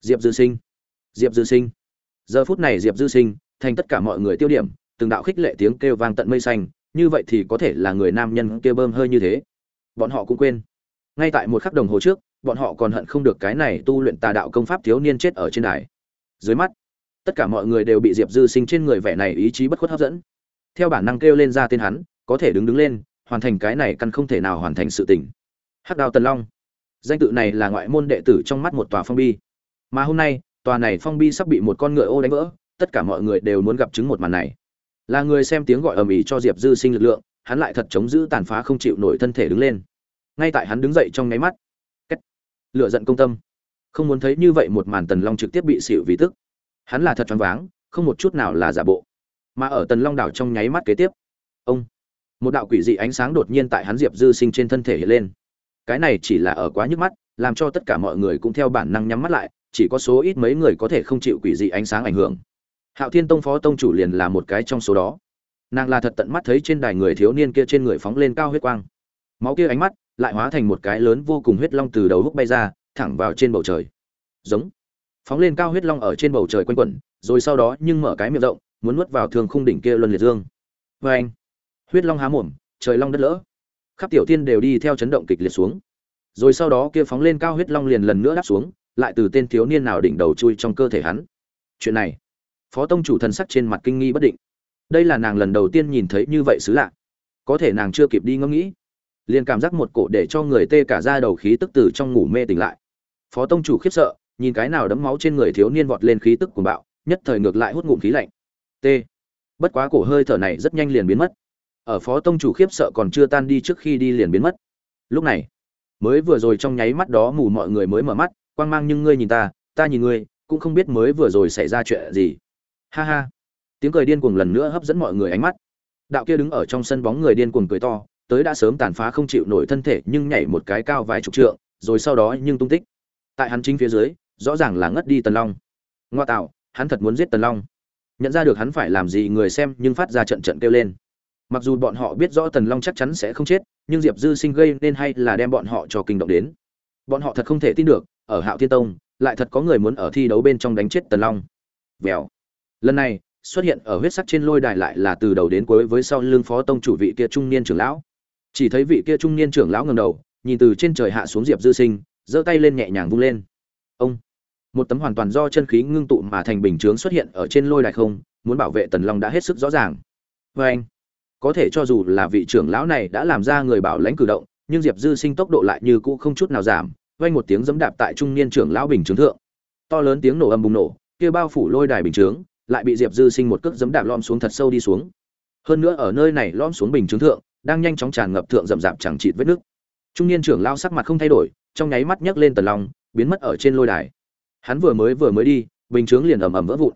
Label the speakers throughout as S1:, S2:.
S1: diệp dư sinh. Diệp dư sinh. Giờ phút này diệp dư sinh, thành tất cả mọi người tiêu điểm, từng đạo khích lệ tiếng kêu vang tận mây xanh, như vậy thì có thể là người nam nhân kia bơm hơi như thế. Bọn họ cũng quên. Ngay tại một khắc đồng hồ trước, bọn họ còn hận không được cái này tu luyện tà đạo công pháp thiếu niên chết ở trên đài. Dưới mắt, tất cả mọi người đều bị diệp dư sinh trên người vẻ này ý chí bất khuất hấp dẫn. Theo bản năng kêu lên ra tên hắn, có thể đứng đứng lên, hoàn thành cái này căn không thể nào hoàn thành sự tỉnh hắc đao tần long. Danh tự này là ngoại môn đệ tử trong mắt một tòa phong bi mà hôm nay, tòa này phong bi sắp bị một con ngựa ô đánh vỡ, tất cả mọi người đều muốn gặp chứng một màn này. Là người xem tiếng gọi ầm ĩ cho diệp dư sinh lực lượng, hắn lại thật chống giữ tàn phá không chịu nổi thân thể đứng lên. Ngay tại hắn đứng dậy trong nháy mắt cách lựa giận công tâm. Không muốn thấy như vậy một màn tần long trực tiếp bị xịu vì tức. Hắn là thật choáng váng, không một chút nào là giả bộ. Mà ở tần long đảo trong nháy mắt kế tiếp, ông, một đạo quỷ dị ánh sáng đột nhiên tại hắn diệp dư sinh trên thân thể hiện lên. Cái này chỉ là ở quá nhức mắt, làm cho tất cả mọi người cũng theo bản năng nhắm mắt lại chỉ có số ít mấy người có thể không chịu quỷ dị ánh sáng ảnh hưởng. Hạo thiên tông phó tông chủ liền là một cái trong số đó. Nàng là thật tận mắt thấy trên đài người thiếu niên kia trên người phóng lên cao huyết quang. Máu kia ánh mắt lại hóa thành một cái lớn vô cùng huyết long từ đầu húc bay ra, thẳng vào trên bầu trời. Giống. Phóng lên cao huyết long ở trên bầu trời quanh quẩn, rồi sau đó nhưng mở cái miệng rộng, muốn nuốt vào thường khung đỉnh kia luân liệt dương. Vê anh, huyết long há mồm, trời long đất lỡ. Khắp tiểu tiên đều đi theo chấn động kịch liệt xuống. Rồi sau đó kia phóng lên cao huyết long liền lần nữa đáp xuống lại từ tên thiếu niên nào đỉnh đầu chui trong cơ thể hắn. Chuyện này, phó tông chủ thần sắc trên mặt kinh nghi bất định. Đây là nàng lần đầu tiên nhìn thấy như vậy xứ lạ. Có thể nàng chưa kịp đi ngẫm nghĩ, liền cảm giác một cổ để cho người tê cả ra đầu khí tức từ trong ngủ mê tỉnh lại. Phó tông chủ khiếp sợ, nhìn cái nào đấm máu trên người thiếu niên vọt lên khí tức cuồng bạo, nhất thời ngược lại hút ngụm khí lạnh. T. Bất quá cổ hơi thở này rất nhanh liền biến mất. Ở phó tông chủ khiếp sợ còn chưa tan đi trước khi đi liền biến mất. Lúc này, mới vừa rồi trong nháy mắt đó mù mọi người mới mở mắt quang mang nhưng ngươi nhìn ta ta nhìn ngươi, cũng không biết mới vừa rồi xảy ra chuyện gì. Ha ha. Tiếng cười điên cuồng lần nữa hấp dẫn mọi người ánh mắt. Đạo kia đứng ở trong sân bóng người điên cuồng cười to, tới đã sớm tàn phá không chịu nổi thân thể nhưng nhảy một cái cao vài chục trượng, rồi sau đó nhưng tung tích. Tại hắn chính phía dưới, rõ ràng là ngất đi tần long. Ngoa tạo, hắn thật muốn giết tần long. Nhận ra được hắn phải làm gì người xem nhưng phát ra trận trận kêu lên. Mặc dù bọn họ biết rõ tần long chắc chắn sẽ không chết, nhưng diệp dư sinh gây nên hay là đem bọn họ cho kinh động đến. Bọn họ thật không thể tin được ở hạo thiên tông, lại thật có người muốn ở thi đấu bên trong đánh chết tần long. Vèo. Lần này, xuất hiện ở huyết sắc trên lôi đài lại là từ đầu đến cuối với sau lưng phó tông chủ vị kia trung niên trưởng lão. Chỉ thấy vị kia trung niên trưởng lão ngẩng đầu, nhìn từ trên trời hạ xuống diệp dư sinh, giơ tay lên nhẹ nhàng vung lên. Ông. Một tấm hoàn toàn do chân khí ngưng tụ mà thành bình chướng xuất hiện ở trên lôi đài không, muốn bảo vệ tần long đã hết sức rõ ràng. Vê anh có thể cho dù là vị trưởng lão này đã làm ra người bảo lãnh cử động, nhưng diệp dư sinh tốc độ lại như cũ không chút nào giảm vang một tiếng giẫm đạp tại trung niên trưởng lão bình chướng thượng. To lớn tiếng nổ âm bùng nổ, kia bao phủ lôi đài bình chướng, lại bị diệp dư sinh một cước giẫm đạp lom xuống thật sâu đi xuống. Hơn nữa ở nơi này lom xuống bình chướng thượng, đang nhanh chóng tràn ngập thượng rậm rạp chẳng chịt vết nước. Trung niên trưởng lão sắc mặt không thay đổi, trong nháy mắt nhấc lên tần long, biến mất ở trên lôi đài. Hắn vừa mới vừa mới đi, bình chướng liền ầm ầm vỡ vụn.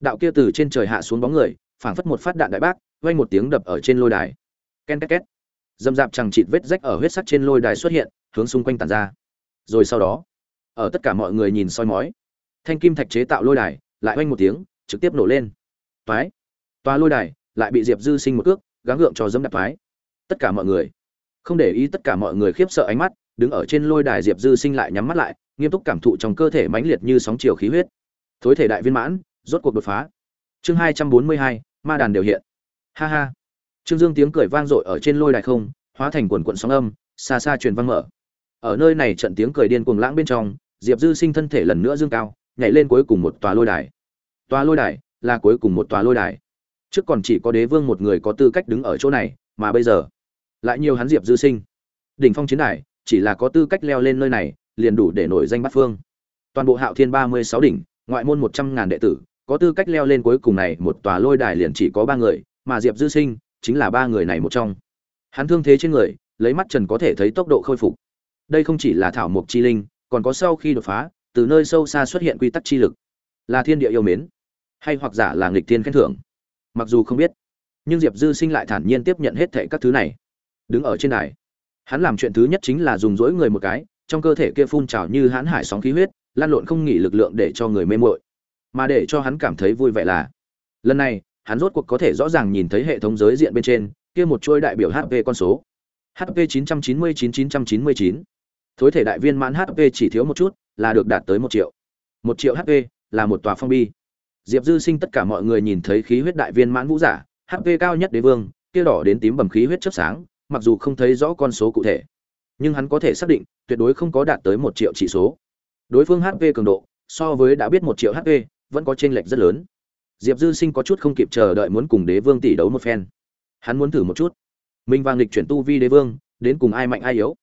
S1: Đạo kia từ trên trời hạ xuống bóng người, phảng phất một phát đạn đại bác, vang một tiếng đập ở trên lôi đài. Ken két két. Dâm dạp chẳng chịt vết rách ở huyết sắc trên lôi đài xuất hiện, hướng xung quanh tản ra rồi sau đó, ở tất cả mọi người nhìn soi mói, thanh kim thạch chế tạo lôi đài lại oanh một tiếng, trực tiếp nổ lên. Toái toa lôi đài lại bị diệp dư sinh một cước, gắng gượng cho dẫm đạp toái. Tất cả mọi người, không để ý tất cả mọi người khiếp sợ ánh mắt, đứng ở trên lôi đài diệp dư sinh lại nhắm mắt lại, nghiêm túc cảm thụ trong cơ thể mãnh liệt như sóng chiều khí huyết. Thối thể đại viên mãn, rốt cuộc đột phá. Chương hai trăm bốn mươi hai, ma đàn đều hiện. Ha ha. Trương dương tiếng cười vang dội ở trên lôi đài không, hóa thành quần quận sóng âm, xa xa truyền vang mở ở nơi này trận tiếng cười điên cuồng lãng bên trong, diệp dư sinh thân thể lần nữa dương cao, nhảy lên cuối cùng một tòa lôi đài. Tòa lôi đài là cuối cùng một tòa lôi đài. Trước còn chỉ có đế vương một người có tư cách đứng ở chỗ này, mà bây giờ lại nhiều hắn diệp dư sinh. Đỉnh phong chiến đài, chỉ là có tư cách leo lên nơi này, liền đủ để nổi danh bát phương. Toàn bộ hạo thiên ba mươi sáu đỉnh, ngoại môn một trăm ngàn đệ tử, có tư cách leo lên cuối cùng này, một tòa lôi đài liền chỉ có ba người, mà diệp dư sinh chính là ba người này một trong. Hắn thương thế trên người, lấy mắt trần có thể thấy tốc độ khôi phục đây không chỉ là thảo mộc chi linh, còn có sau khi đột phá, từ nơi sâu xa xuất hiện quy tắc chi lực. Là thiên địa yêu mến, hay hoặc giả là nghịch thiên khen thưởng. Mặc dù không biết, nhưng diệp dư sinh lại thản nhiên tiếp nhận hết thệ các thứ này. Đứng ở trên đài, hắn làm chuyện thứ nhất chính là dùng dỗi người một cái, trong cơ thể kia phun trào như hãn hải sóng khí huyết, lan lộn không nghỉ lực lượng để cho người mê mội mà để cho hắn cảm thấy vui vẻ là, lần này, hắn rốt cuộc có thể rõ ràng nhìn thấy hệ thống giới diện bên trên, kia một chuỗi đại biểu hp con số. Hp 999 999 thối thể đại viên mãn hp chỉ thiếu một chút, là được đạt tới một triệu. Một triệu hp là một tòa phong bi. Diệp dư sinh tất cả mọi người nhìn thấy khí huyết đại viên mãn vũ giả hp cao nhất đế vương, kia đỏ đến tím bầm khí huyết chớp sáng, mặc dù không thấy rõ con số cụ thể, nhưng hắn có thể xác định, tuyệt đối không có đạt tới một triệu chỉ số. Đối phương hp cường độ, so với đã biết một triệu hp vẫn có chênh lệch rất lớn. Diệp dư sinh có chút không kịp chờ đợi muốn cùng đế vương tỷ đấu một phen. Hắn muốn thử một chút. Minh vang lịch chuyển tu vi đế vương, đến cùng ai mạnh ai yếu?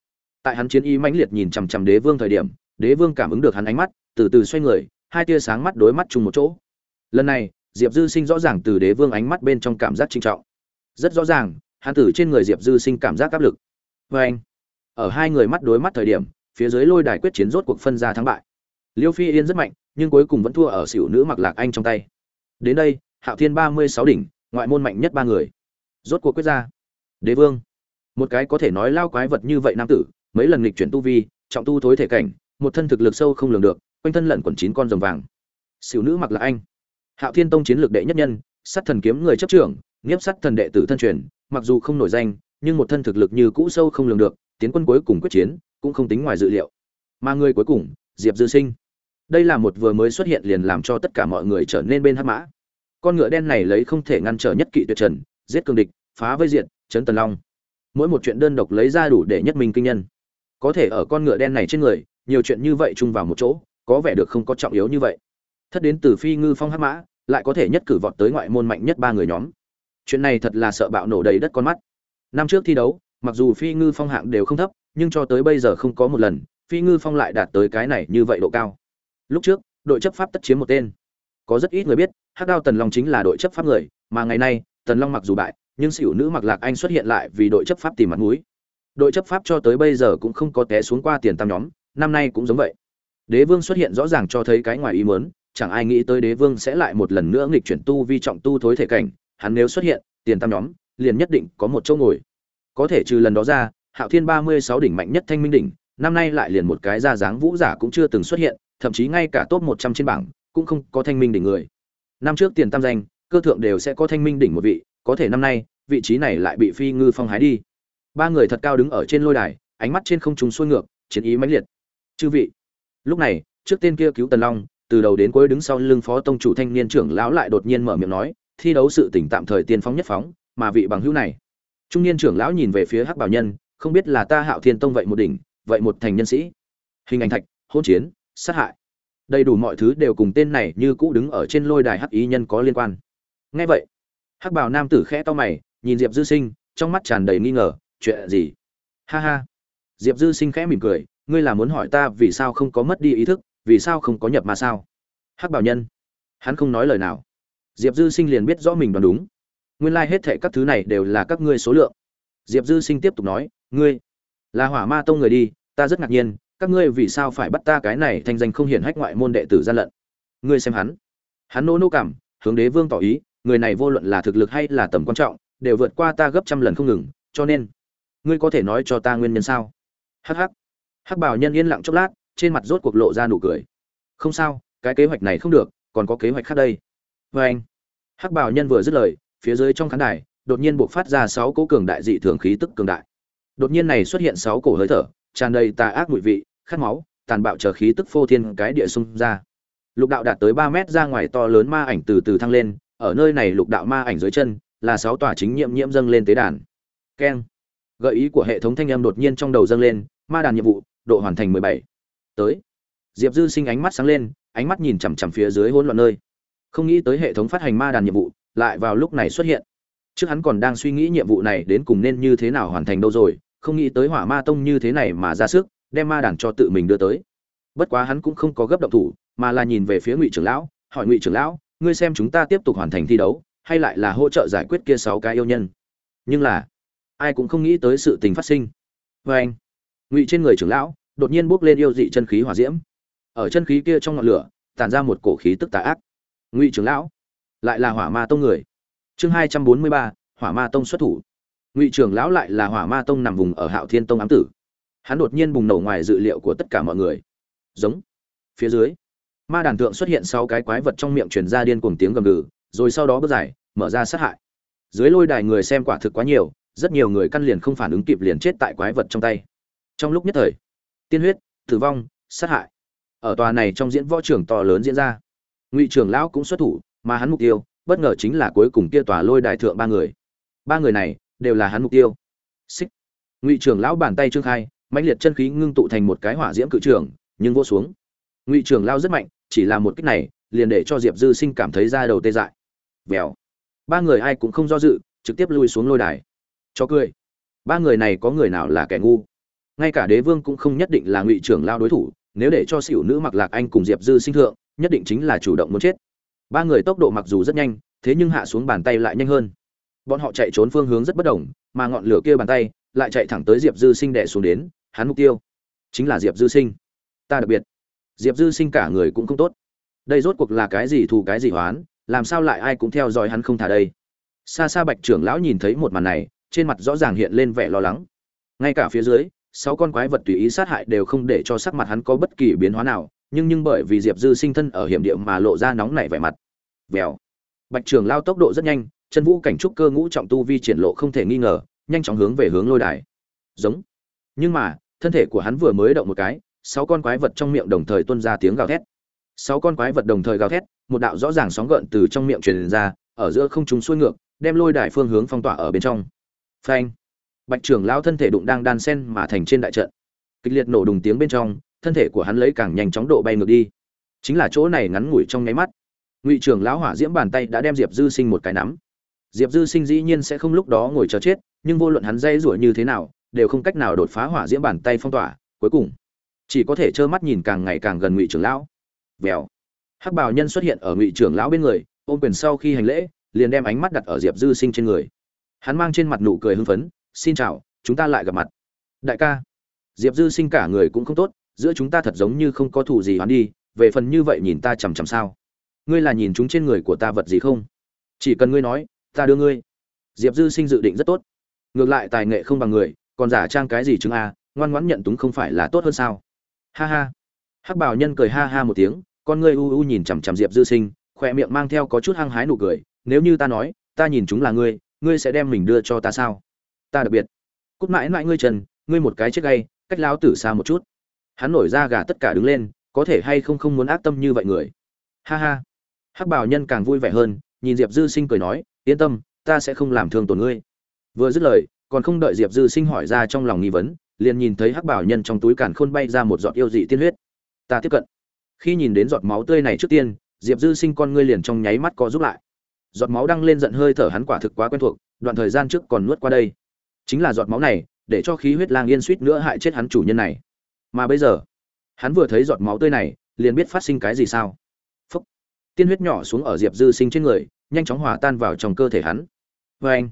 S1: Tại hắn chiến y mãnh liệt nhìn chằm chằm đế vương thời điểm, đế vương cảm ứng được hắn ánh mắt, từ từ xoay người, hai tia sáng mắt đối mắt chung một chỗ. Lần này, diệp dư sinh rõ ràng từ đế vương ánh mắt bên trong cảm giác trinh trọng. Rất rõ ràng, hắn tử trên người diệp dư sinh cảm giác áp lực. Vê anh, ở hai người mắt đối mắt thời điểm, phía dưới lôi đài quyết chiến rốt cuộc phân ra thắng bại. Liêu phi yên rất mạnh, nhưng cuối cùng vẫn thua ở xỉu nữ mặc lạc anh trong tay. Đến đây, hạo thiên ba mươi sáu đỉnh, ngoại môn mạnh nhất ba người. Rốt cuộc quyết ra. Đế vương. Một cái có thể nói lao quái vật như vậy nam tử mấy lần nghịch chuyển tu vi, trọng tu thối thể cảnh, một thân thực lực sâu không lường được, quanh thân lẩn quẩn chín con rồng vàng. Xỉu nữ mặc là anh. Hạo thiên tông chiến lược đệ nhất nhân, sát thần kiếm người chấp trưởng, nghiếp sát thần đệ tử thân truyền, mặc dù không nổi danh, nhưng một thân thực lực như cũ sâu không lường được, tiến quân cuối cùng quyết chiến, cũng không tính ngoài dự liệu. Mà người cuối cùng, diệp dư sinh. Đây là một vừa mới xuất hiện liền làm cho tất cả mọi người trở nên bên hắc mã. Con ngựa đen này lấy không thể ngăn trở nhất kỵ tuyệt trần, giết cương địch, phá vây diện chấn tần long. Mỗi một chuyện đơn độc lấy ra đủ để nhất minh kinh nhân có thể ở con ngựa đen này trên người, nhiều chuyện như vậy chung vào một chỗ, có vẻ được không có trọng yếu như vậy. Thất đến từ phi ngư phong hắc mã, lại có thể nhất cử vọt tới ngoại môn mạnh nhất ba người nhóm. Chuyện này thật là sợ bạo nổ đầy đất con mắt. Năm trước thi đấu, mặc dù phi ngư phong hạng đều không thấp, nhưng cho tới bây giờ không có một lần, phi ngư phong lại đạt tới cái này như vậy độ cao. Lúc trước, đội chấp pháp tất chiếm một tên. Có rất ít người biết, hắc đao tần long chính là đội chấp pháp người, mà ngày nay, tần long mặc dù bại, nhưng xỉu nữ mặc lạc anh xuất hiện lại vì đội chấp pháp tìm mặt mũi đội chấp pháp cho tới bây giờ cũng không có té xuống qua tiền tam nhóm, năm nay cũng giống vậy. Đế vương xuất hiện rõ ràng cho thấy cái ngoài ý mớn chẳng ai nghĩ tới đế vương sẽ lại một lần nữa nghịch chuyển tu vi trọng tu thối thể cảnh, hắn nếu xuất hiện, tiền tam nhóm, liền nhất định có một chỗ ngồi. Có thể trừ lần đó ra, hạo thiên ba mươi sáu đỉnh mạnh nhất thanh minh đỉnh, năm nay lại liền một cái ra dáng vũ giả cũng chưa từng xuất hiện, thậm chí ngay cả top một trăm trên bảng, cũng không có thanh minh đỉnh người. Năm trước tiền tam danh, cơ thượng đều sẽ có thanh minh đỉnh một vị, có thể năm nay, vị trí này lại bị phi ngư phong hái đi ba người thật cao đứng ở trên lôi đài, ánh mắt trên không trung xuôi ngược, chiến ý mãnh liệt. Chư vị. Lúc này, trước tên kia cứu tần long, từ đầu đến cuối đứng sau lưng phó tông chủ thanh niên trưởng lão lại đột nhiên mở miệng nói, thi đấu sự tỉnh tạm thời tiên phóng nhất phóng, mà vị bằng hữu này. Trung niên trưởng lão nhìn về phía hắc bảo nhân, không biết là ta hạo thiên tông vậy một đỉnh, vậy một thành nhân sĩ. Hình ảnh thạch hôn chiến, sát hại. Đầy đủ mọi thứ đều cùng tên này như cũ đứng ở trên lôi đài hắc ý nhân có liên quan. Ngay vậy, hắc bảo nam tử khẽ to mày, nhìn diệp dư sinh, trong mắt tràn đầy nghi ngờ chuyện gì? Ha ha. Diệp dư sinh khẽ mỉm cười, ngươi là muốn hỏi ta vì sao không có mất đi ý thức, vì sao không có nhập mà sao? Hắc bảo nhân. Hắn không nói lời nào. Diệp dư sinh liền biết rõ mình đoán đúng. Nguyên lai、like、hết thệ các thứ này đều là các ngươi số lượng. Diệp dư sinh tiếp tục nói, ngươi là hỏa ma tông người đi, ta rất ngạc nhiên, các ngươi vì sao phải bắt ta cái này thành danh không hiển hách ngoại môn đệ tử gian lận? Ngươi xem hắn. Hắn nỗ nỗ cảm, hướng đế vương tỏ ý, người này vô luận là thực lực hay là tầm quan trọng, đều vượt qua ta gấp trăm lần không ngừng, cho nên ngươi có thể nói cho ta nguyên nhân sao? Hắc hắc. Hắc bảo nhân yên lặng chốc lát, trên mặt rốt cuộc lộ ra nụ cười. Không sao, cái kế hoạch này không được, còn có kế hoạch khác đây. Vê anh, hắc bảo nhân vừa dứt lời, phía dưới trong khán đài, đột nhiên buộc phát ra sáu cỗ cường đại dị thường khí tức cường đại. Đột nhiên này xuất hiện sáu cổ hơi thở, tràn đầy tà ác mùi vị, khát máu, tàn bạo chờ khí tức phô thiên cái địa xung ra. Lục đạo đạt tới ba mét ra ngoài to lớn ma ảnh từ từ thăng lên, ở nơi này lục đạo ma ảnh dưới chân, là sáu tòa chính nhiệm nhiễm dâng lên tế đàn. Keng gợi ý của hệ thống thanh âm đột nhiên trong đầu dâng lên, ma đàn nhiệm vụ, độ hoàn thành mười bảy. Tới. Diệp dư sinh ánh mắt sáng lên, ánh mắt nhìn chằm chằm phía dưới hỗn loạn nơi. Không nghĩ tới hệ thống phát hành ma đàn nhiệm vụ, lại vào lúc này xuất hiện. Trước hắn còn đang suy nghĩ nhiệm vụ này đến cùng nên như thế nào hoàn thành đâu rồi, không nghĩ tới hỏa ma tông như thế này mà ra sức, đem ma đàn cho tự mình đưa tới. Bất quá hắn cũng không có gấp động thủ, mà là nhìn về phía ngụy trưởng lão, hỏi ngụy trưởng lão, ngươi xem chúng ta tiếp tục hoàn thành thi đấu, hay lại là hỗ trợ giải quyết kia sáu cái yêu nhân? Nhưng là ai cũng không nghĩ tới sự tình phát sinh. Vê anh, ngụy trên người trưởng lão, đột nhiên bốc lên yêu dị chân khí hỏa diễm. Ở chân khí kia trong ngọn lửa, tản ra một cổ khí tức tà ác. Ngụy trưởng lão, lại là hỏa ma tông người. Chương hai trăm bốn mươi ba, hỏa ma tông xuất thủ. Ngụy trưởng lão lại là hỏa ma tông nằm vùng ở hạo thiên tông ám tử. Hắn đột nhiên bùng nổ ngoài dự liệu của tất cả mọi người. Giống, phía dưới, ma đàn tượng xuất hiện sau cái quái vật trong miệng truyền ra điên cuồng tiếng gầm gừ, rồi sau đó bước dài, mở ra sát hại. Dưới lôi đài người xem quả thực quá nhiều rất nhiều người căn liền không phản ứng kịp liền chết tại quái vật trong tay. Trong lúc nhất thời, tiên huyết, tử vong, sát hại. Ở tòa này trong diễn võ trường to lớn diễn ra. Ngụy trưởng lão cũng xuất thủ, mà hắn mục tiêu, bất ngờ chính là cuối cùng kia tòa lôi đại thượng ba người. Ba người này, đều là hắn mục tiêu. Xích. Ngụy trưởng lão bàn tay trương khai, mãnh liệt chân khí ngưng tụ thành một cái hỏa diễm cự trường, nhưng vô xuống. Ngụy trưởng lao rất mạnh, chỉ là một cách này, liền để cho diệp dư sinh cảm thấy da đầu tê dại. Vèo. Ba người ai cũng không do dự, trực tiếp lui xuống lôi đài cho cười. Ba người này có người nào là kẻ ngu? Ngay cả đế vương cũng không nhất định là ngụy trưởng lao đối thủ, nếu để cho xỉu nữ mặc lạc anh cùng diệp dư sinh thượng, nhất định chính là chủ động muốn chết. Ba người tốc độ mặc dù rất nhanh, thế nhưng hạ xuống bàn tay lại nhanh hơn. Bọn họ chạy trốn phương hướng rất bất đồng, mà ngọn lửa kia bàn tay lại chạy thẳng tới diệp dư sinh đẻ xuống đến, hắn mục tiêu chính là diệp dư sinh. Ta đặc biệt. Diệp dư sinh cả người cũng không tốt. Đây rốt cuộc là cái gì thù cái gì hoán làm sao lại ai cũng theo dõi hắn không thả đây? Xa xa bạch trưởng lão nhìn thấy một màn này trên mặt rõ ràng hiện lên vẻ lo lắng. Ngay cả phía dưới, sáu con quái vật tùy ý sát hại đều không để cho sắc mặt hắn có bất kỳ biến hóa nào, nhưng nhưng bởi vì diệp dư sinh thân ở hiểm địa mà lộ ra nóng nảy vẻ mặt. Vèo. Bạch trường lao tốc độ rất nhanh, chân vũ cảnh trúc cơ ngũ trọng tu vi triển lộ không thể nghi ngờ, nhanh chóng hướng về hướng lôi đài. Giống. Nhưng mà, thân thể của hắn vừa mới động một cái, sáu con quái vật trong miệng đồng thời tuôn ra tiếng gào thét. Sáu con quái vật đồng thời gào thét, một đạo rõ ràng sóng gợn từ trong miệng truyền ra, ở giữa không trung xuôi ngược, đem lôi đài phương hướng phong tỏa ở bên trong phanh. Bạch trưởng lao thân thể đụng đang đan sen mà thành trên đại trận. Kịch liệt nổ đùng tiếng bên trong, thân thể của hắn lấy càng nhanh chóng độ bay ngược đi. Chính là chỗ này ngắn ngủi trong nháy mắt, ngụy trưởng lão hỏa diễm bàn tay đã đem diệp dư sinh một cái nắm. Diệp dư sinh dĩ nhiên sẽ không lúc đó ngồi chờ chết, nhưng vô luận hắn dây rủa như thế nào, đều không cách nào đột phá hỏa diễm bàn tay phong tỏa, cuối cùng, chỉ có thể trơ mắt nhìn càng ngày càng gần ngụy trưởng lão. Vèo. Hắc bào nhân xuất hiện ở ngụy trưởng lão bên người, ôm quyền sau khi hành lễ, liền đem ánh mắt đặt ở diệp dư sinh trên người hắn mang trên mặt nụ cười hưng phấn, xin chào, chúng ta lại gặp mặt. Đại ca. Diệp dư sinh cả người cũng không tốt, giữa chúng ta thật giống như không có thù gì hoán đi, về phần như vậy nhìn ta chằm chằm sao? Ngươi là nhìn chúng trên người của ta vật gì không? Chỉ cần ngươi nói, ta đưa ngươi. Diệp dư sinh dự định rất tốt. Ngược lại tài nghệ không bằng người, còn giả trang cái gì chứng a, ngoan ngoãn nhận túng không phải là tốt hơn sao? Ha ha. Hắc bảo nhân cười ha ha một tiếng, con ngươi u u nhìn chằm chằm diệp dư sinh khoe miệng mang theo có chút hăng hái nụ cười. Nếu như ta nói, ta nhìn chúng là ngươi ngươi sẽ đem mình đưa cho ta sao? Ta đặc biệt. Cút mãi mãi ngươi trần, ngươi một cái chiếc gay, cách lão tử xa một chút. Hắn nổi ra gà tất cả đứng lên, có thể hay không không muốn ác tâm như vậy người? Ha ha. Hắc bảo nhân càng vui vẻ hơn, nhìn diệp dư sinh cười nói, yên tâm, ta sẽ không làm thương tổn ngươi. Vừa dứt lời, còn không đợi diệp dư sinh hỏi ra trong lòng nghi vấn, liền nhìn thấy hắc bảo nhân trong túi càn khôn bay ra một giọt yêu dị tiên huyết. Ta tiếp cận. Khi nhìn đến giọt máu tươi này trước tiên, diệp dư sinh con ngươi liền trong nháy mắt co rút lại giọt máu đang lên giận hơi thở hắn quả thực quá quen thuộc, đoạn thời gian trước còn nuốt qua đây. Chính là giọt máu này, để cho khí huyết lang yên suýt nữa hại chết hắn chủ nhân này. Mà bây giờ, hắn vừa thấy giọt máu tươi này, liền biết phát sinh cái gì sao. Phúc. Tiên huyết nhỏ xuống ở diệp dư sinh trên người, nhanh chóng hòa tan vào trong cơ thể hắn. Vê anh,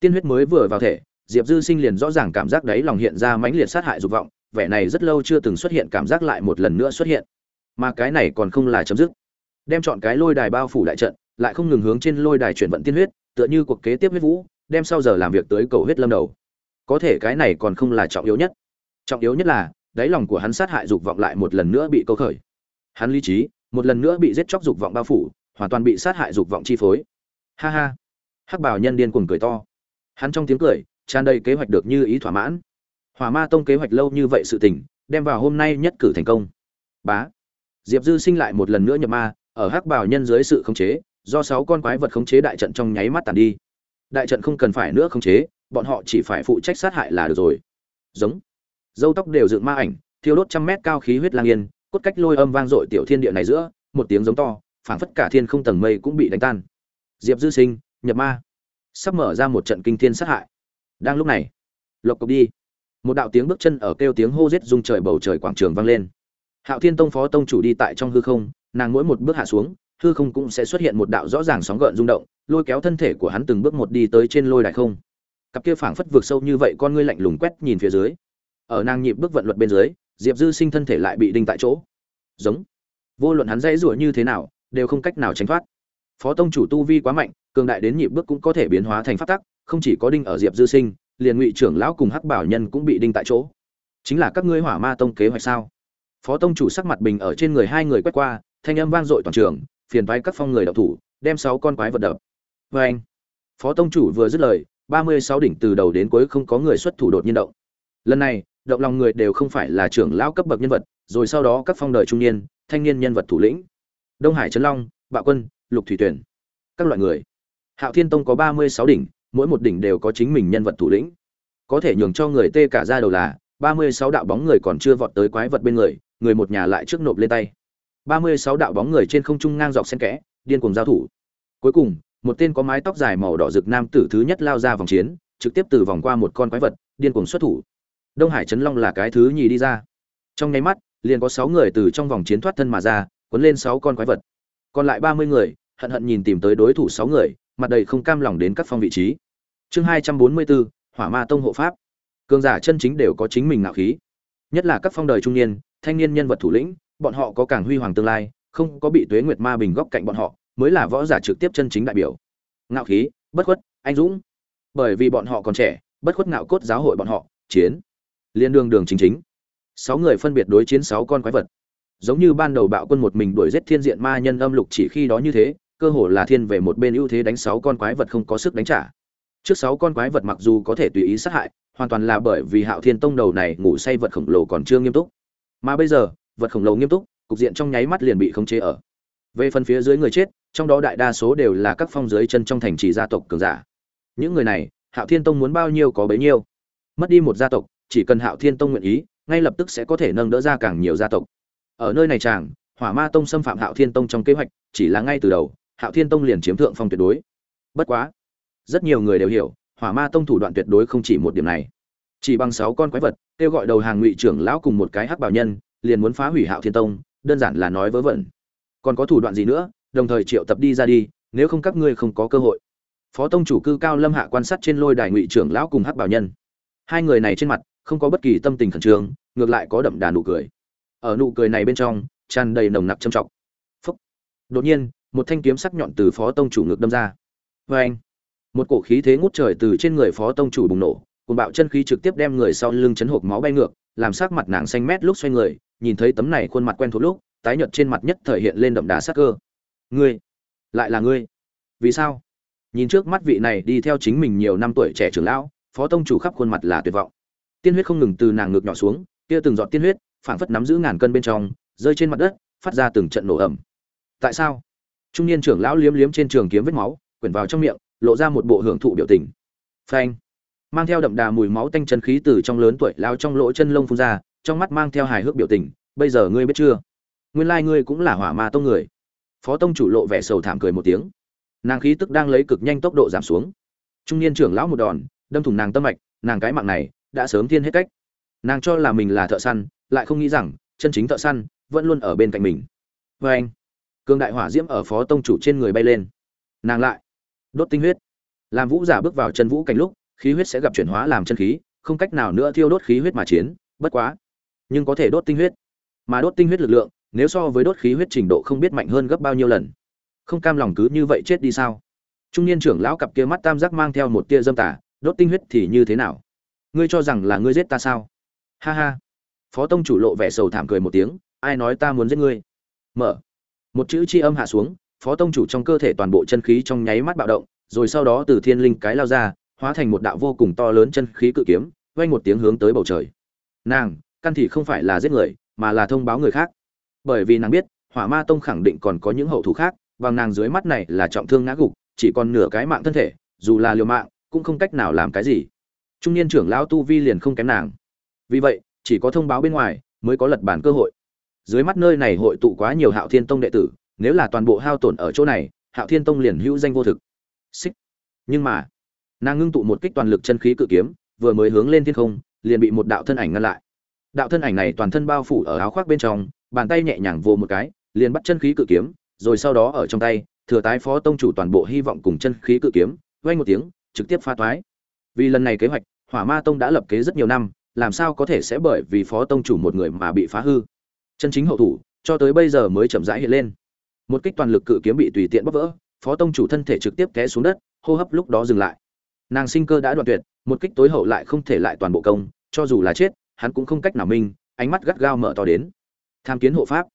S1: tiên huyết mới vừa vào thể, diệp dư sinh liền rõ ràng cảm giác đấy lòng hiện ra mãnh liệt sát hại dục vọng, vẻ này rất lâu chưa từng xuất hiện cảm giác lại một lần nữa xuất hiện. Mà cái này còn không là chấm dứt. Đem chọn cái lôi đài bao phủ đại trận lại không ngừng hướng trên lôi đài chuyển vận tiên huyết, tựa như cuộc kế tiếp huyết vũ, đem sau giờ làm việc tới cầu huyết lâm đầu. Có thể cái này còn không là trọng yếu nhất. Trọng yếu nhất là, đáy lòng của hắn sát hại dục vọng lại một lần nữa bị câu khởi. Hắn lý trí, một lần nữa bị giết chóc dục vọng bao phủ, hoàn toàn bị sát hại dục vọng chi phối. Ha ha. Hắc bảo nhân điên cuồng cười to. Hắn trong tiếng cười, tràn đầy kế hoạch được như ý thỏa mãn. Hỏa ma tông kế hoạch lâu như vậy sự tình, đem vào hôm nay nhất cử thành công. Bá. Diệp dư sinh lại một lần nữa nhập ma, ở hắc bảo nhân dưới sự khống chế do sáu con quái vật khống chế đại trận trong nháy mắt tàn đi. Đại trận không cần phải nữa khống chế, bọn họ chỉ phải phụ trách sát hại là được rồi. Giống. Dâu tóc đều dựng ma ảnh, thiêu đốt trăm mét cao khí huyết lang yên, cốt cách lôi âm vang dội tiểu thiên địa này giữa, một tiếng giống to, phảng phất cả thiên không tầng mây cũng bị đánh tan. Diệp dư sinh, nhập ma. Sắp mở ra một trận kinh thiên sát hại. Đang lúc này, lộc cộc đi. Một đạo tiếng bước chân ở kêu tiếng hô rết rung trời bầu trời quảng trường vang lên. Hạo thiên tông phó tông chủ đi tại trong hư không, nàng mỗi một bước hạ xuống hư không cũng sẽ xuất hiện một đạo rõ ràng sóng gợn rung động, lôi kéo thân thể của hắn từng bước một đi tới trên lôi đài không. Cặp kia phảng phất vượt sâu như vậy con ngươi lạnh lùng quét nhìn phía dưới. Ở nàng nhịp bước vận luật bên dưới, diệp dư sinh thân thể lại bị đinh tại chỗ. Giống. Vô luận hắn dãy rủa như thế nào, đều không cách nào tránh thoát. Phó tông chủ tu vi quá mạnh, cường đại đến nhịp bước cũng có thể biến hóa thành pháp tắc, không chỉ có đinh ở diệp dư sinh, liền ngụy trưởng lão cùng hắc bảo nhân cũng bị đinh tại chỗ. Chính là các ngươi hỏa ma tông kế hoạch sao? Phó tông chủ sắc mặt bình ở trên người hai người quét qua, thanh âm vang dội toàn trường phiền vai các phong người đậu thủ, đem sáu con quái vật đập. Vê anh, phó tông chủ vừa dứt lời, ba mươi sáu đỉnh từ đầu đến cuối không có người xuất thủ đột nhiên động. Lần này, động lòng người đều không phải là trưởng lão cấp bậc nhân vật, rồi sau đó các phong đời trung niên, thanh niên nhân vật thủ lĩnh. Đông hải trấn long, bạo quân, lục thủy tuyển các loại người. Hạo thiên tông có ba mươi sáu đỉnh, mỗi một đỉnh đều có chính mình nhân vật thủ lĩnh. Có thể nhường cho người tê cả ra đầu là, ba mươi sáu đạo bóng người còn chưa vọt tới quái vật bên người người một nhà lại trước nộp lên tay ba mươi sáu đạo bóng người trên không trung ngang dọc xen kẽ, điên cuồng giao thủ. Cuối cùng, một tên có mái tóc dài màu đỏ rực nam tử thứ nhất lao ra vòng chiến, trực tiếp từ vòng qua một con quái vật, điên cuồng xuất thủ. Đông hải trấn long là cái thứ nhì đi ra. Trong nháy mắt, liền có sáu người từ trong vòng chiến thoát thân mà ra, cuốn lên sáu con quái vật. Còn lại ba mươi người, hận hận nhìn tìm tới đối thủ sáu người, mặt đầy không cam lòng đến các phong vị trí. Chương hai trăm bốn mươi bốn, hỏa ma tông hộ pháp. Cường giả chân chính đều có chính mình ngạo khí. Nhất là các phong đời trung niên, thanh niên nhân vật thủ lĩnh bọn họ có càng huy hoàng tương lai, không có bị tuế nguyệt ma bình góc cạnh bọn họ, mới là võ giả trực tiếp chân chính đại biểu. Ngạo khí, bất khuất, anh dũng. Bởi vì bọn họ còn trẻ, bất khuất ngạo cốt giáo hội bọn họ, chiến. Liên đương đường chính chính. Sáu người phân biệt đối chiến sáu con quái vật. Giống như ban đầu bạo quân một mình đuổi giết thiên diện ma nhân âm lục chỉ khi đó như thế, cơ hồ là thiên về một bên ưu thế đánh sáu con quái vật không có sức đánh trả. Trước sáu con quái vật mặc dù có thể tùy ý sát hại, hoàn toàn là bởi vì hạo thiên tông đầu này ngủ say vật khổng lồ còn chưa nghiêm túc. Mà bây giờ vật khổng lồ nghiêm túc, cục diện trong nháy mắt liền bị khống chế ở. Về phần phía dưới người chết, trong đó đại đa số đều là các phong dưới chân trong thành trì gia tộc cường giả. Những người này, hạo thiên tông muốn bao nhiêu có bấy nhiêu. Mất đi một gia tộc, chỉ cần hạo thiên tông nguyện ý, ngay lập tức sẽ có thể nâng đỡ ra càng nhiều gia tộc. Ở nơi này chàng, hỏa ma tông xâm phạm hạo thiên tông trong kế hoạch, chỉ là ngay từ đầu, hạo thiên tông liền chiếm thượng phong tuyệt đối. Bất quá, rất nhiều người đều hiểu, hỏa ma tông thủ đoạn tuyệt đối không chỉ một điểm này. Chỉ bằng sáu con quái vật, kêu gọi đầu hàng ngụy trưởng lão cùng một cái hắc bảo nhân liền muốn phá hủy hạo thiên tông, đơn giản là nói vớ vẩn. Còn có thủ đoạn gì nữa, đồng thời triệu tập đi ra đi, nếu không các ngươi không có cơ hội. Phó tông chủ cư cao lâm hạ quan sát trên lôi đài ngụy trưởng lão cùng hắc bảo nhân. Hai người này trên mặt, không có bất kỳ tâm tình khẩn trương, ngược lại có đậm đà nụ cười. Ở nụ cười này bên trong, tràn đầy nồng nặc trầm trọng. Phốc. đột nhiên, một thanh kiếm sắc nhọn từ phó tông chủ ngực đâm ra. Oeng. anh, một cổ khí thế ngút trời từ trên người phó tông chủ bùng nổ cùng bạo chân khí trực tiếp đem người sau lưng chấn hộp máu bay ngược, làm sắc mặt nàng xanh mét lúc xoay người nhìn thấy tấm này khuôn mặt quen thuộc lúc, tái nhợt trên mặt nhất thời hiện lên đậm đà sắc cơ. Ngươi? Lại là ngươi? Vì sao? Nhìn trước mắt vị này đi theo chính mình nhiều năm tuổi trẻ trưởng lão, phó tông chủ khắp khuôn mặt là tuyệt vọng. Tiên huyết không ngừng từ nàng ngược nhỏ xuống, kia từng giọt tiên huyết, phảng phất nắm giữ ngàn cân bên trong, rơi trên mặt đất, phát ra từng trận nổ ẩm tại sao? Trung niên trưởng lão liếm liếm trên trường kiếm vết máu, quyển vào trong miệng, lộ ra một bộ hưởng thụ biểu tình. Phanh! Mang theo đậm đà mùi máu tanh chân khí từ trong lớn tuổi lao trong lỗ chân lông phun ra trong mắt mang theo hài hước biểu tình, bây giờ ngươi biết chưa? Nguyên lai ngươi cũng là hỏa ma tông người. Phó tông chủ lộ vẻ sầu thảm cười một tiếng. Nàng khí tức đang lấy cực nhanh tốc độ giảm xuống. Trung niên trưởng lão một đòn, đâm thủng nàng tâm mạch, nàng cái mạng này đã sớm thiên hết cách. Nàng cho là mình là thợ săn, lại không nghĩ rằng chân chính thợ săn vẫn luôn ở bên cạnh mình. Vê anh cương đại hỏa diễm ở phó tông chủ trên người bay lên. Nàng lại đốt tinh huyết. Làm vũ giả bước vào chân vũ cảnh lúc, khí huyết sẽ gặp chuyển hóa làm chân khí, không cách nào nữa thiêu đốt khí huyết mà chiến. Bất quá nhưng có thể đốt tinh huyết. Mà đốt tinh huyết lực lượng, nếu so với đốt khí huyết trình độ không biết mạnh hơn gấp bao nhiêu lần. Không cam lòng cứ như vậy chết đi sao? Trung niên trưởng lão cặp kia mắt tam giác mang theo một tia dâm tả đốt tinh huyết thì như thế nào? Ngươi cho rằng là ngươi giết ta sao? Ha ha. Phó tông chủ lộ vẻ sầu thảm cười một tiếng, ai nói ta muốn giết ngươi? Mở. Một chữ chi âm hạ xuống, phó tông chủ trong cơ thể toàn bộ chân khí trong nháy mắt bạo động, rồi sau đó từ thiên linh cái lao ra, hóa thành một đạo vô cùng to lớn chân khí cự kiếm, vang một tiếng hướng tới bầu trời. Nàng căn thì không phải là giết người, mà là thông báo người khác. Bởi vì nàng biết, hỏa ma tông khẳng định còn có những hậu thủ khác, bằng nàng dưới mắt này là trọng thương ngã gục, chỉ còn nửa cái mạng thân thể, dù là liều mạng, cũng không cách nào làm cái gì. Trung niên trưởng lão tu vi liền không kém nàng. Vì vậy, chỉ có thông báo bên ngoài mới có lật bản cơ hội. Dưới mắt nơi này hội tụ quá nhiều hạo thiên tông đệ tử, nếu là toàn bộ hao tổn ở chỗ này, hạo thiên tông liền hữu danh vô thực. Xích. Nhưng mà, nàng ngưng tụ một kích toàn lực chân khí cự kiếm, vừa mới hướng lên thiên không, liền bị một đạo thân ảnh ngăn lại đạo thân ảnh này toàn thân bao phủ ở áo khoác bên trong, bàn tay nhẹ nhàng vồ một cái, liền bắt chân khí cự kiếm, rồi sau đó ở trong tay, thừa tái phó tông chủ toàn bộ hy vọng cùng chân khí cự kiếm vay một tiếng, trực tiếp pha toái vì lần này kế hoạch, hỏa ma tông đã lập kế rất nhiều năm, làm sao có thể sẽ bởi vì phó tông chủ một người mà bị phá hư? Chân chính hậu thủ, cho tới bây giờ mới chậm rãi hiện lên. Một kích toàn lực cự kiếm bị tùy tiện bóc vỡ, phó tông chủ thân thể trực tiếp té xuống đất, hô hấp lúc đó dừng lại. Nàng sinh cơ đã đoạn tuyệt, một kích tối hậu lại không thể lại toàn bộ công, cho dù là chết hắn cũng không cách nào minh, ánh mắt gắt gao mở to đến. Tham kiến hộ pháp.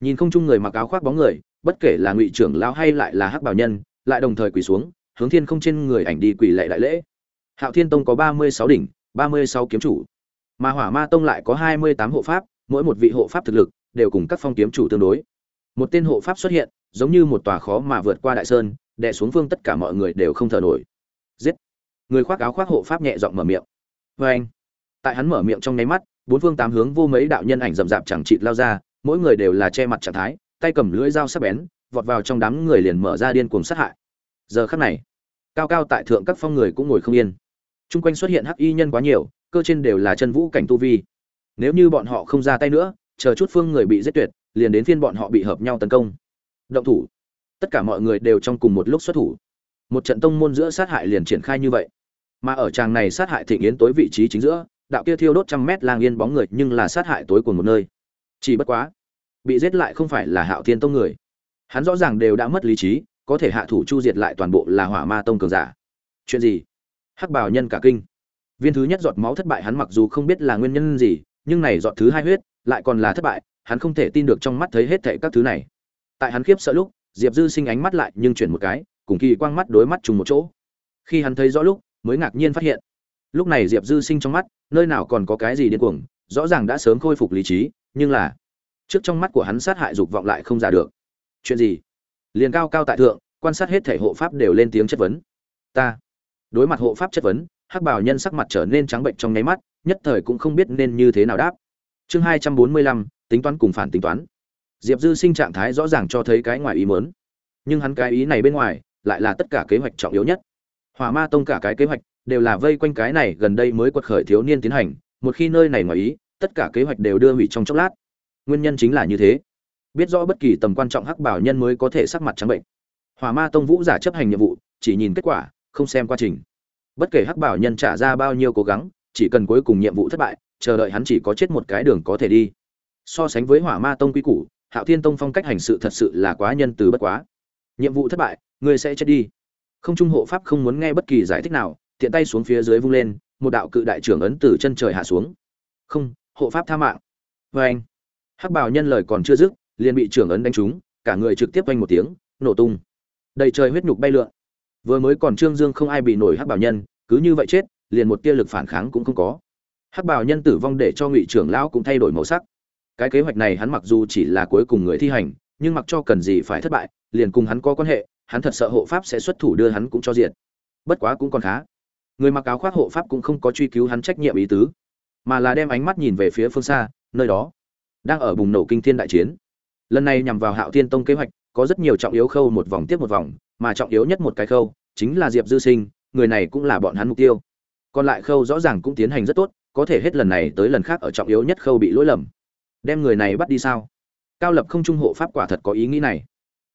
S1: Nhìn không chung người mặc áo khoác bóng người, bất kể là ngụy trưởng lão hay lại là hắc bảo nhân, lại đồng thời quỳ xuống, hướng thiên không trên người ảnh đi quỳ lệ đại lễ. Hạo thiên tông có ba mươi sáu đỉnh, ba mươi sáu kiếm chủ. Mà hỏa ma tông lại có hai mươi tám hộ pháp, mỗi một vị hộ pháp thực lực đều cùng các phong kiếm chủ tương đối. Một tên hộ pháp xuất hiện, giống như một tòa khó mà vượt qua đại sơn, đè xuống phương tất cả mọi người đều không thở nổi. Giết. Người khoác áo khoác hộ pháp nhẹ giọng mở miệng. Vê anh tại hắn mở miệng trong nháy mắt, bốn phương tám hướng vô mấy đạo nhân ảnh rậm rạp chẳng chịt lao ra, mỗi người đều là che mặt trạng thái, tay cầm lưỡi dao sắc bén, vọt vào trong đám người liền mở ra điên cuồng sát hại. Giờ khắc này, cao cao tại thượng các phong người cũng ngồi không yên. Chung quanh xuất hiện hắc y nhân quá nhiều, cơ trên đều là chân vũ cảnh tu vi. Nếu như bọn họ không ra tay nữa, chờ chút phương người bị giết tuyệt, liền đến phiên bọn họ bị hợp nhau tấn công. Động thủ. Tất cả mọi người đều trong cùng một lúc xuất thủ. Một trận tông môn giữa sát hại liền triển khai như vậy. Mà ở tràng này sát hại thịnh yến tối vị trí chính giữa đạo kia thiêu đốt trăm mét lang yên bóng người nhưng là sát hại tối cùng một nơi. Chỉ bất quá, bị giết lại không phải là hạo thiên tông người. Hắn rõ ràng đều đã mất lý trí, có thể hạ thủ chu diệt lại toàn bộ là hỏa ma tông cường giả. Chuyện gì? Hắc bảo nhân cả kinh. Viên thứ nhất giọt máu thất bại hắn mặc dù không biết là nguyên nhân gì, nhưng này giọt thứ hai huyết lại còn là thất bại, hắn không thể tin được trong mắt thấy hết thảy các thứ này. Tại hắn khiếp sợ lúc, diệp dư sinh ánh mắt lại nhưng chuyển một cái, cùng kỳ quang mắt đối mắt trùng một chỗ. Khi hắn thấy rõ lúc, mới ngạc nhiên phát hiện lúc này diệp dư sinh trong mắt, nơi nào còn có cái gì điên cuồng, rõ ràng đã sớm khôi phục lý trí, nhưng là, trước trong mắt của hắn sát hại dục vọng lại không giả được. Chuyện gì? Liền cao cao tại thượng, quan sát hết thể hộ pháp đều lên tiếng chất vấn. Ta, đối mặt hộ pháp chất vấn, hắc bảo nhân sắc mặt trở nên trắng bệnh trong nháy mắt, nhất thời cũng không biết nên như thế nào đáp. Chương hai trăm bốn mươi lăm, tính toán cùng phản tính toán. Diệp dư sinh trạng thái rõ ràng cho thấy cái ngoài ý mớn nhưng hắn cái ý này bên ngoài, lại là tất cả kế hoạch trọng yếu nhất. Hỏa ma tông cả cái kế hoạch đều là vây quanh cái này gần đây mới quật khởi thiếu niên tiến hành, một khi nơi này ngoài ý, tất cả kế hoạch đều đưa hủy trong chốc lát. Nguyên nhân chính là như thế. Biết rõ bất kỳ tầm quan trọng hắc bảo nhân mới có thể sắc mặt trắng bệnh. Hỏa ma tông vũ giả chấp hành nhiệm vụ, chỉ nhìn kết quả, không xem quá trình. Bất kể hắc bảo nhân trả ra bao nhiêu cố gắng, chỉ cần cuối cùng nhiệm vụ thất bại, chờ đợi hắn chỉ có chết một cái đường có thể đi. So sánh với hỏa ma tông quy củ, hạo thiên tông phong cách hành sự thật sự là quá nhân từ bất quá. Nhiệm vụ thất bại, ngươi sẽ chết đi. Không trung hộ pháp không muốn nghe bất kỳ giải thích nào tiện tay xuống phía dưới vung lên, một đạo cự đại trưởng ấn từ chân trời hạ xuống. Không, hộ pháp tha mạng. Vê anh. Hắc bảo nhân lời còn chưa dứt, liền bị trưởng ấn đánh trúng, cả người trực tiếp quanh một tiếng, nổ tung. Đầy trời huyết nhục bay lượn. Vừa mới còn trương dương không ai bị nổi hắc bảo nhân, cứ như vậy chết, liền một tia lực phản kháng cũng không có. Hắc bảo nhân tử vong để cho ngụy trưởng lão cũng thay đổi màu sắc. Cái kế hoạch này hắn mặc dù chỉ là cuối cùng người thi hành, nhưng mặc cho cần gì phải thất bại, liền cùng hắn có quan hệ, hắn thật sợ hộ pháp sẽ xuất thủ đưa hắn cũng cho diện bất quá cũng còn khá người mặc áo khoác hộ pháp cũng không có truy cứu hắn trách nhiệm ý tứ, mà là đem ánh mắt nhìn về phía phương xa, nơi đó đang ở bùng nổ kinh thiên đại chiến. Lần này nhằm vào hạo thiên tông kế hoạch, có rất nhiều trọng yếu khâu một vòng tiếp một vòng, mà trọng yếu nhất một cái khâu chính là diệp dư sinh, người này cũng là bọn hắn mục tiêu. Còn lại khâu rõ ràng cũng tiến hành rất tốt, có thể hết lần này tới lần khác ở trọng yếu nhất khâu bị lỗi lầm. Đem người này bắt đi sao? Cao lập không trung hộ pháp quả thật có ý nghĩ này.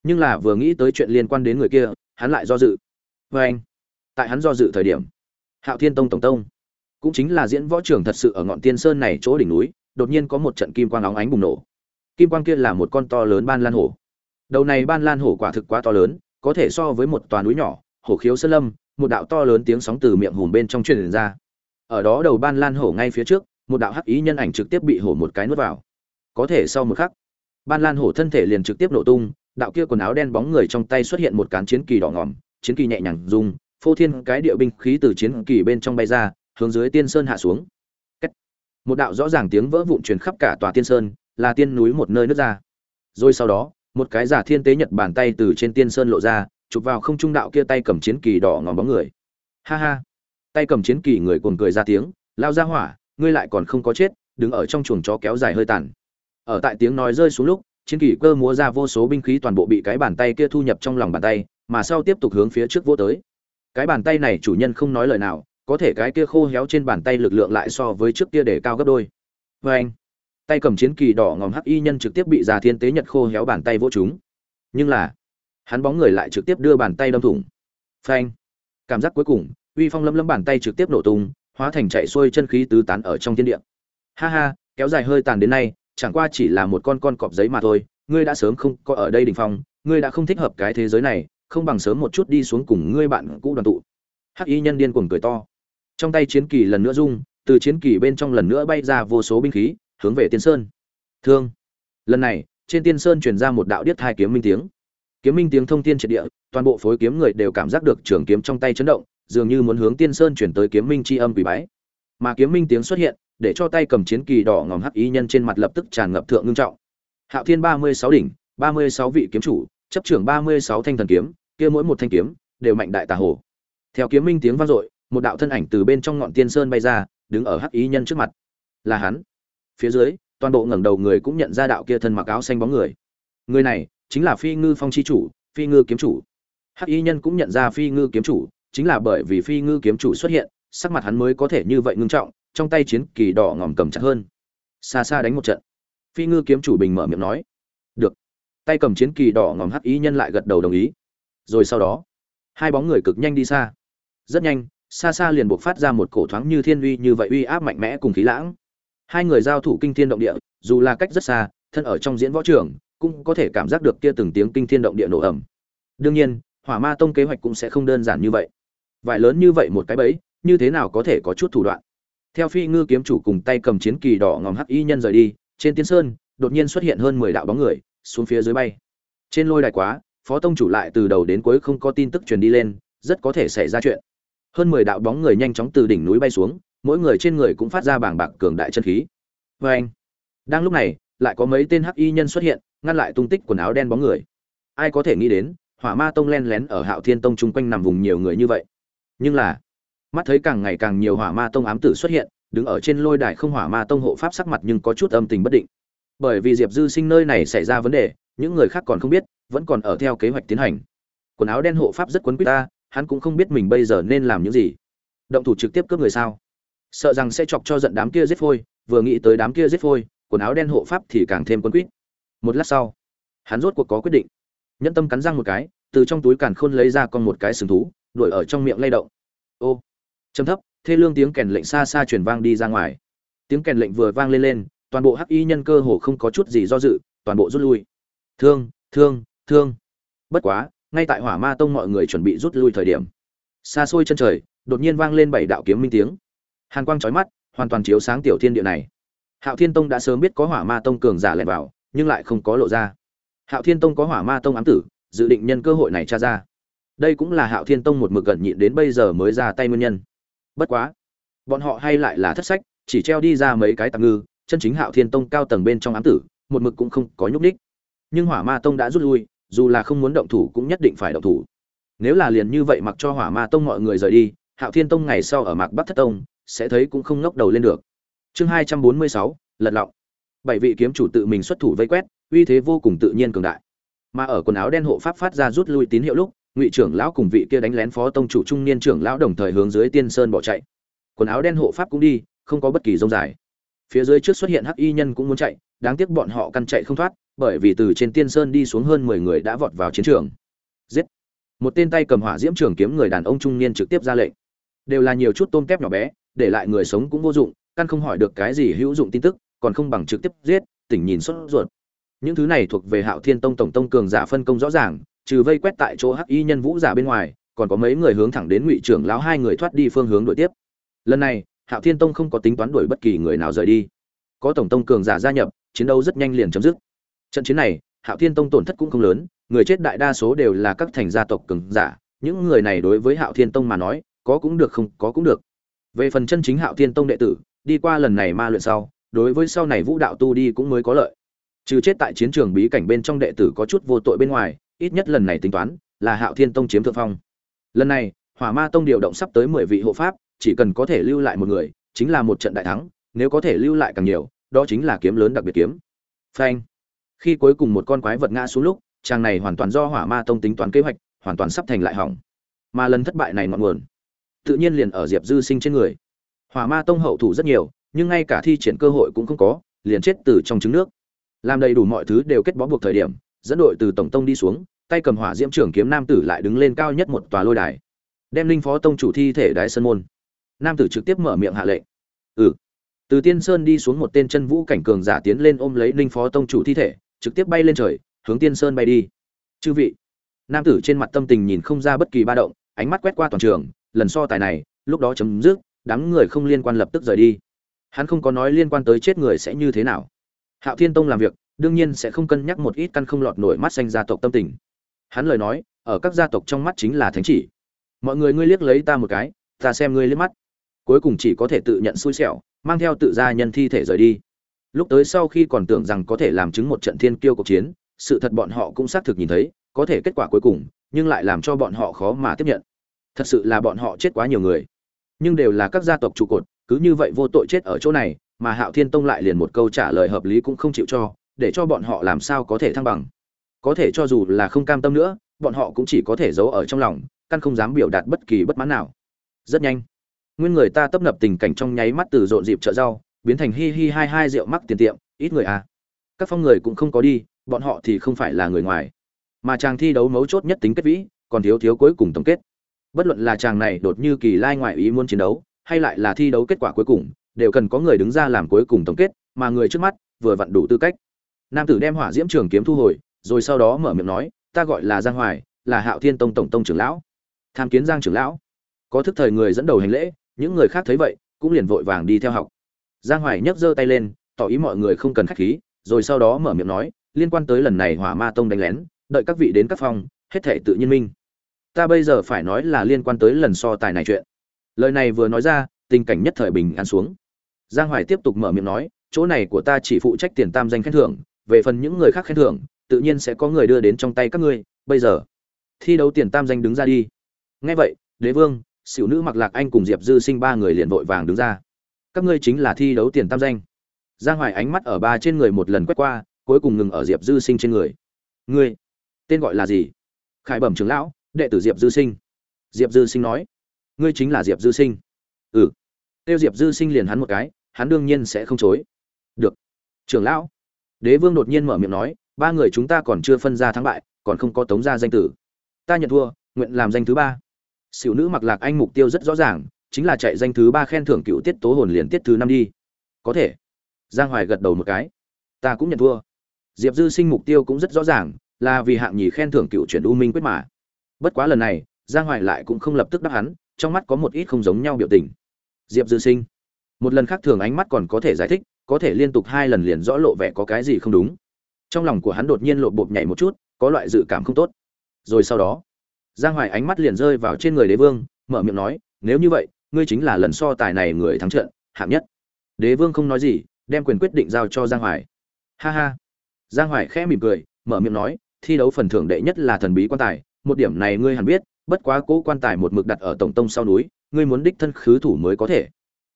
S1: Nhưng là vừa nghĩ tới chuyện liên quan đến người kia, hắn lại do dự. Vê anh. Tại hắn do dự thời điểm hạo thiên tông tổng tông, cũng chính là diễn võ trưởng thật sự ở ngọn tiên sơn này chỗ đỉnh núi, đột nhiên có một trận kim quang óng ánh bùng nổ. Kim quang kia là một con to lớn ban lan hổ. Đầu này ban lan hổ quả thực quá to lớn, có thể so với một tòa núi nhỏ, hổ khiếu sơn lâm, một đạo to lớn tiếng sóng từ miệng hùm bên trong truyền ra. Ở đó đầu ban lan hổ ngay phía trước, một đạo hắc ý nhân ảnh trực tiếp bị hổ một cái nuốt vào. Có thể sau một khắc, ban lan hổ thân thể liền trực tiếp nổ tung, đạo kia quần áo đen bóng người trong tay xuất hiện một cán chiến kỳ đỏ ngỏm chiến kỳ nhẹ nhàng rung phô thiên cái địa binh khí từ chiến kỳ bên trong bay ra, hướng dưới tiên sơn hạ xuống. Cách. một đạo rõ ràng tiếng vỡ vụn truyền khắp cả tòa tiên sơn, là tiên núi một nơi nước ra. Rồi sau đó, một cái giả thiên tế nhật bàn tay từ trên tiên sơn lộ ra, chụp vào không trung đạo kia tay cầm chiến kỳ đỏ ngòm bóng người. Ha ha. Tay cầm chiến kỳ người cuồng cười ra tiếng, lao ra hỏa, ngươi lại còn không có chết, đứng ở trong chuồng chó kéo dài hơi tàn. Ở tại tiếng nói rơi xuống lúc, chiến kỳ cơ múa ra vô số binh khí toàn bộ bị cái bàn tay kia thu nhập trong lòng bàn tay, mà sau tiếp tục hướng phía trước vô tới cái bàn tay này chủ nhân không nói lời nào, có thể cái kia khô héo trên bàn tay lực lượng lại so với trước kia để cao gấp đôi. Vê anh, tay cầm chiến kỳ đỏ ngòm hắc y nhân trực tiếp bị già thiên tế nhật khô héo bàn tay vỗ chúng nhưng là, hắn bóng người lại trực tiếp đưa bàn tay đâm thủng. Phanh cảm giác cuối cùng, uy phong lâm lâm bàn tay trực tiếp nổ tung, hóa thành chạy xuôi chân khí tứ tán ở trong thiên địa. Ha ha, kéo dài hơi tàn đến nay, chẳng qua chỉ là một con con cọp giấy mà thôi, ngươi đã sớm không có ở đây đỉnh phong, ngươi đã không thích hợp cái thế giới này không bằng sớm một chút đi xuống cùng ngươi bạn cũ đoàn tụ. Hắc y nhân điên cuồng cười to. Trong tay chiến kỳ lần nữa rung, từ chiến kỳ bên trong lần nữa bay ra vô số binh khí, hướng về tiên sơn. Thương. Lần này, trên tiên sơn truyền ra một đạo điếc hai kiếm minh tiếng. Kiếm minh tiếng thông tiên triệt địa, toàn bộ phối kiếm người đều cảm giác được trường kiếm trong tay chấn động, dường như muốn hướng tiên sơn chuyển tới kiếm minh chi âm quỷ bái. Mà kiếm minh tiếng xuất hiện, để cho tay cầm chiến kỳ đỏ ngòm hắc ý nhân trên mặt lập tức tràn ngập thượng ngưng trọng. Hạo thiên ba mươi sáu đỉnh, ba mươi sáu vị kiếm chủ, chấp trưởng ba mươi sáu thanh thần kiếm kia mỗi một thanh kiếm đều mạnh đại tà hồ theo kiếm minh tiếng vang dội, một đạo thân ảnh từ bên trong ngọn tiên sơn bay ra, đứng ở hắc ý nhân trước mặt. Là hắn. Phía dưới, toàn bộ ngẩng đầu người cũng nhận ra đạo kia thân mặc áo xanh bóng người. Người này chính là phi ngư phong chi chủ, phi ngư kiếm chủ. Hắc y nhân cũng nhận ra phi ngư kiếm chủ, chính là bởi vì phi ngư kiếm chủ xuất hiện, sắc mặt hắn mới có thể như vậy ngưng trọng, trong tay chiến kỳ đỏ ngòm cầm chặt hơn. Xa xa đánh một trận. Phi ngư kiếm chủ bình mở miệng nói, được. Tay cầm chiến kỳ đỏ ngòm hắc y nhân lại gật đầu đồng ý rồi sau đó, hai bóng người cực nhanh đi xa. Rất nhanh, xa xa liền buộc phát ra một cổ thoáng như thiên uy như vậy uy áp mạnh mẽ cùng khí lãng. Hai người giao thủ kinh thiên động địa, dù là cách rất xa, thân ở trong diễn võ trường, cũng có thể cảm giác được kia từng tiếng kinh thiên động địa nổ ẩm đương nhiên, hỏa ma tông kế hoạch cũng sẽ không đơn giản như vậy. Vải lớn như vậy một cái bẫy, như thế nào có thể có chút thủ đoạn? Theo phi ngư kiếm chủ cùng tay cầm chiến kỳ đỏ ngòm hắc y nhân rời đi, trên tiên sơn, đột nhiên xuất hiện hơn mười đạo bóng người, xuống phía dưới bay. Trên lôi đài quá phó tông chủ lại từ đầu đến cuối không có tin tức truyền đi lên, rất có thể xảy ra chuyện. Hơn mười đạo bóng người nhanh chóng từ đỉnh núi bay xuống, mỗi người trên người cũng phát ra bảng bạc cường đại chân khí. Vê anh, đang lúc này, lại có mấy tên hắc y nhân xuất hiện, ngăn lại tung tích quần áo đen bóng người. Ai có thể nghĩ đến, hỏa ma tông len lén ở hạo thiên tông chung quanh nằm vùng nhiều người như vậy. Nhưng là, mắt thấy càng ngày càng nhiều hỏa ma tông ám tử xuất hiện, đứng ở trên lôi đài không hỏa ma tông hộ pháp sắc mặt nhưng có chút âm tình bất định. Bởi vì diệp dư sinh nơi này xảy ra vấn đề, những người khác còn không biết vẫn còn ở theo kế hoạch tiến hành. Quần áo đen hộ pháp rất quấn quýt ta, hắn cũng không biết mình bây giờ nên làm những gì. Động thủ trực tiếp cướp người sao? Sợ rằng sẽ chọc cho giận đám kia giết phôi, vừa nghĩ tới đám kia giết phôi, quần áo đen hộ pháp thì càng thêm quấn quýt. Một lát sau, hắn rốt cuộc có quyết định. Nhẫn tâm cắn răng một cái, từ trong túi càn khôn lấy ra con một cái sừng thú, đuổi ở trong miệng lay động. Ô! Chấm thấp, thê lương tiếng kèn lệnh xa xa truyền vang đi ra ngoài. Tiếng kèn lệnh vừa vang lên lên, toàn bộ hắc y nhân cơ hồ không có chút gì do dự, toàn bộ rút lui. Thương thương thương. Bất quá, ngay tại hỏa ma tông mọi người chuẩn bị rút lui thời điểm, xa xôi chân trời, đột nhiên vang lên bảy đạo kiếm minh tiếng. Hàn quang chói mắt, hoàn toàn chiếu sáng tiểu thiên địa này. Hạo thiên tông đã sớm biết có hỏa ma tông cường giả lẻn vào, nhưng lại không có lộ ra. Hạo thiên tông có hỏa ma tông ám tử, dự định nhân cơ hội này tra ra. Đây cũng là hạo thiên tông một mực gần nhịn đến bây giờ mới ra tay nguyên nhân. Bất quá, bọn họ hay lại là thất sách, chỉ treo đi ra mấy cái tạm ngư, chân chính hạo thiên tông cao tầng bên trong ám tử, một mực cũng không có nhúc ních nhưng hỏa ma tông đã rút lui dù là không muốn động thủ cũng nhất định phải động thủ. Nếu là liền như vậy mặc cho hỏa ma tông mọi người rời đi, hạo thiên tông ngày sau ở mạc bắc thất tông, sẽ thấy cũng không ngóc đầu lên được. Chương hai trăm bốn mươi sáu, lật lọng. Bảy vị kiếm chủ tự mình xuất thủ vây quét, uy thế vô cùng tự nhiên cường đại. Mà ở quần áo đen hộ pháp phát ra rút lui tín hiệu lúc, ngụy trưởng lão cùng vị kia đánh lén phó tông chủ trung niên trưởng lão đồng thời hướng dưới tiên sơn bỏ chạy. Quần áo đen hộ pháp cũng đi, không có bất kỳ rông dài. Phía dưới trước xuất hiện hắc y nhân cũng muốn chạy, đáng tiếc bọn họ căn chạy không thoát bởi vì từ trên tiên sơn đi xuống hơn mười người đã vọt vào chiến trường. Giết! Một tên tay cầm hỏa diễm trường kiếm người đàn ông trung niên trực tiếp ra lệnh. Đều là nhiều chút tôm tép nhỏ bé, để lại người sống cũng vô dụng, căn không hỏi được cái gì hữu dụng tin tức, còn không bằng trực tiếp giết, tỉnh nhìn sốt ruột. Những thứ này thuộc về hạo thiên tông tổng tông cường giả phân công rõ ràng, trừ vây quét tại chỗ hắc y nhân vũ giả bên ngoài, còn có mấy người hướng thẳng đến ngụy trưởng lão hai người thoát đi phương hướng đuổi tiếp. Lần này, hạo thiên tông không có tính toán đuổi bất kỳ người nào rời đi. Có tổng tông cường giả gia nhập, chiến đấu rất nhanh liền chấm dứt trận chiến này, hạo thiên tông tổn thất cũng không lớn, người chết đại đa số đều là các thành gia tộc cường giả, những người này đối với hạo thiên tông mà nói, có cũng được không có cũng được. Về phần chân chính hạo thiên tông đệ tử, đi qua lần này ma luyện sau, đối với sau này vũ đạo tu đi cũng mới có lợi. Trừ chết tại chiến trường bí cảnh bên trong đệ tử có chút vô tội bên ngoài, ít nhất lần này tính toán, là hạo thiên tông chiếm thượng phong. Lần này, hỏa ma tông điều động sắp tới mười vị hộ pháp, chỉ cần có thể lưu lại một người, chính là một trận đại thắng, nếu có thể lưu lại càng nhiều, đó chính là kiếm lớn đặc biệt kiếm. Phanh khi cuối cùng một con quái vật ngã xuống lúc, chàng này hoàn toàn do hỏa ma tông tính toán kế hoạch, hoàn toàn sắp thành lại hỏng. Mà lần thất bại này ngọn nguồn, tự nhiên liền ở diệp dư sinh trên người. Hỏa ma tông hậu thủ rất nhiều, nhưng ngay cả thi triển cơ hội cũng không có, liền chết từ trong trứng nước. Làm đầy đủ mọi thứ đều kết bó buộc thời điểm, dẫn đội từ tổng tông đi xuống, tay cầm hỏa diễm trưởng kiếm nam tử lại đứng lên cao nhất một tòa lôi đài. Đem linh phó tông chủ thi thể đái sơn môn. Nam tử trực tiếp mở miệng hạ lệnh. Ừ. Từ tiên sơn đi xuống một tên chân vũ cảnh cường giả tiến lên ôm lấy linh phó tông chủ thi thể trực tiếp bay lên trời, hướng tiên sơn bay đi. Chư vị, nam tử trên mặt tâm tình nhìn không ra bất kỳ ba động, ánh mắt quét qua toàn trường, lần so tài này, lúc đó chấm dứt, đám người không liên quan lập tức rời đi. Hắn không có nói liên quan tới chết người sẽ như thế nào. Hạo thiên tông làm việc, đương nhiên sẽ không cân nhắc một ít căn không lọt nổi mắt xanh gia tộc tâm tình. Hắn lời nói, ở các gia tộc trong mắt chính là thánh chỉ. Mọi người ngươi liếc lấy ta một cái, ta xem ngươi liếc mắt. Cuối cùng chỉ có thể tự nhận xui xẻo, mang theo tự gia nhân thi thể rời đi lúc tới sau khi còn tưởng rằng có thể làm chứng một trận thiên kiêu cuộc chiến, sự thật bọn họ cũng xác thực nhìn thấy, có thể kết quả cuối cùng, nhưng lại làm cho bọn họ khó mà tiếp nhận. Thật sự là bọn họ chết quá nhiều người. Nhưng đều là các gia tộc trụ cột, cứ như vậy vô tội chết ở chỗ này, mà hạo thiên tông lại liền một câu trả lời hợp lý cũng không chịu cho, để cho bọn họ làm sao có thể thăng bằng. Có thể cho dù là không cam tâm nữa, bọn họ cũng chỉ có thể giấu ở trong lòng, căn không dám biểu đạt bất kỳ bất mãn nào. Rất nhanh, nguyên người ta tấp nập tình cảnh trong nháy mắt từ rộn dịp chợ rau biến thành hi hi hai hai rượu mắc tiền tiệm, ít người à. Các phong người cũng không có đi, bọn họ thì không phải là người ngoài. Mà chàng thi đấu mấu chốt nhất tính kết vĩ, còn thiếu thiếu cuối cùng tổng kết. Bất luận là chàng này đột như kỳ lai ngoại ý muốn chiến đấu, hay lại là thi đấu kết quả cuối cùng, đều cần có người đứng ra làm cuối cùng tổng kết, mà người trước mắt vừa vặn đủ tư cách. Nam tử đem hỏa diễm trường kiếm thu hồi, rồi sau đó mở miệng nói, ta gọi là giang hoài, là hạo thiên tông tổng tông trưởng lão. Tham kiến giang trưởng lão. Có thức thời người dẫn đầu hành lễ, những người khác thấy vậy, cũng liền vội vàng đi theo học giang hoài nhấc giơ tay lên, tỏ ý mọi người không cần khách khí, rồi sau đó mở miệng nói, liên quan tới lần này hỏa ma tông đánh lén, đợi các vị đến các phòng, hết thảy tự nhiên minh. Ta bây giờ phải nói là liên quan tới lần so tài này chuyện. Lời này vừa nói ra, tình cảnh nhất thời bình an xuống. Giang hoài tiếp tục mở miệng nói, chỗ này của ta chỉ phụ trách tiền tam danh khen thưởng, về phần những người khác khen thưởng, tự nhiên sẽ có người đưa đến trong tay các ngươi, bây giờ. Thi đấu tiền tam danh đứng ra đi. Nghe vậy, đế vương xỉu nữ mặc lạc anh cùng diệp dư sinh ba người liền vội vàng đứng ra các ngươi chính là thi đấu tiền tam danh. Giang hoài ánh mắt ở ba trên người một lần quét qua, cuối cùng ngừng ở diệp dư sinh trên người. Ngươi, tên gọi là gì? Khải bẩm trưởng lão, đệ tử diệp dư sinh. Diệp dư sinh nói. Ngươi chính là diệp dư sinh. Ừ. Tiêu diệp dư sinh liền hắn một cái, hắn đương nhiên sẽ không chối. Được. Trưởng lão. Đế vương đột nhiên mở miệng nói, ba người chúng ta còn chưa phân ra thắng bại, còn không có tống ra danh tử. Ta nhận thua, nguyện làm danh thứ ba. Xỉu nữ mặc lạc anh mục tiêu rất rõ ràng chính là chạy danh thứ ba khen thưởng cựu tiết tố hồn liền tiết thứ năm đi. Có thể. Giang hoài gật đầu một cái. Ta cũng nhận thua. Diệp dư sinh mục tiêu cũng rất rõ ràng, là vì hạng nhì khen thưởng cựu chuyển u minh quyết mà. Bất quá lần này, giang hoài lại cũng không lập tức đáp hắn, trong mắt có một ít không giống nhau biểu tình. Diệp dư sinh. Một lần khác thường ánh mắt còn có thể giải thích, có thể liên tục hai lần liền rõ lộ vẻ có cái gì không đúng. Trong lòng của hắn đột nhiên lộ bộp nhảy một chút, có loại dự cảm không tốt. Rồi sau đó, giang hoài ánh mắt liền rơi vào trên người đế vương, mở miệng nói, nếu như vậy ngươi chính là lần so tài này người thắng trận, hạng nhất. Đế vương không nói gì, đem quyền quyết định giao cho giang hoài. Ha ha. Giang hoài khẽ mỉm cười, mở miệng nói, thi đấu phần thưởng đệ nhất là thần bí quan tài, một điểm này ngươi hẳn biết, bất quá cố quan tài một mực đặt ở tổng tông sau núi, ngươi muốn đích thân khứ thủ mới có thể.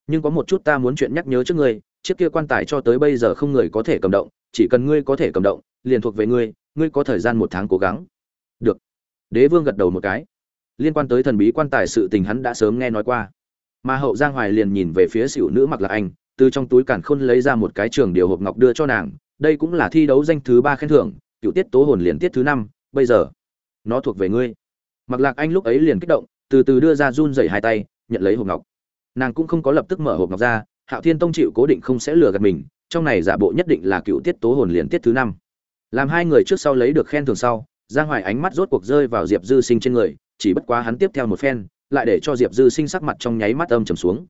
S1: Nhưng có một chút ta muốn chuyện nhắc nhớ trước ngươi, chiếc kia quan tài cho tới bây giờ không người có thể cầm động, chỉ cần ngươi có thể cầm động, liền thuộc về ngươi ngươi có thời gian một tháng cố gắng. Được. Đế vương gật đầu một cái. Liên quan tới thần bí quan tài sự tình hắn đã sớm nghe nói qua mà hậu giang hoài liền nhìn về phía xỉu nữ mặc là anh, từ trong túi cản khôn lấy ra một cái trường điều hộp ngọc đưa cho nàng, đây cũng là thi đấu danh thứ ba khen thưởng, cựu tiết tố hồn liền tiết thứ năm, bây giờ, nó thuộc về ngươi. Mặc lạc anh lúc ấy liền kích động, từ từ đưa ra run rẩy hai tay, nhận lấy hộp ngọc. Nàng cũng không có lập tức mở hộp ngọc ra, hạo thiên tông chịu cố định không sẽ lừa gạt mình, trong này giả bộ nhất định là cựu tiết tố hồn liền tiết thứ năm. Làm hai người trước sau lấy được khen thưởng sau, giang hoài ánh mắt rốt cuộc rơi vào diệp dư sinh trên người, chỉ bất quá hắn tiếp theo một phen lại để cho diệp dư sinh sắc mặt trong nháy mắt âm trầm xuống.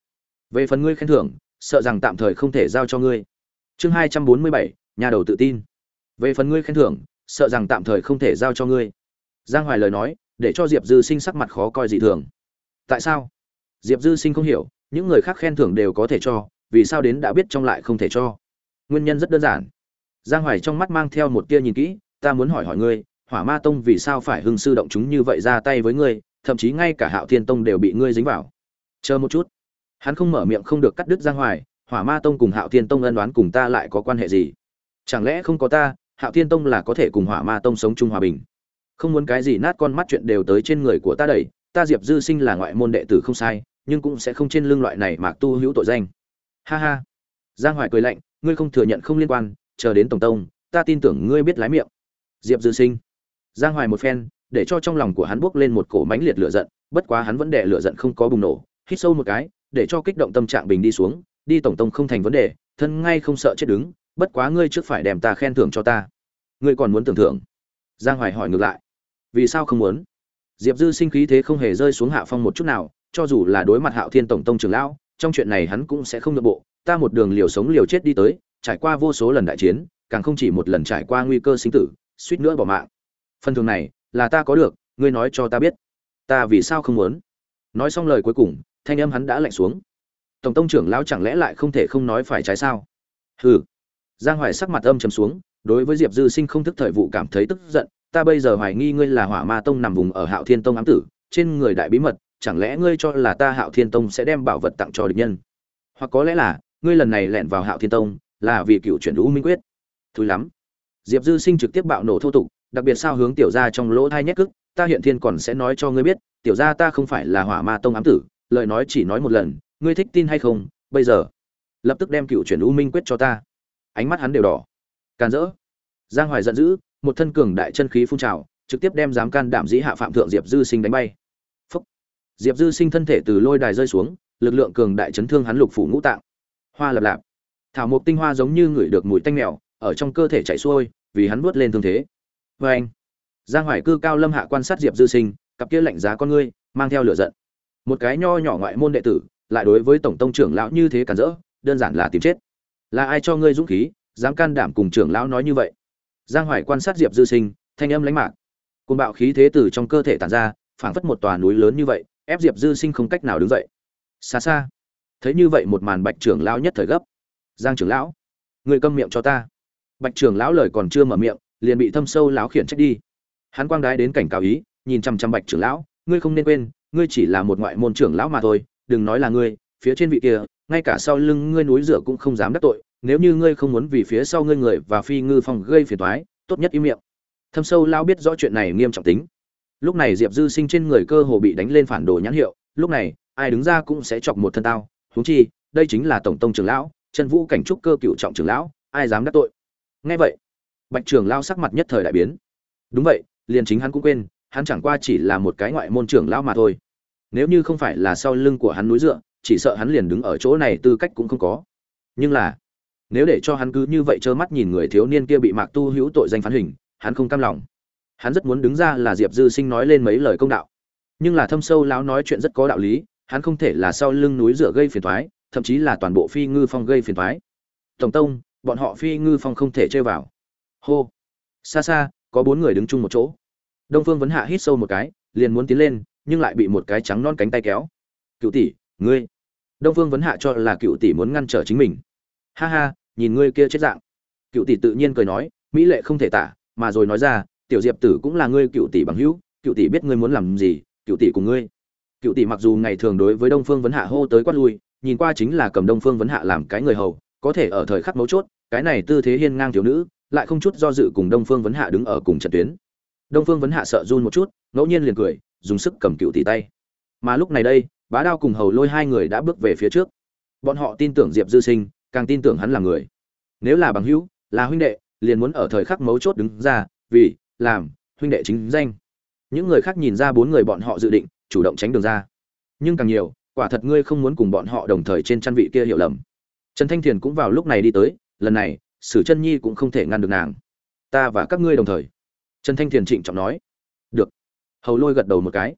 S1: Về phần ngươi khen thưởng, sợ rằng tạm thời không thể giao cho ngươi. Chương hai trăm bốn mươi bảy, nhà đầu tự tin. Về phần ngươi khen thưởng, sợ rằng tạm thời không thể giao cho ngươi. Giang hoài lời nói, để cho diệp dư sinh sắc mặt khó coi dị thường. Tại sao? Diệp dư sinh không hiểu, những người khác khen thưởng đều có thể cho, vì sao đến đã biết trong lại không thể cho? Nguyên nhân rất đơn giản. Giang hoài trong mắt mang theo một tia nhìn kỹ, ta muốn hỏi hỏi ngươi, hỏa ma tông vì sao phải hưng sư động chúng như vậy ra tay với ngươi thậm chí ngay cả hạo thiên tông đều bị ngươi dính vào. Chờ một chút. Hắn không mở miệng không được cắt đứt giang hoài hỏa ma tông cùng hạo thiên tông ân oán cùng ta lại có quan hệ gì? Chẳng lẽ không có ta, hạo thiên tông là có thể cùng hỏa ma tông sống chung hòa bình? Không muốn cái gì nát con mắt chuyện đều tới trên người của ta đẩy, ta diệp dư sinh là ngoại môn đệ tử không sai, nhưng cũng sẽ không trên lưng loại này mà tu hữu tội danh. Ha ha. Giang hoài cười lạnh, ngươi không thừa nhận không liên quan, chờ đến tổng tông, ta tin tưởng ngươi biết lái miệng. Diệp dư sinh. Giang hoài một phen để cho trong lòng của hắn buốc lên một cổ mãnh liệt lửa giận, bất quá hắn vẫn đè lửa giận không có bùng nổ, hít sâu một cái, để cho kích động tâm trạng bình đi xuống, đi tổng tông không thành vấn đề, thân ngay không sợ chết đứng, bất quá ngươi trước phải đem ta khen thưởng cho ta. Ngươi còn muốn tưởng thưởng? Giang hoài hỏi ngược lại. Vì sao không muốn? Diệp dư sinh khí thế không hề rơi xuống hạ phong một chút nào, cho dù là đối mặt hạo thiên tổng tông trường lão, trong chuyện này hắn cũng sẽ không nội bộ, ta một đường liều sống liều chết đi tới, trải qua vô số lần đại chiến, càng không chỉ một lần trải qua nguy cơ sinh tử, suýt nữa bỏ mạng. Phần thường này là ta có được, ngươi nói cho ta biết. Ta vì sao không muốn? Nói xong lời cuối cùng, thanh âm hắn đã lạnh xuống. Tổng tông trưởng lão chẳng lẽ lại không thể không nói phải trái sao? Hừ. Giang hoài sắc mặt âm trầm xuống, đối với diệp dư sinh không thức thời vụ cảm thấy tức giận, ta bây giờ hoài nghi ngươi là hỏa ma tông nằm vùng ở hạo thiên tông ám tử, trên người đại bí mật, chẳng lẽ ngươi cho là ta hạo thiên tông sẽ đem bảo vật tặng cho địch nhân? Hoặc có lẽ là, ngươi lần này lẻn vào hạo thiên tông, là vì cựu chuyển lũ minh quyết. Thúi lắm. Diệp dư sinh trực tiếp bạo nổ thô tục đặc biệt sao hướng tiểu gia trong lỗ thai nhét cức, ta hiện thiên còn sẽ nói cho ngươi biết, tiểu gia ta không phải là hỏa ma tông ám tử, lời nói chỉ nói một lần, ngươi thích tin hay không, bây giờ. Lập tức đem cựu chuyển u minh quyết cho ta. Ánh mắt hắn đều đỏ. Can dỡ giang hoài giận dữ, một thân cường đại chân khí phun trào, trực tiếp đem dám can đảm dĩ hạ phạm thượng diệp dư sinh đánh bay. Phúc. diệp dư sinh thân thể từ lôi đài rơi xuống, lực lượng cường đại chấn thương hắn lục phủ ngũ tạng. Hoa lập lạp. Thảo mộc tinh hoa giống như ngửi được mùi tanh mèo, ở trong cơ thể chảy xuôi, vì hắn vuốt lên thương thế vê anh. Giang hoài cư cao lâm hạ quan sát diệp dư sinh, cặp kia lạnh giá con ngươi, mang theo lửa giận. Một cái nho nhỏ ngoại môn đệ tử, lại đối với tổng tông trưởng lão như thế cản rỡ, đơn giản là tìm chết. Là ai cho ngươi dũng khí, dám can đảm cùng trưởng lão nói như vậy? Giang hoài quan sát diệp dư sinh, thanh âm lãnh mạc. Côn bạo khí thế từ trong cơ thể tản ra, phảng phất một tòa núi lớn như vậy, ép diệp dư sinh không cách nào đứng dậy. Xa xa. Thấy như vậy một màn bạch trưởng lão nhất thời gấp. Giang trưởng lão, người câm miệng cho ta. Bạch trưởng lão lời còn chưa mở miệng liền bị thâm sâu lão khiển trách đi. Hắn quang đái đến cảnh cáo ý, nhìn chăm chăm bạch trưởng lão, ngươi không nên quên, ngươi chỉ là một ngoại môn trưởng lão mà thôi, đừng nói là ngươi, phía trên vị kia, ngay cả sau lưng ngươi núi rửa cũng không dám đắc tội, nếu như ngươi không muốn vì phía sau ngươi người và phi ngư phòng gây phiền toái, tốt nhất im miệng. Thâm sâu lão biết rõ chuyện này nghiêm trọng tính. Lúc này diệp dư sinh trên người cơ hồ bị đánh lên phản đồ nhãn hiệu, lúc này, ai đứng ra cũng sẽ chọc một thân tao, huống chi, đây chính là tổng tông trưởng lão, chân vũ cảnh trúc cơ cựu trọng trưởng lão, ai dám đắc tội? Nghe vậy bạch trưởng lao sắc mặt nhất thời đại biến. Đúng vậy, liền chính hắn cũng quên, hắn chẳng qua chỉ là một cái ngoại môn trưởng lão mà thôi. Nếu như không phải là sau lưng của hắn núi dựa, chỉ sợ hắn liền đứng ở chỗ này tư cách cũng không có. Nhưng là, nếu để cho hắn cứ như vậy trơ mắt nhìn người thiếu niên kia bị mạc tu hữu tội danh phán hình, hắn không cam lòng. Hắn rất muốn đứng ra là diệp dư sinh nói lên mấy lời công đạo. Nhưng là thâm sâu lão nói chuyện rất có đạo lý, hắn không thể là sau lưng núi dựa gây phiền thoái thậm chí là toàn bộ phi ngư phong gây phiền thoái tổng tông, bọn họ phi ngư phong không thể chơi vào hô. Xa xa, có bốn người đứng chung một chỗ. Đông phương vấn hạ hít sâu một cái, liền muốn tiến lên, nhưng lại bị một cái trắng non cánh tay kéo. Cựu tỷ, ngươi. Đông phương vấn hạ cho là cựu tỷ muốn ngăn trở chính mình. Ha ha, nhìn ngươi kia chết dạng. Cựu tỷ tự nhiên cười nói, mỹ lệ không thể tả, mà rồi nói ra, tiểu diệp tử cũng là ngươi cựu tỷ bằng hữu, cựu tỷ biết ngươi muốn làm gì, cựu tỷ cùng ngươi. Cựu tỷ mặc dù ngày thường đối với đông phương vấn hạ hô tới quát lui, nhìn qua chính là cầm đông phương vấn hạ làm cái người hầu, có thể ở thời khắc mấu chốt, cái này tư thế hiên ngang thiếu nữ lại không chút do dự cùng đông phương vấn hạ đứng ở cùng trận tuyến. Đông phương vấn hạ sợ run một chút, ngẫu nhiên liền cười, dùng sức cầm cựu tỷ tay. Mà lúc này đây, bá đao cùng hầu lôi hai người đã bước về phía trước. Bọn họ tin tưởng diệp dư sinh, càng tin tưởng hắn là người. Nếu là bằng hữu, là huynh đệ, liền muốn ở thời khắc mấu chốt đứng ra, vì, làm, huynh đệ chính danh. Những người khác nhìn ra bốn người bọn họ dự định, chủ động tránh đường ra. Nhưng càng nhiều, quả thật ngươi không muốn cùng bọn họ đồng thời trên chăn vị kia hiểu lầm. Trần thanh thiền cũng vào lúc này đi tới, lần này sử chân nhi cũng không thể ngăn được nàng. Ta và các ngươi đồng thời. Trần thanh thiền trịnh trọng nói. Được. Hầu lôi gật đầu một cái.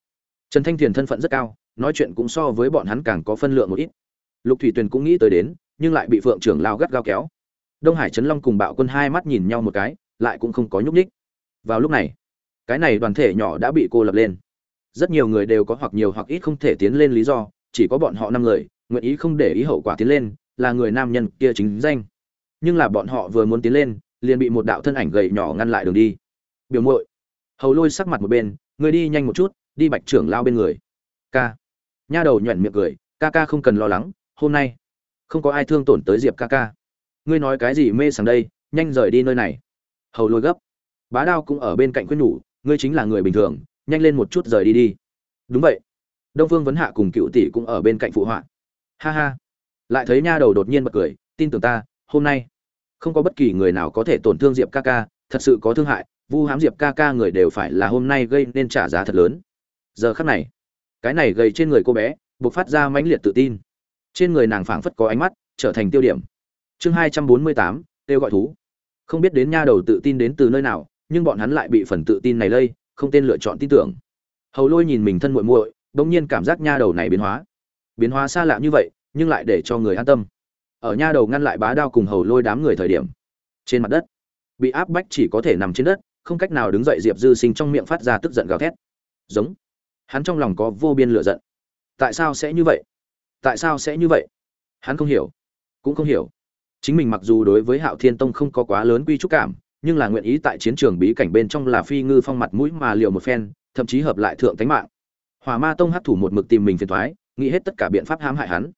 S1: Trần thanh thiền thân phận rất cao, nói chuyện cũng so với bọn hắn càng có phân lượng một ít. Lục thủy tuyền cũng nghĩ tới đến, nhưng lại bị phượng trưởng lao gắt gao kéo. Đông hải trấn long cùng bạo quân hai mắt nhìn nhau một cái, lại cũng không có nhúc nhích. Vào lúc này, cái này đoàn thể nhỏ đã bị cô lập lên. Rất nhiều người đều có hoặc nhiều hoặc ít không thể tiến lên lý do, chỉ có bọn họ năm người, nguyện ý không để ý hậu quả tiến lên, là người nam nhân kia chính danh nhưng là bọn họ vừa muốn tiến lên, liền bị một đạo thân ảnh gầy nhỏ ngăn lại đường đi. Biểu muội. Hầu lôi sắc mặt một bên người đi nhanh một chút, đi bạch trưởng lao bên người. Ca. Nha đầu nhoẻn miệng cười, ca ca không cần lo lắng, hôm nay không có ai thương tổn tới diệp ca ca. Ngươi nói cái gì mê sảng đây, nhanh rời đi nơi này. Hầu lôi gấp, bá đao cũng ở bên cạnh khuyên nhủ, ngươi chính là người bình thường, nhanh lên một chút rời đi đi. Đúng vậy. Đông phương vấn hạ cùng cựu tỷ cũng ở bên cạnh phụ họa. Ha ha. Lại thấy nha đầu đột nhiên bật cười, tin tưởng ta hôm nay không có bất kỳ người nào có thể tổn thương diệp ca ca, thật sự có thương hại, vu hám diệp ca ca người đều phải là hôm nay gây nên trả giá thật lớn. Giờ khắc này, cái này gầy trên người cô bé buộc phát ra mãnh liệt tự tin. Trên người nàng phảng phất có ánh mắt, trở thành tiêu điểm. Chương hai trăm bốn mươi tám, kêu gọi thú. Không biết đến nha đầu tự tin đến từ nơi nào, nhưng bọn hắn lại bị phần tự tin này lây, không tên lựa chọn tin tưởng. Hầu lôi nhìn mình thân muội muội, bỗng nhiên cảm giác nha đầu này biến hóa. Biến hóa xa lạ như vậy, nhưng lại để cho người an tâm ở nha đầu ngăn lại bá đao cùng hầu lôi đám người thời điểm. Trên mặt đất, bị áp bách chỉ có thể nằm trên đất, không cách nào đứng dậy diệp dư sinh trong miệng phát ra tức giận gào thét. Giống, hắn trong lòng có vô biên lửa giận. Tại sao sẽ như vậy? Tại sao sẽ như vậy? Hắn không hiểu, cũng không hiểu. Chính mình mặc dù đối với hạo thiên tông không có quá lớn quy trúc cảm, nhưng là nguyện ý tại chiến trường bí cảnh bên trong là phi ngư phong mặt mũi mà liều một phen, thậm chí hợp lại thượng tánh mạng. Hỏa ma tông hấp thủ một mực tìm mình phiền thoái, nghĩ hết tất cả biện pháp hãm hại hắn.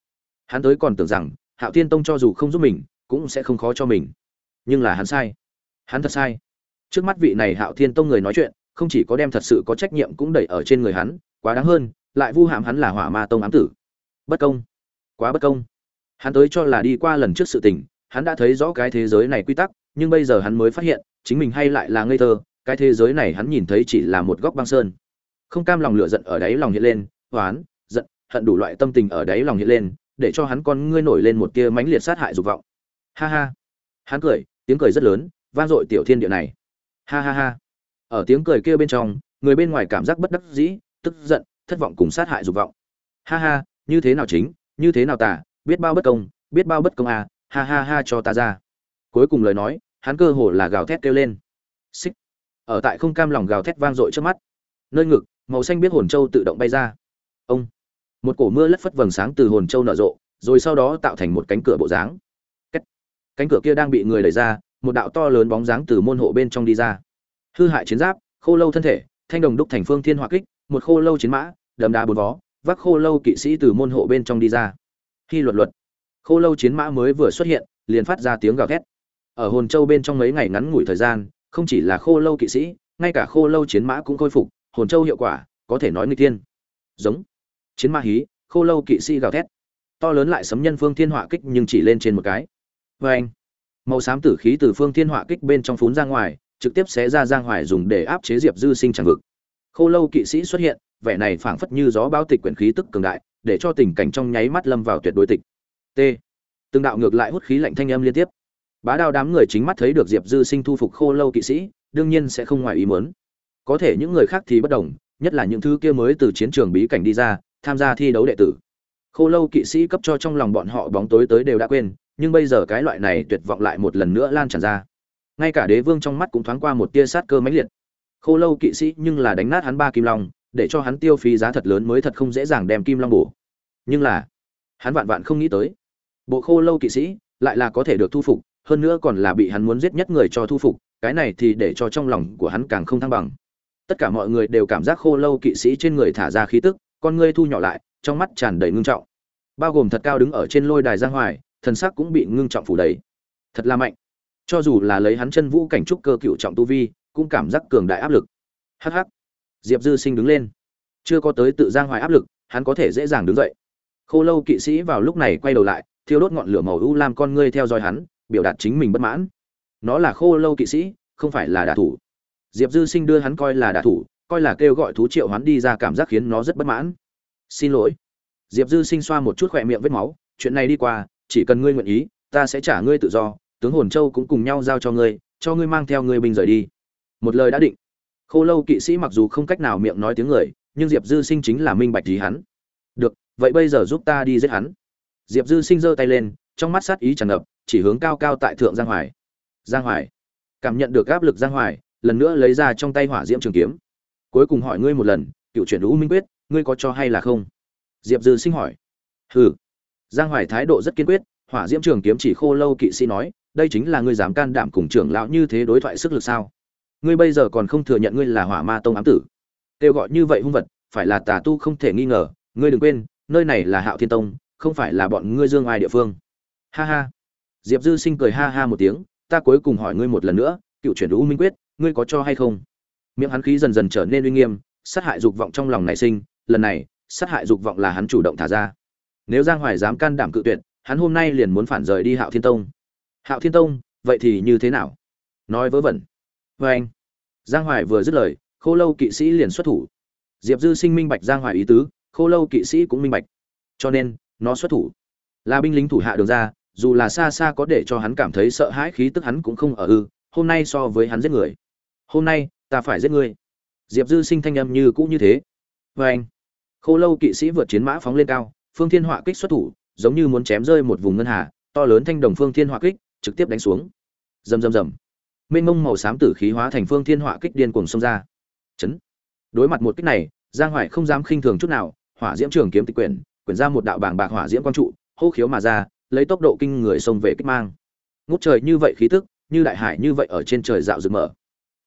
S1: Hắn tới còn tưởng rằng hạo thiên tông cho dù không giúp mình, cũng sẽ không khó cho mình. Nhưng là hắn sai. Hắn thật sai. Trước mắt vị này hạo thiên tông người nói chuyện, không chỉ có đem thật sự có trách nhiệm cũng đẩy ở trên người hắn, quá đáng hơn, lại vu hàm hắn là hỏa ma tông ám tử. Bất công. Quá bất công. Hắn tới cho là đi qua lần trước sự tình, hắn đã thấy rõ cái thế giới này quy tắc, nhưng bây giờ hắn mới phát hiện, chính mình hay lại là ngây thơ, cái thế giới này hắn nhìn thấy chỉ là một góc băng sơn. Không cam lòng lửa giận ở đáy lòng hiện lên, hoán, giận, hận đủ loại tâm tình ở đáy lòng hiện lên để cho hắn con ngươi nổi lên một tia mãnh liệt sát hại dục vọng. Ha ha. Hắn cười, tiếng cười rất lớn, vang dội tiểu thiên địa này. Ha ha ha. Ở tiếng cười kia bên trong, người bên ngoài cảm giác bất đắc dĩ, tức giận, thất vọng cùng sát hại dục vọng. Ha ha, như thế nào chính, như thế nào tà, biết bao bất công, biết bao bất công à ha ha ha cho ta ra. Cuối cùng lời nói, hắn cơ hồ là gào thét kêu lên. Xích. Ở tại không cam lòng gào thét vang dội trước mắt. Nơi ngực, màu xanh biết hồn châu tự động bay ra. Ông một cổ mưa lất phất vầng sáng từ hồn châu nở rộ, rồi sau đó tạo thành một cánh cửa bộ dáng. Cách. cánh cửa kia đang bị người đẩy ra, một đạo to lớn bóng dáng từ môn hộ bên trong đi ra. Hư hại chiến giáp, khô lâu thân thể, thanh đồng đúc thành phương thiên hỏa kích, một khô lâu chiến mã đầm đá bốn vó, vác khô lâu kỵ sĩ từ môn hộ bên trong đi ra. Khi luật luật, khô lâu chiến mã mới vừa xuất hiện, liền phát ra tiếng gào thét. Ở hồn châu bên trong mấy ngày ngắn ngủi thời gian, không chỉ là khô lâu kỵ sĩ, ngay cả khô lâu chiến mã cũng khôi phục, hồn châu hiệu quả có thể nói người tiên giống chiến ma hí, khô lâu kỵ sĩ gào thét. To lớn lại sấm nhân phương thiên họa kích nhưng chỉ lên trên một cái. Vê anh, màu xám tử khí từ phương thiên họa kích bên trong phún ra ngoài, trực tiếp xé ra giang hoài dùng để áp chế diệp dư sinh tràng vực. Khô lâu kỵ sĩ xuất hiện, vẻ này phảng phất như gió bao tịch quyển khí tức cường đại, để cho tình cảnh trong nháy mắt lâm vào tuyệt đối tịch. T. Từng đạo ngược lại hút khí lạnh thanh âm liên tiếp. Bá đao đám người chính mắt thấy được diệp dư sinh thu phục khô lâu kỵ sĩ, đương nhiên sẽ không ngoài ý muốn. Có thể những người khác thì bất đồng, nhất là những thứ kia mới từ chiến trường bí cảnh đi ra tham gia thi đấu đệ tử. Khô lâu kỵ sĩ cấp cho trong lòng bọn họ bóng tối tới đều đã quên, nhưng bây giờ cái loại này tuyệt vọng lại một lần nữa lan tràn ra. Ngay cả đế vương trong mắt cũng thoáng qua một tia sát cơ mãnh liệt. Khô lâu kỵ sĩ nhưng là đánh nát hắn ba kim long, để cho hắn tiêu phí giá thật lớn mới thật không dễ dàng đem kim long bổ. Nhưng là, hắn vạn vạn không nghĩ tới, bộ khô lâu kỵ sĩ lại là có thể được thu phục, hơn nữa còn là bị hắn muốn giết nhất người cho thu phục, cái này thì để cho trong lòng của hắn càng không thăng bằng. Tất cả mọi người đều cảm giác khô lâu kỵ sĩ trên người thả ra khí tức con ngươi thu nhỏ lại, trong mắt tràn đầy ngưng trọng. Bao gồm thật cao đứng ở trên lôi đài giang hoài thần sắc cũng bị ngưng trọng phủ đầy. Thật là mạnh. Cho dù là lấy hắn chân vũ cảnh trúc cơ cựu trọng tu vi, cũng cảm giác cường đại áp lực. Hh diệp dư sinh đứng lên. Chưa có tới tự giang hoài áp lực, hắn có thể dễ dàng đứng dậy. Khô lâu kỵ sĩ vào lúc này quay đầu lại, thiêu đốt ngọn lửa màu u lam con ngươi theo dõi hắn, biểu đạt chính mình bất mãn. Nó là khô lâu kỵ sĩ, không phải là đả thủ. Diệp dư sinh đưa hắn coi là đả thủ coi là kêu gọi thú triệu hắn đi ra cảm giác khiến nó rất bất mãn. Xin lỗi. Diệp dư sinh xoa một chút khỏe miệng vết máu. Chuyện này đi qua, chỉ cần ngươi nguyện ý, ta sẽ trả ngươi tự do. Tướng hồn châu cũng cùng nhau giao cho ngươi cho ngươi mang theo ngươi binh rời đi. Một lời đã định. Khô lâu kỵ sĩ mặc dù không cách nào miệng nói tiếng người, nhưng diệp dư sinh chính là minh bạch gì hắn. Được, vậy bây giờ giúp ta đi giết hắn. Diệp dư sinh giơ tay lên, trong mắt sát ý tràn ngập, chỉ hướng cao cao tại thượng giang hoài. Giang hoài. Cảm nhận được áp lực giang hoài, lần nữa lấy ra trong tay hỏa diễm trường kiếm cuối cùng hỏi ngươi một lần, cựu chuyển u minh quyết, ngươi có cho hay là không? Diệp dư sinh hỏi. Hừ. Giang hoài thái độ rất kiên quyết, hỏa diễm trường kiếm chỉ khô lâu kỵ sĩ nói, đây chính là ngươi dám can đảm cùng trưởng lão như thế đối thoại sức lực sao? Ngươi bây giờ còn không thừa nhận ngươi là hỏa ma tông ám tử. Kêu gọi như vậy hung vật, phải là tà tu không thể nghi ngờ, ngươi đừng quên, nơi này là hạo thiên tông, không phải là bọn ngươi dương ai địa phương. Ha ha. Diệp dư sinh cười ha ha một tiếng, ta cuối cùng hỏi ngươi một lần nữa, cựu chuyển u minh quyết, ngươi có cho hay không? Miệng hắn khí dần dần trở nên uy nghiêm, sát hại dục vọng trong lòng nảy sinh, lần này, sát hại dục vọng là hắn chủ động thả ra. Nếu giang hoài dám can đảm cự tuyệt, hắn hôm nay liền muốn phản rời đi hạo thiên tông. Hạo thiên tông, vậy thì như thế nào? Nói vớ vẩn. Vê anh. Giang hoài vừa dứt lời, khô lâu kỵ sĩ liền xuất thủ. Diệp dư sinh minh bạch giang hoài ý tứ, khô lâu kỵ sĩ cũng minh bạch. Cho nên, nó xuất thủ. Là binh lính thủ hạ đường ra, dù là xa xa có để cho hắn cảm thấy sợ hãi khí tức hắn cũng không ở ư, hôm nay so với hắn giết người. Hôm nay ta phải giết ngươi. Diệp dư sinh thanh âm như cũ như thế. Vê anh, khô lâu kỵ sĩ vượt chiến mã phóng lên cao, phương thiên họa kích xuất thủ, giống như muốn chém rơi một vùng ngân hà, to lớn thanh đồng phương thiên họa kích, trực tiếp đánh xuống. Rầm rầm rầm. Mênh mông màu xám tử khí hóa thành phương thiên họa kích điên cuồng xông ra. Chấn. Đối mặt một kích này, giang hoài không dám khinh thường chút nào, hỏa diễm trường kiếm tịch quyển quyển ra một đạo bảng bạc hỏa diễm quang trụ, hô khiếu mà ra, lấy tốc độ kinh người xông về kích mang. Ngút trời như vậy khí tức, như đại hải như vậy ở trên trời dạo rực mở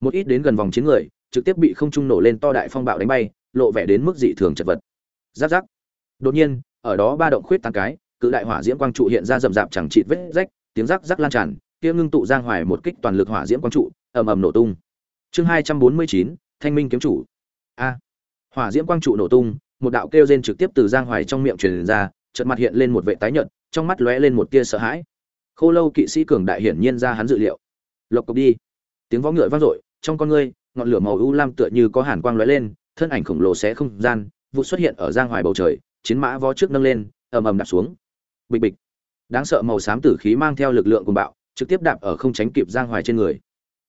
S1: một ít đến gần vòng chiến người, trực tiếp bị không trung nổ lên to đại phong bạo đánh bay, lộ vẻ đến mức dị thường chật vật. Giáp giáp. Đột nhiên, ở đó ba động khuyết tăng cái, cự đại hỏa diễm quang trụ hiện ra rậm rạp chẳng chịt vết rách, tiếng rắc rắc lan tràn, kia ngưng tụ giang hoài một kích toàn lực hỏa diễm quang trụ, ầm ầm nổ tung. Chương hai trăm bốn mươi chín, thanh minh kiếm chủ. A. Hỏa diễm quang trụ nổ tung, một đạo kêu rên trực tiếp từ giang hoài trong miệng truyền ra, chợt mặt hiện lên một vệ tái nhợt, trong mắt lóe lên một tia sợ hãi. Khô lâu kỵ sĩ cường đại hiển nhiên ra hắn dự liệu. Lộc cộc đi. Tiếng võ ngựa vang dội trong con ngươi, ngọn lửa màu u lam tựa như có hàn quang lóe lên, thân ảnh khổng lồ xé không gian, vụ xuất hiện ở giang hoài bầu trời, chiến mã vó trước nâng lên, ầm ầm đạp xuống. Bịch bịch. Đáng sợ màu xám tử khí mang theo lực lượng cùng bạo, trực tiếp đạp ở không tránh kịp giang hoài trên người.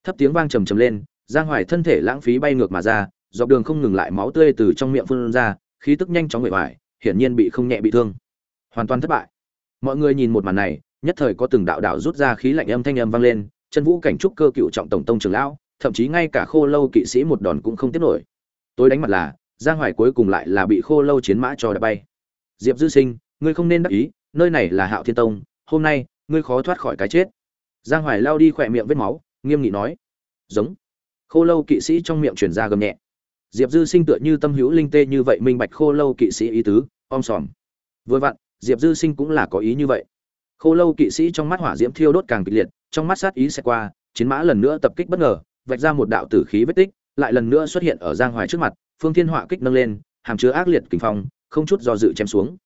S1: Thấp tiếng vang trầm trầm lên, giang hoài thân thể lãng phí bay ngược mà ra, dọc đường không ngừng lại máu tươi từ trong miệng phun ra, khí tức nhanh chóng bể hoài hiển nhiên bị không nhẹ bị thương. Hoàn toàn thất bại. Mọi người nhìn một màn này, nhất thời có từng đạo đạo rút ra khí lạnh âm thanh âm vang lên, chân vũ cảnh trúc cơ cựu trọng tổng tông trưởng lão thậm chí ngay cả khô lâu kỵ sĩ một đòn cũng không tiếp nổi. Tôi đánh mặt là giang hoài cuối cùng lại là bị khô lâu chiến mã cho đã bay. Diệp dư sinh, ngươi không nên đắc ý, nơi này là hạo thiên tông, hôm nay, ngươi khó thoát khỏi cái chết. Giang hoài lao đi khỏe miệng vết máu, nghiêm nghị nói. Giống. Khô lâu kỵ sĩ trong miệng chuyển ra gầm nhẹ. Diệp dư sinh tựa như tâm hữu linh tê như vậy minh bạch khô lâu kỵ sĩ ý tứ, om sòm. Vừa vặn, diệp dư sinh cũng là có ý như vậy. Khô lâu kỵ sĩ trong mắt hỏa diễm thiêu đốt càng kịch liệt, trong mắt sát ý sẽ qua, chiến mã lần nữa tập kích bất ngờ vạch ra một đạo tử khí vết tích, lại lần nữa xuất hiện ở giang hoài trước mặt, phương thiên họa kích nâng lên, hàm chứa ác liệt kình phong, không chút do dự chém xuống.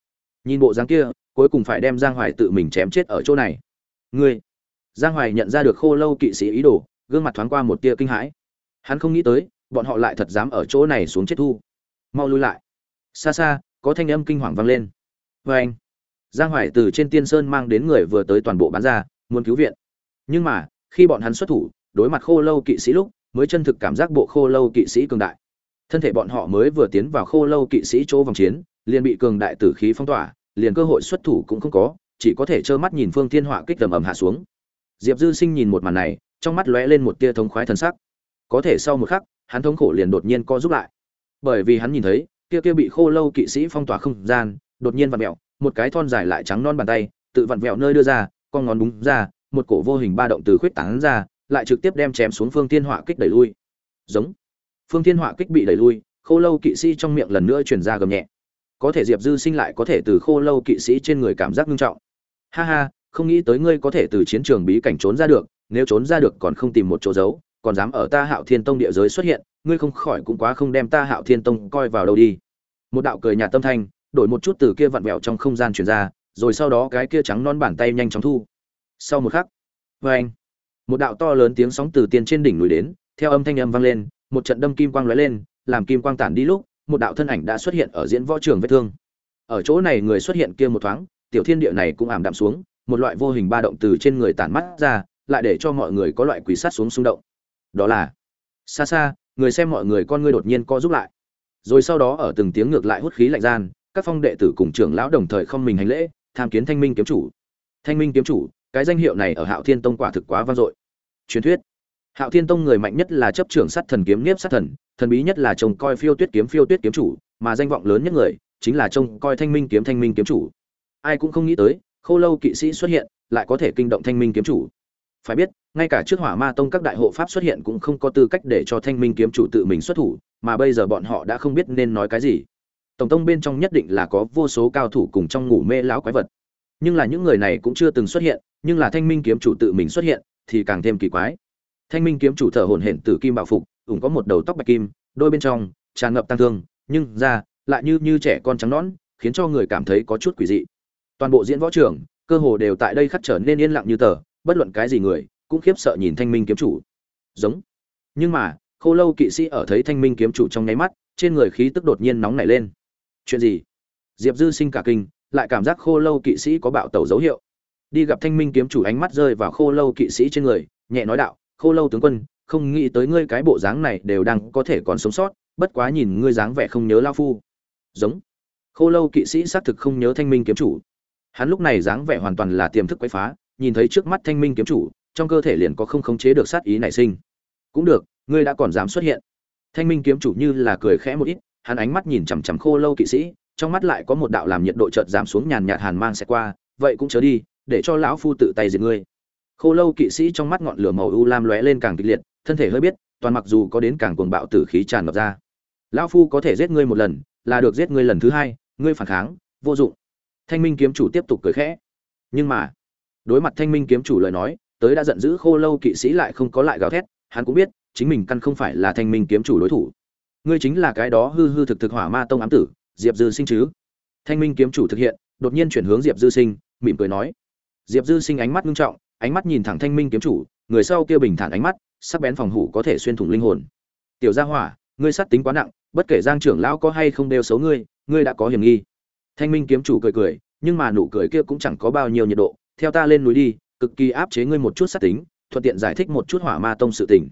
S1: Nhìn bộ dáng kia, cuối cùng phải đem giang hoài tự mình chém chết ở chỗ này. Ngươi! Giang hoài nhận ra được khô lâu kỵ sĩ ý đồ, gương mặt thoáng qua một tia kinh hãi. Hắn không nghĩ tới, bọn họ lại thật dám ở chỗ này xuống chết thu. Mau lui lại! Xa xa, có thanh âm kinh hoàng vang lên. Vê anh! Giang hoài từ trên tiên sơn mang đến người vừa tới toàn bộ bán ra, muốn cứu viện. Nhưng mà, khi bọn hắn xuất thủ đối mặt khô lâu kỵ sĩ lúc, mới chân thực cảm giác bộ khô lâu kỵ sĩ cường đại. Thân thể bọn họ mới vừa tiến vào khô lâu kỵ sĩ chỗ vòng chiến, liền bị cường đại tử khí phong tỏa, liền cơ hội xuất thủ cũng không có, chỉ có thể trơ mắt nhìn phương thiên họa kích tầm ầm hạ xuống. Diệp dư sinh nhìn một màn này, trong mắt lóe lên một tia thống khoái thần sắc. Có thể sau một khắc, hắn thống khổ liền đột nhiên co giúp lại. Bởi vì hắn nhìn thấy, kia kia bị khô lâu kỵ sĩ phong tỏa không gian, đột nhiên vặn vẹo, một cái thon dài lại trắng non bàn tay, tự vặn vẹo nơi đưa ra, con ngón búng ra, một cổ vô hình ba động từ khuyết tán ra lại trực tiếp đem chém xuống phương thiên họa kích đẩy lui. Giống. Phương thiên họa kích bị đẩy lui, khô lâu kỵ sĩ trong miệng lần nữa truyền ra gầm nhẹ. Có thể diệp dư sinh lại có thể từ khô lâu kỵ sĩ trên người cảm giác nghiêm trọng. Ha ha, không nghĩ tới ngươi có thể từ chiến trường bí cảnh trốn ra được, nếu trốn ra được còn không tìm một chỗ giấu, còn dám ở ta hạo thiên tông địa giới xuất hiện, ngươi không khỏi cũng quá không đem ta hạo thiên tông coi vào đâu đi. Một đạo cười nhạt tâm thanh, đổi một chút từ kia vặn vẹo trong không gian truyền ra, rồi sau đó cái kia trắng non bàn tay nhanh chóng thu. Sau một khắc vê anh một đạo to lớn tiếng sóng từ tiền trên đỉnh núi đến, theo âm thanh âm vang lên, một trận đâm kim quang lóe lên, làm kim quang tản đi lúc, một đạo thân ảnh đã xuất hiện ở diễn võ trường vết thương. Ở chỗ này người xuất hiện kia một thoáng, tiểu thiên địa này cũng ảm đạm xuống, một loại vô hình ba động từ trên người tản mắt ra, lại để cho mọi người có loại quỷ sát xuống xung động. Đó là, xa xa, người xem mọi người con ngươi đột nhiên co giúp lại. Rồi sau đó ở từng tiếng ngược lại hút khí lạnh gian, các phong đệ tử cùng trưởng lão đồng thời không mình hành lễ, tham kiến thanh minh kiếm chủ. Thanh minh kiếm chủ cái danh hiệu này ở hạo thiên tông quả thực quá vang dội. Truyền thuyết. Hạo thiên tông người mạnh nhất là chấp trưởng sát thần kiếm niếp sát thần thần bí nhất là trông coi phiêu tuyết kiếm phiêu tuyết kiếm chủ, mà danh vọng lớn nhất người chính là trông coi thanh minh kiếm thanh minh kiếm chủ. Ai cũng không nghĩ tới, khô lâu kỵ sĩ xuất hiện, lại có thể kinh động thanh minh kiếm chủ. Phải biết, ngay cả trước hỏa ma tông các đại hộ pháp xuất hiện cũng không có tư cách để cho thanh minh kiếm chủ tự mình xuất thủ, mà bây giờ bọn họ đã không biết nên nói cái gì. Tổng tông bên trong nhất định là có vô số cao thủ cùng trong ngủ mê lão quái vật nhưng là những người này cũng chưa từng xuất hiện, nhưng là thanh minh kiếm chủ tự mình xuất hiện thì càng thêm kỳ quái. Thanh minh kiếm chủ thở hổn hển từ kim bảo phục, ủng có một đầu tóc bạch kim, đôi bên trong tràn ngập tăng thương, nhưng ra lại như như trẻ con trắng nõn, khiến cho người cảm thấy có chút quỷ dị. Toàn bộ diễn võ trường, cơ hồ đều tại đây khắc trở nên yên lặng như tờ, bất luận cái gì người cũng khiếp sợ nhìn thanh minh kiếm chủ. Giống. Nhưng mà, khô lâu kỵ sĩ ở thấy thanh minh kiếm chủ trong nháy mắt, trên người khí tức đột nhiên nóng nảy lên. Chuyện gì? Diệp dư sinh cả kinh lại cảm giác khô lâu kỵ sĩ có bạo tẩu dấu hiệu. Đi gặp thanh minh kiếm chủ ánh mắt rơi vào khô lâu kỵ sĩ trên người, nhẹ nói đạo, khô lâu tướng quân, không nghĩ tới ngươi cái bộ dáng này đều đang có thể còn sống sót, bất quá nhìn ngươi dáng vẻ không nhớ lao phu. Giống. Khô lâu kỵ sĩ xác thực không nhớ thanh minh kiếm chủ. Hắn lúc này dáng vẻ hoàn toàn là tiềm thức quấy phá, nhìn thấy trước mắt thanh minh kiếm chủ, trong cơ thể liền có không khống chế được sát ý nảy sinh. Cũng được, ngươi đã còn dám xuất hiện. Thanh minh kiếm chủ như là cười khẽ một ít, hắn ánh mắt nhìn chằm chằm khô lâu kỵ sĩ trong mắt lại có một đạo làm nhiệt độ chợt giảm xuống nhàn nhạt hàn mang sẽ qua, vậy cũng chớ đi, để cho lão phu tự tay diệt ngươi. Khô lâu kỵ sĩ trong mắt ngọn lửa màu u lam lóe lên càng kịch liệt, thân thể hơi biết, toàn mặc dù có đến càng cuồng bạo tử khí tràn ngập ra. Lão phu có thể giết ngươi một lần, là được giết ngươi lần thứ hai, ngươi phản kháng, vô dụng. Thanh minh kiếm chủ tiếp tục cười khẽ. Nhưng mà, đối mặt thanh minh kiếm chủ lời nói, tới đã giận dữ khô lâu kỵ sĩ lại không có lại gào thét, hắn cũng biết, chính mình căn không phải là thanh minh kiếm chủ đối thủ. Ngươi chính là cái đó hư hư thực thực hỏa ma tông ám tử diệp dư sinh chứ? Thanh minh kiếm chủ thực hiện, đột nhiên chuyển hướng diệp dư sinh, mỉm cười nói. Diệp dư sinh ánh mắt nghiêm trọng, ánh mắt nhìn thẳng thanh minh kiếm chủ, người sau kia bình thản ánh mắt, sắc bén phòng hủ có thể xuyên thủng linh hồn. Tiểu gia hỏa, ngươi sát tính quá nặng, bất kể giang trưởng lão có hay không đều xấu ngươi ngươi đã có hiểm nghi. Thanh minh kiếm chủ cười cười, nhưng mà nụ cười kia cũng chẳng có bao nhiêu nhiệt độ, theo ta lên núi đi, cực kỳ áp chế ngươi một chút sát tính, thuận tiện giải thích một chút hỏa ma tông sự tình.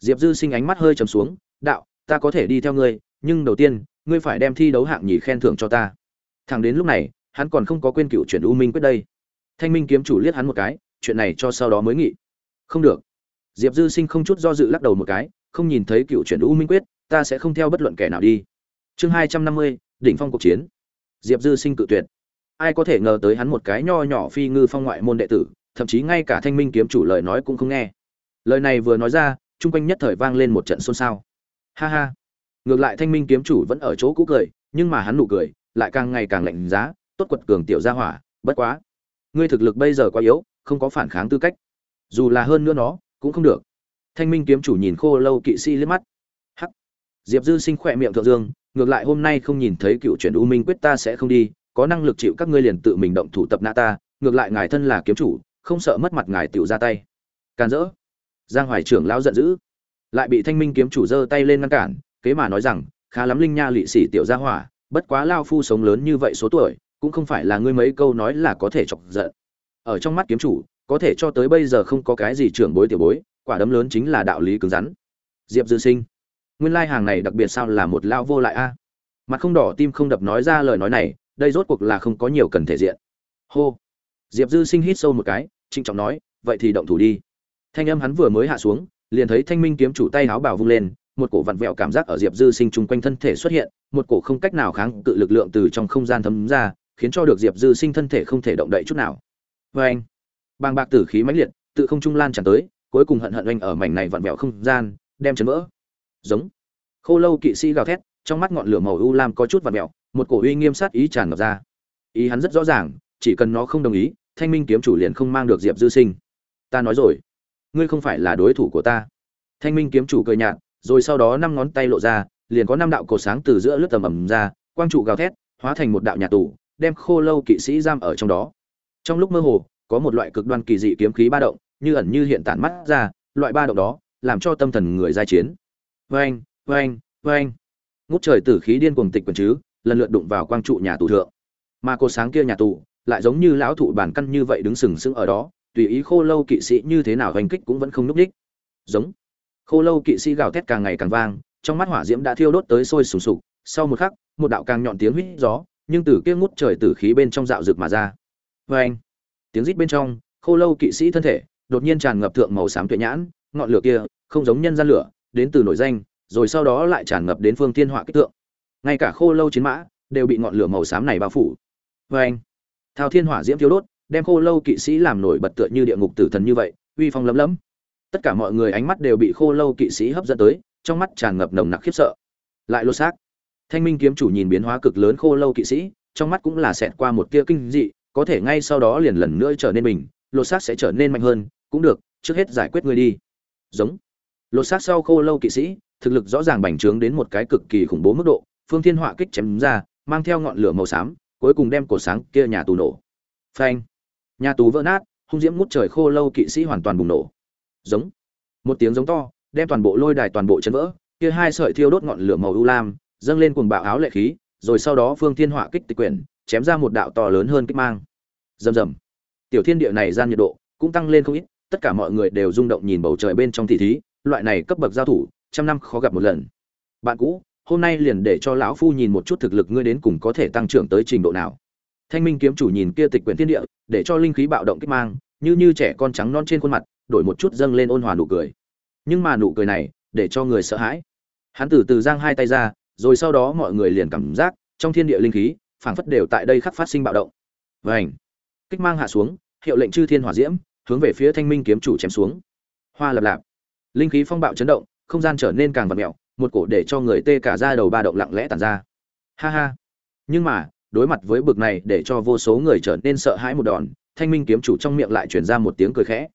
S1: Diệp dư sinh ánh mắt hơi trầm xuống, đạo, ta có thể đi theo ngươi, nhưng đầu tiên ngươi phải đem thi đấu hạng nhì khen thưởng cho ta. Thẳng đến lúc này, hắn còn không có quên cựu chuyển u minh quyết đây. Thanh minh kiếm chủ liếc hắn một cái, chuyện này cho sau đó mới nghị. Không được. Diệp dư sinh không chút do dự lắc đầu một cái, không nhìn thấy cựu chuyển u minh quyết, ta sẽ không theo bất luận kẻ nào đi. Chương hai trăm năm mươi, đỉnh phong cuộc chiến. Diệp dư sinh cự tuyệt. Ai có thể ngờ tới hắn một cái nho nhỏ phi ngư phong ngoại môn đệ tử, thậm chí ngay cả thanh minh kiếm chủ lời nói cũng không nghe. Lời này vừa nói ra, chung quanh nhất thời vang lên một trận xôn xao. Ha ha ngược lại thanh minh kiếm chủ vẫn ở chỗ cũ cười, nhưng mà hắn nụ cười lại càng ngày càng lạnh giá, tốt quật cường tiểu gia hỏa, bất quá. Ngươi thực lực bây giờ quá yếu, không có phản kháng tư cách. Dù là hơn nữa nó, cũng không được. Thanh minh kiếm chủ nhìn khô lâu kỵ sĩ liếc mắt. Hắc. Diệp dư sinh khỏe miệng thượng dương, ngược lại hôm nay không nhìn thấy cựu chuyển u minh quyết ta sẽ không đi, có năng lực chịu các ngươi liền tự mình động thủ tập nã ta, ngược lại ngài thân là kiếm chủ, không sợ mất mặt ngài tiểu ra tay. Can dỡ giang hoài trưởng lão giận dữ. Lại bị thanh minh kiếm chủ giơ tay lên ngăn cản kế mà nói rằng, khá lắm linh nha lị xỉ tiểu gia hỏa, bất quá lao phu sống lớn như vậy số tuổi, cũng không phải là ngươi mấy câu nói là có thể chọc giận. Ở trong mắt kiếm chủ, có thể cho tới bây giờ không có cái gì trưởng bối tiểu bối, quả đấm lớn chính là đạo lý cứng rắn. Diệp dư sinh, nguyên lai hàng này đặc biệt sao là một lao vô lại a? Mặt không đỏ tim không đập nói ra lời nói này, đây rốt cuộc là không có nhiều cần thể diện. Hô. Diệp dư sinh hít sâu một cái, trịnh trọng nói, vậy thì động thủ đi. Thanh âm hắn vừa mới hạ xuống, liền thấy thanh minh kiếm chủ tay áo bảo vung lên một cổ vặn vẹo cảm giác ở diệp dư sinh chung quanh thân thể xuất hiện, một cổ không cách nào kháng cự lực lượng từ trong không gian thấm ra, khiến cho được diệp dư sinh thân thể không thể động đậy chút nào. Vê anh, bàng bạc tử khí mãnh liệt tự không trung lan tràn tới, cuối cùng hận hận oanh ở mảnh này vặn vẹo không gian, đem chấn vỡ. Giống. Khô lâu kỵ sĩ gào thét, trong mắt ngọn lửa màu u lam có chút vặn vẹo, một cổ uy nghiêm sát ý tràn ngập ra. Ý hắn rất rõ ràng, chỉ cần nó không đồng ý, thanh minh kiếm chủ liền không mang được diệp dư sinh. Ta nói rồi, ngươi không phải là đối thủ của ta. Thanh minh kiếm chủ cười nhạt rồi sau đó năm ngón tay lộ ra, liền có năm đạo cổ sáng từ giữa lướt tầm ầm ra, quang trụ gào thét, hóa thành một đạo nhà tù, đem khô lâu kỵ sĩ giam ở trong đó. Trong lúc mơ hồ, có một loại cực đoan kỳ dị kiếm khí ba động, như ẩn như hiện tản mắt ra, loại ba động đó, làm cho tâm thần người giai chiến. Vang vang vang ngút trời tử khí điên cuồng tịch quần chứ, lần lượt đụng vào quang trụ nhà tù thượng. Mà cô sáng kia nhà tù lại giống như lão thụ bản căn như vậy đứng sừng sững ở đó, tùy ý khô lâu kỵ sĩ như thế nào hành kích cũng vẫn không lúc đích giống khô lâu kỵ sĩ gào thét càng ngày càng vang, trong mắt hỏa diễm đã thiêu đốt tới sôi sùng sục. Sau một khắc, một đạo càng nhọn tiếng huýt gió, nhưng từ kia ngút trời tử khí bên trong dạo rực mà ra. Vê anh, tiếng rít bên trong, khô lâu kỵ sĩ thân thể đột nhiên tràn ngập thượng màu xám tuyệt nhãn, ngọn lửa kia không giống nhân gian lửa, đến từ nổi danh, rồi sau đó lại tràn ngập đến phương thiên họa kích tượng. Ngay cả khô lâu chiến mã đều bị ngọn lửa màu xám này bao phủ. Vê anh, thao thiên hỏa diễm thiêu đốt, đem khô lâu kỵ sĩ làm nổi bật tựa như địa ngục tử thần như vậy, uy phong lấm lấm tất cả mọi người ánh mắt đều bị khô lâu kỵ sĩ hấp dẫn tới, trong mắt tràn ngập nồng nặc khiếp sợ. Lại lô xác. Thanh minh kiếm chủ nhìn biến hóa cực lớn khô lâu kỵ sĩ, trong mắt cũng là xẹt qua một tia kinh dị, có thể ngay sau đó liền lần nữa trở nên mình lột xác sẽ trở nên mạnh hơn, cũng được, trước hết giải quyết ngươi đi. Giống. Lột xác sau khô lâu kỵ sĩ, thực lực rõ ràng bành trướng đến một cái cực kỳ khủng bố mức độ, phương thiên họa kích chém ra, mang theo ngọn lửa màu xám, cuối cùng đem cổ sáng kia nhà tù nổ. Phanh. Nhà tù vỡ nát, hung diễm ngút trời khô lâu kỵ sĩ hoàn toàn bùng nổ giống. Một tiếng giống to, đem toàn bộ lôi đài toàn bộ chấn vỡ, kia hai sợi thiêu đốt ngọn lửa màu u lam, dâng lên cuồng bạo áo lệ khí, rồi sau đó phương thiên họa kích tịch quyển, chém ra một đạo to lớn hơn kích mang. Rầm rầm. Tiểu thiên địa này gian nhiệt độ cũng tăng lên không ít, tất cả mọi người đều rung động nhìn bầu trời bên trong thị thí, loại này cấp bậc giao thủ, trăm năm khó gặp một lần. Bạn cũ, hôm nay liền để cho lão phu nhìn một chút thực lực ngươi đến cùng có thể tăng trưởng tới trình độ nào. Thanh minh kiếm chủ nhìn kia tịch quyển thiên địa, để cho linh khí bạo động kích mang, như như trẻ con trắng non trên khuôn mặt đổi một chút dâng lên ôn hòa nụ cười. Nhưng mà nụ cười này, để cho người sợ hãi. Hắn từ từ giang hai tay ra, rồi sau đó mọi người liền cảm giác, trong thiên địa linh khí, phảng phất đều tại đây khắc phát sinh bạo động. Vảnh kích mang hạ xuống, hiệu lệnh chư thiên hỏa diễm, hướng về phía thanh minh kiếm chủ chém xuống. Hoa lập lạp! Linh khí phong bạo chấn động, không gian trở nên càng vật mẹo, một cổ để cho người tê cả ra đầu ba động lặng lẽ tàn ra. Ha ha! Nhưng mà, đối mặt với bực này để cho vô số người trở nên sợ hãi một đòn, thanh minh kiếm chủ trong miệng lại truyền ra một tiếng cười khẽ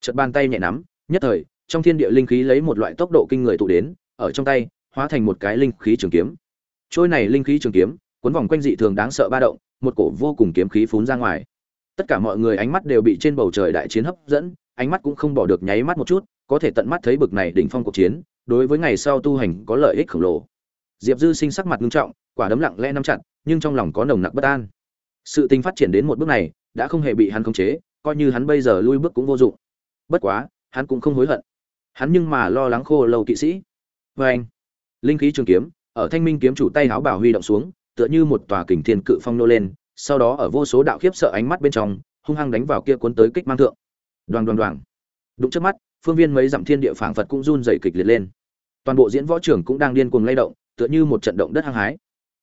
S1: chợt bàn tay nhẹ nắm, nhất thời, trong thiên địa linh khí lấy một loại tốc độ kinh người tụ đến, ở trong tay, hóa thành một cái linh khí trường kiếm. Trôi này linh khí trường kiếm, cuốn vòng quanh dị thường đáng sợ ba động, một cổ vô cùng kiếm khí phún ra ngoài. Tất cả mọi người ánh mắt đều bị trên bầu trời đại chiến hấp dẫn, ánh mắt cũng không bỏ được nháy mắt một chút, có thể tận mắt thấy bực này đỉnh phong cuộc chiến, đối với ngày sau tu hành có lợi ích khổng lồ. Diệp dư sinh sắc mặt nghiêm trọng, quả đấm lặng lẽ nắm chặt, nhưng trong lòng có nồng nặc bất an. Sự tình phát triển đến một bước này, đã không hề bị hắn khống chế, coi như hắn bây giờ lui bước cũng vô dụng bất quá, hắn cũng không hối hận. Hắn nhưng mà lo lắng khô lâu kỵ sĩ. Vê anh, linh khí trường kiếm, ở thanh minh kiếm chủ tay háo bảo huy động xuống, tựa như một tòa kình thiên cự phong nô lên, sau đó ở vô số đạo khiếp sợ ánh mắt bên trong, hung hăng đánh vào kia cuốn tới kích mang thượng. Đoàn đoàn đoàn. Đúng trước mắt, phương viên mấy dặm thiên địa phảng phật cũng run rẩy kịch liệt lên. Toàn bộ diễn võ trưởng cũng đang điên cuồng lay động, tựa như một trận động đất hăng hái.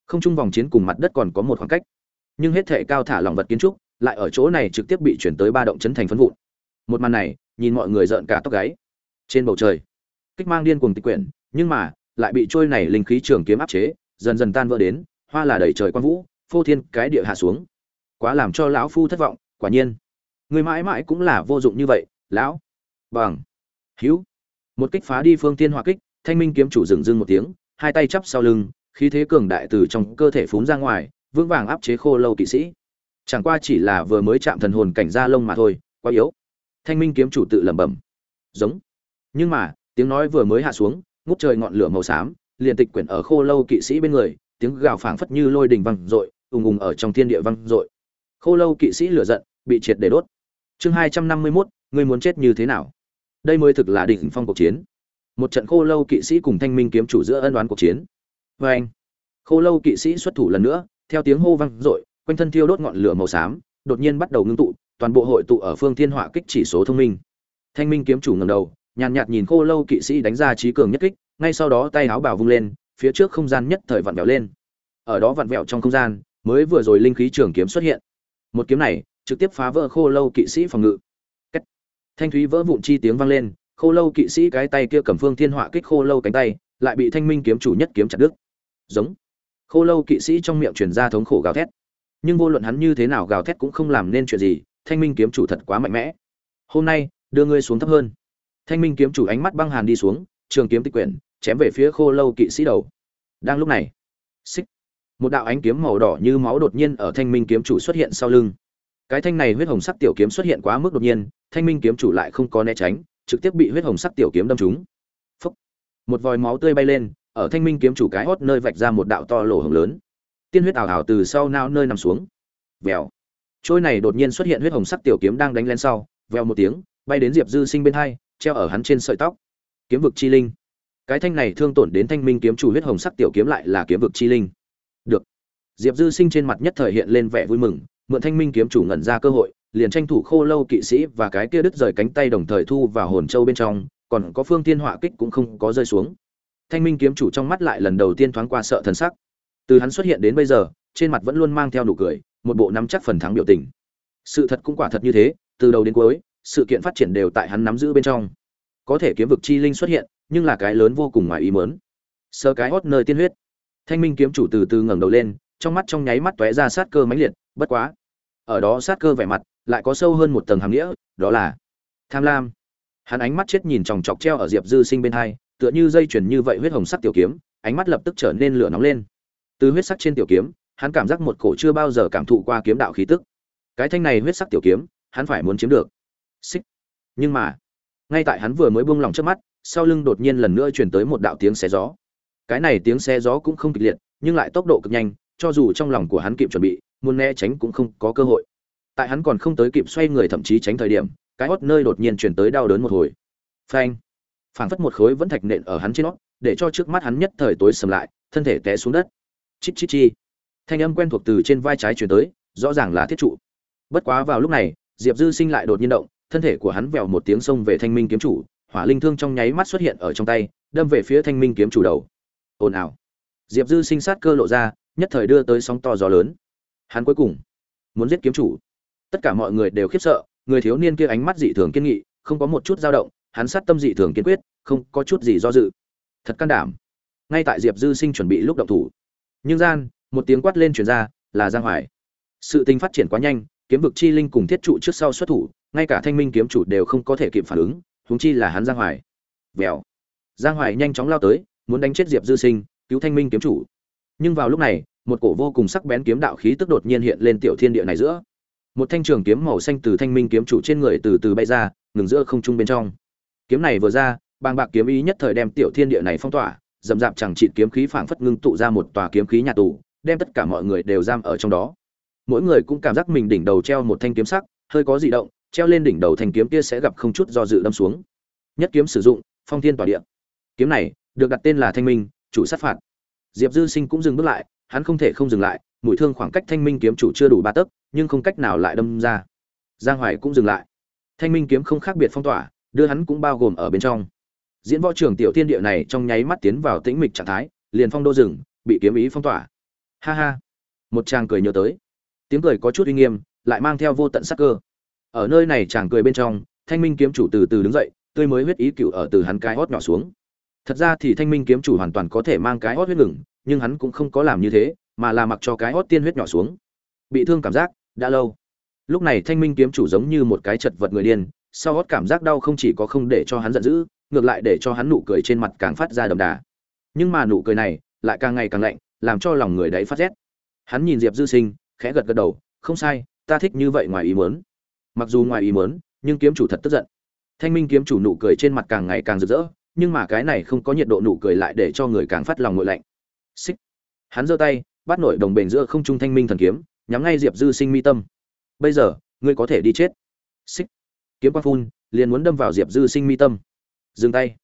S1: Không trung vòng chiến cùng mặt đất còn có một khoảng cách. Nhưng hết thể cao thả lòng vật kiến trúc, lại ở chỗ này trực tiếp bị chuyển tới ba động chấn thành phân vụn. Một màn này nhìn mọi người rợn cả tóc gáy. Trên bầu trời, kích mang điên cuồng tịch quyển, nhưng mà, lại bị trôi này linh khí trường kiếm áp chế, dần dần tan vỡ đến, hoa là đầy trời quan vũ, phô thiên cái địa hạ xuống. Quá làm cho lão phu thất vọng, quả nhiên. Người mãi mãi cũng là vô dụng như vậy, lão. Bằng. Hữu. Một kích phá đi phương tiên hỏa kích, thanh minh kiếm chủ dừng dưng một tiếng, hai tay chắp sau lưng, khí thế cường đại từ trong cơ thể phún ra ngoài, vững vàng áp chế khô lâu kỵ sĩ. Chẳng qua chỉ là vừa mới chạm thần hồn cảnh ra lông mà thôi, quá yếu thanh minh kiếm chủ tự lẩm bẩm. Giống. Nhưng mà, tiếng nói vừa mới hạ xuống, ngút trời ngọn lửa màu xám, liền tịch quyển ở khô lâu kỵ sĩ bên người, tiếng gào phảng phất như lôi đình văng dội, ùng ùng ở trong thiên địa văng dội. Khô lâu kỵ sĩ lửa giận, bị triệt để đốt. Chương hai trăm năm mươi mốt, ngươi muốn chết như thế nào? Đây mới thực là đỉnh phong cuộc chiến. Một trận khô lâu kỵ sĩ cùng thanh minh kiếm chủ giữa ân đoán cuộc chiến. Vê anh, khô lâu kỵ sĩ xuất thủ lần nữa, theo tiếng hô văng dội, quanh thân thiêu đốt ngọn lửa màu xám, đột nhiên bắt đầu ngưng tụ toàn bộ hội tụ ở phương thiên họa kích chỉ số thông minh. Thanh minh kiếm chủ ngầm đầu, nhàn nhạt nhìn khô lâu kỵ sĩ đánh ra trí cường nhất kích, ngay sau đó tay áo bào vung lên, phía trước không gian nhất thời vặn vẹo lên. Ở đó vặn vẹo trong không gian, mới vừa rồi linh khí trường kiếm xuất hiện. Một kiếm này, trực tiếp phá vỡ khô lâu kỵ sĩ phòng ngự. Cách. thanh thúy vỡ vụn chi tiếng vang lên, khô lâu kỵ sĩ cái tay kia cầm phương thiên họa kích khô lâu cánh tay, lại bị thanh minh kiếm chủ nhất kiếm chặt đứt. Giống. Khô lâu kỵ sĩ trong miệng truyền ra thống khổ gào thét. Nhưng vô luận hắn như thế nào gào thét cũng không làm nên chuyện gì thanh minh kiếm chủ thật quá mạnh mẽ. Hôm nay, đưa ngươi xuống thấp hơn. Thanh minh kiếm chủ ánh mắt băng hàn đi xuống, trường kiếm tịch quyển, chém về phía khô lâu kỵ sĩ đầu. Đang lúc này, xích, một đạo ánh kiếm màu đỏ như máu đột nhiên ở thanh minh kiếm chủ xuất hiện sau lưng. Cái thanh này huyết hồng sắc tiểu kiếm xuất hiện quá mức đột nhiên, thanh minh kiếm chủ lại không có né tránh, trực tiếp bị huyết hồng sắc tiểu kiếm đâm trúng. Phúc. một vòi máu tươi bay lên, ở thanh minh kiếm chủ cái hót nơi vạch ra một đạo to lỗ hồng lớn. Tiên huyết ảo ảo từ sau nao nơi nằm xuống. Vèo trôi này đột nhiên xuất hiện huyết hồng sắc tiểu kiếm đang đánh lên sau, vèo một tiếng, bay đến diệp dư sinh bên hai, treo ở hắn trên sợi tóc. Kiếm vực chi linh. Cái thanh này thương tổn đến thanh minh kiếm chủ huyết hồng sắc tiểu kiếm lại là kiếm vực chi linh. Được. Diệp dư sinh trên mặt nhất thời hiện lên vẻ vui mừng, mượn thanh minh kiếm chủ ngẩn ra cơ hội, liền tranh thủ khô lâu kỵ sĩ và cái kia đứt rời cánh tay đồng thời thu vào hồn châu bên trong, còn có phương tiên họa kích cũng không có rơi xuống. Thanh minh kiếm chủ trong mắt lại lần đầu tiên thoáng qua sợ thần sắc. Từ hắn xuất hiện đến bây giờ, trên mặt vẫn luôn mang theo nụ cười một bộ nắm chắc phần thắng biểu tình. Sự thật cũng quả thật như thế, từ đầu đến cuối, sự kiện phát triển đều tại hắn nắm giữ bên trong. Có thể kiếm vực chi linh xuất hiện, nhưng là cái lớn vô cùng ngoài ý mớn sơ cái hót nơi tiên huyết. Thanh minh kiếm chủ từ từ ngẩng đầu lên, trong mắt trong nháy mắt tóe ra sát cơ mãnh liệt, bất quá. Ở đó sát cơ vẻ mặt, lại có sâu hơn một tầng hàm nghĩa, đó là tham lam. Hắn ánh mắt chết nhìn chòng chọc treo ở diệp dư sinh bên hai, tựa như dây chuyền như vậy huyết hồng sắc tiểu kiếm, ánh mắt lập tức trở nên lửa nóng lên. Từ huyết sắc trên tiểu kiếm hắn cảm giác một cổ chưa bao giờ cảm thụ qua kiếm đạo khí tức. Cái thanh này huyết sắc tiểu kiếm hắn phải muốn chiếm được. Xích. Nhưng mà ngay tại hắn vừa mới buông lòng trước mắt sau lưng đột nhiên lần nữa truyền tới một đạo tiếng xé gió. Cái này tiếng xé gió cũng không kịch liệt nhưng lại tốc độ cực nhanh cho dù trong lòng của hắn kịp chuẩn bị muốn né tránh cũng không có cơ hội. Tại hắn còn không tới kịp xoay người thậm chí tránh thời điểm cái hốt nơi đột nhiên truyền tới đau đớn một hồi. Phanh. Phản phất một khối vẫn thạch nện ở hắn trên nó, để cho trước mắt hắn nhất thời tối sầm lại thân thể té xuống đất. Chít chít chi thanh âm quen thuộc từ trên vai trái chuyển tới, rõ ràng là thiết trụ. Bất quá vào lúc này, diệp dư sinh lại đột nhiên động, thân thể của hắn vèo một tiếng xông về thanh minh kiếm chủ, hỏa linh thương trong nháy mắt xuất hiện ở trong tay, đâm về phía thanh minh kiếm chủ đầu. Ồn ào. Diệp dư sinh sát cơ lộ ra, nhất thời đưa tới sóng to gió lớn. Hắn cuối cùng muốn giết kiếm chủ. Tất cả mọi người đều khiếp sợ, người thiếu niên kia ánh mắt dị thường kiên nghị, không có một chút dao động, hắn sát tâm dị thường kiên quyết, không có chút gì do dự. Thật can đảm. Ngay tại diệp dư sinh chuẩn bị lúc động thủ. Nhưng gian một tiếng quát lên truyền ra, là giang hoài. Sự tình phát triển quá nhanh, kiếm vực chi linh cùng thiết trụ trước sau xuất thủ, ngay cả thanh minh kiếm chủ đều không có thể kịp phản ứng, huống chi là hắn giang hoài. Vèo. Giang hoài nhanh chóng lao tới, muốn đánh chết diệp dư sinh, cứu thanh minh kiếm chủ. Nhưng vào lúc này, một cổ vô cùng sắc bén kiếm đạo khí tức đột nhiên hiện lên tiểu thiên địa này giữa. Một thanh trường kiếm màu xanh từ thanh minh kiếm chủ trên người từ từ bay ra, ngừng giữa không trung bên trong. Kiếm này vừa ra, bàng bạc kiếm ý nhất thời đem tiểu thiên địa này phong tỏa dầm dạp chẳng chịt kiếm khí phảng phất ngưng tụ ra một tòa kiếm khí nhà tù đem tất cả mọi người đều giam ở trong đó. Mỗi người cũng cảm giác mình đỉnh đầu treo một thanh kiếm sắc, hơi có dị động, treo lên đỉnh đầu thanh kiếm kia sẽ gặp không chút do dự đâm xuống. Nhất kiếm sử dụng, phong thiên tỏa địa. Kiếm này, được đặt tên là thanh minh, chủ sát phạt. Diệp dư sinh cũng dừng bước lại, hắn không thể không dừng lại, mũi thương khoảng cách thanh minh kiếm chủ chưa đủ ba tấc, nhưng không cách nào lại đâm ra. Giang hoài cũng dừng lại. Thanh minh kiếm không khác biệt phong tỏa, đưa hắn cũng bao gồm ở bên trong. Diễn võ trưởng tiểu thiên địa này trong nháy mắt tiến vào tĩnh mịch trạng thái, liền phong đô rừng, bị kiếm ý phong tỏa ha ha. Một chàng cười nhớ tới. Tiếng cười có chút uy nghiêm, lại mang theo vô tận sắc cơ. Ở nơi này chàng cười bên trong, thanh minh kiếm chủ từ từ đứng dậy, tươi mới huyết ý cựu ở từ hắn cái hót nhỏ xuống. Thật ra thì thanh minh kiếm chủ hoàn toàn có thể mang cái hót huyết ngừng, nhưng hắn cũng không có làm như thế, mà là mặc cho cái hót tiên huyết nhỏ xuống. Bị thương cảm giác, đã lâu. Lúc này thanh minh kiếm chủ giống như một cái chật vật người điên, sau hót cảm giác đau không chỉ có không để cho hắn giận dữ, ngược lại để cho hắn nụ cười trên mặt càng phát ra đậm đà. Nhưng mà nụ cười này, lại càng ngày càng lạnh làm cho lòng người đấy phát rét. Hắn nhìn diệp dư sinh, khẽ gật gật đầu, không sai, ta thích như vậy ngoài ý muốn. Mặc dù ngoài ý muốn, nhưng kiếm chủ thật tức giận. Thanh minh kiếm chủ nụ cười trên mặt càng ngày càng rực rỡ, nhưng mà cái này không có nhiệt độ nụ cười lại để cho người càng phát lòng nguội lạnh. Xích. Hắn giơ tay, bắt nổi đồng bền giữa không trung thanh minh thần kiếm, nhắm ngay diệp dư sinh mi tâm. Bây giờ, ngươi có thể đi chết. Xích. Kiếm quang phun, liền muốn đâm vào diệp dư sinh mi tâm. Dừng tay.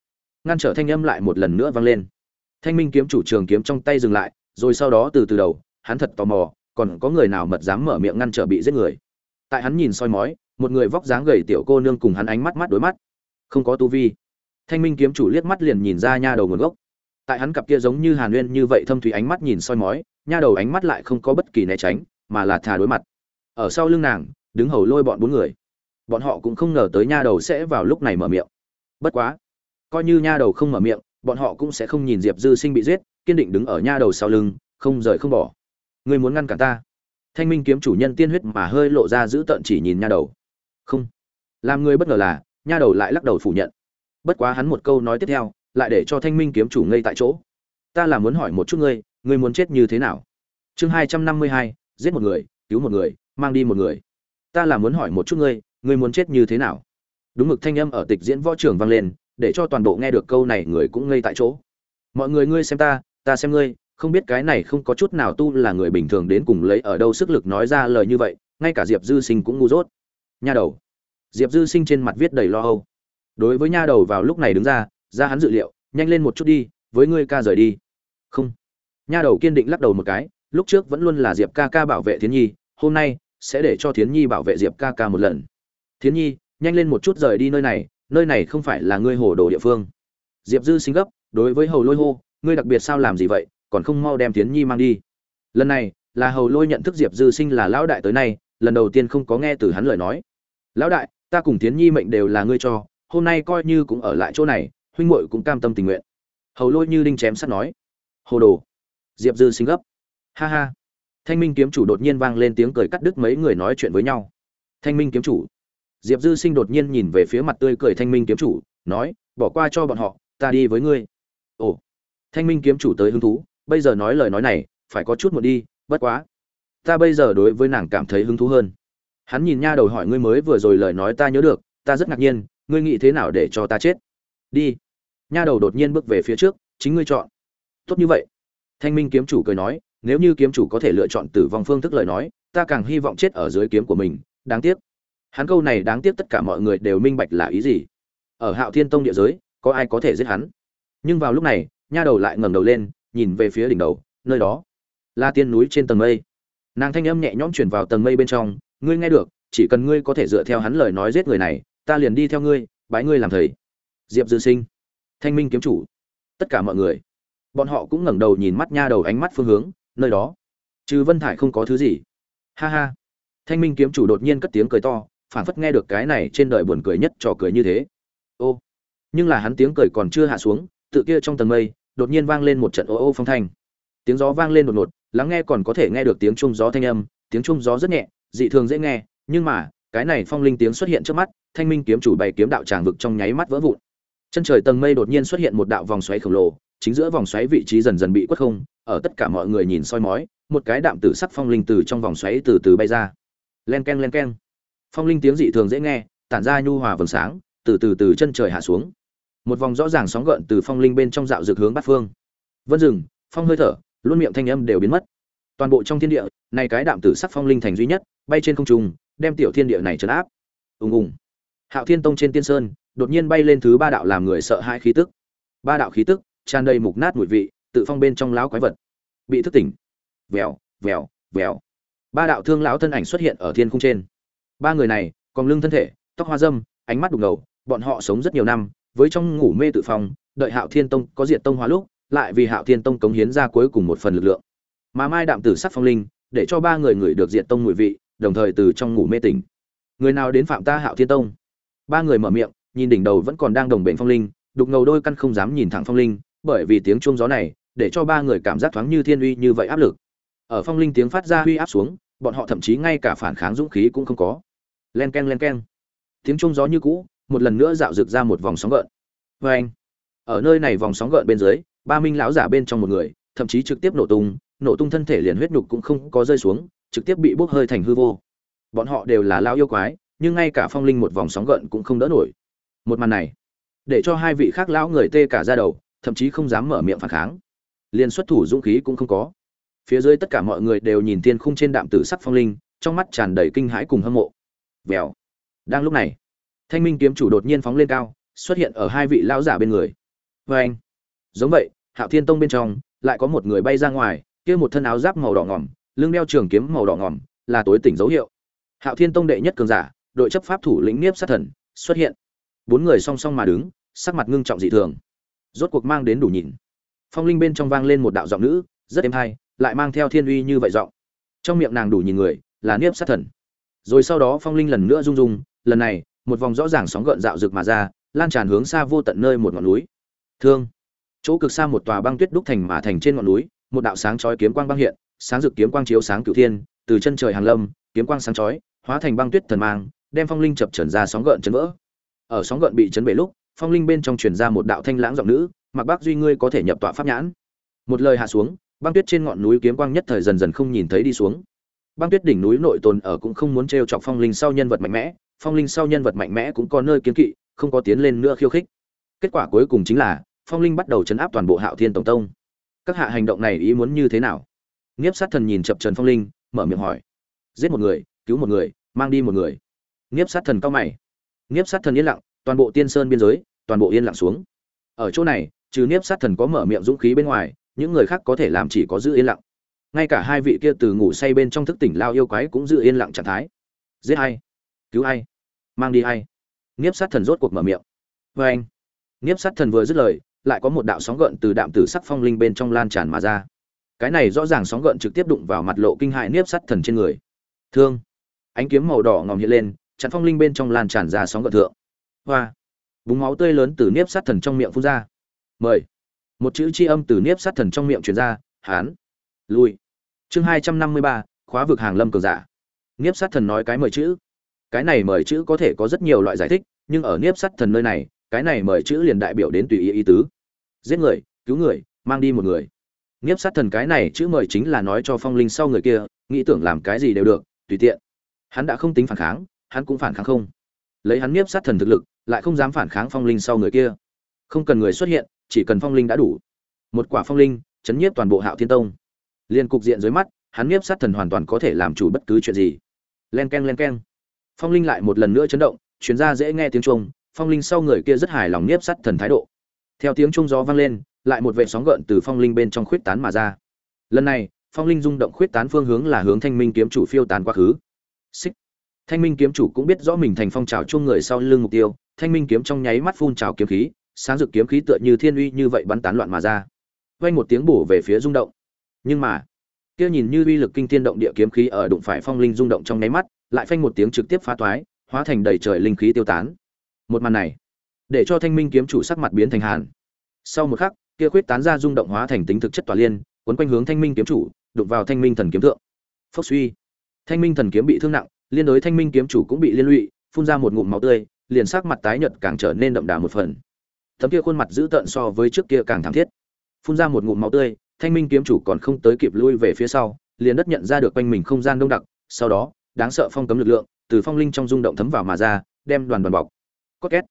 S1: Ngăn trở thanh âm lại một lần nữa vang lên. Thanh minh kiếm chủ trường kiếm trong tay dừng lại rồi sau đó từ từ đầu, hắn thật tò mò, còn có người nào mật dám mở miệng ngăn trở bị giết người. Tại hắn nhìn soi mói, một người vóc dáng gầy tiểu cô nương cùng hắn ánh mắt mắt đối mắt. Không có tu vi. Thanh minh kiếm chủ liếc mắt liền nhìn ra nha đầu nguồn gốc. Tại hắn cặp kia giống như hàn nguyên như vậy thâm thủy ánh mắt nhìn soi mói, nha đầu ánh mắt lại không có bất kỳ né tránh, mà là thà đối mặt. Ở sau lưng nàng, đứng hầu lôi bọn bốn người. Bọn họ cũng không ngờ tới nha đầu sẽ vào lúc này mở miệng. Bất quá, coi như nha đầu không mở miệng, bọn họ cũng sẽ không nhìn diệp dư sinh bị giết kiên định đứng ở nha đầu sau lưng, không rời không bỏ. Ngươi muốn ngăn cản ta? Thanh minh kiếm chủ nhân tiên huyết mà hơi lộ ra giữ tợn chỉ nhìn nha đầu. Không. Làm người bất ngờ là, nha đầu lại lắc đầu phủ nhận. Bất quá hắn một câu nói tiếp theo, lại để cho thanh minh kiếm chủ ngây tại chỗ. Ta là muốn hỏi một chút ngươi ngươi muốn chết như thế nào? Chương hai trăm năm mươi hai, giết một người, cứu một người, mang đi một người. Ta là muốn hỏi một chút ngươi ngươi muốn chết như thế nào? Đúng mực thanh âm ở tịch diễn võ trường vang lên, để cho toàn bộ nghe được câu này người cũng ngây tại chỗ. Mọi người ngươi xem ta ta xem ngươi, không biết cái này không có chút nào tu là người bình thường đến cùng lấy ở đâu sức lực nói ra lời như vậy, ngay cả diệp dư sinh cũng ngu dốt. Nha đầu. Diệp dư sinh trên mặt viết đầy lo âu. Đối với nha đầu vào lúc này đứng ra ra hắn dự liệu, nhanh lên một chút đi, với ngươi ca rời đi. Không. Nha đầu kiên định lắc đầu một cái, lúc trước vẫn luôn là diệp ca ca bảo vệ thiến nhi, hôm nay sẽ để cho thiến nhi bảo vệ diệp ca ca một lần. Thiến nhi, nhanh lên một chút rời đi nơi này nơi này không phải là ngươi hồ đồ địa phương. Diệp dư sinh gấp, đối với hầu lôi hô ngươi đặc biệt sao làm gì vậy, còn không mau đem tiến nhi mang đi. Lần này, là hầu lôi nhận thức diệp dư sinh là lão đại tới nay, lần đầu tiên không có nghe từ hắn lời nói. Lão đại, ta cùng tiến nhi mệnh đều là ngươi cho, hôm nay coi như cũng ở lại chỗ này, huynh muội cũng cam tâm tình nguyện. Hầu lôi như đinh chém sắt nói. Hồ đồ. Diệp dư sinh gấp. Ha ha. Thanh minh kiếm chủ đột nhiên vang lên tiếng cười cắt đứt mấy người nói chuyện với nhau. Thanh minh kiếm chủ. Diệp dư sinh đột nhiên nhìn về phía mặt tươi cười thanh minh kiếm chủ, nói, bỏ qua cho bọn họ, ta đi với ngươi. Ồ thanh minh kiếm chủ tới hứng thú, bây giờ nói lời nói này, phải có chút một đi, bất quá. Ta bây giờ đối với nàng cảm thấy hứng thú hơn. Hắn nhìn nha đầu hỏi ngươi mới vừa rồi lời nói ta nhớ được, ta rất ngạc nhiên, ngươi nghĩ thế nào để cho ta chết? Đi. Nha đầu đột nhiên bước về phía trước, chính ngươi chọn. Tốt như vậy. Thanh minh kiếm chủ cười nói, nếu như kiếm chủ có thể lựa chọn tử vong phương thức lời nói, ta càng hy vọng chết ở dưới kiếm của mình. Đáng tiếc. Hắn câu này đáng tiếc tất cả mọi người đều minh bạch là ý gì. Ở hạo thiên tông địa giới, có ai có thể giết hắn? Nhưng vào lúc này nha đầu lại ngẩng đầu lên, nhìn về phía đỉnh đầu, nơi đó là tiên núi trên tầng mây. Nàng thanh âm nhẹ nhõm chuyển vào tầng mây bên trong, ngươi nghe được, chỉ cần ngươi có thể dựa theo hắn lời nói giết người này, ta liền đi theo ngươi, bái ngươi làm thầy. Diệp dư sinh, thanh minh kiếm chủ, tất cả mọi người. Bọn họ cũng ngẩng đầu nhìn mắt nha đầu ánh mắt phương hướng, nơi đó, trừ vân thải không có thứ gì. Ha ha. Thanh minh kiếm chủ đột nhiên cất tiếng cười to, phản phất nghe được cái này trên đời buồn cười nhất trò cười như thế. Ô, nhưng là hắn tiếng cười còn chưa hạ xuống, tự kia trong tầng mây đột nhiên vang lên một trận ô ô phong thanh. Tiếng gió vang lên đột ngột, lắng nghe còn có thể nghe được tiếng trung gió thanh âm, tiếng trung gió rất nhẹ, dị thường dễ nghe, nhưng mà, cái này phong linh tiếng xuất hiện trước mắt, thanh minh kiếm chủ bày kiếm đạo tràng vực trong nháy mắt vỡ vụn. Chân trời tầng mây đột nhiên xuất hiện một đạo vòng xoáy khổng lồ, chính giữa vòng xoáy vị trí dần dần bị quất không, ở tất cả mọi người nhìn soi mói, một cái đạm tử sắc phong linh từ trong vòng xoáy từ từ bay ra. Len ken len ken phong linh tiếng dị thường dễ nghe, tản ra nhu hòa vầng sáng, từ từ từ chân trời hạ xuống một vòng rõ ràng sóng gợn từ phong linh bên trong dạo dược hướng bát phương. Vân rừng phong hơi thở, luôn miệng thanh âm đều biến mất. Toàn bộ trong thiên địa, này cái đạm tử sắc phong linh thành duy nhất, bay trên không trung, đem tiểu thiên địa này trấn áp. Ùng ùng. Hạo thiên tông trên tiên sơn, đột nhiên bay lên thứ ba đạo làm người sợ hãi khí tức. Ba đạo khí tức, tràn đầy mục nát mùi vị, tự phong bên trong láo quái vật. Bị thức tỉnh. Vèo vèo vèo. Ba đạo thương lão thân ảnh xuất hiện ở thiên khung trên. Ba người này, còn lưng thân thể, tóc hoa dâm, ánh mắt đục ngầu, bọn họ sống rất nhiều năm với trong ngủ mê tự phòng, đợi hạo thiên tông có diệt tông hóa lúc, lại vì hạo thiên tông cống hiến ra cuối cùng một phần lực lượng. Mà mai đạm tử sắc phong linh, để cho ba người người được diệt tông mùi vị, đồng thời từ trong ngủ mê tỉnh. Người nào đến phạm ta hạo thiên tông? Ba người mở miệng, nhìn đỉnh đầu vẫn còn đang đồng bệnh phong linh, đục ngầu đôi căn không dám nhìn thẳng phong linh, bởi vì tiếng chuông gió này, để cho ba người cảm giác thoáng như thiên uy như vậy áp lực. Ở phong linh tiếng phát ra uy áp xuống, bọn họ thậm chí ngay cả phản kháng dũng khí cũng không có. Len k e n len k e n tiếng chuông gió như cũ một lần nữa dạo rực ra một vòng sóng gợn. Vê anh, ở nơi này vòng sóng gợn bên dưới, ba minh lão giả bên trong một người, thậm chí trực tiếp nổ tung nổ tung thân thể liền huyết nhục cũng không có rơi xuống, trực tiếp bị bốc hơi thành hư vô. Bọn họ đều là lao yêu quái, nhưng ngay cả phong linh một vòng sóng gợn cũng không đỡ nổi. Một màn này, để cho hai vị khác lão người tê cả ra đầu, thậm chí không dám mở miệng phản kháng. Liền xuất thủ dũng khí cũng không có. Phía dưới tất cả mọi người đều nhìn tiên khung trên đạm tử sắc phong linh, trong mắt tràn đầy kinh hãi cùng hâm mộ. Vèo. Đang lúc này thanh minh kiếm chủ đột nhiên phóng lên cao, xuất hiện ở hai vị lão giả bên người. Vê anh, giống vậy, hạo thiên tông bên trong, lại có một người bay ra ngoài, kia một thân áo giáp màu đỏ ngỏm, lưng đeo trường kiếm màu đỏ ngỏm, là tối tỉnh dấu hiệu. Hạo thiên tông đệ nhất cường giả, đội chấp pháp thủ lĩnh niếp sát thần, xuất hiện. Bốn người song song mà đứng, sắc mặt ngưng trọng dị thường. Rốt cuộc mang đến đủ nhìn. Phong linh bên trong vang lên một đạo giọng nữ, rất êm hay, lại mang theo thiên uy như vậy giọng. Trong miệng nàng đủ nhìn người, là niếp sát thần. Rồi sau đó phong linh lần nữa rung rung, lần này một vòng rõ ràng sóng gợn dạo rực mà ra, lan tràn hướng xa vô tận nơi một ngọn núi. Thương. Chỗ cực xa một tòa băng tuyết đúc thành mà thành trên ngọn núi, một đạo sáng chói kiếm quang băng hiện, sáng rực kiếm quang chiếu sáng cửu thiên, từ chân trời hàng lâm, kiếm quang sáng chói, hóa thành băng tuyết thần mang, đem phong linh chập chẩn ra sóng gợn chấn vỡ. Ở sóng gợn bị chấn bể lúc, phong linh bên trong truyền ra một đạo thanh lãng giọng nữ mặc bác duy ngươi có thể nhập tọa pháp nhãn. Một lời hạ xuống, băng tuyết trên ngọn núi kiếm quang nhất thời dần dần không nhìn thấy đi xuống. Băng tuyết đỉnh núi nội tồn ở cũng không muốn trêu chọc phong linh sau nhân vật mạnh mẽ phong linh sau nhân vật mạnh mẽ cũng có nơi kiến kỵ, không có tiến lên nữa khiêu khích. Kết quả cuối cùng chính là, phong linh bắt đầu chấn áp toàn bộ hạo thiên tổng tông. Các hạ hành động này ý muốn như thế nào? Nghiếp sát thần nhìn chập trần phong linh, mở miệng hỏi. Giết một người, cứu một người, mang đi một người. Nghiếp sát thần cao mày. Nghiếp sát thần yên lặng, toàn bộ tiên sơn biên giới, toàn bộ yên lặng xuống. Ở chỗ này, trừ nghiếp sát thần có mở miệng dũng khí bên ngoài, những người khác có thể làm chỉ có giữ yên lặng. Ngay cả hai vị kia từ ngủ say bên trong thức tỉnh lao yêu quái cũng giữ yên lặng trạng thái. Giết ai? Cứu ai? Mang đi hay? nghiếp sát thần rốt cuộc mở miệng. Vê anh, nghiếp sát thần vừa dứt lời, lại có một đạo sóng gợn từ đạm tử sắc phong linh bên trong lan tràn mà ra. Cái này rõ ràng sóng gợn trực tiếp đụng vào mặt lộ kinh hại niếp sát thần trên người. Thương. Ánh kiếm màu đỏ ngòm hiện lên, chặn phong linh bên trong lan tràn ra sóng gợn thượng. Hoa. Búng máu tươi lớn từ niếp sát thần trong miệng phun ra. Mời. Một chữ chi âm từ niếp sát thần trong miệng truyền ra, hán. Lui. Chương hai trăm năm mươi ba, khóa vực hàng lâm cường giả. Niếp sát thần nói cái mời chữ cái này mời chữ có thể có rất nhiều loại giải thích, nhưng ở niếp sát thần nơi này, cái này mời chữ liền đại biểu đến tùy ý ý tứ. Giết người, cứu người, mang đi một người. Niếp sát thần cái này chữ mời chính là nói cho phong linh sau người kia, nghĩ tưởng làm cái gì đều được, tùy tiện. Hắn đã không tính phản kháng, hắn cũng phản kháng không. Lấy hắn niếp sát thần thực lực, lại không dám phản kháng phong linh sau người kia. Không cần người xuất hiện, chỉ cần phong linh đã đủ. Một quả phong linh, chấn nhiếp toàn bộ hạo thiên tông. Liên cục diện dưới mắt, hắn niếp sát thần hoàn toàn có thể làm chủ bất cứ chuyện gì. Len k e n len k e n phong linh lại một lần nữa chấn động, chuyến ra dễ nghe tiếng trung phong linh sau người kia rất hài lòng nếp sát thần thái độ. Theo tiếng trung gió vang lên, lại một vệ sóng gợn từ phong linh bên trong khuyết tán mà ra. Lần này, phong linh rung động khuyết tán phương hướng là hướng thanh minh kiếm chủ phiêu tán quá khứ. Xích. Thanh minh kiếm chủ cũng biết rõ mình thành phong trào chung người sau lưng mục tiêu, thanh minh kiếm trong nháy mắt phun trào kiếm khí, sáng rực kiếm khí tựa như thiên uy như vậy bắn tán loạn mà ra. Vang một tiếng bổ về phía rung động. Nhưng mà, kia nhìn như uy lực kinh thiên động địa kiếm khí ở đụng phải phong linh rung động trong nháy mắt lại phanh một tiếng trực tiếp phá toái, hóa thành đầy trời linh khí tiêu tán. Một màn này, để cho thanh minh kiếm chủ sắc mặt biến thành hàn. Sau một khắc, kia khuyết tán ra rung động hóa thành tính thực chất tỏa liên, quấn quanh hướng thanh minh kiếm chủ, đụng vào thanh minh thần kiếm thượng. Phốc suy. Thanh minh thần kiếm bị thương nặng, liên đối thanh minh kiếm chủ cũng bị liên lụy, phun ra một ngụm máu tươi, liền sắc mặt tái nhợt càng trở nên đậm đà một phần. Tấm kia khuôn mặt dữ tợn so với trước kia càng thảm thiết. Phun ra một ngụm máu tươi, thanh minh kiếm chủ còn không tới kịp lui về phía sau, liền đất nhận ra được quanh mình không gian đông đặc, sau đó đáng sợ phong cấm lực lượng, từ phong linh trong rung động thấm vào mà ra, đem đoàn đoàn bọc. Cốt két.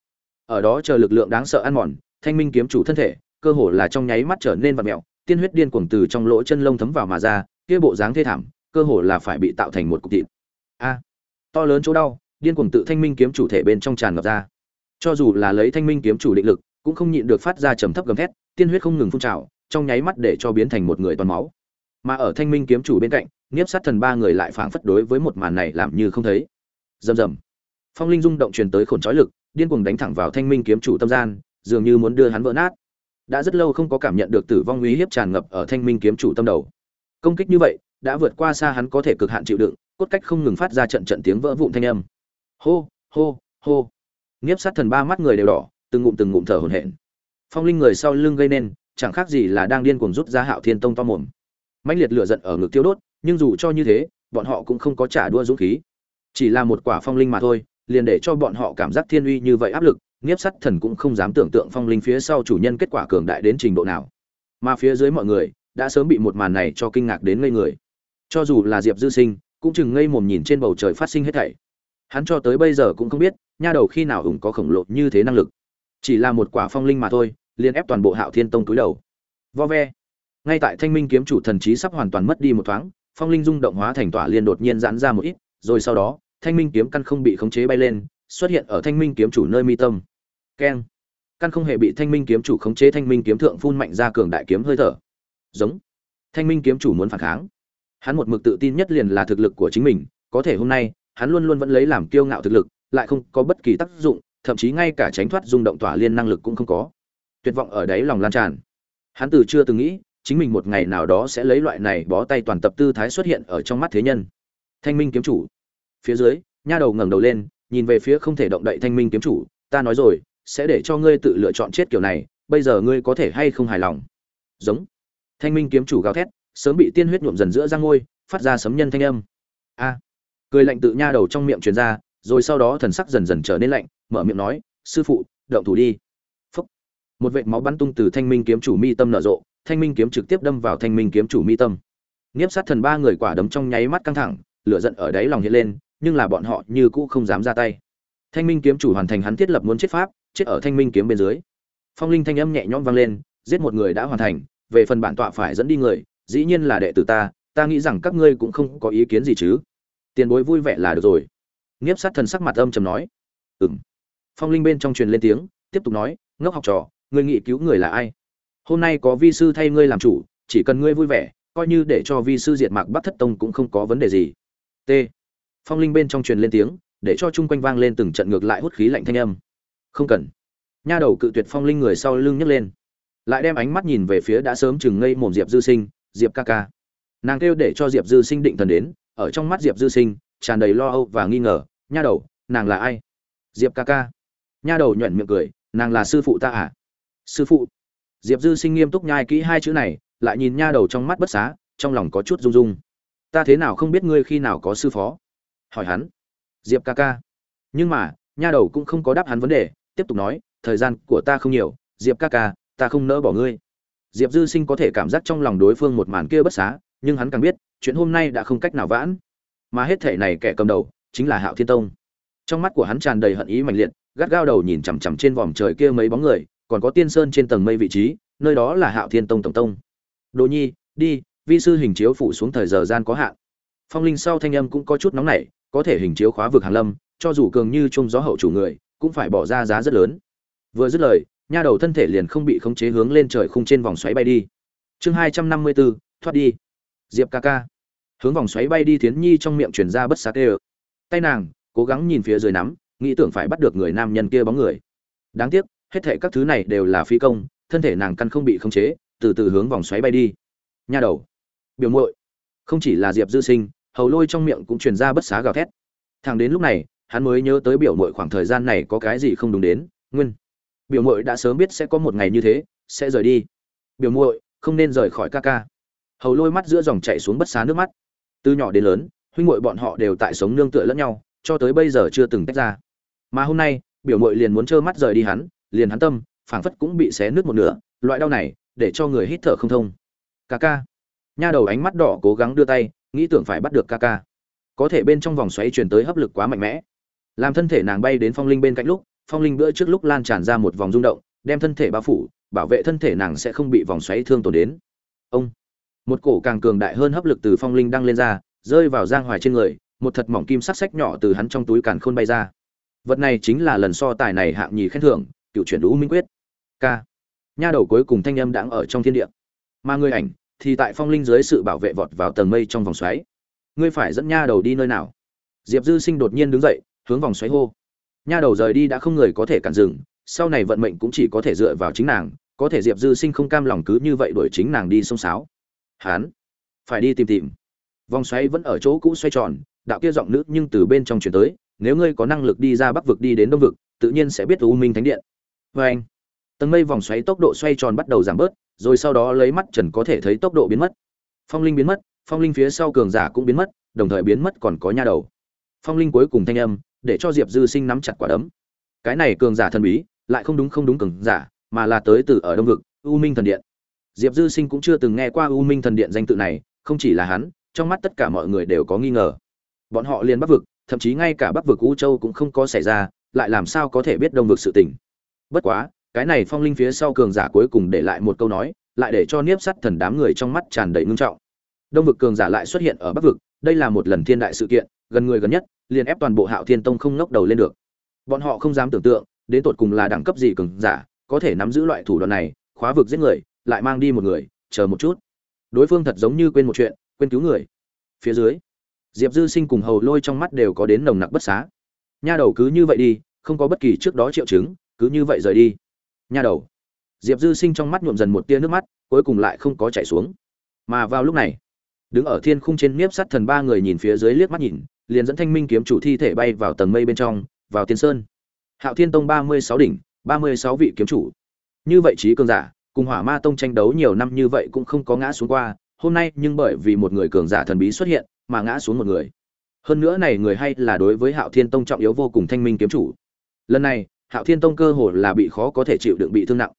S1: Ở đó chờ lực lượng đáng sợ ăn mòn, thanh minh kiếm chủ thân thể, cơ hồ là trong nháy mắt trở nên vặn mẹo tiên huyết điên cuồng từ trong lỗ chân lông thấm vào mà ra, kia bộ dáng thê thảm, cơ hồ là phải bị tạo thành một cục thịt. A. To lớn chỗ đau, điên cuồng tự thanh minh kiếm chủ thể bên trong tràn ngập ra. Cho dù là lấy thanh minh kiếm chủ định lực, cũng không nhịn được phát ra trầm thấp gầm thét, tiên huyết không ngừng phun trào, trong nháy mắt để cho biến thành một người toàn máu. Mà ở thanh minh kiếm chủ bên cạnh nghiếp sát thần ba người lại phảng phất đối với một màn này làm như không thấy. Rầm rầm. Phong linh rung động truyền tới khổn trói lực, điên cuồng đánh thẳng vào thanh minh kiếm chủ tâm gian, dường như muốn đưa hắn vỡ nát. Đã rất lâu không có cảm nhận được tử vong uy hiếp tràn ngập ở thanh minh kiếm chủ tâm đầu. Công kích như vậy, đã vượt qua xa hắn có thể cực hạn chịu đựng, cốt cách không ngừng phát ra trận trận tiếng vỡ vụn thanh âm. Hô hô hô. Nghiếp sát thần ba mắt người đều đỏ, từng ngụm từng ngụm thở hổn hển. Phong linh người sau lưng gây nên, chẳng khác gì là đang điên cuồng rút ra hạo thiên tông to mồm. Mãnh liệt lửa giận ở ngực tiêu đốt nhưng dù cho như thế, bọn họ cũng không có trả đua dũng khí. Chỉ là một quả phong linh mà thôi, liền để cho bọn họ cảm giác thiên uy như vậy áp lực, nghiếp sắt thần cũng không dám tưởng tượng phong linh phía sau chủ nhân kết quả cường đại đến trình độ nào. Mà phía dưới mọi người, đã sớm bị một màn này cho kinh ngạc đến ngây người. Cho dù là diệp dư sinh, cũng chừng ngây mồm nhìn trên bầu trời phát sinh hết thảy. Hắn cho tới bây giờ cũng không biết, nha đầu khi nào hùng có khổng lồ như thế năng lực. Chỉ là một quả phong linh mà thôi, liền ép toàn bộ hạo thiên tông túi đầu. Vo ve. Ngay tại thanh minh kiếm chủ thần trí sắp hoàn toàn mất đi một thoáng phong linh rung động hóa thành tỏa liên đột nhiên giãn ra một ít, rồi sau đó, thanh minh kiếm căn không bị khống chế bay lên, xuất hiện ở thanh minh kiếm chủ nơi mi tâm. Keng. Căn không hề bị thanh minh kiếm chủ khống chế, thanh minh kiếm thượng phun mạnh ra cường đại kiếm hơi thở. Giống. Thanh minh kiếm chủ muốn phản kháng. Hắn một mực tự tin nhất liền là thực lực của chính mình, có thể hôm nay, hắn luôn luôn vẫn lấy làm kiêu ngạo thực lực, lại không có bất kỳ tác dụng, thậm chí ngay cả tránh thoát rung động tỏa liên năng lực cũng không có. Tuyệt vọng ở đáy lòng lan tràn. Hắn từ chưa từng nghĩ chính mình một ngày nào đó sẽ lấy loại này bó tay toàn tập tư thái xuất hiện ở trong mắt thế nhân. Thanh minh kiếm chủ. Phía dưới, nha đầu ngẩng đầu lên, nhìn về phía không thể động đậy thanh minh kiếm chủ, ta nói rồi, sẽ để cho ngươi tự lựa chọn chết kiểu này, bây giờ ngươi có thể hay không hài lòng? Giống. Thanh minh kiếm chủ gào thét, sớm bị tiên huyết nhuộm dần giữa răng ngôi, phát ra sấm nhân thanh âm. A. Cười lạnh tự nha đầu trong miệng truyền ra, rồi sau đó thần sắc dần dần trở nên lạnh, mở miệng nói, sư phụ, động thủ đi. Phúc. một vệt máu bắn tung từ thanh minh kiếm chủ mi tâm nở rộ thanh minh kiếm trực tiếp đâm vào thanh minh kiếm chủ mi tâm. Nghiếp sát thần ba người quả đấm trong nháy mắt căng thẳng, lửa giận ở đáy lòng hiện lên, nhưng là bọn họ như cũ không dám ra tay. Thanh minh kiếm chủ hoàn thành hắn thiết lập muốn chết pháp, chết ở thanh minh kiếm bên dưới. Phong linh thanh âm nhẹ nhõm vang lên, giết một người đã hoàn thành, về phần bản tọa phải dẫn đi người, dĩ nhiên là đệ tử ta ta nghĩ rằng các ngươi cũng không có ý kiến gì chứ. Tiền bối vui vẻ là được rồi. Nghiếp sát thần sắc mặt âm trầm nói. Ừng phong linh bên trong truyền lên tiếng, tiếp tục nói, ngốc học trò, ngươi nghĩ cứu người là ai? Hôm nay có vi sư thay ngươi làm chủ, chỉ cần ngươi vui vẻ, coi như để cho vi sư diệt mạc bắc thất tông cũng không có vấn đề gì. T. Phong linh bên trong truyền lên tiếng, để cho chung quanh vang lên từng trận ngược lại hút khí lạnh thanh âm. Không cần. Nha đầu cự tuyệt phong linh người sau lưng nhấc lên. Lại đem ánh mắt nhìn về phía đã sớm chừng ngây mồm diệp dư sinh, diệp ca ca. Nàng kêu để cho diệp dư sinh định thần đến, ở trong mắt diệp dư sinh, tràn đầy lo âu và nghi ngờ, nha đầu, nàng là ai? Diệp ca ca. Nha đầu nhuận miệng cười, nàng là sư phụ ta à? Sư phụ diệp dư sinh nghiêm túc nhai kỹ hai chữ này, lại nhìn nha đầu trong mắt bất xá, trong lòng có chút rung rung. Ta thế nào không biết ngươi khi nào có sư phó? Hỏi hắn. Diệp ca ca. Nhưng mà, nha đầu cũng không có đáp hắn vấn đề, tiếp tục nói, thời gian của ta không nhiều, diệp ca ca, ta không nỡ bỏ ngươi. Diệp dư sinh có thể cảm giác trong lòng đối phương một màn kia bất xá, nhưng hắn càng biết, chuyện hôm nay đã không cách nào vãn. Mà hết thể này kẻ cầm đầu, chính là hạo thiên tông. Trong mắt của hắn tràn đầy hận ý mạnh liệt, gắt gao đầu nhìn chằm chằm trên vòm trời kia mấy bóng người còn có tiên sơn trên tầng mây vị trí, nơi đó là hạo thiên tông tổng tông. Đồ nhi, đi, vi sư hình chiếu phủ xuống thời giờ gian có hạn. Phong linh sau thanh âm cũng có chút nóng nảy, có thể hình chiếu khóa vực hàn lâm, cho dù cường như trung gió hậu chủ người, cũng phải bỏ ra giá rất lớn. Vừa dứt lời, nha đầu thân thể liền không bị khống chế hướng lên trời khung trên vòng xoáy bay đi. Chương hai trăm năm mươi bốn thoát đi. Diệp ca ca. Hướng vòng xoáy bay đi thiến nhi trong miệng truyền ra bất xá tê tay nàng, cố gắng nhìn phía dưới nắm, nghĩ tưởng phải bắt được người nam nhân kia bóng người. Đáng tiếc hết thệ các thứ này đều là phi công, thân thể nàng căn không bị khống chế, từ từ hướng vòng xoáy bay đi. Nha đầu. Biểu muội. Không chỉ là diệp dư sinh, hầu lôi trong miệng cũng truyền ra bất xá gào thét. Thằng đến lúc này, hắn mới nhớ tới biểu muội khoảng thời gian này có cái gì không đúng đến, nguyên. Biểu muội đã sớm biết sẽ có một ngày như thế, sẽ rời đi. Biểu muội, không nên rời khỏi ca ca. Hầu lôi mắt giữa dòng chảy xuống bất xá nước mắt. Từ nhỏ đến lớn, huynh muội bọn họ đều tại sống nương tựa lẫn nhau, cho tới bây giờ chưa từng tách ra. Mà hôm nay, biểu muội liền muốn trơ mắt rời đi hắn liền hắn tâm, phảng phất cũng bị xé nứt một nửa, loại đau này, để cho người hít thở không thông. Ca ca. Nha đầu ánh mắt đỏ cố gắng đưa tay, nghĩ tưởng phải bắt được ca ca. Có thể bên trong vòng xoáy truyền tới hấp lực quá mạnh mẽ. Làm thân thể nàng bay đến phong linh bên cạnh lúc, phong linh bữa trước lúc lan tràn ra một vòng rung động, đem thân thể bao phủ, bảo vệ thân thể nàng sẽ không bị vòng xoáy thương tổn đến. Ông. Một cổ càng cường đại hơn hấp lực từ phong linh đăng lên ra, rơi vào giang hoài trên người, một thật mỏng kim sắc sách nhỏ từ hắn trong túi càn khôn bay ra. Vật này chính là lần so tài này hạng nhì khen thưởng cựu chuyển đũ minh quyết. K. Nha đầu cuối cùng thanh âm đãng ở trong thiên địa. Mà người ảnh thì tại phong linh dưới sự bảo vệ vọt vào tầng mây trong vòng xoáy. Ngươi phải dẫn nha đầu đi nơi nào? Diệp dư sinh đột nhiên đứng dậy, hướng vòng xoáy hô. Nha đầu rời đi đã không người có thể cản dừng, sau này vận mệnh cũng chỉ có thể dựa vào chính nàng, có thể diệp dư sinh không cam lòng cứ như vậy đuổi chính nàng đi sông sáo. Hán, phải đi tìm tìm. Vòng xoáy vẫn ở chỗ cũ xoay tròn, đạo kia giọng nữ nhưng từ bên trong chuyển tới, nếu ngươi có năng lực đi ra bắc vực đi đến đông vực, tự nhiên sẽ biết u minh thánh điện vê anh, tầng mây vòng xoáy tốc độ xoay tròn bắt đầu giảm bớt, rồi sau đó lấy mắt trần có thể thấy tốc độ biến mất. Phong linh biến mất, phong linh phía sau cường giả cũng biến mất, đồng thời biến mất còn có nha đầu. Phong linh cuối cùng thanh âm, để cho diệp dư sinh nắm chặt quả đấm. Cái này cường giả thần bí, lại không đúng không đúng cường giả, mà là tới từ ở đông vực, u minh thần điện. Diệp dư sinh cũng chưa từng nghe qua u minh thần điện danh tự này, không chỉ là hắn, trong mắt tất cả mọi người đều có nghi ngờ. Bọn họ liền bắc vực, thậm chí ngay cả bắc vực u châu cũng không có xảy ra, lại làm sao có thể biết đông vực sự tình? Bất quá, cái này phong linh phía sau cường giả cuối cùng để lại một câu nói, lại để cho niếp sắt thần đám người trong mắt tràn đầy ngưng trọng. Đông vực cường giả lại xuất hiện ở bắc vực, đây là một lần thiên đại sự kiện, gần người gần nhất, liền ép toàn bộ hạo thiên tông không ngóc đầu lên được. Bọn họ không dám tưởng tượng, đến tột cùng là đẳng cấp gì cường giả, có thể nắm giữ loại thủ đoạn này, khóa vực giết người, lại mang đi một người, chờ một chút. Đối phương thật giống như quên một chuyện, quên cứu người. Phía dưới, diệp dư sinh cùng hầu lôi trong mắt đều có đến nồng nặc bất xá. Nha đầu cứ như vậy đi, không có bất kỳ trước đó triệu chứng cứ như vậy rời đi. Nha đầu. Diệp dư sinh trong mắt nhuộm dần một tia nước mắt, cuối cùng lại không có chảy xuống. Mà vào lúc này, đứng ở thiên khung trên nếp sắt thần ba người nhìn phía dưới liếc mắt nhìn, liền dẫn thanh minh kiếm chủ thi thể bay vào tầng mây bên trong, vào tiên sơn. Hạo thiên tông ba mươi sáu đỉnh, ba mươi sáu vị kiếm chủ. Như vậy trí cường giả, cùng hỏa ma tông tranh đấu nhiều năm như vậy cũng không có ngã xuống qua, hôm nay nhưng bởi vì một người cường giả thần bí xuất hiện, mà ngã xuống một người. Hơn nữa này người hay là đối với hạo thiên tông trọng yếu vô cùng thanh minh kiếm chủ. Lần này hạo thiên tông cơ hồ là bị khó có thể chịu đựng bị thương nặng.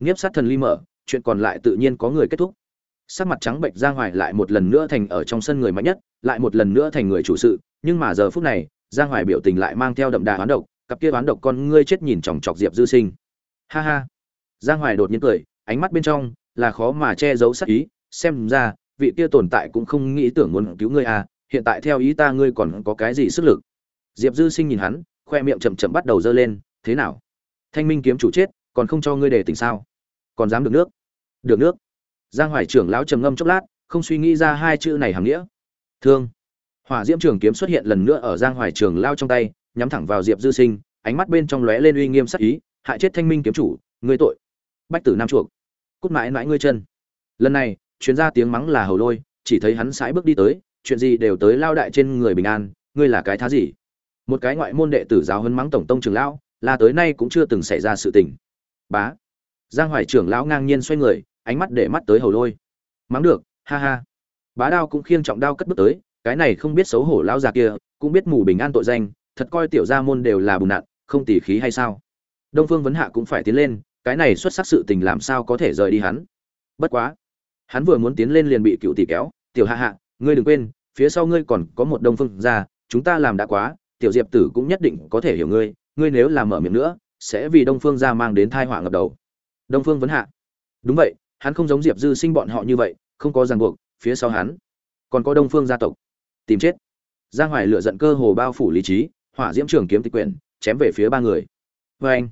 S1: Nghiếp sát thần ly mở, chuyện còn lại tự nhiên có người kết thúc. Sắc mặt trắng bệnh giang hoài lại một lần nữa thành ở trong sân người mạnh nhất, lại một lần nữa thành người chủ sự, nhưng mà giờ phút này giang hoài biểu tình lại mang theo đậm đà hoán độc, cặp kia hoán độc con ngươi chết nhìn chòng chọc diệp dư sinh. Ha ha. Giang hoài đột nhiên cười, ánh mắt bên trong là khó mà che giấu sắc ý, xem ra, vị kia tồn tại cũng không nghĩ tưởng muốn cứu ngươi à hiện tại theo ý ta ngươi còn có cái gì sức lực? Diệp dư sinh nhìn hắn, khoe miệng chậm chậm bắt đầu dơ lên thế nào? Thanh minh kiếm chủ chết, còn không cho ngươi để tỉnh sao? Còn dám được nước? Được nước. Giang hoài trưởng lão trầm ngâm chốc lát, không suy nghĩ ra hai chữ này hàm nghĩa. Thương. Hỏa diễm trường kiếm xuất hiện lần nữa ở giang hoài trường lao trong tay, nhắm thẳng vào diệp dư sinh, ánh mắt bên trong lóe lên uy nghiêm sắc ý, hại chết thanh minh kiếm chủ, ngươi tội. Bách tử nam chuộc. Cút mãi mãi ngươi chân. Lần này chuyến ra tiếng mắng là hầu lôi, chỉ thấy hắn sải bước đi tới, chuyện gì đều tới lao đại trên người bình an, ngươi là cái thá gì? Một cái ngoại môn đệ tử giáo hơn mắng tổng tông trường lão là tới nay cũng chưa từng xảy ra sự tình. Bá. Giang hoài trưởng lão ngang nhiên xoay người, ánh mắt để mắt tới hầu lôi. Mắng được, ha ha. Bá đao cũng khiêng trọng đao cất bước tới, cái này không biết xấu hổ lão già kia, cũng biết mù bình an tội danh, thật coi tiểu gia môn đều là bùn nạn không tỉ khí hay sao? Đông phương vấn hạ cũng phải tiến lên, cái này xuất sắc sự tình làm sao có thể rời đi hắn? Bất quá, hắn vừa muốn tiến lên liền bị cựu tỷ kéo, tiểu hạ hạ, ngươi đừng quên, phía sau ngươi còn có một đông phương ra chúng ta làm đã quá, tiểu diệp tử cũng nhất định có thể hiểu ngươi ngươi nếu làm mở miệng nữa, sẽ vì đông phương ra mang đến thai họa ngập đầu. Đông phương vấn hạ. Đúng vậy, hắn không giống diệp dư sinh bọn họ như vậy, không có ràng buộc, phía sau hắn còn có đông phương gia tộc. Tìm chết. Giang hoài lựa giận cơ hồ bao phủ lý trí, hỏa diễm trường kiếm tịch quyển, chém về phía ba người. Vê anh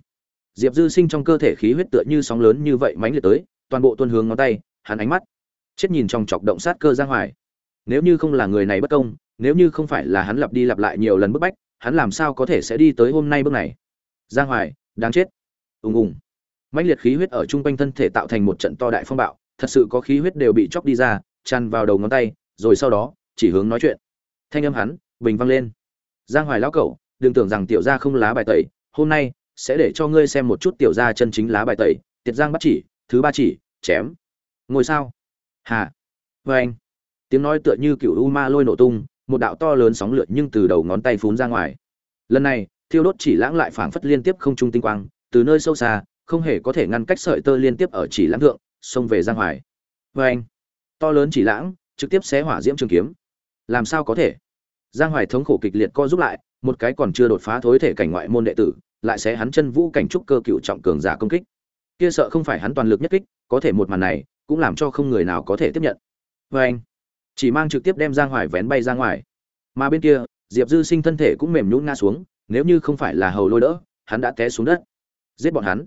S1: diệp dư sinh trong cơ thể khí huyết tựa như sóng lớn như vậy mãnh liệt tới, toàn bộ tuân hướng ngón tay, hắn ánh mắt chết nhìn trong chọc động sát cơ giang hoài. Nếu như không là người này bất công, nếu như không phải là hắn lặp đi lặp lại nhiều lần bức bách hắn làm sao có thể sẽ đi tới hôm nay bước này? Giang hoài, đáng chết. Ùng ùng. Mãnh liệt khí huyết ở trung quanh thân thể tạo thành một trận to đại phong bạo, thật sự có khí huyết đều bị chóc đi ra, tràn vào đầu ngón tay, rồi sau đó, chỉ hướng nói chuyện. Thanh âm hắn, bình vang lên. Giang hoài lão cẩu, đừng tưởng rằng tiểu gia không lá bài tẩy, hôm nay sẽ để cho ngươi xem một chút tiểu gia chân chính lá bài tẩy. Tiệt giang bắt chỉ, thứ ba chỉ, chém. Ngồi sao? Hà. Vê anh tiếng nói tựa như cựu u ma lôi nổ tung một đạo to lớn sóng lượn nhưng từ đầu ngón tay phún ra ngoài. Lần này, thiêu đốt chỉ lãng lại phảng phất liên tiếp không trung tinh quang, từ nơi sâu xa, không hề có thể ngăn cách sợi tơ liên tiếp ở chỉ lãng thượng, xông về giang hoài Và anh, to lớn chỉ lãng, trực tiếp xé hỏa diễm trường kiếm. Làm sao có thể? Giang hoài thống khổ kịch liệt co giúp lại, một cái còn chưa đột phá thối thể cảnh ngoại môn đệ tử, lại sẽ hắn chân vũ cảnh trúc cơ cựu trọng cường giả công kích. Kia sợ không phải hắn toàn lực nhất kích, có thể một màn này, cũng làm cho không người nào có thể tiếp nhận. Và anh chỉ mang trực tiếp đem giang hoài vén bay ra ngoài. Mà bên kia, diệp dư sinh thân thể cũng mềm nhũn ngã xuống, nếu như không phải là hầu lôi đỡ, hắn đã té xuống đất. Giết bọn hắn.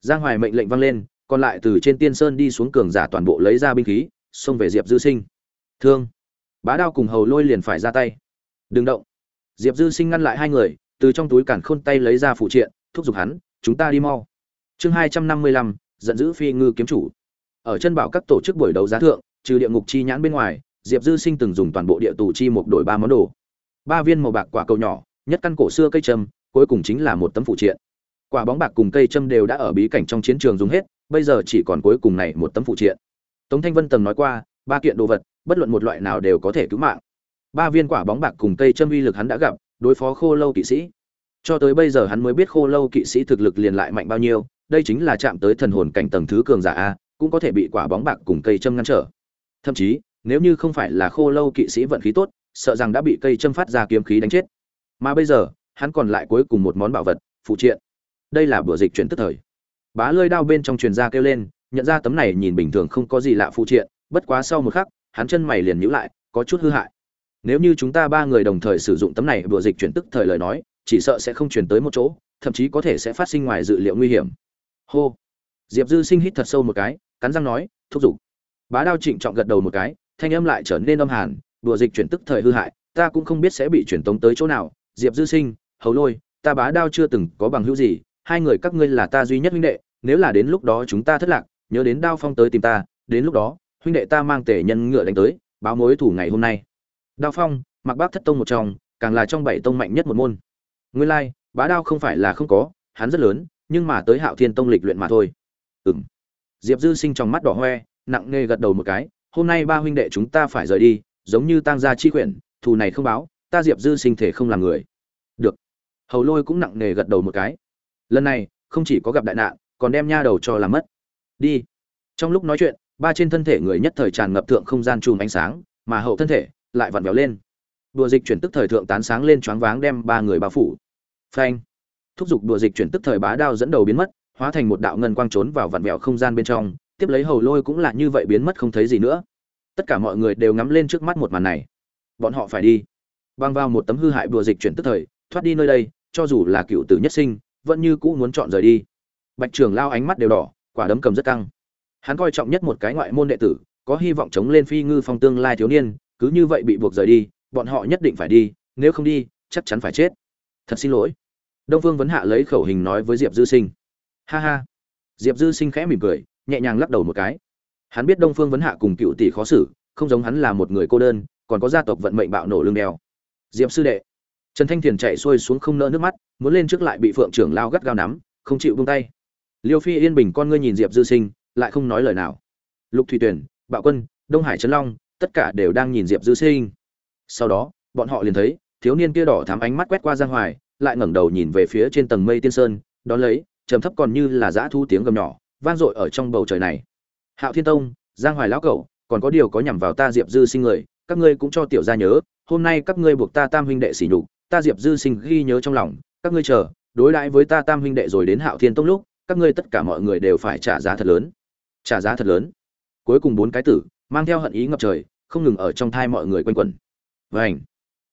S1: Giang hoài mệnh lệnh vang lên, còn lại từ trên tiên sơn đi xuống cường giả toàn bộ lấy ra binh khí, xông về diệp dư sinh. Thương. Bá đao cùng hầu lôi liền phải ra tay. Đừng động. Diệp dư sinh ngăn lại hai người, từ trong túi cản khôn tay lấy ra phụ triện, thúc giục hắn, chúng ta đi mau. Chương hai trăm năm mươi lăm, giận dữ phi ngư kiếm chủ. Ở chân bảo các tổ chức buổi đấu giá thượng, trừ địa ngục chi nhãn bên ngoài diệp dư sinh từng dùng toàn bộ địa tù chi một đổi ba món đồ. Ba viên màu bạc quả cầu nhỏ, nhất căn cổ xưa cây trâm cuối cùng chính là một tấm phụ triện. Quả bóng bạc cùng cây trâm đều đã ở bí cảnh trong chiến trường dùng hết, bây giờ chỉ còn cuối cùng này một tấm phụ triện. Tống thanh vân tầng nói qua, ba kiện đồ vật, bất luận một loại nào đều có thể cứu mạng. Ba viên quả bóng bạc cùng cây châm uy lực hắn đã gặp, đối phó khô lâu kỵ sĩ. Cho tới bây giờ hắn mới biết khô lâu kỵ sĩ thực lực liền lại mạnh bao nhiêu, đây chính là chạm tới thần hồn cảnh tầng thứ cường giả a, cũng có thể bị quả bóng bạc cùng cây châm ngăn trở. Thậm chí nếu như không phải là khô lâu kỵ sĩ vận khí tốt, sợ rằng đã bị cây châm phát ra kiếm khí đánh chết. Mà bây giờ, hắn còn lại cuối cùng một món bảo vật, phụ triện. Đây là bữa dịch chuyển tức thời. Bá lơi đao bên trong truyền ra kêu lên, nhận ra tấm này nhìn bình thường không có gì lạ phụ triện, bất quá sau một khắc, hắn chân mày liền nhíu lại, có chút hư hại. Nếu như chúng ta ba người đồng thời sử dụng tấm này bữa dịch chuyển tức thời lời nói, chỉ sợ sẽ không chuyển tới một chỗ, thậm chí có thể sẽ phát sinh ngoài dự liệu nguy hiểm. Hô. Diệp dư sinh hít thật sâu một cái, cắn răng nói, thúc giục. Bá đao trịnh trọng gật đầu một cái thanh âm lại trở nên âm hàn, đùa dịch chuyển tức thời hư hại, ta cũng không biết sẽ bị chuyển tống tới chỗ nào. Diệp dư sinh, hầu lôi, ta bá đao chưa từng có bằng hữu gì, hai người các ngươi là ta duy nhất huynh đệ, nếu là đến lúc đó chúng ta thất lạc, nhớ đến đao phong tới tìm ta, đến lúc đó, huynh đệ ta mang tể nhân ngựa đánh tới, báo mối thủ ngày hôm nay. Đao phong, mặc bác thất tông một trong, càng là trong bảy tông mạnh nhất một môn. Nguyên lai, bá đao không phải là không có, hắn rất lớn, nhưng mà tới hạo thiên tông lịch luyện mà thôi. Ừ m diệp dư sinh trong mắt đỏ hoe, nặng nề gật đầu một cái hôm nay ba huynh đệ chúng ta phải rời đi, giống như tang gia chi quyển thù này không báo, ta diệp dư sinh thể không làm người. Được. Hầu lôi cũng nặng nề gật đầu một cái. Lần này, không chỉ có gặp đại nạn, còn đem nha đầu cho làm mất. Đi. Trong lúc nói chuyện, ba trên thân thể người nhất thời tràn ngập thượng không gian chùm ánh sáng, mà hậu thân thể lại vặn vẹo lên. Đùa dịch chuyển tức thời thượng tán sáng lên choáng váng đem ba người bao phủ. Phanh. Thúc giục đùa dịch chuyển tức thời bá đao dẫn đầu biến mất, hóa thành một đạo ngân quang trốn vào vặn vẹo không gian bên trong tiếp lấy hầu lôi cũng là như vậy biến mất không thấy gì nữa. Tất cả mọi người đều ngắm lên trước mắt một màn này. Bọn họ phải đi. Băng vào một tấm hư hại đùa dịch chuyển tức thời, thoát đi nơi đây, cho dù là cựu tử nhất sinh, vẫn như cũ muốn chọn rời đi. Bạch trường lao ánh mắt đều đỏ, quả đấm cầm rất căng. Hắn coi trọng nhất một cái ngoại môn đệ tử, có hy vọng chống lên phi ngư phong tương lai thiếu niên, cứ như vậy bị buộc rời đi, bọn họ nhất định phải đi, nếu không đi, chắc chắn phải chết. Thật xin lỗi. Đông phương vấn hạ lấy khẩu hình nói với diệp dư sinh. Ha ha. Diệp dư sinh khẽ mỉm cười nhẹ nhàng lắc đầu một cái. Hắn biết đông phương vấn hạ cùng cựu tỷ khó xử, không giống hắn là một người cô đơn, còn có gia tộc vận mệnh bạo nổ lưng đeo diệp sư đệ. Trần thanh thiền chạy xuôi xuống không nỡ nước mắt, muốn lên trước lại bị phượng trưởng lao gắt gao nắm, không chịu buông tay. Liêu phi yên bình con ngươi nhìn diệp dư sinh, lại không nói lời nào. Lục thủy tuyển, bạo quân, đông hải trấn long, tất cả đều đang nhìn diệp dư sinh. Sau đó, bọn họ liền thấy, thiếu niên kia đỏ thắm ánh mắt quét qua giang hoài lại ngẩng đầu nhìn về phía trên tầng mây tiên sơn, đón lấy, trầm thấp còn như là dã thu tiếng gầm nhỏ vang dội ở trong bầu trời này. Hạo thiên tông, giang hoài lão cẩu còn có điều có nhằm vào ta diệp dư sinh người, các ngươi cũng cho tiểu gia nhớ, hôm nay các ngươi buộc ta tam huynh đệ sỉ nhục, ta diệp dư sinh ghi nhớ trong lòng, các ngươi chờ, đối đãi với ta tam huynh đệ rồi đến hạo thiên tông lúc, các ngươi tất cả mọi người đều phải trả giá thật lớn. Trả giá thật lớn. Cuối cùng bốn cái tử, mang theo hận ý ngập trời, không ngừng ở trong thai mọi người quanh quẩn. Vảnh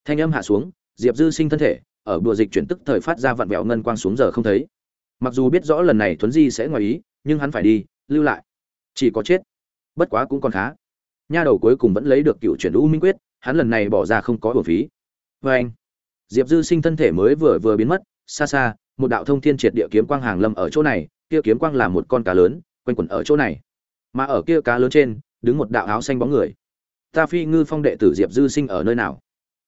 S1: thanh âm hạ xuống, diệp dư sinh thân thể, ở đùa dịch chuyển tức thời phát ra vặn vẹo ngân quang xuống giờ không thấy. Mặc dù biết rõ lần này thuấn di sẽ ngoài ý nhưng hắn phải đi, lưu lại. Chỉ có chết. Bất quá cũng còn khá. Nha đầu cuối cùng vẫn lấy được cựu chuyển u minh quyết, hắn lần này bỏ ra không có bổ phí. Vảnh diệp dư sinh thân thể mới vừa vừa biến mất, xa xa, một đạo thông thiên triệt địa kiếm quang hàng lâm ở chỗ này, kia kiếm quang là một con cá lớn, quanh quẩn ở chỗ này. Mà ở kia cá lớn trên, đứng một đạo áo xanh bóng người. Ta phi ngư phong đệ tử diệp dư sinh ở nơi nào?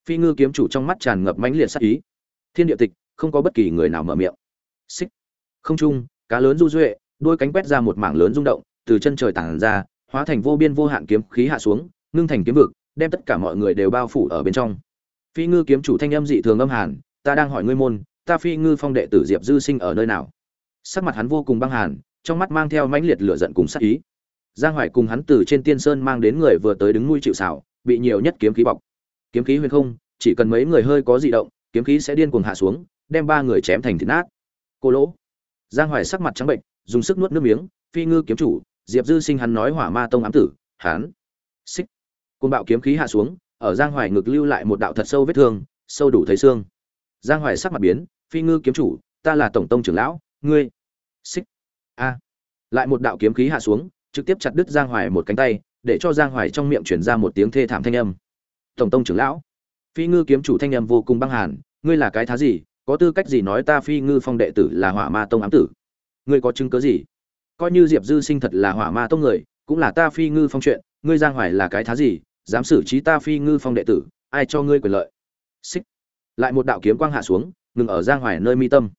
S1: Phi ngư kiếm chủ trong mắt tràn ngập mãnh liệt sắc ý. Thiên địa tịch, không có bất kỳ người nào mở miệng. Xích. Không trung, cá lớn du duệ đôi cánh quét ra một mảng lớn rung động, từ chân trời tản ra, hóa thành vô biên vô hạn kiếm khí hạ xuống, ngưng thành kiếm vực, đem tất cả mọi người đều bao phủ ở bên trong. Phi ngư kiếm chủ thanh âm dị thường âm hàn, ta đang hỏi ngươi môn, ta phi ngư phong đệ tử diệp dư sinh ở nơi nào? Sắc mặt hắn vô cùng băng hàn, trong mắt mang theo mãnh liệt lửa giận cùng sát ý. Giang hoài cùng hắn từ trên tiên sơn mang đến người vừa tới đứng nuôi chịu xảo bị nhiều nhất kiếm khí bọc. Kiếm khí huyền không, chỉ cần mấy người hơi có dị động, kiếm khí sẽ điên cuồng hạ xuống, đem ba người chém thành thịt nát. Cô lỗ. Giang hoài sắc mặt trắng bệnh dùng sức nuốt nước miếng, phi ngư kiếm chủ, diệp dư sinh hắn nói hỏa ma tông ám tử hán xích. Côn bạo kiếm khí hạ xuống, ở giang hoài ngực lưu lại một đạo thật sâu vết thương, sâu đủ thấy xương. Giang hoài sắc mặt biến, phi ngư kiếm chủ, ta là tổng tông trưởng lão, ngươi. Xích. A. Lại một đạo kiếm khí hạ xuống, trực tiếp chặt đứt giang hoài một cánh tay, để cho giang hoài trong miệng chuyển ra một tiếng thê thảm thanh âm. Tổng tông trưởng lão. Phi ngư kiếm chủ thanh âm vô cùng băng hàn, ngươi là cái thá gì, có tư cách gì nói ta phi ngư phong đệ tử là hỏa ma tông ám tử? Ngươi có chứng cớ gì? Coi như diệp dư sinh thật là hỏa ma tông người, cũng là ta phi ngư phong chuyện, ngươi giang hoài là cái thá gì, dám xử trí ta phi ngư phong đệ tử, ai cho ngươi quyền lợi? Xích. Lại một đạo kiếm quang hạ xuống, ngừng ở giang hoài nơi mi tâm.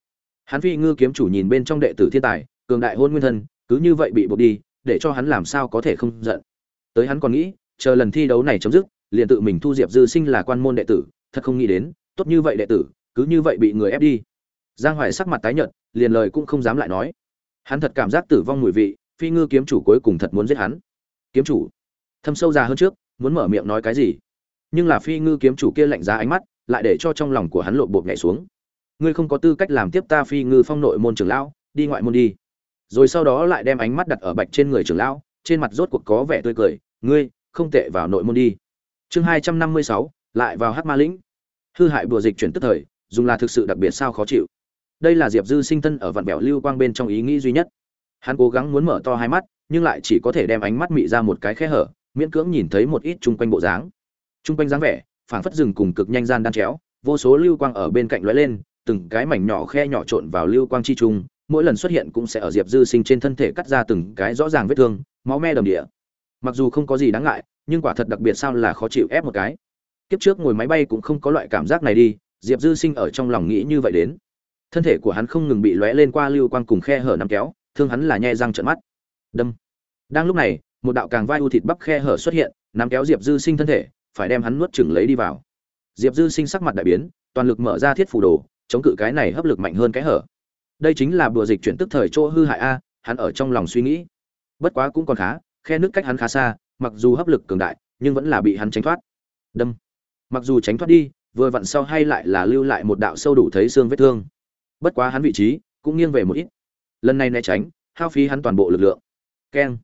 S1: Hắn phi ngư kiếm chủ nhìn bên trong đệ tử thiên tài, cường đại hôn nguyên thân, cứ như vậy bị buộc đi, để cho hắn làm sao có thể không giận. Tới hắn còn nghĩ, chờ lần thi đấu này chấm dứt, liền tự mình thu diệp dư sinh là quan môn đệ tử, thật không nghĩ đến, tốt như vậy đệ tử, cứ như vậy bị người ép đi. Giang hoài sắc mặt tái nhợt, liền lời cũng không dám lại nói hắn thật cảm giác tử vong mùi vị, phi ngư kiếm chủ cuối cùng thật muốn giết hắn. Kiếm chủ, thâm sâu già hơn trước, muốn mở miệng nói cái gì? Nhưng là phi ngư kiếm chủ kia lạnh giá ánh mắt, lại để cho trong lòng của hắn lộn bột nhảy xuống. Ngươi không có tư cách làm tiếp ta phi ngư phong nội môn trưởng lão, đi ngoại môn đi. Rồi sau đó lại đem ánh mắt đặt ở bạch trên người trưởng lão, trên mặt rốt cuộc có vẻ tươi cười. Ngươi, không tệ vào nội môn đi. Chương hai trăm năm mươi sáu, lại vào hát ma lĩnh. Hư hại bùa dịch chuyển tức thời, dùng là thực sự đặc biệt sao khó chịu đây là diệp dư sinh thân ở vạn bèo lưu quang bên trong ý nghĩ duy nhất. Hắn cố gắng muốn mở to hai mắt, nhưng lại chỉ có thể đem ánh mắt mị ra một cái khe hở, miễn cưỡng nhìn thấy một ít chung quanh bộ dáng. Chung quanh dáng vẻ, phảng phất rừng cùng cực nhanh gian đan chéo, vô số lưu quang ở bên cạnh lóe lên, từng cái mảnh nhỏ khe nhỏ trộn vào lưu quang chi trung, mỗi lần xuất hiện cũng sẽ ở diệp dư sinh trên thân thể cắt ra từng cái rõ ràng vết thương, máu me đầm địa. Mặc dù không có gì đáng ngại, nhưng quả thật đặc biệt sao là khó chịu ép một cái. Kiếp trước ngồi máy bay cũng không có loại cảm giác này đi, diệp dư sinh ở trong lòng nghĩ như vậy đến thân thể của hắn không ngừng bị lóe lên qua lưu quang cùng khe hở nắm kéo, thương hắn là nhe răng trợn mắt. Đâm. Đang lúc này, một đạo càng vai u thịt bắp khe hở xuất hiện, nắm kéo diệp dư sinh thân thể, phải đem hắn nuốt chừng lấy đi vào. Diệp dư sinh sắc mặt đại biến, toàn lực mở ra thiết phủ đồ, chống cự cái này hấp lực mạnh hơn cái hở. Đây chính là bùa dịch chuyển tức thời chỗ hư hại a, hắn ở trong lòng suy nghĩ. Bất quá cũng còn khá, khe nước cách hắn khá xa, mặc dù hấp lực cường đại, nhưng vẫn là bị hắn tránh thoát. Đâm. Mặc dù tránh thoát đi, vừa vặn sau hay lại là lưu lại một đạo sâu đủ thấy xương vết thương bất quá hắn vị trí cũng nghiêng về một ít. Lần này né tránh, hao phí hắn toàn bộ lực lượng. Keng.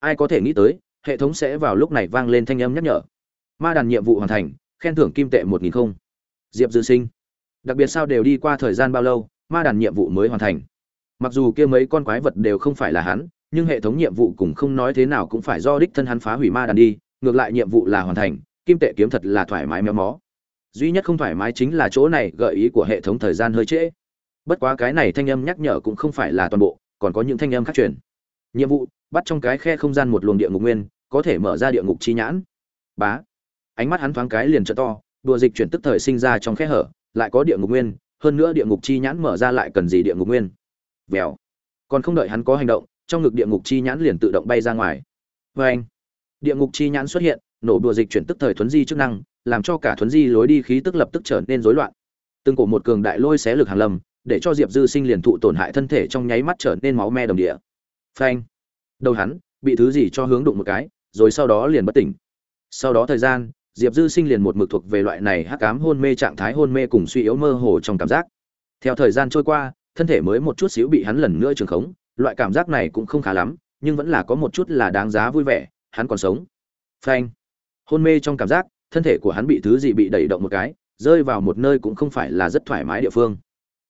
S1: Ai có thể nghĩ tới, hệ thống sẽ vào lúc này vang lên thanh âm nhắc nhở. Ma đàn nhiệm vụ hoàn thành, khen thưởng kim tệ một nghìn không. Diệp dư sinh. Đặc biệt sao đều đi qua thời gian bao lâu, ma đàn nhiệm vụ mới hoàn thành. Mặc dù kia mấy con quái vật đều không phải là hắn, nhưng hệ thống nhiệm vụ cũng không nói thế nào cũng phải do đích thân hắn phá hủy ma đàn đi, ngược lại nhiệm vụ là hoàn thành, kim tệ kiếm thật là thoải mái méo mó. Duy nhất không thoải mái chính là chỗ này, gợi ý của hệ thống thời gian hơi trễ bất quá cái này thanh âm nhắc nhở cũng không phải là toàn bộ, còn có những thanh âm khác truyền. Nhiệm vụ, bắt trong cái khe không gian một luồng địa ngục nguyên, có thể mở ra địa ngục chi nhãn. Bá. Ánh mắt hắn thoáng cái liền trợ to, đùa dịch chuyển tức thời sinh ra trong khe hở, lại có địa ngục nguyên, hơn nữa địa ngục chi nhãn mở ra lại cần gì địa ngục nguyên. Vèo. Còn không đợi hắn có hành động, trong ngực địa ngục chi nhãn liền tự động bay ra ngoài. Vê anh địa ngục chi nhãn xuất hiện, nổ đùa dịch chuyển tức thời thuấn di chức năng, làm cho cả thuấn di lối đi khí tức lập tức trở nên rối loạn. Từng cổ một cường đại lôi xé lực hàng lâm để cho diệp dư sinh liền thụ tổn hại thân thể trong nháy mắt trở nên máu me đồng địa. Phanh. Đầu hắn bị thứ gì cho hướng đụng một cái, rồi sau đó liền bất tỉnh. Sau đó thời gian, diệp dư sinh liền một mực thuộc về loại này hắc cám hôn mê trạng thái hôn mê cùng suy yếu mơ hồ trong cảm giác. Theo thời gian trôi qua, thân thể mới một chút xíu bị hắn lần nữa trường khống, loại cảm giác này cũng không khá lắm, nhưng vẫn là có một chút là đáng giá vui vẻ, hắn còn sống. Phanh. Hôn mê trong cảm giác, thân thể của hắn bị thứ gì bị đẩy động một cái, rơi vào một nơi cũng không phải là rất thoải mái địa phương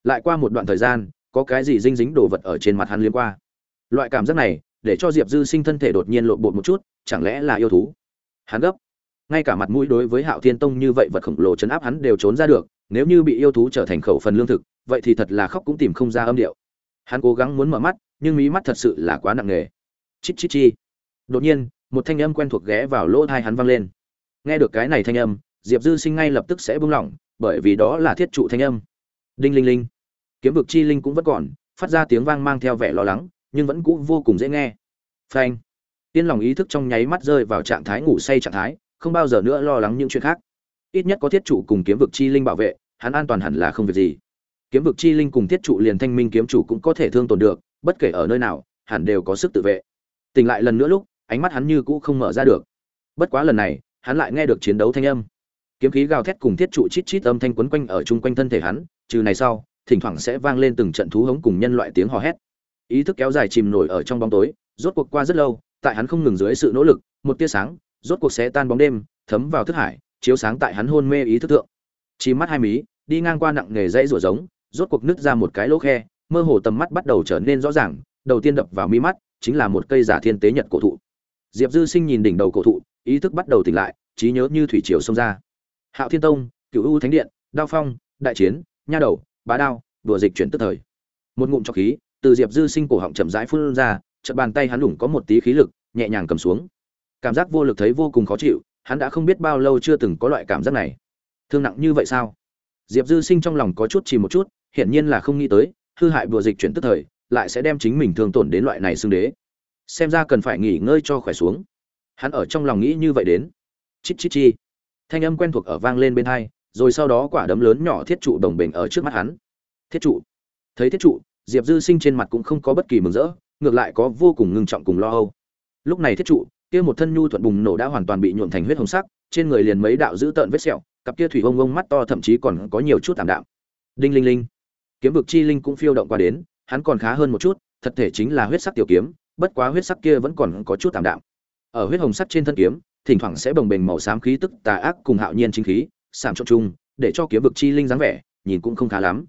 S1: lại qua một đoạn thời gian, có cái gì dinh dính đồ vật ở trên mặt hắn liên qua. Loại cảm giác này, để cho diệp dư sinh thân thể đột nhiên lộn bột một chút, chẳng lẽ là yêu thú? Hắn gấp. Ngay cả mặt mũi đối với hạo thiên tông như vậy vật khổng lồ chấn áp hắn đều trốn ra được, nếu như bị yêu thú trở thành khẩu phần lương thực, vậy thì thật là khóc cũng tìm không ra âm điệu. Hắn cố gắng muốn mở mắt, nhưng mí mắt thật sự là quá nặng nề. Chít chít chi. Đột nhiên, một thanh âm quen thuộc ghé vào lỗ thai hắn vang lên. Nghe được cái này thanh âm, diệp dư sinh ngay lập tức sẽ buông lỏng, bởi vì đó là thiết trụ thanh âm. Đinh linh linh kiếm vực chi linh cũng vẫn còn, phát ra tiếng vang mang theo vẻ lo lắng, nhưng vẫn cũ vô cùng dễ nghe. Phanh. Tiên lòng ý thức trong nháy mắt rơi vào trạng thái ngủ say trạng thái, không bao giờ nữa lo lắng những chuyện khác. Ít nhất có thiết trụ cùng kiếm vực chi linh bảo vệ, hắn an toàn hẳn là không việc gì. Kiếm vực chi linh cùng thiết trụ liền thanh minh kiếm chủ cũng có thể thương tổn được, bất kể ở nơi nào, hẳn đều có sức tự vệ. Tỉnh lại lần nữa lúc, ánh mắt hắn như cũ không mở ra được. Bất quá lần này, hắn lại nghe được chiến đấu thanh âm. Kiếm khí gào thét cùng thiết trụ chít chít âm thanh quấn quanh ở chung quanh thân thể hắn, trừ này sau thỉnh thoảng sẽ vang lên từng trận thú hống cùng nhân loại tiếng hò hét. Ý thức kéo dài chìm nổi ở trong bóng tối, rốt cuộc qua rất lâu, tại hắn không ngừng dưới sự nỗ lực, một tia sáng, rốt cuộc sẽ tan bóng đêm, thấm vào thức hải, chiếu sáng tại hắn hôn mê ý thức thượng. Chỉ mắt hai mí, đi ngang qua nặng nghề dãy rủa giống, rốt cuộc nứt ra một cái lỗ khe, mơ hồ tầm mắt bắt đầu trở nên rõ ràng, đầu tiên đập vào mi mắt, chính là một cây giả thiên tế nhật cổ thụ. Diệp dư sinh nhìn đỉnh đầu cổ thụ, ý thức bắt đầu tỉnh lại, trí nhớ như thủy triều xông ra. Hạo thiên tông cựu u thánh điện, đao phong, đại chiến, nha đầu bá đao, đùa dịch chuyển tức thời. Một ngụm trọc khí, từ diệp dư sinh cổ họng chậm rãi phun ra, chợt bàn tay hắn lủng có một tí khí lực, nhẹ nhàng cầm xuống. Cảm giác vô lực thấy vô cùng khó chịu, hắn đã không biết bao lâu chưa từng có loại cảm giác này. Thương nặng như vậy sao? Diệp dư sinh trong lòng có chút chỉ một chút, hiển nhiên là không nghĩ tới, hư hại đùa dịch chuyển tức thời, lại sẽ đem chính mình thương tổn đến loại này xương đế. Xem ra cần phải nghỉ ngơi cho khỏe xuống. Hắn ở trong lòng nghĩ như vậy đến. Chít chít chi. Thanh âm quen thuộc ở vang lên bên hai rồi sau đó quả đấm lớn nhỏ thiết trụ đồng bình ở trước mắt hắn. Thiết trụ. Thấy thiết trụ, diệp dư sinh trên mặt cũng không có bất kỳ mừng rỡ, ngược lại có vô cùng ngưng trọng cùng lo âu. Lúc này thiết trụ, kia một thân nhu thuận bùng nổ đã hoàn toàn bị nhuộm thành huyết hồng sắc, trên người liền mấy đạo dữ tợn vết sẹo, cặp kia thủy ông ông mắt to thậm chí còn có nhiều chút tạm đạm. Đinh linh linh. Kiếm vực chi linh cũng phiêu động qua đến, hắn còn khá hơn một chút, thật thể chính là huyết sắc tiểu kiếm, bất quá huyết sắc kia vẫn còn có chút tạm đạm. Ở huyết hồng sắc trên thân kiếm, thỉnh thoảng sẽ bồng bềnh màu xám khí tức tà ác cùng hạo nhiên chính khí sảm trộn chung, để cho kiếm vực chi linh dáng vẻ, nhìn cũng không khá lắm.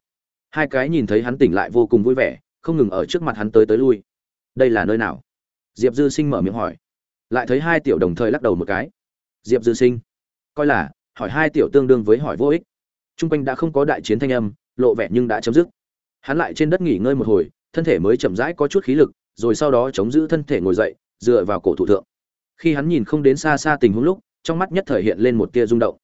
S1: Hai cái nhìn thấy hắn tỉnh lại vô cùng vui vẻ, không ngừng ở trước mặt hắn tới tới lui. Đây là nơi nào? Diệp dư sinh mở miệng hỏi. Lại thấy hai tiểu đồng thời lắc đầu một cái. Diệp dư sinh, coi là, hỏi hai tiểu tương đương với hỏi vô ích. T r u n g quanh đã không có đại chiến thanh âm, lộ vẻ nhưng đã chấm dứt. Hắn lại trên đất nghỉ ngơi một hồi, thân thể mới chậm rãi có chút khí lực, rồi sau đó chống giữ thân thể ngồi dậy, dựa vào cổ thủ thượng. Khi hắn nhìn không đến xa xa tình huống lúc, trong mắt nhất thời hiện lên một tia rung động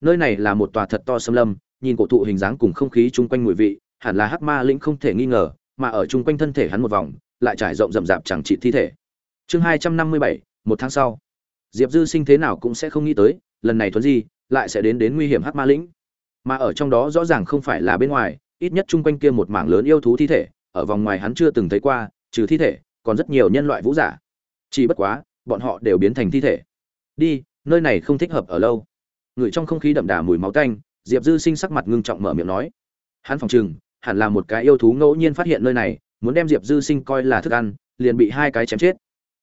S1: nơi này là một tòa thật to xâm lâm, nhìn cổ thụ hình dáng cùng không khí chung quanh mùi vị, hẳn là hắc ma lĩnh không thể nghi ngờ, mà ở chung quanh thân thể hắn một vòng, lại trải rộng rậm rạp chẳng trị thi thể. Chương hai trăm năm mươi bảy, một tháng sau. Diệp dư sinh thế nào cũng sẽ không nghĩ tới, lần này thuấn di, lại sẽ đến đến nguy hiểm hắc ma lĩnh. Mà ở trong đó rõ ràng không phải là bên ngoài, ít nhất chung quanh kia một mảng lớn yêu thú thi thể, ở vòng ngoài hắn chưa từng thấy qua, trừ thi thể, còn rất nhiều nhân loại vũ giả. Chỉ bất quá, bọn họ đều biến thành thi thể. Đi, nơi này không thích hợp ở lâu ngửi trong không khí đậm đà mùi máu tanh, diệp dư sinh sắc mặt ngưng trọng mở miệng nói, hắn phòng chừng hẳn là một cái yêu thú ngẫu nhiên phát hiện nơi này, muốn đem diệp dư sinh coi là thức ăn, liền bị hai cái chém chết.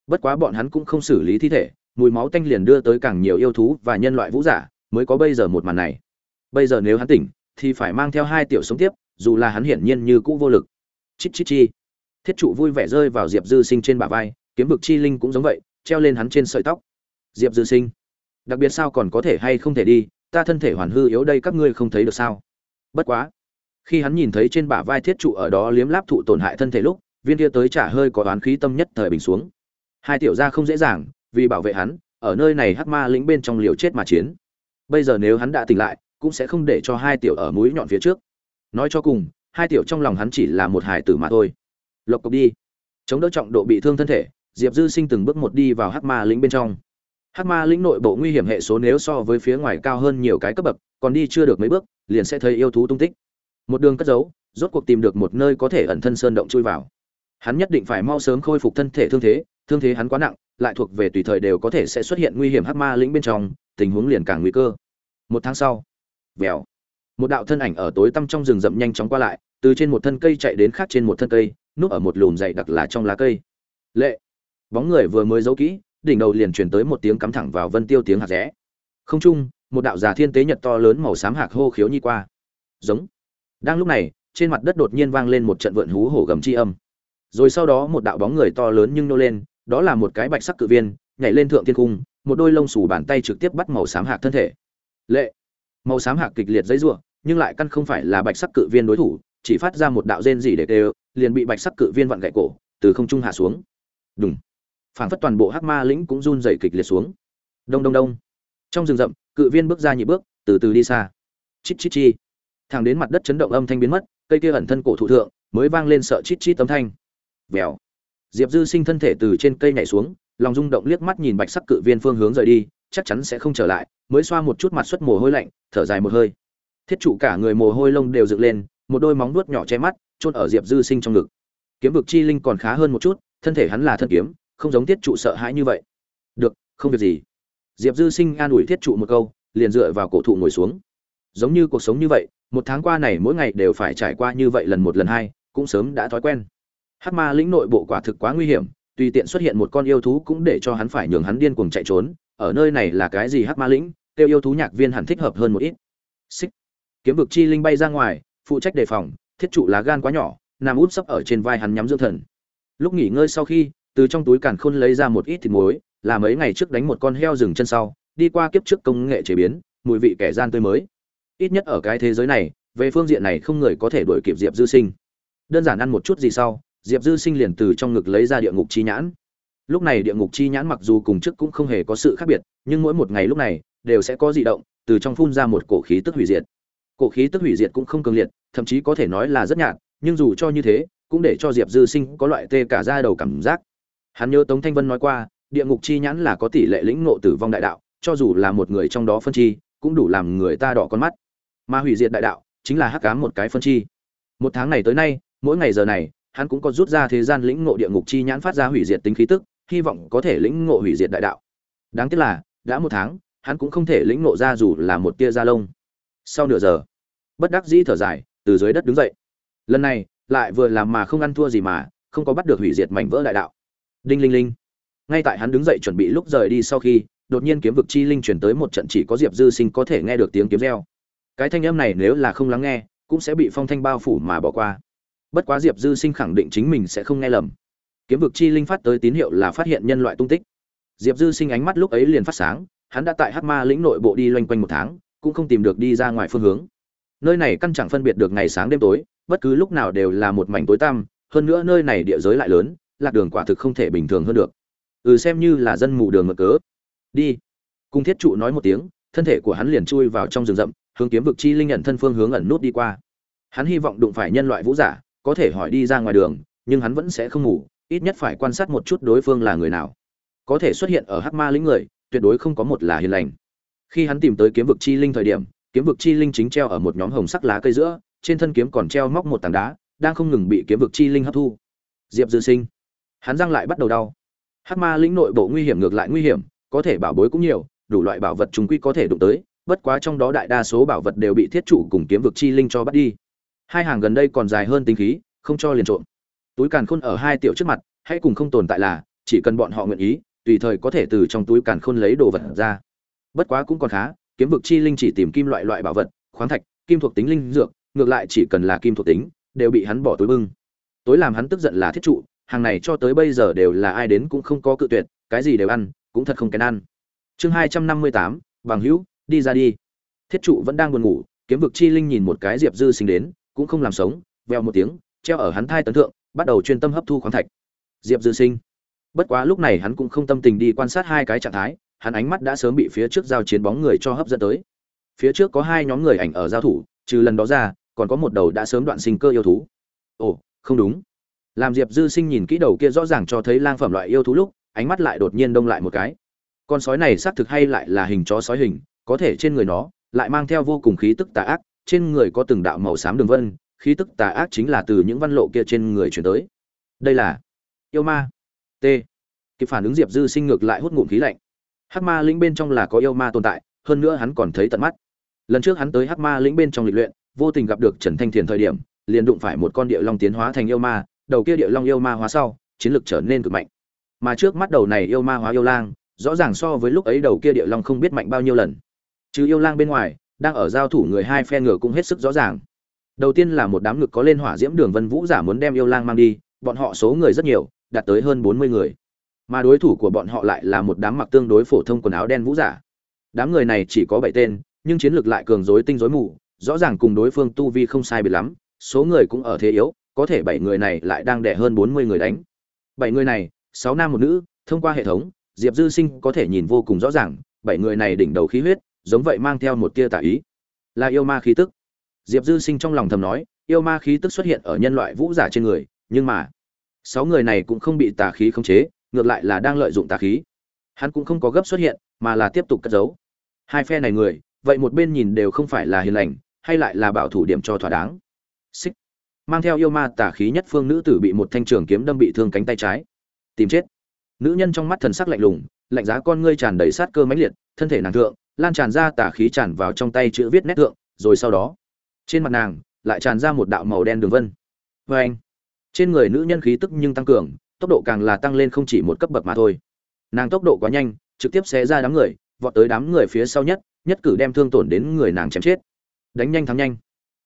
S1: Bất quá bọn hắn cũng không xử lý thi thể, mùi máu tanh liền đưa tới càng nhiều yêu thú và nhân loại vũ giả, mới có bây giờ một màn này. Bây giờ nếu hắn tỉnh, thì phải mang theo hai tiểu sống tiếp, dù là hắn hiển nhiên như cũ vô lực. Chít chít chi. Thiết trụ vui vẻ rơi vào diệp dư sinh trên bả vai, kiếm vực chi linh cũng giống vậy, treo lên hắn trên sợi tóc. Diệp dư sinh đặc biệt sao còn có thể hay không thể đi, ta thân thể hoàn hư yếu đây các ngươi không thấy được sao? Bất quá, khi hắn nhìn thấy trên bả vai thiết trụ ở đó liếm láp thụ tổn hại thân thể lúc, viên kia tới trả hơi có đoán khí tâm nhất thời bình xuống. Hai tiểu gia không dễ dàng, vì bảo vệ hắn, ở nơi này hắc ma lĩnh bên trong liều chết mà chiến. Bây giờ nếu hắn đã tỉnh lại, cũng sẽ không để cho hai tiểu ở mũi nhọn phía trước. Nói cho cùng, hai tiểu trong lòng hắn chỉ là một hải tử mà thôi. Lộc cộc đi. Chống đỡ trọng độ bị thương thân thể, diệp dư sinh từng bước một đi vào hắc ma lĩnh bên trong hắc ma lĩnh nội bộ nguy hiểm hệ số nếu so với phía ngoài cao hơn nhiều cái cấp bậc, còn đi chưa được mấy bước, liền sẽ thấy yêu thú tung tích. Một đường cất giấu, rốt cuộc tìm được một nơi có thể ẩn thân sơn động chui vào. Hắn nhất định phải mau sớm khôi phục thân thể thương thế thương thế hắn quá nặng, lại thuộc về tùy thời đều có thể sẽ xuất hiện nguy hiểm hắc ma lĩnh bên trong, tình huống liền càng nguy cơ. Một tháng sau, vèo, một đạo thân ảnh ở tối tăm trong rừng rậm nhanh chóng qua lại, từ trên một thân cây chạy đến khác trên một thân cây, núp ở một lùm dày đặc là trong lá cây. Lệ, bóng người vừa mới giấu kỹ đỉnh đầu liền truyền tới một tiếng cắm thẳng vào vân tiêu tiếng hạt rẽ. Không trung, một đạo giả thiên tế nhật to lớn màu xám hạc hô khiếu nhi qua. Giống. Đang lúc này, trên mặt đất đột nhiên vang lên một trận vượn hú hổ gầm chi âm. Rồi sau đó một đạo bóng người to lớn nhưng nô lên, đó là một cái bạch sắc cự viên, nhảy lên thượng thiên cung, một đôi lông xù bàn tay trực tiếp bắt màu xám hạc thân thể. Lệ. Màu xám hạc kịch liệt dãy rủa, nhưng lại căn không phải là bạch sắc cự viên đối thủ, chỉ phát ra một đạo rên rỉ để đều liền bị bạch sắc cự viên vặn gãy cổ, từ không trung hạ xuống. Đúng phảng phất toàn bộ hắc ma lĩnh cũng run rẩy kịch liệt xuống. Đông đông đông. Trong rừng rậm, cự viên bước ra nhị bước, từ từ đi xa. Chít chít, chi. Thẳng đến mặt đất chấn động âm thanh biến mất, cây kia ẩn thân cổ thụ thượng mới vang lên sợ chít chít tấm thanh. Vèo. Diệp dư sinh thân thể từ trên cây nhảy xuống, lòng rung động liếc mắt nhìn bạch sắc cự viên phương hướng rời đi, chắc chắn sẽ không trở lại, mới xoa một chút mặt xuất mồ hôi lạnh, thở dài một hơi. Thiết trụ cả người mồ hôi lông đều dựng lên, một đôi móng vuốt nhỏ che mắt, chôn ở diệp dư sinh trong ngực. Kiếm vực chi linh còn khá hơn một chút, thân thể hắn là thân kiếm không giống thiết trụ sợ hãi như vậy. Được, không việc gì. Diệp dư sinh an ủi thiết trụ một câu, liền dựa vào cổ thụ ngồi xuống. Giống như cuộc sống như vậy, một tháng qua này mỗi ngày đều phải trải qua như vậy lần một lần hai, cũng sớm đã thói quen. Hắc ma lĩnh nội bộ quả thực quá nguy hiểm, tùy tiện xuất hiện một con yêu thú cũng để cho hắn phải nhường hắn điên cuồng chạy trốn, ở nơi này là cái gì hắc ma lĩnh tiêu yêu thú nhạc viên hẳn thích hợp hơn một ít. Xích. Kiếm vực chi linh bay ra ngoài, phụ trách đề phòng, thiết trụ lá gan quá nhỏ, nằm út sấp ở trên vai hắn nhắm dưỡng thần. Lúc nghỉ ngơi sau khi từ trong túi càn khôn lấy ra một ít thịt muối, là mấy ngày trước đánh một con heo rừng chân sau, đi qua kiếp trước công nghệ chế biến, mùi vị kẻ gian tươi mới. Ít nhất ở cái thế giới này, về phương diện này không người có thể đuổi kịp diệp dư sinh. Đơn giản ăn một chút gì sau, diệp dư sinh liền từ trong ngực lấy ra địa ngục chi nhãn. Lúc này địa ngục chi nhãn mặc dù cùng trước cũng không hề có sự khác biệt, nhưng mỗi một ngày lúc này, đều sẽ có dị động, từ trong phun ra một cổ khí tức hủy diệt. Cổ khí tức hủy diệt cũng không cường liệt, thậm chí có thể nói là rất nhạt, nhưng dù cho như thế, cũng để cho diệp dư sinh có loại tê cả ra đầu cảm giác hắn nhớ tống thanh vân nói qua, địa ngục chi nhãn là có tỷ lệ lĩnh ngộ tử vong đại đạo, cho dù là một người trong đó phân chi, cũng đủ làm người ta đỏ con mắt. Mà hủy diệt đại đạo, chính là hắc cám một cái phân chi. Một tháng này tới nay, mỗi ngày giờ này, hắn cũng có rút ra thế gian lĩnh ngộ địa ngục chi nhãn phát ra hủy diệt tính khí tức, hy vọng có thể lĩnh ngộ hủy diệt đại đạo. Đáng tiếc là, đã một tháng, hắn cũng không thể lĩnh ngộ ra dù là một tia da lông. Sau nửa giờ, bất đắc dĩ thở dài, từ dưới đất đứng dậy. Lần này, lại vừa làm mà không ăn thua gì mà, không có bắt được hủy diệt mảnh vỡ đại đạo đinh linh linh. Ngay tại hắn đứng dậy chuẩn bị lúc rời đi sau khi, đột nhiên kiếm vực chi linh chuyển tới một trận chỉ có diệp dư sinh có thể nghe được tiếng kiếm reo. Cái thanh âm này nếu là không lắng nghe, cũng sẽ bị phong thanh bao phủ mà bỏ qua. Bất quá diệp dư sinh khẳng định chính mình sẽ không nghe lầm. Kiếm vực chi linh phát tới tín hiệu là phát hiện nhân loại tung tích. Diệp dư sinh ánh mắt lúc ấy liền phát sáng, hắn đã tại hát ma lĩnh nội bộ đi loanh quanh một tháng, cũng không tìm được đi ra ngoài phương hướng. Nơi này căn chẳng phân biệt được ngày sáng đêm tối, bất cứ lúc nào đều là một mảnh tối tăm, hơn nữa nơi này địa giới lại lớn lạc đường quả thực không thể bình thường hơn được. Ừ xem như là dân mù đường mực cớ. Đi. Cung thiết trụ nói một tiếng, thân thể của hắn liền chui vào trong rừng rậm, hướng kiếm vực chi linh nhận thân phương hướng ẩn nút đi qua. Hắn hy vọng đụng phải nhân loại vũ giả, có thể hỏi đi ra ngoài đường, nhưng hắn vẫn sẽ không ngủ, ít nhất phải quan sát một chút đối phương là người nào. Có thể xuất hiện ở hắc ma lĩnh người, tuyệt đối không có một là hiền lành. Khi hắn tìm tới kiếm vực chi linh thời điểm, kiếm vực chi linh chính treo ở một nhóm hồng sắc lá cây giữa, trên thân kiếm còn treo móc một tảng đá, đang không ngừng bị kiếm vực chi linh hấp thu. Diệp dư sinh hắn răng lại bắt đầu đau. Hắc ma lĩnh nội bộ nguy hiểm ngược lại nguy hiểm, có thể bảo bối cũng nhiều, đủ loại bảo vật chúng quy có thể đụng tới, bất quá trong đó đại đa số bảo vật đều bị thiết chủ cùng kiếm vực chi linh cho bắt đi. Hai hàng gần đây còn dài hơn tính khí, không cho liền trộm. Túi càn khôn ở hai tiểu trước mặt, hãy cùng không tồn tại là, chỉ cần bọn họ nguyện ý, tùy thời có thể từ trong túi càn khôn lấy đồ vật ra. Bất quá cũng còn khá, kiếm vực chi linh chỉ tìm kim loại loại bảo vật, khoáng thạch, kim thuộc tính linh dược, ngược lại chỉ cần là kim thuộc tính, đều bị hắn bỏ túi bưng. Tối làm hắn tức giận là thiết trụ hàng này cho tới bây giờ đều là ai đến cũng không có cự tuyệt, cái gì đều ăn, cũng thật không kén ăn. Chương hai trăm năm mươi tám, bằng hữu, đi ra đi. Thiết trụ vẫn đang buồn ngủ, kiếm vực chi linh nhìn một cái diệp dư sinh đến, cũng không làm sống, veo một tiếng, treo ở hắn thai tấn thượng, bắt đầu chuyên tâm hấp thu khoáng thạch. Diệp dư sinh. Bất quá lúc này hắn cũng không tâm tình đi quan sát hai cái trạng thái, hắn ánh mắt đã sớm bị phía trước giao chiến bóng người cho hấp dẫn tới. Phía trước có hai nhóm người ảnh ở giao thủ, trừ lần đó ra, còn có một đầu đã sớm đoạn sinh cơ yêu thú. Ồ, không đúng làm diệp dư sinh nhìn kỹ đầu kia rõ ràng cho thấy lang phẩm loại yêu thú lúc, ánh mắt lại đột nhiên đông lại một cái. Con sói này xác thực hay lại là hình chó sói hình, có thể trên người nó lại mang theo vô cùng khí tức tà ác, trên người có từng đạo màu xám đường vân, khí tức tà ác chính là từ những văn lộ kia trên người chuyển tới. Đây là yêu ma t. Kịp phản ứng diệp dư sinh ngược lại hút ngụm khí lạnh. Hắc ma lĩnh bên trong là có yêu ma tồn tại, hơn nữa hắn còn thấy tận mắt. Lần trước hắn tới hắc ma lĩnh bên trong lịch luyện, vô tình gặp được trần thanh thiền thời điểm, liền đụng phải một con địa long tiến hóa thành yêu ma đầu kia địa long yêu ma hóa sau, chiến lực trở nên cực mạnh. Mà trước mắt đầu này yêu ma hóa yêu lang, rõ ràng so với lúc ấy đầu kia địa long không biết mạnh bao nhiêu lần. Chứ yêu lang bên ngoài, đang ở giao thủ người hai phe ngựa cũng hết sức rõ ràng. Đầu tiên là một đám ngực có lên hỏa diễm đường vân vũ giả muốn đem yêu lang mang đi, bọn họ số người rất nhiều, đạt tới hơn bốn mươi người. Mà đối thủ của bọn họ lại là một đám mặc tương đối phổ thông quần áo đen vũ giả. Đám người này chỉ có bảy tên, nhưng chiến lược lại cường dối tinh dối mù, rõ ràng cùng đối phương tu vi không sai biệt lắm, số người cũng ở thế yếu có thể bảy người này lại đang đẻ hơn bốn mươi người đánh. Bảy người này, sáu nam một nữ, thông qua hệ thống, diệp dư sinh có thể nhìn vô cùng rõ ràng, bảy người này đỉnh đầu khí huyết, giống vậy mang theo một tia tà ý. Là yêu ma khí tức. Diệp dư sinh trong lòng thầm nói, yêu ma khí tức xuất hiện ở nhân loại vũ giả trên người, nhưng mà, sáu người này cũng không bị tà khí khống chế, ngược lại là đang lợi dụng tà khí. Hắn cũng không có gấp xuất hiện, mà là tiếp tục cất giấu. Hai phe này người, vậy một bên nhìn đều không phải là hiền lành, hay lại là bảo thủ điểm cho thỏa đáng. Xích mang theo yêu ma tà khí nhất phương nữ tử bị một thanh trường kiếm đâm bị thương cánh tay trái. Tìm chết. Nữ nhân trong mắt thần sắc lạnh lùng, lạnh giá con ngươi tràn đầy sát cơ mãnh liệt, thân thể nàng thượng, lan tràn ra tà khí tràn vào trong tay chữ viết nét thượng, rồi sau đó, trên mặt nàng lại tràn ra một đạo màu đen đường vân. Vê anh, trên người nữ nhân khí tức nhưng tăng cường, tốc độ càng là tăng lên không chỉ một cấp bậc mà thôi. Nàng tốc độ quá nhanh, trực tiếp xé ra đám người, vọt tới đám người phía sau nhất nhất cử đem thương tổn đến người nàng chém chết. Đánh nhanh thắng nhanh.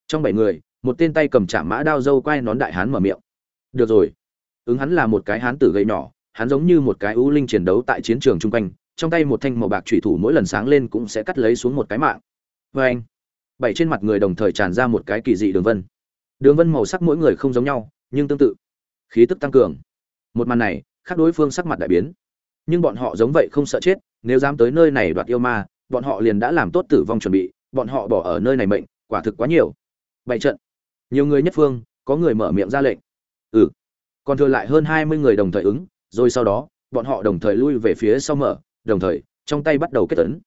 S1: Trong bảy người một tên tay cầm chạm mã đao dâu quay nón đại hán mở miệng. Được rồi. Ứng hắn là một cái hán tử gậy nhỏ, hắn giống như một cái ưu linh chiến đấu tại chiến trường chung quanh, trong tay một thanh màu bạc thủy thủ mỗi lần sáng lên cũng sẽ cắt lấy xuống một cái mạng. Vê anh, bảy trên mặt người đồng thời tràn ra một cái kỳ dị đường vân. Đường vân màu sắc mỗi người không giống nhau, nhưng tương tự. Khí tức tăng cường. Một màn này, khác đối phương sắc mặt đại biến. Nhưng bọn họ giống vậy không sợ chết, nếu dám tới nơi này đoạt yêu ma, bọn họ liền đã làm tốt tử vong chuẩn bị, bọn họ bỏ ở nơi này mệnh, quả thực quá nhiều. Bảy trận nhiều người nhất phương, có người mở miệng ra lệnh. Ừ. Còn thừa lại hơn hai mươi người đồng thời ứng, rồi sau đó, bọn họ đồng thời lui về phía sau mở, đồng thời, trong tay bắt đầu kết tấn.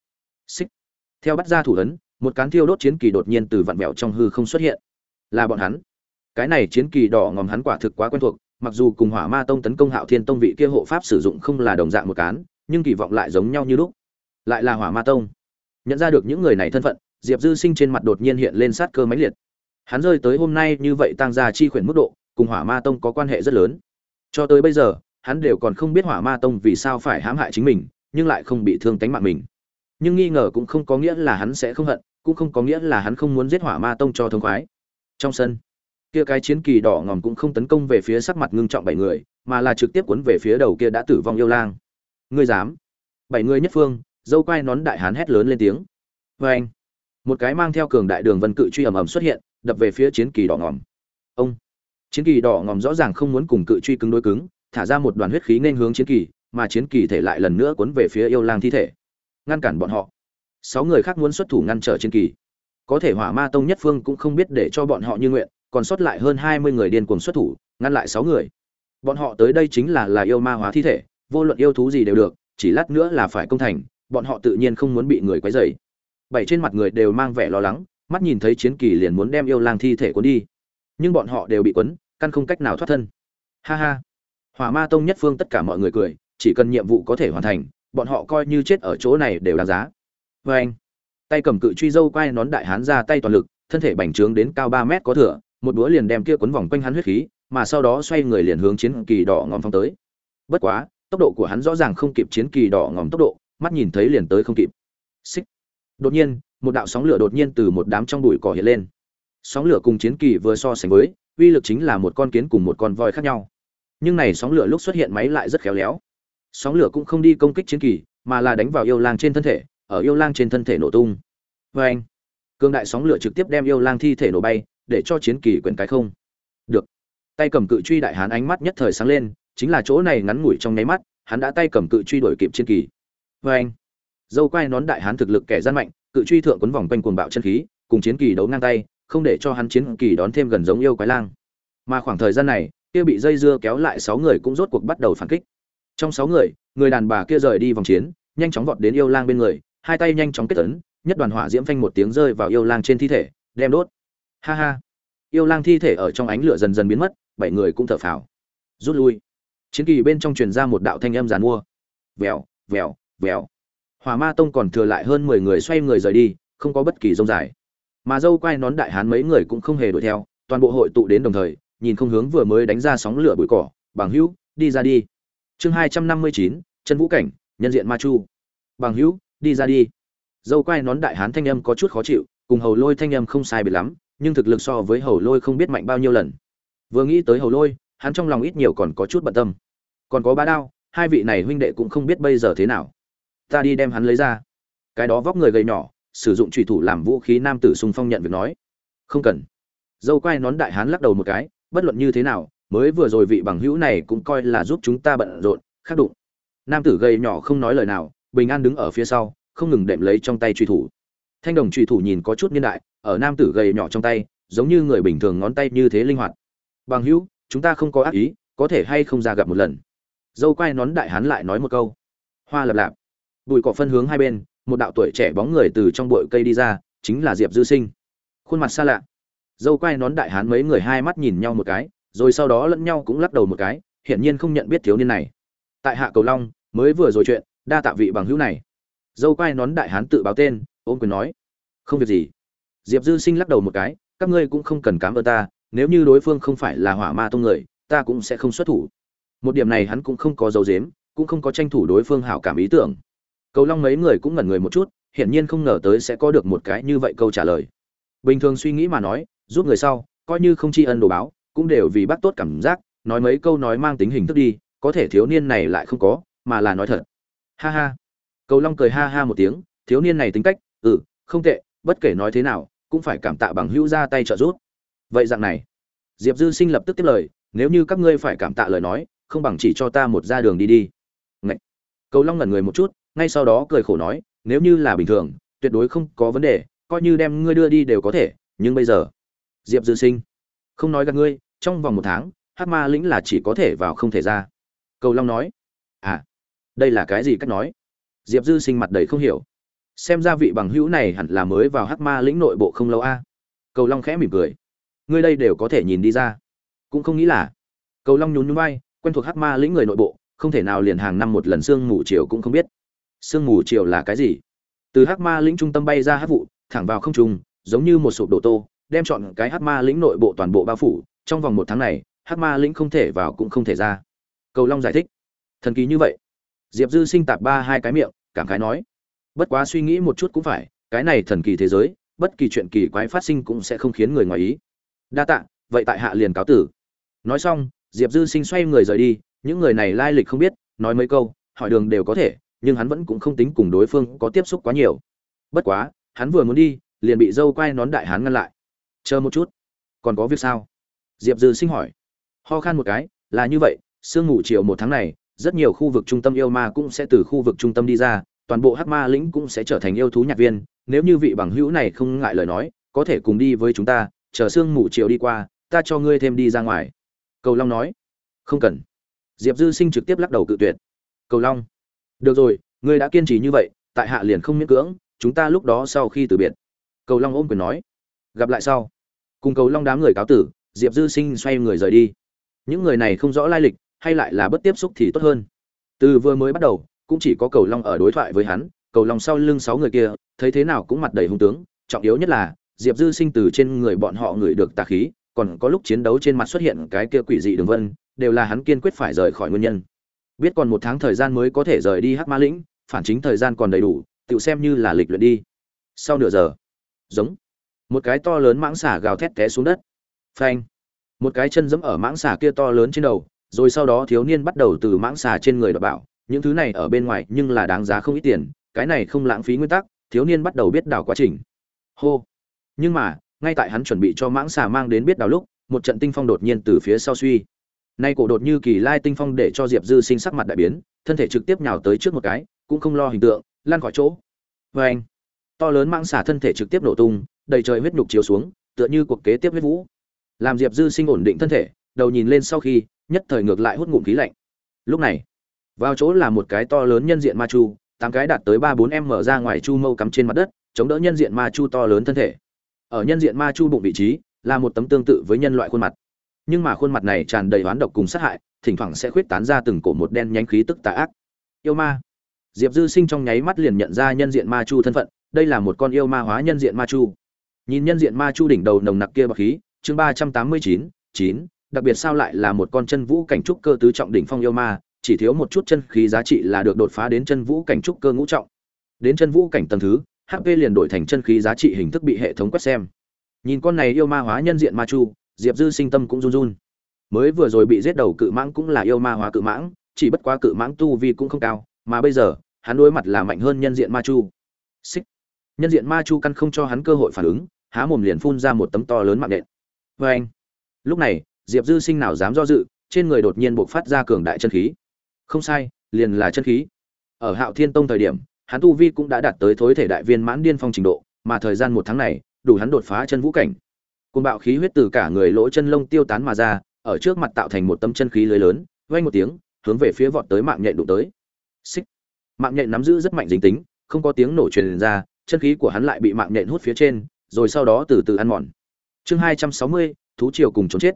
S1: Xích. Theo bắt ra thủ ấn, một cán thiêu đốt chiến kỳ đột nhiên từ vạn mẹo trong hư không xuất hiện. Là bọn hắn. Cái này chiến kỳ đỏ ngòm hắn quả thực quá quen thuộc, mặc dù cùng hỏa ma tông tấn công hạo thiên tông vị kia hộ pháp sử dụng không là đồng dạng một cán, nhưng kỳ vọng lại giống nhau như lúc. Lại là hỏa ma tông. Nhận ra được những người này thân phận, diệp dư sinh trên mặt đột nhiên hiện lên sát cơ máy liệt hắn rơi tới hôm nay như vậy tăng gia chi khuyển mức độ, cùng hỏa ma tông có quan hệ rất lớn. Cho tới bây giờ, hắn đều còn không biết hỏa ma tông vì sao phải hãm hại chính mình, nhưng lại không bị thương tánh mạng mình. Nhưng nghi ngờ cũng không có nghĩa là hắn sẽ không hận, cũng không có nghĩa là hắn không muốn giết hỏa ma tông cho thông khoái. Trong sân, kia cái chiến kỳ đỏ ngòm cũng không tấn công về phía sắc mặt ngưng trọng bảy người, mà là trực tiếp cuốn về phía đầu kia đã tử vong yêu lang. Ngươi dám? Bảy người nhất phương, dâu quai nón đại hán hét lớn lên tiếng. Vê anh một cái mang theo cường đại đường vân cự truy ầm ầm xuất hiện đập về phía chiến kỳ đỏ ngòm. Ông. Chiến kỳ đỏ ngòm rõ ràng không muốn cùng cự truy cứng đối cứng, thả ra một đoàn huyết khí nên hướng chiến kỳ, mà chiến kỳ thể lại lần nữa cuốn về phía yêu lang thi thể. Ngăn cản bọn họ. Sáu người khác muốn xuất thủ ngăn trở chiến kỳ. Có thể hỏa ma tông nhất phương cũng không biết để cho bọn họ như nguyện, còn sót lại hơn hai mươi người điên cuồng xuất thủ, ngăn lại sáu người. Bọn họ tới đây chính là là yêu ma hóa thi thể, vô luận yêu thú gì đều được, chỉ lát nữa là phải công thành, bọn họ tự nhiên không muốn bị người quấy rầy. Bảy trên mặt người đều mang vẻ lo lắng mắt nhìn thấy chiến kỳ liền muốn đem yêu lang thi thể cuốn đi. Nhưng bọn họ đều bị quấn căn không cách nào thoát thân. Ha ha. Hỏa ma tông nhất phương tất cả mọi người cười, chỉ cần nhiệm vụ có thể hoàn thành, bọn họ coi như chết ở chỗ này đều đáng giá. Vê anh, tay cầm cự truy dâu quay nón đại hán ra tay toàn lực, thân thể bành trướng đến cao ba mét có thừa một búa liền đem kia quấn vòng quanh hắn huyết khí, mà sau đó xoay người liền hướng chiến kỳ đỏ ngòm phong tới. Bất quá, tốc độ của hắn rõ ràng không kịp chiến kỳ đỏ ngòm tốc độ, mắt nhìn thấy liền tới không kịp. Xích. Đột nhiên một đạo sóng lửa đột nhiên từ một đám trong bụi cỏ hiện lên. Sóng lửa cùng chiến kỳ vừa so sánh với, uy lực chính là một con kiến cùng một con voi khác nhau. Nhưng này sóng lửa lúc xuất hiện máy lại rất khéo léo. Sóng lửa cũng không đi công kích chiến kỳ, mà là đánh vào yêu lang trên thân thể, ở yêu lang trên thân thể nổ tung. Vê anh cương đại sóng lửa trực tiếp đem yêu lang thi thể nổ bay, để cho chiến kỳ quyển cái không. Được. Tay cầm cự truy đại hán ánh mắt nhất thời sáng lên, chính là chỗ này ngắn ngủi trong nháy mắt, hắn đã tay cầm cự truy đuổi kịp chiến kỳ. Vê anh, dâu quai nón đại hán thực lực kẻ gian mạnh cự truy thượng quấn vòng quanh cuồng bạo chân khí, cùng chiến kỳ đấu ngang tay, không để cho hắn chiến kỳ đón thêm gần giống yêu quái lang. Mà khoảng thời gian này, kia bị dây dưa kéo lại sáu người cũng rốt cuộc bắt đầu phản kích. Trong sáu người người đàn bà kia rời đi vòng chiến, nhanh chóng vọt đến yêu lang bên người, hai tay nhanh chóng kết tấn nhất đoàn hỏa diễm phanh một tiếng rơi vào yêu lang trên thi thể, đem đốt. Ha ha. Yêu lang thi thể ở trong ánh lửa dần dần biến mất, bảy người cũng thở phào. Rút lui. Chiến kỳ bên trong truyền ra một đạo thanh âm giàn mua. Vèo vèo vèo hỏa ma tông còn thừa lại hơn mười người xoay người rời đi, không có bất kỳ rông dài. Mà dâu quay nón đại hán mấy người cũng không hề đuổi theo, toàn bộ hội tụ đến đồng thời, nhìn không hướng vừa mới đánh ra sóng lửa bụi cỏ, bằng hữu, đi ra đi. Chương hai trăm năm mươi chín, chân vũ cảnh, nhân diện ma chu. Bằng hữu, đi ra đi. Dâu quai nón đại hán thanh âm có chút khó chịu, cùng hầu lôi thanh âm không sai biệt lắm, nhưng thực lực so với hầu lôi không biết mạnh bao nhiêu lần. Vừa nghĩ tới hầu lôi, hắn trong lòng ít nhiều còn có chút bận tâm. Còn có ba đao, hai vị này huynh đệ cũng không biết bây giờ thế nào ta đi đem hắn lấy ra. Cái đó vóc người gầy nhỏ, sử dụng trùy thủ làm vũ khí nam tử sung phong nhận việc nói. Không cần. Dâu quai nón đại hán lắc đầu một cái, bất luận như thế nào, mới vừa rồi vị bằng hữu này cũng coi là giúp chúng ta bận rộn, khắc đụng. Nam tử gầy nhỏ không nói lời nào, bình an đứng ở phía sau, không ngừng đệm lấy trong tay truy thủ. Thanh đồng trùy thủ nhìn có chút niên đại, ở nam tử gầy nhỏ trong tay, giống như người bình thường ngón tay như thế linh hoạt. Bằng hữu, chúng ta không có ác ý, có thể hay không ra gặp một lần? Dâu quai nón đại hán lại nói một câu. Hoa lập lạp bụi cỏ phân hướng hai bên, một đạo tuổi trẻ bóng người từ trong bụi cây đi ra, chính là diệp dư sinh. Khuôn mặt xa lạ. Dâu quai nón đại hán mấy người hai mắt nhìn nhau một cái, rồi sau đó lẫn nhau cũng lắc đầu một cái, hiển nhiên không nhận biết thiếu niên này. Tại hạ cầu long, mới vừa rồi chuyện, đa tạ vị bằng hữu này. Dâu quai nón đại hán tự báo tên, ôm quyền nói. Không việc gì. Diệp dư sinh lắc đầu một cái, các ngươi cũng không cần cám ơn ta, nếu như đối phương không phải là hỏa ma tông người, ta cũng sẽ không xuất thủ. Một điểm này hắn cũng không có dấu dếm cũng không có tranh thủ đối phương hảo cảm ý tưởng cầu long mấy người cũng ngẩn người một chút, hiển nhiên không ngờ tới sẽ có được một cái như vậy câu trả lời. Bình thường suy nghĩ mà nói, giúp người sau, coi như không tri ân đồ báo, cũng đều vì bác tốt cảm giác, nói mấy câu nói mang tính hình thức đi, có thể thiếu niên này lại không có, mà là nói thật. Ha ha. Cầu long cười ha ha một tiếng, thiếu niên này tính cách ừ không tệ, bất kể nói thế nào, cũng phải cảm tạ bằng hữu ra tay trợ giúp. Vậy dạng này, diệp dư sinh lập tức tiếp lời, nếu như các ngươi phải cảm tạ lời nói, không bằng chỉ cho ta một ra đường đi đi. Ngậy. cầu long ngẩn người một chút ngay sau đó cười khổ nói, nếu như là bình thường, tuyệt đối không có vấn đề, coi như đem ngươi đưa đi đều có thể, nhưng bây giờ, diệp dư sinh, không nói gặp ngươi, trong vòng một tháng hát ma lĩnh là chỉ có thể vào không thể ra. Cầu long nói à đây là cái gì cách nói? Diệp dư sinh mặt đầy không hiểu, xem ra vị bằng hữu này hẳn là mới vào hát ma lĩnh nội bộ không lâu a. Cầu long khẽ mỉm cười, ngươi đây đều có thể nhìn đi ra. Cũng không nghĩ là, cầu long nhún nhún vai, quen thuộc hát ma lĩnh người nội bộ, không thể nào liền hàng năm một lần sương ngủ chiều cũng không biết sương mù chiều là cái gì? Từ hắc ma lĩnh trung tâm bay ra hắc vụ, thẳng vào không trung, giống như một sụp đổ tô, đem chọn cái hắc ma lĩnh nội bộ toàn bộ bao phủ. Trong vòng một tháng này, hắc ma lĩnh không thể vào cũng không thể ra. Cầu long giải thích. Thần kỳ như vậy. Diệp dư sinh tạp ba hai cái miệng, cảm khái nói. Bất quá suy nghĩ một chút cũng phải, cái này thần kỳ thế giới, bất kỳ chuyện kỳ quái phát sinh cũng sẽ không khiến người ngoài ý. Đa tạ, vậy tại hạ liền cáo tử. Nói xong, diệp dư sinh xoay người rời đi, những người này lai lịch không biết, nói mấy câu, hỏi đường đều có thể nhưng hắn vẫn cũng không tính cùng đối phương có tiếp xúc quá nhiều. Bất quá, hắn vừa muốn đi, liền bị dâu quai nón đại hán ngăn lại. Chờ một chút. Còn có việc sao? Diệp dư sinh hỏi. Ho khan một cái, là như vậy, sương ngủ chiều một tháng này, rất nhiều khu vực trung tâm yêu ma cũng sẽ từ khu vực trung tâm đi ra, toàn bộ hắc ma lĩnh cũng sẽ trở thành yêu thú nhạc viên. Nếu như vị bằng hữu này không ngại lời nói, có thể cùng đi với chúng ta, chờ sương ngủ chiều đi qua, ta cho ngươi thêm đi ra ngoài. Cầu long nói. Không cần. Diệp dư sinh trực tiếp lắc đầu cự tuyệt. Cầu long được rồi, ngươi đã kiên trì như vậy, tại hạ liền không miễn cưỡng, chúng ta lúc đó sau khi từ biệt. Cầu long ôm quyền nói. Gặp lại sau. Cùng cầu long đám người cáo tử, diệp dư sinh xoay người rời đi. Những người này không rõ lai lịch, hay lại là bất tiếp xúc thì tốt hơn. Từ vừa mới bắt đầu, cũng chỉ có cầu long ở đối thoại với hắn, cầu long sau lưng sáu người kia, thấy thế nào cũng mặt đầy hung tướng. Trọng yếu nhất là, diệp dư sinh từ trên người bọn họ ngửi được tà khí, còn có lúc chiến đấu trên mặt xuất hiện cái kia quỷ dị đường vân, đều là hắn kiên quyết phải rời khỏi nguyên nhân biết còn một tháng thời gian mới có thể rời đi hắc ma lĩnh, phản chính thời gian còn đầy đủ, tự xem như là lịch luyện đi. Sau nửa giờ, giống, một cái to lớn mãng xả gào thét té xuống đất. Phanh, một cái chân giẫm ở mãng xà kia to lớn trên đầu, rồi sau đó thiếu niên bắt đầu từ mãng xà trên người đọc bảo những thứ này ở bên ngoài nhưng là đáng giá không ít tiền, cái này không lãng phí nguyên tắc, thiếu niên bắt đầu biết đào quá trình. Hô, nhưng mà, ngay tại hắn chuẩn bị cho mãng xà mang đến biết đào lúc, một trận tinh phong đột nhiên từ phía sau suy nay cổ đột như kỳ lai tinh phong để cho diệp dư sinh sắc mặt đại biến, thân thể trực tiếp nhào tới trước một cái, cũng không lo hình tượng lan khỏi chỗ. Vê anh, to lớn mãng xả thân thể trực tiếp nổ tung, đầy trời huyết nhục chiếu xuống, tựa như cuộc kế tiếp huyết vũ. Làm diệp dư sinh ổn định thân thể, đầu nhìn lên sau khi, nhất thời ngược lại hút ngụm khí lạnh. Lúc này, vào chỗ là một cái to lớn nhân diện ma chu, tám cái đạt tới ba bốn em mở ra ngoài chu mâu cắm trên mặt đất, chống đỡ nhân diện ma chu to lớn thân thể. Ở nhân diện ma chu bụng vị trí, là một tấm tương tự với nhân loại khuôn mặt nhưng mà khuôn mặt này tràn đầy oán độc cùng sát hại, thỉnh thoảng sẽ khuyết tán ra từng cổ một đen nhánh khí tức tà ác. Yêu ma. Diệp dư sinh trong nháy mắt liền nhận ra nhân diện ma chu thân phận, đây là một con yêu ma hóa nhân diện ma chu. Nhìn nhân diện ma chu đỉnh đầu nồng nặc kia bá khí, chương ba trăm tám mươi chín chín, đặc biệt sao lại là một con chân vũ cảnh trúc cơ tứ trọng đỉnh phong yêu ma, chỉ thiếu một chút chân khí giá trị là được đột phá đến chân vũ cảnh trúc cơ ngũ trọng. Đến chân vũ cảnh tầng thứ hp liền đổi thành chân khí giá trị hình thức bị hệ thống quét xem. Nhìn con này yêu ma hóa nhân diện ma chu diệp dư sinh tâm cũng run run. Mới vừa rồi bị giết đầu cự mãng cũng là yêu ma hóa cự mãng, chỉ bất quá cự mãng tu vi cũng không cao, mà bây giờ, hắn đối mặt là mạnh hơn nhân diện ma chu. Xích. Nhân diện ma chu căn không cho hắn cơ hội phản ứng, há mồm liền phun ra một tấm to lớn mạng nện. Vê anh lúc này, diệp dư sinh nào dám do dự, trên người đột nhiên buộc phát ra cường đại chân khí. Không sai, liền là chân khí. Ở hạo thiên tông thời điểm, hắn tu vi cũng đã đạt tới thối thể đại viên mãn điên phong trình độ, mà thời gian một tháng này, đủ hắn đột phá chân vũ cảnh côn bạo khí huyết từ cả người lỗ chân lông tiêu tán mà ra, ở trước mặt tạo thành một tâm chân khí lưới lớn vay một tiếng, hướng về phía vọt tới mạng nhện đụng tới. Xích. Mạng nhện nắm giữ rất mạnh dính tính, không có tiếng nổ truyền ra, chân khí của hắn lại bị mạng nhện hút phía trên, rồi sau đó từ từ ăn mòn. Chương hai trăm sáu mươi, thú triều cùng trốn chết.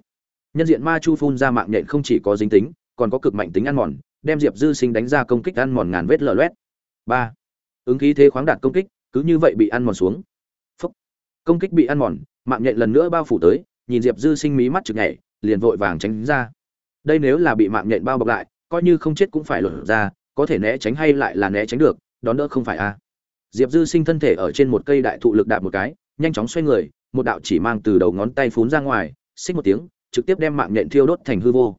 S1: Nhân diện ma chu phun ra mạng nhện không chỉ có dính tính, còn có cực mạnh tính ăn mòn, đem diệp dư sinh đánh ra công kích ăn mòn ngàn vết lở loét. Ba. Ứng khí thế khoáng đạt công kích, cứ như vậy bị ăn mòn xuống. Phúc. công kích bị ăn mòn mạng nhện lần nữa bao phủ tới, nhìn diệp dư sinh mí mắt chực nhảy, liền vội vàng tránh ra. Đây nếu là bị mạng nhện bao bọc lại, coi như không chết cũng phải lột ra, có thể né tránh hay lại là né tránh được, đón đỡ không phải a. Diệp dư sinh thân thể ở trên một cây đại thụ lực đạp một cái, nhanh chóng xoay người, một đạo chỉ mang từ đầu ngón tay phún ra ngoài, xích một tiếng, trực tiếp đem mạng nhện thiêu đốt thành hư vô.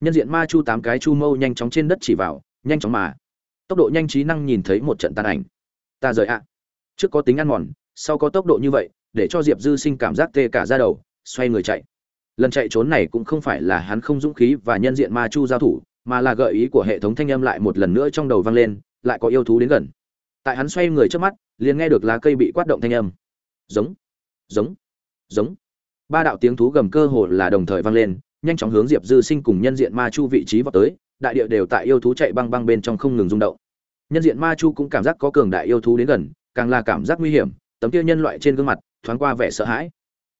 S1: Nhân diện ma chu tám cái chu mâu nhanh chóng trên đất chỉ vào, nhanh chóng mà. Tốc độ nhanh trí năng nhìn thấy một trận tàn ảnh. Ta rời ạ. Trước có tính ăn mòn, sau có tốc độ như vậy để cho diệp dư sinh cảm giác tê cả ra đầu, xoay người chạy. Lần chạy trốn này cũng không phải là hắn không dũng khí và nhân diện ma chu giao thủ, mà là gợi ý của hệ thống thanh âm lại một lần nữa trong đầu vang lên, lại có yêu thú đến gần. Tại hắn xoay người trước mắt, liền nghe được lá cây bị quát động thanh âm. Giống giống giống. Ba đạo tiếng thú gầm cơ hồ là đồng thời vang lên, nhanh chóng hướng diệp dư sinh cùng nhân diện ma chu vị trí vào tới, đại địa đều tại yêu thú chạy băng băng bên trong không ngừng rung động. Nhân diện ma chu cũng cảm giác có cường đại yêu thú đến gần, càng là cảm giác nguy hiểm, tấm kia nhân loại trên gương mặt thoáng qua vẻ sợ hãi.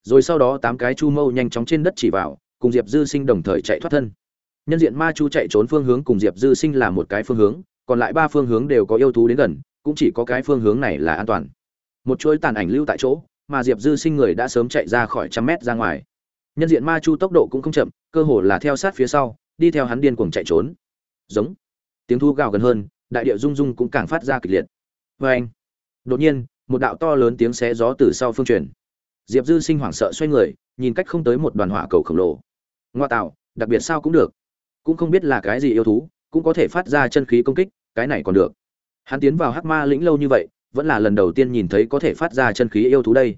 S1: Rồi sau đó tám cái chu mâu nhanh chóng trên đất chỉ vào, cùng diệp dư sinh đồng thời chạy thoát thân. Nhân diện ma chu chạy trốn phương hướng cùng diệp dư sinh là một cái phương hướng, còn lại ba phương hướng đều có yêu thú đến gần, cũng chỉ có cái phương hướng này là an toàn. Một chuỗi tàn ảnh lưu tại chỗ, mà diệp dư sinh người đã sớm chạy ra khỏi trăm mét ra ngoài. Nhân diện ma chu tốc độ cũng không chậm, cơ hồ là theo sát phía sau, đi theo hắn điên cuồng chạy trốn. Giống. Tiếng thu gào gần hơn, đại địa rung rung cũng càng phát ra kịch liệt. Vê anh đột nhiên một đạo to lớn tiếng xé gió từ sau phương truyền. Diệp dư sinh hoảng sợ xoay người, nhìn cách không tới một đoàn hỏa cầu khổng lồ. Ngoa tạo, đặc biệt sao cũng được. Cũng không biết là cái gì yêu thú, cũng có thể phát ra chân khí công kích, cái này còn được. Hắn tiến vào hắc ma lĩnh lâu như vậy, vẫn là lần đầu tiên nhìn thấy có thể phát ra chân khí yêu thú đây.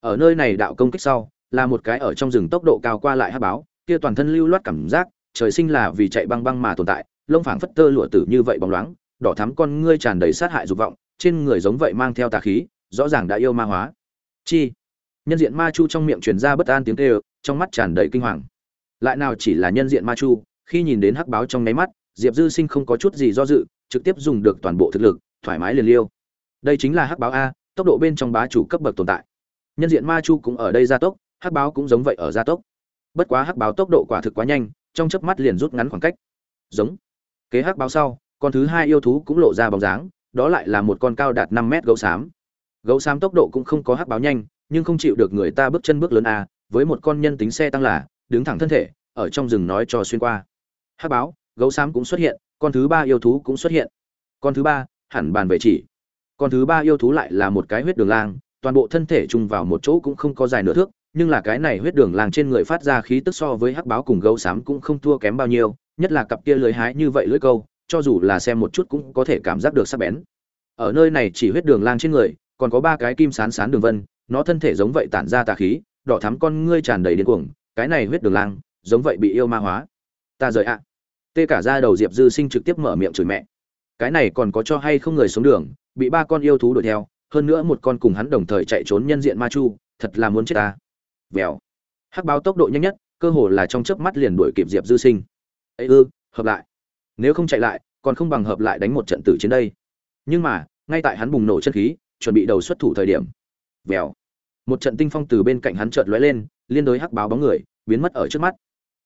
S1: Ở nơi này đạo công kích sau, là một cái ở trong rừng tốc độ cao qua lại hắc báo, kia toàn thân lưu loát cảm giác, trời sinh là vì chạy băng băng mà tồn tại, lông phảng phất tơ lụa tử như vậy bóng loáng, đỏ thắm con ngươi tràn đầy sát hại dục vọng, trên người giống vậy mang theo tà khí rõ ràng đã yêu ma hóa. Chi? Nhân diện ma chu trong miệng truyền ra bất an tiếng kêu, trong mắt tràn đầy kinh hoàng. Lại nào chỉ là nhân diện ma chu, khi nhìn đến hắc báo trong nháy mắt, diệp dư sinh không có chút gì do dự, trực tiếp dùng được toàn bộ thực lực, thoải mái liền liêu. Đây chính là hắc báo a, tốc độ bên trong bá chủ cấp bậc tồn tại. Nhân diện ma chu cũng ở đây gia tốc, hắc báo cũng giống vậy ở gia tốc. Bất quá hắc báo tốc độ quả thực quá nhanh, trong chớp mắt liền rút ngắn khoảng cách. Giống. Kế hắc báo sau, con thứ hai yêu thú cũng lộ ra bóng dáng, đó lại là một con cao đạt năm mét gấu xám gấu xám tốc độ cũng không có hắc báo nhanh, nhưng không chịu được người ta bước chân bước lớn a với một con nhân tính xe tăng là, đứng thẳng thân thể, ở trong rừng nói cho xuyên qua. Hắc báo, gấu xám cũng xuất hiện, con thứ ba yêu thú cũng xuất hiện. Con thứ ba, hẳn bàn về chỉ. Con thứ ba yêu thú lại là một cái huyết đường lang, toàn bộ thân thể chung vào một chỗ cũng không có dài nửa thước, nhưng là cái này huyết đường lang trên người phát ra khí tức so với hắc báo cùng gấu xám cũng không thua kém bao nhiêu, nhất là cặp kia lưới hái như vậy lưỡi câu, cho dù là xem một chút cũng có thể cảm giác được sắc bén. Ở nơi này chỉ huyết đường lang trên người còn có ba cái kim sán sán đường vân, nó thân thể giống vậy tản ra tà khí, đỏ thắm con ngươi tràn đầy điên cuồng, cái này huyết đường lang, giống vậy bị yêu ma hóa. Ta rời ạ. Tê cả ra đầu diệp dư sinh trực tiếp mở miệng chửi mẹ. Cái này còn có cho hay không người xuống đường, bị ba con yêu thú đuổi theo, hơn nữa một con cùng hắn đồng thời chạy trốn nhân diện ma chu, thật là muốn chết ta. Vèo. Hắc báo tốc độ nhanh nhất, cơ hồ là trong chớp mắt liền đuổi kịp diệp dư sinh. Ấy ư, hợp lại. Nếu không chạy lại, còn không bằng hợp lại đánh một trận tử chiến đây. Nhưng mà, ngay tại hắn bùng nổ chân khí chuẩn bị đầu xuất thủ thời điểm. Vèo. Một trận tinh phong từ bên cạnh hắn chợt lóe lên, liên đối hắc báo bóng người, biến mất ở trước mắt.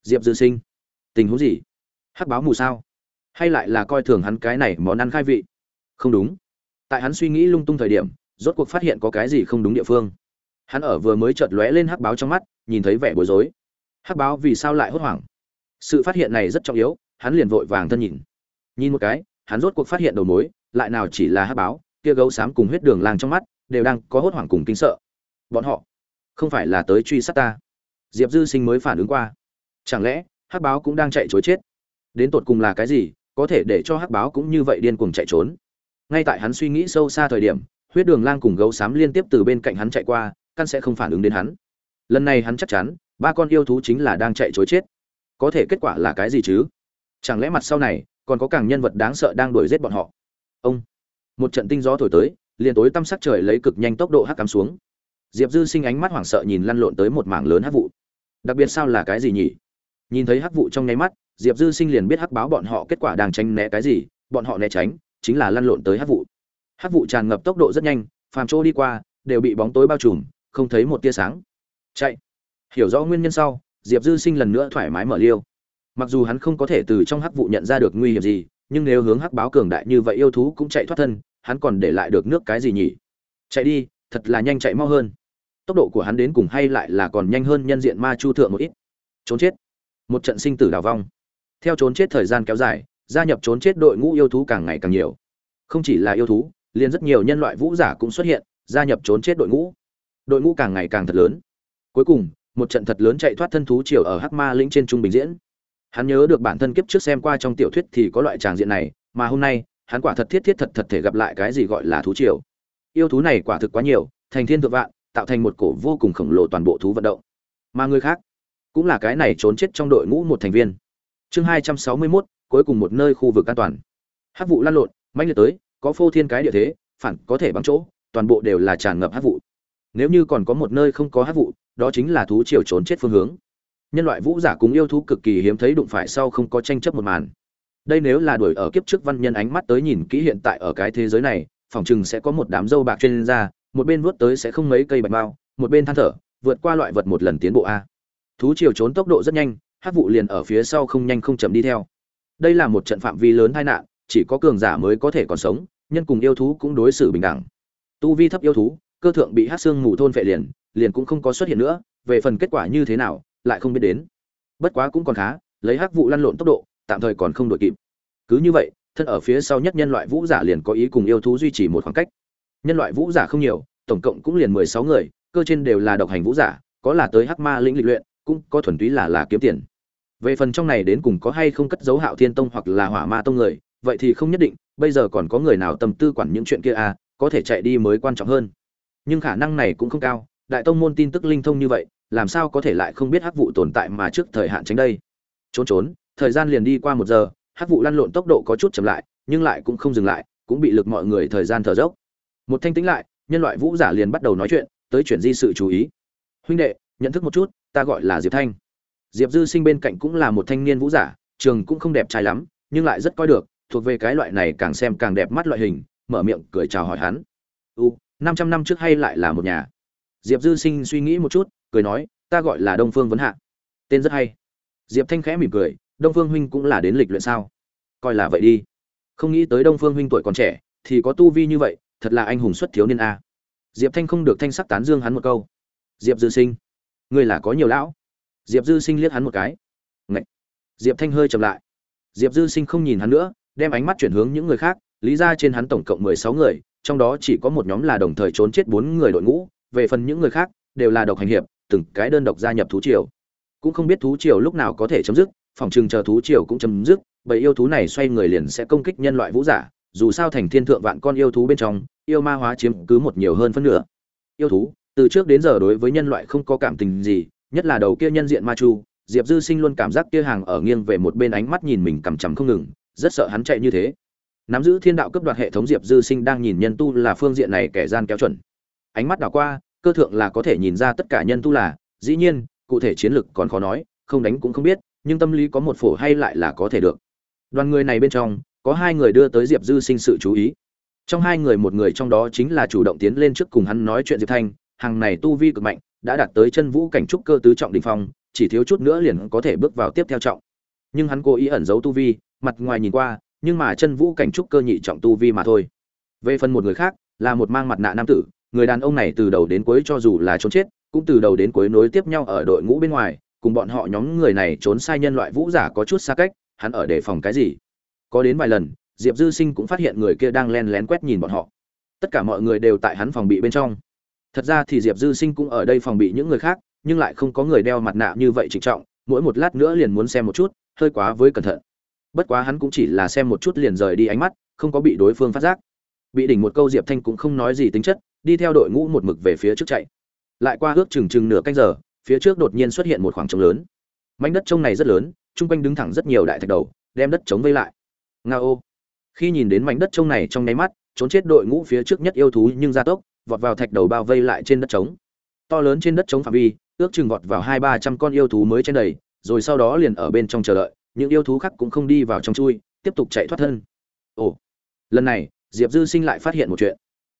S1: Diệp dư sinh. Tình huống gì? Hắc báo mù sao? Hay lại là coi thường hắn cái này món ăn khai vị? Không đúng. Tại hắn suy nghĩ lung tung thời điểm, rốt cuộc phát hiện có cái gì không đúng địa phương. Hắn ở vừa mới chợt lóe lên hắc báo trong mắt, nhìn thấy vẻ bối rối. Hắc báo vì sao lại hốt hoảng? Sự phát hiện này rất trọng yếu, hắn liền vội vàng thân nhìn. Nhìn một cái, hắn rốt cuộc phát hiện đầu mối, lại nào chỉ là hắc báo kia gấu xám cùng huyết đường lang trong mắt, đều đang có hốt hoảng cùng kinh sợ. Bọn họ không phải là tới truy sát ta. Diệp dư sinh mới phản ứng qua. Chẳng lẽ hắc báo cũng đang chạy chối chết? Đến tột cùng là cái gì, có thể để cho hắc báo cũng như vậy điên cuồng chạy trốn? Ngay tại hắn suy nghĩ sâu xa thời điểm, huyết đường lang cùng gấu xám liên tiếp từ bên cạnh hắn chạy qua, căn sẽ không phản ứng đến hắn. Lần này hắn chắc chắn, ba con yêu thú chính là đang chạy chối chết. Có thể kết quả là cái gì chứ? Chẳng lẽ mặt sau này, còn có càng nhân vật đáng sợ đang đuổi giết bọn họ? Ông! Một trận tinh gió thổi tới, liền tối tăm sắc trời lấy cực nhanh tốc độ hắc cắm xuống. Diệp dư sinh ánh mắt hoảng sợ nhìn lăn lộn tới một mảng lớn hắc vụ. Đặc biệt sao là cái gì nhỉ? Nhìn thấy hắc vụ trong nháy mắt, diệp dư sinh liền biết hắc báo bọn họ kết quả đang tránh né cái gì, bọn họ né tránh, chính là lăn lộn tới hắc vụ. Hắc vụ tràn ngập tốc độ rất nhanh, phàm chỗ đi qua, đều bị bóng tối bao trùm, không thấy một tia sáng. Chạy. Hiểu rõ nguyên nhân sau, diệp dư sinh lần nữa thoải mái mở liêu. Mặc dù hắn không có thể từ trong hắc vụ nhận ra được nguy hiểm gì nhưng nếu hướng hắc báo cường đại như vậy yêu thú cũng chạy thoát thân, hắn còn để lại được nước cái gì nhỉ? Chạy đi, thật là nhanh chạy mau hơn. Tốc độ của hắn đến cùng hay lại là còn nhanh hơn nhân diện ma chu thượng một ít. Trốn chết. Một trận sinh tử đào vong. Theo trốn chết thời gian kéo dài, gia nhập trốn chết đội ngũ yêu thú càng ngày càng nhiều. Không chỉ là yêu thú, liền rất nhiều nhân loại vũ giả cũng xuất hiện, gia nhập trốn chết đội ngũ. Đội ngũ càng ngày càng thật lớn. Cuối cùng, một trận thật lớn chạy thoát thân thú triều ở hắc ma lĩnh trên trung bình diễn hắn nhớ được bản thân kiếp trước xem qua trong tiểu thuyết thì có loại tràng diện này mà hôm nay hắn quả thật thiết thiết thật thật thể gặp lại cái gì gọi là thú triều. Yêu thú này quả thực quá nhiều thành thiên thượng vạn tạo thành một cổ vô cùng khổng lồ toàn bộ thú vận động. Mà người khác cũng là cái này trốn chết trong đội ngũ một thành viên. Chương hai trăm sáu mươi 261, cuối cùng một nơi khu vực an toàn. Hắc vụ lan lộn manh liệt tới có phô thiên cái địa thế phản có thể bắn chỗ toàn bộ đều là tràn ngập hắc vụ. Nếu như còn có một nơi không có hắc vụ đó chính là thú triều trốn chết phương hướng nhân loại vũ giả cùng yêu thú cực kỳ hiếm thấy đụng phải sau không có tranh chấp một màn. Đây nếu là đuổi ở kiếp trước văn nhân ánh mắt tới nhìn kỹ hiện tại ở cái thế giới này, phòng chừng sẽ có một đám dâu bạc trên ra một bên vuốt tới sẽ không mấy cây bạch bao, một bên than thở, vượt qua loại vật một lần tiến bộ a. Thú chiều trốn tốc độ rất nhanh hát vụ liền ở phía sau không nhanh không chậm đi theo. Đây là một trận phạm vi lớn tai nạn, chỉ có cường giả mới có thể còn sống, nhân cùng yêu thú cũng đối xử bình đẳng. Tu vi thấp yêu thú, cơ thượng bị hát xương mù thôn phệ liền liền cũng không có xuất hiện nữa, về phần kết quả như thế nào lại không biết đến. Bất quá cũng còn khá, lấy hắc vụ lăn lộn tốc độ, tạm thời còn không đội kịp. Cứ như vậy, thân ở phía sau nhất nhân loại vũ giả liền có ý cùng yêu thú duy trì một khoảng cách. Nhân loại vũ giả không nhiều, tổng cộng cũng liền mười sáu người, cơ trên đều là độc hành vũ giả, có là tới hắc ma lĩnh lịch luyện, cũng có thuần túy là là kiếm tiền. Về phần trong này đến cùng có hay không cất dấu hạo thiên tông hoặc là hỏa ma tông người, vậy thì không nhất định, bây giờ còn có người nào tâm tư quản những chuyện kia à có thể chạy đi mới quan trọng hơn. Nhưng khả năng này cũng không cao, đại tông môn tin tức linh thông như vậy làm sao có thể lại không biết hắc vụ tồn tại mà trước thời hạn tránh đây? Trốn trốn, thời gian liền đi qua một giờ, hắc vụ lăn lộn tốc độ có chút chậm lại, nhưng lại cũng không dừng lại, cũng bị lực mọi người thời gian thở dốc. Một thanh tĩnh lại, nhân loại vũ giả liền bắt đầu nói chuyện, tới chuyển di sự chú ý. Huynh đệ, nhận thức một chút, ta gọi là diệp thanh. Diệp dư sinh bên cạnh cũng là một thanh niên vũ giả, trường cũng không đẹp trai lắm, nhưng lại rất coi được, thuộc về cái loại này càng xem càng đẹp mắt loại hình, mở miệng cười chào hỏi hắn. U năm trăm năm trước hay lại là một nhà. Diệp dư sinh suy nghĩ một chút cười nói, ta gọi là đông phương vấn hạ. Tên rất hay. Diệp thanh khẽ mỉm cười, đông phương huynh cũng là đến lịch luyện sao? Coi là vậy đi. Không nghĩ tới đông phương huynh tuổi còn trẻ, thì có tu vi như vậy, thật là anh hùng xuất thiếu niên a. Diệp thanh không được thanh sắc tán dương hắn một câu. Diệp dư sinh, ngươi là có nhiều lão. Diệp dư sinh liếc hắn một cái. Ngậy. diệp thanh hơi chậm lại. Diệp dư sinh không nhìn hắn nữa, đem ánh mắt chuyển hướng những người khác, lý ra trên hắn tổng cộng mười sáu người, trong đó chỉ có một nhóm là đồng thời trốn chết bốn người đội ngũ, về phần những người khác, đều là độc hành hiệp từng cái đơn độc gia nhập thú triều. Cũng không biết thú triều lúc nào có thể chấm dứt, phòng trừng chờ thú triều cũng chấm dứt, bởi yêu thú này xoay người liền sẽ công kích nhân loại vũ giả, dù sao thành thiên thượng vạn con yêu thú bên trong, yêu ma hóa chiếm cứ một nhiều hơn phân nửa. Yêu thú, từ trước đến giờ đối với nhân loại không có cảm tình gì, nhất là đầu kia nhân diện ma chu, diệp dư sinh luôn cảm giác kia hàng ở nghiêng về một bên ánh mắt nhìn mình cằm chằm không ngừng, rất sợ hắn chạy như thế. Nắm giữ thiên đạo cấp đoạt hệ thống diệp dư sinh đang nhìn nhân tu là phương diện này kẻ gian kéo chuẩn. Ánh mắt đảo qua cơ thượng là có thể nhìn ra tất cả nhân tu là, dĩ nhiên, cụ thể chiến lực còn khó nói, không đánh cũng không biết, nhưng tâm lý có một phổ hay lại là có thể được. Đoàn người này bên trong, có hai người đưa tới diệp dư sinh sự chú ý. Trong hai người một người trong đó chính là chủ động tiến lên trước cùng hắn nói chuyện diệp thanh, hàng này tu vi cực mạnh, đã đạt tới chân vũ cảnh trúc cơ tứ trọng đình phong, chỉ thiếu chút nữa liền có thể bước vào tiếp theo trọng. Nhưng hắn cố ý ẩn giấu tu vi, mặt ngoài nhìn qua, nhưng mà chân vũ cảnh trúc cơ nhị trọng tu vi mà thôi. Về phần một người khác, là một mang mặt nạ nam tử người đàn ông này từ đầu đến cuối cho dù là trốn chết, cũng từ đầu đến cuối nối tiếp nhau ở đội ngũ bên ngoài, cùng bọn họ nhóm người này trốn sai nhân loại vũ giả có chút xa cách, hắn ở đề phòng cái gì? Có đến vài lần, diệp dư sinh cũng phát hiện người kia đang len lén quét nhìn bọn họ. Tất cả mọi người đều tại hắn phòng bị bên trong. Thật ra thì diệp dư sinh cũng ở đây phòng bị những người khác, nhưng lại không có người đeo mặt nạ như vậy trịnh trọng, mỗi một lát nữa liền muốn xem một chút, hơi quá với cẩn thận. Bất quá hắn cũng chỉ là xem một chút liền rời đi ánh mắt, không có bị đối phương phát giác. Bị đỉnh một câu diệp thanh cũng không nói gì tính chất đi theo đội ngũ một mực về phía trước chạy. Lại qua ước chừng chừng nửa canh giờ, phía trước đột nhiên xuất hiện một khoảng trống lớn. Mảnh đất trông này rất lớn, chung quanh đứng thẳng rất nhiều đại thạch đầu, đem đất chống vây lại. Nga ô. Khi nhìn đến mảnh đất trông này trong nháy mắt, trốn chết đội ngũ phía trước nhất yêu thú nhưng gia tốc, vọt vào thạch đầu bao vây lại trên đất trống. To lớn trên đất trống phạm vi, ước chừng vọt vào hai ba trăm con yêu thú mới trên đầy, rồi sau đó liền ở bên trong chờ đợi, những yêu thú khác cũng không đi vào trong chui, tiếp tục chạy thoát thân. Ồ. Lần này, diệp dư sinh lại phát hiện một chuyện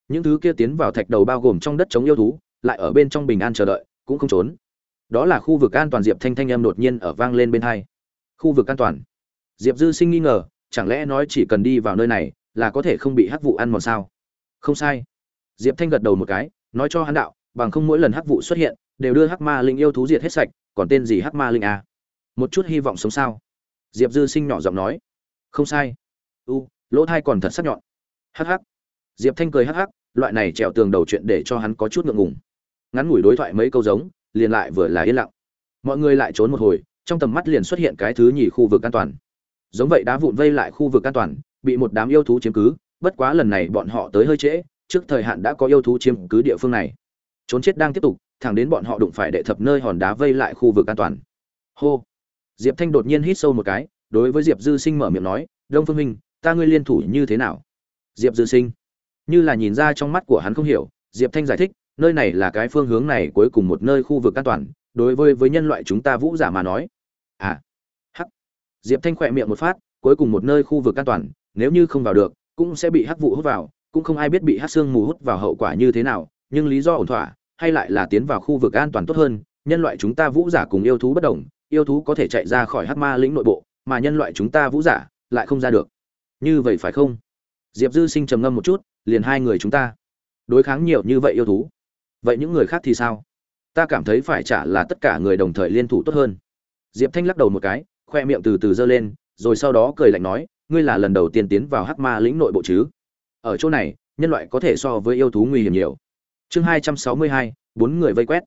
S1: những thứ kia tiến vào thạch đầu bao gồm trong đất chống yêu thú, lại ở bên trong bình an chờ đợi, cũng không trốn. Đó là khu vực an toàn, diệp thanh thanh em đột nhiên ở vang lên bên hai. Khu vực an toàn. Diệp dư sinh nghi ngờ, chẳng lẽ nói chỉ cần đi vào nơi này là có thể không bị hắc vụ ăn mòn sao? Không sai. Diệp thanh gật đầu một cái, nói cho hắn đạo, bằng không mỗi lần hắc vụ xuất hiện, đều đưa hắc ma linh yêu thú diệt hết sạch, còn tên gì hắc ma linh à? một chút hy vọng sống sao? Diệp dư sinh nhỏ giọng nói. Không sai. U, lỗ thai còn thật sắc nhọn. Hắc hắc. Diệp thanh cười hắc hắc loại này trèo tường đầu chuyện để cho hắn có chút ngượng ngùng. Ngắn ngủi đối thoại mấy câu giống, liền lại vừa là yên lặng. Mọi người lại trốn một hồi, trong tầm mắt liền xuất hiện cái thứ nhì khu vực an toàn. Giống vậy đá vụn vây lại khu vực an toàn, bị một đám yêu thú chiếm cứ, bất quá lần này bọn họ tới hơi trễ, trước thời hạn đã có yêu thú chiếm cứ địa phương này. Trốn chết đang tiếp tục, thẳng đến bọn họ đụng phải đệ thập nơi hòn đá vây lại khu vực an toàn. Hô! Diệp thanh đột nhiên hít sâu một cái, đối với diệp dư sinh mở miệng nói, đông phương minh, ta ngươi liên thủ như thế nào? Diệp dư sinh như là nhìn ra trong mắt của hắn không hiểu, diệp thanh giải thích, nơi này là cái phương hướng này cuối cùng một nơi khu vực an toàn, đối với với nhân loại chúng ta vũ giả mà nói. À hắc. Diệp thanh khỏe miệng một phát, cuối cùng một nơi khu vực an toàn, nếu như không vào được, cũng sẽ bị hắc vụ hút vào, cũng không ai biết bị hắc xương mù hút vào hậu quả như thế nào, nhưng lý do ổn thỏa, hay lại là tiến vào khu vực an toàn tốt hơn, nhân loại chúng ta vũ giả cùng yêu thú bất đồng, yêu thú có thể chạy ra khỏi hắc ma lĩnh nội bộ, mà nhân loại chúng ta vũ giả lại không ra được. Như vậy phải không? Diệp dư sinh trầm ngâm một chút liền hai người chúng ta. Đối kháng nhiều như vậy yêu thú. Vậy những người khác thì sao? Ta cảm thấy phải trả là tất cả người đồng thời liên thủ tốt hơn. Diệp thanh lắc đầu một cái, khoe miệng từ từ giơ lên, rồi sau đó cười lạnh nói, ngươi là lần đầu tiên tiến vào hắc ma lĩnh nội bộ chứ? Ở chỗ này, nhân loại có thể so với yêu thú nguy hiểm nhiều. Chương hai trăm sáu mươi hai, bốn người vây quét.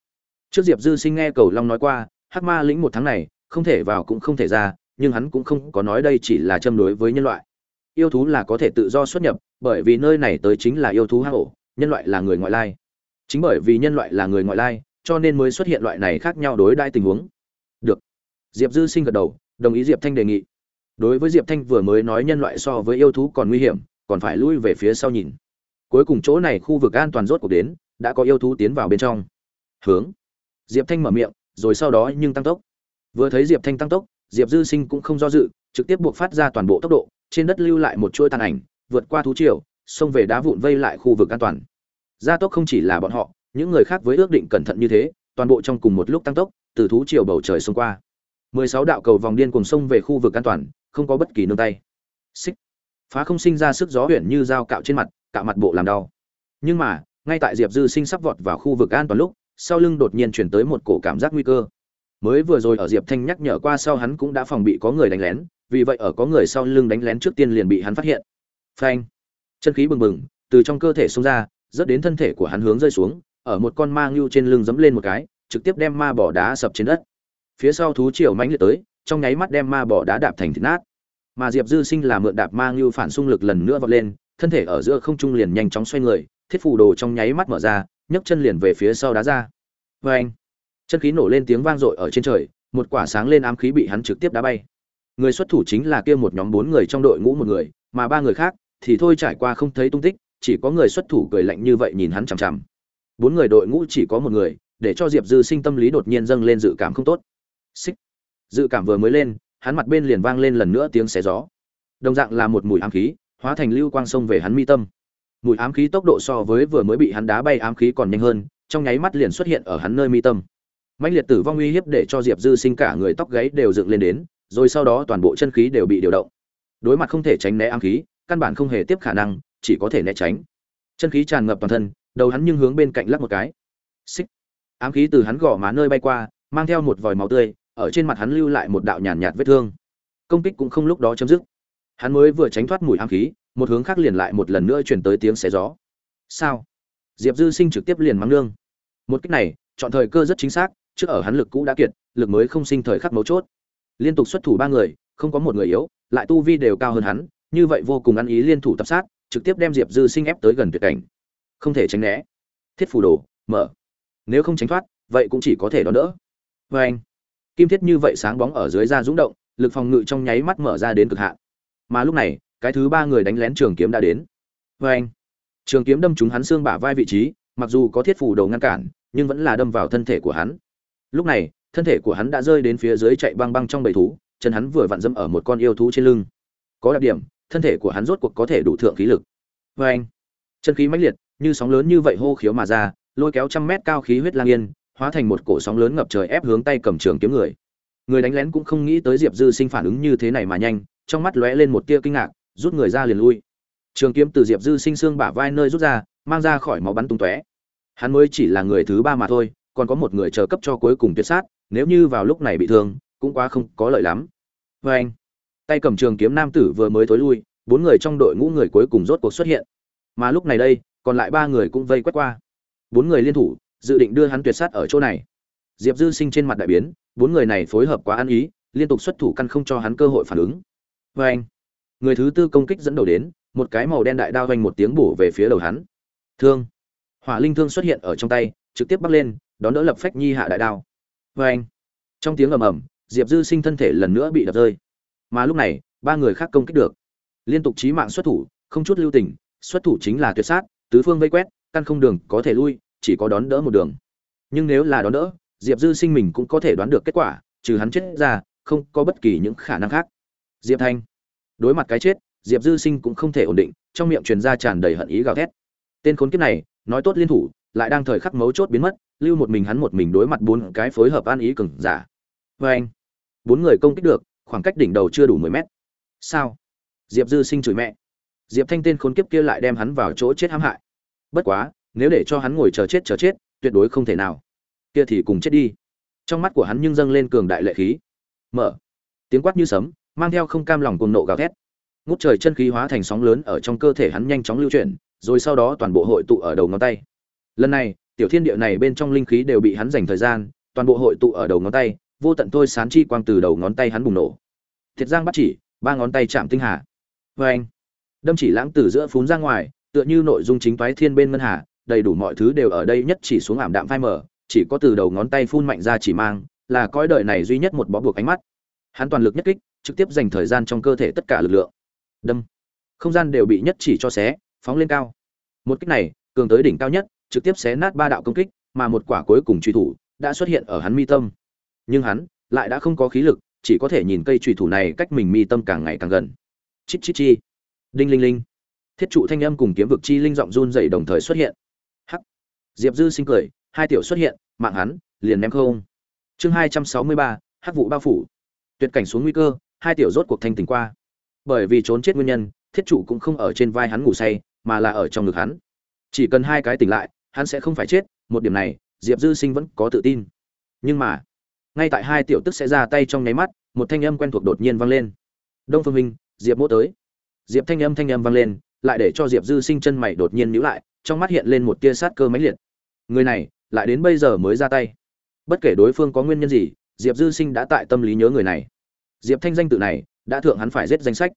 S1: Trước diệp dư sinh nghe cầu long nói qua, hắc ma lĩnh một tháng này, không thể vào cũng không thể ra, nhưng hắn cũng không có nói đây chỉ là châm đối với nhân loại yêu thú là có thể tự do xuất nhập, bởi vì nơi này tới chính là yêu thú hang ổ, nhân loại là người ngoại lai. Chính bởi vì nhân loại là người ngoại lai, cho nên mới xuất hiện loại này khác nhau đối đãi tình huống. Được. Diệp dư sinh gật đầu, đồng ý diệp thanh đề nghị. Đối với diệp thanh vừa mới nói nhân loại so với yêu thú còn nguy hiểm, còn phải lui về phía sau nhìn. Cuối cùng chỗ này khu vực an toàn rốt cuộc đến, đã có yêu thú tiến vào bên trong. Hướng. Diệp thanh mở miệng, rồi sau đó nhưng tăng tốc. Vừa thấy diệp thanh tăng tốc, diệp dư sinh cũng không do dự, trực tiếp buộc phát ra toàn bộ tốc độ trên đất lưu lại một chuỗi tàn ảnh, vượt qua thú triều, xông về đá vụn vây lại khu vực an toàn. Gia tốc không chỉ là bọn họ, những người khác với ước định cẩn thận như thế, toàn bộ trong cùng một lúc tăng tốc, từ thú triều bầu trời xông qua. Mười sáu đạo cầu vòng điên cùng xông về khu vực an toàn, không có bất kỳ nương tay. Xích. Phá không sinh ra sức gió huyền như dao cạo trên mặt, cạo mặt bộ làm đau. Nhưng mà, ngay tại diệp dư sinh sắp vọt vào khu vực an toàn lúc, sau lưng đột nhiên chuyển tới một cổ cảm giác nguy cơ mới vừa rồi ở diệp thanh nhắc nhở qua sau hắn cũng đã phòng bị có người đánh lén, vì vậy ở có người sau lưng đánh lén trước tiên liền bị hắn phát hiện. Phanh! Chân khí bừng bừng, từ trong cơ thể xông ra, rất đến thân thể của hắn hướng rơi xuống, ở một con ma ngưu trên lưng giẫm lên một cái, trực tiếp đem ma bỏ đá sập trên đất. Phía sau thú triều mãnh liệt tới, trong nháy mắt đem ma bỏ đá đạp thành thịt nát. Mà diệp dư sinh là mượn đạp ma ngưu phản xung lực lần nữa vọt lên, thân thể ở giữa không trung liền nhanh chóng xoay người, thiết phù đồ trong nháy mắt mở ra, nhấc chân liền về phía sau đá ra. Vê anh chân khí nổ lên tiếng vang dội ở trên trời, một quả sáng lên ám khí bị hắn trực tiếp đá bay. Người xuất thủ chính là kia một nhóm bốn người trong đội ngũ một người, mà ba người khác thì thôi trải qua không thấy tung tích, chỉ có người xuất thủ cười lạnh như vậy nhìn hắn chằm chằm. Bốn người đội ngũ chỉ có một người, để cho diệp dư sinh tâm lý đột nhiên dâng lên dự cảm không tốt. Xích. Dự cảm vừa mới lên, hắn mặt bên liền vang lên lần nữa tiếng xé gió. Đồng dạng là một mùi ám khí, hóa thành lưu quang sông về hắn mi tâm. Mùi ám khí tốc độ so với vừa mới bị hắn đá bay ám khí còn nhanh hơn, trong nháy mắt liền xuất hiện ở hắn nơi mi tâm mạnh liệt tử vong uy hiếp để cho diệp dư sinh cả người tóc gáy đều dựng lên đến, rồi sau đó toàn bộ chân khí đều bị điều động. Đối mặt không thể tránh né ám khí, căn bản không hề tiếp khả năng, chỉ có thể né tránh. Chân khí tràn ngập toàn thân, đầu hắn nhưng hướng bên cạnh lắc một cái. Xích. Ám khí từ hắn gò má nơi bay qua, mang theo một vòi máu tươi, ở trên mặt hắn lưu lại một đạo nhàn nhạt vết thương. Công kích cũng không lúc đó chấm dứt. Hắn mới vừa tránh thoát mùi ám khí, một hướng khác liền lại một lần nữa truyền tới tiếng xé gió. Sao? Diệp dư sinh trực tiếp liền mắng nương. Một cách này, chọn thời cơ rất chính xác trước ở hắn lực cũ đã kiệt, lực mới không sinh thời khắc mấu chốt. Liên tục xuất thủ ba người, không có một người yếu, lại tu vi đều cao hơn hắn, như vậy vô cùng ăn ý liên thủ tập sát, trực tiếp đem diệp dư sinh ép tới gần tuyệt cảnh. Không thể tránh né. Thiết phủ đồ, mở. Nếu không tránh thoát, vậy cũng chỉ có thể đón đỡ. Vê anh, kim thiết như vậy sáng bóng ở dưới da rung động, lực phòng ngự trong nháy mắt mở ra đến cực hạn. Mà lúc này, cái thứ ba người đánh lén trường kiếm đã đến. Vê anh, trường kiếm đâm trúng hắn xương bả vai vị trí, mặc dù có thiết phủ đầu ngăn cản, nhưng vẫn là đâm vào thân thể của hắn lúc này, thân thể của hắn đã rơi đến phía dưới chạy băng băng trong bầy thú, chân hắn vừa vặn dẫm ở một con yêu thú trên lưng. Có đặc điểm, thân thể của hắn rốt cuộc có thể đủ thượng khí lực. Vê anh, chân khí mãnh liệt, như sóng lớn như vậy hô khiếu mà ra, lôi kéo trăm mét cao khí huyết lang yên, hóa thành một cổ sóng lớn ngập trời ép hướng tay cầm trường kiếm người. Người đánh lén cũng không nghĩ tới diệp dư sinh phản ứng như thế này mà nhanh, trong mắt lóe lên một tia kinh ngạc, rút người ra liền lui. Trường kiếm từ diệp dư sinh xương bả vai nơi rút ra, mang ra khỏi máu bắn tung tóe. Hắn mới chỉ là người thứ ba mà thôi còn có một người chờ cấp cho cuối cùng tuyệt sát, nếu như vào lúc này bị thương, cũng quá không có lợi lắm. Vê anh, tay cầm trường kiếm nam tử vừa mới tối lui, bốn người trong đội ngũ người cuối cùng rốt cuộc xuất hiện. Mà lúc này đây, còn lại ba người cũng vây quét qua. Bốn người liên thủ, dự định đưa hắn tuyệt sát ở chỗ này. Diệp dư sinh trên mặt đại biến, bốn người này phối hợp quá ăn ý, liên tục xuất thủ căn không cho hắn cơ hội phản ứng. Vê anh, người thứ tư công kích dẫn đầu đến, một cái màu đen đại đao vanh một tiếng bổ về phía đầu hắn. Thương, hỏa linh thương xuất hiện ở trong tay, trực tiếp bắt lên đón đỡ lập phách nhi hạ đại đao. Vê anh, trong tiếng ầm ầm, diệp dư sinh thân thể lần nữa bị đập rơi. Mà lúc này, ba người khác công kích được. Liên tục chí mạng xuất thủ, không chút lưu tình, xuất thủ chính là tuyệt sát, tứ phương vây quét, căn không đường có thể lui, chỉ có đón đỡ một đường. Nhưng nếu là đón đỡ, diệp dư sinh mình cũng có thể đoán được kết quả, trừ hắn chết ra, không có bất kỳ những khả năng khác. Diệp thanh, đối mặt cái chết, diệp dư sinh cũng không thể ổn định, trong miệng truyền ra tràn đầy hận ý gào thét. Tên khốn kiếp này, nói tốt liên thủ, lại đang thời khắc mấu chốt biến mất lưu một mình hắn một mình đối mặt bốn cái phối hợp an ý cường giả. Vê anh, bốn người công kích được, khoảng cách đỉnh đầu chưa đủ mười mét. Sao? Diệp dư sinh chửi mẹ. Diệp thanh tên khốn kiếp kia lại đem hắn vào chỗ chết hãm hại. Bất quá, nếu để cho hắn ngồi chờ chết chờ chết, tuyệt đối không thể nào. Kia thì cùng chết đi. Trong mắt của hắn nhưng dâng lên cường đại lệ khí. Mở. Tiếng quát như sấm, mang theo không cam lòng cuồng nộ gào thét. Ngút trời chân khí hóa thành sóng lớn ở trong cơ thể hắn nhanh chóng lưu chuyển, rồi sau đó toàn bộ hội tụ ở đầu ngón tay. Lần này tiểu thiên địa này bên trong linh khí đều bị hắn dành thời gian, toàn bộ hội tụ ở đầu ngón tay, vô tận thôi sán chi quang từ đầu ngón tay hắn bùng nổ. Thiệt giang bắt chỉ, ba ngón tay chạm tinh hà. Vê anh đâm chỉ lãng từ giữa phún ra ngoài, tựa như nội dung chính toái thiên bên ngân hà, đầy đủ mọi thứ đều ở đây nhất chỉ xuống ảm đạm phai mở chỉ có từ đầu ngón tay phun mạnh ra chỉ mang, là cõi đời này duy nhất một bó buộc ánh mắt. Hắn toàn lực nhất kích, trực tiếp dành thời gian trong cơ thể tất cả lực lượng. Đâm. Không gian đều bị nhất chỉ cho xé, phóng lên cao. Một kích này, cường tới đỉnh cao nhất trực tiếp xé nát ba đạo công kích, mà một quả cuối cùng truy thủ đã xuất hiện ở hắn mi tâm. Nhưng hắn lại đã không có khí lực, chỉ có thể nhìn cây truy thủ này cách mình mi tâm càng ngày càng gần. Chít chít chi. Đinh linh linh. Thiết trụ thanh âm cùng kiếm vực chi linh giọng run rẩy đồng thời xuất hiện. Hắc. Diệp dư sinh cười, hai tiểu xuất hiện, mạng hắn, liền ném không. Chương hai trăm sáu mươi ba, hắc vụ bao phủ. Tuyệt cảnh xuống nguy cơ, hai tiểu rốt cuộc thanh tỉnh qua. Bởi vì trốn chết nguyên nhân, thiết trụ cũng không ở trên vai hắn ngủ say, mà là ở trong ngực hắn. Chỉ cần hai cái tỉnh lại hắn sẽ không phải chết, một điểm này, diệp dư sinh vẫn có tự tin. Nhưng mà, ngay tại hai tiểu tức sẽ ra tay trong nháy mắt, một thanh âm quen thuộc đột nhiên vang lên. Đông phương minh, diệp mỗ tới. Diệp thanh âm thanh âm vang lên, lại để cho diệp dư sinh chân mày đột nhiên nhíu lại, trong mắt hiện lên một tia sát cơ mãnh liệt. Người này, lại đến bây giờ mới ra tay. Bất kể đối phương có nguyên nhân gì, diệp dư sinh đã tại tâm lý nhớ người này. Diệp thanh danh tự này, đã thượng hắn phải giết danh sách.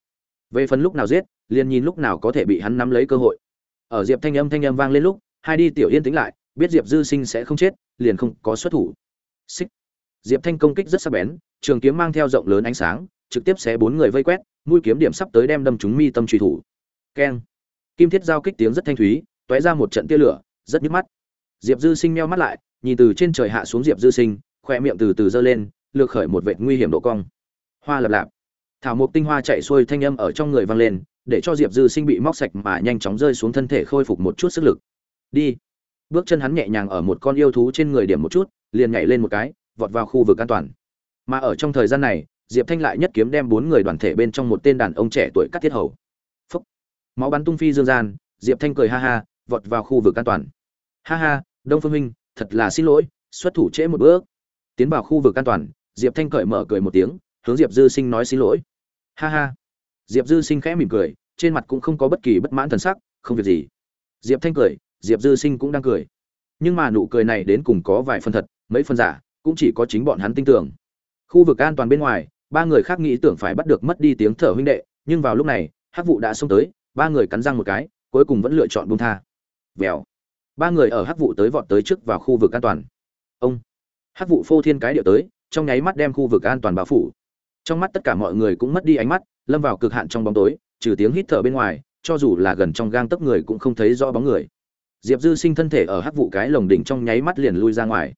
S1: Về phần lúc nào giết, liền nhìn lúc nào có thể bị hắn nắm lấy cơ hội. Ở diệp thanh âm thanh âm vang lên lúc hai đi tiểu yên tĩnh lại, biết diệp dư sinh sẽ không chết, liền không có xuất thủ. Xích. Diệp thanh công kích rất sắc bén, trường kiếm mang theo rộng lớn ánh sáng, trực tiếp xé bốn người vây quét, mũi kiếm điểm sắp tới đem đâm chúng mi tâm truy thủ. Keng. Kim thiết giao kích tiếng rất thanh thúy tóe ra một trận tia lửa, rất nhức mắt. Diệp dư sinh meo mắt lại, nhìn từ trên trời hạ xuống diệp dư sinh, khoe miệng từ từ giơ lên lược khởi một vệt nguy hiểm độ cong. Hoa lập lạp. Thảo mộc tinh hoa chạy xuôi thanh âm ở trong người vang lên, để cho diệp dư sinh bị móc sạch mà nhanh chóng rơi xuống thân thể khôi phục một chút sức lực đi. Bước chân hắn nhẹ nhàng ở một con yêu thú trên người điểm một chút, liền nhảy lên một cái, vọt vào khu vực an toàn. Mà ở trong thời gian này, diệp thanh lại nhất kiếm đem bốn người đoàn thể bên trong một tên đàn ông trẻ tuổi cắt thiết hầu. Phúc. Máu bắn tung phi dương gian, diệp thanh cười ha ha, vọt vào khu vực an toàn. Ha ha, đông phương minh thật là xin lỗi, xuất thủ trễ một bước. Tiến vào khu vực an toàn, diệp thanh cởi mở cười một tiếng, hướng diệp dư sinh nói xin lỗi. Ha ha. Diệp dư sinh khẽ mỉm cười, trên mặt cũng không có bất kỳ bất mãn thần sắc, không việc gì. Diệp thanh cười diệp dư sinh cũng đang cười. Nhưng mà nụ cười này đến cùng có vài phần thật, mấy phần giả, cũng chỉ có chính bọn hắn tin tưởng. Khu vực an toàn bên ngoài, ba người khác nghĩ tưởng phải bắt được mất đi tiếng thở huynh đệ, nhưng vào lúc này, hắc vụ đã xông tới, ba người cắn răng một cái, cuối cùng vẫn lựa chọn buông tha. Vèo. Ba người ở hắc vụ tới vọt tới trước vào khu vực an toàn. Ông. Hắc vụ phô thiên cái điệu tới, trong nháy mắt đem khu vực an toàn bao phủ. Trong mắt tất cả mọi người cũng mất đi ánh mắt, lâm vào cực hạn trong bóng tối, trừ tiếng hít thở bên ngoài, cho dù là gần trong gang tấc người cũng không thấy rõ bóng người diệp dư sinh thân thể ở hắc vụ cái lồng đỉnh trong nháy mắt liền lui ra ngoài.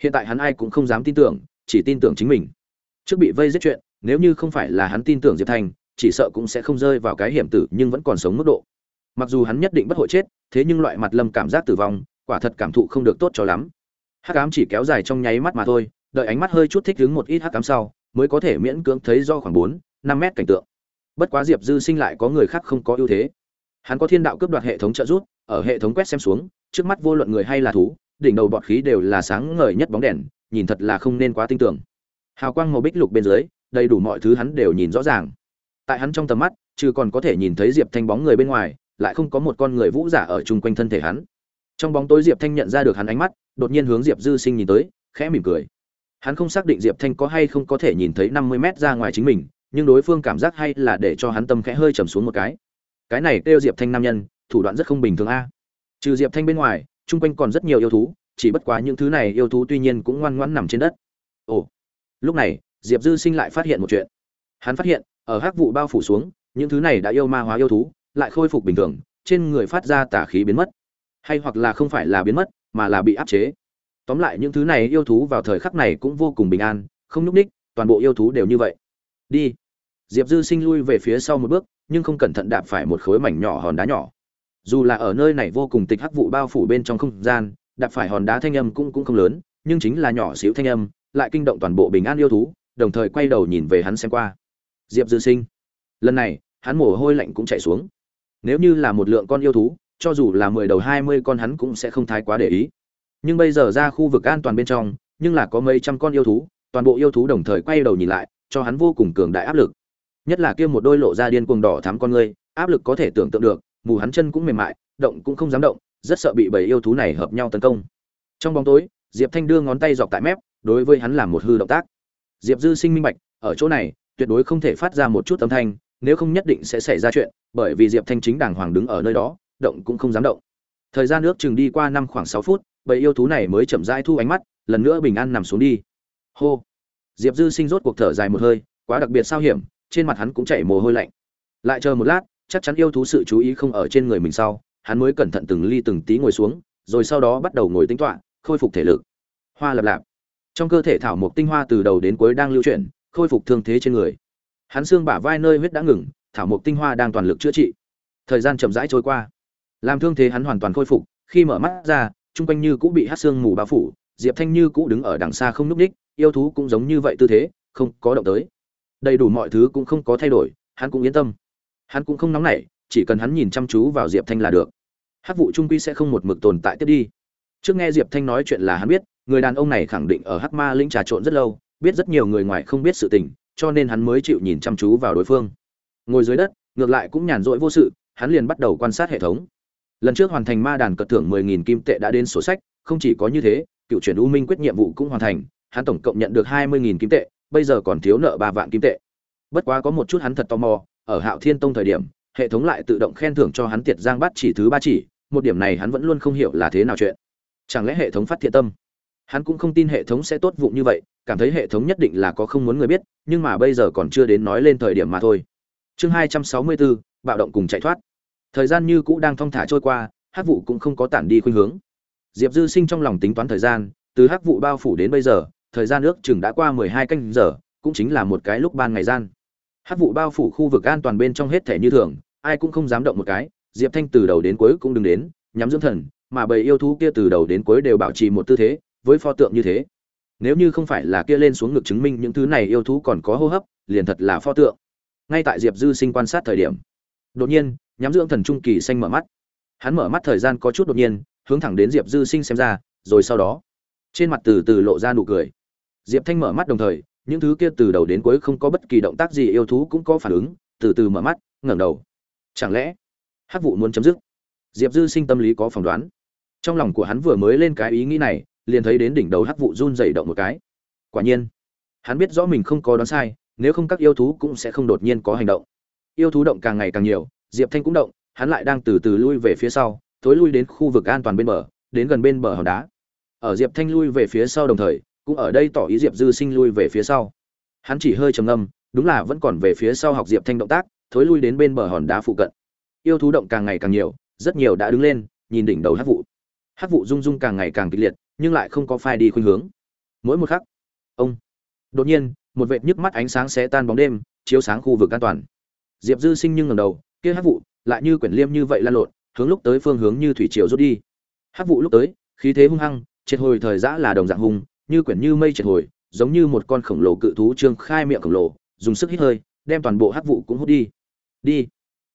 S1: Hiện tại hắn ai cũng không dám tin tưởng, chỉ tin tưởng chính mình. Trước bị vây giết chuyện, nếu như không phải là hắn tin tưởng diệp thanh chỉ sợ cũng sẽ không rơi vào cái hiểm tử nhưng vẫn còn sống mức độ. Mặc dù hắn nhất định bất hội chết, thế nhưng loại mặt lâm cảm giác tử vong, quả thật cảm thụ không được tốt cho lắm. Hắc ám chỉ kéo dài trong nháy mắt mà thôi, đợi ánh mắt hơi chút thích đứng một ít hắc ám sau, mới có thể miễn cưỡng thấy do khoảng bốn, năm mét cảnh tượng. Bất quá diệp dư sinh lại có người khác không có ưu thế. Hắn có thiên đạo cướp đoạt hệ thống trợ giúp ở hệ thống quét xem xuống, trước mắt vô luận người hay là thú, đỉnh đầu bọt khí đều là sáng ngời nhất bóng đèn, nhìn thật là không nên quá tin tưởng. Hào quang màu bích lục bên dưới, đầy đủ mọi thứ hắn đều nhìn rõ ràng. Tại hắn trong tầm mắt chứ còn có thể nhìn thấy diệp thanh bóng người bên ngoài, lại không có một con người vũ giả ở chung quanh thân thể hắn. Trong bóng tối diệp thanh nhận ra được hắn ánh mắt, đột nhiên hướng diệp dư sinh nhìn tới, khẽ mỉm cười. Hắn không xác định diệp thanh có hay không có thể nhìn thấy năm mươi mét ra ngoài chính mình, nhưng đối phương cảm giác hay là để cho hắn tâm khẽ hơi trầm xuống một cái. Cái này kêu diệp thanh nam nhân thủ đoạn rất không bình thường a. Trừ diệp thanh bên ngoài, chung quanh còn rất nhiều yêu thú, chỉ bất quá những thứ này yêu thú tuy nhiên cũng ngoan ngoãn nằm trên đất. Ồ, lúc này, diệp dư sinh lại phát hiện một chuyện. Hắn phát hiện, ở hắc vụ bao phủ xuống, những thứ này đã yêu ma hóa yêu thú, lại khôi phục bình thường, trên người phát ra tà khí biến mất. Hay hoặc là không phải là biến mất, mà là bị áp chế. Tóm lại những thứ này yêu thú vào thời khắc này cũng vô cùng bình an, không nhúc ních, toàn bộ yêu thú đều như vậy. Đi. Diệp dư sinh lui về phía sau một bước, nhưng không cẩn thận đạp phải một khối mảnh nhỏ hòn đá nhỏ dù là ở nơi này vô cùng tịch hắc vụ bao phủ bên trong không gian, đạp phải hòn đá thanh âm cũng cũng không lớn, nhưng chính là nhỏ xíu thanh âm, lại kinh động toàn bộ bình an yêu thú, đồng thời quay đầu nhìn về hắn xem qua. Diệp dư sinh, lần này, hắn mồ hôi lạnh cũng chạy xuống. Nếu như là một lượng con yêu thú, cho dù là mười đầu hai mươi con hắn cũng sẽ không thái quá để ý. Nhưng bây giờ ra khu vực an toàn bên trong, nhưng là có mấy trăm con yêu thú, toàn bộ yêu thú đồng thời quay đầu nhìn lại, cho hắn vô cùng cường đại áp lực. Nhất là kia một đôi lộ ra điên cuồng đỏ thắm con ngươi áp lực có thể tưởng tượng được mù hắn chân cũng mềm mại, động cũng không dám động, rất sợ bị bầy yêu thú này hợp nhau tấn công. Trong bóng tối, diệp thanh đưa ngón tay dọc tại mép, đối với hắn làm một hư động tác. Diệp dư sinh minh bạch, ở chỗ này, tuyệt đối không thể phát ra một chút âm thanh, nếu không nhất định sẽ xảy ra chuyện, bởi vì diệp thanh chính đàng hoàng đứng ở nơi đó, động cũng không dám động. Thời gian nước chừng đi qua năm khoảng sáu phút, bầy yêu thú này mới chậm rãi thu ánh mắt, lần nữa bình an nằm xuống đi. Hô! Diệp dư sinh rốt cuộc thở dài một hơi, quá đặc biệt sao hiểm, trên mặt hắn cũng chảy mồ hôi lạnh. Lại chờ một lát chắc chắn yêu thú sự chú ý không ở trên người mình sau, hắn mới cẩn thận từng ly từng tí ngồi xuống, rồi sau đó bắt đầu ngồi tính toạ khôi phục thể lực. Hoa lập lạp. Trong cơ thể thảo mộc tinh hoa từ đầu đến cuối đang lưu chuyển, khôi phục thương thế trên người. Hắn xương bả vai nơi huyết đã ngừng, thảo mộc tinh hoa đang toàn lực chữa trị. Thời gian chậm rãi trôi qua. Làm thương thế hắn hoàn toàn khôi phục, khi mở mắt ra, chung quanh như cũng bị hát xương mù bao phủ, diệp thanh như cũng đứng ở đằng xa không n ú c ních, yêu thú cũng giống như vậy tư thế, không có động tới. Đầy đủ mọi thứ cũng không có thay đổi, hắn cũng yên tâm hắn cũng không nóng nảy, chỉ cần hắn nhìn chăm chú vào diệp thanh là được. Hát vụ trung quy sẽ không một mực tồn tại tiếp đi. Trước nghe diệp thanh nói chuyện là hắn biết, người đàn ông này khẳng định ở hắc ma linh trà trộn rất lâu, biết rất nhiều người ngoài không biết sự tình, cho nên hắn mới chịu nhìn chăm chú vào đối phương. Ngồi dưới đất, ngược lại cũng nhàn rỗi vô sự, hắn liền bắt đầu quan sát hệ thống. Lần trước hoàn thành ma đàn cật thưởng mười nghìn kim tệ đã đến sổ sách, không chỉ có như thế, cựu chuyển u minh quyết nhiệm vụ cũng hoàn thành, hắn tổng cộng nhận được hai mươi nghìn kim tệ, bây giờ còn thiếu nợ ba vạn kim tệ. Bất quá có một chút hắn thật tò mò ở hạo thiên tông thời điểm, hệ thống lại tự động khen thưởng cho hắn tiệt giang bắt chỉ thứ ba chỉ, một điểm này hắn vẫn luôn không hiểu là thế nào chuyện. Chẳng lẽ hệ thống phát thiện tâm? Hắn cũng không tin hệ thống sẽ tốt vụng như vậy, cảm thấy hệ thống nhất định là có không muốn người biết, nhưng mà bây giờ còn chưa đến nói lên thời điểm mà thôi. Chương hai trăm sáu mươi bốn, bạo động cùng chạy thoát. Thời gian như cũ đang thong thả trôi qua, Hắc vụ cũng không có tản đi khuynh hướng. Diệp dư sinh trong lòng tính toán thời gian, từ Hắc vụ bao phủ đến bây giờ, thời gian ước chừng đã qua mười hai canh giờ, cũng chính là một cái lúc ban ngày gian hát vụ bao phủ khu vực an toàn bên trong hết thể như thường, ai cũng không dám động một cái, diệp thanh từ đầu đến cuối cũng đừng đến, nhắm dưỡng thần, mà bầy yêu thú kia từ đầu đến cuối đều bảo trì một tư thế, với pho tượng như thế. Nếu như không phải là kia lên xuống ngực chứng minh những thứ này yêu thú còn có hô hấp, liền thật là pho tượng. Ngay tại diệp dư sinh quan sát thời điểm, đột nhiên, nhắm dưỡng thần trung kỳ xanh mở mắt. Hắn mở mắt thời gian có chút đột nhiên, hướng thẳng đến diệp dư sinh xem ra, rồi sau đó, trên mặt từ từ lộ ra nụ cười. Diệp thanh mở mắt đồng thời những thứ kia từ đầu đến cuối không có bất kỳ động tác gì yêu thú cũng có phản ứng, từ từ mở mắt, ngẩng đầu. Chẳng lẽ, hắc vụ muốn chấm dứt? Diệp dư sinh tâm lý có phỏng đoán. Trong lòng của hắn vừa mới lên cái ý nghĩ này, liền thấy đến đỉnh đầu hắc vụ run dày động một cái. Quả nhiên, hắn biết rõ mình không có đoán sai, nếu không các yêu thú cũng sẽ không đột nhiên có hành động. Yêu thú động càng ngày càng nhiều, diệp thanh cũng động, hắn lại đang từ từ lui về phía sau, thối lui đến khu vực an toàn bên bờ, đến gần bên bờ hòn đá. Ở diệp thanh lui về phía sau đồng thời cũng ở đây tỏ ý diệp dư sinh lui về phía sau. Hắn chỉ hơi trầm ngâm, đúng là vẫn còn về phía sau học diệp thanh động tác, thối lui đến bên bờ hòn đá phụ cận. Yêu thú động càng ngày càng nhiều, rất nhiều đã đứng lên, nhìn đỉnh đầu hát vụ. Hát vụ rung rung càng ngày càng kịch liệt, nhưng lại không có phai đi khuynh hướng. Mỗi một khắc, ông, đột nhiên, một vệt nhức mắt ánh sáng sẽ tan bóng đêm, chiếu sáng khu vực an toàn. Diệp dư sinh nhưng ngầm đầu, kia hát vụ lại như quyển liêm như vậy lan lộn, hướng lúc tới phương hướng như thủy triều rút đi. Hát vụ lúc tới, khí thế hung hăng, triệt hồi thời giã là đồng dạng hung như quyển như mây triệt hồi, giống như một con khổng lồ cự thú trương khai miệng khổng lồ, dùng sức hít hơi, đem toàn bộ hắc vụ cũng hút đi. Đi.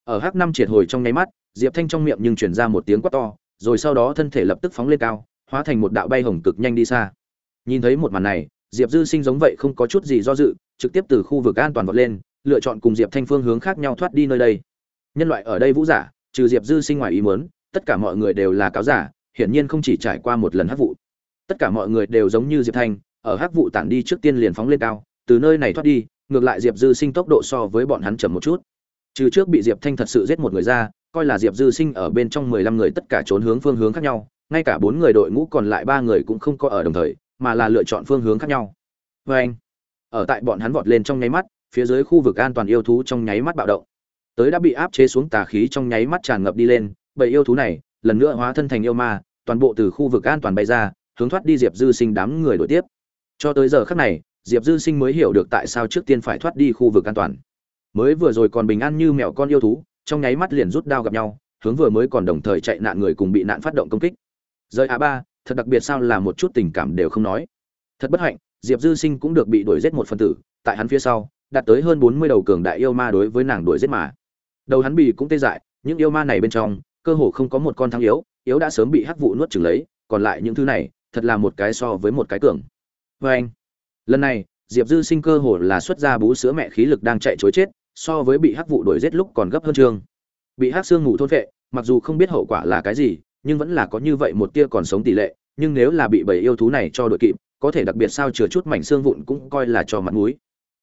S1: Ở hắc năm triệt hồi trong nháy mắt, diệp thanh trong miệng nhưng chuyển ra một tiếng quát to, rồi sau đó thân thể lập tức phóng lên cao, hóa thành một đạo bay hồng cực nhanh đi xa. Nhìn thấy một màn này, diệp dư sinh giống vậy không có chút gì do dự, trực tiếp từ khu vực an toàn vọt lên, lựa chọn cùng diệp thanh phương hướng khác nhau thoát đi nơi đây. Nhân loại ở đây vũ giả, trừ diệp dư sinh ngoài ý muốn, tất cả mọi người đều là cáo giả, hiển nhiên không chỉ trải qua một lần hắc vụ tất cả mọi người đều giống như diệp thanh, ở hắc vụ tản đi trước tiên liền phóng lên cao, từ nơi này thoát đi, ngược lại diệp dư sinh tốc độ so với bọn hắn chậm một chút. Trừ trước bị diệp thanh thật sự giết một người ra, coi là diệp dư sinh ở bên trong mười lăm người tất cả trốn hướng phương hướng khác nhau, ngay cả bốn người đội ngũ còn lại ba người cũng không có ở đồng thời, mà là lựa chọn phương hướng khác nhau. Vê anh, ở tại bọn hắn vọt lên trong nháy mắt, phía dưới khu vực an toàn yêu thú trong nháy mắt bạo động. Tới đã bị áp chế xuống tà khí trong nháy mắt tràn ngập đi lên bởi yêu thú này, lần nữa hóa thân thành yêu ma, toàn bộ từ khu vực an toàn bay ra hướng thoát đi diệp dư sinh đám người đổi tiếp. Cho tới giờ khắc này, diệp dư sinh mới hiểu được tại sao trước tiên phải thoát đi khu vực an toàn. Mới vừa rồi còn bình an như mèo con yêu thú, trong nháy mắt liền rút đao gặp nhau, hướng vừa mới còn đồng thời chạy nạn người cùng bị nạn phát động công kích. Rời a ba, thật đặc biệt sao là một chút tình cảm đều không nói. Thật bất hạnh, diệp dư sinh cũng được bị đuổi giết một phân tử, tại hắn phía sau, đạt tới hơn bốn mươi đầu cường đại yêu ma đối với nàng đuổi giết mà. Đầu hắn bị cũng tê dại, những yêu ma này bên trong, cơ hồ không có một con thắng yếu yếu đã sớm bị hắc vụ nuốt chửng lấy, còn lại những thứ này thật là một cái so với một cái cường. Vê anh, lần này, diệp dư sinh cơ hồ là xuất ra bú sữa mẹ khí lực đang chạy chối chết, so với bị hắc vụ đuổi giết lúc còn gấp hơn trương bị hắc xương ngủ thôn vệ mặc dù không biết hậu quả là cái gì, nhưng vẫn là có như vậy một tia còn sống tỷ lệ, nhưng nếu là bị bầy yêu thú này cho đội kịp, có thể đặc biệt sao chừa chút mảnh xương vụn cũng coi là cho mặt mũi.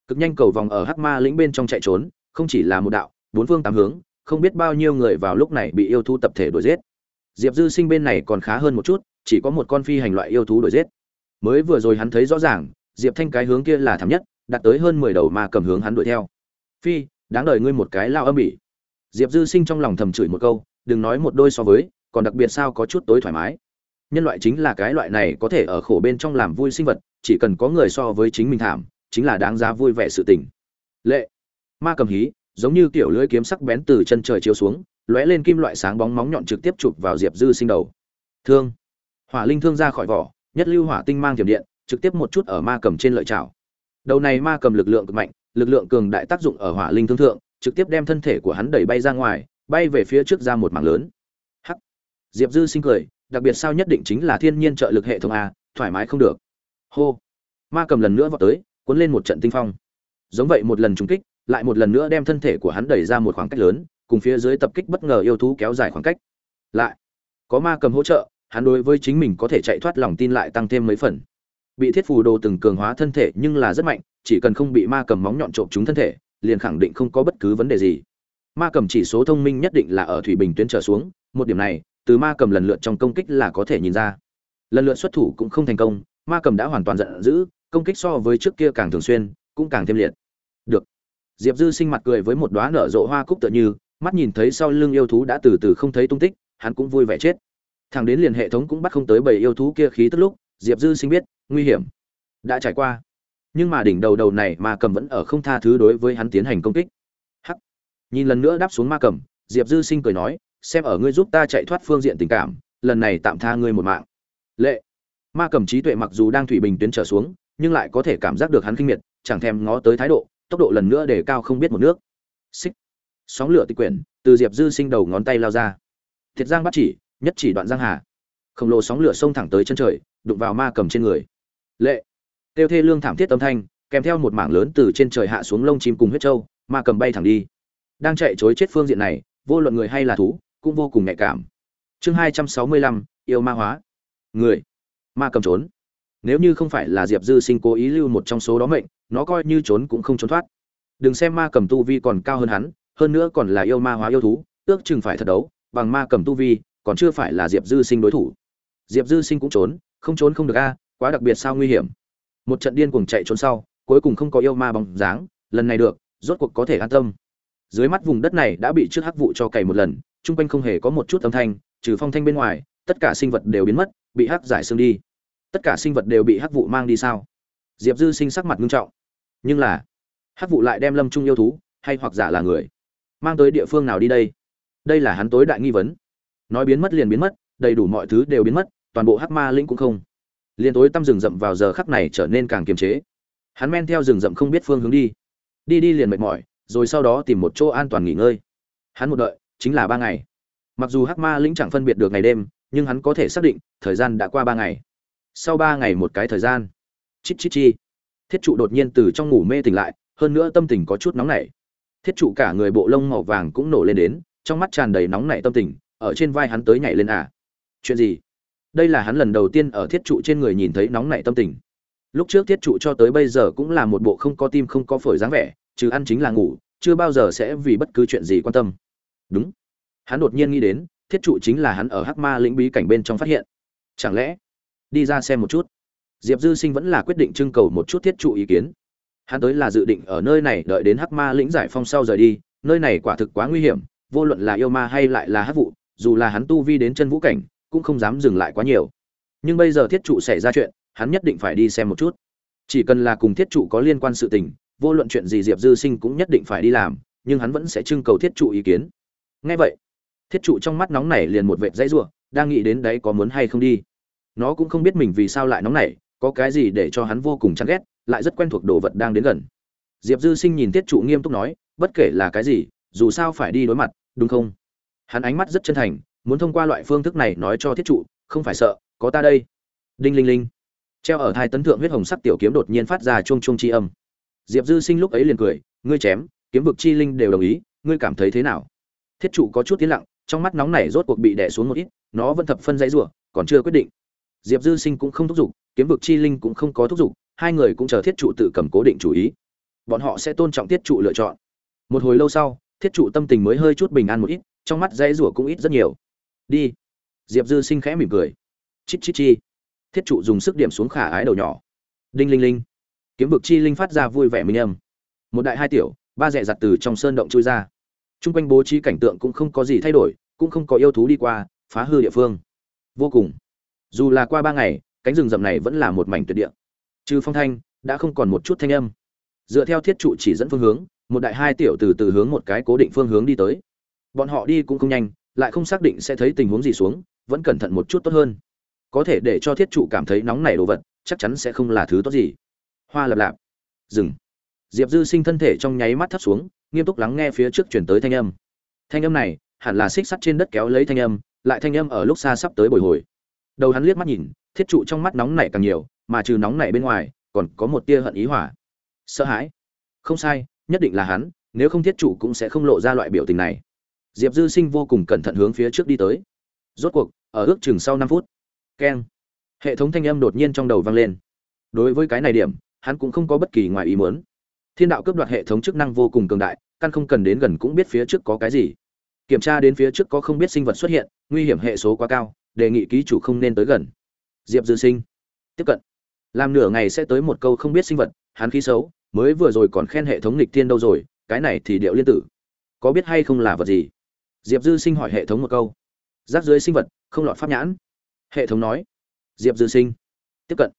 S1: Cực nhanh cầu vòng ở hắc ma lĩnh bên trong chạy trốn, không chỉ là một đạo, bốn phương tám hướng, không biết bao nhiêu người vào lúc này bị yêu thú tập thể đuổi giết diệp dư sinh bên này còn khá hơn một chút, chỉ có một con phi hành loại yêu thú đuổi giết. Mới vừa rồi hắn thấy rõ ràng, diệp thanh cái hướng kia là thảm nhất, đạt tới hơn mười đầu ma cầm hướng hắn đuổi theo. Phi, đáng đời ngươi một cái lao âm ỉ diệp dư sinh trong lòng thầm chửi một câu, đừng nói một đôi so với, còn đặc biệt sao có chút tối thoải mái. Nhân loại chính là cái loại này có thể ở khổ bên trong làm vui sinh vật, chỉ cần có người so với chính mình thảm, chính là đáng giá vui vẻ sự tình. Lệ. Ma cầm hí giống như kiểu lưỡi kiếm sắc bén từ chân trời chiếu xuống, lóe lên kim loại sáng bóng móng nhọn trực tiếp chụp vào diệp dư sinh đầu. Thương. Hỏa linh thương ra khỏi vỏ, nhất lưu hỏa tinh mang tiềm điện, trực tiếp một chút ở ma cầm trên lợi chảo. Đầu này ma cầm lực lượng cực mạnh, lực lượng cường đại tác dụng ở hỏa linh thương thượng, trực tiếp đem thân thể của hắn đẩy bay ra ngoài, bay về phía trước ra một mảng lớn. Hắc. Diệp dư sinh cười, đặc biệt sao nhất định chính là thiên nhiên trợ lực hệ thống a, thoải mái không được. Hô. Ma cầm lần nữa vọt tới, cuốn lên một trận tinh phong. Giống vậy một lần trúng kích lại một lần nữa đem thân thể của hắn đẩy ra một khoảng cách lớn, cùng phía dưới tập kích bất ngờ yêu thú kéo dài khoảng cách. Lại, có ma cầm hỗ trợ, hắn đối với chính mình có thể chạy thoát lòng tin lại tăng thêm mấy phần. Bị thiết phù đồ từng cường hóa thân thể nhưng là rất mạnh, chỉ cần không bị ma cầm móng nhọn trộm chúng thân thể, liền khẳng định không có bất cứ vấn đề gì. Ma cầm chỉ số thông minh nhất định là ở thủy bình tuyến trở xuống, một điểm này, từ ma cầm lần lượt trong công kích là có thể nhìn ra. Lần lượt xuất thủ cũng không thành công, ma cầm đã hoàn toàn giận dữ, công kích so với trước kia càng thường xuyên, cũng càng thêm liệt diệp dư sinh mặt cười với một đoá nở rộ hoa cúc tựa như, mắt nhìn thấy sau lưng yêu thú đã từ từ không thấy tung tích, hắn cũng vui vẻ chết. Thằng đến liền hệ thống cũng bắt không tới bảy yêu thú kia khí tức lúc, diệp dư sinh biết, nguy hiểm đã trải qua. Nhưng mà đỉnh đầu đầu này ma cầm vẫn ở không tha thứ đối với hắn tiến hành công kích. Hắc. Nhìn lần nữa đáp xuống ma cầm, diệp dư sinh cười nói, xem ở ngươi giúp ta chạy thoát phương diện tình cảm, lần này tạm tha ngươi một mạng. Lệ. Ma cầm trí tuệ mặc dù đang thủy bình tuyến trở xuống, nhưng lại có thể cảm giác được hắn kinh miệt, chẳng thèm ngó tới thái độ tốc độ lần nữa để cao không biết một nước. Xích. Sóng lửa tịch quyển, từ diệp dư sinh đầu ngón tay lao ra. Thiệt giang bắt chỉ, nhất chỉ đoạn giang hà. Khổng lồ sóng lửa xông thẳng tới chân trời, đụng vào ma cầm trên người. Lệ. Tiêu thê lương thảm thiết âm thanh, kèm theo một mảng lớn từ trên trời hạ xuống lông chim cùng huyết trâu, ma cầm bay thẳng đi. Đang chạy chối chết phương diện này, vô luận người hay là thú, cũng vô cùng nhạy cảm. Chương hai trăm sáu mươi lăm, yêu ma hóa. Người. Ma cầm trốn nếu như không phải là diệp dư sinh cố ý lưu một trong số đó mệnh, nó coi như trốn cũng không trốn thoát. Đừng xem ma cầm tu vi còn cao hơn hắn, hơn nữa còn là yêu ma hóa yêu thú, ước chừng phải thật đấu, bằng ma cầm tu vi, còn chưa phải là diệp dư sinh đối thủ. Diệp dư sinh cũng trốn, không trốn không được a, quá đặc biệt sao nguy hiểm. Một trận điên cuồng chạy trốn sau, cuối cùng không có yêu ma bóng dáng, lần này được, rốt cuộc có thể an tâm. Dưới mắt vùng đất này đã bị trước hắc vụ cho cày một lần, chung quanh không hề có một chút âm thanh, trừ phong thanh bên ngoài, tất cả sinh vật đều biến mất, bị hắc giải xương đi tất cả sinh vật đều bị hắc vụ mang đi sao? Diệp dư sinh sắc mặt nghiêm trọng. Nhưng là, hắc vụ lại đem lâm trung yêu thú, hay hoặc giả là người, mang tới địa phương nào đi đây? Đây là hắn tối đại nghi vấn. Nói biến mất liền biến mất, đầy đủ mọi thứ đều biến mất, toàn bộ hắc ma lĩnh cũng không. Liền tối tăm rừng rậm vào giờ khắc này trở nên càng kiềm chế. Hắn men theo rừng rậm không biết phương hướng đi. Đi đi liền mệt mỏi, rồi sau đó tìm một chỗ an toàn nghỉ ngơi. Hắn một đợi, chính là ba ngày. Mặc dù hắc ma lĩnh chẳng phân biệt được ngày đêm, nhưng hắn có thể xác định, thời gian đã qua ba ngày sau ba ngày một cái thời gian. Chít chít chi. Thiết trụ đột nhiên từ trong ngủ mê tỉnh lại, hơn nữa tâm tình có chút nóng nảy. Thiết trụ cả người bộ lông màu vàng cũng nổ lên đến, trong mắt tràn đầy nóng nảy tâm tình, ở trên vai hắn tới nhảy lên à. Chuyện gì? Đây là hắn lần đầu tiên ở thiết trụ trên người nhìn thấy nóng nảy tâm tình. Lúc trước thiết trụ cho tới bây giờ cũng là một bộ không có tim không có phổi dáng vẻ chứ ăn chính là ngủ, chưa bao giờ sẽ vì bất cứ chuyện gì quan tâm. Đúng. Hắn đột nhiên nghĩ đến, thiết trụ chính là hắn ở hắc ma lĩnh bí cảnh bên trong phát hiện. Chẳng lẽ đi ra xem một chút. Diệp dư sinh vẫn là quyết định trưng cầu một chút thiết trụ ý kiến. Hắn tới là dự định ở nơi này đợi đến hắc ma lĩnh giải phong sau rời đi, nơi này quả thực quá nguy hiểm, vô luận là yêu ma hay lại là hắc vụ, dù là hắn tu vi đến chân vũ cảnh, cũng không dám dừng lại quá nhiều. Nhưng bây giờ thiết trụ xảy ra chuyện, hắn nhất định phải đi xem một chút. Chỉ cần là cùng thiết trụ có liên quan sự tình, vô luận chuyện gì diệp dư sinh cũng nhất định phải đi làm, nhưng hắn vẫn sẽ trưng cầu thiết trụ ý kiến. Ngay vậy, thiết trụ trong mắt nóng nảy liền một vệt dãy ruộng đang nghĩ đến đấy có muốn hay không đi nó cũng không biết mình vì sao lại nóng nảy, có cái gì để cho hắn vô cùng chán ghét, lại rất quen thuộc đồ vật đang đến gần. Diệp dư sinh nhìn thiết trụ nghiêm túc nói, bất kể là cái gì, dù sao phải đi đối mặt, đúng không? Hắn ánh mắt rất chân thành, muốn thông qua loại phương thức này nói cho thiết trụ, không phải sợ, có ta đây. Đinh linh linh. Treo ở hai tấn thượng huyết hồng sắc tiểu kiếm đột nhiên phát ra chuông chuông chi âm. Diệp dư sinh lúc ấy liền cười, ngươi chém, kiếm vực chi linh đều đồng ý, ngươi cảm thấy thế nào? Thiết trụ có chút tiến lặng, trong mắt nóng này rốt cuộc bị đè xuống một ít, nó vẫn thập phân dãy rủa, còn chưa quyết định diệp dư sinh cũng không thúc giục, kiếm vực chi linh cũng không có thúc giục, hai người cũng chờ thiết trụ tự cầm cố định chủ ý. Bọn họ sẽ tôn trọng thiết trụ lựa chọn. Một hồi lâu sau, thiết trụ tâm tình mới hơi chút bình an một ít, trong mắt dãy rủa cũng ít rất nhiều. Đi. Diệp dư sinh khẽ mỉm cười. Chít chít chi. Thiết trụ dùng sức điểm xuống khả ái đầu nhỏ. Đinh linh linh. Kiếm vực chi linh phát ra vui vẻ minh âm. Một đại hai tiểu, ba dẹ giặt từ trong sơn động chui ra. T r u n g quanh bố trí cảnh tượng cũng không có gì thay đổi, cũng không có yêu thú đi qua, phá hư địa phương. Vô cùng dù là qua ba ngày, cánh rừng rậm này vẫn là một mảnh tuyệt địa. Trừ phong thanh, đã không còn một chút thanh âm. Dựa theo thiết trụ chỉ dẫn phương hướng, một đại hai tiểu từ từ hướng một cái cố định phương hướng đi tới. Bọn họ đi cũng không nhanh, lại không xác định sẽ thấy tình huống gì xuống, vẫn cẩn thận một chút tốt hơn. Có thể để cho thiết trụ cảm thấy nóng nảy đồ vật, chắc chắn sẽ không là thứ tốt gì. Hoa lập lạp. Dừng. Diệp dư sinh thân thể trong nháy mắt thấp xuống, nghiêm túc lắng nghe phía trước chuyển tới thanh âm. Thanh âm này, hẳn là xích sắt trên đất kéo lấy thanh âm, lại thanh âm ở lúc xa sắp tới bồi hồi đầu hắn liếc mắt nhìn, thiết trụ trong mắt nóng nảy càng nhiều, mà trừ nóng nảy bên ngoài, còn có một tia hận ý hỏa. Sợ hãi. Không sai, nhất định là hắn, nếu không thiết trụ cũng sẽ không lộ ra loại biểu tình này. Diệp dư sinh vô cùng cẩn thận hướng phía trước đi tới. Rốt cuộc, ở ước chừng sau năm phút, keng, hệ thống thanh âm đột nhiên trong đầu vang lên. Đối với cái này điểm, hắn cũng không có bất kỳ ngoài ý muốn. Thiên đạo cướp đoạt hệ thống chức năng vô cùng cường đại, căn không cần đến gần cũng biết phía trước có cái gì. Kiểm tra đến phía trước có không biết sinh vật xuất hiện, nguy hiểm hệ số quá cao đề nghị ký chủ không nên tới gần. Diệp dư sinh, tiếp cận. Làm nửa ngày sẽ tới một câu không biết sinh vật, hắn khí xấu, mới vừa rồi còn khen hệ thống nghịch thiên đâu rồi, cái này thì điệu liên tử. Có biết hay không là vật gì? Diệp dư sinh hỏi hệ thống một câu. Rác dưới sinh vật, không lọt pháp nhãn. Hệ thống nói. Diệp dư sinh, tiếp cận.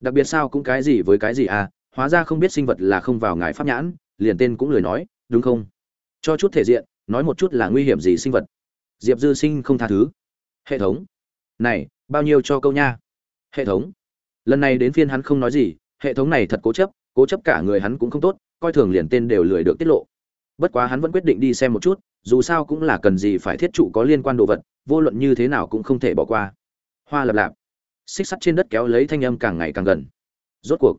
S1: Đặc biệt sao cũng cái gì với cái gì à hóa ra không biết sinh vật là không vào ngài pháp nhãn, liền tên cũng lười nói, đúng không? Cho chút thể diện, nói một chút là nguy hiểm gì sinh vật. Diệp dư sinh không tha thứ. Hệ thống này, bao nhiêu cho câu nha? Hệ thống. Lần này đến phiên hắn không nói gì, hệ thống này thật cố chấp cố chấp cả người hắn cũng không tốt, coi thường liền tên đều lười được tiết lộ. Bất quá hắn vẫn quyết định đi xem một chút, dù sao cũng là cần gì phải thiết trụ có liên quan đồ vật, vô luận như thế nào cũng không thể bỏ qua. Hoa lập lạp. Xích sắt trên đất kéo lấy thanh âm càng ngày càng gần. Rốt cuộc,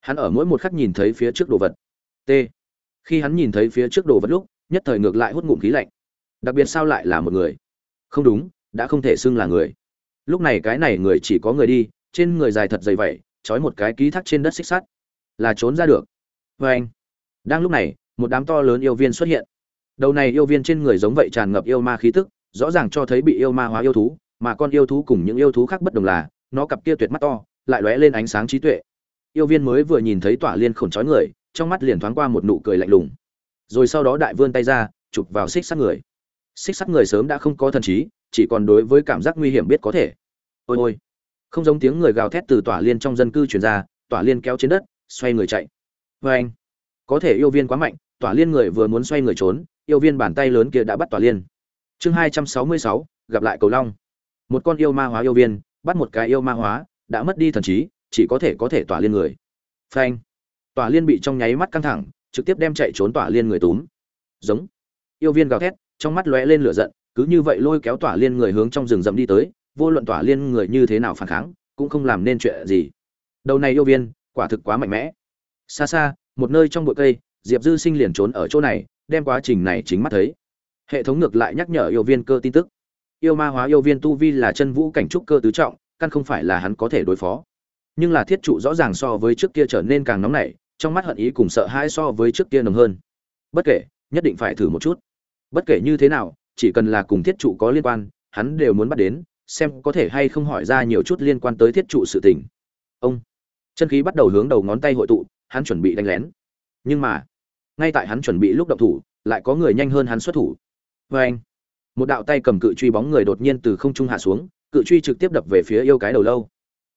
S1: hắn ở mỗi một khắc nhìn thấy phía trước đồ vật. T. Khi hắn nhìn thấy phía trước đồ vật lúc, nhất thời ngược lại hút ngụm khí lạnh. Đặc biệt sao lại là một người? Không đúng, đã không thể xưng là người lúc này cái này người chỉ có người đi, trên người dài thật dày vậy trói một cái ký thác trên đất xích sắt. Là trốn ra được. Vê anh. Đang lúc này, một đám to lớn yêu viên xuất hiện. Đầu này yêu viên trên người giống vậy tràn ngập yêu ma khí tức, rõ ràng cho thấy bị yêu ma hóa yêu thú, mà con yêu thú cùng những yêu thú khác bất đồng là, nó cặp kia tuyệt mắt to, lại lóe lên ánh sáng trí tuệ. Yêu viên mới vừa nhìn thấy tỏa liên khổn trói người, trong mắt liền thoáng qua một nụ cười lạnh lùng. Rồi sau đó đại vươn tay ra, chụp vào xích sắt người xích sắt người sớm đã không có thần trí, chỉ còn đối với cảm giác nguy hiểm biết có thể. Ôi ôi, không giống tiếng người gào thét từ tỏa liên trong dân cư truyền ra, tỏa liên kéo trên đất, xoay người chạy. Vê anh, có thể yêu viên quá mạnh, tỏa liên người vừa muốn xoay người trốn, yêu viên bàn tay lớn kia đã bắt tỏa liên. Chương hai trăm sáu mươi sáu, gặp lại cầu long. Một con yêu ma hóa yêu viên, bắt một cái yêu ma hóa, đã mất đi thần trí, chỉ có thể có thể tỏa liên người. Phanh tỏa liên bị trong nháy mắt căng thẳng, trực tiếp đem chạy trốn tỏa liên người túm. Giống, yêu viên gào thét trong mắt lóe lên lửa giận, cứ như vậy lôi kéo tỏa liên người hướng trong rừng rậm đi tới, vô luận tỏa liên người như thế nào phản kháng, cũng không làm nên chuyện gì. Đầu này yêu viên, quả thực quá mạnh mẽ. Xa xa, một nơi trong bụi cây, diệp dư sinh liền trốn ở chỗ này, đem quá trình này chính mắt thấy. Hệ thống ngược lại nhắc nhở yêu viên cơ tin tức. Yêu ma hóa yêu viên tu vi là chân vũ cảnh trúc cơ tứ trọng, căn không phải là hắn có thể đối phó. Nhưng là thiết trụ rõ ràng so với trước kia trở nên càng nóng nảy, trong mắt hận ý cùng sợ hãi so với trước kia nồng hơn. Bất kể, nhất định phải thử một chút bất kể như thế nào, chỉ cần là cùng thiết trụ có liên quan, hắn đều muốn bắt đến, xem có thể hay không hỏi ra nhiều chút liên quan tới thiết trụ sự tình. Ông. Chân khí bắt đầu hướng đầu ngón tay hội tụ, hắn chuẩn bị đánh lén. Nhưng mà, ngay tại hắn chuẩn bị lúc động thủ, lại có người nhanh hơn hắn xuất thủ. Vê anh, một đạo tay cầm cự truy bóng người đột nhiên từ không trung hạ xuống, cự truy trực tiếp đập về phía yêu cái đầu lâu.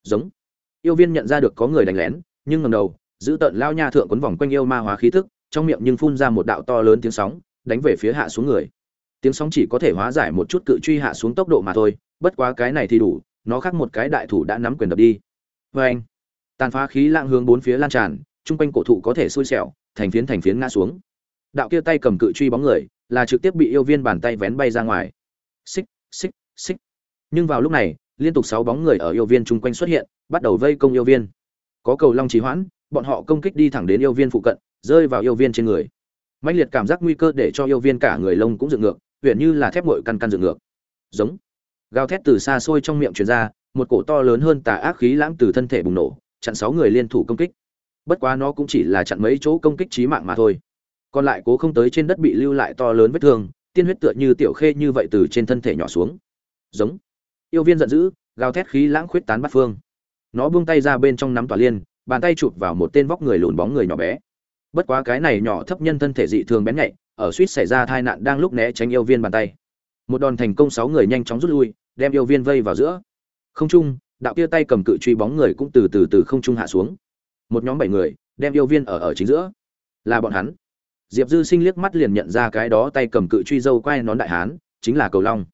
S1: Giống. Yêu viên nhận ra được có người đánh lén, nhưng ngầm đầu, giữ tận lao nha thượng quấn vòng quanh yêu ma hóa khí thức trong miệng nhưng phun ra một đạo to lớn tiếng sóng đánh về phía hạ xuống người. Tiếng sóng chỉ có thể hóa giải một chút cự truy hạ xuống tốc độ mà thôi, bất quá cái này thì đủ, nó khác một cái đại thủ đã nắm quyền đập đi. Vê anh, tàn phá khí lạng hướng bốn phía lan tràn, chung quanh cổ thụ có thể xui xẻo, thành phiến thành phiến ngã xuống. Đạo kia tay cầm cự truy bóng người, là trực tiếp bị yêu viên bàn tay vén bay ra ngoài. Xích xích xích. Nhưng vào lúc này, liên tục sáu bóng người ở yêu viên chung quanh xuất hiện, bắt đầu vây công yêu viên. Có cầu long trì hoãn, bọn họ công kích đi thẳng đến yêu viên phụ cận, rơi vào yêu viên trên người mạnh liệt cảm giác nguy cơ để cho yêu viên cả người lông cũng dựng ngược huyện như là thép bội căn căn dựng ngược. Giống. Gào thét từ xa xôi trong miệng truyền ra, một cổ to lớn hơn tà ác khí lãng từ thân thể bùng nổ, chặn sáu người liên thủ công kích. Bất quá nó cũng chỉ là chặn mấy chỗ công kích trí mạng mà thôi. Còn lại cố không tới trên đất bị lưu lại to lớn vết thương, tiên huyết tựa như tiểu khê như vậy từ trên thân thể nhỏ xuống. Giống. Yêu viên giận dữ, gào thét khí lãng khuyết tán bắt phương. Nó buông tay ra bên trong nắm tòa liên, bàn tay chụp vào một tên vóc người lùn bóng người nhỏ bé bất quá cái này nhỏ thấp nhân thân thể dị thường bén nhạy, ở suýt xảy ra tai nạn đang lúc né tránh yêu viên bàn tay. Một đòn thành công sáu người nhanh chóng rút lui, đem yêu viên vây vào giữa. Không trung, đạo kia tay cầm cự truy bóng người cũng từ từ từ không trung hạ xuống. Một nhóm bảy người, đem yêu viên ở ở chính giữa. Là bọn hắn. Diệp dư sinh liếc mắt liền nhận ra cái đó tay cầm cự truy dâu quay nón đại hán, chính là cầu long.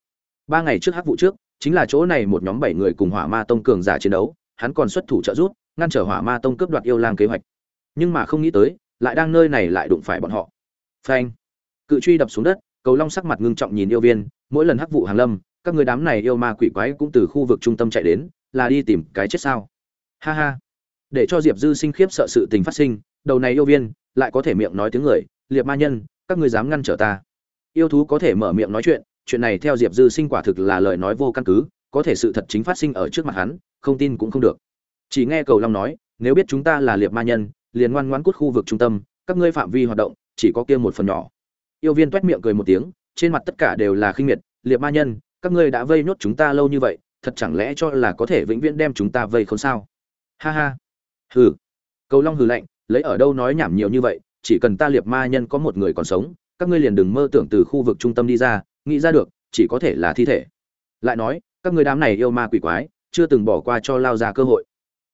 S1: Ba ngày trước hắc vụ trước, chính là chỗ này một nhóm bảy người cùng hỏa ma tông cường giả chiến đấu, hắn còn xuất thủ trợ giúp, ngăn trở hỏa ma tông cướp đoạt yêu lang kế hoạch. Nhưng mà không nghĩ tới lại đang nơi này lại đụng phải bọn họ. Phanh. Cự truy đập xuống đất, cầu long sắc mặt ngưng trọng nhìn yêu viên, mỗi lần hắc vụ hàng lâm, các người đám này yêu ma quỷ quái cũng từ khu vực trung tâm chạy đến, là đi tìm cái chết sao? Ha ha. Để cho diệp dư sinh khiếp sợ sự tình phát sinh, đầu này yêu viên, lại có thể miệng nói tiếng người liệt ma nhân, các ngươi dám ngăn trở ta. Yêu thú có thể mở miệng nói chuyện chuyện này theo diệp dư sinh quả thực là lời nói vô căn cứ, có thể sự thật chính phát sinh ở trước mặt hắn, không tin cũng không được. Chỉ nghe cầu long nói, nếu biết chúng ta là liệt ma nhân liền ngoan ngoãn cút khu vực trung tâm, các ngươi phạm vi hoạt động, chỉ có kia một phần nhỏ. Yêu viên toét miệng cười một tiếng, trên mặt tất cả đều là khinh miệt, liệt ma nhân, các ngươi đã vây nhốt chúng ta lâu như vậy, thật chẳng lẽ cho là có thể vĩnh viễn đem chúng ta vây không sao? Ha ha. Hừ. Cầu long hừ lạnh, lấy ở đâu nói nhảm nhiều như vậy, chỉ cần ta liệt ma nhân có một người còn sống, các ngươi liền đừng mơ tưởng từ khu vực trung tâm đi ra, nghĩ ra được, chỉ có thể là thi thể. Lại nói, các ngươi đám này yêu ma quỷ quái, chưa từng bỏ qua cho lao ra cơ hội.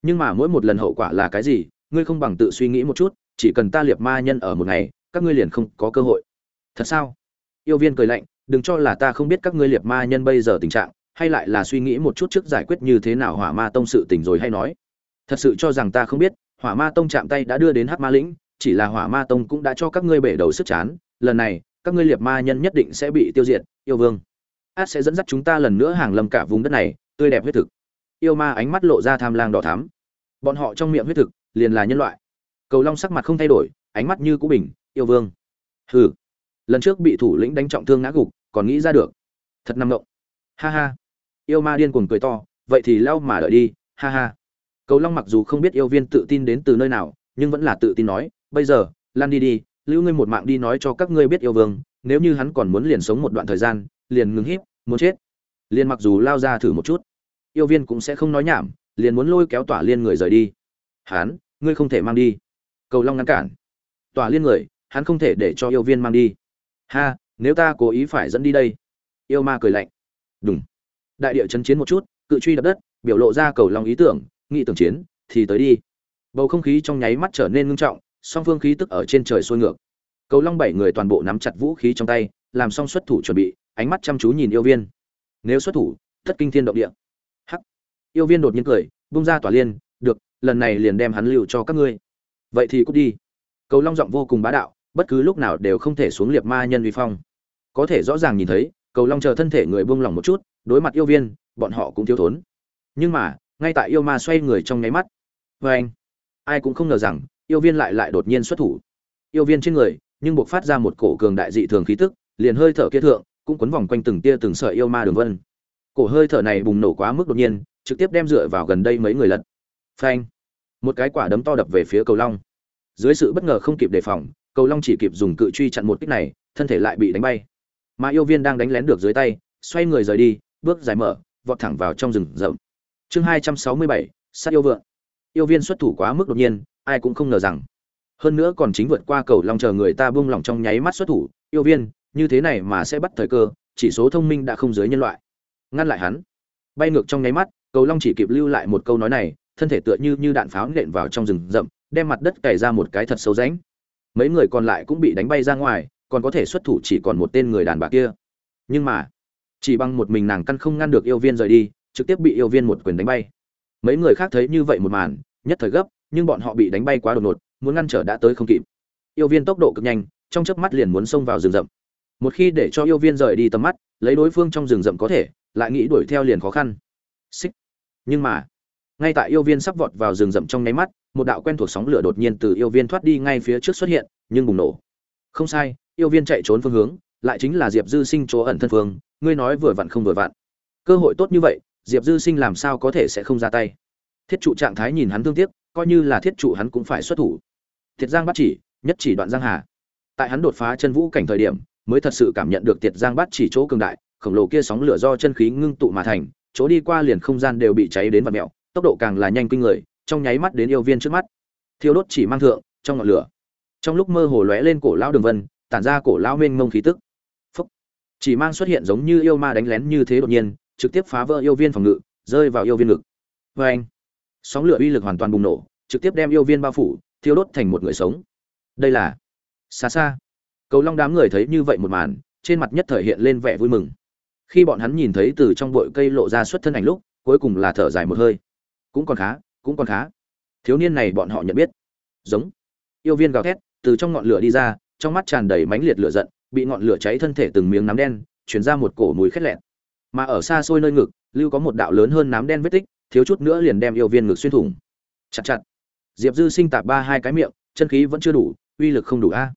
S1: Nhưng mà mỗi một lần hậu quả là cái gì ngươi không bằng tự suy nghĩ một chút, chỉ cần ta liệt ma nhân ở một ngày, các ngươi liền không có cơ hội. Thật sao? Yêu viên cười lạnh, đừng cho là ta không biết các ngươi liệt ma nhân bây giờ tình trạng, hay lại là suy nghĩ một chút trước giải quyết như thế nào hỏa ma tông sự tình rồi hay nói. Thật sự cho rằng ta không biết, hỏa ma tông chạm tay đã đưa đến hát ma lĩnh, chỉ là hỏa ma tông cũng đã cho các ngươi bể đầu sức chán, lần này, các ngươi liệt ma nhân nhất định sẽ bị tiêu diệt, yêu vương. Át sẽ dẫn dắt chúng ta lần nữa hàng lâm cả vùng đất này, tươi đẹp huyết thực. Yêu ma ánh mắt lộ ra tham lang đỏ thắm. Bọn họ trong miệng huyết thực liền là nhân loại. Cầu long sắc mặt không thay đổi ánh mắt như cũ bình yêu vương. Hừ. Lần trước bị thủ lĩnh đánh trọng thương ngã gục còn nghĩ ra được. Thật nằm động, ha ha. Yêu ma điên cuồng cười to vậy thì lau mà đợi đi ha ha. Cầu long mặc dù không biết yêu viên tự tin đến từ nơi nào nhưng vẫn là tự tin nói bây giờ lan đi đi lưu ngươi một mạng đi nói cho các ngươi biết yêu vương nếu như hắn còn muốn liền sống một đoạn thời gian liền ngừng híp muốn chết. Liền mặc dù lao ra thử một chút yêu viên cũng sẽ không nói nhảm liền muốn lôi kéo tỏa liên người rời đi hắn, ngươi không thể mang đi. Cầu long ngăn cản. Tòa liên người, hắn không thể để cho yêu viên mang đi. Ha, nếu ta cố ý phải dẫn đi đây. Yêu ma cười lạnh. Đúng đại địa chấn chiến một chút, cự truy đập đất, biểu lộ ra cầu Long ý tưởng, nghị tưởng chiến, thì tới đi. Bầu không khí trong nháy mắt trở nên ngưng trọng, song phương khí tức ở trên trời sôi ngược. Cầu long bảy người toàn bộ nắm chặt vũ khí trong tay, làm xong xuất thủ chuẩn bị, ánh mắt chăm chú nhìn yêu viên. Nếu xuất thủ, thất kinh thiên động địa. Hắc. Yêu viên đột nhiên cười, bung ra tỏa liên lần này liền đem hắn lưu cho các ngươi. Vậy thì cút đi. Cầu long giọng vô cùng bá đạo, bất cứ lúc nào đều không thể xuống liệp ma nhân uy phong. Có thể rõ ràng nhìn thấy, cầu long chờ thân thể người buông lỏng một chút, đối mặt yêu viên, bọn họ cũng thiếu thốn. Nhưng mà, ngay tại yêu ma xoay người trong nháy mắt vê anh, ai cũng không ngờ rằng, yêu viên lại lại đột nhiên xuất thủ. Yêu viên trên người, nhưng buộc phát ra một cổ cường đại dị thường khí tức, liền hơi thở kia thượng, cũng quấn vòng quanh từng tia từng sợi yêu ma đường vân. Cổ hơi thở này bùng nổ quá mức đột nhiên, trực tiếp đem dựa vào gần đây mấy người lật phanh. Một cái quả đấm to đập về phía cầu long. Dưới sự bất ngờ không kịp đề phòng, cầu long chỉ kịp dùng cự truy chặn một kích này, thân thể lại bị đánh bay. Mà yêu viên đang đánh lén được dưới tay, xoay người rời đi, bước dài mở, vọt thẳng vào trong rừng rậm. Chương hai trăm sáu mươi bảy, sát yêu vượng. Yêu viên xuất thủ quá mức đột nhiên, ai cũng không ngờ rằng. Hơn nữa còn chính vượt qua cầu long chờ người ta buông lỏng trong nháy mắt xuất thủ, yêu viên, như thế này mà sẽ bắt thời cơ, chỉ số thông minh đã không dưới nhân loại. Ngăn lại hắn. Bay ngược trong nháy mắt, cầu long chỉ kịp lưu lại một câu nói này thân thể tựa như như đạn pháo nện vào trong rừng rậm, đem mặt đất cày ra một cái thật sâu rãnh. Mấy người còn lại cũng bị đánh bay ra ngoài, còn có thể xuất thủ chỉ còn một tên người đàn bà kia. Nhưng mà, chỉ bằng một mình nàng căn không ngăn được yêu viên rời đi, trực tiếp bị yêu viên một quyền đánh bay. Mấy người khác thấy như vậy một màn, nhất thời gấp, nhưng bọn họ bị đánh bay quá đột ngột, muốn ngăn trở đã tới không kịp. Yêu viên tốc độ cực nhanh, trong chớp mắt liền muốn xông vào rừng rậm. Một khi để cho yêu viên rời đi tầm mắt, lấy đối phương trong rừng rậm có thể, lại nghĩ đuổi theo liền khó khăn. Xích. Nhưng mà ngay tại yêu viên sắp vọt vào rừng rậm trong nháy mắt, một đạo quen thuộc sóng lửa đột nhiên từ yêu viên thoát đi ngay phía trước xuất hiện, nhưng bùng nổ. Không sai, yêu viên chạy trốn phương hướng, lại chính là diệp dư sinh chỗ ẩn thân phương, ngươi nói vừa vặn không vừa vặn. Cơ hội tốt như vậy, diệp dư sinh làm sao có thể sẽ không ra tay? Thiết trụ trạng thái nhìn hắn thương tiếc, coi như là thiết trụ hắn cũng phải xuất thủ. Thiệt giang bắt chỉ, nhất chỉ đoạn giang hà. Tại hắn đột phá chân vũ cảnh thời điểm, mới thật sự cảm nhận được tiệt giang bắt chỉ chỗ cường đại, khổng lồ kia sóng lửa do chân khí ngưng tụ mà thành, chỗ đi qua liền không gian đều bị cháy đến vật mẹo tốc độ càng là nhanh kinh người, trong nháy mắt đến yêu viên trước mắt. Thiêu đốt chỉ mang thượng, trong ngọn lửa. Trong lúc mơ hồ lóe lên cổ lão đường vân, tản ra cổ lão mênh mông khí tức. Phúc. chỉ mang xuất hiện giống như yêu ma đánh lén như thế đột nhiên, trực tiếp phá vỡ yêu viên phòng ngự, rơi vào yêu viên ngực. Vê anh, sóng lửa uy lực hoàn toàn bùng nổ, trực tiếp đem yêu viên bao phủ, thiêu đốt thành một người sống. Đây là, xa xa. Cầu long đám người thấy như vậy một màn, trên mặt nhất thời hiện lên vẻ vui mừng. Khi bọn hắn nhìn thấy từ trong bụi cây lộ ra xuất thân ảnh lúc, cuối cùng là thở dài một hơi cũng còn khá, cũng còn khá. Thiếu niên này bọn họ nhận biết. Giống. Yêu viên gào thét, từ trong ngọn lửa đi ra, trong mắt tràn đầy mãnh liệt lửa giận, bị ngọn lửa cháy thân thể từng miếng nám đen, chuyển ra một cổ mùi khét lẹn mà ở xa xôi nơi ngực, lưu có một đạo lớn hơn nám đen vết tích, thiếu chút nữa liền đem yêu viên ngực xuyên thủng. Chặt chặt. Diệp dư sinh tạp ba hai cái miệng, chân khí vẫn chưa đủ, uy lực không đủ a.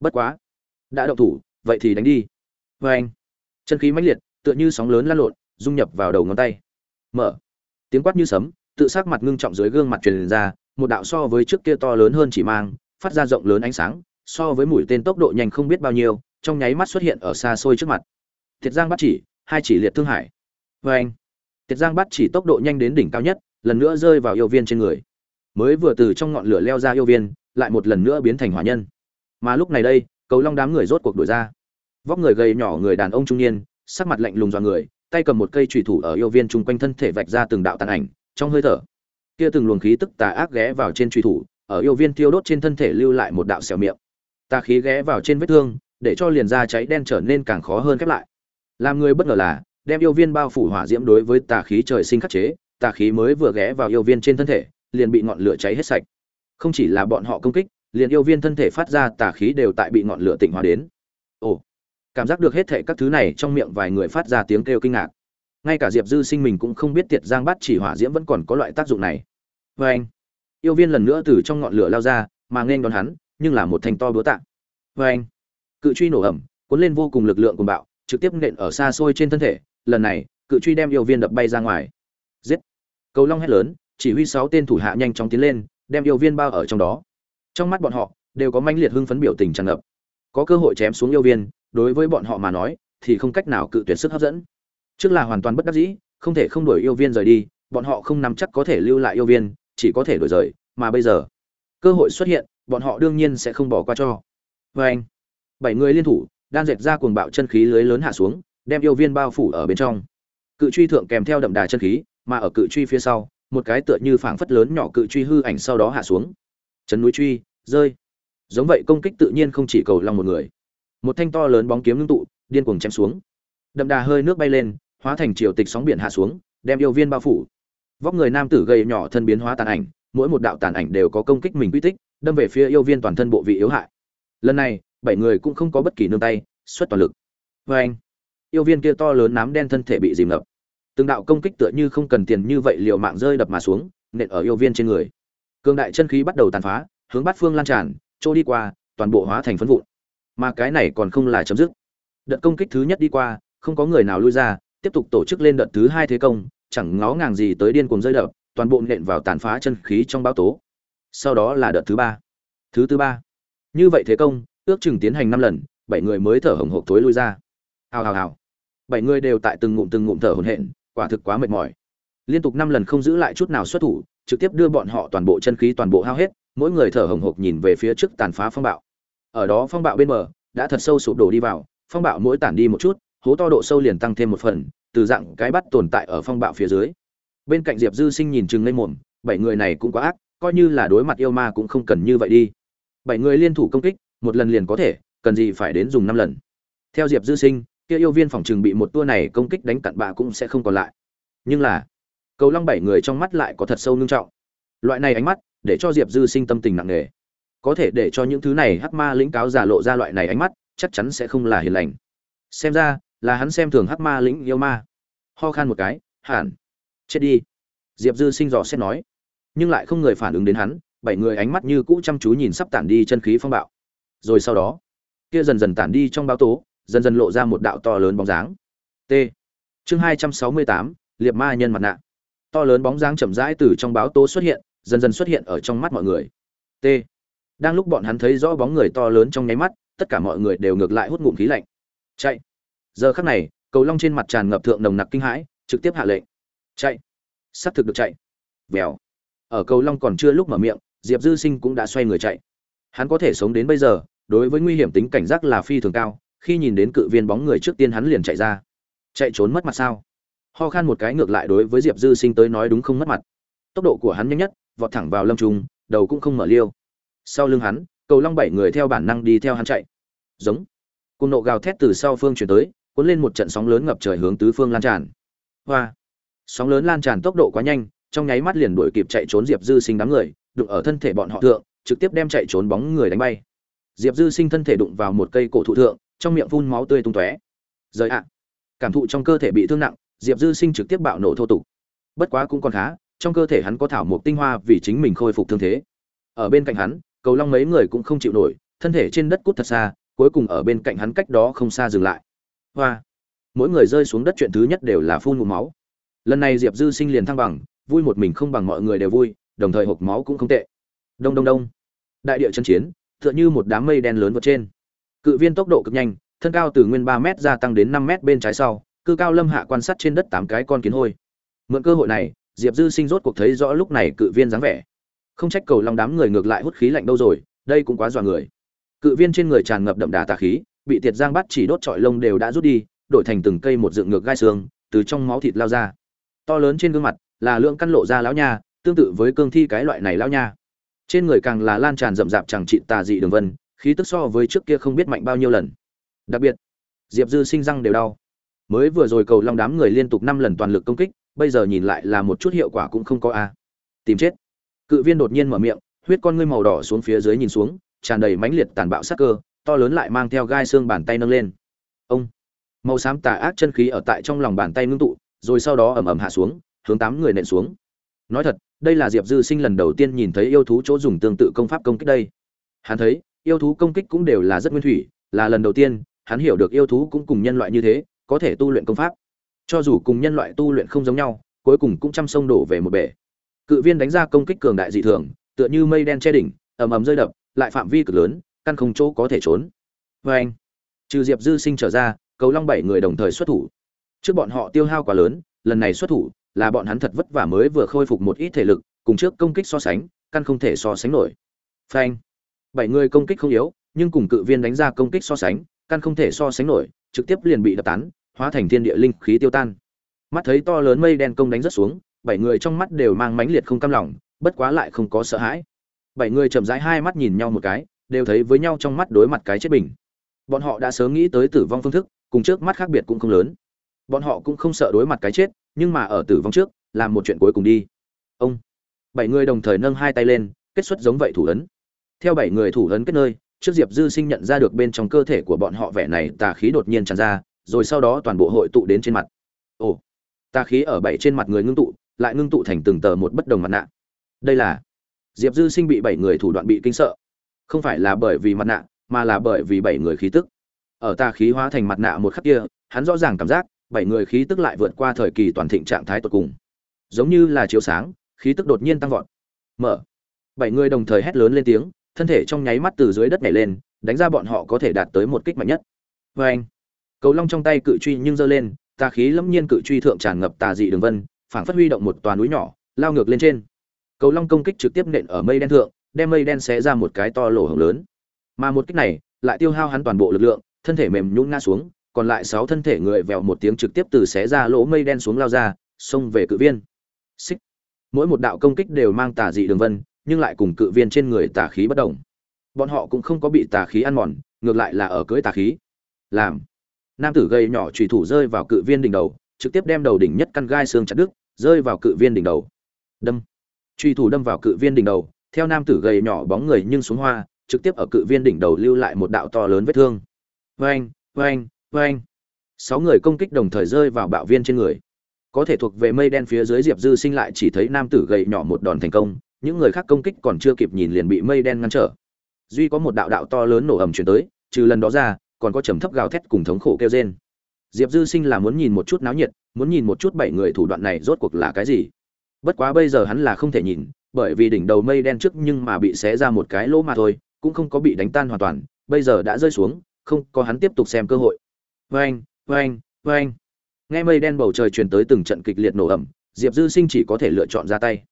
S1: Bất quá. Đã động thủ, vậy thì đánh đi. Vê anh. Chân khí mãnh liệt, tựa như sóng lớn lan lộn, dung nhập vào đầu ngón tay. Mở. Tiếng quát như sấm tự sắc mặt ngưng trọng dưới gương mặt truyền ra, một đạo so với trước kia to lớn hơn chỉ mang, phát ra rộng lớn ánh sáng, so với mũi tên tốc độ nhanh không biết bao nhiêu, trong nháy mắt xuất hiện ở xa xôi trước mặt. Tiệt giang bắt chỉ, hai chỉ liệt thương hải. Oeng. anh giang bắt chỉ tốc độ nhanh đến đỉnh cao nhất, lần nữa rơi vào yêu viên trên người. Mới vừa từ trong ngọn lửa leo ra yêu viên, lại một lần nữa biến thành hỏa nhân. Mà lúc này đây, cầu long đám người rốt cuộc đuổi ra. Vóc người gầy nhỏ người đàn ông trung niên, sắc mặt lạnh lùng dò người, tay cầm một cây chùy thủ ở yêu viên chung quanh thân thể vạch ra từng đạo tàn ảnh trong hơi thở. Kia từng luồng khí tức tà ác ghé vào trên truy thủ, ở yêu viên thiêu đốt trên thân thể lưu lại một đạo xẻo miệng. Tà khí ghé vào trên vết thương, để cho liền da cháy đen trở nên càng khó hơn khép lại. Làm người bất ngờ là, đem yêu viên bao phủ hỏa diễm đối với tà khí trời sinh khắc chế, tà khí mới vừa ghé vào yêu viên trên thân thể, liền bị ngọn lửa cháy hết sạch. Không chỉ là bọn họ công kích, liền yêu viên thân thể phát ra tà khí đều tại bị ngọn lửa tịnh hóa đến. Ồ, cảm giác được hết thệ các thứ này trong miệng vài người phát ra tiếng kêu kinh ngạc ngay cả diệp dư sinh mình cũng không biết tiệt giang bắt chỉ hỏa diễm vẫn còn có loại tác dụng này. Vê anh, yêu viên lần nữa từ trong ngọn lửa lao ra, mà nên đón hắn, nhưng là một thành to búa tạ. Vê anh, cự truy nổ ẩm, cuốn lên vô cùng lực lượng cùng bạo, trực tiếp nện ở xa xôi trên thân thể, lần này, cự truy đem yêu viên đập bay ra ngoài. Giết! Cầu long hét lớn, chỉ huy sáu tên thủ hạ nhanh chóng tiến lên, đem yêu viên bao ở trong đó. Trong mắt bọn họ, đều có manh liệt hưng phấn biểu tình tràn ngập. Có cơ hội chém xuống yêu viên, đối với bọn họ mà nói, thì không cách nào cự tuyệt sức hấp dẫn trước là hoàn toàn bất đắc dĩ, không thể không đuổi yêu viên rời đi, bọn họ không nắm chắc có thể lưu lại yêu viên, chỉ có thể đổi rời, mà bây giờ, cơ hội xuất hiện, bọn họ đương nhiên sẽ không bỏ qua cho. Vê anh, bảy người liên thủ, đan dệt ra cuồng bạo chân khí lưới lớn hạ xuống, đem yêu viên bao phủ ở bên trong. Cự truy thượng kèm theo đậm đà chân khí, mà ở cự truy phía sau, một cái tựa như phảng phất lớn nhỏ cự truy hư ảnh sau đó hạ xuống. Chấn núi truy, rơi. Giống vậy công kích tự nhiên không chỉ cầu lòng một người. Một thanh to lớn bóng kiếm ngưng tụ, điên cuồng chém xuống. Đậm đà hơi nước bay lên hóa thành triều tịch sóng biển hạ xuống, đem yêu viên bao phủ. Vóc người nam tử gầy nhỏ thân biến hóa tàn ảnh, mỗi một đạo tàn ảnh đều có công kích mình quy tích, đâm về phía yêu viên toàn thân bộ vị yếu hại. Lần này, bảy người cũng không có bất kỳ nương tay, xuất toàn lực. Vê anh, yêu viên kia to lớn nám đen thân thể bị dìm ngập. Từng đạo công kích tựa như không cần tiền như vậy liệu mạng rơi đập mà xuống, nện ở yêu viên trên người. Cương đại chân khí bắt đầu tàn phá, hướng bát phương lan tràn, trôi đi qua, toàn bộ hóa thành phấn vụn. Mà cái này còn không là chấm dứt. Đợt công kích thứ nhất đi qua, không có người nào lui ra tiếp tục tổ chức lên đợt thứ hai thế công, chẳng ngó ngàng gì tới điên cuồng rơi đập, toàn bộ nện vào tàn phá chân khí trong báo tố. Sau đó là đợt thứ ba. Thứ thứ ba. Như vậy thế công, ước chừng tiến hành năm lần, bảy người mới thở hồng hộc thối lui ra. Hào hào hào. Bảy người đều tại từng ngụm từng ngụm thở hổn hển, quả thực quá mệt mỏi. Liên tục năm lần không giữ lại chút nào xuất thủ, trực tiếp đưa bọn họ toàn bộ chân khí toàn bộ hao hết, mỗi người thở hồng hộc nhìn về phía trước tàn phá phong bạo. Ở đó phong bạo bên bờ, đã thật sâu sụp đổ đi vào, phong bạo mỗi tản đi một chút hố to độ sâu liền tăng thêm một phần, từ dạng cái bắt tồn tại ở phong bạo phía dưới. Bên cạnh diệp dư sinh nhìn chừng lên mồm, bảy người này cũng quá ác, coi như là đối mặt yêu ma cũng không cần như vậy đi. Bảy người liên thủ công kích, một lần liền có thể, cần gì phải đến dùng năm lần. Theo diệp dư sinh, kia yêu viên phòng chừng bị một tua này công kích đánh cặn bạ cũng sẽ không còn lại. Nhưng là, cầu long bảy người trong mắt lại có thật sâu ngưng trọng. Loại này ánh mắt, để cho diệp dư sinh tâm tình nặng nề. Có thể để cho những thứ này hắc ma lĩnh cáo giả lộ ra loại này ánh mắt, chắc chắn sẽ không là hiền lành. Xem ra là hắn xem thường hắc ma lĩnh yêu ma. Ho khan một cái, hẳn. Chết đi. Diệp dư sinh dò xét nói. Nhưng lại không người phản ứng đến hắn, bảy người ánh mắt như cũ chăm chú nhìn sắp tản đi chân khí phong bạo. Rồi sau đó, kia dần dần tản đi trong báo tố, dần dần lộ ra một đạo to lớn bóng dáng. T. Chương hai trăm sáu mươi tám liệt ma nhân mặt nạ. To lớn bóng dáng chậm rãi từ trong báo tố xuất hiện, dần dần xuất hiện ở trong mắt mọi người. T. Đang lúc bọn hắn thấy rõ bóng người to lớn trong nháy mắt, tất cả mọi người đều ngược lại hút ngụm khí lạnh. Chạy giờ khắc này cầu long trên mặt tràn ngập thượng nồng nặc kinh hãi trực tiếp hạ lệnh. Chạy. Xác thực được chạy. Vèo. Ở cầu long còn chưa lúc mở miệng diệp dư sinh cũng đã xoay người chạy. Hắn có thể sống đến bây giờ đối với nguy hiểm tính cảnh giác là phi thường cao khi nhìn đến cự viên bóng người trước tiên hắn liền chạy ra. Chạy trốn mất mặt sao? Ho khan một cái ngược lại đối với diệp dư sinh tới nói đúng không mất mặt. Tốc độ của hắn nhanh nhất vọt thẳng vào lâm trùng, đầu cũng không mở liêu. Sau lưng hắn cầu long bảy người theo bản năng đi theo hắn chạy. Giống. Cùng nộ gào thét từ sau phương chuyển tới cuốn lên một trận sóng lớn ngập trời hướng tứ phương lan tràn. Hoa! Sóng lớn lan tràn tốc độ quá nhanh, trong nháy mắt liền đuổi kịp chạy trốn diệp dư sinh đám người, đụng ở thân thể bọn họ thượng, trực tiếp đem chạy trốn bóng người đánh bay. Diệp dư sinh thân thể đụng vào một cây cổ thụ thượng, trong miệng phun máu tươi tung tóe. Giời ạ! Cảm thụ trong cơ thể bị thương nặng, diệp dư sinh trực tiếp bạo nổ thô tục. Bất quá cũng còn khá, trong cơ thể hắn có thảo mộc tinh hoa vì chính mình khôi phục thương thế. Ở bên cạnh hắn, cầu long mấy người cũng không chịu nổi, thân thể trên đất cút thật xa, cuối cùng ở bên cạnh hắn cách đó không xa dừng lại hoa. Mỗi người rơi xuống đất chuyện thứ nhất đều là phun ngụm máu. Lần này diệp dư sinh liền thăng bằng, vui một mình không bằng mọi người đều vui, đồng thời hộp máu cũng không tệ. Đông đông đông. Đại địa chân chiến, tựa như một đám mây đen lớn vượt trên. Cự viên tốc độ cực nhanh, thân cao từ nguyên ba m gia tăng đến năm m bên trái sau cự cao lâm hạ quan sát trên đất tám cái con kiến hôi. Mượn cơ hội này, diệp dư sinh rốt cuộc thấy rõ lúc này cự viên dáng vẻ. Không trách cầu long đám người ngược lại hút khí lạnh đâu rồi, đây cũng quá dọa người. Cự viên trên người tràn ngập đậm đà tà khí bị tiệt giang bắt chỉ đốt trọi lông đều đã rút đi, đổi thành từng cây một dựng ngược gai xương, từ trong máu thịt lao ra. To lớn trên gương mặt là lượng căn lộ ra lão nha, tương tự với cương thi cái loại này lão nha. Trên người càng là lan tràn rậm rạp chẳng trị tà dị đường vân, khí tức so với trước kia không biết mạnh bao nhiêu lần. Đặc biệt, diệp dư sinh răng đều đau. Mới vừa rồi cầu long đám người liên tục năm lần toàn lực công kích, bây giờ nhìn lại là một chút hiệu quả cũng không có a. Tìm chết. Cự viên đột nhiên mở miệng, huyết con ngươi màu đỏ xuống phía dưới nhìn xuống, tràn đầy mãnh liệt tàn bạo sắc cơ to lớn lại mang theo gai xương bàn tay nâng lên. Ông, màu xám tà ác chân khí ở tại trong lòng bàn tay ngưng tụ, rồi sau đó ầm ầm hạ xuống, hướng tám người nện xuống. Nói thật, đây là diệp dư sinh lần đầu tiên nhìn thấy yêu thú chỗ dùng tương tự công pháp công kích đây. Hắn thấy, yêu thú công kích cũng đều là rất nguyên thủy, là lần đầu tiên, hắn hiểu được yêu thú cũng cùng nhân loại như thế, có thể tu luyện công pháp. Cho dù cùng nhân loại tu luyện không giống nhau, cuối cùng cũng chăm sông đổ về một bể. Cự viên đánh ra công kích cường đại dị thường, tựa như mây đen che đỉnh, ầm ầm rơi đập, lại phạm vi cực lớn căn không chỗ có thể trốn. Vê anh. Trừ diệp dư sinh trở ra, cầu long bảy người đồng thời xuất thủ. Trước bọn họ tiêu hao quá lớn, lần này xuất thủ là bọn hắn thật vất vả mới vừa khôi phục một ít thể lực, cùng trước công kích so sánh, căn không thể so sánh nổi. Phanh. Bảy người công kích không yếu, nhưng cùng cự viên đánh ra công kích so sánh, căn không thể so sánh nổi, trực tiếp liền bị đập tán, hóa thành thiên địa linh khí tiêu tan. Mắt thấy to lớn mây đen công đánh rất xuống, bảy người trong mắt đều mang mãnh liệt không cam lòng, bất quá lại không có sợ hãi. Bảy người chậm rãi hai mắt nhìn nhau một cái đều thấy với nhau trong mắt đối mặt cái chết bình. Bọn họ đã sớm nghĩ tới tử vong phương thức, cùng trước mắt khác biệt cũng không lớn. Bọn họ cũng không sợ đối mặt cái chết, nhưng mà ở tử vong trước, làm một chuyện cuối cùng đi. Ông. Bảy người đồng thời nâng hai tay lên, kết xuất giống vậy thủ ấn. Theo bảy người thủ ấn kết nơi, trước diệp dư sinh nhận ra được bên trong cơ thể của bọn họ vẻ này tà khí đột nhiên tràn ra, rồi sau đó toàn bộ hội tụ đến trên mặt. Ồ. Tà khí ở bảy trên mặt người ngưng tụ, lại ngưng tụ thành từng tờ một bất đồng mặt nạ. Đây là diệp dư sinh bị bảy người thủ đoạn bị kinh sợ không phải là bởi vì mặt nạ, mà là bởi vì bảy người khí tức. Ở ta khí hóa thành mặt nạ một khắc kia, hắn rõ ràng cảm giác, bảy người khí tức lại vượt qua thời kỳ toàn thịnh trạng thái tột cùng. Giống như là chiếu sáng, khí tức đột nhiên tăng vọt. Mở. Bảy người đồng thời hét lớn lên tiếng, thân thể trong nháy mắt từ dưới đất nhảy lên, đánh ra bọn họ có thể đạt tới một kích mạnh nhất. Vê anh, cầu long trong tay cự truy nhưng giơ lên, tà khí lâm nhiên cự truy thượng tràn ngập tà dị đường vân, phảng phát huy động một tòa núi nhỏ, lao ngược lên trên. Cầu long công kích trực tiếp nện ở mây đen thượng đem mây đen xé ra một cái to lỗ hổng lớn. Mà một kích này, lại tiêu hao hắn toàn bộ lực lượng, thân thể mềm nhũn ngã xuống, còn lại sáu thân thể người vèo một tiếng trực tiếp từ xé ra lỗ mây đen xuống lao ra, xông về cự viên. Xích. Mỗi một đạo công kích đều mang tà dị đường vân, nhưng lại cùng cự viên trên người tà khí bất động. bọn họ cũng không có bị tà khí ăn mòn, ngược lại là ở cưới tà khí. Làm. Nam tử gầy nhỏ chủy thủ rơi vào cự viên đỉnh đầu, trực tiếp đem đầu đỉnh nhất căn gai xương chặt đứt, rơi vào cự viên đỉnh đầu. Đâm. Truy thủ đâm vào cự viên đỉnh đầu theo nam tử gầy nhỏ bóng người nhưng xuống hoa, trực tiếp ở cự viên đỉnh đầu lưu lại một đạo to lớn vết thương. Vang vang vang sáu người công kích đồng thời rơi vào bạo viên trên người. Có thể thuộc về mây đen phía dưới diệp dư sinh lại chỉ thấy nam tử gầy nhỏ một đòn thành công, những người khác công kích còn chưa kịp nhìn liền bị mây đen ngăn trở. Duy có một đạo đạo to lớn nổ ầm chuyển tới, trừ lần đó ra, còn có trầm thấp gào thét cùng thống khổ kêu rên. Diệp dư sinh là muốn nhìn một chút náo nhiệt, muốn nhìn một chút bảy người thủ đoạn này rốt cuộc là cái gì. Bất quá bây giờ hắn là không thể nhìn bởi vì đỉnh đầu mây đen trước nhưng mà bị xé ra một cái lỗ mà thôi, cũng không có bị đánh tan hoàn toàn, bây giờ đã rơi xuống, không có hắn tiếp tục xem cơ hội. Vang vang vang nghe mây đen bầu trời truyền tới từng trận kịch liệt nổ ẩm diệp dư sinh chỉ có thể lựa chọn ra tay.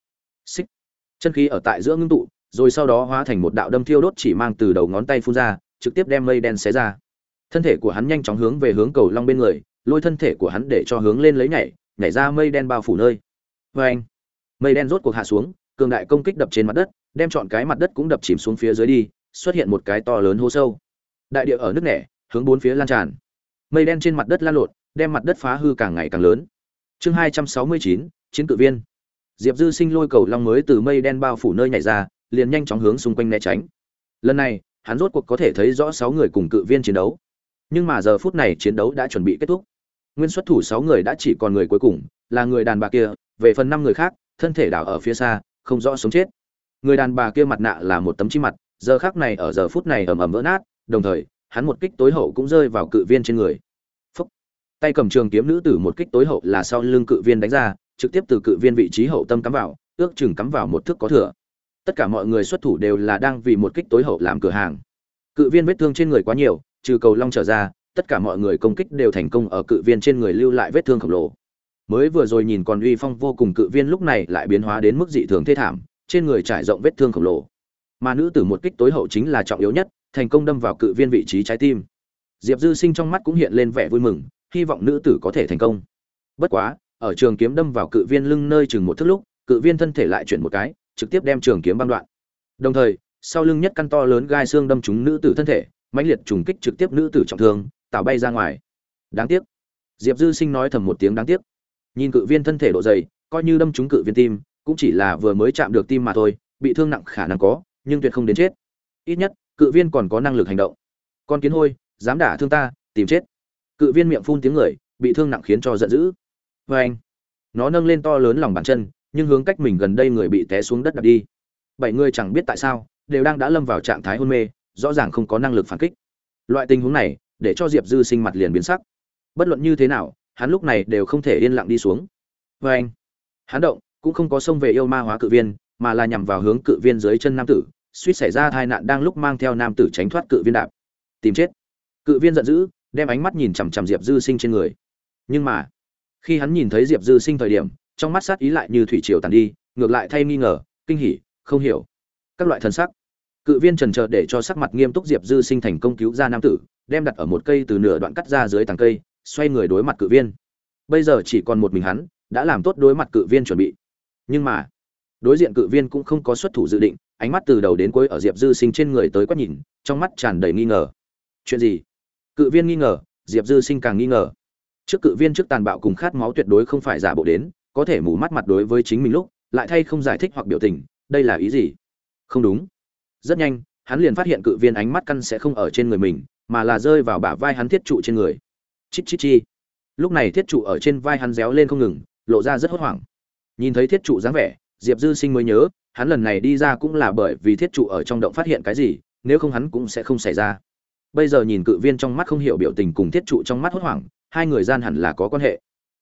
S1: Xích. Chân khí ở tại giữa ngưng tụ, rồi sau đó hóa thành một đạo đâm thiêu đốt chỉ mang từ đầu ngón tay phun ra, trực tiếp đem mây đen xé ra. Thân thể của hắn nhanh chóng hướng về hướng cầu long bên người, lôi thân thể của hắn để cho hướng lên lấy nhảy nhảy ra mây đen bao phủ nơi. Vê mây đen rốt cuộc hạ xuống cường đại công kích đập trên mặt đất, đem chọn cái mặt đất cũng đập chìm xuống phía dưới đi, xuất hiện một cái to lớn hố sâu. Đại địa ở nước nẻ, hướng bốn phía lan tràn. Mây đen trên mặt đất lan lộn, đem mặt đất phá hư càng ngày càng lớn. Chương hai trăm sáu mươi chín, chiến cự viên. Diệp dư sinh lôi cầu long mới từ mây đen bao phủ nơi nhảy ra, liền nhanh chóng hướng xung quanh né tránh. Lần này, hắn rốt cuộc có thể thấy rõ sáu người cùng cự viên chiến đấu. Nhưng mà giờ phút này chiến đấu đã chuẩn bị kết thúc. Nguyên xuất thủ sáu người đã chỉ còn người cuối cùng, là người đàn bà kia, về phần năm người khác, thân thể đảo ở phía xa không rõ sống chết. Người đàn bà kia mặt nạ là một tấm chi mặt, giờ khác này ở giờ phút này ầm ầm vỡ nát, đồng thời, hắn một kích tối hậu cũng rơi vào cự viên trên người. Phúc. tay cầm trường kiếm nữ tử một kích tối hậu là sau lưng cự viên đánh ra, trực tiếp từ cự viên vị trí hậu tâm cắm vào, ước chừng cắm vào một thước có thừa. Tất cả mọi người xuất thủ đều là đang vì một kích tối hậu làm cửa hàng. Cự viên vết thương trên người quá nhiều, trừ cầu long trở ra, tất cả mọi người công kích đều thành công ở cự viên trên người lưu lại vết thương khổng lồ mới vừa rồi nhìn còn uy phong vô cùng cự viên lúc này lại biến hóa đến mức dị thường thê thảm, trên người trải rộng vết thương khổng lồ. Mà nữ tử một kích tối hậu chính là trọng yếu nhất, thành công đâm vào cự viên vị trí trái tim. Diệp dư sinh trong mắt cũng hiện lên vẻ vui mừng, hy vọng nữ tử có thể thành công. Bất quá, ở trường kiếm đâm vào cự viên lưng nơi chừng một thước lúc, cự viên thân thể lại chuyển một cái, trực tiếp đem trường kiếm băng đoạn. Đồng thời, sau lưng nhất căn to lớn gai xương đâm trúng nữ tử thân thể, mãnh liệt trùng kích trực tiếp nữ tử trọng thương, tạo bay ra ngoài. Đáng tiếc. Diệp dư sinh nói thầm một tiếng đáng tiếc nhìn cự viên thân thể độ dày, coi như đâm trúng cự viên tim, cũng chỉ là vừa mới chạm được tim mà thôi, bị thương nặng khả năng có, nhưng tuyệt không đến chết. Ít nhất, cự viên còn có năng lực hành động. Con kiến hôi, dám đả thương ta, tìm chết. Cự viên miệng phun tiếng người, bị thương nặng khiến cho giận dữ. Vê anh, nó nâng lên to lớn lòng bàn chân, nhưng hướng cách mình gần đây người bị té xuống đất đập đi. Bảy người chẳng biết tại sao, đều đang đã lâm vào trạng thái hôn mê, rõ ràng không có năng lực phản kích. Loại tình huống này, để cho diệp dư sinh mặt liền biến sắc. Bất luận như thế nào hắn lúc này đều không thể yên lặng đi xuống. Vê anh, hắn động, cũng không có xông về yêu ma hóa cự viên, mà là nhằm vào hướng cự viên dưới chân nam tử. Suýt xảy ra tai nạn đang lúc mang theo nam tử tránh thoát cự viên đạp. Tìm chết. Cự viên giận dữ, đem ánh mắt nhìn chằm chằm diệp dư sinh trên người. Nhưng mà, khi hắn nhìn thấy diệp dư sinh thời điểm, trong mắt sát ý lại như thủy triều tàn đi, ngược lại thay nghi ngờ, kinh hỉ, không hiểu. Các loại thần sắc. Cự viên trần chờ để cho sắc mặt nghiêm túc diệp dư sinh thành công cứu ra nam tử, đem đặt ở một cây từ nửa đoạn cắt ra dưới tàng cây xoay người đối mặt cự viên. Bây giờ chỉ còn một mình hắn, đã làm tốt đối mặt cự viên chuẩn bị. Nhưng mà, đối diện cự viên cũng không có xuất thủ dự định, ánh mắt từ đầu đến cuối ở diệp dư sinh trên người tới quét nhìn, trong mắt tràn đầy nghi ngờ. Chuyện gì? Cự viên nghi ngờ, diệp dư sinh càng nghi ngờ. Trước cự viên trước tàn bạo cùng khát máu tuyệt đối không phải giả bộ đến, có thể mù mắt mặt đối với chính mình lúc, lại thay không giải thích hoặc biểu tình, đây là ý gì? Không đúng. Rất nhanh, hắn liền phát hiện cự viên ánh mắt căn sẽ không ở trên người mình, mà là rơi vào bả vai hắn thiết trụ trên người chít chít chi. Lúc này thiết trụ ở trên vai hắn réo lên không ngừng, lộ ra rất hốt hoảng. Nhìn thấy thiết trụ dáng vẻ, diệp dư sinh mới nhớ, hắn lần này đi ra cũng là bởi vì thiết trụ ở trong động phát hiện cái gì, nếu không hắn cũng sẽ không xảy ra. Bây giờ nhìn cự viên trong mắt không hiểu biểu tình cùng thiết trụ trong mắt hốt hoảng, hai người gian hẳn là có quan hệ.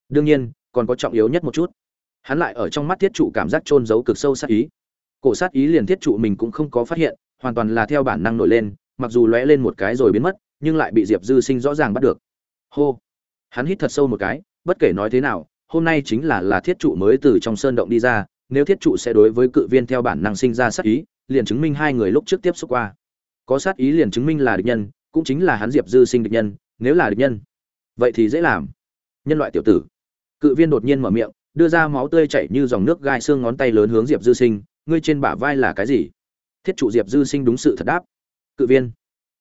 S1: Đương nhiên, còn có trọng yếu nhất một chút. Hắn lại ở trong mắt thiết trụ cảm giác trôn giấu cực sâu sát ý. Cổ sát ý liền thiết trụ mình cũng không có phát hiện, hoàn toàn là theo bản năng nổi lên, mặc dù lóe lên một cái rồi biến mất, nhưng lại bị diệp dư sinh rõ ràng bắt được hô. Hắn hít thật sâu một cái, bất kể nói thế nào, hôm nay chính là là thiết trụ mới từ trong sơn động đi ra, nếu thiết trụ sẽ đối với cự viên theo bản năng sinh ra sát ý, liền chứng minh hai người lúc trước tiếp xúc qua. Có sát ý liền chứng minh là địch nhân, cũng chính là hắn diệp dư sinh địch nhân, nếu là địch nhân, vậy thì dễ làm. Nhân loại tiểu tử. Cự viên đột nhiên mở miệng, đưa ra máu tươi chảy như dòng nước gai xương ngón tay lớn hướng diệp dư sinh, ngươi trên bả vai là cái gì? Thiết trụ diệp dư sinh đúng sự thật đáp. Cự viên.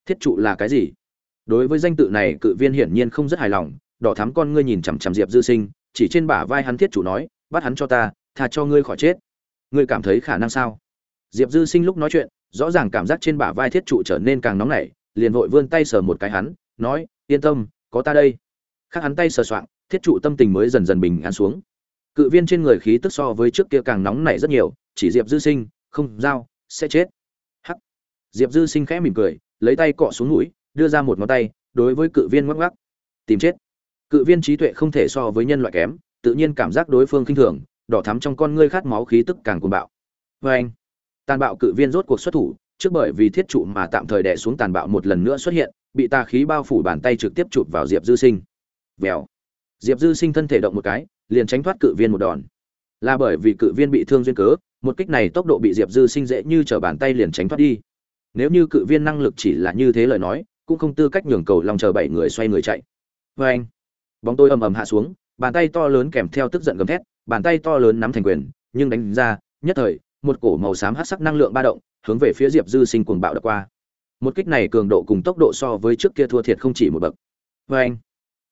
S1: Thiết trụ là cái gì? Đối với danh tự này, cự viên hiển nhiên không rất hài lòng, đỏ thắm con ngươi nhìn chằm chằm diệp dư sinh, chỉ trên bả vai hắn thiết trụ nói, bắt hắn cho ta thà cho ngươi khỏi chết. Ngươi cảm thấy khả năng sao? Diệp dư sinh lúc nói chuyện, rõ ràng cảm giác trên bả vai thiết trụ trở nên càng nóng nảy, liền vội vươn tay sờ một cái hắn, nói, yên tâm, có ta đây. Khác hắn tay sờ soạng, thiết trụ tâm tình mới dần dần bình an xuống. Cự viên trên người khí tức so với trước kia càng nóng nảy rất nhiều, chỉ diệp dư sinh, không dao sẽ chết. Hắc. Diệp dư sinh khẽ mỉm cười, lấy tay cọ xuống mũi đưa ra một ngón tay, đối với cự viên ngoắc ngoắc. Tìm chết. Cự viên trí tuệ không thể so với nhân loại kém, tự nhiên cảm giác đối phương khinh thường, đỏ thắm trong con ngươi khát máu khí tức càng cuồng bạo. Vê anh, tàn bạo cự viên rốt cuộc xuất thủ, trước bởi vì thiết trụ mà tạm thời đè xuống tàn bạo một lần nữa xuất hiện, bị tà khí bao phủ bàn tay trực tiếp chụp vào diệp dư sinh. Vèo. Diệp dư sinh thân thể động một cái, liền tránh thoát cự viên một đòn. Là bởi vì cự viên bị thương duyên cớ, một kích này tốc độ bị diệp dư sinh dễ như t bàn tay liền tránh thoát đi. Nếu như cự viên năng lực chỉ là như thế lời nói cũng không tư cách nhường cầu lòng chờ bảy người xoay người chạy. Vê anh, bóng tôi ầm ầm hạ xuống, bàn tay to lớn kèm theo tức giận gầm thét, bàn tay to lớn nắm thành quyền, nhưng đánh ra, nhất thời, một cổ màu xám hát sắc năng lượng ba động, hướng về phía diệp dư sinh cuồng bạo đập qua. Một kích này cường độ cùng tốc độ so với trước kia thua thiệt không chỉ một bậc. Vê anh,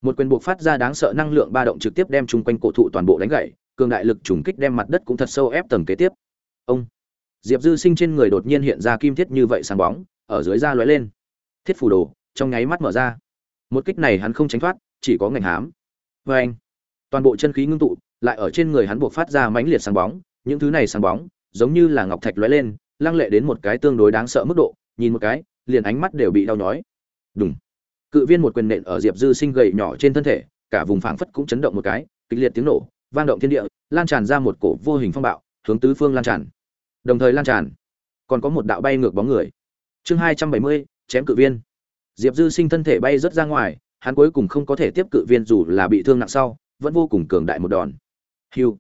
S1: một quyền buộc phát ra đáng sợ năng lượng ba động trực tiếp đem chung quanh cổ thụ toàn bộ đánh gãy, cường đại lực trùng kích đem mặt đất cũng thật sâu ép tầng kế tiếp. Ông, diệp dư sinh trên người đột nhiên hiện ra kim thiết như vậy sáng bóng, ở dưới da lóe lên thiết phủ đồ, trong nháy mắt mở ra. Một kích này hắn không tránh thoát, chỉ có ngành hám. Vê anh, toàn bộ chân khí ngưng tụ, lại ở trên người hắn buộc phát ra mãnh liệt sáng bóng. Những thứ này sáng bóng, giống như là ngọc thạch lóe lên, lăng lệ đến một cái tương đối đáng sợ mức độ. Nhìn một cái, liền ánh mắt đều bị đau nhói. Đúng cự viên một quyền nện ở diệp dư sinh gầy nhỏ trên thân thể, cả vùng phảng phất cũng chấn động một cái, kịch liệt tiếng nổ, vang động thiên địa, lan tràn ra một cổ vô hình phong bạo, hướng tứ phương lan tràn. Đồng thời lan tràn, còn có một đạo bay ngược bóng người. Chương hai trăm bảy mươi chém cự viên. Diệp dư sinh thân thể bay rớt ra ngoài, hắn cuối cùng không có thể tiếp cự viên dù là bị thương nặng sau, vẫn vô cùng cường đại một đòn. Hiu.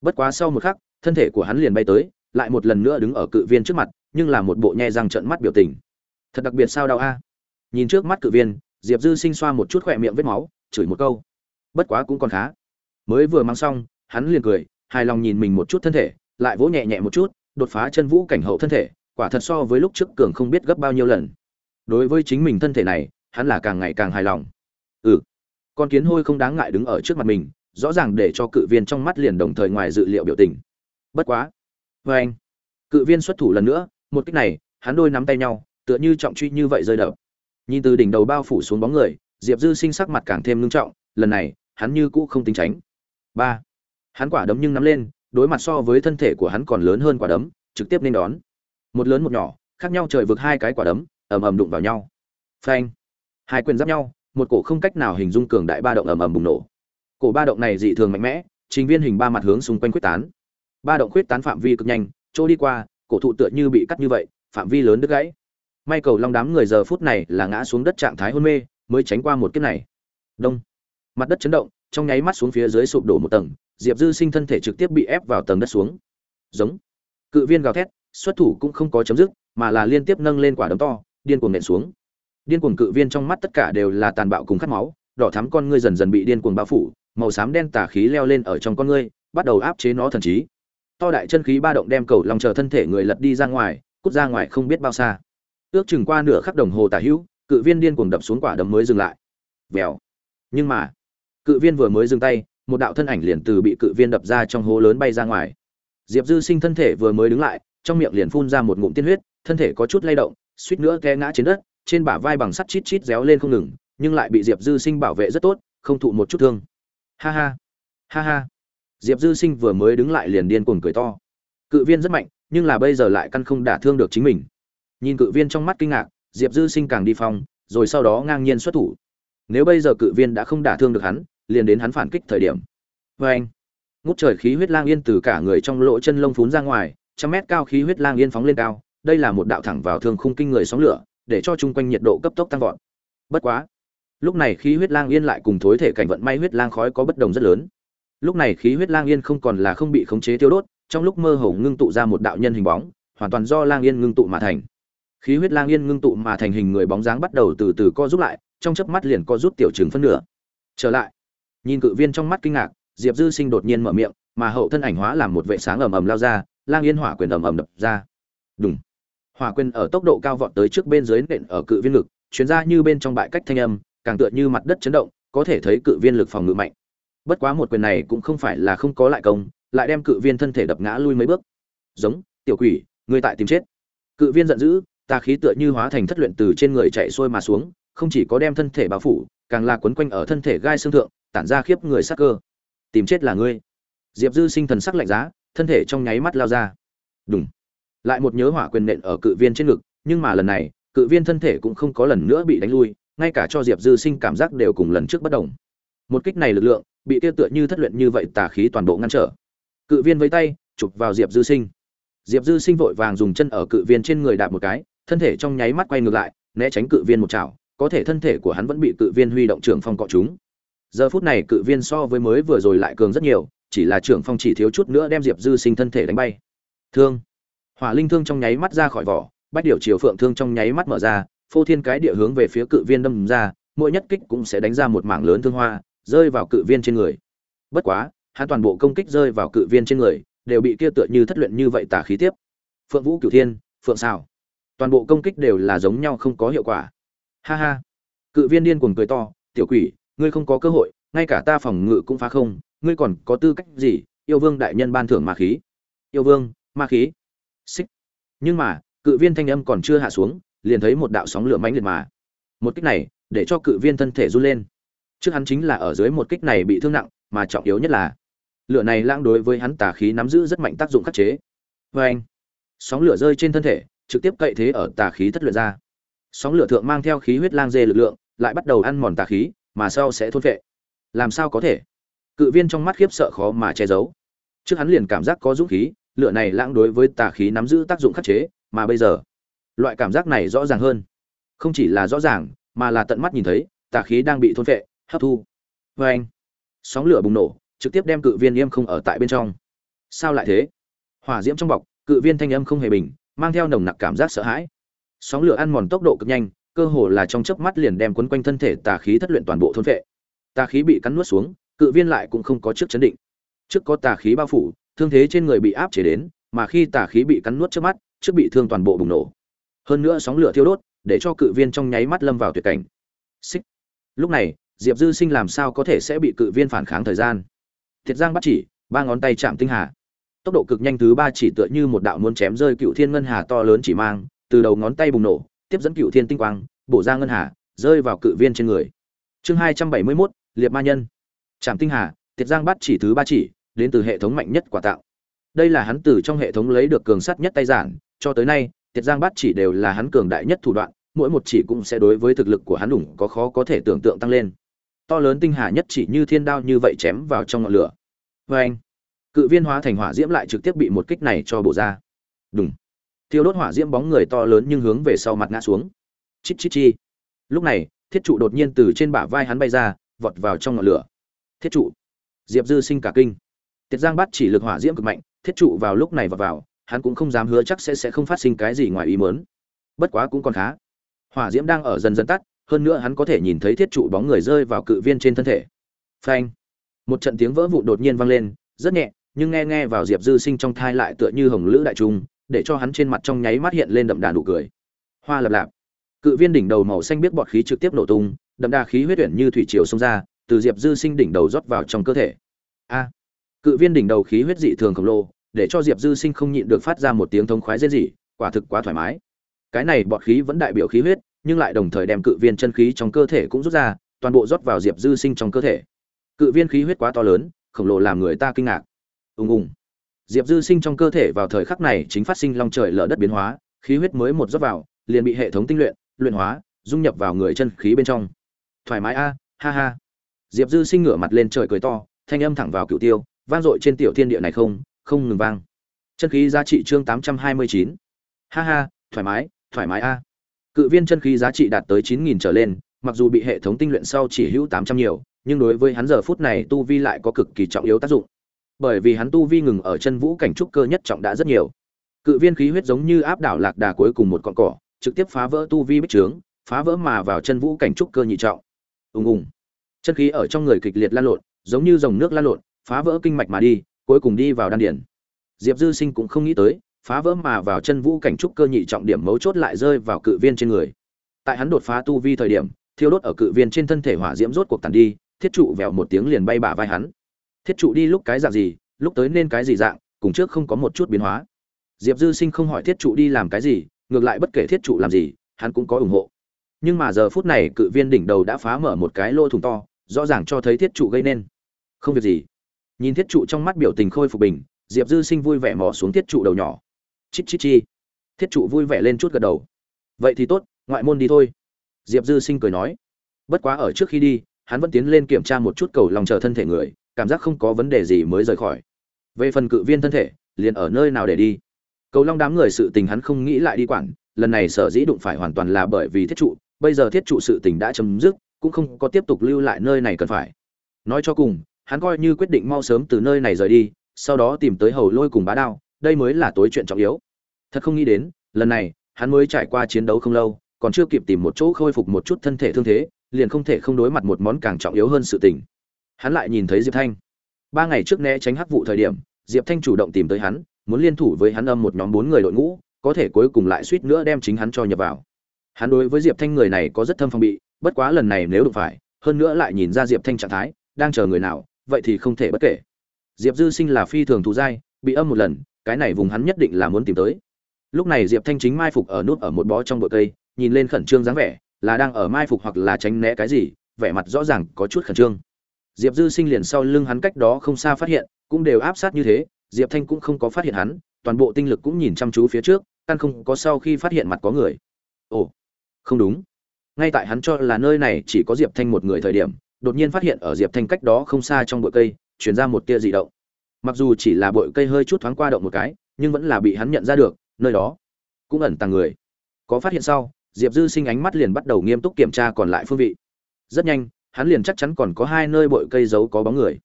S1: Bất quá sau một khắc, thân thể của hắn liền bay tới, lại một lần nữa đứng ở cự viên trước mặt, nhưng là một bộ nhe răng trợn mắt biểu tình. Thật đặc biệt sao đau a? À? Nhìn trước mắt cự viên, diệp dư sinh xoa một chút khỏe miệng vết máu, chửi một câu. Bất quá cũng còn khá. Mới vừa mang xong, hắn liền cười, hài lòng nhìn mình một chút thân thể, lại vỗ nhẹ nhẹ một chút, đột phá chân vũ cảnh hậu thân thể, quả thật so với lúc trước cường không biết gấp bao nhiêu lần đối với chính mình thân thể này, hắn là càng ngày càng hài lòng. Ừ. Con kiến hôi không đáng ngại đứng ở trước mặt mình, rõ ràng để cho cự viên trong mắt liền đồng thời ngoài dự liệu biểu tình. Bất quá. Vê anh. Cự viên xuất thủ lần nữa, một cách này, hắn đôi nắm tay nhau, tựa như trọng truy như vậy rơi đập. Nhìn từ đỉnh đầu bao phủ xuống bóng người, diệp dư sinh sắc mặt càng thêm ngưng trọng, lần này, hắn như cũ không tính tránh. Ba. Hắn quả đấm nhưng nắm lên, đối mặt so với thân thể của hắn còn lớn hơn quả đấm, trực tiếp nên đón. Một lớn một nhỏ, khác nhau trời vực hai cái quả đấm ầm ầm đụng vào nhau. Phanh. Hai quyền giáp nhau, một cổ không cách nào hình dung cường đại ba động ầm ầm bùng nổ. Cổ ba động này dị thường mạnh mẽ, trình viên hình ba mặt hướng xung quanh quyết tán. Ba động quyết tán phạm vi cực nhanh, chỗ đi qua, cổ thụ tựa như bị cắt như vậy, phạm vi lớn đứt gãy. May cầu long đám người giờ phút này là ngã xuống đất trạng thái hôn mê, mới tránh qua một kiếp này. Đông. Mặt đất chấn động, trong nháy mắt xuống phía dưới sụp đổ một tầng, diệp dư sinh thân thể trực tiếp bị ép vào tầng đất xuống. Giống. Cự viên gào thét, xuất thủ cũng không có chấm dứt, mà là liên tiếp nâng lên quả đấm to điên cuồng nện xuống. Điên cuồng cự viên trong mắt tất cả đều là tàn bạo cùng khát máu, đỏ thắm con ngươi dần dần bị điên cuồng bao phủ, màu xám đen tà khí leo lên ở trong con ngươi, bắt đầu áp chế nó thần trí. To đại chân khí ba động đem cầu lòng chờ thân thể người lật đi ra ngoài, cút ra ngoài không biết bao xa. Ước chừng qua nửa khắc đồng hồ tà hữu, cự viên điên cuồng đập xuống quả đấm mới dừng lại. Vèo. Nhưng mà, cự viên vừa mới dừng tay, một đạo thân ảnh liền từ bị cự viên đập ra trong hố lớn bay ra ngoài. Diệp dư sinh thân thể vừa mới đứng lại, trong miệng liền phun ra một ngụm tiên huyết, thân thể có chút lay động suýt nữa té ngã trên đất, trên bả vai bằng sắt chít chít réo lên không ngừng, nhưng lại bị diệp dư sinh bảo vệ rất tốt, không thụ một chút thương. Ha ha ha ha. Diệp dư sinh vừa mới đứng lại liền điên cuồng cười to. Cự viên rất mạnh, nhưng là bây giờ lại căn không đả thương được chính mình. Nhìn cự viên trong mắt kinh ngạc, diệp dư sinh càng đi phong, rồi sau đó ngang nhiên xuất thủ. Nếu bây giờ cự viên đã không đả thương được hắn, liền đến hắn phản kích thời điểm. Vê anh, ngút trời khí huyết lang yên từ cả người trong lỗ chân lông phún ra ngoài, trăm mét cao khí huyết lang yên phóng lên cao đây là một đạo thẳng vào thương khung kinh người sóng lửa, để cho chung quanh nhiệt độ cấp tốc tăng vọt. Bất quá, lúc này khí huyết lang yên lại cùng thối thể cảnh vận may huyết lang khói có bất đồng rất lớn. Lúc này khí huyết lang yên không còn là không bị khống chế tiêu đốt, trong lúc mơ hồ ngưng tụ ra một đạo nhân hình bóng, hoàn toàn do lang yên ngưng tụ mà thành. Khí huyết lang yên ngưng tụ mà thành hình người bóng dáng bắt đầu từ từ co rút lại, trong chớp mắt liền co rút tiểu trường phân nửa. Trở lại, nhìn cự viên trong mắt kinh ngạc, diệp dư sinh đột nhiên mở miệng, mà hậu thân ảnh hóa làm một vệ sáng ầm ầm lao ra, lang yên hỏa quyền ầm ầm đập ra. Đúng hỏa quyền ở tốc độ cao vọt tới trước bên dưới nện ở cự viên lực chuyến ra như bên trong bãi cách thanh âm, càng tựa như mặt đất chấn động, có thể thấy cự viên lực phòng ngự mạnh. Bất quá một quyền này cũng không phải là không có lại công, lại đem cự viên thân thể đập ngã lui mấy bước. Giống, tiểu quỷ, người tại tìm chết. Cự viên giận dữ tà khí tựa như hóa thành thất luyện từ trên người chạy xuôi mà xuống, không chỉ có đem thân thể bao phủ, càng là quấn quanh ở thân thể gai xương thượng, tản ra khiếp người sắc cơ. Tìm chết là ngươi. Diệp dư sinh thần sắc lạnh giá, thân thể trong nháy mắt lao ra. Đúng lại một nhớ hỏa quyền nện ở cự viên trên ngực, nhưng mà lần này, cự viên thân thể cũng không có lần nữa bị đánh lui, ngay cả cho diệp dư sinh cảm giác đều cùng lần trước bất đồng. Một kích này lực lượng, bị tiêu tựa như thất luyện như vậy tà khí toàn bộ ngăn trở. Cự viên với tay, chụp vào diệp dư sinh. Diệp dư sinh vội vàng dùng chân ở cự viên trên người đạp một cái, thân thể trong nháy mắt quay ngược lại, né tránh cự viên một chảo, có thể thân thể của hắn vẫn bị cự viên huy động trưởng phong cọ chúng giờ phút này cự viên so với mới vừa rồi lại cường rất nhiều, chỉ là trưởng phong chỉ thiếu chút nữa đem diệp dư sinh thân thể đánh bay. Thương hỏa linh thương trong nháy mắt ra khỏi vỏ, bách điệu chiều phượng thương trong nháy mắt mở ra, phô thiên cái địa hướng về phía cự viên đâm ra, mỗi nhất kích cũng sẽ đánh ra một mảng lớn thương hoa, rơi vào cự viên trên người. Bất quá, hắn toàn bộ công kích rơi vào cự viên trên người, đều bị kia tựa như thất luyện như vậy tả khí tiếp. Phượng vũ, cửu thiên, phượng xào toàn bộ công kích đều là giống nhau không có hiệu quả. Ha ha. Cự viên điên cuồng cười to, tiểu quỷ, ngươi không có cơ hội, ngay cả ta phòng ngự cũng phá không, ngươi còn có tư cách gì, yêu vương đại nhân ban thưởng ma khí? Yêu vương, ma khí? Xích. Nhưng mà, cự viên thanh âm còn chưa hạ xuống, liền thấy một đạo sóng lửa mãnh liệt mà. Một kích này, để cho cự viên thân thể run lên. Trước hắn chính là ở dưới một kích này bị thương nặng, mà trọng yếu nhất là, lửa này lãng đối với hắn tà khí nắm giữ rất mạnh tác dụng khắc chế. Vê anh, sóng lửa rơi trên thân thể, trực tiếp cậy thế ở tà khí thất luyện ra. Sóng lửa thượng mang theo khí huyết lang dê lực lượng, lại bắt đầu ăn mòn tà khí, mà sau sẽ thôn vệ làm sao có thể? Cự viên trong mắt khiếp sợ khó mà che giấu. Trước hắn liền cảm giác có dũng khí lửa này lãng đối với tà khí nắm giữ tác dụng khắc chế, mà bây giờ, loại cảm giác này rõ ràng hơn. Không chỉ là rõ ràng, mà là tận mắt nhìn thấy, tà khí đang bị thôn vệ hấp thu. Vê anh, sóng lửa bùng nổ, trực tiếp đem cự viên yêm không ở tại bên trong. Sao lại thế? Hỏa diễm trong bọc, cự viên thanh âm không hề bình, mang theo nồng nặc cảm giác sợ hãi. Sóng lửa ăn mòn tốc độ cực nhanh, cơ hồ là trong chớp mắt liền đem quấn quanh thân thể tà khí thất luyện toàn bộ thôn vệ tà khí bị cắn nuốt xuống, cự viên lại cũng không có trước chấn định. Trước có tà khí bao phủ thương thế trên người bị áp chế đến, mà khi tà khí bị cắn nuốt trước mắt, trước bị thương toàn bộ bùng nổ. Hơn nữa sóng lửa thiêu đốt, để cho cự viên trong nháy mắt lâm vào tuyệt cảnh. Xích. Lúc này, diệp dư sinh làm sao có thể sẽ bị cự viên phản kháng thời gian? Thiệt giang bắt chỉ, ba ngón tay chạm tinh hà. Tốc độ cực nhanh thứ ba chỉ tựa như một đạo muốn chém rơi cựu thiên ngân hà to lớn chỉ mang, từ đầu ngón tay bùng nổ, tiếp dẫn cựu thiên tinh quang, bổ ra ngân hà, rơi vào cự viên trên người. Chương hai trăm bảy mươi mốt, liệt ma nhân. Trảm tinh hà tiệt giang bắt chỉ thứ ba chỉ đến từ hệ thống mạnh nhất quả tạo. Đây là hắn từ trong hệ thống lấy được cường sắt nhất tay giản, cho tới nay, tiệt giang bát chỉ đều là hắn cường đại nhất thủ đoạn, mỗi một chỉ cũng sẽ đối với thực lực của hắn đủng có khó có thể tưởng tượng tăng lên. To lớn tinh hà nhất chỉ như thiên đao như vậy chém vào trong ngọn lửa. Vê anh, cự viên hóa thành hỏa diễm lại trực tiếp bị một kích này cho bổ ra. Đúng thiêu đốt hỏa diễm bóng người to lớn nhưng hướng về sau mặt ngã xuống. Chít chít chi. Lúc này, thiết trụ đột nhiên từ trên bả vai hắn bay ra, vọt vào trong ngọn lửa. Thiết trụ. Diệp dư sinh cả kinh tiết giang bát chỉ lực hỏa diễm cực mạnh, thiết trụ vào lúc này vào vào, hắn cũng không dám hứa chắc sẽ sẽ không phát sinh cái gì ngoài ý muốn. Bất quá cũng còn khá. Hỏa diễm đang ở dần dần tắt, hơn nữa hắn có thể nhìn thấy thiết trụ bóng người rơi vào cự viên trên thân thể. Phanh. Một trận tiếng vỡ vụn đột nhiên vang lên, rất nhẹ, nhưng nghe nghe vào diệp dư sinh trong thai lại tựa như hồng lữ đại trung, để cho hắn trên mặt trong nháy mắt hiện lên đậm đà nụ cười. Hoa lập lạp. Cự viên đỉnh đầu màu xanh biết bọt khí trực tiếp nổ tung, đậm đà khí huyết tuyển như thủy triều xông ra, từ diệp dư sinh đỉnh đầu rót vào trong cơ thể. A cự viên đỉnh đầu khí huyết dị thường khổng lồ, để cho diệp dư sinh không nhịn được phát ra một tiếng thống khoái rên rỉ, quả thực quá thoải mái. Cái này bọt khí vẫn đại biểu khí huyết, nhưng lại đồng thời đem cự viên chân khí trong cơ thể cũng rút ra, toàn bộ rót vào diệp dư sinh trong cơ thể. Cự viên khí huyết quá to lớn, khổng lồ làm người ta kinh ngạc. Ùng ùng. Diệp dư sinh trong cơ thể vào thời khắc này chính phát sinh long trời lở đất biến hóa, khí huyết mới một rót vào, liền bị hệ thống tinh luyện luyện hóa, dung nhập vào người chân khí bên trong. Thoải mái a, ha ha. Diệp dư sinh ngửa mặt lên trời cười to, thanh âm thẳng vào cựu tiêu vang dội trên tiểu thiên địa này không không ngừng vang. Chân khí giá trị chương tám trăm hai mươi chín. Ha ha, thoải mái thoải mái a. Cự viên chân khí giá trị đạt tới chín nghìn trở lên, mặc dù bị hệ thống tinh luyện sau chỉ hữu tám trăm nhiều, nhưng đối với hắn giờ phút này tu vi lại có cực kỳ trọng yếu tác dụng. Bởi vì hắn tu vi ngừng ở chân vũ cảnh trúc cơ nhất trọng đã rất nhiều. Cự viên khí huyết giống như áp đảo lạc đà cuối cùng một con cỏ, trực tiếp phá vỡ tu vi bích trướng, phá vỡ mà vào chân vũ cảnh trúc cơ nhị trọng. Ùng ùng. Chân khí ở trong người kịch liệt lan lộn, giống như dòng nước lan lộn phá vỡ kinh mạch mà đi, cuối cùng đi vào đan điền. diệp dư sinh cũng không nghĩ tới, phá vỡ mà vào chân vũ cảnh trúc cơ nhị trọng điểm mấu chốt lại rơi vào cự viên trên người. Tại hắn đột phá tu vi thời điểm, thiêu đốt ở cự viên trên thân thể hỏa diễm rốt cuộc tàn đi, thiết trụ vèo một tiếng liền bay bả vai hắn. Thiết trụ đi lúc cái dạng gì, lúc tới nên cái gì dạng, cùng trước không có một chút biến hóa. Diệp dư sinh không hỏi thiết trụ đi làm cái gì, ngược lại bất kể thiết trụ làm gì, hắn cũng có ủng hộ. Nhưng mà giờ phút này cự viên đỉnh đầu đã phá mở một cái lỗ thủng to, rõ ràng cho thấy thiết trụ gây nên. Không việc gì nhìn thiết trụ trong mắt biểu tình khôi phục bình, diệp dư sinh vui vẻ mò xuống thiết trụ đầu nhỏ. Chít chít chi. Thiết trụ vui vẻ lên chút gật đầu. Vậy thì tốt, ngoại môn đi thôi. Diệp dư sinh cười nói. Bất quá ở trước khi đi, hắn vẫn tiến lên kiểm tra một chút cầu lòng chờ thân thể người, cảm giác không có vấn đề gì mới rời khỏi. Về phần cự viên thân thể, liền ở nơi nào để đi? Cầu long đám người sự tình hắn không nghĩ lại đi quản, lần này sở dĩ đụng phải hoàn toàn là bởi vì thiết trụ, bây giờ thiết trụ sự tình đã chấm dứt, cũng không có tiếp tục lưu lại nơi này cần phải. Nói cho cùng hắn coi như quyết định mau sớm từ nơi này rời đi, sau đó tìm tới hầu lôi cùng bá đao, đây mới là tối chuyện trọng yếu. Thật không nghĩ đến, lần này, hắn mới trải qua chiến đấu không lâu, còn chưa kịp tìm một chỗ khôi phục một chút thân thể thương thế, liền không thể không đối mặt một món càng trọng yếu hơn sự tình. Hắn lại nhìn thấy diệp thanh. Ba ngày trước né tránh hắc vụ thời điểm, diệp thanh chủ động tìm tới hắn, muốn liên thủ với hắn âm một nhóm bốn người đội ngũ, có thể cuối cùng lại suýt nữa đem chính hắn cho nhập vào. Hắn đối với diệp thanh người này có rất thâm phong bị, bất quá lần này nếu đụng phải, hơn nữa lại nhìn ra diệp thanh trạng thái, đang chờ người nào vậy thì không thể bất kể. Diệp dư sinh là phi thường thù dai, bị âm một lần, cái này vùng hắn nhất định là muốn tìm tới. Lúc này diệp thanh chính mai phục ở nút ở một bó trong bụi cây, nhìn lên khẩn trương dáng vẻ, là đang ở mai phục hoặc là tránh né cái gì, vẻ mặt rõ ràng có chút khẩn trương. Diệp dư sinh liền sau lưng hắn cách đó không xa phát hiện, cũng đều áp sát như thế, diệp thanh cũng không có phát hiện hắn, toàn bộ tinh lực cũng nhìn chăm chú phía trước, căn không có sau khi phát hiện mặt có người. Ồ, không đúng. Ngay tại hắn cho là nơi này chỉ có diệp thanh một người thời điểm đột nhiên phát hiện ở diệp thanh cách đó không xa trong bụi cây chuyển ra một tia dị động. Mặc dù chỉ là bụi cây hơi chút thoáng qua động một cái, nhưng vẫn là bị hắn nhận ra được, nơi đó cũng ẩn tàng người. Có phát hiện sau, diệp dư sinh ánh mắt liền bắt đầu nghiêm túc kiểm tra còn lại phương vị. Rất nhanh, hắn liền chắc chắn còn có hai nơi bụi cây giấu có bóng người.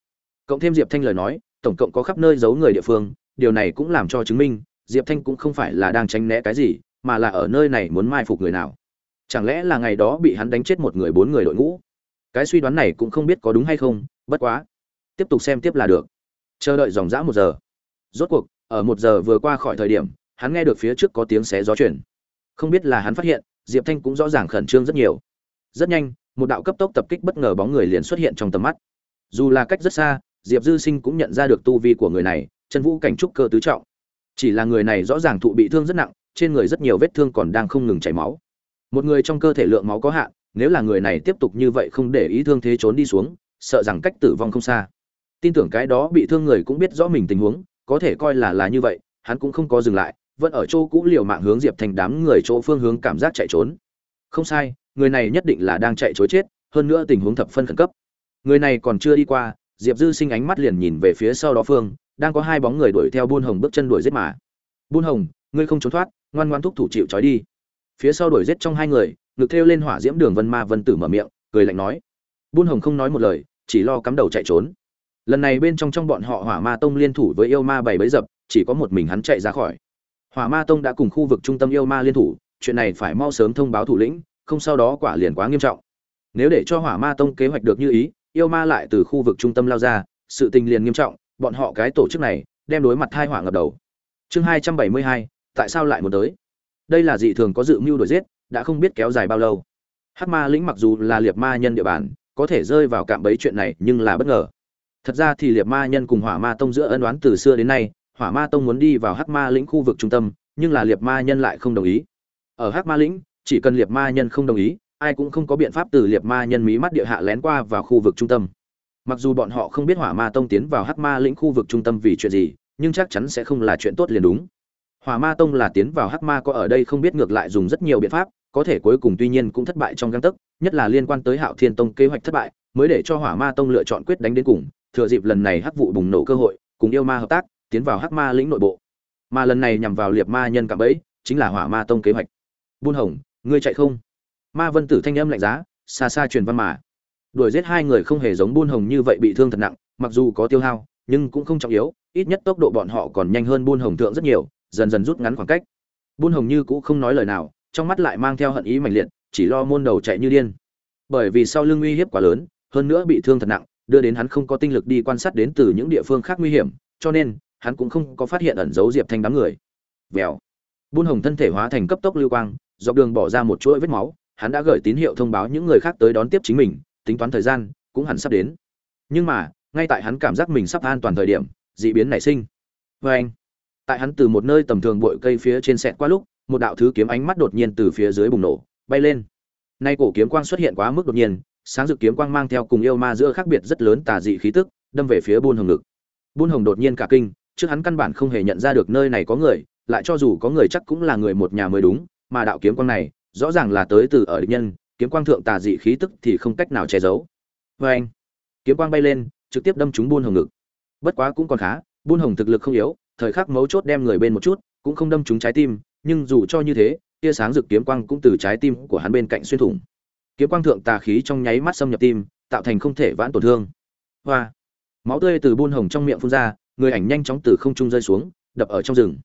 S1: Cộng thêm diệp thanh lời nói, tổng cộng có khắp nơi giấu người địa phương, điều này cũng làm cho chứng minh, diệp thanh cũng không phải là đang tránh né cái gì, mà là ở nơi này muốn mai phục người nào. Chẳng lẽ là ngày đó bị hắn đánh chết một người bốn người đội ngũ? Cái suy đoán này cũng không biết có đúng hay không, bất quá, tiếp tục xem tiếp là được. Chờ đợi dòng dã một giờ. Rốt cuộc, ở một giờ vừa qua khỏi thời điểm, hắn nghe được phía trước có tiếng xé gió chuyển. Không biết là hắn phát hiện, diệp thanh cũng rõ ràng khẩn trương rất nhiều. Rất nhanh, một đạo cấp tốc tập kích bất ngờ bóng người liền xuất hiện trong tầm mắt. Dù là cách rất xa, diệp dư sinh cũng nhận ra được tu vi của người này, chân vũ cảnh trúc cơ tứ trọng. Chỉ là người này rõ ràng thụ bị thương rất nặng, trên người rất nhiều vết thương còn đang không ngừng chảy máu. Một người trong cơ thể lượng máu có hạn nếu là người này tiếp tục như vậy không để ý thương thế trốn đi xuống, sợ rằng cách tử vong không xa. Tin tưởng cái đó bị thương người cũng biết rõ mình tình huống, có thể coi là là như vậy, hắn cũng không có dừng lại, vẫn ở chỗ cũ liều mạng hướng diệp thành đám người chỗ phương hướng cảm giác chạy trốn. Không sai, người này nhất định là đang chạy chối chết, hơn nữa tình huống thập phân khẩn cấp. Người này còn chưa đi qua, diệp dư sinh ánh mắt liền nhìn về phía sau đó phương, đang có hai bóng người đuổi theo buôn hồng bước chân đuổi giết mà. Buôn hồng, ngươi không trốn thoát, ngoan ngoan thúc thủ chịu trói đi phía sau đuổi giết trong hai người, ngực thêu lên hỏa diễm đường vân ma vân tử mở miệng, cười lạnh nói. Buôn hồng không nói một lời, chỉ lo cắm đầu chạy trốn. Lần này bên trong trong bọn họ hỏa ma tông liên thủ với yêu ma bảy bấy dập, chỉ có một mình hắn chạy ra khỏi. Hỏa ma tông đã cùng khu vực trung tâm yêu ma liên thủ, chuyện này phải mau sớm thông báo thủ lĩnh, không sau đó quả liền quá nghiêm trọng. Nếu để cho hỏa ma tông kế hoạch được như ý, yêu ma lại từ khu vực trung tâm lao ra, sự tình liền nghiêm trọng, bọn họ cái tổ chức này, đem đối mặt thai hỏa ngập đầu. Chương hai trăm bảy mươi hai, tại sao lại muốn tới? Đây là dị thường có dự mưu đổi giết, đã không biết kéo dài bao lâu. Hắc ma lĩnh mặc dù là liệt ma nhân địa bàn, có thể rơi vào cạm bẫy chuyện này nhưng là bất ngờ. Thật ra thì liệt ma nhân cùng hỏa ma tông giữa ân đoán từ xưa đến nay, hỏa ma tông muốn đi vào hắc ma lĩnh khu vực trung tâm, nhưng là liệt ma nhân lại không đồng ý. Ở hắc ma lĩnh, chỉ cần liệt ma nhân không đồng ý, ai cũng không có biện pháp từ liệt ma nhân mí mắt địa hạ lén qua vào khu vực trung tâm. Mặc dù bọn họ không biết hỏa ma tông tiến vào hắc ma lĩnh khu vực trung tâm vì chuyện gì, nhưng chắc chắn sẽ không là chuyện tốt liền đúng hỏa ma tông là tiến vào hắc ma có ở đây không biết ngược lại dùng rất nhiều biện pháp, có thể cuối cùng tuy nhiên cũng thất bại trong găng tấc, nhất là liên quan tới hạo thiên tông kế hoạch thất bại, mới để cho hỏa ma tông lựa chọn quyết đánh đến cùng, thừa dịp lần này hắc vụ bùng nổ cơ hội, cùng yêu ma hợp tác, tiến vào hắc ma lĩnh nội bộ. Mà lần này nhằm vào liệt ma nhân cả bẫy, chính là hỏa ma tông kế hoạch. Buôn hồng, ngươi chạy không? Ma vân tử thanh âm lạnh giá, xa xa truyền văn mà. Đuổi giết hai người không hề giống buôn hồng như vậy bị thương thật nặng, mặc dù có tiêu hao, nhưng cũng không trọng yếu, ít nhất tốc độ bọn họ còn nhanh hơn buôn hồng thượng rất nhiều dần dần rút ngắn khoảng cách. Buôn hồng như cũng không nói lời nào, trong mắt lại mang theo hận ý mạnh liệt, chỉ lo môn đầu chạy như điên. Bởi vì sau lưng uy hiếp quá lớn, hơn nữa bị thương thật nặng, đưa đến hắn không có tinh lực đi quan sát đến từ những địa phương khác nguy hiểm, cho nên, hắn cũng không có phát hiện ẩn giấu diệp thanh đám người. Vèo. Buôn hồng thân thể hóa thành cấp tốc lưu quang, dọc đường bỏ ra một chuỗi vết máu, hắn đã gửi tín hiệu thông báo những người khác tới đón tiếp chính mình, tính toán thời gian, cũng hẳn sắp đến. Nhưng mà, ngay tại hắn cảm giác mình sắp an toàn thời điểm, dị biến nảy sinh. Vê anh tại hắn từ một nơi tầm thường bụi cây phía trên sẹt qua lúc, một đạo thứ kiếm ánh mắt đột nhiên từ phía dưới bùng nổ, bay lên. Nay cổ kiếm quang xuất hiện quá mức đột nhiên, sáng dự kiếm quang mang theo cùng yêu ma giữa khác biệt rất lớn tà dị khí tức, đâm về phía buôn hồng ngực. Buôn hồng đột nhiên cả kinh, trước hắn căn bản không hề nhận ra được nơi này có người, lại cho dù có người chắc cũng là người một nhà mới đúng, mà đạo kiếm quang này, rõ ràng là tới từ ở địch nhân, kiếm quang thượng tà dị khí tức thì không cách nào che giấu. Vê anh kiếm quang bay lên, trực tiếp đâm trúng buôn hồng ngực. Bất quá cũng còn khá, buôn hồng thực lực không yếu thời khắc mấu chốt đem người bên một chút cũng không đâm trúng trái tim nhưng dù cho như thế tia sáng rực kiếm quang cũng từ trái tim của hắn bên cạnh xuyên thủng. Kiếm quang thượng tà khí trong nháy mắt xâm nhập tim tạo thành không thể vãn tổn thương. Hoa! Máu tươi từ buôn hồng trong miệng phun ra người ảnh nhanh chóng từ không trung rơi xuống đập ở trong rừng.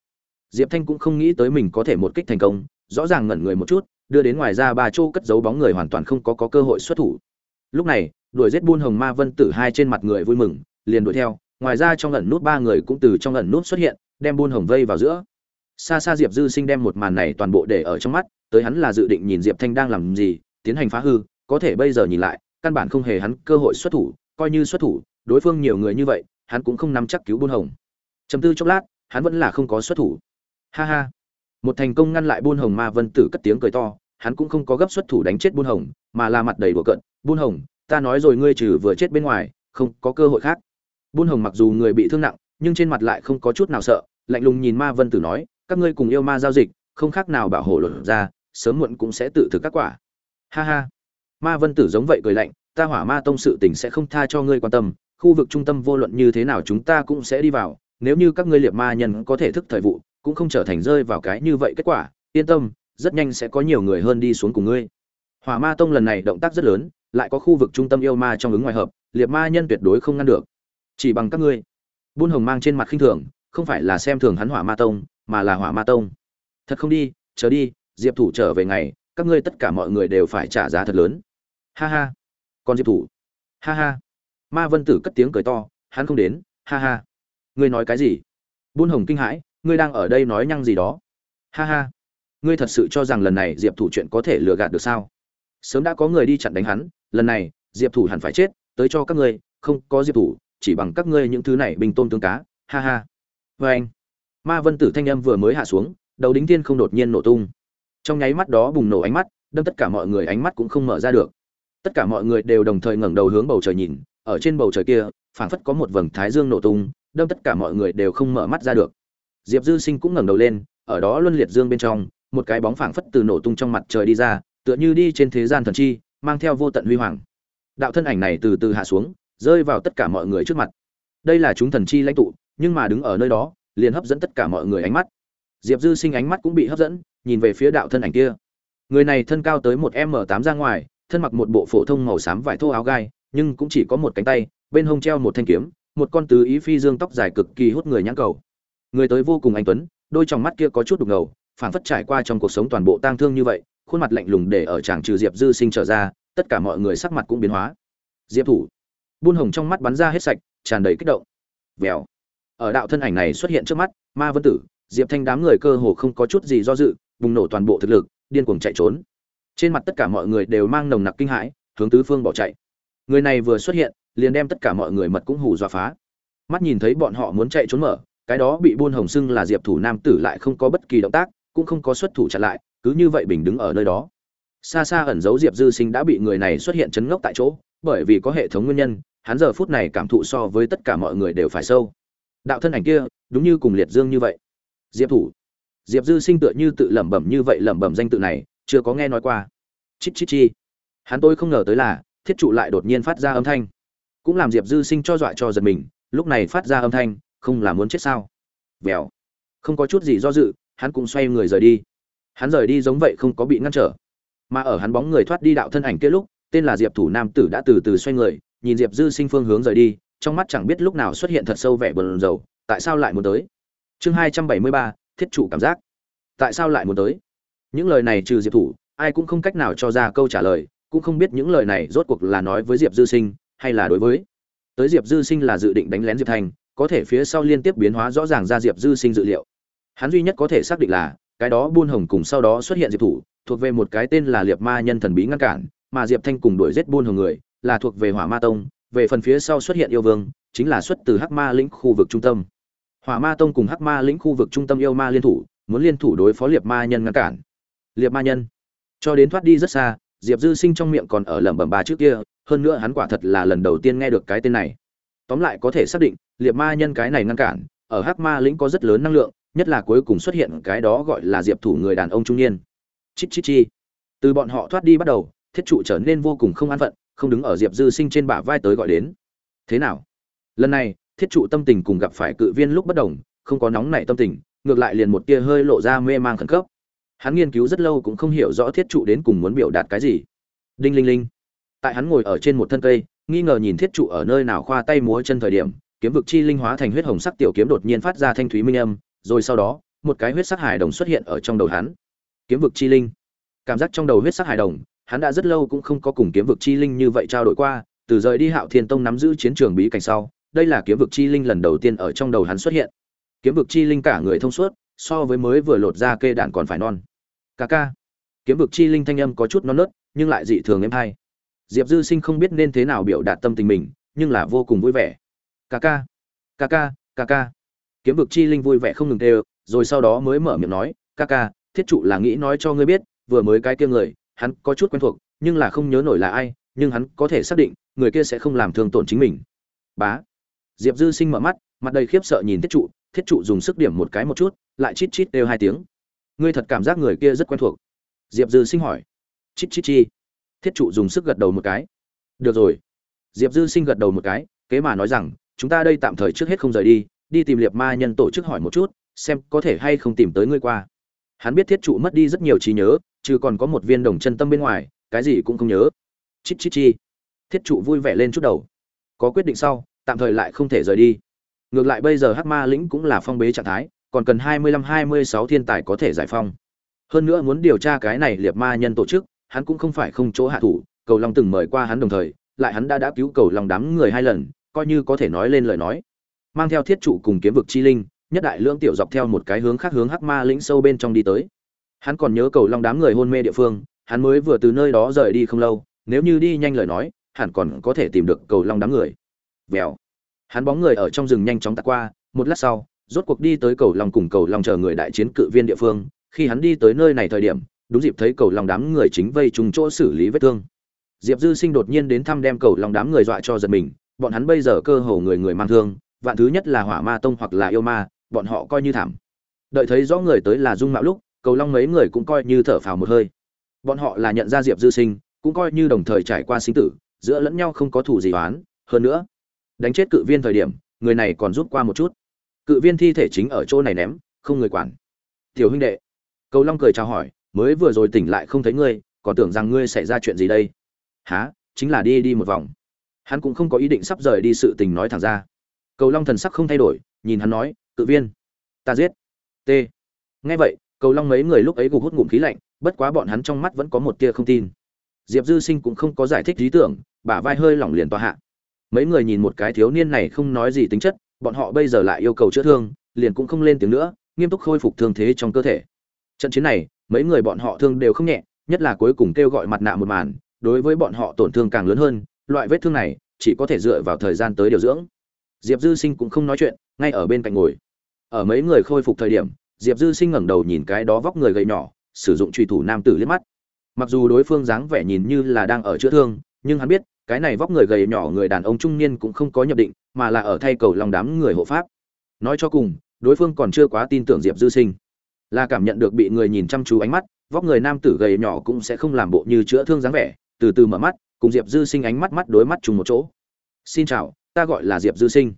S1: Diệp thanh cũng không nghĩ tới mình có thể một kích thành công rõ ràng ngẩn người một chút đưa đến ngoài ra ba chỗ cất giấu bóng người hoàn toàn không có, có cơ hội xuất thủ. Lúc này đuổi giết buôn hồng ma vân tử hai trên mặt người vui mừng liền đuổi theo ngoài ra trong ẩn nút ba người cũng từ trong ẩn nút xuất hiện, đem buôn hồng vây vào giữa. Xa xa diệp dư sinh đem một màn này toàn bộ để ở trong mắt, tới hắn là dự định nhìn diệp thanh đang làm gì, tiến hành phá hư, có thể bây giờ nhìn lại, căn bản không hề hắn cơ hội xuất thủ, coi như xuất thủ, đối phương nhiều người như vậy, hắn cũng không nắm chắc cứu buôn hồng. Chầm tư chốc lát, hắn vẫn là không có xuất thủ. Ha ha. Một thành công ngăn lại buôn hồng ma vân tử cất tiếng cười to, hắn cũng không có gấp xuất thủ đánh chết buôn hồng, mà là mặt đầy đùa cận buôn hồng, ta nói rồi ngươi trừ vừa chết bên ngoài, không có cơ hội khác buôn hồng mặc dù người bị thương nặng, nhưng trên mặt lại không có chút nào sợ, lạnh lùng nhìn ma vân tử nói, các ngươi cùng yêu ma giao dịch, không khác nào bảo hộ luận ra, sớm muộn cũng sẽ tự thực các quả. Ha ha. Ma vân tử giống vậy cười lạnh, ta hỏa ma tông sự tình sẽ không tha cho ngươi quan tâm, khu vực trung tâm vô luận như thế nào chúng ta cũng sẽ đi vào, nếu như các ngươi liệt ma nhân có thể thức thời vụ, cũng không trở thành rơi vào cái như vậy kết quả, yên tâm, rất nhanh sẽ có nhiều người hơn đi xuống cùng ngươi. Hỏa ma tông lần này động tác rất lớn, lại có khu vực trung tâm yêu ma trong ứng ngoài hợp, liệt ma nhân tuyệt đối không ngăn được chỉ bằng các ngươi. Buôn hồng mang trên mặt khinh thường, không phải là xem thường hắn hỏa ma tông, mà là hỏa ma tông. Thật không đi, chờ đi, diệp thủ trở về ngày, các ngươi tất cả mọi người đều phải trả giá thật lớn. Ha ha. Còn diệp thủ. Ha ha. Ma vân tử cất tiếng cười to, hắn không đến, ha ha. Ngươi nói cái gì? Buôn hồng kinh hãi, ngươi đang ở đây nói nhăng gì đó. Ha ha. Ngươi thật sự cho rằng lần này diệp thủ chuyện có thể lừa gạt được sao? Sớm đã có người đi chặn đánh hắn, lần này, diệp thủ hẳn phải chết, tới cho các ngươi, không có diệp thủ chỉ bằng các ngươi những thứ này bình tôm tương cá. Ha ha. Vê anh. Ma vân tử thanh âm vừa mới hạ xuống, đầu đính thiên không đột nhiên nổ tung. Trong nháy mắt đó bùng nổ ánh mắt, đâm tất cả mọi người ánh mắt cũng không mở ra được. Tất cả mọi người đều đồng thời ngẩng đầu hướng bầu trời nhìn, ở trên bầu trời kia, phảng phất có một vầng thái dương nổ tung, đâm tất cả mọi người đều không mở mắt ra được. Diệp dư sinh cũng ngẩng đầu lên, ở đó luân liệt dương bên trong, một cái bóng phảng phất từ nổ tung trong mặt trời đi ra, tựa như đi trên thế gian thần chi, mang theo vô tận huy hoàng. Đạo thân ảnh này từ từ hạ xuống rơi vào tất cả mọi người trước mặt. Đây là chúng thần chi lãnh tụ, nhưng mà đứng ở nơi đó, liền hấp dẫn tất cả mọi người ánh mắt. Diệp dư sinh ánh mắt cũng bị hấp dẫn, nhìn về phía đạo thân ảnh kia. Người này thân cao tới một m tám ra ngoài, thân mặc một bộ phổ thông màu xám vải thô áo gai, nhưng cũng chỉ có một cánh tay, bên hông treo một thanh kiếm, một con tứ ý phi dương tóc dài cực kỳ hút người nhãn cầu. Người tới vô cùng anh tuấn, đôi trong mắt kia có chút đục ngầu, phảng phất trải qua trong cuộc sống toàn bộ tang thương như vậy, khuôn mặt lạnh lùng để ở chàng trừ diệp dư sinh trở ra, tất cả mọi người sắc mặt cũng biến hóa. Diệp thủ buôn hồng trong mắt bắn ra hết sạch, tràn đầy kích động. Vèo. Ở đạo thân ảnh này xuất hiện trước mắt, ma vân tử, diệp thanh đám người cơ hồ không có chút gì do dự, bùng nổ toàn bộ thực lực, điên cuồng chạy trốn. Trên mặt tất cả mọi người đều mang nồng nặc kinh hãi, hướng tứ phương bỏ chạy. Người này vừa xuất hiện, liền đem tất cả mọi người mật cũng hù dọa phá. Mắt nhìn thấy bọn họ muốn chạy trốn mở, cái đó bị buôn hồng xưng là diệp thủ nam tử lại không có bất kỳ động tác, cũng không có xuất thủ chặn lại, cứ như vậy bình đứng ở nơi đó. Xa xa ẩn giấu diệp dư sinh đã bị người này xuất hiện chấn ngốc tại chỗ bởi vì có hệ thống nguyên nhân, hắn giờ phút này cảm thụ so với tất cả mọi người đều phải sâu. Đạo thân ảnh kia, đúng như cùng liệt dương như vậy. Diệp thủ. Diệp dư sinh tựa như tự lẩm bẩm như vậy lẩm bẩm danh tự này, chưa có nghe nói qua. Chít chít chi. Hắn tôi không ngờ tới là, thiết trụ lại đột nhiên phát ra âm thanh. Cũng làm diệp dư sinh cho dọa cho giật mình, lúc này phát ra âm thanh, không là muốn chết sao? Vèo. Không có chút gì do dự, hắn cũng xoay người rời đi. Hắn rời đi giống vậy không có bị ngăn trở. Mà ở hắn bóng người thoát đi đạo thân ảnh kia lúc tên là diệp thủ nam tử đã từ từ xoay người, nhìn diệp dư sinh phương hướng rời đi, trong mắt chẳng biết lúc nào xuất hiện thật sâu vẻ bờn dầu tại sao lại muốn tới? Chương hai trăm bảy mươi ba, thiết chủ cảm giác. Tại sao lại muốn tới? Những lời này trừ diệp thủ, ai cũng không cách nào cho ra câu trả lời, cũng không biết những lời này rốt cuộc là nói với diệp dư sinh, hay là đối với. Tới diệp dư sinh là dự định đánh lén diệp thành, có thể phía sau liên tiếp biến hóa rõ ràng ra diệp dư sinh dự liệu. Hắn duy nhất có thể xác định là, cái đó buôn hồng cùng sau đó xuất hiện diệp thủ, thuộc về một cái tên là liệp ma nhân thần bí ngăn cản mà diệp thanh cùng đuổi giết buôn hồng người, là thuộc về hỏa ma tông, về phần phía sau xuất hiện yêu vương, chính là xuất từ hắc ma lĩnh khu vực trung tâm. Hỏa ma tông cùng hắc ma lĩnh khu vực trung tâm yêu ma liên thủ, muốn liên thủ đối phó liệp ma nhân ngăn cản. Liệp ma nhân. Cho đến thoát đi rất xa, diệp dư sinh trong miệng còn ở lẩm bẩm ba trước kia, hơn nữa hắn quả thật là lần đầu tiên nghe được cái tên này. Tóm lại có thể xác định, liệp ma nhân cái này ngăn cản, ở hắc ma lĩnh có rất lớn năng lượng, nhất là cuối cùng xuất hiện cái đó gọi là diệp thủ người đàn ông trung niên. Chít chít chi. Từ bọn họ thoát đi bắt đầu thiết trụ trở nên vô cùng không an phận, không đứng ở diệp dư sinh trên bả vai tới gọi đến. Thế nào? Lần này, thiết trụ tâm tình cùng gặp phải cự viên lúc bất đồng, không có nóng nảy tâm tình, ngược lại liền một tia hơi lộ ra mê mang khẩn cấp. Hắn nghiên cứu rất lâu cũng không hiểu rõ thiết trụ đến cùng muốn biểu đạt cái gì. Đinh linh linh. Tại hắn ngồi ở trên một thân cây, nghi ngờ nhìn thiết trụ ở nơi nào khoa tay múa chân thời điểm, kiếm vực chi linh hóa thành huyết hồng sắc tiểu kiếm đột nhiên phát ra thanh thúy minh âm, rồi sau đó, một cái huyết sắc hải đồng xuất hiện ở trong đầu hắn. Kiếm vực chi linh. Cảm giác trong đầu huyết sắc hải đồng hắn đã rất lâu cũng không có cùng kiếm vực chi linh như vậy trao đổi qua, từ rời đi hạo thiên tông nắm giữ chiến trường bí cảnh sau, đây là kiếm vực chi linh lần đầu tiên ở trong đầu hắn xuất hiện. Kiếm vực chi linh cả người thông suốt, so với mới vừa lột ra kê đạn còn phải non. Ca ca. Kiếm vực chi linh thanh âm có chút non nớt, nhưng lại dị thường êm hay. Diệp dư sinh không biết nên thế nào biểu đạt tâm tình mình, nhưng là vô cùng vui vẻ. Ca ca. Ca ca ca ca. Kiếm vực chi linh vui vẻ không ngừng tê rồi sau đó mới mở miệng nói ca ca, thiết trụ là nghĩ nói cho ngươi biết, vừa mới cái kia người hắn có chút quen thuộc, nhưng là không nhớ nổi là ai, nhưng hắn có thể xác định, người kia sẽ không làm thương tổn chính mình. Bá. Diệp dư sinh mở mắt, mặt đầy khiếp sợ nhìn thiết trụ thiết trụ dùng sức điểm một cái một chút, lại chít chít đều hai tiếng. Ngươi thật cảm giác người kia rất quen thuộc. Diệp dư sinh hỏi. Chít chít chi. Thiết trụ dùng sức gật đầu một cái. Được rồi. Diệp dư sinh gật đầu một cái, kế mà nói rằng, chúng ta đây tạm thời trước hết không rời đi đi tìm liệt ma nhân tổ chức hỏi một chút, xem có thể hay không tìm tới ngươi qua. Hắn biết thiết trụ mất đi rất nhiều trí nhớ chứ còn có một viên đồng chân tâm bên ngoài, cái gì cũng không nhớ. Chít chít chi. Thiết trụ vui vẻ lên chút đầu. Có quyết định sau, tạm thời lại không thể rời đi. Ngược lại bây giờ hắc ma lĩnh cũng là phong bế trạng thái, còn cần hai mươi lăm, hai mươi sáu thiên tài có thể giải phong. Hơn nữa muốn điều tra cái này liệt ma nhân tổ chức, hắn cũng không phải không chỗ hạ thủ, cầu long từng mời qua hắn đồng thời, lại hắn đã đã cứu cầu long đám người hai lần, coi như có thể nói lên lời nói. Mang theo thiết trụ cùng kiếm vực chi linh, nhất đại lưỡng tiểu dọc theo một cái hướng khác hướng hắc ma lĩnh sâu bên trong đi tới hắn còn nhớ cầu long đám người hôn mê địa phương, hắn mới vừa từ nơi đó rời đi không lâu, nếu như đi nhanh lời nói, hẳn còn có thể tìm được cầu long đám người. Vèo. Hắn bóng người ở trong rừng nhanh chóng tạt qua, một lát sau, rốt cuộc đi tới cầu long cùng cầu long chờ người đại chiến cự viên địa phương. Khi hắn đi tới nơi này thời điểm, đúng dịp thấy cầu long đám người chính vây trùng chỗ xử lý vết thương. Diệp dư sinh đột nhiên đến thăm đem cầu long đám người dọa cho giật mình, bọn hắn bây giờ cơ hồ người người mang thương, vạn thứ nhất là hỏa ma tông hoặc là yêu ma, bọn họ coi như thảm. Đợi thấy rõ người tới là dung mạo lúc cầu long mấy người cũng coi như thở phào một hơi. Bọn họ là nhận ra diệp dư sinh, cũng coi như đồng thời trải qua sinh tử, giữa lẫn nhau không có thủ gì oán. Hơn nữa, đánh chết cự viên thời điểm, người này còn rút qua một chút. Cự viên thi thể chính ở chỗ này ném, không người quản. Tiểu huynh đệ, cầu long cười chào hỏi, mới vừa rồi tỉnh lại không thấy ngươi, còn tưởng rằng ngươi xảy ra chuyện gì đây? Há chính là đi đi một vòng. Hắn cũng không có ý định sắp rời đi sự tình nói thẳng ra. Cầu long thần sắc không thay đổi, nhìn hắn nói, cự viên, ta giết. T. Nghe vậy cầu long mấy người lúc ấy gục hút ngụm khí lạnh, bất quá bọn hắn trong mắt vẫn có một tia không tin. Diệp dư sinh cũng không có giải thích lý tưởng, bả vai hơi lỏng liền tòa hạ. Mấy người nhìn một cái thiếu niên này không nói gì tính chất, bọn họ bây giờ lại yêu cầu chữa thương, liền cũng không lên tiếng nữa, nghiêm túc khôi phục thương thế trong cơ thể. Trận chiến này, mấy người bọn họ thương đều không nhẹ, nhất là cuối cùng kêu gọi mặt nạ một màn, đối với bọn họ tổn thương càng lớn hơn, loại vết thương này, chỉ có thể dựa vào thời gian tới điều dưỡng. Diệp dư sinh cũng không nói chuyện, ngay ở bên cạnh ngồi. Ở mấy người khôi phục thời điểm diệp dư sinh ngẩng đầu nhìn cái đó vóc người gầy nhỏ, sử dụng truy thủ nam tử liếc mắt. Mặc dù đối phương dáng vẻ nhìn như là đang ở chữa thương, nhưng hắn biết, cái này vóc người gầy nhỏ người đàn ông trung niên cũng không có nhập định, mà là ở thay cầu lòng đám người hộ pháp. Nói cho cùng, đối phương còn chưa quá tin tưởng diệp dư sinh. Là cảm nhận được bị người nhìn chăm chú ánh mắt, vóc người nam tử gầy nhỏ cũng sẽ không làm bộ như chữa thương dáng vẻ, từ từ mở mắt, cùng diệp dư sinh ánh mắt mắt đối mắt chung một chỗ. Xin chào, ta gọi là diệp dư sinh.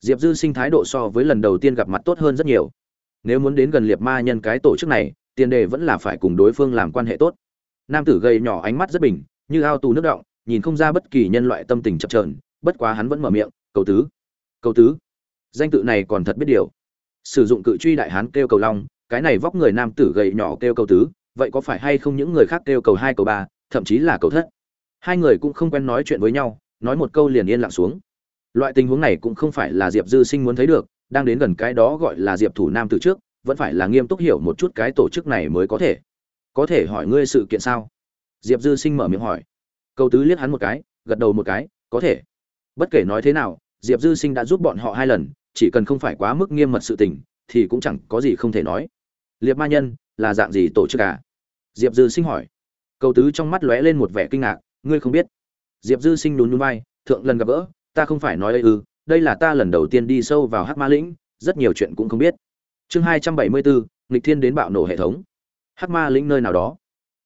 S1: Diệp dư sinh thái độ so với lần đầu tiên gặp mặt tốt hơn rất nhiều nếu muốn đến gần liệt ma nhân cái tổ chức này, tiền đề vẫn là phải cùng đối phương làm quan hệ tốt. Nam tử gầy nhỏ ánh mắt rất bình, như ao tù nước động, nhìn không ra bất kỳ nhân loại tâm tình chập trờn bất quá hắn vẫn mở miệng, cầu tứ cầu tứ. Danh tự này còn thật biết điều. Sử dụng cự truy đại hán kêu cầu long, cái này vóc người nam tử gầy nhỏ kêu cầu tứ, vậy có phải hay không những người khác kêu cầu hai, cầu ba, thậm chí là cầu thất? Hai người cũng không quen nói chuyện với nhau, nói một câu liền yên lặng xuống. Loại tình huống này cũng không phải là diệp dư sinh muốn thấy được đang đến gần cái đó gọi là diệp thủ nam từ trước, vẫn phải là nghiêm túc hiểu một chút cái tổ chức này mới có thể. Có thể hỏi ngươi sự kiện sao? Diệp dư sinh mở miệng hỏi. Câu tứ liếc hắn một cái, gật đầu một cái, có thể. Bất kể nói thế nào, diệp dư sinh đã giúp bọn họ hai lần, chỉ cần không phải quá mức nghiêm mật sự tình, thì cũng chẳng có gì không thể nói. Liệt ma nhân, là dạng gì tổ chức à? Diệp dư sinh hỏi. Câu tứ trong mắt lóe lên một vẻ kinh ngạc, ngươi không biết. Diệp dư sinh nhún nhún vai, thượng lần gặp gỡ, ta không phải nói ư đây là ta lần đầu tiên đi sâu vào hắc ma lĩnh, rất nhiều chuyện cũng không biết. Chương hai trăm bảy mươi bốn nghịch thiên đến bạo nổ hệ thống. Hắc ma lĩnh nơi nào đó.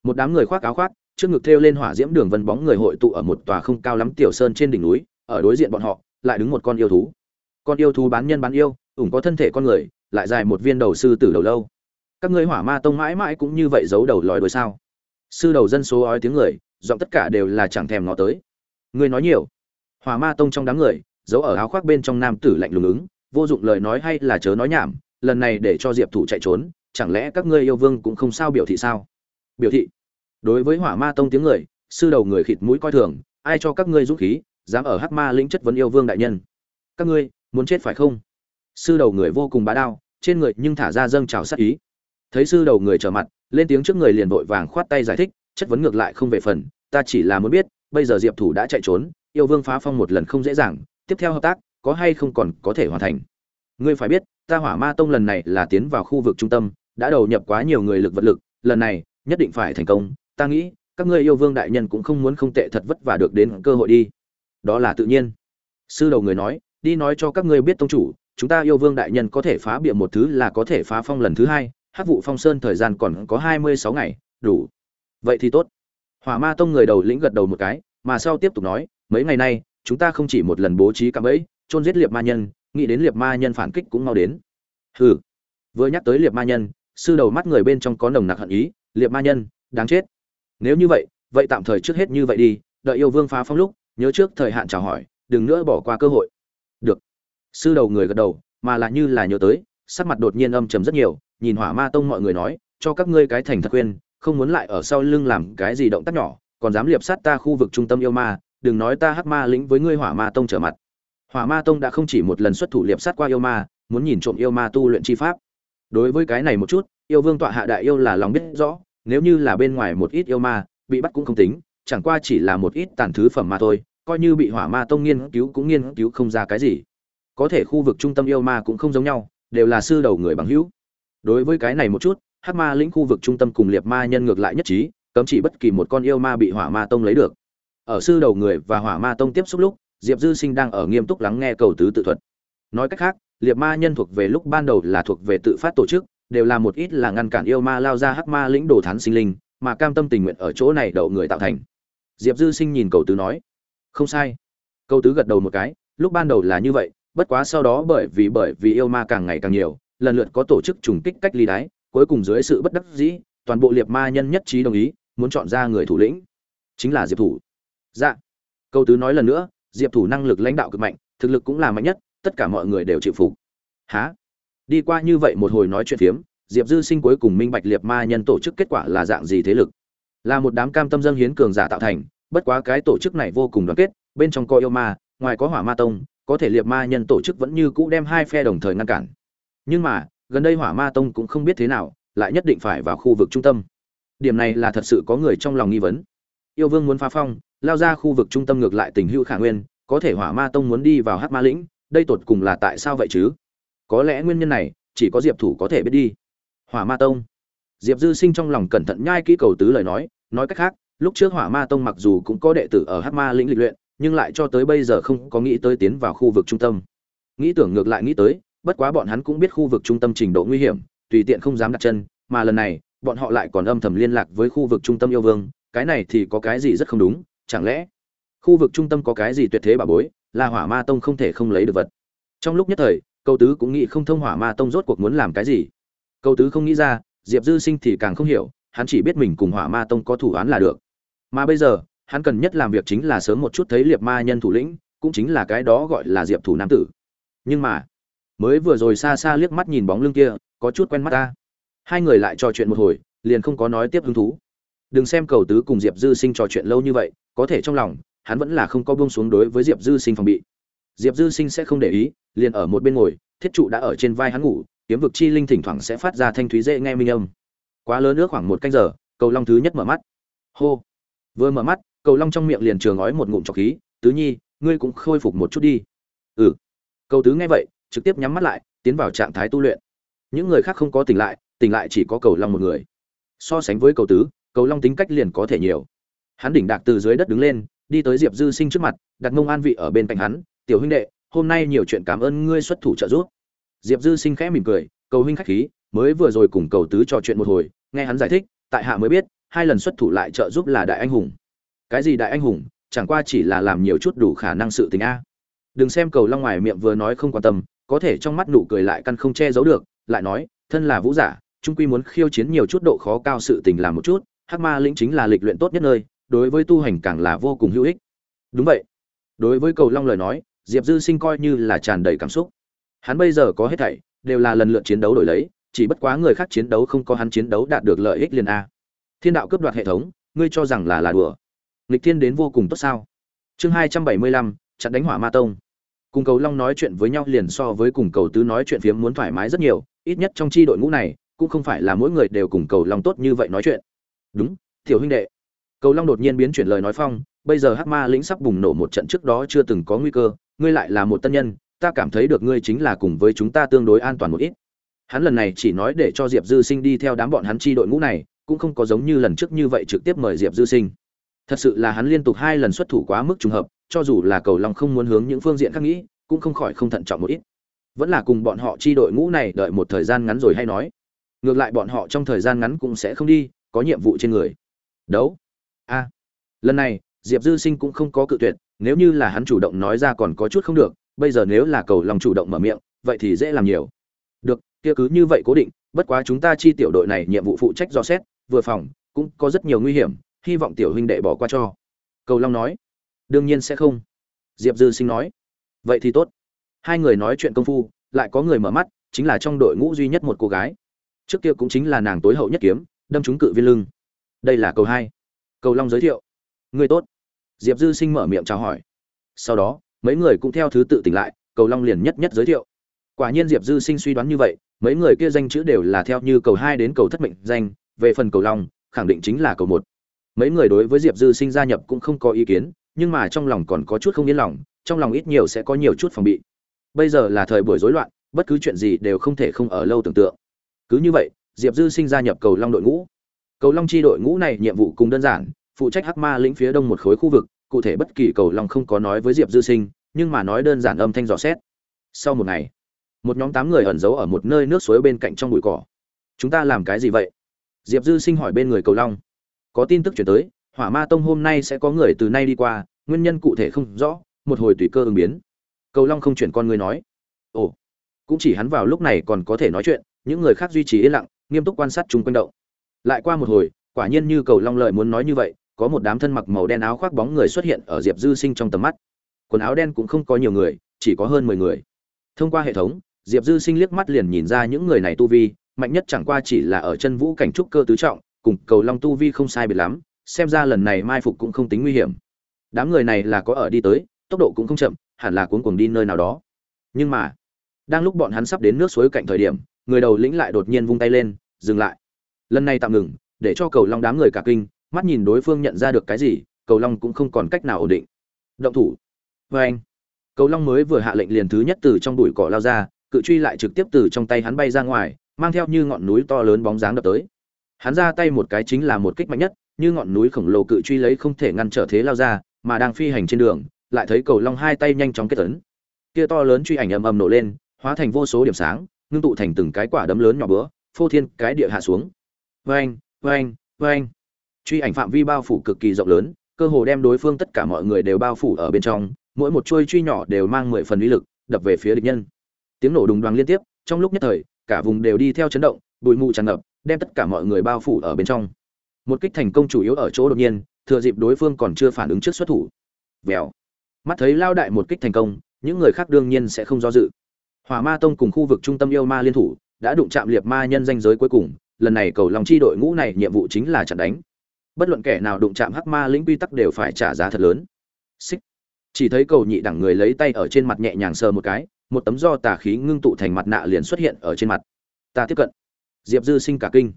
S1: Một đám người khoác áo khoác, trước ngực thêu lên hỏa diễm đường vân bóng người hội tụ ở một tòa không cao lắm tiểu sơn trên đỉnh núi, ở đối diện bọn họ, lại đứng một con yêu thú. Con yêu thú bán nhân bán yêu, ủng có thân thể con người, lại dài một viên đầu sư tử đầu lâu. Các ngươi hỏa ma tông mãi mãi cũng như vậy giấu đầu lòi đuôi sao? Sư đầu dân số ói tiếng người, giọng tất cả đều là chẳng thèm ngó tới. Ngươi nói nhiều. Hỏa ma tông trong đám người giấu ở áo khoác bên trong nam tử lạnh lùng ứng, vô dụng lời nói hay là chớ nói nhảm, lần này để cho diệp thủ chạy trốn, chẳng lẽ các ngươi yêu vương cũng không sao biểu thị sao? Biểu thị? Đối với hỏa ma tông tiếng người, sư đầu người khịt mũi coi thường, ai cho các ngươi dũng khí, dám ở hắc ma lĩnh chất vấn yêu vương đại nhân? Các ngươi, muốn chết phải không? Sư đầu người vô cùng bá đao, trên người nhưng thả ra dâng trào sát ý. Thấy sư đầu người trở mặt, lên tiếng trước người liền vội vàng khoát tay giải thích, chất vấn ngược lại không về phần, ta chỉ là muốn biết, bây giờ diệp thủ đã chạy trốn, yêu vương phá phong một lần không dễ dàng tiếp theo hợp tác, có hay không còn có thể hoàn thành? Ngươi phải biết, ta hỏa ma tông lần này là tiến vào khu vực trung tâm, đã đầu nhập quá nhiều người lực vật lực, lần này, nhất định phải thành công. Ta nghĩ, các ngươi yêu vương đại nhân cũng không muốn không tệ thật vất vả được đến cơ hội đi. Đó là tự nhiên. Sư đầu người nói, đi nói cho các ngươi biết tông chủ, chúng ta yêu vương đại nhân có thể phá bịa một thứ là có thể phá phong lần thứ hai hát vụ phong sơn thời gian còn có hai mươi sáu ngày, đủ. Vậy thì tốt. Hỏa ma tông người đầu lĩnh gật đầu một cái, mà sau tiếp tục nói, mấy ngày nay chúng ta không chỉ một lần bố trí cạm bẫy, chôn giết liệt ma nhân, nghĩ đến liệt ma nhân phản kích cũng mau đến. Hừ. Vừa nhắc tới liệt ma nhân, sư đầu mắt người bên trong có nồng nặc hận ý, liệt ma nhân, đáng chết. Nếu như vậy vậy tạm thời trước hết như vậy đi, đợi yêu vương phá phong lúc, nhớ trước thời hạn chào hỏi, đừng nữa bỏ qua cơ hội. Được. Sư đầu người gật đầu, mà là như là nhớ tới, sắc mặt đột nhiên âm trầm rất nhiều, nhìn hỏa ma tông mọi người nói, cho các ngươi cái thành thật khuyên, không muốn lại ở sau lưng làm cái gì động tác nhỏ, còn dám liệp sát ta khu vực trung tâm yêu ma đừng nói ta hắc ma lĩnh với ngươi hỏa ma tông trở mặt. Hỏa ma tông đã không chỉ một lần xuất thủ liệp sát qua yêu ma, muốn nhìn trộm yêu ma tu luyện chi pháp. Đối với cái này một chút, yêu vương tọa hạ đại yêu là lòng biết rõ, nếu như là bên ngoài một ít yêu ma, bị bắt cũng không tính, chẳng qua chỉ là một ít tàn thứ phẩm mà thôi, coi như bị hỏa ma tông nghiên cứu cũng nghiên cứu không ra cái gì. Có thể khu vực trung tâm yêu ma cũng không giống nhau, đều là sư đầu người bằng hữu. Đối với cái này một chút, hắc ma lĩnh khu vực trung tâm cùng liệt ma nhân ngược lại nhất trí, cấm chỉ bất kỳ một con yêu ma bị hỏa ma tông lấy được ở sư đầu người và hỏa ma tông tiếp xúc lúc, diệp dư sinh đang ở nghiêm túc lắng nghe cầu tứ tự thuật. Nói cách khác liệt ma nhân thuộc về lúc ban đầu là thuộc về tự phát tổ chức, đều là một ít là ngăn cản yêu ma lao ra hắc ma lĩnh đồ thán sinh linh, mà cam tâm tình nguyện ở chỗ này đậu người tạo thành. Diệp dư sinh nhìn cầu tứ nói, không sai. Cầu tứ gật đầu một cái, lúc ban đầu là như vậy, bất quá sau đó bởi vì bởi vì yêu ma càng ngày càng nhiều, lần lượt có tổ chức trùng kích cách ly đái, cuối cùng dưới sự bất đắc dĩ, toàn bộ liệt ma nhân nhất trí đồng ý, muốn chọn ra người thủ lĩnh. Chính là diệp thủ dạ. Câu tứ nói lần nữa, diệp thủ năng lực lãnh đạo cực mạnh, thực lực cũng là mạnh nhất, tất cả mọi người đều chịu phục. Há đi qua như vậy một hồi nói chuyện phiếm, diệp dư sinh cuối cùng minh bạch liệt ma nhân tổ chức kết quả là dạng gì thế lực. Là một đám cam tâm dân hiến cường giả tạo thành, bất quá cái tổ chức này vô cùng đoàn kết, bên trong có yêu ma, ngoài có hỏa ma tông, có thể liệt ma nhân tổ chức vẫn như cũ đem hai phe đồng thời ngăn cản. Nhưng mà, gần đây hỏa ma tông cũng không biết thế nào, lại nhất định phải vào khu vực trung tâm. Điểm này là thật sự có người trong lòng nghi vấn. Yêu vương muốn phá phong lao ra khu vực trung tâm ngược lại tình hữu khả nguyên, có thể hỏa ma tông muốn đi vào hát ma lĩnh, đây tột cùng là tại sao vậy chứ? Có lẽ nguyên nhân này, chỉ có diệp thủ có thể biết đi. Hỏa ma tông. Diệp dư sinh trong lòng cẩn thận nhai kỹ cầu tứ lời nói nói cách khác, lúc trước hỏa ma tông mặc dù cũng có đệ tử ở hát ma lĩnh lịch luyện, nhưng lại cho tới bây giờ không có nghĩ tới tiến vào khu vực trung tâm. Nghĩ tưởng ngược lại nghĩ tới, bất quá bọn hắn cũng biết khu vực trung tâm trình độ nguy hiểm, tùy tiện không dám đặt chân, mà lần này, bọn họ lại còn âm thầm liên lạc với khu vực trung tâm yêu vương, cái này thì có cái gì rất không đúng chẳng lẽ khu vực trung tâm có cái gì tuyệt thế bà bối, là hỏa ma tông không thể không lấy được vật? Trong lúc nhất thời, câu tứ cũng nghĩ không thông hỏa ma tông rốt cuộc muốn làm cái gì. Câu tứ không nghĩ ra, diệp dư sinh thì càng không hiểu, hắn chỉ biết mình cùng hỏa ma tông có thủ án là được. Mà bây giờ, hắn cần nhất làm việc chính là sớm một chút thấy liệp ma nhân thủ lĩnh, cũng chính là cái đó gọi là diệp thủ nam tử. Nhưng mà, mới vừa rồi xa xa liếc mắt nhìn bóng lưng kia, có chút quen mắt ta. Hai người lại trò chuyện một hồi, liền không có nói tiếp hứng thú. Đừng xem cầu tứ cùng diệp dư sinh trò chuyện lâu như vậy có thể trong lòng, hắn vẫn là không có buông xuống đối với diệp dư sinh phòng bị. Diệp dư sinh sẽ không để ý, liền ở một bên ngồi, thiết trụ đã ở trên vai hắn ngủ, kiếm vực chi linh thỉnh thoảng sẽ phát ra thanh thúy dễ nghe minh âm. Quá lớn nữa khoảng một canh giờ, cầu long thứ nhất mở mắt. Hô! Vừa mở mắt, cầu long trong miệng liền trường ói một ngụm trọc khí, tứ nhi, ngươi cũng khôi phục một chút đi. Ừ. Cầu tứ nghe vậy, trực tiếp nhắm mắt lại, tiến vào trạng thái tu luyện. Những người khác không có tỉnh lại tỉnh lại chỉ có cầu long một người. So sánh với cầu tứ, cầu long tính cách liền có thể nhiều hắn đỉnh đạc từ dưới đất đứng lên, đi tới diệp dư sinh trước mặt, đặt mông an vị ở bên cạnh hắn, tiểu huynh đệ, hôm nay nhiều chuyện cảm ơn ngươi xuất thủ trợ giúp. Diệp dư sinh khẽ mỉm cười, cầu huynh khách khí, mới vừa rồi cùng cầu tứ trò chuyện một hồi, nghe hắn giải thích, tại hạ mới biết, hai lần xuất thủ lại trợ giúp là đại anh hùng. Cái gì đại anh hùng? Chẳng qua chỉ là làm nhiều chút đủ khả năng sự tình a. Đừng xem cầu long ngoài miệng vừa nói không quan tâm, có thể trong mắt nụ cười lại căn không che giấu được, lại nói, thân là vũ giả trung quy muốn khiêu chiến nhiều chút độ khó cao sự tình làm một chút, hắc ma lĩnh chính là lịch luyện tốt nhất nơi đối với tu hành càng là vô cùng hữu ích. Đúng vậy. Đối với cầu long lời nói, diệp dư sinh coi như là tràn đầy cảm xúc. Hắn bây giờ có hết thảy, đều là lần lượt chiến đấu đổi lấy, chỉ bất quá người khác chiến đấu không có hắn chiến đấu đạt được lợi ích liền a. Thiên đạo cướp đoạt hệ thống, ngươi cho rằng là là đùa. Nghịch thiên đến vô cùng tốt sao? Chương hai trăm bảy mươi lăm, chặn đánh hỏa ma tông. Cùng cầu long nói chuyện với nhau liền so với cùng cầu tứ nói chuyện phiếm muốn thoải mái rất nhiều, ít nhất trong chi đội ngũ này, cũng không phải là mỗi người đều cùng cầu long tốt như vậy nói chuyện. Đúng, tiểu huynh đệ cầu long đột nhiên biến chuyển lời nói phong, bây giờ hắc ma lĩnh sắp bùng nổ một trận trước đó chưa từng có nguy cơ, ngươi lại là một tân nhân, ta cảm thấy được ngươi chính là cùng với chúng ta tương đối an toàn một ít. Hắn lần này chỉ nói để cho diệp dư sinh đi theo đám bọn hắn chi đội ngũ này, cũng không có giống như lần trước như vậy trực tiếp mời diệp dư sinh. Thật sự là hắn liên tục hai lần xuất thủ quá mức trùng hợp, cho dù là cầu long không muốn hướng những phương diện khác nghĩ, cũng không khỏi không thận trọng một ít. Vẫn là cùng bọn họ chi đội ngũ này đợi một thời gian ngắn rồi hay nói. Ngược lại bọn họ trong thời gian ngắn cũng sẽ không đi, có nhiệm vụ trên người. Đấu a. Lần này, diệp dư sinh cũng không có cự tuyệt, nếu như là hắn chủ động nói ra còn có chút không được, bây giờ nếu là cầu lòng chủ động mở miệng, vậy thì dễ làm nhiều. Được, kia cứ như vậy cố định, bất quá chúng ta chi tiểu đội này nhiệm vụ phụ trách do xét, vừa phòng, cũng có rất nhiều nguy hiểm, hy vọng tiểu huynh đệ bỏ qua cho. Cầu long nói. Đương nhiên sẽ không. Diệp dư sinh nói. Vậy thì tốt. Hai người nói chuyện công phu, lại có người mở mắt, chính là trong đội ngũ duy nhất một cô gái. Trước kia cũng chính là nàng tối hậu nhất kiếm, đâm trúng cự viên lưng. Đây là cầu hai cầu long giới thiệu. Người tốt. Diệp dư sinh mở miệng chào hỏi. Sau đó, mấy người cũng theo thứ tự tỉnh lại, cầu long liền nhất nhất giới thiệu. Quả nhiên diệp dư sinh suy đoán như vậy, mấy người kia danh chữ đều là theo như cầu hai đến cầu thất mệnh danh, về phần cầu long, khẳng định chính là cầu một. Mấy người đối với diệp dư sinh gia nhập cũng không có ý kiến, nhưng mà trong lòng còn có chút không yên lòng, trong lòng ít nhiều sẽ có nhiều chút phòng bị. Bây giờ là thời buổi rối loạn, bất cứ chuyện gì đều không thể không ở lâu tưởng tượng. Cứ như vậy, diệp dư sinh gia nhập cầu long đội ngũ cầu long chi đội ngũ này nhiệm vụ cùng đơn giản, phụ trách hắc ma lĩnh phía đông một khối khu vực, cụ thể bất kỳ cầu long không có nói với diệp dư sinh, nhưng mà nói đơn giản âm thanh dò xét. Sau một ngày, một nhóm tám người ẩn giấu ở một nơi nước suối bên cạnh trong bụi cỏ. Chúng ta làm cái gì vậy? Diệp dư sinh hỏi bên người cầu long. Có tin tức chuyển tới, hỏa ma tông hôm nay sẽ có người từ nay đi qua, nguyên nhân cụ thể không rõ, một hồi tùy cơ ứng biến. Cầu long không chuyển con người nói. Ồ, cũng chỉ hắn vào lúc này còn có thể nói chuyện, những người khác duy trì yên lặng, nghiêm túc quan sát chung quanh động lại qua một hồi, quả nhiên như cầu long lợi muốn nói như vậy, có một đám thân mặc màu đen áo khoác bóng người xuất hiện ở diệp dư sinh trong tầm mắt. Quần áo đen cũng không có nhiều người, chỉ có hơn mười người. Thông qua hệ thống, diệp dư sinh liếc mắt liền nhìn ra những người này tu vi, mạnh nhất chẳng qua chỉ là ở chân vũ cảnh trúc cơ tứ trọng, cùng cầu long tu vi không sai biệt lắm, xem ra lần này mai phục cũng không tính nguy hiểm. Đám người này là có ở đi tới, tốc độ cũng không chậm, hẳn là cuốn cuồng đi nơi nào đó. Nhưng mà, đang lúc bọn hắn sắp đến nước suối cạnh thời điểm, người đầu lĩnh lại đột nhiên vung tay lên, dừng lại lần này tạm ngừng, để cho cầu long đám người cả kinh, mắt nhìn đối phương nhận ra được cái gì, cầu long cũng không còn cách nào ổn định. Động thủ. Vê anh, cầu long mới vừa hạ lệnh liền thứ nhất từ trong bụi cỏ lao ra, cự truy lại trực tiếp từ trong tay hắn bay ra ngoài, mang theo như ngọn núi to lớn bóng dáng đập tới. Hắn ra tay một cái chính là một kích mạnh nhất, như ngọn núi khổng lồ cự truy lấy không thể ngăn trở thế lao ra, mà đang phi hành trên đường, lại thấy cầu long hai tay nhanh chóng kết tấn kia to lớn truy ảnh ầm ầm nổ lên, hóa thành vô số điểm sáng, ngưng tụ thành từng cái quả đấm lớn nhỏ bữa, phô thiên cái địa hạ xuống vang vang vang truy ảnh phạm vi bao phủ cực kỳ rộng lớn, cơ hồ đem đối phương tất cả mọi người đều bao phủ ở bên trong, mỗi một chuôi truy nhỏ đều mang mười phần uy lực, đập về phía địch nhân. Tiếng nổ đùng đoàng liên tiếp, trong lúc nhất thời, cả vùng đều đi theo chấn động, bụi mù tràn ngập, đem tất cả mọi người bao phủ ở bên trong. Một kích thành công chủ yếu ở chỗ đột nhiên, thừa dịp đối phương còn chưa phản ứng trước xuất thủ. Vèo. Mắt thấy lao đại một kích thành công, những người khác đương nhiên sẽ không do dự. Hỏa ma tông cùng khu vực trung tâm yêu ma liên thủ, đã đụng chạm liệt ma nhân danh giới cuối cùng lần này cầu lòng chi đội ngũ này nhiệm vụ chính là chặn đánh. Bất luận kẻ nào đụng chạm hắc ma lĩnh quy tắc đều phải trả giá thật lớn. Xích. Chỉ thấy cầu nhị đẳng người lấy tay ở trên mặt nhẹ nhàng sờ một cái, một tấm do tà khí ngưng tụ thành mặt nạ liền xuất hiện ở trên mặt. Ta tiếp cận. Diệp dư sinh cả kinh.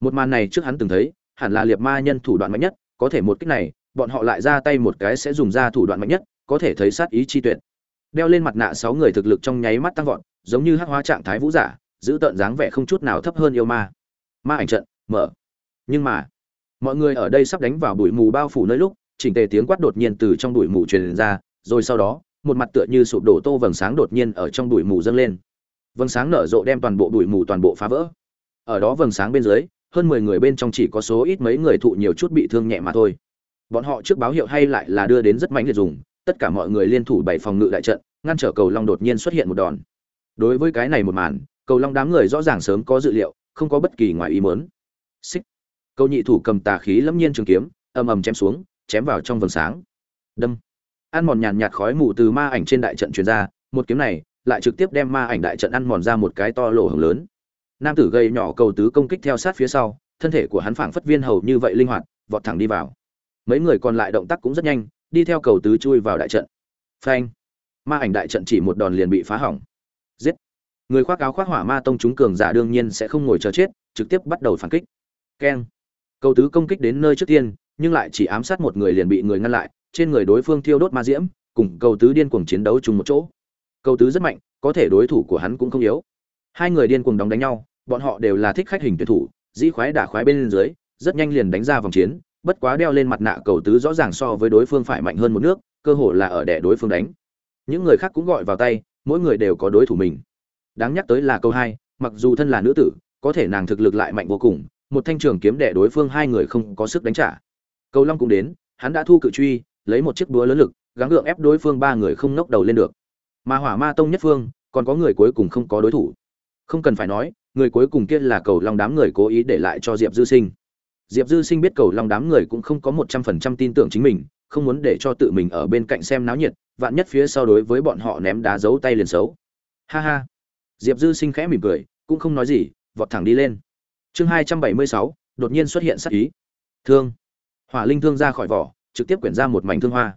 S1: Một màn này trước hắn từng thấy, hẳn là liệt ma nhân thủ đoạn mạnh nhất, có thể một cách này, bọn họ lại ra tay một cái sẽ dùng ra thủ đoạn mạnh nhất, có thể thấy sát ý chi tuyệt. Đeo lên mặt nạ sáu người thực lực trong nháy mắt tăng vọt, giống như hắc hóa trạng thái vũ giả, giữ tợn dáng vẻ không chút nào thấp hơn yêu ma ma ảnh trận, mở. Nhưng mà, mọi người ở đây sắp đánh vào bụi mù bao phủ nơi lúc, chỉnh tề tiếng quát đột nhiên từ trong bụi mù truyền ra, rồi sau đó, một mặt tựa như sụp đổ tô vầng sáng đột nhiên ở trong bụi mù dâng lên. Vầng sáng nở rộ đem toàn bộ bụi mù toàn bộ phá vỡ. Ở đó vầng sáng bên dưới, hơn mười người bên trong chỉ có số ít mấy người thụ nhiều chút bị thương nhẹ mà thôi. Bọn họ trước báo hiệu hay lại là đưa đến rất mạnh liệt dùng, tất cả mọi người liên thủ bảy phòng ngự đại trận, ngăn trở cầu long đột nhiên xuất hiện một đòn. Đối với cái này một màn, cầu long đám người rõ ràng sớm có dự liệu không có bất kỳ ngoài ý muốn. Xích. Câu nhị thủ cầm tà khí lâm nhiên trường kiếm, ầm ầm chém xuống, chém vào trong vầng sáng. Đâm. Ăn mòn nhàn nhạt khói mù từ ma ảnh trên đại trận truyền ra, một kiếm này lại trực tiếp đem ma ảnh đại trận ăn mòn ra một cái to lỗ hổng lớn. Nam tử gây nhỏ cầu tứ công kích theo sát phía sau, thân thể của hắn phảng phất viên hầu như vậy linh hoạt, vọt thẳng đi vào. Mấy người còn lại động tác cũng rất nhanh, đi theo cầu tứ chui vào đại trận. Phanh. Ma ảnh đại trận chỉ một đòn liền bị phá hỏng người khoác áo khoác hỏa ma tông chúng cường giả đương nhiên sẽ không ngồi chờ chết, trực tiếp bắt đầu phản kích. Keng. Cầu tứ công kích đến nơi trước tiên, nhưng lại chỉ ám sát một người liền bị người ngăn lại, trên người đối phương thiêu đốt ma diễm, cùng cầu tứ điên cuồng chiến đấu chung một chỗ. Cầu tứ rất mạnh, có thể đối thủ của hắn cũng không yếu. Hai người điên cuồng đóng đánh nhau, bọn họ đều là thích khách hình tuyển thủ, dĩ khoái đả khoái bên dưới, rất nhanh liền đánh ra vòng chiến, bất quá đeo lên mặt nạ cầu tứ rõ ràng so với đối phương phải mạnh hơn một nước, cơ hội là ở đẻ đối phương đánh. Những người khác cũng gọi vào tay, mỗi người đều có đối thủ mình đáng nhắc tới là câu hai, mặc dù thân là nữ tử, có thể nàng thực lực lại mạnh vô cùng, một thanh trường kiếm đẻ đối phương hai người không có sức đánh trả. Cầu long cũng đến, hắn đã thu cự truy, lấy một chiếc búa lớn lực, gắng gượng ép đối phương ba người không nốc đầu lên được. Mà hỏa ma tông nhất phương, còn có người cuối cùng không có đối thủ. Không cần phải nói, người cuối cùng kia là cầu long đám người cố ý để lại cho diệp dư sinh. Diệp dư sinh biết cầu long đám người cũng không có một trăm phần trăm tin tưởng chính mình, không muốn để cho tự mình ở bên cạnh xem náo nhiệt, vạn nhất phía sau đối với bọn họ ném đá giấu tay liền xấu. Ha ha diệp dư sinh khẽ mỉm cười, cũng không nói gì, vọt thẳng đi lên. Chương hai trăm bảy mươi sáu, đột nhiên xuất hiện sắc ý. Thương. Hỏa linh thương ra khỏi vỏ, trực tiếp quyển ra một mảnh thương hoa.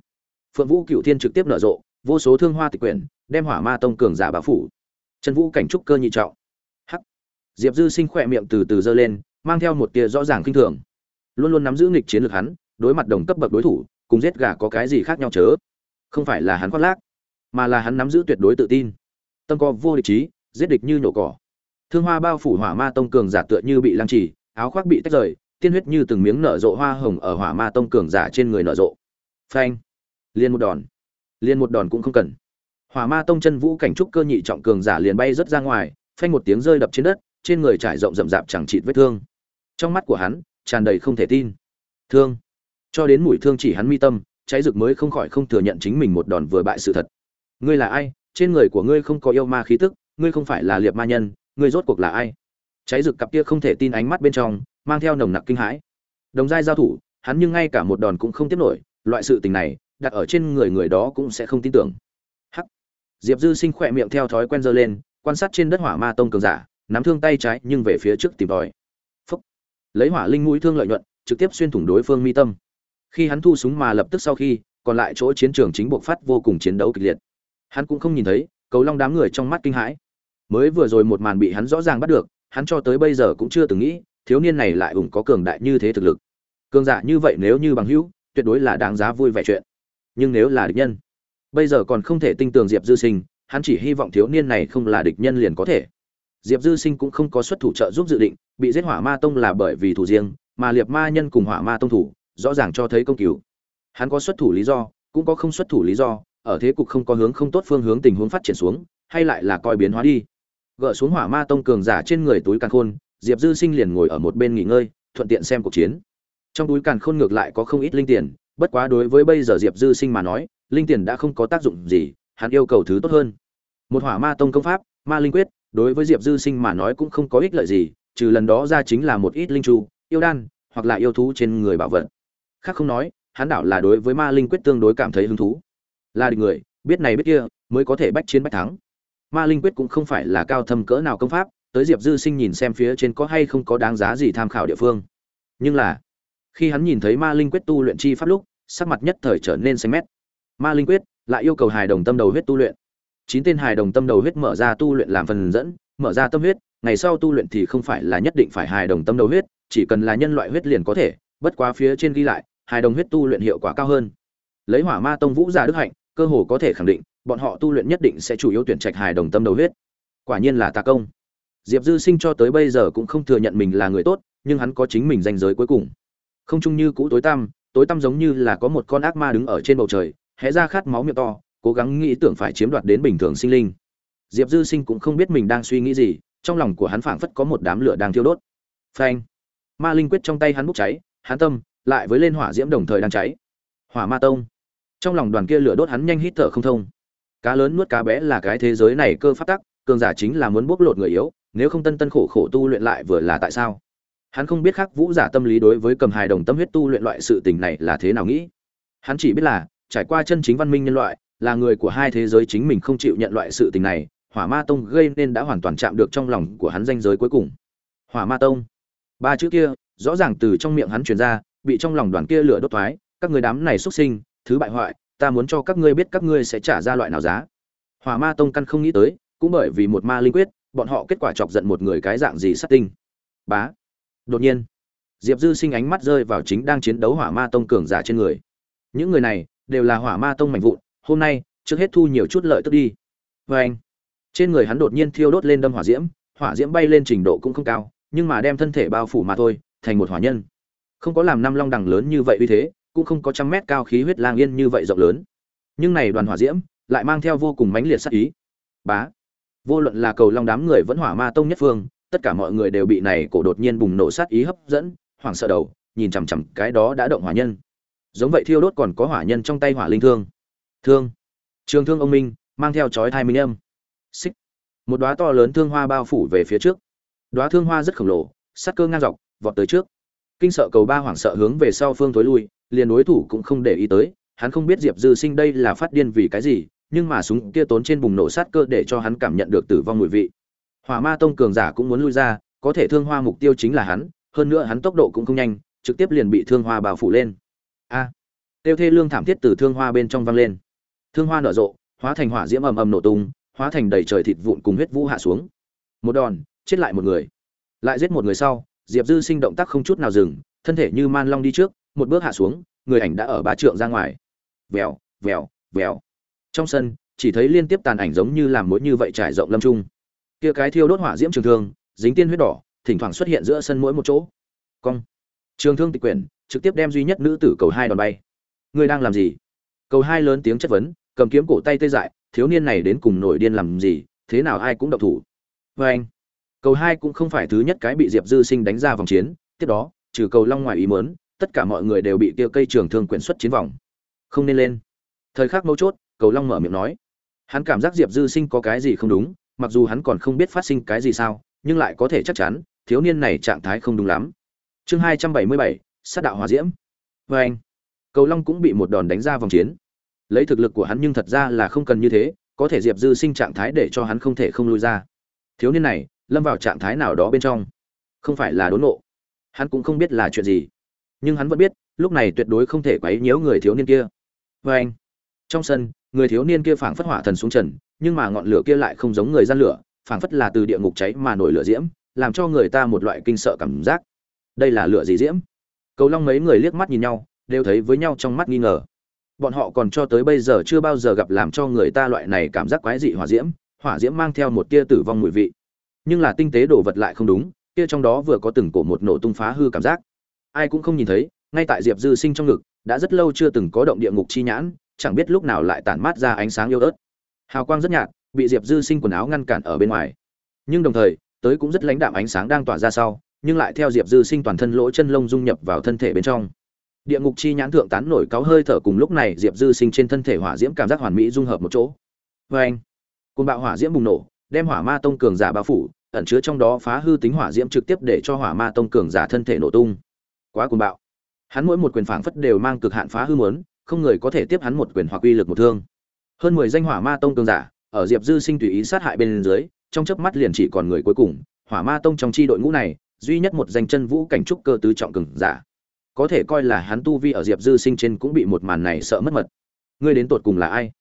S1: Phượng vũ cựu thiên trực tiếp nở rộ, vô số thương hoa tịch quyển, đem hỏa ma tông cường giả báo phủ. Trần vũ cảnh trúc cơ nhị trọng. Hắc. Diệp dư sinh khỏe miệng từ từ giơ lên, mang theo một tia rõ ràng khinh thường. Luôn luôn nắm giữ nghịch chiến lược hắn, đối mặt đồng cấp bậc đối thủ, cùng giết gà có cái gì khác nhau chớ? Không phải là hắn khoác lác, mà là hắn nắm giữ tuyệt đối tự tin. Tâm co vô địch trí giết địch như nhổ cỏ. Thương hoa bao phủ hỏa ma tông cường giả tựa như bị lăng trì, áo khoác bị tách rời, tiên huyết như từng miếng nở rộ hoa hồng ở hỏa ma tông cường giả trên người nở rộ. Phanh! Liền một đòn. Liền một đòn cũng không cần. Hỏa ma tông chân vũ cảnh trúc cơ nhị trọng cường giả liền bay rớt ra ngoài, phanh một tiếng rơi đập trên đất, trên người trải rộng rậm rạp chẳng chịt vết thương. Trong mắt của hắn, tràn đầy không thể tin. Thương. Cho đến mũi thương chỉ hắn mi tâm, cháy rực mới không khỏi không thừa nhận chính mình một đòn vừa bại sự thật. Ngươi là ai? Trên người của ngươi không có yêu ma khí tức ngươi không phải là liệt ma nhân, ngươi rốt cuộc là ai? Cháy rực cặp kia không thể tin ánh mắt bên trong, mang theo nồng nặc kinh hãi. Đồng giai giao thủ, hắn nhưng ngay cả một đòn cũng không tiếp nổi, loại sự tình này, đặt ở trên người người đó cũng sẽ không tin tưởng. Hắc. Diệp dư sinh khỏe miệng theo thói quen dơ lên, quan sát trên đất hỏa ma tông cường giả, nắm thương tay trái nhưng về phía trước tìm tòi. Phúc. Lấy hỏa linh mũi thương lợi nhuận, trực tiếp xuyên thủng đối phương mi tâm. Khi hắn thu súng mà lập tức sau khi, còn lại chỗ chiến trường chính buộc phát vô cùng chiến đấu kịch liệt. Hắn cũng không nhìn thấy, cầu long đám người trong mắt kinh hãi mới vừa rồi một màn bị hắn rõ ràng bắt được, hắn cho tới bây giờ cũng chưa từng nghĩ, thiếu niên này lại ủng có cường đại như thế thực lực. Cường giả như vậy nếu như bằng hữu, tuyệt đối là đáng giá vui vẻ chuyện. Nhưng nếu là địch nhân, bây giờ còn không thể tin tưởng diệp dư sinh, hắn chỉ hy vọng thiếu niên này không là địch nhân liền có thể. Diệp dư sinh cũng không có xuất thủ trợ giúp dự định, bị giết hỏa ma tông là bởi vì thủ riêng, mà liệt ma nhân cùng hỏa ma tông thủ, rõ ràng cho thấy công cứu. Hắn có xuất thủ lý do, cũng có không xuất thủ lý do, ở thế cục không có hướng không tốt phương hướng tình huống phát triển xuống, hay lại là coi biến hóa đi gỡ xuống hỏa ma tông cường giả trên người túi càn khôn, diệp dư sinh liền ngồi ở một bên nghỉ ngơi, thuận tiện xem cuộc chiến. Trong túi càn khôn ngược lại có không ít linh tiền, bất quá đối với bây giờ diệp dư sinh mà nói, linh tiền đã không có tác dụng gì, hắn yêu cầu thứ tốt hơn. Một hỏa ma tông công pháp, ma linh quyết, đối với diệp dư sinh mà nói cũng không có ích lợi gì, trừ lần đó ra chính là một ít linh chu yêu đan, hoặc là yêu thú trên người bảo vật. Khác không nói, hắn đảo là đối với ma linh quyết tương đối cảm thấy hứng thú. Là địch người, biết này biết kia, mới có thể bách chiến bách thắng ma linh quyết cũng không phải là cao thâm cỡ nào công pháp, tới diệp dư sinh nhìn xem phía trên có hay không có đáng giá gì tham khảo địa phương. Nhưng là, khi hắn nhìn thấy ma linh quyết tu luyện chi pháp lúc, sắc mặt nhất thời trở nên xanh mét. Ma linh quyết lại yêu cầu hài đồng tâm đầu huyết tu luyện. Chín tên hài đồng tâm đầu huyết mở ra tu luyện làm phần dẫn, mở ra tâm huyết, ngày sau tu luyện thì không phải là nhất định phải hài đồng tâm đầu huyết, chỉ cần là nhân loại huyết liền có thể, bất quá phía trên ghi lại, hài đồng huyết tu luyện hiệu quả cao hơn. Lấy hỏa ma tông vũ giả đức hạnh, cơ hồ có thể khẳng định bọn họ tu luyện nhất định sẽ chủ yếu tuyển trạch hài đồng tâm đầu huyết. Quả nhiên là ta công. Diệp dư sinh cho tới bây giờ cũng không thừa nhận mình là người tốt, nhưng hắn có chính mình danh giới cuối cùng. Không chung như cũ tối tăm tối tăm giống như là có một con ác ma đứng ở trên bầu trời, hé ra khát máu miệng to, cố gắng nghĩ tưởng phải chiếm đoạt đến bình thường sinh linh. Diệp dư sinh cũng không biết mình đang suy nghĩ gì, trong lòng của hắn phảng phất có một đám lửa đang thiêu đốt. Phanh! Ma linh quyết trong tay hắn bốc cháy, hắn tâm lại với lên hỏa diễm đồng thời đang cháy. Hỏa ma tông! Trong lòng đoàn kia lửa đốt hắn nhanh hít thở không thông cá lớn nuốt cá bé là cái thế giới này cơ phát tắc, cường giả chính là muốn bóc lột người yếu, nếu không tân tân khổ khổ tu luyện lại vừa là tại sao? Hắn không biết khắc vũ giả tâm lý đối với cầm hài đồng tâm huyết tu luyện loại sự tình này là thế nào nghĩ. Hắn chỉ biết là, trải qua chân chính văn minh nhân loại, là người của hai thế giới chính mình không chịu nhận loại sự tình này, hỏa ma tông gây nên đã hoàn toàn chạm được trong lòng của hắn danh giới cuối cùng. Hỏa ma tông. Ba chữ kia, rõ ràng từ trong miệng hắn truyền ra, bị trong lòng đoàn kia lửa đốt thoái, các người đám này xuất sinh, thứ bại hoại ta muốn cho các ngươi biết các ngươi sẽ trả ra loại nào giá. Hỏa ma tông căn không nghĩ tới, cũng bởi vì một ma linh quyết, bọn họ kết quả chọc giận một người cái dạng gì sát tinh. Bá. Đột nhiên, diệp dư sinh ánh mắt rơi vào chính đang chiến đấu hỏa ma tông cường giả trên người. Những người này đều là hỏa ma tông mạnh vụn, hôm nay, trước hết thu nhiều chút lợi tức đi. Vê anh, trên người hắn đột nhiên thiêu đốt lên đâm hỏa diễm hỏa diễm bay lên trình độ cũng không cao, nhưng mà đem thân thể bao phủ mà thôi, thành một hỏa nhân. Không có làm năm long đằng lớn như vậy uy thế cũng không có trăm mét cao khí huyết lang yên như vậy rộng lớn. Nhưng này đoàn hỏa diễm lại mang theo vô cùng mãnh liệt sát ý. Bá, vô luận là cầu long đám người vẫn hỏa ma tông nhất phương, tất cả mọi người đều bị này cổ đột nhiên bùng nổ sát ý hấp dẫn, hoảng sợ đầu, nhìn chằm chằm cái đó đã động hỏa nhân. Giống vậy thiêu đốt còn có hỏa nhân trong tay hỏa linh thương. Thương. Trường thương ông minh, mang theo chói thai minh âm. Xích. Một đóa to lớn thương hoa bao phủ về phía trước. Đóa thương hoa rất khổng lồ sát cơ ngang dọc, vọt tới trước. Kinh sợ cầu ba hoảng sợ hướng về sau phương tối lui liền đối thủ cũng không để ý tới, hắn không biết diệp dư sinh đây là phát điên vì cái gì, nhưng mà súng kia tốn trên bùng nổ sát cơ để cho hắn cảm nhận được tử vong mùi vị. Hỏa ma tông cường giả cũng muốn lui ra, có thể thương hoa mục tiêu chính là hắn, hơn nữa hắn tốc độ cũng không nhanh, trực tiếp liền bị thương hoa bao phủ lên. A! Tiêu thê lương thảm thiết từ thương hoa bên trong vang lên. Thương hoa nở rộ, hóa thành hỏa diễm ầm ầm nổ tung, hóa thành đầy trời thịt vụn cùng huyết vũ hạ xuống. Một đòn, chết lại một người. Lại giết một người sau, diệp dư sinh động tác không chút nào dừng, thân thể như man long đi trước một bước hạ xuống, người ảnh đã ở ba trượng ra ngoài. Vèo vèo vèo. Trong sân, chỉ thấy liên tiếp tàn ảnh giống như làm mối như vậy trải rộng lâm trung. Kia cái thiêu đốt hỏa diễm trường thương, dính tiên huyết đỏ, thỉnh thoảng xuất hiện giữa sân mỗi một chỗ. Cong. Trường thương tịch quyển, trực tiếp đem duy nhất nữ tử cầu hai đòn bay. Ngươi đang làm gì? Cầu hai lớn tiếng chất vấn, cầm kiếm cổ tay tê dại, thiếu niên này đến cùng nổi điên làm gì, thế nào ai cũng động thủ. Vê anh, cầu hai cũng không phải thứ nhất cái bị diệp dư sinh đánh ra vòng chiến, tiếp đó, trừ cầu long ngoài ý mớn tất cả mọi người đều bị kia cây trường thương quyển xuất chiến vòng. Không nên lên. Thời khắc mấu chốt, cầu long mở miệng nói. Hắn cảm giác diệp dư sinh có cái gì không đúng, mặc dù hắn còn không biết phát sinh cái gì sao, nhưng lại có thể chắc chắn, thiếu niên này trạng thái không đúng lắm. Chương hai trăm bảy mươi bảy, sát đạo hòa diễm. Vê anh, cầu long cũng bị một đòn đánh ra vòng chiến. Lấy thực lực của hắn nhưng thật ra là không cần như thế, có thể diệp dư sinh trạng thái để cho hắn không thể không lui ra. Thiếu niên này, lâm vào trạng thái nào đó bên trong. Không phải là đốn nộ. Hắn cũng không biết là chuyện gì nhưng hắn vẫn biết, lúc này tuyệt đối không thể quấy nhiễu người thiếu niên kia. Vê anh, trong sân, người thiếu niên kia phảng phất hỏa thần xuống trần, nhưng mà ngọn lửa kia lại không giống người gian lửa, phảng phất là từ địa ngục cháy mà nổi lửa diễm, làm cho người ta một loại kinh sợ cảm giác. Đây là lửa gì diễm? Cầu long mấy người liếc mắt nhìn nhau, đều thấy với nhau trong mắt nghi ngờ. Bọn họ còn cho tới bây giờ chưa bao giờ gặp làm cho người ta loại này cảm giác quái dị hỏa diễm hỏa diễm mang theo một tia tử vong mùi vị. Nhưng là tinh tế đồ vật lại không đúng, kia trong đó vừa có từng cổ một nổ tung phá hư cảm giác ai cũng không nhìn thấy, ngay tại diệp dư sinh trong ngực, đã rất lâu chưa từng có động địa ngục chi nhãn, chẳng biết lúc nào lại tản mát ra ánh sáng yêu ớt. Hào quang rất nhạt, bị diệp dư sinh quần áo ngăn cản ở bên ngoài. Nhưng đồng thời, tới cũng rất lãnh đạm ánh sáng đang tỏa ra sau, nhưng lại theo diệp dư sinh toàn thân lỗ chân lông dung nhập vào thân thể bên trong. Địa ngục chi nhãn thượng tán nổi cáo hơi thở cùng lúc này diệp dư sinh trên thân thể hỏa diễm cảm giác hoàn mỹ dung hợp một chỗ. Vê anh côn bạo hỏa diễm bùng nổ, đem hỏa ma tông cường giả bao phủ, ẩn chứa trong đó phá hư tính hỏa diễm trực tiếp để cho hỏa ma tông cường giả thân thể nổ tung quá cuồng bạo. Hắn mỗi một quyền phảng phất đều mang cực hạn phá hư muốn, không người có thể tiếp hắn một quyền hoặc uy lực một thương. Hơn mười danh hỏa ma tông cường giả, ở diệp dư sinh tùy ý sát hại bên dưới, trong chớp mắt liền chỉ còn người cuối cùng, hỏa ma tông trong chi đội ngũ này, duy nhất một danh chân vũ cảnh trúc cơ tứ trọng cường giả. Có thể coi là hắn tu vi ở diệp dư sinh trên cũng bị một màn này sợ mất mật. Ngươi đến tột cùng là ai?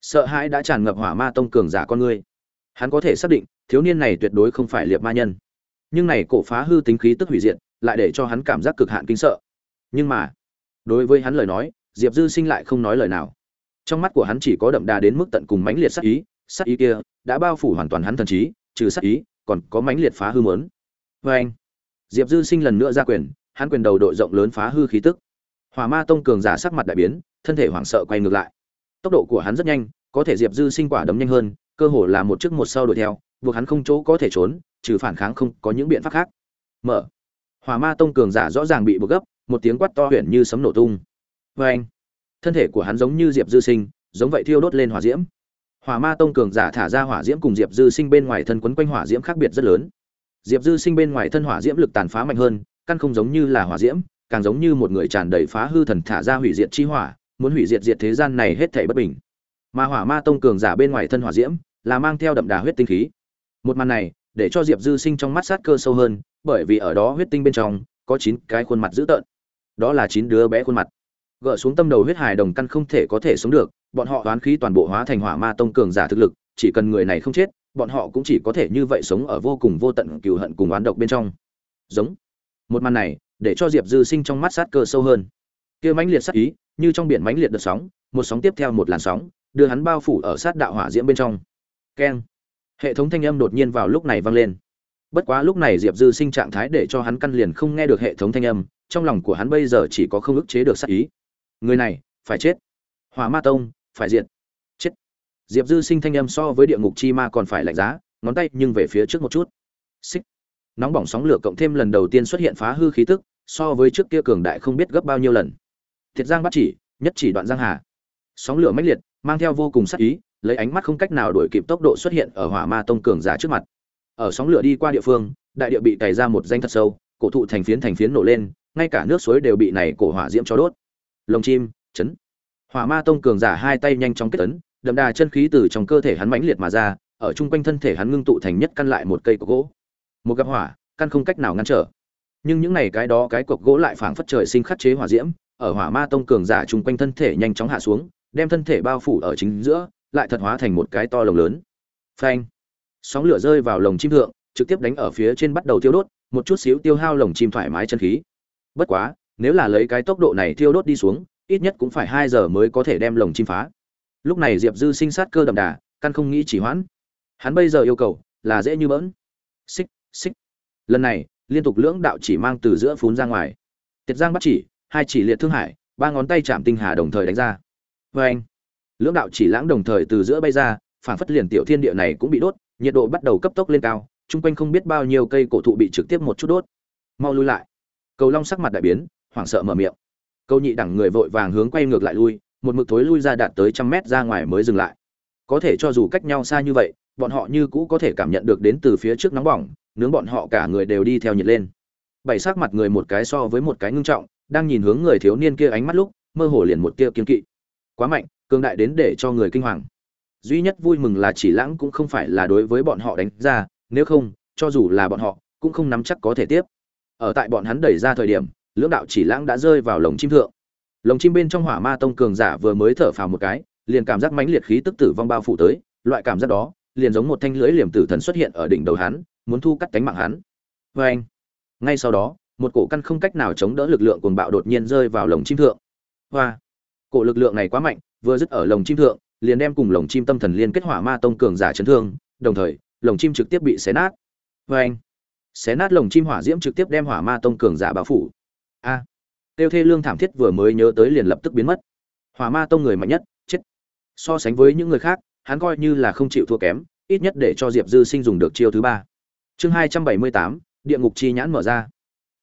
S1: Sợ hãi đã tràn ngập hỏa ma tông cường giả con ngươi. Hắn có thể xác định, thiếu niên này tuyệt đối không phải liệp ma nhân. Nhưng này cổ phá hư tính khí tức hủy diệt lại để cho hắn cảm giác cực hạn kinh sợ nhưng mà đối với hắn lời nói diệp dư sinh lại không nói lời nào trong mắt của hắn chỉ có đậm đà đến mức tận cùng mãnh liệt sắc ý sắc ý kia đã bao phủ hoàn toàn hắn thần trí trừ sắc ý còn có mãnh liệt phá hư mớn vê anh diệp dư sinh lần nữa ra quyền hắn quyền đầu đội rộng lớn phá hư khí tức. Hỏa Ma tông cường giả sắc mặt đại biến, thân thể hoảng sợ quay ngược lại. Tốc độ của hắn rất nhanh, có thể Diệp Dư sinh quả đấm nhanh hơn, cơ hồ là một trước một sau đuổi theo, buộc hắn không chỗ có thể trốn, trừ phản kháng không có những biện pháp khác. Mở. Hỏa Ma tông cường giả rõ ràng bị buộc gấp, một tiếng quát to huyền như sấm nổ tung. Oeng. Thân thể của hắn giống như Diệp Dư sinh, giống vậy thiêu đốt lên hỏa diễm. Hỏa Ma tông cường giả thả ra hỏa diễm cùng Diệp Dư sinh bên ngoài thân quấn quanh hỏa diễm khác biệt rất lớn. Diệp Dư sinh bên ngoài thân hỏa diễm lực tàn phá mạnh hơn, căn không giống như là hỏa diễm, càng giống như một người tràn đầy phá hư thần thả ra hủy diệt chi hỏa, muốn hủy diệt diệt thế gian này hết thảy bất bình. Mà Hỏa Ma tông cường giả bên ngoài thân hỏa diễm, là mang theo đậm đà huyết tinh khí. Một màn này, để cho Diệp Dư Sinh trong mắt sát cơ sâu hơn, bởi vì ở đó huyết tinh bên trong có chín cái khuôn mặt dữ tợn. Đó là chín đứa bé khuôn mặt. Gỡ xuống tâm đầu huyết hải đồng căn không thể có thể sống được, bọn họ đoán khí toàn bộ hóa thành Hỏa Ma tông cường giả thực lực, chỉ cần người này không chết, bọn họ cũng chỉ có thể như vậy sống ở vô cùng vô tận cừu hận cùng oán độc bên trong. Giống một màn này để cho diệp dư sinh trong mắt sát cơ sâu hơn kia mãnh liệt sát ý như trong biển mãnh liệt đợt sóng một sóng tiếp theo một làn sóng đưa hắn bao phủ ở sát đạo hỏa diễm bên trong keng hệ thống thanh âm đột nhiên vào lúc này vang lên bất quá lúc này diệp dư sinh trạng thái để cho hắn căn liền không nghe được hệ thống thanh âm, trong lòng của hắn bây giờ chỉ có không ức chế được sát ý. Người này, phải chết. Hỏa ma tông, phải diệt. Chết. Diệp dư sinh thanh âm so với địa ngục chi ma còn phải lạnh giá, ngón tay nhưng về phía trước một chút. Xích. Nóng bỏng sóng lửa cộng thêm lần đầu tiên xuất hiện phá hư khí tức, so với trước kia cường đại không biết gấp bao nhiêu lần. Thiệt giang bắt chỉ, nhất chỉ đoạn giang hà. Sóng lửa mãnh liệt, mang theo vô cùng sắc ý, lấy ánh mắt không cách nào đổi kịp tốc độ xuất hiện ở hỏa ma tông cường giả trước mặt ở sóng lửa đi qua địa phương, đại địa bị cày ra một danh thật sâu, cổ thụ thành phiến thành phiến nổ lên, ngay cả nước suối đều bị này cổ hỏa diễm cho đốt. Lồng chim, chấn. Hỏa ma tông cường giả hai tay nhanh chóng kết ấn đậm đà chân khí từ trong cơ thể hắn mãnh liệt mà ra, ở chung quanh thân thể hắn ngưng tụ thành nhất căn lại một cây cọc gỗ. Một gặp hỏa, căn không cách nào ngăn trở. Nhưng những này cái đó cái cọc gỗ lại phảng phất trời sinh khắc chế hỏa diễm, ở hỏa ma tông cường giả chung quanh thân thể nhanh chóng hạ xuống, đem thân thể bao phủ ở chính giữa, lại thật hóa thành một cái to lồng lớn. Phanh sóng lửa rơi vào lồng chim thượng, trực tiếp đánh ở phía trên bắt đầu tiêu đốt, một chút xíu tiêu hao lồng chim thoải mái chân khí. Bất quá, nếu là lấy cái tốc độ này tiêu đốt đi xuống, ít nhất cũng phải hai giờ mới có thể đem lồng chim phá. Lúc này diệp dư sinh sát cơ đậm đà, căn không nghĩ chỉ hoãn. Hắn bây giờ yêu cầu là dễ như bỡn. Xích xích. Lần này, liên tục lưỡng đạo chỉ mang từ giữa phún ra ngoài. Tiệt giang bắt chỉ, hai chỉ liệt thương hải, ba ngón tay chạm tinh hà đồng thời đánh ra. Vê anh lưỡng đạo chỉ lãng đồng thời từ giữa bay ra, phản phất liền tiểu thiên địa này cũng bị đốt nhiệt độ bắt đầu cấp tốc lên cao, chung quanh không biết bao nhiêu cây cổ thụ bị trực tiếp một chút đốt. Mau lui lại. Cầu long sắc mặt đại biến, hoảng sợ mở miệng. Câu nhị đẳng người vội vàng hướng quay ngược lại lui, một mực thối lui ra đạt tới trăm mét ra ngoài mới dừng lại. Có thể cho dù cách nhau xa như vậy, bọn họ như cũ có thể cảm nhận được đến từ phía trước nóng bỏng, nướng bọn họ cả người đều đi theo nhiệt lên. Bảy sắc mặt người một cái so với một cái ngưng trọng, đang nhìn hướng người thiếu niên kia ánh mắt lúc, mơ hồ liền một tia kiên kỵ. Quá mạnh, cường đại đến để cho người kinh hoàng duy nhất vui mừng là chỉ lãng cũng không phải là đối với bọn họ đánh ra, nếu không, cho dù là bọn họ, cũng không nắm chắc có thể tiếp. Ở tại bọn hắn đẩy ra thời điểm, lưỡng đạo chỉ lãng đã rơi vào lồng chim thượng. Lồng chim bên trong hỏa ma tông cường giả vừa mới thở phào một cái, liền cảm giác mãnh liệt khí tức tử vong bao phủ tới, loại cảm giác đó, liền giống một thanh lưỡi liềm tử thần xuất hiện ở đỉnh đầu hắn, muốn thu cắt cánh mạng hắn. Vê anh, ngay sau đó, một cổ căn không cách nào chống đỡ lực lượng cuồng bạo đột nhiên rơi vào lồng chim thượng. Hoa, cổ lực lượng này quá mạnh, vừa dứt ở lồng chim thượng liền đem cùng lồng chim tâm thần liên kết hỏa ma tông cường giả chấn thương, đồng thời, lồng chim trực tiếp bị xé nát. Vê anh, xé nát lồng chim hỏa diễm trực tiếp đem hỏa ma tông cường giả bao phủ. A, tiêu thê lương thảm thiết vừa mới nhớ tới liền lập tức biến mất. Hỏa ma tông người mạnh nhất, chết. So sánh với những người khác, hắn coi như là không chịu thua kém, ít nhất để cho diệp dư sinh dùng được chiêu thứ ba. Chương hai trăm bảy mươi tám, địa ngục chi nhãn mở ra.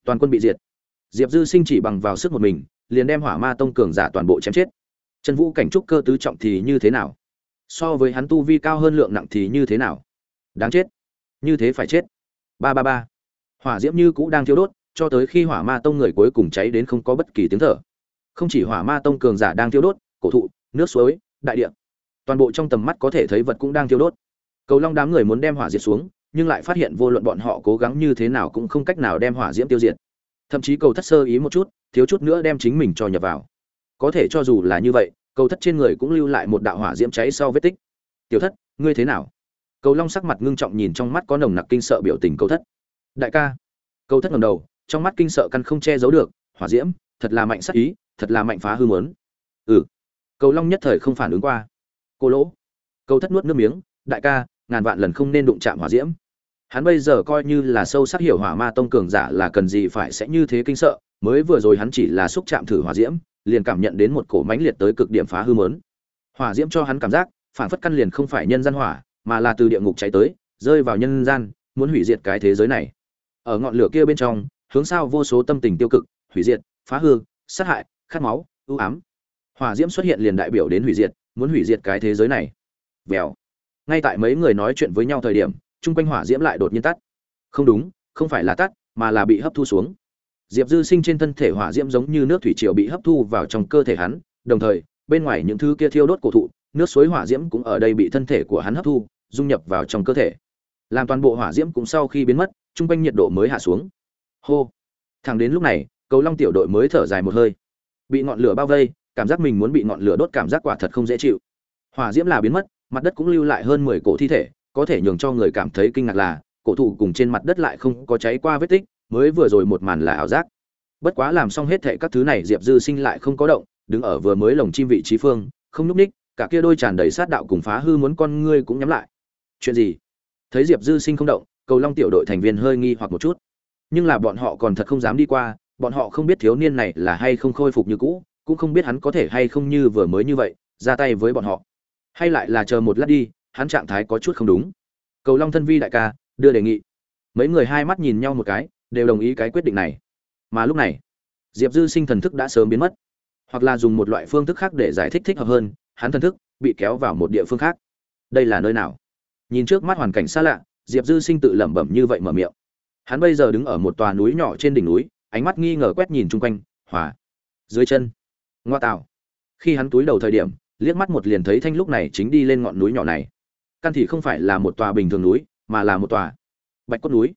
S1: Toàn quân bị diệt. Diệp dư sinh chỉ bằng vào sức một mình, liền đem hỏa ma tông cường giả toàn bộ chém chết trần vũ cảnh trúc cơ tứ trọng thì như thế nào? So với hắn tu vi cao hơn lượng nặng thì như thế nào? Đáng chết. Như thế phải chết. Ba ba ba. Hỏa diễm như cũ đang thiêu đốt, cho tới khi hỏa ma tông người cuối cùng cháy đến không có bất kỳ tiếng thở. Không chỉ hỏa ma tông cường giả đang thiêu đốt, cổ thụ, nước suối, đại địa, toàn bộ trong tầm mắt có thể thấy vật cũng đang thiêu đốt. Cầu long đám người muốn đem hỏa diệt xuống, nhưng lại phát hiện vô luận bọn họ cố gắng như thế nào cũng không cách nào đem hỏa diễm tiêu diệt. Thậm chí cầu thất sơ ý một chút, thiếu chút nữa đem chính mình cho nhập vào có thể cho dù là như vậy, cầu thất trên người cũng lưu lại một đạo hỏa diễm cháy sau vết tích. Tiểu thất, ngươi thế nào? Cầu long sắc mặt ngưng trọng nhìn trong mắt có nồng nặc kinh sợ biểu tình cầu thất. Đại ca. Cầu thất ngầm đầu, trong mắt kinh sợ căn không che giấu được, hỏa diễm, thật là mạnh sắc ý, thật là mạnh phá hư mớn ừ. Cầu long nhất thời không phản ứng qua. Cô lỗ. Cầu thất nuốt nước miếng, đại ca, ngàn vạn lần không nên đụng chạm hỏa diễm. Hắn bây giờ coi như là sâu sắc hiểu hỏa ma tông cường giả là cần gì phải sẽ như thế kinh sợ, mới vừa rồi hắn chỉ là xúc chạm thử hỏa diễm liền cảm nhận đến một cổ mãnh liệt tới cực điểm phá hư mớn. Hỏa diễm cho hắn cảm giác phản phất căn liền không phải nhân gian hỏa, mà là từ địa ngục cháy tới, rơi vào nhân gian, muốn hủy diệt cái thế giới này. Ở ngọn lửa kia bên trong, hướng sao vô số tâm tình tiêu cực, hủy diệt, phá hư, sát hại, khát máu, ưu ám. Hỏa diễm xuất hiện liền đại biểu đến hủy diệt, muốn hủy diệt cái thế giới này. Vèo. Ngay tại mấy người nói chuyện với nhau thời điểm, chung quanh hỏa diễm lại đột nhiên tắt. Không đúng, không phải là tắt, mà là bị hấp thu xuống diệp dư sinh trên thân thể hỏa diễm giống như nước thủy triều bị hấp thu vào trong cơ thể hắn, đồng thời, bên ngoài những thứ kia thiêu đốt cổ thụ, nước suối hỏa diễm cũng ở đây bị thân thể của hắn hấp thu, dung nhập vào trong cơ thể. Làm toàn bộ hỏa diễm cũng sau khi biến mất, trung quanh nhiệt độ mới hạ xuống. Hô. Thẳng đến lúc này, cầu long tiểu đội mới thở dài một hơi. Bị ngọn lửa bao vây, cảm giác mình muốn bị ngọn lửa đốt cảm giác quả thật không dễ chịu. Hỏa diễm là biến mất, mặt đất cũng lưu lại hơn mười cổ thi thể, có thể nhường cho người cảm thấy kinh ngạc là, cổ thụ cùng trên mặt đất lại không có cháy qua vết tích mới vừa rồi một màn là ảo giác. Bất quá làm xong hết thệ các thứ này, diệp dư sinh lại không có động, đứng ở vừa mới lồng chim vị trí phương, không nhúc ních cả kia đôi tràn đầy sát đạo cùng phá hư muốn con ngươi cũng nhắm lại. Chuyện gì? Thấy diệp dư sinh không động, cầu long tiểu đội thành viên hơi nghi hoặc một chút. Nhưng là bọn họ còn thật không dám đi qua, bọn họ không biết thiếu niên này là hay không khôi phục như cũ, cũng không biết hắn có thể hay không như vừa mới như vậy, ra tay với bọn họ. Hay lại là chờ một lát đi, hắn trạng thái có chút không đúng. Cầu long thân vi đại ca, đưa đề nghị. Mấy người hai mắt nhìn nhau một cái đều đồng ý cái quyết định này. Mà lúc này, diệp dư sinh thần thức đã sớm biến mất, hoặc là dùng một loại phương thức khác để giải thích thích hợp hơn, hắn thần thức bị kéo vào một địa phương khác. Đây là nơi nào? Nhìn trước mắt hoàn cảnh xa lạ, diệp dư sinh tự lẩm bẩm như vậy mở miệng. Hắn bây giờ đứng ở một tòa núi nhỏ trên đỉnh núi, ánh mắt nghi ngờ quét nhìn chung quanh, hòa, dưới chân. Ngoa tạo. Khi hắn túi đầu thời điểm, liếc mắt một liền thấy thanh lúc này chính đi lên ngọn núi nhỏ này. Căn thì không phải là một tòa bình thường núi, mà là một tòa bạch cốt núi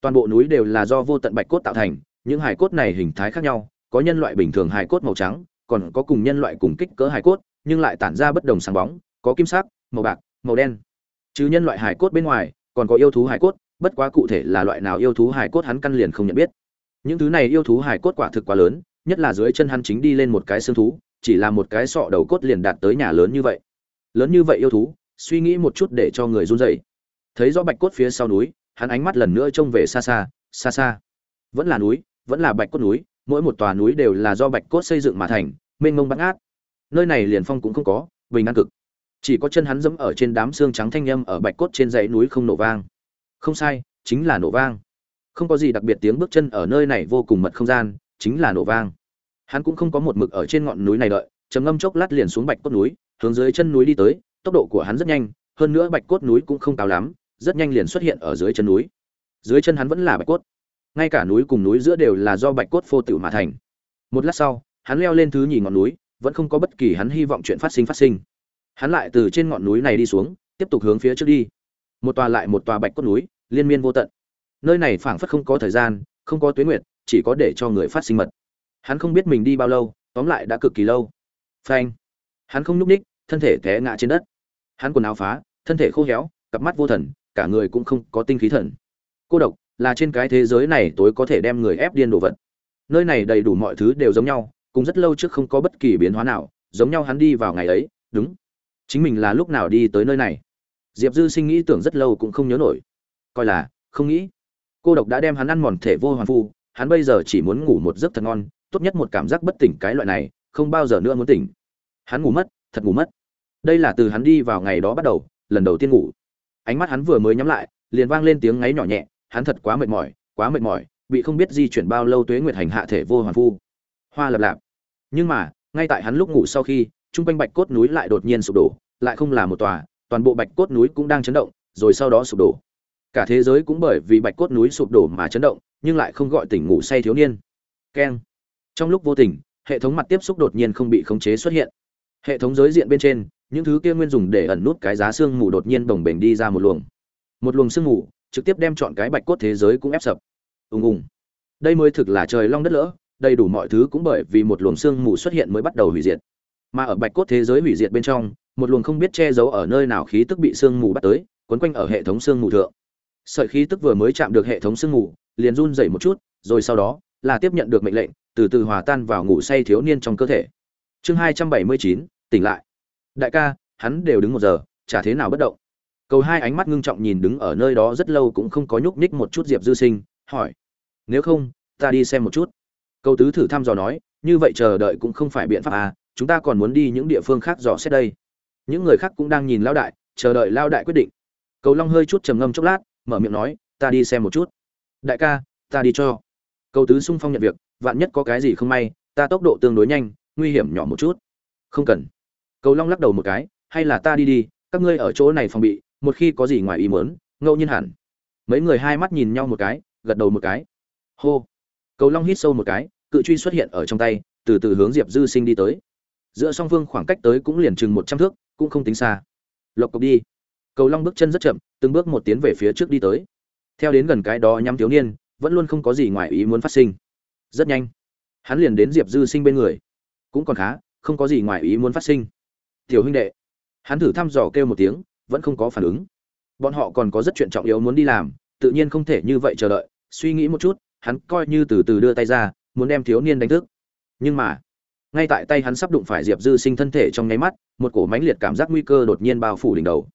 S1: toàn bộ núi đều là do vô tận bạch cốt tạo thành, những hài cốt này hình thái khác nhau, có nhân loại bình thường hài cốt màu trắng, còn có cùng nhân loại cùng kích cỡ hài cốt, nhưng lại tản ra bất đồng sáng bóng, có kim sắc, màu bạc, màu đen. Chứ nhân loại hài cốt bên ngoài, còn có yêu thú hài cốt, bất quá cụ thể là loại nào yêu thú hài cốt hắn căn liền không nhận biết. Những thứ này yêu thú hài cốt quả thực quá lớn, nhất là dưới chân hắn chính đi lên một cái xương thú, chỉ là một cái sọ đầu cốt liền đạt tới nhà lớn như vậy. Lớn như vậy yêu thú, suy nghĩ một chút để cho người run rẩy. Thấy rõ bạch cốt phía sau núi hắn ánh mắt lần nữa trông về xa xa xa xa. Vẫn là núi, vẫn là bạch cốt núi, mỗi một tòa núi đều là do bạch cốt xây dựng mà thành, mênh mông bắn át nơi này liền phong cũng không có, bình an cực. Chỉ có chân hắn dẫm ở trên đám xương trắng thanh â m ở bạch cốt trên dãy núi không nổ vang. Không sai, chính là nổ vang. Không có gì đặc biệt tiếng bước chân ở nơi này vô cùng mật không gian, chính là nổ vang. Hắn cũng không có một mực ở trên ngọn núi này đợi, trầm ngâm chốc lát liền xuống bạch cốt núi, hướng dưới chân núi đi tới, tốc độ của hắn rất nhanh, hơn nữa bạch cốt núi cũng không cao lắm rất nhanh liền xuất hiện ở dưới chân núi. Dưới chân hắn vẫn là bạch cốt. Ngay cả núi cùng núi giữa đều là do bạch cốt phô tự mà thành. Một lát sau, hắn leo lên thứ nhì ngọn núi, vẫn không có bất kỳ hắn hy vọng chuyện phát sinh phát sinh. Hắn lại từ trên ngọn núi này đi xuống, tiếp tục hướng phía trước đi. Một tòa lại một tòa bạch cốt núi, liên miên vô tận. Nơi này phảng phất không có thời gian, không có tuyến nguyệt, chỉ có để cho người phát sinh mật. Hắn không biết mình đi bao lâu, tóm lại đã cực kỳ lâu. Phanh. Hắn không nhúc ních thân thể té ngã trên đất. Hắn quần áo phá, thân thể khô héo, cặp mắt vô thần cả người cũng không có tinh khí thần. Cô độc là trên cái thế giới này tối có thể đem người ép điên đồ vật. Nơi này đầy đủ mọi thứ đều giống nhau cũng rất lâu trước không có bất kỳ biến hóa nào, giống nhau hắn đi vào ngày ấy, đúng. Chính mình là lúc nào đi tới nơi này? Diệp dư sinh nghĩ tưởng rất lâu cũng không nhớ nổi. Coi là, không nghĩ. Cô độc đã đem hắn ăn mòn thể vô hoàn phu, hắn bây giờ chỉ muốn ngủ một giấc thật ngon, tốt nhất một cảm giác bất tỉnh cái loại này, không bao giờ nữa muốn tỉnh. Hắn ngủ mất, thật ngủ mất. Đây là từ hắn đi vào ngày đó bắt đầu, lần đầu tiên ngủ ánh mắt hắn vừa mới nhắm lại, liền vang lên tiếng ngáy nhỏ nhẹ, hắn thật quá mệt mỏi, quá mệt mỏi, bị không biết di chuyển bao lâu tuế nguyệt hành hạ thể vô hoàn phu. Hoa lập lạp. Nhưng mà, ngay tại hắn lúc ngủ sau khi, trung quanh bạch cốt núi lại đột nhiên sụp đổ, lại không là một tòa, toàn bộ bạch cốt núi cũng đang chấn động, rồi sau đó sụp đổ. Cả thế giới cũng bởi vì bạch cốt núi sụp đổ mà chấn động, nhưng lại không gọi tỉnh ngủ say thiếu niên. Keng. Trong lúc vô tình, hệ thống mặt tiếp xúc đột nhiên không bị khống chế xuất hiện. Hệ thống giới diện bên trên những thứ kia nguyên dùng để ẩn nút cái giá xương mù đột nhiên bồng bềnh đi ra một luồng. Một luồng xương mù, trực tiếp đem chọn cái bạch cốt thế giới cũng ép sập. Ùng ùng. Đây mới thực là trời long đất lỡ, đầy đủ mọi thứ cũng bởi vì một luồng xương mù xuất hiện mới bắt đầu hủy diệt. Mà ở bạch cốt thế giới hủy diệt bên trong, một luồng không biết che giấu ở nơi nào khí tức bị xương mù bắt tới, quấn quanh ở hệ thống xương mù thượng. Sợi khí tức vừa mới chạm được hệ thống xương mù, liền run dậy một chút, rồi sau đó là tiếp nhận được mệnh lệnh, từ từ hòa tan vào ngủ say thiếu niên trong cơ thể. Chương hai trăm bảy mươi chín, tỉnh lại đại ca, hắn đều đứng một giờ, chả thế nào bất động. Cầu hai ánh mắt ngưng trọng nhìn đứng ở nơi đó rất lâu cũng không có nhúc nhích một chút diệp dư sinh, hỏi. Nếu không, ta đi xem một chút. Cầu tứ thử thăm dò nói, như vậy chờ đợi cũng không phải biện pháp à chúng ta còn muốn đi những địa phương khác dò xét đây. Những người khác cũng đang nhìn lao đại, chờ đợi lao đại quyết định. Cầu long hơi chút trầm ngâm chốc lát, mở miệng nói, ta đi xem một chút. Đại ca, ta đi cho. Cầu tứ sung phong nhận việc, vạn nhất có cái gì không may, ta tốc độ tương đối nhanh, nguy hiểm nhỏ một chút. Không cần cầu long lắc đầu một cái, hay là ta đi đi, các ngươi ở chỗ này phòng bị, một khi có gì ngoài ý muốn, ngẫu nhiên hẳn. Mấy người hai mắt nhìn nhau một cái, gật đầu một cái. Hô. Cầu long hít sâu một cái, cự truy xuất hiện ở trong tay, từ từ hướng diệp dư sinh đi tới. Giữa song phương khoảng cách tới cũng liền chừng một trăm thước, cũng không tính xa. Lộc cộc đi. Cầu long bước chân rất chậm, từng bước một tiến về phía trước đi tới. Theo đến gần cái đó nhắm thiếu niên, vẫn luôn không có gì ngoài ý muốn phát sinh. Rất nhanh, hắn liền đến diệp dư sinh bên người. Cũng còn khá, không có gì ngoài ý muốn phát sinh tiểu huynh đệ. Hắn thử thăm dò kêu một tiếng, vẫn không có phản ứng. Bọn họ còn có rất chuyện trọng yếu muốn đi làm, tự nhiên không thể như vậy chờ đợi. Suy nghĩ một chút, hắn coi như từ từ đưa tay ra, muốn đem thiếu niên đánh thức. Nhưng mà, ngay tại tay hắn sắp đụng phải diệp dư sinh thân thể trong nháy mắt, một cổ mãnh liệt cảm giác nguy cơ đột nhiên bao phủ đỉnh đầu.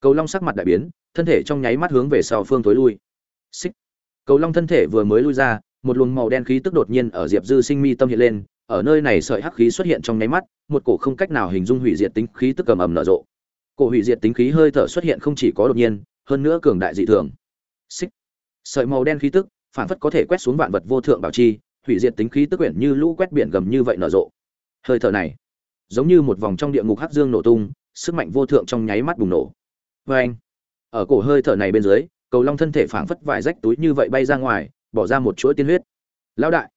S1: Cầu long sắc mặt đại biến, thân thể trong nháy mắt hướng về sau phương tối lui. Xích. Cầu long thân thể vừa mới lui ra, một luồng màu đen khí tức đột nhiên ở diệp dư sinh mi tâm hiện lên ở nơi này sợi hắc khí xuất hiện trong nháy mắt, một cổ không cách nào hình dung hủy diệt tính khí tức cầm ầm nở rộ. Cổ hủy diệt tính khí hơi thở xuất hiện không chỉ có đột nhiên, hơn nữa cường đại dị thường. Xích. Sợi màu đen khí tức, phản phất có thể quét xuống vạn vật vô thượng bảo chi, hủy diệt tính khí tức quyển như lũ quét biển gầm như vậy nở rộ. Hơi thở này, giống như một vòng trong địa ngục hắc dương nổ tung, sức mạnh vô thượng trong nháy mắt bùng nổ. Oeng. ở cổ hơi thở này bên dưới, cầu long thân thể phảng phất vải rách túi như vậy bay ra ngoài, bỏ ra một chuỗi tiên huyết. Lão đại.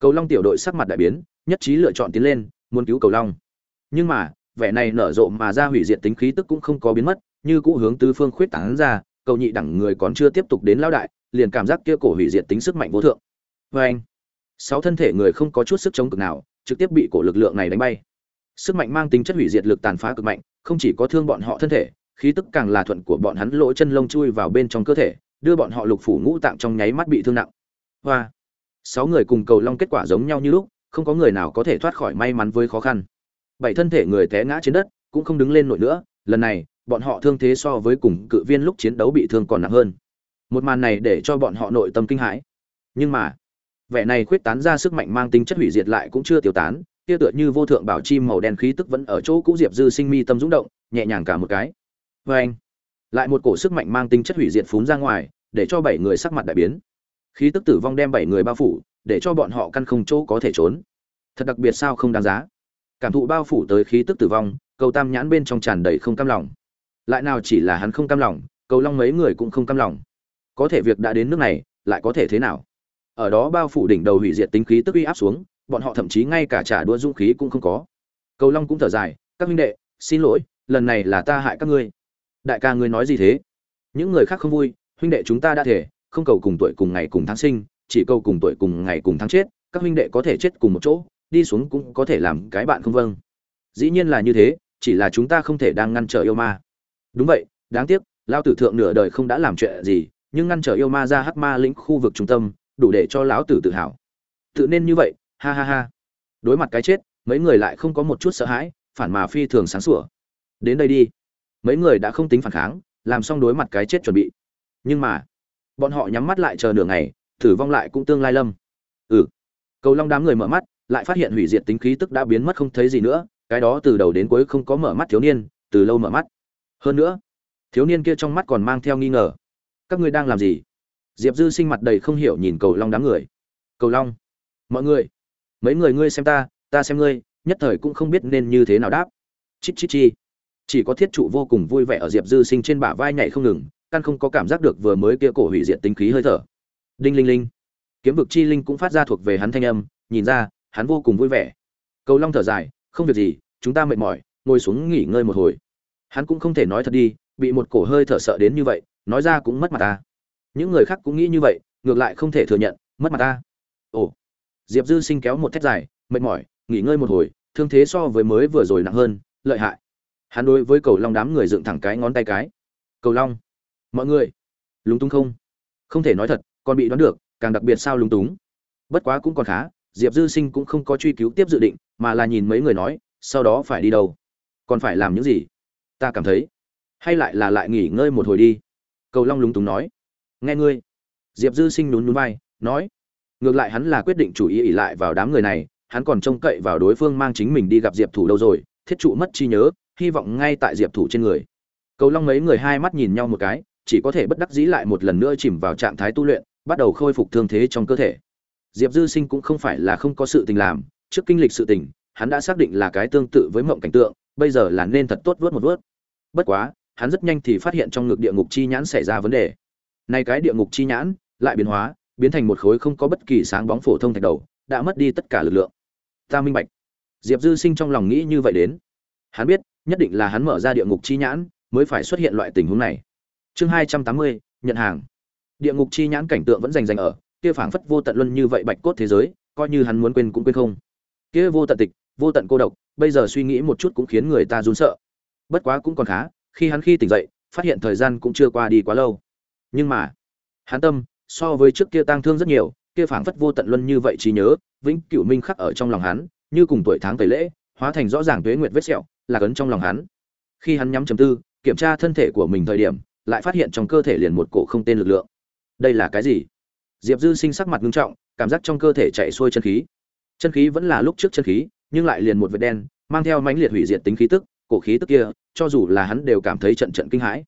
S1: Cầu long tiểu đội sắc mặt đại biến nhất trí lựa chọn tiến lên, muốn cứu cầu long. Nhưng mà, vẻ này nở rộ mà ra hủy diệt tính khí tức cũng không có biến mất, như cũ hướng tứ phương khuyết tán ra, cầu nhị đẳng người còn chưa tiếp tục đến lão đại, liền cảm giác kia cổ hủy diệt tính sức mạnh vô thượng. Vê anh sáu thân thể người không có chút sức chống cực nào, trực tiếp bị cổ lực lượng này đánh bay. Sức mạnh mang tính chất hủy diệt lực tàn phá cực mạnh, không chỉ có thương bọn họ thân thể, khí tức càng là thuận của bọn hắn lỗ chân lông chui vào bên trong cơ thể, đưa bọn họ lục phủ ngũ tạng trong nháy mắt bị thương nặng. Hoa. Sáu người cùng cầu long kết quả giống nhau như lúc không có người nào có thể thoát khỏi may mắn với khó khăn. Bảy thân thể người té ngã trên đất cũng không đứng lên nổi nữa, lần này, bọn họ thương thế so với cùng cự viên lúc chiến đấu bị thương còn nặng hơn. Một màn này để cho bọn họ nội tâm kinh hãi. Nhưng mà, vẻ này khuyết tán ra sức mạnh mang tính chất hủy diệt lại cũng chưa tiêu tán, kia tựa như vô thượng bảo chim màu đen khí tức vẫn ở chỗ cũ diệp dư sinh mi tâm rung động, nhẹ nhàng cả một cái. Vê anh, lại một cổ sức mạnh mang tính chất hủy diệt phún ra ngoài, để cho bảy người sắc mặt đại biến. Khí tức tử vong đem bảy người bao phủ để cho bọn họ căn không chỗ có thể trốn. Thật đặc biệt sao không đáng giá. Cảm thụ bao phủ tới khí tức tử vong, cầu tam nhãn bên trong tràn đầy không cam lòng. Lại nào chỉ là hắn không cam lòng, cầu long mấy người cũng không cam lòng. Có thể việc đã đến nước này, lại có thể thế nào? Ở đó bao phủ đỉnh đầu hủy diệt tính khí tức uy áp xuống, bọn họ thậm chí ngay cả trả đũa dũng khí cũng không có. Cầu long cũng thở dài, các huynh đệ, xin lỗi, lần này là ta hại các ngươi. Đại ca ngươi nói gì thế? Những người khác không vui, huynh đệ chúng ta đã thể không cầu cùng tuổi cùng ngày cùng tháng sinh chỉ câu cùng tuổi cùng ngày cùng tháng chết, các huynh đệ có thể chết cùng một chỗ, đi xuống cũng có thể làm cái bạn không vâng. Dĩ nhiên là như thế, chỉ là chúng ta không thể đang ngăn trở yêu ma. Đúng vậy, đáng tiếc lao tử thượng nửa đời không đã làm chuyện gì, nhưng ngăn trở yêu ma ra hắc ma lĩnh khu vực trung tâm, đủ để cho lão tử tự hào. Tự nên như vậy, ha ha ha. Đối mặt cái chết, mấy người lại không có một chút sợ hãi, phản mà phi thường sáng sủa. Đến đây đi. Mấy người đã không tính phản kháng, làm xong đối mặt cái chết chuẩn bị. Nhưng mà, bọn họ nhắm mắt lại chờ nửa ngày tử vong lại cũng tương lai lâm. Ừ. Cầu long đám người mở mắt, lại phát hiện hủy diệt tính khí tức đã biến mất không thấy gì nữa, cái đó từ đầu đến cuối không có mở mắt thiếu niên, từ lâu mở mắt. Hơn nữa, thiếu niên kia trong mắt còn mang theo nghi ngờ. Các ngươi đang làm gì? Diệp dư sinh mặt đầy không hiểu nhìn cầu long đám người. Cầu long, mọi người, mấy người ngươi xem ta ta xem ngươi, nhất thời cũng không biết nên như thế nào đáp. Chít chít chi. Chỉ có thiết trụ vô cùng vui vẻ ở diệp dư sinh trên bả vai nhảy không ngừng, căn không có cảm giác được vừa mới kia cổ hủy diệt tính khí hơi thở đinh linh linh. Kiếm vực chi linh cũng phát ra thuộc về hắn thanh âm, nhìn ra, hắn vô cùng vui vẻ. Cầu long thở dài, không việc gì, chúng ta mệt mỏi, ngồi xuống nghỉ ngơi một hồi. Hắn cũng không thể nói thật đi, bị một cổ hơi thở sợ đến như vậy, nói ra cũng mất mặt ta. Những người khác cũng nghĩ như vậy, ngược lại không thể thừa nhận, mất mặt ta. Ồ. Diệp dư sinh kéo một thét dài, mệt mỏi, nghỉ ngơi một hồi, thương thế so với mới vừa rồi nặng hơn, lợi hại. Hắn đối với cầu long đám người dựng thẳng cái ngón tay cái. Cầu long. Mọi người. Lúng túng không? Không thể nói thật còn bị đoán được, càng đặc biệt sao lúng túng. Bất quá cũng còn khá, diệp dư sinh cũng không có truy cứu tiếp dự định, mà là nhìn mấy người nói, sau đó phải đi đâu? Còn phải làm những gì? Ta cảm thấy, hay lại là lại nghỉ ngơi một hồi đi. Cầu long lúng túng nói, nghe ngươi. Diệp dư sinh nhún nhún vai, nói, ngược lại hắn là quyết định chủ ý ỉ lại vào đám người này, hắn còn trông cậy vào đối phương mang chính mình đi gặp diệp thủ đâu rồi, thiết trụ mất trí nhớ, hy vọng ngay tại diệp thủ trên người. Cầu long mấy người hai mắt nhìn nhau một cái, chỉ có thể bất đắc dĩ lại một lần nữa chìm vào trạng thái tu luyện bắt đầu khôi phục thương thế trong cơ thể. Diệp dư sinh cũng không phải là không có sự tình làm, trước kinh lịch sự tình, hắn đã xác định là cái tương tự với mộng cảnh tượng, bây giờ là nên thật tốt vớt một vớt bất quá, hắn rất nhanh thì phát hiện trong ngực địa ngục chi nhãn xảy ra vấn đề. Nay cái địa ngục chi nhãn lại biến hóa, biến thành một khối không có bất kỳ sáng bóng phổ thông thạch đầu, đã mất đi tất cả lực lượng. Ta minh bạch. Diệp dư sinh trong lòng nghĩ như vậy đến. Hắn biết, nhất định là hắn mở ra địa ngục chi nhãn mới phải xuất hiện loại tình huống này. Chương hai trăm tám mươi, nhận hàng địa ngục chi nhãn cảnh tượng vẫn rành rành ở, kia phảng phất vô tận luân như vậy bạch cốt thế giới, coi như hắn muốn quên cũng quên không. Kia vô tận tịch, vô tận cô độc, bây giờ suy nghĩ một chút cũng khiến người ta run sợ. Bất quá cũng còn khá, khi hắn khi tỉnh dậy, phát hiện thời gian cũng chưa qua đi quá lâu. Nhưng mà, hắn tâm, so với trước kia tang thương rất nhiều, kia phảng phất vô tận luân như vậy trí nhớ, vĩnh cửu minh khắc ở trong lòng hắn, như cùng tuổi tháng tẩy lễ, hóa thành rõ ràng tuế nguyệt vết sẹo, là cấn trong lòng hắn. Khi hắn nhắm chấm tư, kiểm tra thân thể của mình thời điểm, lại phát hiện trong cơ thể liền một cổ không tên lực lượng đây là cái gì? Diệp dư sinh sắc mặt nghiêm trọng, cảm giác trong cơ thể chạy xuôi chân khí. Chân khí vẫn là lúc trước chân khí, nhưng lại liền một vệt đen, mang theo mãnh liệt hủy diệt tính khí tức, cổ khí tức kia, cho dù là hắn đều cảm thấy trận trận kinh hãi.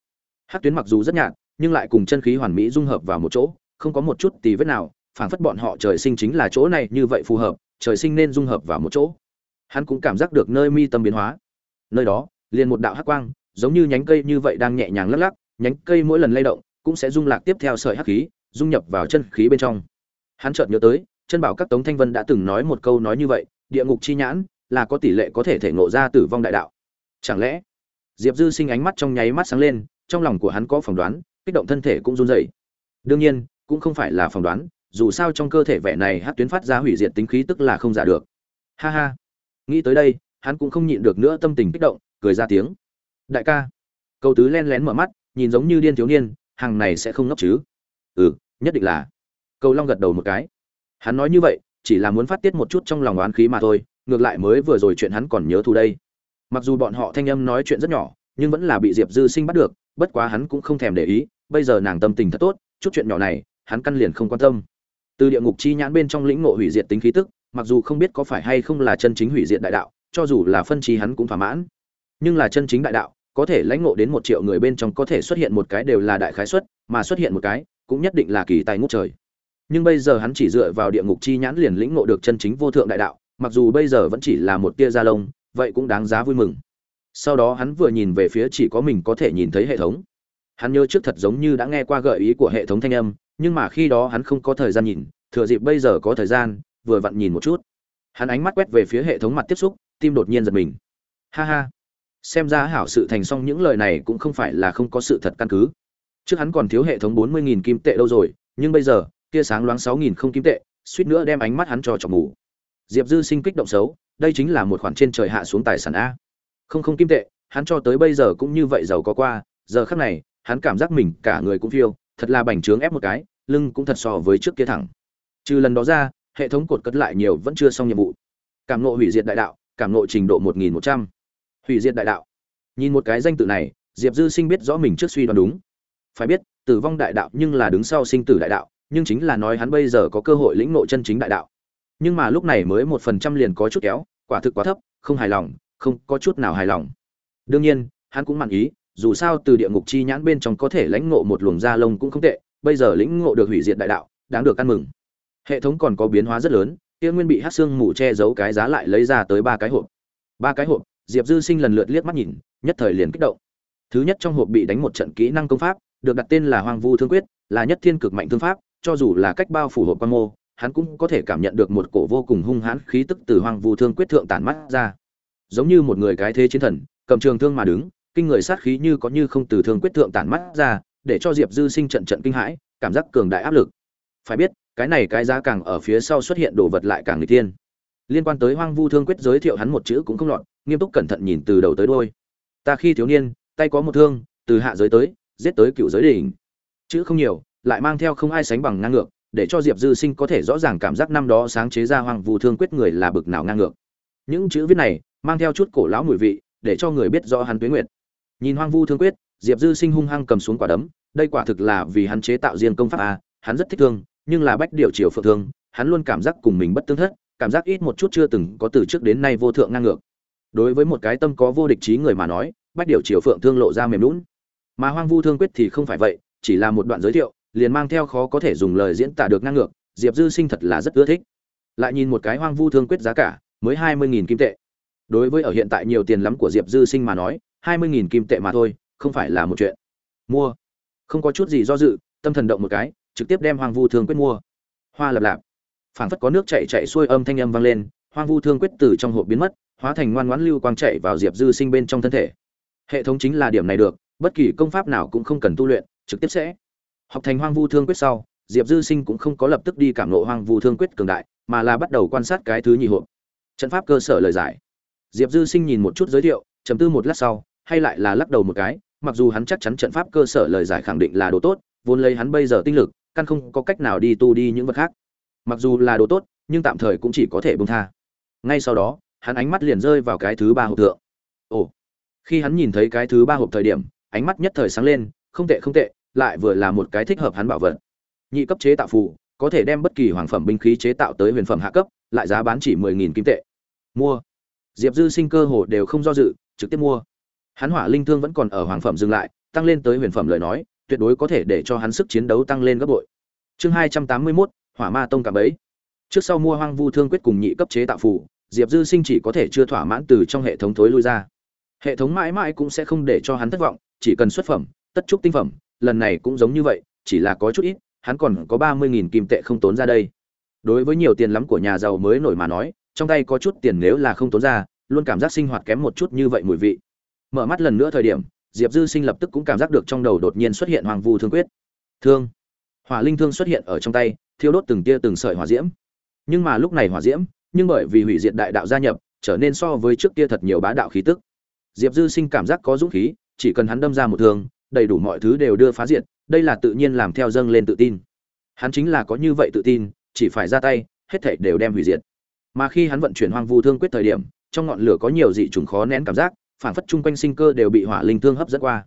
S1: Hát tuyến mặc dù rất nhạt, nhưng lại cùng chân khí hoàn mỹ dung hợp vào một chỗ, không có một chút tì vết nào, phảng phất bọn họ trời sinh chính là chỗ này như vậy phù hợp, trời sinh nên dung hợp vào một chỗ. Hắn cũng cảm giác được nơi mi tâm biến hóa. Nơi đó, liền một đạo hắc quang, giống như nhánh cây như vậy đang nhẹ nhàng lắc lắc, nhánh cây mỗi lần lay động cũng sẽ dung lạc tiếp theo sợi hắc khí, dung nhập vào chân khí bên trong. Hắn chợt nhớ tới, chân bảo các tống thanh vân đã từng nói một câu nói như vậy, địa ngục chi nhãn là có tỷ lệ có thể thể ngộ ra tử vong đại đạo. Chẳng lẽ, diệp dư sinh ánh mắt trong nháy mắt sáng lên, trong lòng của hắn có phỏng đoán, kích động thân thể cũng run rẩy. Đương nhiên, cũng không phải là phỏng đoán, dù sao trong cơ thể vẻ này hắc tuyến phát ra hủy diệt tính khí tức là không giả được. Ha ha. Nghĩ tới đây, hắn cũng không nhịn được nữa tâm tình kích động, cười ra tiếng. Đại ca. Câu tứ len lén mở mắt, nhìn giống như điên thiếu niên hàng này sẽ không ngốc chứ? Ừ nhất định là. Cầu long gật đầu một cái. Hắn nói như vậy, chỉ là muốn phát tiết một chút trong lòng oán khí mà thôi, ngược lại mới vừa rồi chuyện hắn còn nhớ thù đây. Mặc dù bọn họ thanh âm nói chuyện rất nhỏ, nhưng vẫn là bị diệp dư sinh bắt được, bất quá hắn cũng không thèm để ý, bây giờ nàng tâm tình thật tốt, chút chuyện nhỏ này, hắn căn liền không quan tâm. Từ địa ngục chi nhãn bên trong lĩnh ngộ hủy diệt tính khí tức, mặc dù không biết có phải hay không là chân chính hủy diệt đại đạo, cho dù là phân trí hắn cũng thỏa mãn. Nhưng là chân chính đại đạo có thể lãnh ngộ đến một triệu người bên trong có thể xuất hiện một cái đều là đại khái xuất, mà xuất hiện một cái, cũng nhất định là kỳ tài ngút trời. Nhưng bây giờ hắn chỉ dựa vào địa ngục chi nhãn liền lĩnh ngộ được chân chính vô thượng đại đạo, mặc dù bây giờ vẫn chỉ là một tia da lông, vậy cũng đáng giá vui mừng. Sau đó hắn vừa nhìn về phía chỉ có mình có thể nhìn thấy hệ thống. Hắn nhớ trước thật giống như đã nghe qua gợi ý của hệ thống thanh âm, nhưng mà khi đó hắn không có thời gian nhìn, thừa dịp bây giờ có thời gian, vừa vặn nhìn một chút. Hắn ánh mắt quét về phía hệ thống mặt tiếp xúc, tim đột nhiên giật mình. Ha ha xem ra hảo sự thành xong những lời này cũng không phải là không có sự thật căn cứ. Trước hắn còn thiếu hệ thống bốn mươi nghìn kim tệ đâu rồi, nhưng bây giờ kia sáng loáng sáu nghìn không kim tệ, suýt nữa đem ánh mắt hắn cho chọc ngủ diệp dư sinh kích động xấu, đây chính là một khoản trên trời hạ xuống tài sản a. Không không kim tệ, hắn cho tới bây giờ cũng như vậy giàu có qua, giờ khắc này, hắn cảm giác mình cả người cũng phiêu, thật là bành trướng ép một cái, lưng cũng thật so với trước kia thẳng. Trừ lần đó ra, hệ thống cột cất lại nhiều vẫn chưa xong nhiệm vụ. Cảm nộ hủy diệt đại đạo, cảm nộ trình độ một nghìn một trăm hủy diệt đại đạo. Nhìn một cái danh tự này, diệp dư sinh biết rõ mình trước suy đoán đúng. Phải biết, tử vong đại đạo nhưng là đứng sau sinh tử đại đạo, nhưng chính là nói hắn bây giờ có cơ hội lĩnh ngộ chân chính đại đạo. Nhưng mà lúc này mới một phần trăm liền có chút kéo, quả thực quá thấp, không hài lòng, không có chút nào hài lòng. Đương nhiên, hắn cũng mặn ý, dù sao từ địa ngục chi nhãn bên trong có thể lãnh ngộ một luồng da lông cũng không tệ, bây giờ lĩnh ngộ được hủy diệt đại đạo, đáng được ăn mừng. Hệ thống còn có biến hóa rất lớn, kia nguyên bị hát xương mù che giấu cái giá lại lấy ra tới ba cái hộp. Ba cái hộp diệp dư sinh lần lượt liếc mắt nhìn, nhất thời liền kích động. Thứ nhất trong hộp bị đánh một trận kỹ năng công pháp, được đặt tên là hoang vu thương quyết, là nhất thiên cực mạnh thương pháp, cho dù là cách bao phủ hộp quan mô, hắn cũng có thể cảm nhận được một cổ vô cùng hung hãn khí tức từ hoang vu thương quyết thượng tản mắt ra. Giống như một người cái thế chiến thần, cầm trường thương mà đứng, kinh người sát khí như có như không từ thương quyết thượng tản mắt ra, để cho diệp dư sinh trận trận kinh hãi, cảm giác cường đại áp lực. Phải biết, cái này cái giá càng ở phía sau xuất hiện đồ vật lại càng người tiên liên quan tới hoang vu thương quyết giới thiệu hắn một chữ cũng không lọt nghiêm túc cẩn thận nhìn từ đầu tới đôi ta khi thiếu niên, tay có một thương, từ hạ giới tới, giết tới cựu giới đỉnh. Chữ không nhiều, lại mang theo không ai sánh bằng ngang ngược, để cho diệp dư sinh có thể rõ ràng cảm giác năm đó sáng chế ra hoang vu thương quyết người là bực nào ngang ngược. Những chữ viết này, mang theo chút cổ lão mùi vị, để cho người biết rõ hắn tuyến nguyệt. Nhìn hoang vu thương quyết, diệp dư sinh hung hăng cầm xuống quả đấm, đây quả thực là vì hắn chế tạo riêng công pháp a, hắn rất thích thương, nhưng là bách điều chiều phượng thương, hắn luôn cảm giác cùng mình bất tương thất, cảm giác ít một chút chưa từng có từ trước đến nay vô thượng ngang ngược đối với một cái tâm có vô địch trí người mà nói, bách điều chiều phượng thương lộ ra mềm lún mà hoang vu thương quyết thì không phải vậy, chỉ là một đoạn giới thiệu, liền mang theo khó có thể dùng lời diễn tả được ngang ngược, diệp dư sinh thật là rất ưa thích. Lại nhìn một cái hoang vu thương quyết giá cả, mới hai mươi nghìn kim tệ. Đối với ở hiện tại nhiều tiền lắm của diệp dư sinh mà nói, hai mươi nghìn kim tệ mà thôi, không phải là một chuyện. Mua. Không có chút gì do dự, tâm thần động một cái, trực tiếp đem hoang vu thương quyết mua. Hoa lập lạp. Phảng phất có nước chạy chạy xuôi âm thanh âm vang lên, hoang vu thương quyết từ trong hộp biến mất hóa thành ngoan ngoãn lưu quang chạy vào diệp dư sinh bên trong thân thể. Hệ thống chính là điểm này được, bất kỳ công pháp nào cũng không cần tu luyện, trực tiếp sẽ. Học thành hoang vu thương quyết sau, diệp dư sinh cũng không có lập tức đi cảm nộ hoang vu thương quyết cường đại, mà là bắt đầu quan sát cái thứ nhị hộp. Trận pháp cơ sở lời giải. Diệp dư sinh nhìn một chút giới thiệu chấm tư một lát sau, hay lại là lắc đầu một cái, mặc dù hắn chắc chắn trận pháp cơ sở lời giải khẳng định là đồ tốt, vốn lấy hắn bây giờ tinh lực, căn không có cách nào đi tu đi những vật khác. Mặc dù là đồ tốt, nhưng tạm thời cũng chỉ có thể bông tha. Ngay sau đó hắn ánh mắt liền rơi vào cái thứ ba hộp thượng. Ồ, khi hắn nhìn thấy cái thứ ba hộp thời điểm, ánh mắt nhất thời sáng lên, không tệ không tệ, lại vừa là một cái thích hợp hắn bảo vật. Nhị cấp chế tạo phù, có thể đem bất kỳ hoàng phẩm binh khí chế tạo tới huyền phẩm hạ cấp, lại giá bán chỉ mười nghìn kim tệ. Mua. Diệp dư sinh cơ hồ đều không do dự, trực tiếp mua. Hắn hỏa linh thương vẫn còn ở hoàng phẩm dừng lại, tăng lên tới huyền phẩm lời nói, tuyệt đối có thể để cho hắn sức chiến đấu tăng lên gấp bội. Chương hai trăm tám mươi mốt, hỏa ma tông cả bấy trước sau mua hoang vu thương quyết cùng nhị cấp chế tạo phù diệp dư sinh chỉ có thể chưa thỏa mãn từ trong hệ thống thối lui ra. Hệ thống mãi mãi cũng sẽ không để cho hắn thất vọng, chỉ cần xuất phẩm, tất trúc tinh phẩm, lần này cũng giống như vậy, chỉ là có chút ít, hắn còn có ba mươi nghìn kim tệ không tốn ra đây. Đối với nhiều tiền lắm của nhà giàu mới nổi mà nói, trong tay có chút tiền nếu là không tốn ra, luôn cảm giác sinh hoạt kém một chút như vậy mùi vị. Mở mắt lần nữa thời điểm, diệp dư sinh lập tức cũng cảm giác được trong đầu đột nhiên xuất hiện hoàng vu thương quyết. Thương. Hỏa linh thương xuất hiện ở trong tay, thiêu đốt từng tia từng sợi hỏa diễm. Nhưng mà lúc này hỏa diễm nhưng bởi vì hủy diệt đại đạo gia nhập, trở nên so với trước kia thật nhiều bá đạo khí tức. Diệp dư sinh cảm giác có dũng khí, chỉ cần hắn đâm ra một thương, đầy đủ mọi thứ đều đưa phá diệt, đây là tự nhiên làm theo dâng lên tự tin. Hắn chính là có như vậy tự tin, chỉ phải ra tay, hết thảy đều đem hủy diệt. Mà khi hắn vận chuyển hoang vu thương quyết thời điểm, trong ngọn lửa có nhiều dị trùng khó nén cảm giác, phản phất chung quanh sinh cơ đều bị hỏa linh thương hấp dẫn qua.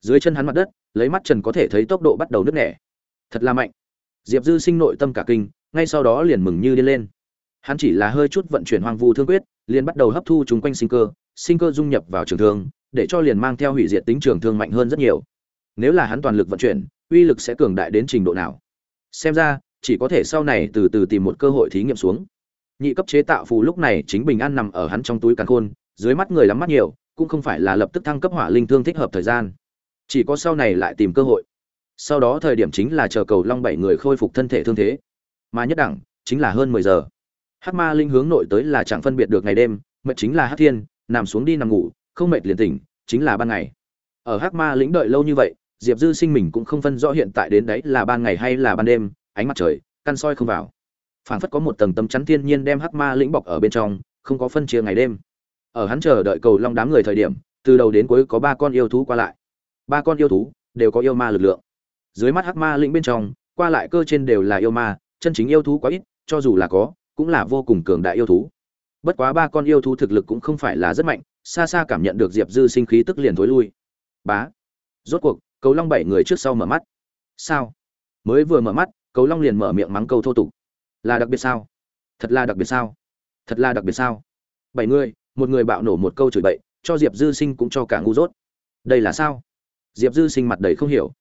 S1: Dưới chân hắn mặt đất, lấy mắt trần có thể thấy tốc độ bắt đầu nứt nẻ. Thật là mạnh. Diệp dư sinh nội tâm cả kinh, ngay sau đó liền mừng như điên lên hắn chỉ là hơi chút vận chuyển hoang vu thương quyết, liền bắt đầu hấp thu chung quanh sinh cơ sinh cơ dung nhập vào trường thương, để cho liền mang theo hủy diệt tính trường thương mạnh hơn rất nhiều. Nếu là hắn toàn lực vận chuyển, uy lực sẽ cường đại đến trình độ nào? Xem ra, chỉ có thể sau này từ từ tìm một cơ hội thí nghiệm xuống. Nhị cấp chế tạo phù lúc này chính bình an nằm ở hắn trong túi càn khôn, dưới mắt người lắm mắt nhiều, cũng không phải là lập tức thăng cấp hỏa linh thương thích hợp thời gian. Chỉ có sau này lại tìm cơ hội. Sau đó thời điểm chính là chờ cầu long bảy người khôi phục thân thể thương thế. Mà nhất đẳng chính là hơn mười giờ. Hắc ma linh hướng nội tới là chẳng phân biệt được ngày đêm, mệt chính là hắc thiên, nằm xuống đi nằm ngủ, không mệt liền tỉnh, chính là ban ngày. Ở hắc ma lĩnh đợi lâu như vậy, diệp dư sinh mình cũng không phân rõ hiện tại đến đấy là ban ngày hay là ban đêm, ánh mặt trời, căn soi không vào. Phảng phất có một tầng tấm chắn thiên nhiên đem hắc ma lĩnh bọc ở bên trong, không có phân chia ngày đêm. Ở hắn chờ đợi cầu long đám người thời điểm, từ đầu đến cuối có ba con yêu thú qua lại. Ba con yêu thú đều có yêu ma lực lượng. Dưới mắt hắc ma lĩnh bên trong, qua lại cơ trên đều là yêu ma, chân chính yêu thú quá ít, cho dù là có cũng là vô cùng cường đại yêu thú. Bất quá ba con yêu thú thực lực cũng không phải là rất mạnh, xa xa cảm nhận được diệp dư sinh khí tức liền thối lui. Bá. Rốt cuộc, cầu long bảy người trước sau mở mắt. Sao? Mới vừa mở mắt, cầu long liền mở miệng mắng câu thô tục. Là đặc biệt sao? Thật là đặc biệt sao? Thật là đặc biệt sao? Bảy người, một người bạo nổ một câu chửi bậy, cho diệp dư sinh cũng cho cả ngu dốt. Đây là sao? Diệp dư sinh mặt đầy không hiểu.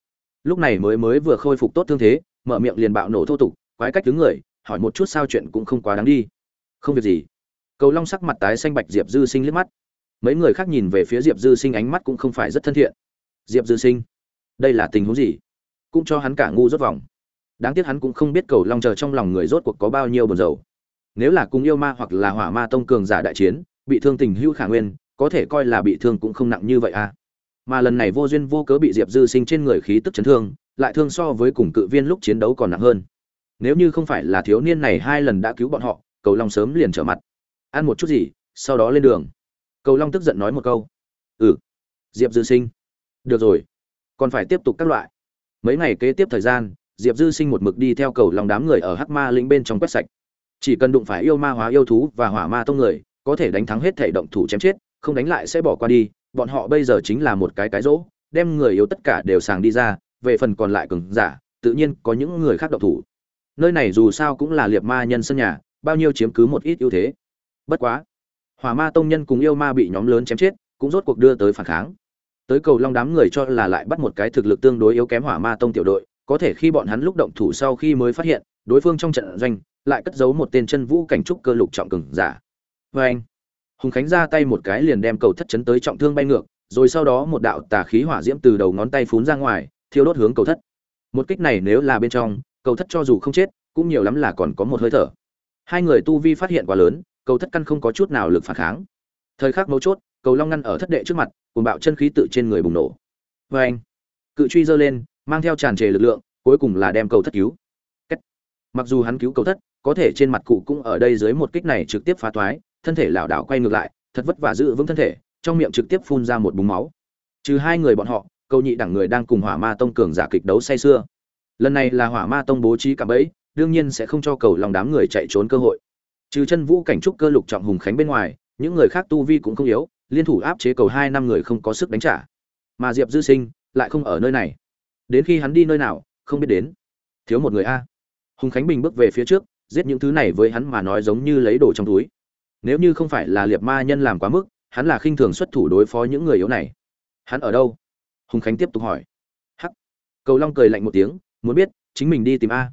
S1: Lúc này mới mới vừa khôi phục tốt thương thế, mở miệng liền bạo nổ thô tục, quái cách đứng người hỏi một chút sao chuyện cũng không quá đáng đi. Không việc gì. Cầu long sắc mặt tái xanh bạch diệp dư sinh liếc mắt. Mấy người khác nhìn về phía diệp dư sinh ánh mắt cũng không phải rất thân thiện. Diệp dư sinh, đây là tình huống gì? Cũng cho hắn cả ngu rốt vòng. Đáng tiếc hắn cũng không biết cầu long chờ trong lòng người rốt cuộc có bao nhiêu buồn rầu. Nếu là cùng yêu ma hoặc là hỏa ma tông cường giả đại chiến, bị thương tình hữu khả nguyên, có thể coi là bị thương cũng không nặng như vậy à. Mà lần này vô duyên vô cớ bị diệp dư sinh trên người khí tức chấn thương, lại thương so với cùng cự viên lúc chiến đấu còn nặng hơn nếu như không phải là thiếu niên này hai lần đã cứu bọn họ, cầu long sớm liền trở mặt. Ăn một chút gì, sau đó lên đường. Cầu long tức giận nói một câu. Ừ diệp dư sinh. Được rồi, còn phải tiếp tục các loại. Mấy ngày kế tiếp thời gian, diệp dư sinh một mực đi theo cầu long đám người ở hắc ma lĩnh bên trong quét sạch. Chỉ cần đụng phải yêu ma hóa yêu thú và hỏa ma tông người, có thể đánh thắng hết thể động thủ chém chết, không đánh lại sẽ bỏ qua đi. Bọn họ bây giờ chính là một cái cái rỗ, đem người yếu tất cả đều sàng đi ra, về phần còn lại cường giả, tự nhiên có những người khác động thủ nơi này dù sao cũng là liệt ma nhân sân nhà, bao nhiêu chiếm cứ một ít ưu thế. Bất quá, hỏa ma tông nhân cùng yêu ma bị nhóm lớn chém chết, cũng rốt cuộc đưa tới phản kháng. Tới cầu long đám người cho là lại bắt một cái thực lực tương đối yếu kém hỏa ma tông tiểu đội, có thể khi bọn hắn lúc động thủ sau khi mới phát hiện, đối phương trong trận doanh lại cất giấu một tên chân vũ cảnh trúc cơ lục trọng cường giả. Vê anh, hùng khánh ra tay một cái liền đem cầu thất chấn tới trọng thương bay ngược, rồi sau đó một đạo tà khí hỏa diễm từ đầu ngón tay phún ra ngoài, thiêu đốt hướng cầu thất. Một kích này nếu là bên trong cầu thất cho dù không chết, cũng nhiều lắm là còn có một hơi thở. Hai người tu vi phát hiện quá lớn, cầu thất căn không có chút nào lực phản kháng. Thời khắc mấu chốt, cầu long ngăn ở thất đệ trước mặt cùng bạo chân khí tự trên người bùng nổ. Vê anh, cự truy giơ lên, mang theo tràn trề lực lượng, cuối cùng là đem cầu thất cứu. Cách. mặc dù hắn cứu cầu thất, có thể trên mặt cụ cũng ở đây dưới một kích này trực tiếp phá toái thân thể lảo đảo quay ngược lại, thật vất vả giữ vững thân thể, trong miệng trực tiếp phun ra một búng máu. Trừ hai người bọn họ, cầu nhị đẳng người đang cùng hỏa ma tông cường giả kịch đấu say sưa lần này là hỏa ma tông bố trí cả bẫy, đương nhiên sẽ không cho cầu lòng đám người chạy trốn cơ hội. Trừ chân vũ cảnh trúc cơ lục trọng hùng khánh bên ngoài, những người khác tu vi cũng không yếu, liên thủ áp chế cầu hai năm người không có sức đánh trả. Mà diệp dư sinh lại không ở nơi này. Đến khi hắn đi nơi nào, không biết đến. Thiếu một người a. Hùng khánh bình bước về phía trước, giết những thứ này với hắn mà nói giống như lấy đồ trong túi. Nếu như không phải là liệt ma nhân làm quá mức, hắn là khinh thường xuất thủ đối phó những người yếu này. Hắn ở đâu? Hùng khánh tiếp tục hỏi. Hắc. Cầu long cười lạnh một tiếng muốn biết, chính mình đi tìm a.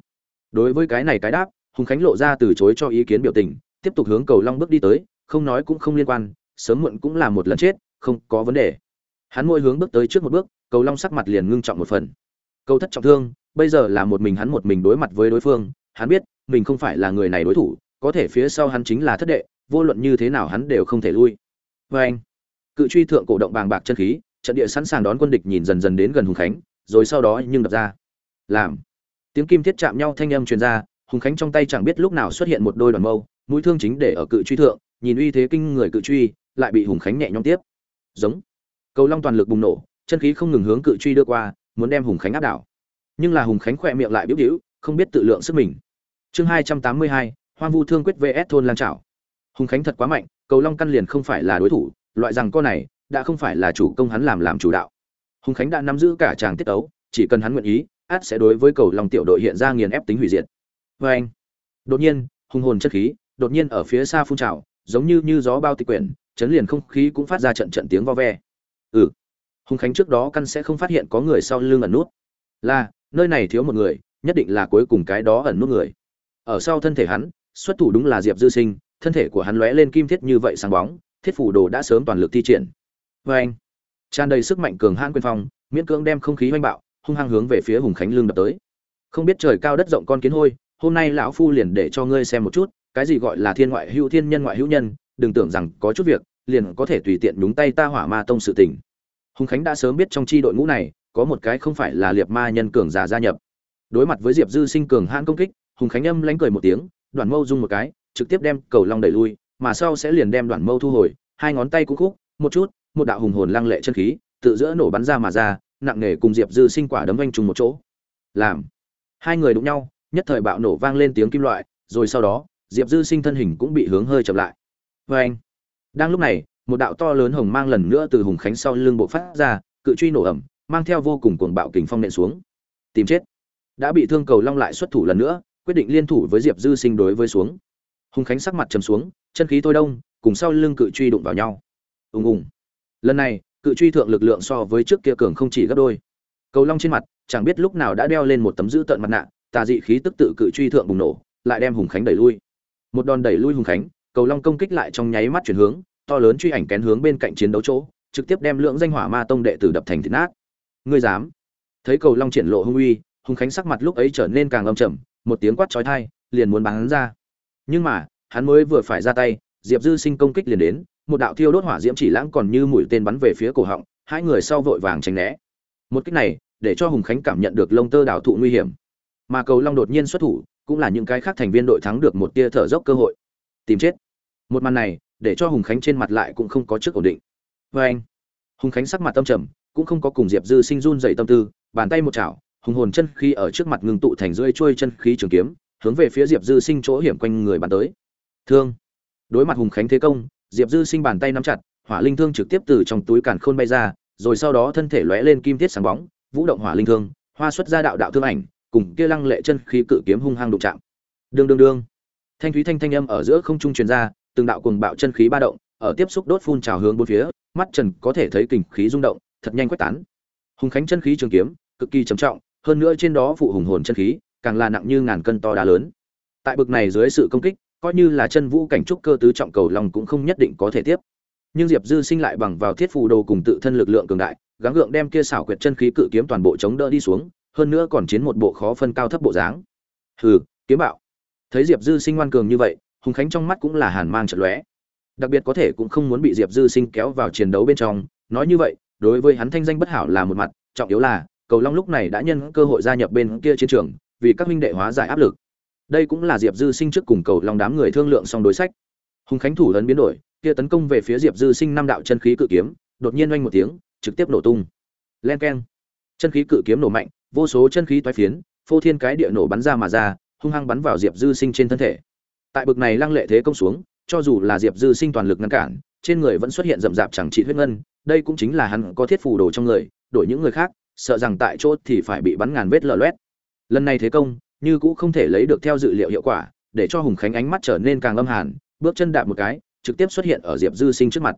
S1: Đối với cái này cái đáp, hùng khánh lộ ra từ chối cho ý kiến biểu tình, tiếp tục hướng cầu long bước đi tới, không nói cũng không liên quan, sớm muộn cũng là một lần chết, không có vấn đề. Hắn mỗi hướng bước tới trước một bước, cầu long sắc mặt liền ngưng trọng một phần. Cầu thất trọng thương, bây giờ là một mình hắn một mình đối mặt với đối phương, hắn biết, mình không phải là người này đối thủ, có thể phía sau hắn chính là thất đệ, vô luận như thế nào hắn đều không thể lui. Vê anh, cự truy thượng cổ động bàng bạc chân khí, trận địa sẵn sàng đón quân địch nhìn dần dần đến gần hùng khánh, rồi sau đó nhưng đập ra làm. Tiếng kim thiết chạm nhau thanh âm truyền ra, hùng khánh trong tay chẳng biết lúc nào xuất hiện một đôi đoàn mâu, mũi thương chính để ở cự truy thượng, nhìn uy thế kinh người cự truy, lại bị hùng khánh nhẹ nhõm tiếp. Giống. Cầu long toàn lực bùng nổ, chân khí không ngừng hướng cự truy đưa qua, muốn đem hùng khánh áp đảo. Nhưng là hùng khánh khỏe miệng lại biểu biểu không biết tự lượng sức mình. Chương hai trăm tám mươi hai, hoang vu thương quyết vs thôn lang trảo. Hùng khánh thật quá mạnh, cầu long căn liền không phải là đối thủ, loại rằng con này, đã không phải là chủ công hắn làm làm chủ đạo. Hùng khánh đã nắm giữ cả tràng tiết ấu chỉ cần hắn nguyện ý át sẽ đối với cầu long tiểu đội hiện ra nghiền ép tính hủy diệt. Vê anh, đột nhiên, hùng hồn chất khí, đột nhiên ở phía xa phun trào, giống như như gió bao tịch quyển, chấn liền không khí cũng phát ra trận trận tiếng vo ve. Ừ hùng khánh trước đó căn sẽ không phát hiện có người sau lưng ẩn nút. Là, nơi này thiếu một người, nhất định là cuối cùng cái đó ẩn nút người. Ở sau thân thể hắn, xuất thủ đúng là diệp dư sinh, thân thể của hắn lóe lên kim thiết như vậy sáng bóng, thiết phủ đồ đã sớm toàn lực thi triển. Vê anh, tràn đầy sức mạnh cường hãn quyền phong, miễn cưỡng đem không khí oanh bạo hung hăng hướng về phía hùng khánh lương đập tới. Không biết trời cao đất rộng con kiến hôi, hôm nay lão phu liền để cho ngươi xem một chút, cái gì gọi là thiên ngoại hữu thiên nhân ngoại hữu nhân, đừng tưởng rằng có chút việc, liền có thể tùy tiện đúng tay ta hỏa ma tông sự tình. Hùng khánh đã sớm biết trong tri đội ngũ này, có một cái không phải là liệt ma nhân cường giả gia nhập. Đối mặt với diệp dư sinh cường hãn công kích, hùng khánh âm lánh cười một tiếng, đoạn mâu dung một cái, trực tiếp đem cầu long đẩy lui, mà sau sẽ liền đem đoạn mâu thu hồi, hai ngón tay cũng khúc, một chút, một đạo hùng hồn lăng lệ chân khí, tự giữa nổ bắn ra mà ra nặng nề cùng diệp dư sinh quả đấm vanh trùng một chỗ. Làm. Hai người đụng nhau, nhất thời bạo nổ vang lên tiếng kim loại, rồi sau đó, diệp dư sinh thân hình cũng bị hướng hơi chậm lại. Vê anh. Đang lúc này, một đạo to lớn hồng mang lần nữa từ hùng khánh sau lưng bộ phát ra, cự truy nổ ẩm, mang theo vô cùng cuồng bạo kình phong nện xuống. Tìm chết. Đã bị thương cầu long lại xuất thủ lần nữa, quyết định liên thủ với diệp dư sinh đối với xuống. Hùng khánh sắc mặt chầm xuống, chân khí thôi đông, cùng sau lưng cự truy đụng vào nhau. Ùng ùng. Lần này cự truy thượng lực lượng so với trước kia cường không chỉ gấp đôi. Cầu long trên mặt, chẳng biết lúc nào đã đeo lên một tấm giữ tợn mặt nạ, tà dị khí tức tự cự truy thượng bùng nổ, lại đem hùng khánh đẩy lui. Một đòn đẩy lui hùng khánh, cầu long công kích lại trong nháy mắt chuyển hướng, to lớn truy ảnh kén hướng bên cạnh chiến đấu chỗ, trực tiếp đem lượng danh hỏa ma tông đệ tử đập thành thịt nát. Ngươi dám? Thấy cầu long triển lộ hung uy, hùng khánh sắc mặt lúc ấy trở nên càng âm trầm, một tiếng quát chói tai, liền muốn bắn hắn ra. Nhưng mà, hắn mới vừa phải ra tay, diệp dư sinh công kích liền đến một đạo thiêu đốt hỏa diễm chỉ lãng còn như mũi tên bắn về phía cổ họng, hai người sau vội vàng tránh né. Một cách này, để cho hùng khánh cảm nhận được lông tơ đảo thụ nguy hiểm. Mà cầu long đột nhiên xuất thủ, cũng là những cái khác thành viên đội thắng được một tia thở dốc cơ hội. Tìm chết. Một màn này, để cho hùng khánh trên mặt lại cũng không có trước ổn định. Vê anh, hùng khánh sắc mặt tâm trầm, cũng không có cùng diệp dư sinh run dậy tâm tư, bàn tay một chảo, hùng hồn chân khí ở trước mặt ngưng tụ thành rưỡi trôi chân khí trường kiếm, hướng về phía diệp dư sinh chỗ hiểm quanh người bàn tới. Thương. Đối mặt hùng khánh thế công diệp dư sinh bàn tay nắm chặt, hỏa linh thương trực tiếp từ trong túi càn khôn bay ra, rồi sau đó thân thể lóe lên kim tiết sáng bóng, vũ động hỏa linh thương, hoa xuất ra đạo đạo thương ảnh, cùng kia lăng lệ chân khí cự kiếm hung hăng đụng chạm. Đường đường đường. thanh thúy thanh thanh âm ở giữa không trung truyền ra, từng đạo cuồng bạo chân khí ba động, ở tiếp xúc đốt phun trào hướng bốn phía, mắt trần có thể thấy kình khí rung động, thật nhanh quét tán. Hùng khánh chân khí trường kiếm, cực kỳ trầm trọng, hơn nữa trên đó phụ hùng hồn chân khí, càng là nặng như ngàn cân to đá lớn. Tại bực này dưới sự công kích coi như là chân vũ cảnh trúc cơ tứ trọng cầu lòng cũng không nhất định có thể tiếp. Nhưng diệp dư sinh lại bằng vào thiết phù đồ cùng tự thân lực lượng cường đại, gắng gượng đem kia xảo quyệt chân khí cự kiếm toàn bộ chống đỡ đi xuống, hơn nữa còn chiến một bộ khó phân cao thấp bộ dáng. Hừ, kiếm bạo. Thấy diệp dư sinh ngoan cường như vậy, hùng khánh trong mắt cũng là hàn mang trận lóe. Đặc biệt có thể cũng không muốn bị diệp dư sinh kéo vào chiến đấu bên trong. Nói như vậy, đối với hắn thanh danh bất hảo là một mặt, trọng yếu là, cầu long lúc này đã nhân cơ hội gia nhập bên kia chiến trường, vì các minh đệ hóa giải áp lực đây cũng là diệp dư sinh trước cùng cầu long đám người thương lượng xong đối sách. Hùng khánh thủ lớn biến đổi, kia tấn công về phía diệp dư sinh năm đạo chân khí cự kiếm, đột nhiên oanh một tiếng, trực tiếp nổ tung. Len keng. Chân khí cự kiếm nổ mạnh, vô số chân khí toái phiến, phô thiên cái địa nổ bắn ra mà ra, hung hăng bắn vào diệp dư sinh trên thân thể. Tại bực này lăng lệ thế công xuống, cho dù là diệp dư sinh toàn lực ngăn cản, trên người vẫn xuất hiện rậm rạp chẳng trị huyết ngân, đây cũng chính là hắn có thiết phù đồ trong người, đổi những người khác, sợ rằng tại chỗ thì phải bị bắn ngàn vết lở loét. Lần này thế công như cũ không thể lấy được theo dự liệu hiệu quả, để cho hùng khánh ánh mắt trở nên càng âm hàn, bước chân đạp một cái, trực tiếp xuất hiện ở diệp dư sinh trước mặt.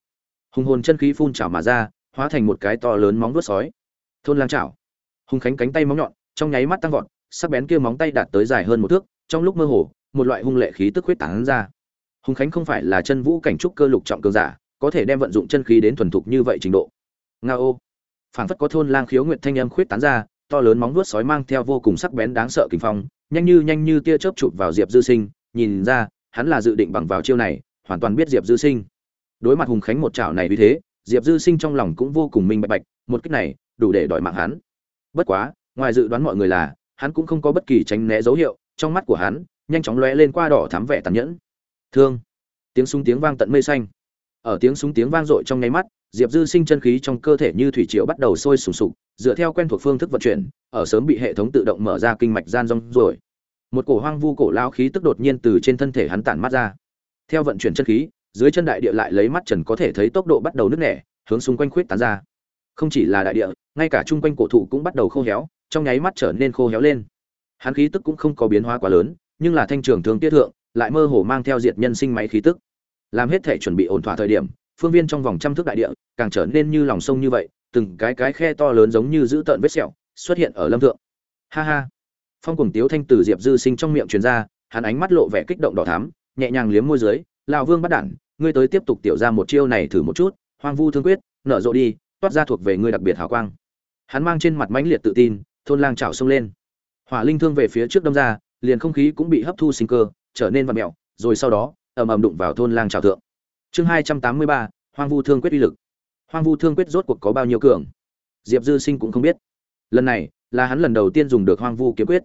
S1: Hùng hồn chân khí phun trào mà ra, hóa thành một cái to lớn móng vuốt sói. Thôn lang trào hùng khánh cánh tay móng nhọn, trong nháy mắt tăng vọt, sắc bén kia móng tay đạt tới dài hơn một thước, trong lúc mơ hồ, một loại hung lệ khí tức huyết tán ra. Hùng khánh không phải là chân vũ cảnh trúc cơ lục trọng cường giả, có thể đem vận dụng chân khí đến thuần thục như vậy trình độ. Nga ô. Phảng phất có thôn lang khiếu nguyện thanh âm khuyết tán ra, to lớn móng vuốt sói mang theo vô cùng sắc bén đáng sợ kinh phong nhanh như nhanh như tia chớp chụp vào diệp dư sinh, nhìn ra, hắn là dự định bằng vào chiêu này, hoàn toàn biết diệp dư sinh. Đối mặt hùng khánh một chảo này vì thế, diệp dư sinh trong lòng cũng vô cùng minh bạch bạch, một cách này, đủ để đòi mạng hắn. Bất quá, ngoài dự đoán mọi người là, hắn cũng không có bất kỳ tránh né dấu hiệu, trong mắt của hắn, nhanh chóng lóe lên qua đỏ thắm vẻ tàn nhẫn. Thương. Tiếng súng tiếng vang tận mây xanh. Ở tiếng súng tiếng vang dội trong nháy mắt diệp dư sinh chân khí trong cơ thể như thủy triều bắt đầu sôi sùng sục, dựa theo quen thuộc phương thức vận chuyển, ở sớm bị hệ thống tự động mở ra kinh mạch gian rong rồi. Một cổ hoang vu cổ lao khí tức đột nhiên từ trên thân thể hắn tản mắt ra. Theo vận chuyển chân khí, dưới chân đại địa lại lấy mắt trần có thể thấy tốc độ bắt đầu nứt nẻ, hướng xung quanh khuyết tán ra. Không chỉ là đại địa, ngay cả chung quanh cổ thụ cũng bắt đầu khô héo, trong nháy mắt trở nên khô héo lên. Hắn khí tức cũng không có biến hóa quá lớn, nhưng là thanh trường thương tiết thượng, lại mơ hồ mang theo diệt nhân sinh máy khí tức. Làm hết thể chuẩn bị ổn thỏa thời điểm phương viên trong vòng trăm thước đại địa, càng trở nên như lòng sông như vậy, từng cái cái khe to lớn giống như giữ tợn vết sẹo, xuất hiện ở lâm thượng. Ha ha. Phong cùng tiếu thanh từ diệp dư sinh trong miệng truyền ra, hắn ánh mắt lộ vẻ kích động đỏ thắm, nhẹ nhàng liếm môi dưới, lão vương bắt đản, ngươi tới tiếp tục tiểu ra một chiêu này thử một chút, hoang vu thương quyết, nở rộ đi, toát ra thuộc về ngươi đặc biệt hào quang. Hắn mang trên mặt mãnh liệt tự tin, thôn lang chảo xông lên. Hỏa linh thương về phía trước đâm ra, liền không khí cũng bị hấp thu sinh cơ, trở nên vặn mẹo rồi sau đó, ầm ầm đụng vào thôn lang chảo thượng chương hai trăm tám mươi ba, hoang vu thương quyết uy lực. Hoang vu thương quyết rốt cuộc có bao nhiêu cường? Diệp dư sinh cũng không biết. Lần này là hắn lần đầu tiên dùng được hoang vu kiếm quyết.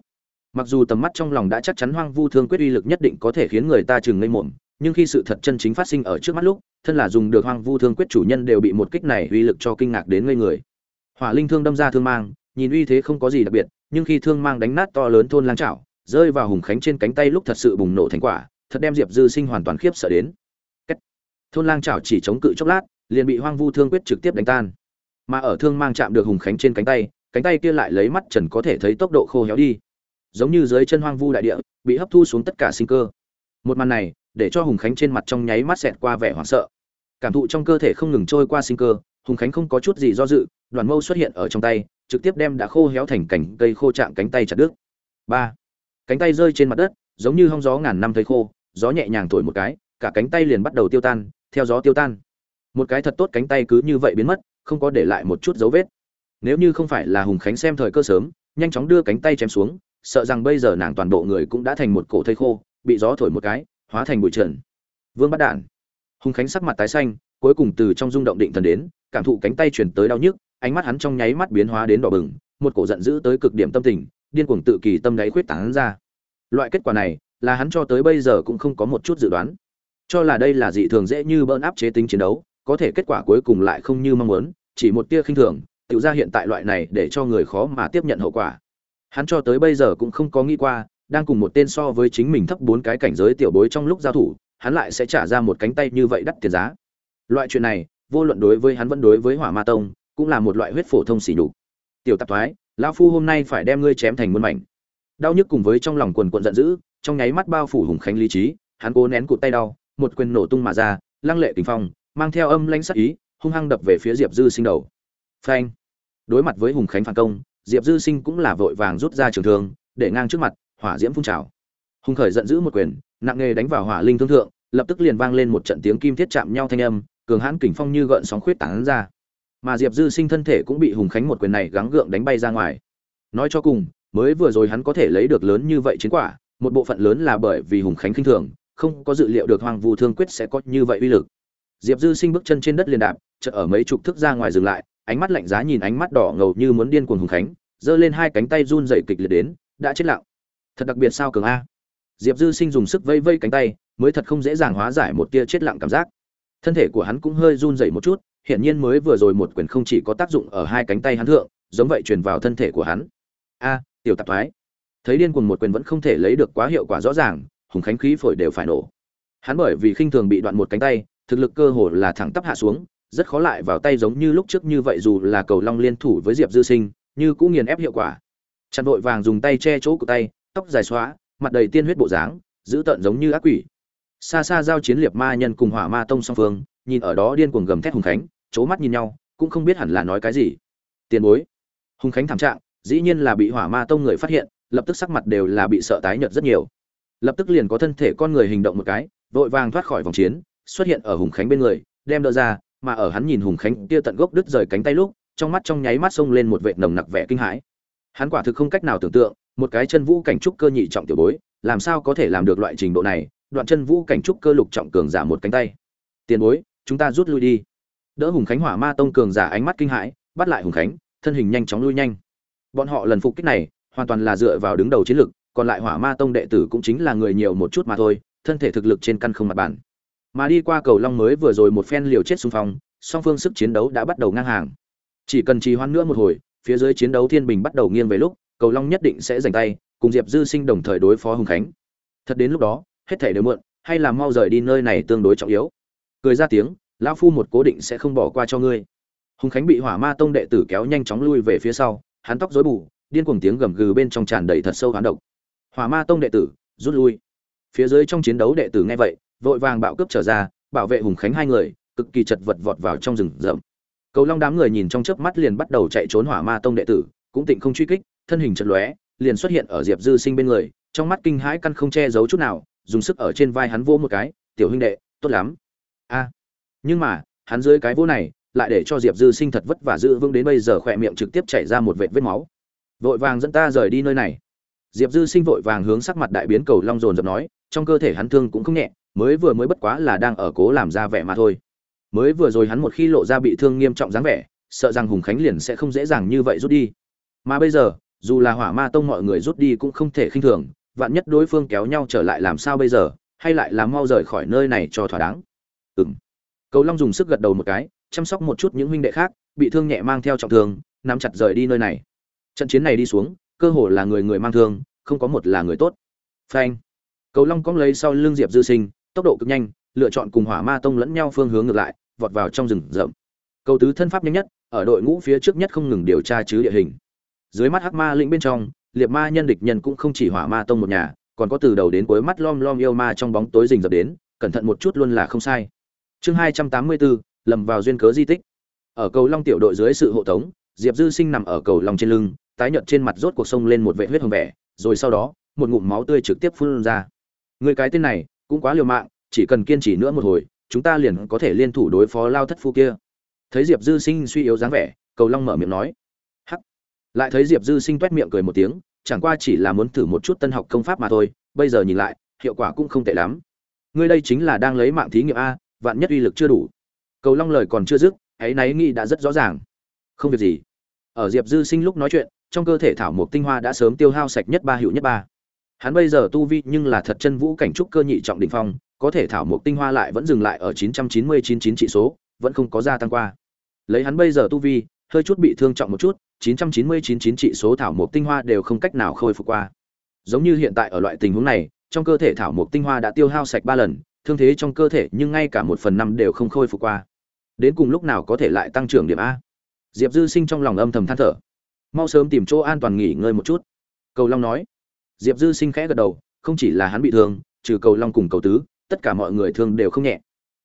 S1: Mặc dù tầm mắt trong lòng đã chắc chắn hoang vu thương quyết uy lực nhất định có thể khiến người ta chừng ngây mộm nhưng khi sự thật chân chính phát sinh ở trước mắt lúc, thân là dùng được hoang vu thương quyết chủ nhân đều bị một kích này uy lực cho kinh ngạc đến ngây người. Hỏa linh thương đâm ra thương mang, nhìn uy thế không có gì đặc biệt, nhưng khi thương mang đánh nát to lớn thôn lang trảo rơi vào hùng khánh trên cánh tay lúc thật sự bùng nổ thành quả, thật đem diệp dư sinh hoàn toàn khiếp sợ đến thôn lang Chảo chỉ chống cự chốc lát, liền bị hoang vu thương quyết trực tiếp đánh tan. Mà ở thương mang chạm được hùng khánh trên cánh tay cánh tay kia lại lấy mắt trần có thể thấy tốc độ khô héo đi. Giống như dưới chân hoang vu đại địa, bị hấp thu xuống tất cả sinh cơ. Một màn này, để cho hùng khánh trên mặt trong nháy mắt xẹt qua vẻ hoảng sợ. Cảm thụ trong cơ thể không ngừng trôi qua sinh cơ, hùng khánh không có chút gì do dự, đoàn mâu xuất hiện ở trong tay, trực tiếp đem đã khô héo thành cảnh cây khô chạm cánh tay chặt đứt. Ba, cánh tay rơi trên mặt đất, giống như hong gió ngàn năm thấy khô, gió nhẹ nhàng thổi một cái, cả cánh tay liền bắt đầu tiêu tan theo gió tiêu tan. Một cái thật tốt cánh tay cứ như vậy biến mất, không có để lại một chút dấu vết. Nếu như không phải là hùng khánh xem thời cơ sớm, nhanh chóng đưa cánh tay chém xuống, sợ rằng bây giờ nàng toàn bộ người cũng đã thành một cổ thây khô, bị gió thổi một cái, hóa thành bụi trần. Vương bắt đạn hùng khánh sắc mặt tái xanh, cuối cùng từ trong rung động định thần đến, cảm thụ cánh tay chuyển tới đau nhức, ánh mắt hắn trong nháy mắt biến hóa đến đỏ bừng, một cổ giận dữ tới cực điểm tâm tình, điên cuồng tự kỳ tâm đáy khuyết tảng ra. Loại kết quả này, là hắn cho tới bây giờ cũng không có một chút dự đoán cho là đây là dị thường dễ như bỡn áp chế tính chiến đấu, có thể kết quả cuối cùng lại không như mong muốn, chỉ một tia khinh thường tự ra hiện tại loại này để cho người khó mà tiếp nhận hậu quả. Hắn cho tới bây giờ cũng không có nghĩ qua, đang cùng một tên so với chính mình thấp bốn cái cảnh giới tiểu bối trong lúc giao thủ, hắn lại sẽ trả ra một cánh tay như vậy đắt tiền giá. Loại chuyện này, vô luận đối với hắn vẫn đối với hỏa ma tông, cũng là một loại huyết phổ thông xỉ nhục. Tiểu tạp thoái, lão phu hôm nay phải đem ngươi chém thành muôn mảnh. Đau nhức cùng với trong lòng quần quận giận dữ, trong nháy mắt bao phủ hùng khánh lý trí, hắn cố nén cụt tay đau một quyền nổ tung mà ra, lăng lệ tình phong, mang theo âm lãnh sát ý, hung hăng đập về phía diệp dư sinh đầu. Phanh! Đối mặt với hùng khánh phản công, diệp dư sinh cũng là vội vàng rút ra trường thương, để ngang trước mặt, hỏa diễm phun trào. Hùng khởi giận dữ một quyền, nặng nghề đánh vào hỏa linh thương thượng, lập tức liền vang lên một trận tiếng kim thiết chạm nhau thanh âm, cường hãn kình phong như gợn sóng khuyết tán ra. Mà diệp dư sinh thân thể cũng bị hùng khánh một quyền này gắng gượng đánh bay ra ngoài. Nói cho cùng, mới vừa rồi hắn có thể lấy được lớn như vậy chiến quả, một bộ phận lớn là bởi vì hùng khánh khinh thường không có dự liệu được hoàng vu thương quyết sẽ có như vậy uy lực. Diệp dư sinh bước chân trên đất liền đạp, chợt ở mấy chục thước ra ngoài dừng lại, ánh mắt lạnh giá nhìn ánh mắt đỏ ngầu như muốn điên cuồng hùng khánh, giơ lên hai cánh tay run dậy kịch liệt đến, đã chết lặng. Thật đặc biệt sao cường a? Diệp dư sinh dùng sức vây vây cánh tay, mới thật không dễ dàng hóa giải một tia chết lặng cảm giác. Thân thể của hắn cũng hơi run dậy một chút, hiển nhiên mới vừa rồi một quyền không chỉ có tác dụng ở hai cánh tay hắn thượng, giống vậy truyền vào thân thể của hắn. A, tiểu tạp thoái. Thấy điên cuồng một quyền vẫn không thể lấy được quá hiệu quả rõ ràng hùng khánh khí phổi đều phải nổ. Hắn bởi vì khinh thường bị đoạn một cánh tay, thực lực cơ hồ là thẳng tắp hạ xuống, rất khó lại vào tay giống như lúc trước như vậy dù là cầu long liên thủ với diệp dư sinh, như cũng nghiền ép hiệu quả. Chặn vội vàng dùng tay che chỗ của tay, tóc dài xóa, mặt đầy tiên huyết bộ dáng, giữ tợn giống như ác quỷ. Xa xa giao chiến liệt ma nhân cùng hỏa ma tông song phương, nhìn ở đó điên cuồng gầm thét hùng khánh c mắt nhìn nhau, cũng không biết hẳn là nói cái gì. Tiền bối. Hùng khánh thảm trạng, dĩ nhiên là bị hỏa ma tông người phát hiện, lập tức sắc mặt đều là bị sợ tái nhợt rất nhiều lập tức liền có thân thể con người hình động một cái, vội vàng thoát khỏi vòng chiến, xuất hiện ở hùng khánh bên người, đem đỡ ra, mà ở hắn nhìn hùng khánh kia tận gốc đứt rời cánh tay lúc, trong mắt trong nháy mắt xông lên một vệt nồng nặc vẻ kinh hãi. Hắn quả thực không cách nào tưởng tượng, một cái chân vũ cảnh trúc cơ nhị trọng tiểu bối, làm sao có thể làm được loại trình độ này, đoạn chân vũ cảnh trúc cơ lục trọng cường giả một cánh tay. Tiền bối, chúng ta rút lui đi. Đỡ hùng khánh hỏa ma tông cường giả ánh mắt kinh hãi, bắt lại hùng khánh, thân hình nhanh chóng lui nhanh. Bọn họ lần phục kích này, hoàn toàn là dựa vào đứng đầu chiến lực còn lại hỏa ma tông đệ tử cũng chính là người nhiều một chút mà thôi, thân thể thực lực trên căn không mặt bản mà đi qua cầu long mới vừa rồi một phen liều chết xung phong, song phương sức chiến đấu đã bắt đầu ngang hàng. Chỉ cần trì hoãn nữa một hồi, phía dưới chiến đấu thiên bình bắt đầu nghiêng về lúc, cầu long nhất định sẽ giành tay, cùng diệp dư sinh đồng thời đối phó hùng khánh. Thật đến lúc đó, hết thể đều muộn, hay là mau rời đi nơi này tương đối trọng yếu. Cười ra tiếng, lão phu một cố định sẽ không bỏ qua cho ngươi. Hùng khánh bị hỏa ma tông đệ tử kéo nhanh chóng lui về phía sau, hắn tóc rối bù, điên cuồng tiếng gầm gừ bên trong tràn đầy thật sâu hoán độc hỏa ma tông đệ tử, rút lui. Phía dưới trong chiến đấu đệ tử nghe vậy, vội vàng bạo cướp trở ra, bảo vệ hùng khánh hai người, cực kỳ chật vật vọt vào trong rừng rậm. Cầu long đám người nhìn trong chớp mắt liền bắt đầu chạy trốn hỏa ma tông đệ tử, cũng tịnh không truy kích, thân hình chật lóe, liền xuất hiện ở diệp dư sinh bên người, trong mắt kinh hãi căn không che giấu chút nào, dùng sức ở trên vai hắn vô một cái, tiểu huynh đệ, tốt lắm. A. Nhưng mà, hắn dưới cái vô này, lại để cho diệp dư sinh thật vất vả giữ vững đến bây giờ khỏe miệng trực tiếp chảy ra một vệt vết máu. Vội vàng dẫn ta rời đi nơi này diệp dư sinh vội vàng hướng sắc mặt đại biến cầu long dồn dập nói, trong cơ thể hắn thương cũng không nhẹ, mới vừa mới bất quá là đang ở cố làm ra vẻ mà thôi. Mới vừa rồi hắn một khi lộ ra bị thương nghiêm trọng dáng vẻ, sợ rằng hùng khánh liền sẽ không dễ dàng như vậy rút đi. Mà bây giờ, dù là hỏa ma tông mọi người rút đi cũng không thể khinh thường, vạn nhất đối phương kéo nhau trở lại làm sao bây giờ, hay lại làm mau rời khỏi nơi này cho thỏa đáng. Ừng cầu long dùng sức gật đầu một cái, chăm sóc một chút những huynh đệ khác, bị thương nhẹ mang theo trọng thương, nắm chặt rời đi nơi này. Trận chiến này đi xuống cơ hồ là người người mang thương, không có một là người tốt. Phanh. Cầu long cong lấy sau lưng diệp dư sinh, tốc độ cực nhanh, lựa chọn cùng hỏa ma tông lẫn nhau phương hướng ngược lại, vọt vào trong rừng rậm. Cầu tứ thân pháp nhanh nhất, ở đội ngũ phía trước nhất không ngừng điều tra chứ địa hình. Dưới mắt hắc ma lĩnh bên trong liệt ma nhân địch nhân cũng không chỉ hỏa ma tông một nhà, còn có từ đầu đến cuối mắt lom lom yêu ma trong bóng tối rình rập đến, cẩn thận một chút luôn là không sai. Chương hai trăm tám mươi bốn, lầm vào duyên cớ di tích. Ở cầu long tiểu đội dưới sự hộ tống, diệp dư sinh nằm ở cầu long trên lưng tái nhợt trên mặt rốt cuộc sông lên một vệ huyết hồng vẻ, rồi sau đó, một ngụm máu tươi trực tiếp phun ra. Người cái tên này, cũng quá liều mạng, chỉ cần kiên trì nữa một hồi, chúng ta liền có thể liên thủ đối phó lao thất phu kia. Thấy diệp dư sinh suy yếu dáng vẻ, cầu long mở miệng nói. Hắc. Lại thấy diệp dư sinh toét miệng cười một tiếng, chẳng qua chỉ là muốn thử một chút tân học công pháp mà thôi, bây giờ nhìn lại, hiệu quả cũng không tệ lắm. Ngươi đây chính là đang lấy mạng thí nghiệm a, vạn nhất uy lực chưa đủ. Cầu long lời còn chưa dứt, ấy náy nghĩ đã rất rõ ràng. Không việc gì. Ở diệp dư sinh lúc nói chuyện trong cơ thể thảo mộc tinh hoa đã sớm tiêu hao sạch nhất ba hiệu nhất ba. Hắn bây giờ tu vi nhưng là thật chân vũ cảnh trúc cơ nhị trọng đ ỉ n h phong, có thể thảo mộc tinh hoa lại vẫn dừng lại ở chín trăm chín mươi chín chín trị số, vẫn không có gia tăng qua. Lấy hắn bây giờ tu vi, hơi chút bị thương trọng một chút, chín trăm chín mươi chín chín trị số thảo mộc tinh hoa đều không cách nào khôi phục qua. Giống như hiện tại ở loại tình huống này, trong cơ thể thảo mộc tinh hoa đã tiêu hao sạch ba lần, thương thế trong cơ thể nhưng ngay cả một phần năm đều không khôi phục qua. Đến cùng lúc nào có thể lại tăng trưởng điểm a? Diệp dư sinh trong lòng âm thầm than thở mau sớm tìm chỗ an toàn nghỉ ngơi một chút. Cầu long nói. Diệp dư sinh khẽ gật đầu, không chỉ là hắn bị thương, trừ cầu long cùng cầu tứ, tất cả mọi người thương đều không nhẹ.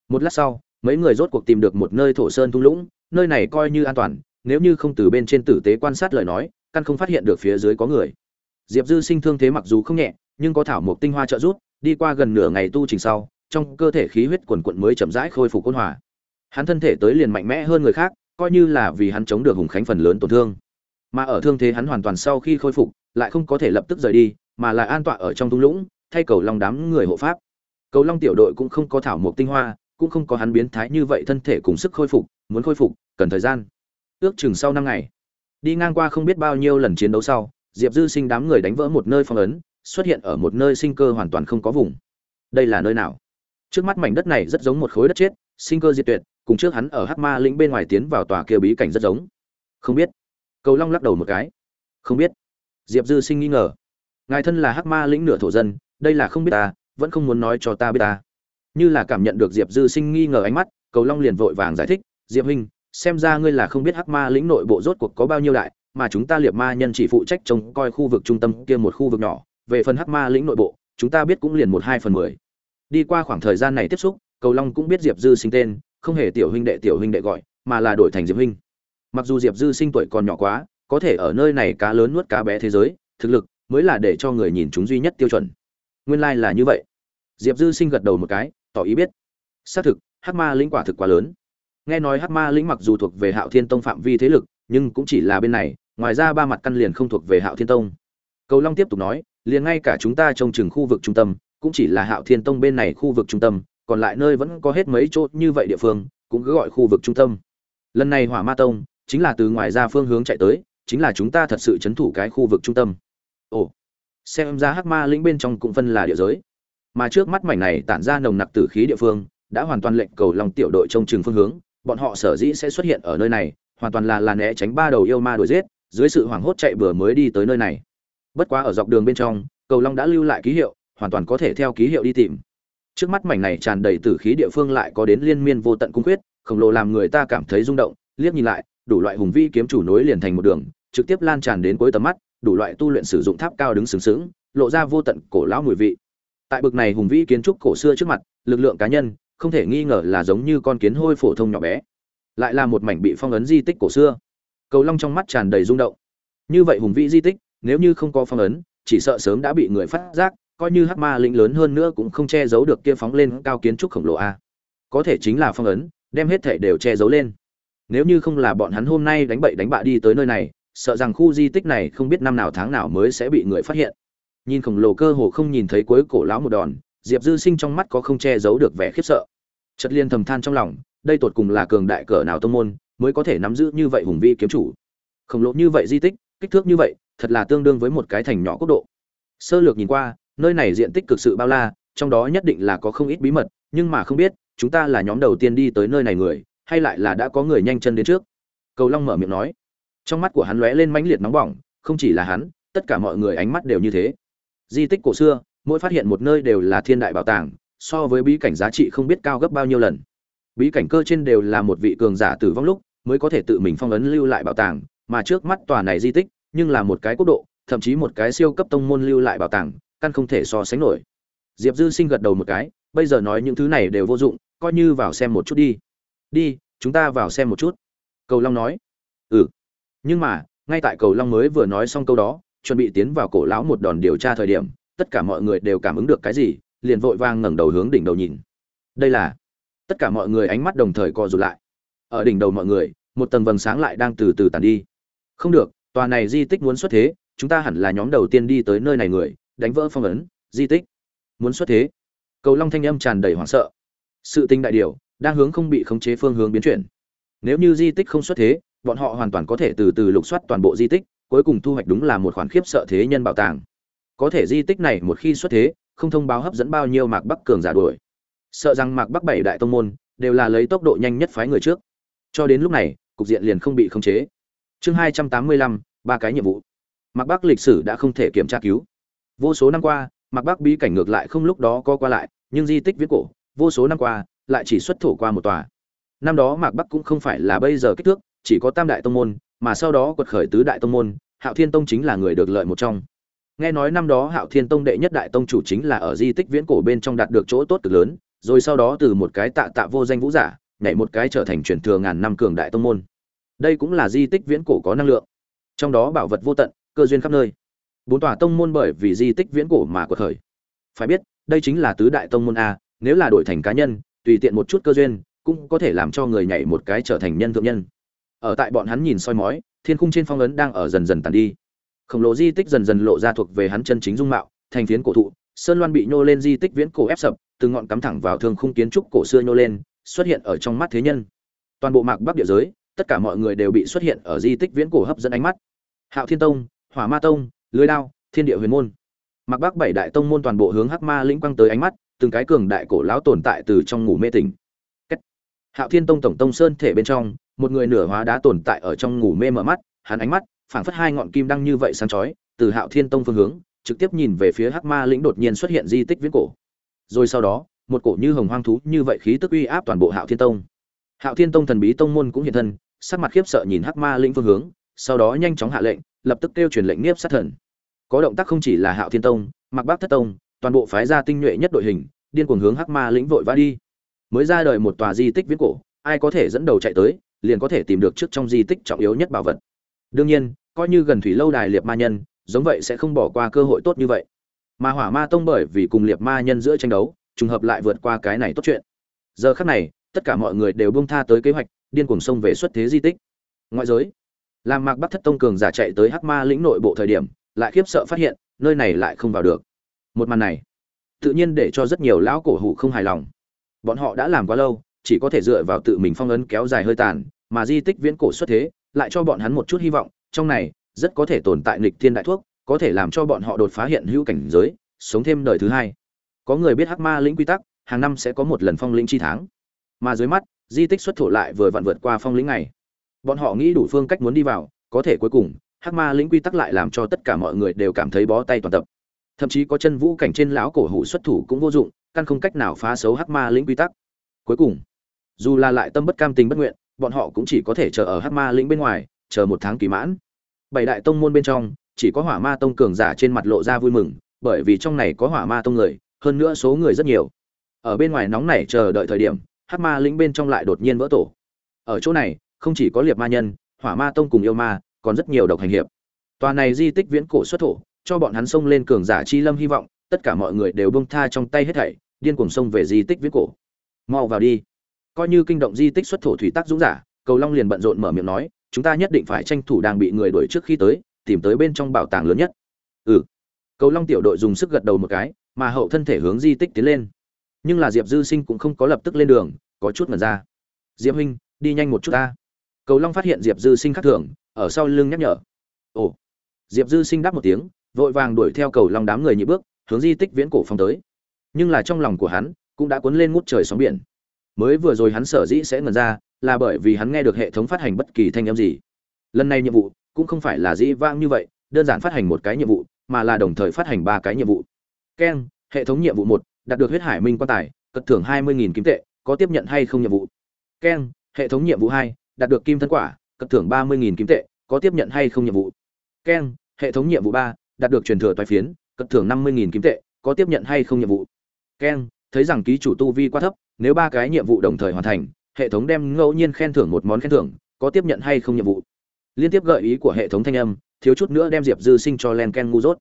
S1: Một lát sau, mấy người rốt cuộc tìm được một nơi thổ sơn thung lũng, nơi này coi như an toàn, nếu như không từ bên trên tử tế quan sát lời nói, căn không phát hiện được phía dưới có người. Diệp dư sinh thương thế mặc dù không nhẹ, nhưng có thảo mộc tinh hoa trợ giúp, đi qua gần nửa ngày tu trình sau, trong cơ thể khí huyết quần quận mới chậm rãi khôi phục ôn hòa. Hắn thân thể tới liền mạnh mẽ hơn người khác, coi như là vì hắn chống được hùng khánh phần lớn tổn thương mà ở thương thế hắn hoàn toàn sau khi khôi phục, lại không có thể lập tức rời đi, mà lại an tọa ở trong thung lũng, thay cầu long đám người hộ pháp. Cầu long tiểu đội cũng không có thảo mộc tinh hoa, cũng không có hắn biến thái như vậy thân thể cùng sức khôi phục, muốn khôi phục, cần thời gian. Ước chừng sau năm ngày, đi ngang qua không biết bao nhiêu lần chiến đấu sau, diệp dư sinh đám người đánh vỡ một nơi phong ấn, xuất hiện ở một nơi sinh cơ hoàn toàn không có vùng. Đây là nơi nào? Trước mắt mảnh đất này rất giống một khối đất chết, sinh cơ diệt tuyệt, cùng trước hắn ở hắc ma lĩnh bên ngoài tiến vào tòa kia bí cảnh rất giống. Không biết cầu long lắc đầu một cái. Không biết. Diệp dư sinh nghi ngờ. Ngài thân là hắc ma lĩnh nửa thổ dân, đây là không biết ta, vẫn không muốn nói cho ta biết ta. Như là cảm nhận được diệp dư sinh nghi ngờ ánh mắt, cầu long liền vội vàng giải thích, diệp huynh, xem ra ngươi là không biết hắc ma lĩnh nội bộ rốt cuộc có bao nhiêu đại, mà chúng ta liệt ma nhân chỉ phụ trách trông coi khu vực trung tâm kia một khu vực nhỏ. Về phần hắc ma lĩnh nội bộ, chúng ta biết cũng liền một hai phần mười. Đi qua khoảng thời gian này tiếp xúc, cầu long cũng biết diệp dư sinh tên, không hề tiểu huynh đệ tiểu huynh đệ gọi, mà là đổi thành diệp huynh mặc dù diệp dư sinh tuổi còn nhỏ quá, có thể ở nơi này cá lớn nuốt cá bé thế giới, thực lực mới là để cho người nhìn chúng duy nhất tiêu chuẩn. Nguyên lai、like、là như vậy. Diệp dư sinh gật đầu một cái, tỏ ý biết. Xác thực hát ma lĩnh quả thực quá lớn. Nghe nói hát ma lĩnh mặc dù thuộc về hạo thiên tông phạm vi thế lực, nhưng cũng chỉ là bên này, ngoài ra ba mặt căn liền không thuộc về hạo thiên tông. Cầu long tiếp tục nói, liền ngay cả chúng ta trong chừng khu vực trung tâm, cũng chỉ là hạo thiên tông bên này khu vực trung tâm, còn lại nơi vẫn có hết mấy chỗ như vậy địa phương, cũng cứ gọi khu vực trung tâm. Lần này hỏa ma tông chính là từ ngoài ra phương hướng chạy tới, chính là chúng ta thật sự chấn thủ cái khu vực trung tâm. Ồ, xem ra hắc ma lĩnh bên trong cũng phân là địa giới. Mà trước mắt mảnh này tản ra nồng nặc tử khí địa phương, đã hoàn toàn lệnh cầu lòng tiểu đội trông chừng phương hướng, bọn họ sở dĩ sẽ xuất hiện ở nơi này, hoàn toàn là là né tránh ba đầu yêu ma đuổi giết, dưới sự hoảng hốt chạy bừa mới đi tới nơi này. Bất quá ở dọc đường bên trong, cầu long đã lưu lại ký hiệu, hoàn toàn có thể theo ký hiệu đi tìm. Trước mắt mảnh này tràn đầy tử khí địa phương lại có đến liên miên vô tận cung quyết, khổng lồ làm người ta cảm thấy rung động, liếc nhìn lại đủ loại hùng vĩ kiếm chủ nối liền thành một đường, trực tiếp lan tràn đến cuối tầm mắt, đủ loại tu luyện sử dụng tháp cao đứng sướng sướng, lộ ra vô tận cổ lão mùi vị. Tại bực này hùng vĩ kiến trúc cổ xưa trước mặt, lực lượng cá nhân không thể nghi ngờ là giống như con kiến hôi phổ thông nhỏ bé, lại là một mảnh bị phong ấn di tích cổ xưa. Cầu Long trong mắt tràn đầy rung động. Như vậy hùng vĩ di tích, nếu như không có phong ấn, chỉ sợ sớm đã bị người phát giác, coi như hắc ma lĩnh lớn hơn nữa cũng không che giấu được kia phóng lên cao kiến trúc khổng lồ a. Có thể chính là phong ấn, đem hết thể đều che giấu lên nếu như không là bọn hắn hôm nay đánh bậy đánh bạ đi tới nơi này, sợ rằng khu di tích này không biết năm nào tháng nào mới sẽ bị người phát hiện. Nhìn khổng lồ cơ hồ không nhìn thấy cuối cổ lão một đòn, diệp dư sinh trong mắt có không che giấu được vẻ khiếp sợ. Chất liên thầm than trong lòng, đây tột cùng là cường đại cỡ nào tông môn, mới có thể nắm giữ như vậy hùng vi kiếm chủ. Khổng lồ như vậy di tích, kích thước như vậy, thật là tương đương với một cái thành nhỏ quốc độ. Sơ lược nhìn qua, nơi này diện tích cực sự bao la, trong đó nhất định là có không ít bí mật, nhưng mà không biết, chúng ta là nhóm đầu tiên đi tới nơi này người hay lại là đã có người nhanh chân đến trước? Cầu long mở miệng nói. Trong mắt của hắn lóe lên mãnh liệt nóng bỏng, không chỉ là hắn, tất cả mọi người ánh mắt đều như thế. Di tích cổ xưa, mỗi phát hiện một nơi đều là thiên đại bảo tàng, so với bí cảnh giá trị không biết cao gấp bao nhiêu lần. Bí cảnh cơ trên đều là một vị cường giả tử vong lúc, mới có thể tự mình phong ấn lưu lại bảo tàng, mà trước mắt tòa này di tích, nhưng là một cái quốc độ, thậm chí một cái siêu cấp tông môn lưu lại bảo tàng, căn không thể so sánh nổi. Diệp dư sinh gật đầu một cái, bây giờ nói những thứ này đều vô dụng, coi như vào xem một chút đi đi, chúng ta vào xem một chút. Cầu long nói. Ừ. Nhưng mà, ngay tại cầu long mới vừa nói xong câu đó, chuẩn bị tiến vào cổ lão một đòn điều tra thời điểm, tất cả mọi người đều cảm ứng được cái gì, liền vội vang ngẩng đầu hướng đỉnh đầu nhìn. Đây là, tất cả mọi người ánh mắt đồng thời co rụt lại. Ở đỉnh đầu mọi người, một tầng vầng sáng lại đang từ từ tàn đi. Không được, tòa này di tích muốn xuất thế, chúng ta hẳn là nhóm đầu tiên đi tới nơi này người, đánh vỡ phong ấn, di tích. Muốn xuất thế. Cầu long thanh âm tràn đầy hoảng sợ. Sự tinh đại điều đang hướng không bị khống chế phương hướng biến chuyển. Nếu như di tích không xuất thế, bọn họ hoàn toàn có thể từ từ lục soát toàn bộ di tích, cuối cùng thu hoạch đúng là một khoản khiếp sợ thế nhân bảo tàng. Có thể di tích này một khi xuất thế, không thông báo hấp dẫn bao nhiêu mạc bắc cường giả đuổi. Sợ rằng mạc bắc bảy đại tông môn đều là lấy tốc độ nhanh nhất phái người trước. Cho đến lúc này, cục diện liền không bị khống chế. Chương hai trăm tám mươi lăm, ba cái nhiệm vụ. Mạc bắc lịch sử đã không thể kiểm tra cứu. Vô số năm qua, mạc bắc bí cảnh ngược lại không lúc đó co qua lại, nhưng di tích viết cổ, vô số năm qua lại chỉ xuất thổ qua một tòa. Năm đó mạc bắc cũng không phải là bây giờ kích thước, chỉ có tam đại tông môn, mà sau đó quật khởi tứ đại tông môn, hạo thiên tông chính là người được lợi một trong. Nghe nói năm đó hạo thiên tông đệ nhất đại tông chủ chính là ở di tích viễn cổ bên trong đạt được chỗ tốt cực lớn, rồi sau đó từ một cái tạ tạ vô danh vũ giả, nhảy một cái trở thành truyền thừa ngàn năm cường đại tông môn. Đây cũng là di tích viễn cổ có năng lượng. Trong đó bảo vật vô tận, cơ duyên khắp nơi. Bốn tòa tông môn bởi vì di tích viễn cổ mà quật khởi. Phải biết, đây chính là tứ đại tông môn a, nếu là đổi thành cá nhân tùy tiện một chút cơ duyên, cũng có thể làm cho người nhảy một cái trở thành nhân thượng nhân. Ở tại bọn hắn nhìn soi mói, thiên khung trên phong ấn đang ở dần dần tàn đi. Khổng lồ di tích dần dần lộ ra thuộc về hắn chân chính dung mạo, thành phiến cổ thụ, sơn loan bị nhô lên di tích viễn cổ ép sập từ ngọn cắm thẳng vào thương khung kiến trúc cổ xưa nhô lên, xuất hiện ở trong mắt thế nhân. Toàn bộ mạc bắc địa giới, tất cả mọi người đều bị xuất hiện ở di tích viễn cổ hấp dẫn ánh mắt. Hạo thiên tông, hỏa ma tông, lưới đao, thiên địa huyền môn. Mạc bắc bảy đại tông môn toàn bộ hướng hắc ma lĩnh quang tới ánh mắt từng cái cường đại cổ lão tồn tại từ trong ngủ mê tỉnh. Hạo thiên tông tổng tông sơn thể bên trong, một người nửa hóa đá tồn tại ở trong ngủ mê mở mắt, hắn ánh mắt phảng phất hai ngọn kim đang như vậy sáng chói, từ hạo thiên tông phương hướng, trực tiếp nhìn về phía hắc ma lĩnh đột nhiên xuất hiện di tích viễn cổ. Rồi sau đó, một cổ như hồng hoang thú như vậy khí tức uy áp toàn bộ hạo thiên tông. Hạo thiên tông thần bí tông môn cũng hiện thân, sắc mặt khiếp sợ nhìn hắc ma lĩnh phương hướng, sau đó nhanh chóng hạ lệnh, lập tức kêu truyền lệnh nghiếp sát thần. Có động tác không chỉ là hạo thiên tông mặc bác thất tông toàn bộ phái gia tinh nhuệ nhất đội hình, điên cuồng hướng hắc ma lĩnh vội vã đi. Mới ra đời một tòa di tích viễn cổ, ai có thể dẫn đầu chạy tới, liền có thể tìm được trước trong di tích trọng yếu nhất bảo vật. Đương nhiên, coi như gần thủy lâu đài liệt ma nhân, giống vậy sẽ không bỏ qua cơ hội tốt như vậy. Mà hỏa ma tông bởi vì cùng liệt ma nhân giữa tranh đấu, trùng hợp lại vượt qua cái này tốt chuyện. Giờ khắc này, tất cả mọi người đều buông tha tới kế hoạch, điên cuồng xông về xuất thế di tích. Ngoại giới làm mạc bắc thất tông cường giả chạy tới hắc ma lĩnh nội bộ thời điểm, lại khiếp sợ phát hiện, nơi này lại không vào được một màn này, tự nhiên để cho rất nhiều lão cổ hủ không hài lòng. Bọn họ đã làm quá lâu, chỉ có thể dựa vào tự mình phong ấn kéo dài hơi tàn, mà di tích viễn cổ xuất thế lại cho bọn hắn một chút hy vọng. Trong này, rất có thể tồn tại nghịch thiên đại thuốc, có thể làm cho bọn họ đột phá hiện hữu cảnh giới, sống thêm đời thứ hai. Có người biết hắc ma lĩnh quy tắc, hàng năm sẽ có một lần phong lĩnh chi tháng. Mà dưới mắt, di tích xuất thổ lại vừa vặn vượt qua phong lĩnh này. Bọn họ nghĩ đủ phương cách muốn đi vào, có thể cuối cùng, hắc ma lĩnh quy tắc lại làm cho tất cả mọi người đều cảm thấy bó tay toàn tập thậm chí có chân vũ cảnh trên lão cổ hủ xuất thủ cũng vô dụng, căn không cách nào phá xấu hắc ma lĩnh quy tắc. Cuối cùng, dù là lại tâm bất cam tình bất nguyện, bọn họ cũng chỉ có thể chờ ở hắc ma lĩnh bên ngoài, chờ một tháng kỳ mãn. Bảy đại tông môn bên trong, chỉ có hỏa ma tông cường giả trên mặt lộ ra vui mừng, bởi vì trong này có hỏa ma tông người, hơn nữa số người rất nhiều. Ở bên ngoài nóng này chờ đợi thời điểm, hắc ma lĩnh bên trong lại đột nhiên vỡ tổ. Ở chỗ này, không chỉ có liệt ma nhân, hỏa ma tông cùng yêu ma, còn rất nhiều độc hành hiệp. Tòa này di tích viễn cổ xuất thổ cho bọn hắn xông lên cường giả chi lâm hy vọng, tất cả mọi người đều bông tha trong tay hết thảy, điên cuồng xông về di tích viễn cổ. Mau vào đi. Coi như kinh động di tích xuất thổ thủy tác dũng giả, cầu long liền bận rộn mở miệng nói, chúng ta nhất định phải tranh thủ đang bị người đuổi trước khi tới, tìm tới bên trong bảo tàng lớn nhất. Ừ. Cầu long tiểu đội dùng sức gật đầu một cái, mà hậu thân thể hướng di tích tiến lên. Nhưng là diệp dư sinh cũng không có lập tức lên đường, có chút mẩn ra. Diệp huynh, đi nhanh một chút ta. Cầu long phát hiện diệp dư sinh khác thường, ở sau lưng nhắc nhở. Ồ. Diệp dư sinh đáp một tiếng vội vàng đuổi theo cầu long đám người nhị bước, hướng di tích viễn cổ phong tới. Nhưng là trong lòng của hắn, cũng đã cuốn lên ngút trời sóng biển. Mới vừa rồi hắn sở dĩ sẽ ngần ra, là bởi vì hắn nghe được hệ thống phát hành bất kỳ thanh âm gì. Lần này nhiệm vụ, cũng không phải là dĩ vãng như vậy, đơn giản phát hành một cái nhiệm vụ, mà là đồng thời phát hành ba cái nhiệm vụ. Keng, hệ thống nhiệm vụ một, đạt được huyết hải minh quan tài, cất thưởng hai mươi kim tệ, có tiếp nhận hay không nhiệm vụ? Keng, hệ thống nhiệm vụ hai, đạt được kim thân quả, cất thưởng ba mươi kim tệ, có tiếp nhận hay không nhiệm vụ? Keng, hệ thống nhiệm vụ ba đạt được truyền thừa toái phiến, cất thưởng năm mươi kim tệ, có tiếp nhận hay không nhiệm vụ? Keng thấy rằng ký chủ tu vi quá thấp, nếu ba cái nhiệm vụ đồng thời hoàn thành, hệ thống đem ngẫu nhiên khen thưởng một món khen thưởng, có tiếp nhận hay không nhiệm vụ? Liên tiếp gợi ý của hệ thống thanh âm, thiếu chút nữa đem diệp dư sinh cho len ken ngu dốt.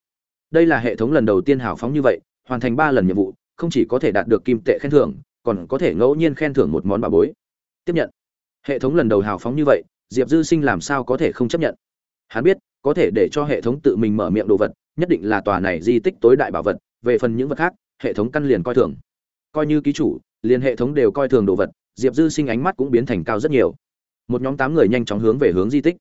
S1: Đây là hệ thống lần đầu tiên hào phóng như vậy, hoàn thành ba lần nhiệm vụ, không chỉ có thể đạt được kim tệ khen thưởng, còn có thể ngẫu nhiên khen thưởng một món bà bối. Tiếp nhận. Hệ thống lần đầu hào phóng như vậy, diệp dư sinh làm sao có thể không chấp nhận? Hắn biết có thể để cho hệ thống tự mình mở miệng đồ vật, nhất định là tòa này di tích tối đại bảo vật, về phần những vật khác, hệ thống căn liền coi thường. Coi như ký chủ, liền hệ thống đều coi thường đồ vật, diệp dư sinh ánh mắt cũng biến thành cao rất nhiều. Một nhóm tám người nhanh chóng hướng về hướng di tích.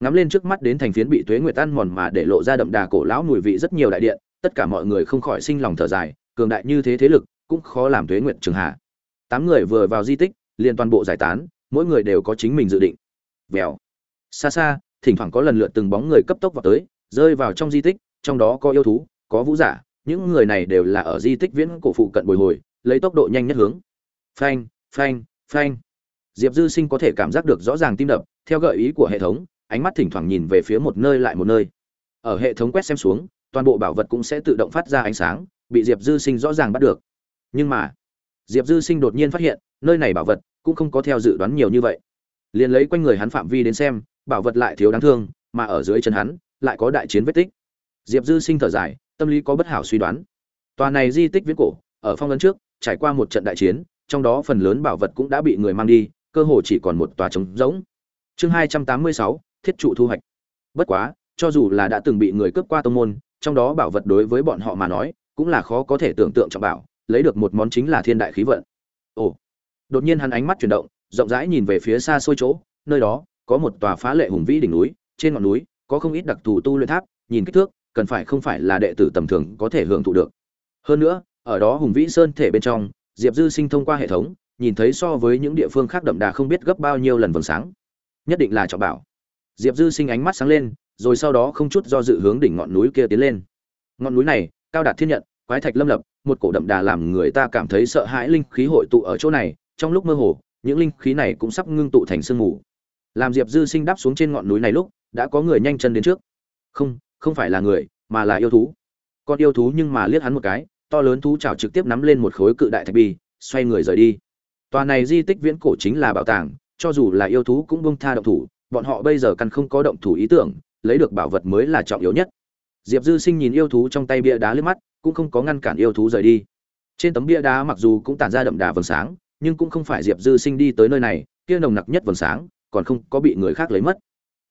S1: Ngắm lên trước mắt đến thành phiến bị tuế nguyệt ăn mòn mà để lộ ra đậm đà cổ lão mùi vị rất nhiều đại điện, tất cả mọi người không khỏi sinh lòng thở dài, cường đại như thế thế lực, cũng khó làm tuế nguyệt trường hạ. Tám người vừa vào di tích, liền toàn bộ giải tán, mỗi người đều có chính mình dự định. Vèo. Xa xa thỉnh thoảng có lần lượt từng bóng người cấp tốc vào tới, rơi vào trong di tích, trong đó có yêu thú, có vũ giả, những người này đều là ở di tích viễn cổ phụ cận bồi hồi, lấy tốc độ nhanh nhất hướng. Phanh phanh phanh. Diệp dư sinh có thể cảm giác được rõ ràng tim đập, theo gợi ý của hệ thống, ánh mắt thỉnh thoảng nhìn về phía một nơi lại một nơi. Ở hệ thống quét xem xuống, toàn bộ bảo vật cũng sẽ tự động phát ra ánh sáng, bị diệp dư sinh rõ ràng bắt được. Nhưng mà, diệp dư sinh đột nhiên phát hiện, nơi này bảo vật cũng không có theo dự đoán nhiều như vậy liền lấy quanh người hắn phạm vi đến xem, bảo vật lại thiếu đáng thương, mà ở dưới chân hắn, lại có đại chiến vết tích. Diệp dư sinh thở dài, tâm lý có bất hảo suy đoán. Tòa này di tích viễn cổ, ở phong ấn trước, trải qua một trận đại chiến, trong đó phần lớn bảo vật cũng đã bị người mang đi, cơ hồ chỉ còn một tòa trống rỗng. Chương hai trăm tám mươi sáu, thiết trụ thu hoạch. Bất quá, cho dù là đã từng bị người cướp qua tông môn, trong đó bảo vật đối với bọn họ mà nói, cũng là khó có thể tưởng tượng trọng bảo, lấy được một món chính là thiên đại khí vận. Ồ. Đột nhiên hắn ánh mắt chuyển động rộng rãi nhìn về phía xa xôi chỗ, nơi đó có một tòa phá lệ hùng vĩ đỉnh núi, trên ngọn núi có không ít đặc thù tu luyện tháp, nhìn kích thước, cần phải không phải là đệ tử tầm thường có thể hưởng thụ được. Hơn nữa, ở đó hùng vĩ sơn thể bên trong, diệp dư sinh thông qua hệ thống, nhìn thấy so với những địa phương khác đậm đà không biết gấp bao nhiêu lần vầng sáng. Nhất định là trọng bảo. Diệp dư sinh ánh mắt sáng lên, rồi sau đó không chút do dự hướng đỉnh ngọn núi kia tiến lên. Ngọn núi này, cao đạt thiên nhận, quái thạch lâm lập, một cổ đậm đà làm người ta cảm thấy sợ hãi linh khí hội tụ ở chỗ này, trong lúc mơ hồ những linh khí này cũng sắp ngưng tụ thành sương mù. Làm diệp dư sinh đáp xuống trên ngọn núi này lúc, đã có người nhanh chân đến trước. Không không phải là người, mà là yêu thú. Con yêu thú nhưng mà liếc hắn một cái, to lớn thú chảo trực tiếp nắm lên một khối cự đại thạch bi, xoay người rời đi. Tòa này di tích viễn cổ chính là bảo tàng, cho dù là yêu thú cũng bông tha động thủ, bọn họ bây giờ căn không có động thủ ý tưởng, lấy được bảo vật mới là trọng yếu nhất. Diệp dư sinh nhìn yêu thú trong tay bia đá lướt mắt, cũng không có ngăn cản yêu thú rời đi. Trên tấm bia đá mặc dù cũng tản ra đậm đà vầng sáng nhưng cũng không phải diệp dư sinh đi tới nơi này, kia nồng nặc nhất vầng sáng, còn không có bị người khác lấy mất.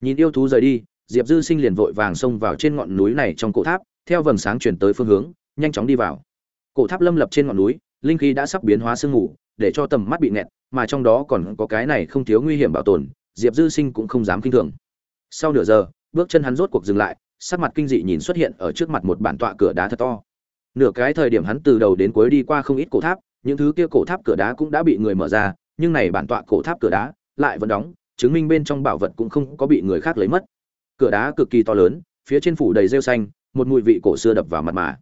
S1: Nhìn yêu thú rời đi, diệp dư sinh liền vội vàng xông vào trên ngọn núi này trong cổ tháp, theo vầng sáng chuyển tới phương hướng, nhanh chóng đi vào. Cổ tháp lâm lập trên ngọn núi, linh khí đã sắp biến hóa sương mù, để cho tầm mắt bị nẹt mà trong đó còn có cái này không thiếu nguy hiểm bảo tồn, diệp dư sinh cũng không dám kinh thường. Sau nửa giờ, bước chân hắn rốt cuộc dừng lại, sắc mặt kinh dị nhìn xuất hiện ở trước mặt một bản tọa cửa đá thật to. Nửa cái thời điểm hắn từ đầu đến cuối đi qua không ít cổ tháp những thứ kia cổ tháp cửa đá cũng đã bị người mở ra, nhưng này bản tọa cổ tháp cửa đá lại vẫn đóng, chứng minh bên trong bảo vật cũng không có bị người khác lấy mất. Cửa đá cực kỳ to lớn, phía trên phủ đầy rêu xanh, một mùi vị cổ xưa đập vào mặt mà.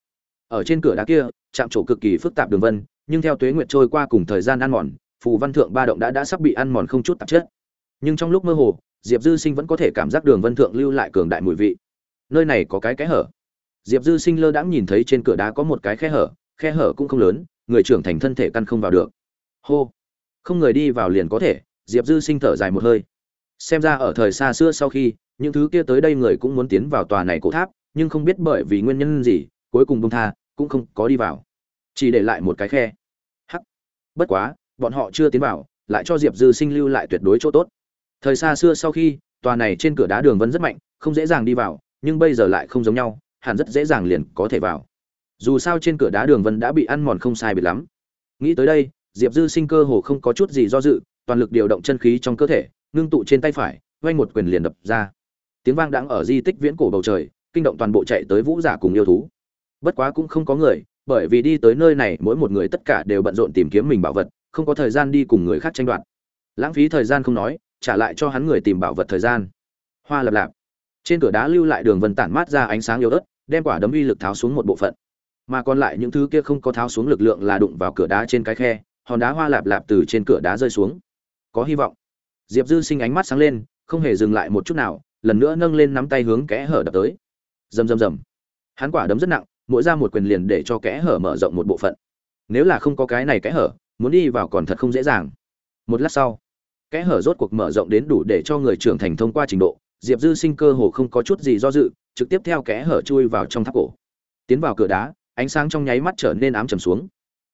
S1: Ở trên cửa đá kia, chạm trổ cực kỳ phức tạp đường vân, nhưng theo tuế nguyệt trôi qua cùng thời gian ăn mòn, phù văn thượng ba động đã đã sắp bị ăn mòn không chút tạp chất. Nhưng trong lúc mơ hồ, diệp dư sinh vẫn có thể cảm giác đường vân thượng lưu lại cường đại mùi vị. Nơi này có cái kẽ hở. Diệp dư sinh lơ đãng nhìn thấy trên cửa đá có một cái khe hở khe hở cũng không lớn người trưởng thành thân thể căn không vào được. Hô. Không người đi vào liền có thể, diệp dư sinh thở dài một hơi. Xem ra ở thời xa xưa sau khi, những thứ kia tới đây người cũng muốn tiến vào tòa này cổ tháp, nhưng không biết bởi vì nguyên nhân gì, cuối cùng bông tha, cũng không có đi vào. Chỉ để lại một cái khe. Hắc. Bất quá, bọn họ chưa tiến vào, lại cho diệp dư sinh lưu lại tuyệt đối chỗ tốt. Thời xa xưa sau khi, tòa này trên cửa đá đường vẫn rất mạnh, không dễ dàng đi vào, nhưng bây giờ lại không giống nhau, hẳn rất dễ dàng liền có thể vào dù sao trên cửa đá đường vân đã bị ăn mòn không sai biệt lắm. Nghĩ tới đây, diệp dư sinh cơ hồ không có chút gì do dự, toàn lực điều động chân khí trong cơ thể, ngưng tụ trên tay phải vay một quyền liền đập ra. Tiếng vang đãng ở di tích viễn cổ bầu trời, kinh động toàn bộ chạy tới vũ giả cùng yêu thú. Bất quá cũng không có người, bởi vì đi tới nơi này mỗi một người tất cả đều bận rộn tìm kiếm mình bảo vật, không có thời gian đi cùng người khác tranh đoạt. Lãng phí thời gian không nói, trả lại cho hắn người tìm bảo vật thời gian. Hoa lập lạp. Trên cửa đá lưu lại đường vân tản mát ra ánh sáng yếu ớt, đem quả đấm uy lực tháo xuống một bộ phận mà còn lại những thứ kia không có tháo xuống lực lượng là đụng vào cửa đá trên cái khe, hòn đá hoa lạp lạp từ trên cửa đá rơi xuống. Có hy vọng. Diệp dư sinh ánh mắt sáng lên, không hề dừng lại một chút nào, lần nữa nâng lên nắm tay hướng kẽ hở đập tới. Rầm rầm rầm. Hắn quả đấm rất nặng, mỗi ra một quyền liền để cho kẽ hở mở rộng một bộ phận. Nếu là không có cái này kẽ hở, muốn đi vào còn thật không dễ dàng. Một lát sau, kẽ hở rốt cuộc mở rộng đến đủ để cho người trưởng thành thông qua trình độ, diệp dư sinh cơ hồ không có chút gì do dự, trực tiếp theo kẽ hở chui vào trong tháp cổ. Tiến vào cửa đá ánh sáng trong nháy mắt trở nên ám trầm xuống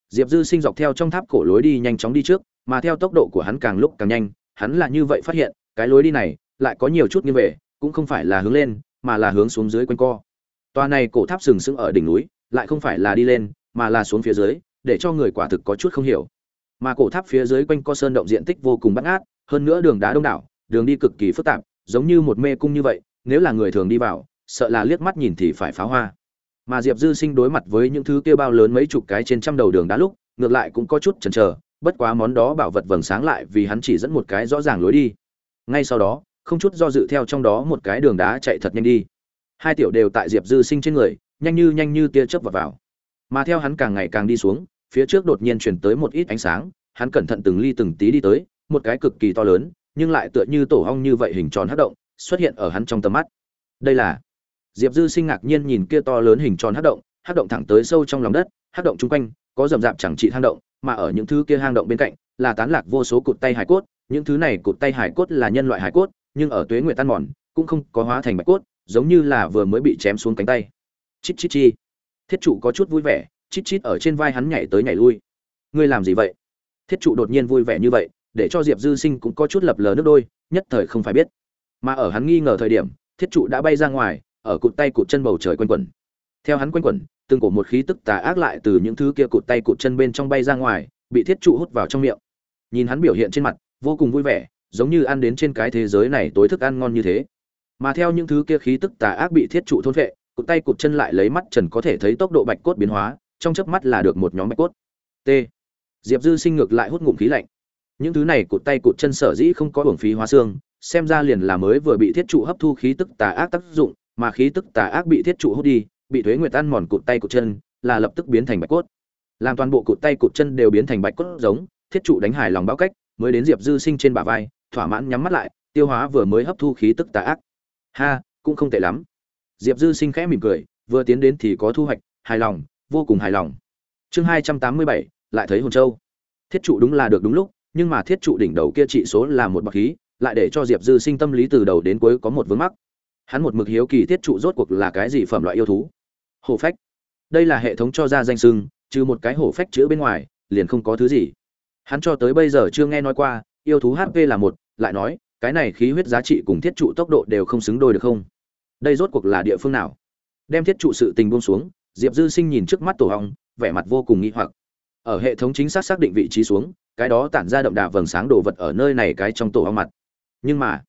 S1: diệp dư sinh dọc theo trong tháp cổ lối đi nhanh chóng đi trước mà theo tốc độ của hắn càng lúc càng nhanh hắn là như vậy phát hiện cái lối đi này lại có nhiều chút như vậy cũng không phải là hướng lên mà là hướng xuống dưới quanh co Toàn này cổ tháp sừng sững ở đỉnh núi, lại không phải là đi lên, mà là xuống phía dưới, để cho người quả thực có chút không hiểu. Mà cổ tháp phía dưới quanh co sơn động diện tích vô cùng bát ngát, hơn nữa đường đá đông đảo, đường đi cực kỳ phức tạp, giống như một mê cung như vậy, nếu là người thường đi vào, sợ là liếc mắt nhìn thì phải phá hoa. Mà Diệp Dư Sinh đối mặt với những thứ kia bao lớn mấy chục cái trên trăm đầu đường đá lúc, ngược lại cũng có chút chần chờ, bất quá món đó bảo vật vầng sáng lại vì hắn chỉ dẫn một cái rõ ràng lối đi. Ngay sau đó, không chút do dự theo trong đó một cái đường đá chạy thật nhanh đi. Hai tiểu đều tại diệp dư sinh trên người nhanh như nhanh như tia chớp vào vào. Mà theo hắn càng ngày càng đi xuống phía trước đột nhiên chuyển tới một ít ánh sáng hắn cẩn thận từng ly từng tí đi tới một cái cực kỳ to lớn nhưng lại tựa như tổ hong như vậy hình tròn hất động xuất hiện ở hắn trong tầm mắt. Đây là diệp dư sinh ngạc nhiên nhìn kia to lớn hình tròn hắc động hắc động thẳng tới sâu trong lòng đất hắc động chung quanh có rậm rạp chẳng trị hang động, mà ở những thứ kia hang động bên cạnh là tán lạc vô số cụt tay hải cốt, những thứ này cụt tay hải cốt là nhân loại hải cốt, nhưng ở tuế nguyệt tan mòn, cũng không có hóa thành bạch cốt, giống như là vừa mới bị chém xuống cánh tay. Chít chít chi. Thiết trụ có chút vui vẻ, chít chít ở trên vai hắn nhảy tới nhảy lui. Ngươi làm gì vậy? Thiết trụ đột nhiên vui vẻ như vậy, để cho diệp dư sinh cũng có chút lập lờ nước đôi, nhất thời không phải biết. Mà ở hắn nghi ngờ thời điểm, thiết trụ đã bay ra ngoài ở cụt tay cụt chân bầu trời quanh quẩn. Theo hắn quanh quẩn, từng cổ một khí tức tà ác lại từ những thứ kia cụt tay cụt chân bên trong bay ra ngoài, bị thiết trụ hút vào trong miệng. Nhìn hắn biểu hiện trên mặt, vô cùng vui vẻ, giống như ăn đến trên cái thế giới này tối thức ăn ngon như thế. Mà theo những thứ kia khí tức tà ác bị thiết trụ thôn vệ, cụt tay cụt chân lại lấy mắt trần có thể thấy tốc độ bạch cốt biến hóa, trong chớp mắt là được một nhóm bạch cốt. T. Diệp dư sinh ngược lại hút ngụm khí lạnh. Những thứ này cụt tay cụt chân sở dĩ không có hưởng phí hóa xương, xem ra liền là mới vừa bị thiết trụ hấp thu khí tức tà ác tác dụng mà khí tức tà ác bị thiết trụ hút đi, bị thuế nguyệt ăn mòn cụt tay cụt chân, là lập tức biến thành bạch cốt. Làm toàn bộ cụt tay cụt chân đều biến thành bạch cốt giống, thiết trụ đánh hài lòng báo cách, mới đến diệp dư sinh trên bả vai, thỏa mãn nhắm mắt lại, tiêu hóa vừa mới hấp thu khí tức tà ác. Ha, cũng không tệ lắm. Diệp dư sinh khẽ mỉm cười, vừa tiến đến thì có thu hoạch, hài lòng, vô cùng hài lòng. Chương hai trăm tám mươi bảy, lại thấy hồn châu. Thiết trụ đúng là được đúng lúc, nhưng mà thiết trụ đỉnh đầu kia trị số là một bậc khí, lại để cho diệp dư sinh tâm lý từ đầu đến cuối có một vướng mắc hắn một mực hiếu kỳ thiết trụ rốt cuộc là cái gì phẩm loại yêu thú. Hổ phách. Đây là hệ thống cho ra danh sưng, trừ một cái hổ phách chữ bên ngoài, liền không có thứ gì. Hắn cho tới bây giờ chưa nghe nói qua, yêu thú hp là một, lại nói, cái này khí huyết giá trị cùng thiết trụ tốc độ đều không xứng đôi được không? Đây rốt cuộc là địa phương nào? Đem thiết trụ sự tình buông xuống, diệp dư sinh nhìn trước mắt tổ hong, vẻ mặt vô cùng nghi hoặc. Ở hệ thống chính xác xác định vị trí xuống, cái đó tản ra đậm đà vầng sáng đồ vật ở nơi này cái trong tổ hong mặt. Nhưng mà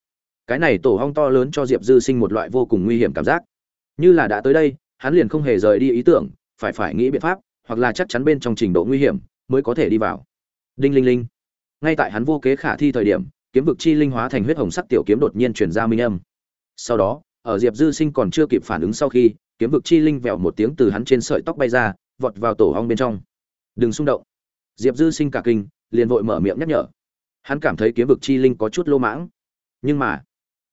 S1: cái này tổ hong to lớn cho diệp dư sinh một loại vô cùng nguy hiểm cảm giác như là đã tới đây hắn liền không hề rời đi ý tưởng phải phải nghĩ biện pháp hoặc là chắc chắn bên trong trình độ nguy hiểm mới có thể đi vào đinh linh linh ngay tại hắn vô kế khả thi thời điểm kiếm vực chi linh hóa thành huyết hồng sắc tiểu kiếm đột nhiên truyền ra minh âm. Sau đó, ở Diệp Dư Sinh còn chưa kịp phản ứng sau khi, kiếm vực chi linh vèo một tiếng từ hắn trên sợi tóc bay ra, vọt vào tổ hong bên trong. "Đừng xung động." Diệp Dư Sinh cả kinh, liền vội mở miệng nhắc nhở. Hắn cảm thấy kiếm vực chi linh có chút lô mãng, nhưng mà,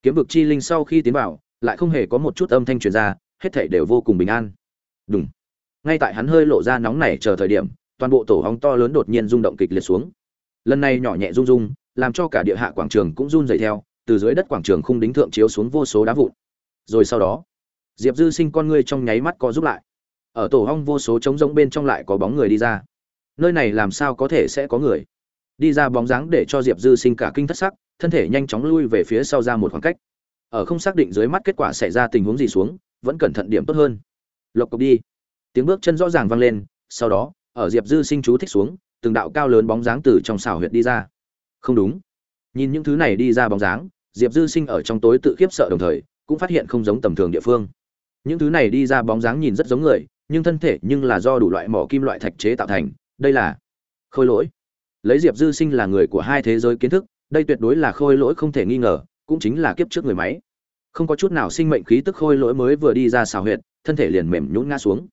S1: kiếm vực chi linh sau khi tiến vào, lại không hề có một chút âm thanh truyền ra, hết thảy đều vô cùng bình an. Đùng. Ngay tại hắn hơi lộ ra nóng này chờ thời điểm, toàn bộ tổ hóng to lớn đột nhiên rung động kịch liệt xuống. Lần này nhỏ nhẹ rung rung, làm cho cả địa hạ quảng trường cũng run dày theo từ dưới đất quảng trường khung đính thượng chiếu xuống vô số đá vụn rồi sau đó diệp dư sinh con ngươi trong nháy mắt có giúp lại ở tổ hong vô số trống rỗng bên trong lại có bóng người đi ra nơi này làm sao có thể sẽ có người đi ra bóng dáng để cho diệp dư sinh cả kinh thất sắc thân thể nhanh chóng lui về phía sau ra một khoảng cách. Ở không xác định dưới mắt kết quả xảy ra tình huống gì xuống, vẫn cẩn thận điểm tốt hơn. Lộc cộc đi. Tiếng bước chân rõ ràng vang lên, sau đó, ở diệp dư sinh chú thích xuống, từng đạo cao lớn bóng dáng từ trong xào huyệt đi ra. Không đúng. Nhìn những thứ này đi ra bóng dáng, diệp dư sinh ở trong tối tự khiếp sợ đồng thời, cũng phát hiện không giống tầm thường địa phương. Những thứ này đi ra bóng dáng nhìn rất giống người, nhưng thân thể nhưng là do đủ loại mỏ kim loại thạch chế tạo thành, đây là khôi lỗi. Lấy diệp dư sinh là người của hai thế giới kiến thức đây tuyệt đối là khôi lỗi không thể nghi ngờ, cũng chính là kiếp trước người máy. Không có chút nào sinh mệnh khí tức khôi lỗi mới vừa đi ra xào huyệt, thân thể liền mềm nhũn ngã xuống.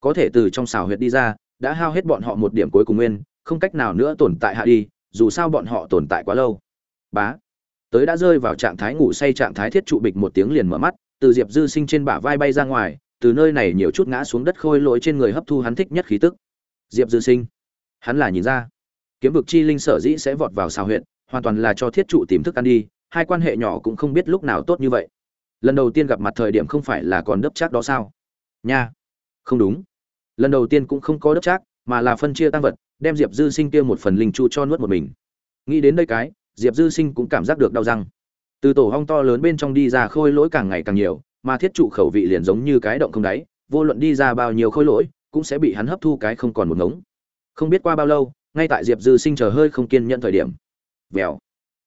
S1: Có thể từ trong xào huyệt đi ra, đã hao hết bọn họ một điểm cuối cùng nguyên, không cách nào nữa tồn tại hạ đi, dù sao bọn họ tồn tại quá lâu. Bá. Tới đã rơi vào trạng thái ngủ say trạng thái thiết trụ bịch một tiếng liền mở mắt, từ diệp dư sinh trên bả vai bay ra ngoài, từ nơi này nhiều chút ngã xuống đất khôi lỗi trên người hấp thu hắn thích nhất khí tức. Diệp dư sinh. Hắn là nhìn ra. Kiếm vực chi linh sở dĩ sẽ vọt vào xào huyện hoàn toàn là cho thiết trụ tìm thức ăn đi, hai quan hệ nhỏ cũng không biết lúc nào tốt như vậy. Lần đầu tiên gặp mặt thời điểm không phải là còn đấp chắc đó sao? Nha, không đúng. Lần đầu tiên cũng không có đấp chắc mà là phân chia tăng vật, đem diệp dư sinh kia một phần linh chu cho nuốt một mình. Nghĩ đến đây cái, diệp dư sinh cũng cảm giác được đau răng. Từ tổ hong to lớn bên trong đi ra khôi lỗi càng ngày càng nhiều, mà thiết trụ khẩu vị liền giống như cái động không đáy, vô luận đi ra bao nhiêu khôi lỗi, cũng sẽ bị hắn hấp thu cái không còn một ngống. Không biết qua bao lâu, ngay tại diệp dư sinh chờ hơi không kiên nhận thời điểm vèo.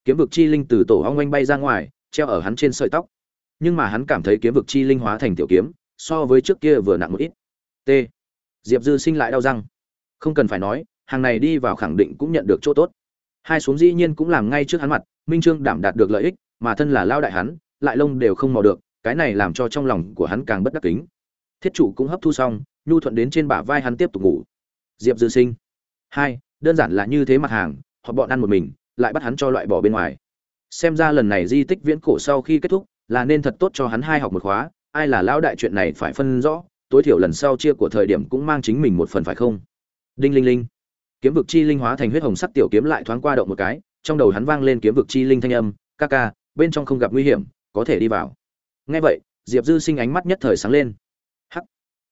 S1: Kiếm vực chi linh từ tổ hong oanh bay ra ngoài, treo ở hắn trên sợi tóc. Nhưng mà hắn cảm thấy kiếm vực chi linh hóa thành tiểu kiếm, so với trước kia vừa nặng một ít. T. Diệp dư sinh lại đau răng. Không cần phải nói, hàng này đi vào khẳng định cũng nhận được chỗ tốt. Hai xuống dĩ nhiên cũng làm ngay trước hắn mặt, minh trương đảm đạt được lợi ích, mà thân là lao đại hắn, lại lông đều không mò được, cái này làm cho trong lòng của hắn càng bất đắc kính. Thiết chủ cũng hấp thu xong, nhu thuận đến trên bả vai hắn tiếp tục ngủ. Diệp dư sinh. Hai, đơn giản là như thế mặt hàng, họ bọn ăn một mình lại bắt hắn cho loại bỏ bên ngoài. Xem ra lần này di tích viễn cổ sau khi kết thúc, là nên thật tốt cho hắn hai học một khóa, ai là lão đại chuyện này phải phân rõ, tối thiểu lần sau chia của thời điểm cũng mang chính mình một phần phải không? Đinh linh linh. Kiếm vực chi linh hóa thành huyết hồng sắc tiểu kiếm lại thoáng qua động một cái, trong đầu hắn vang lên kiếm vực chi linh thanh âm, ca ca, bên trong không gặp nguy hiểm, có thể đi vào. Nghe vậy, diệp dư sinh ánh mắt nhất thời sáng lên. Hắc.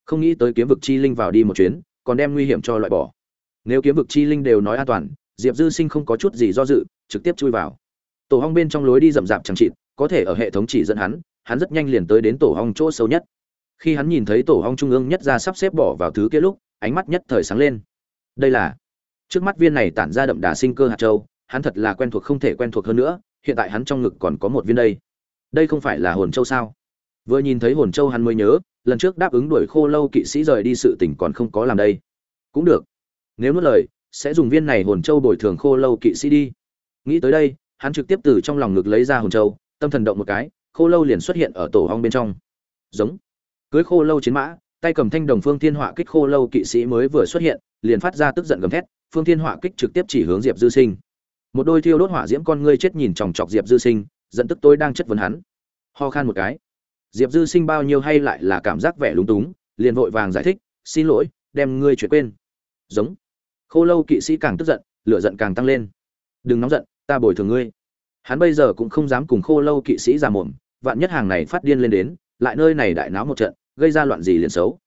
S1: Không nghĩ tới kiếm vực chi linh vào đi một chuyến, còn đem nguy hiểm cho loại bỏ. Nếu kiếm vực chi linh đều nói an toàn diệp dư sinh không có chút gì do dự, trực tiếp chui vào. Tổ hong bên trong lối đi rậm rạp chẳng chịt, có thể ở hệ thống chỉ dẫn hắn hắn rất nhanh liền tới đến tổ hong chỗ sâu nhất. Khi hắn nhìn thấy tổ hong trung ương nhất ra sắp xếp bỏ vào thứ kia lúc, ánh mắt nhất thời sáng lên. Đây là, trước mắt viên này tản ra đậm đà sinh cơ hạt châu, hắn thật là quen thuộc không thể quen thuộc hơn nữa, hiện tại hắn trong ngực còn có một viên đây. Đây không phải là hồn châu sao? Vừa nhìn thấy hồn châu hắn mới nhớ, lần trước đáp ứng đuổi khô lâu kỵ sĩ rời đi sự tỉnh còn không có làm đây. Cũng được. Nếu nuốt lời sẽ dùng viên này hồn châu bồi thường khô lâu kỵ sĩ đi. Nghĩ tới đây, hắn trực tiếp từ trong lòng ngực lấy ra hồn châu, tâm thần động một cái, khô lâu liền xuất hiện ở tổ hong bên trong. Giống. Cưới khô lâu chiến mã, tay cầm thanh đồng phương thiên họa kích khô lâu kỵ sĩ mới vừa xuất hiện, liền phát ra tức giận gầm thét, phương thiên họa kích trực tiếp chỉ hướng diệp dư sinh. Một đôi thiêu đốt hỏa diễm con ngươi chết nhìn chòng chọc diệp dư sinh dẫn tức tôi đang chất vấn hắn. Ho khan một cái. Diệp dư sinh bao nhiêu hay lại là cảm giác vẻ lúng túng, liền vội vàng giải thích, xin lỗi, đem ngươi chuyện quên. Giống khô lâu kỵ sĩ càng tức giận, lửa giận càng tăng lên. Đừng nóng giận, ta bồi thường ngươi. Hắn bây giờ cũng không dám cùng khô lâu kỵ sĩ ra mồm vạn nhất hàng này phát điên lên đến, lại nơi này đại náo một trận, gây ra loạn gì liền xấu.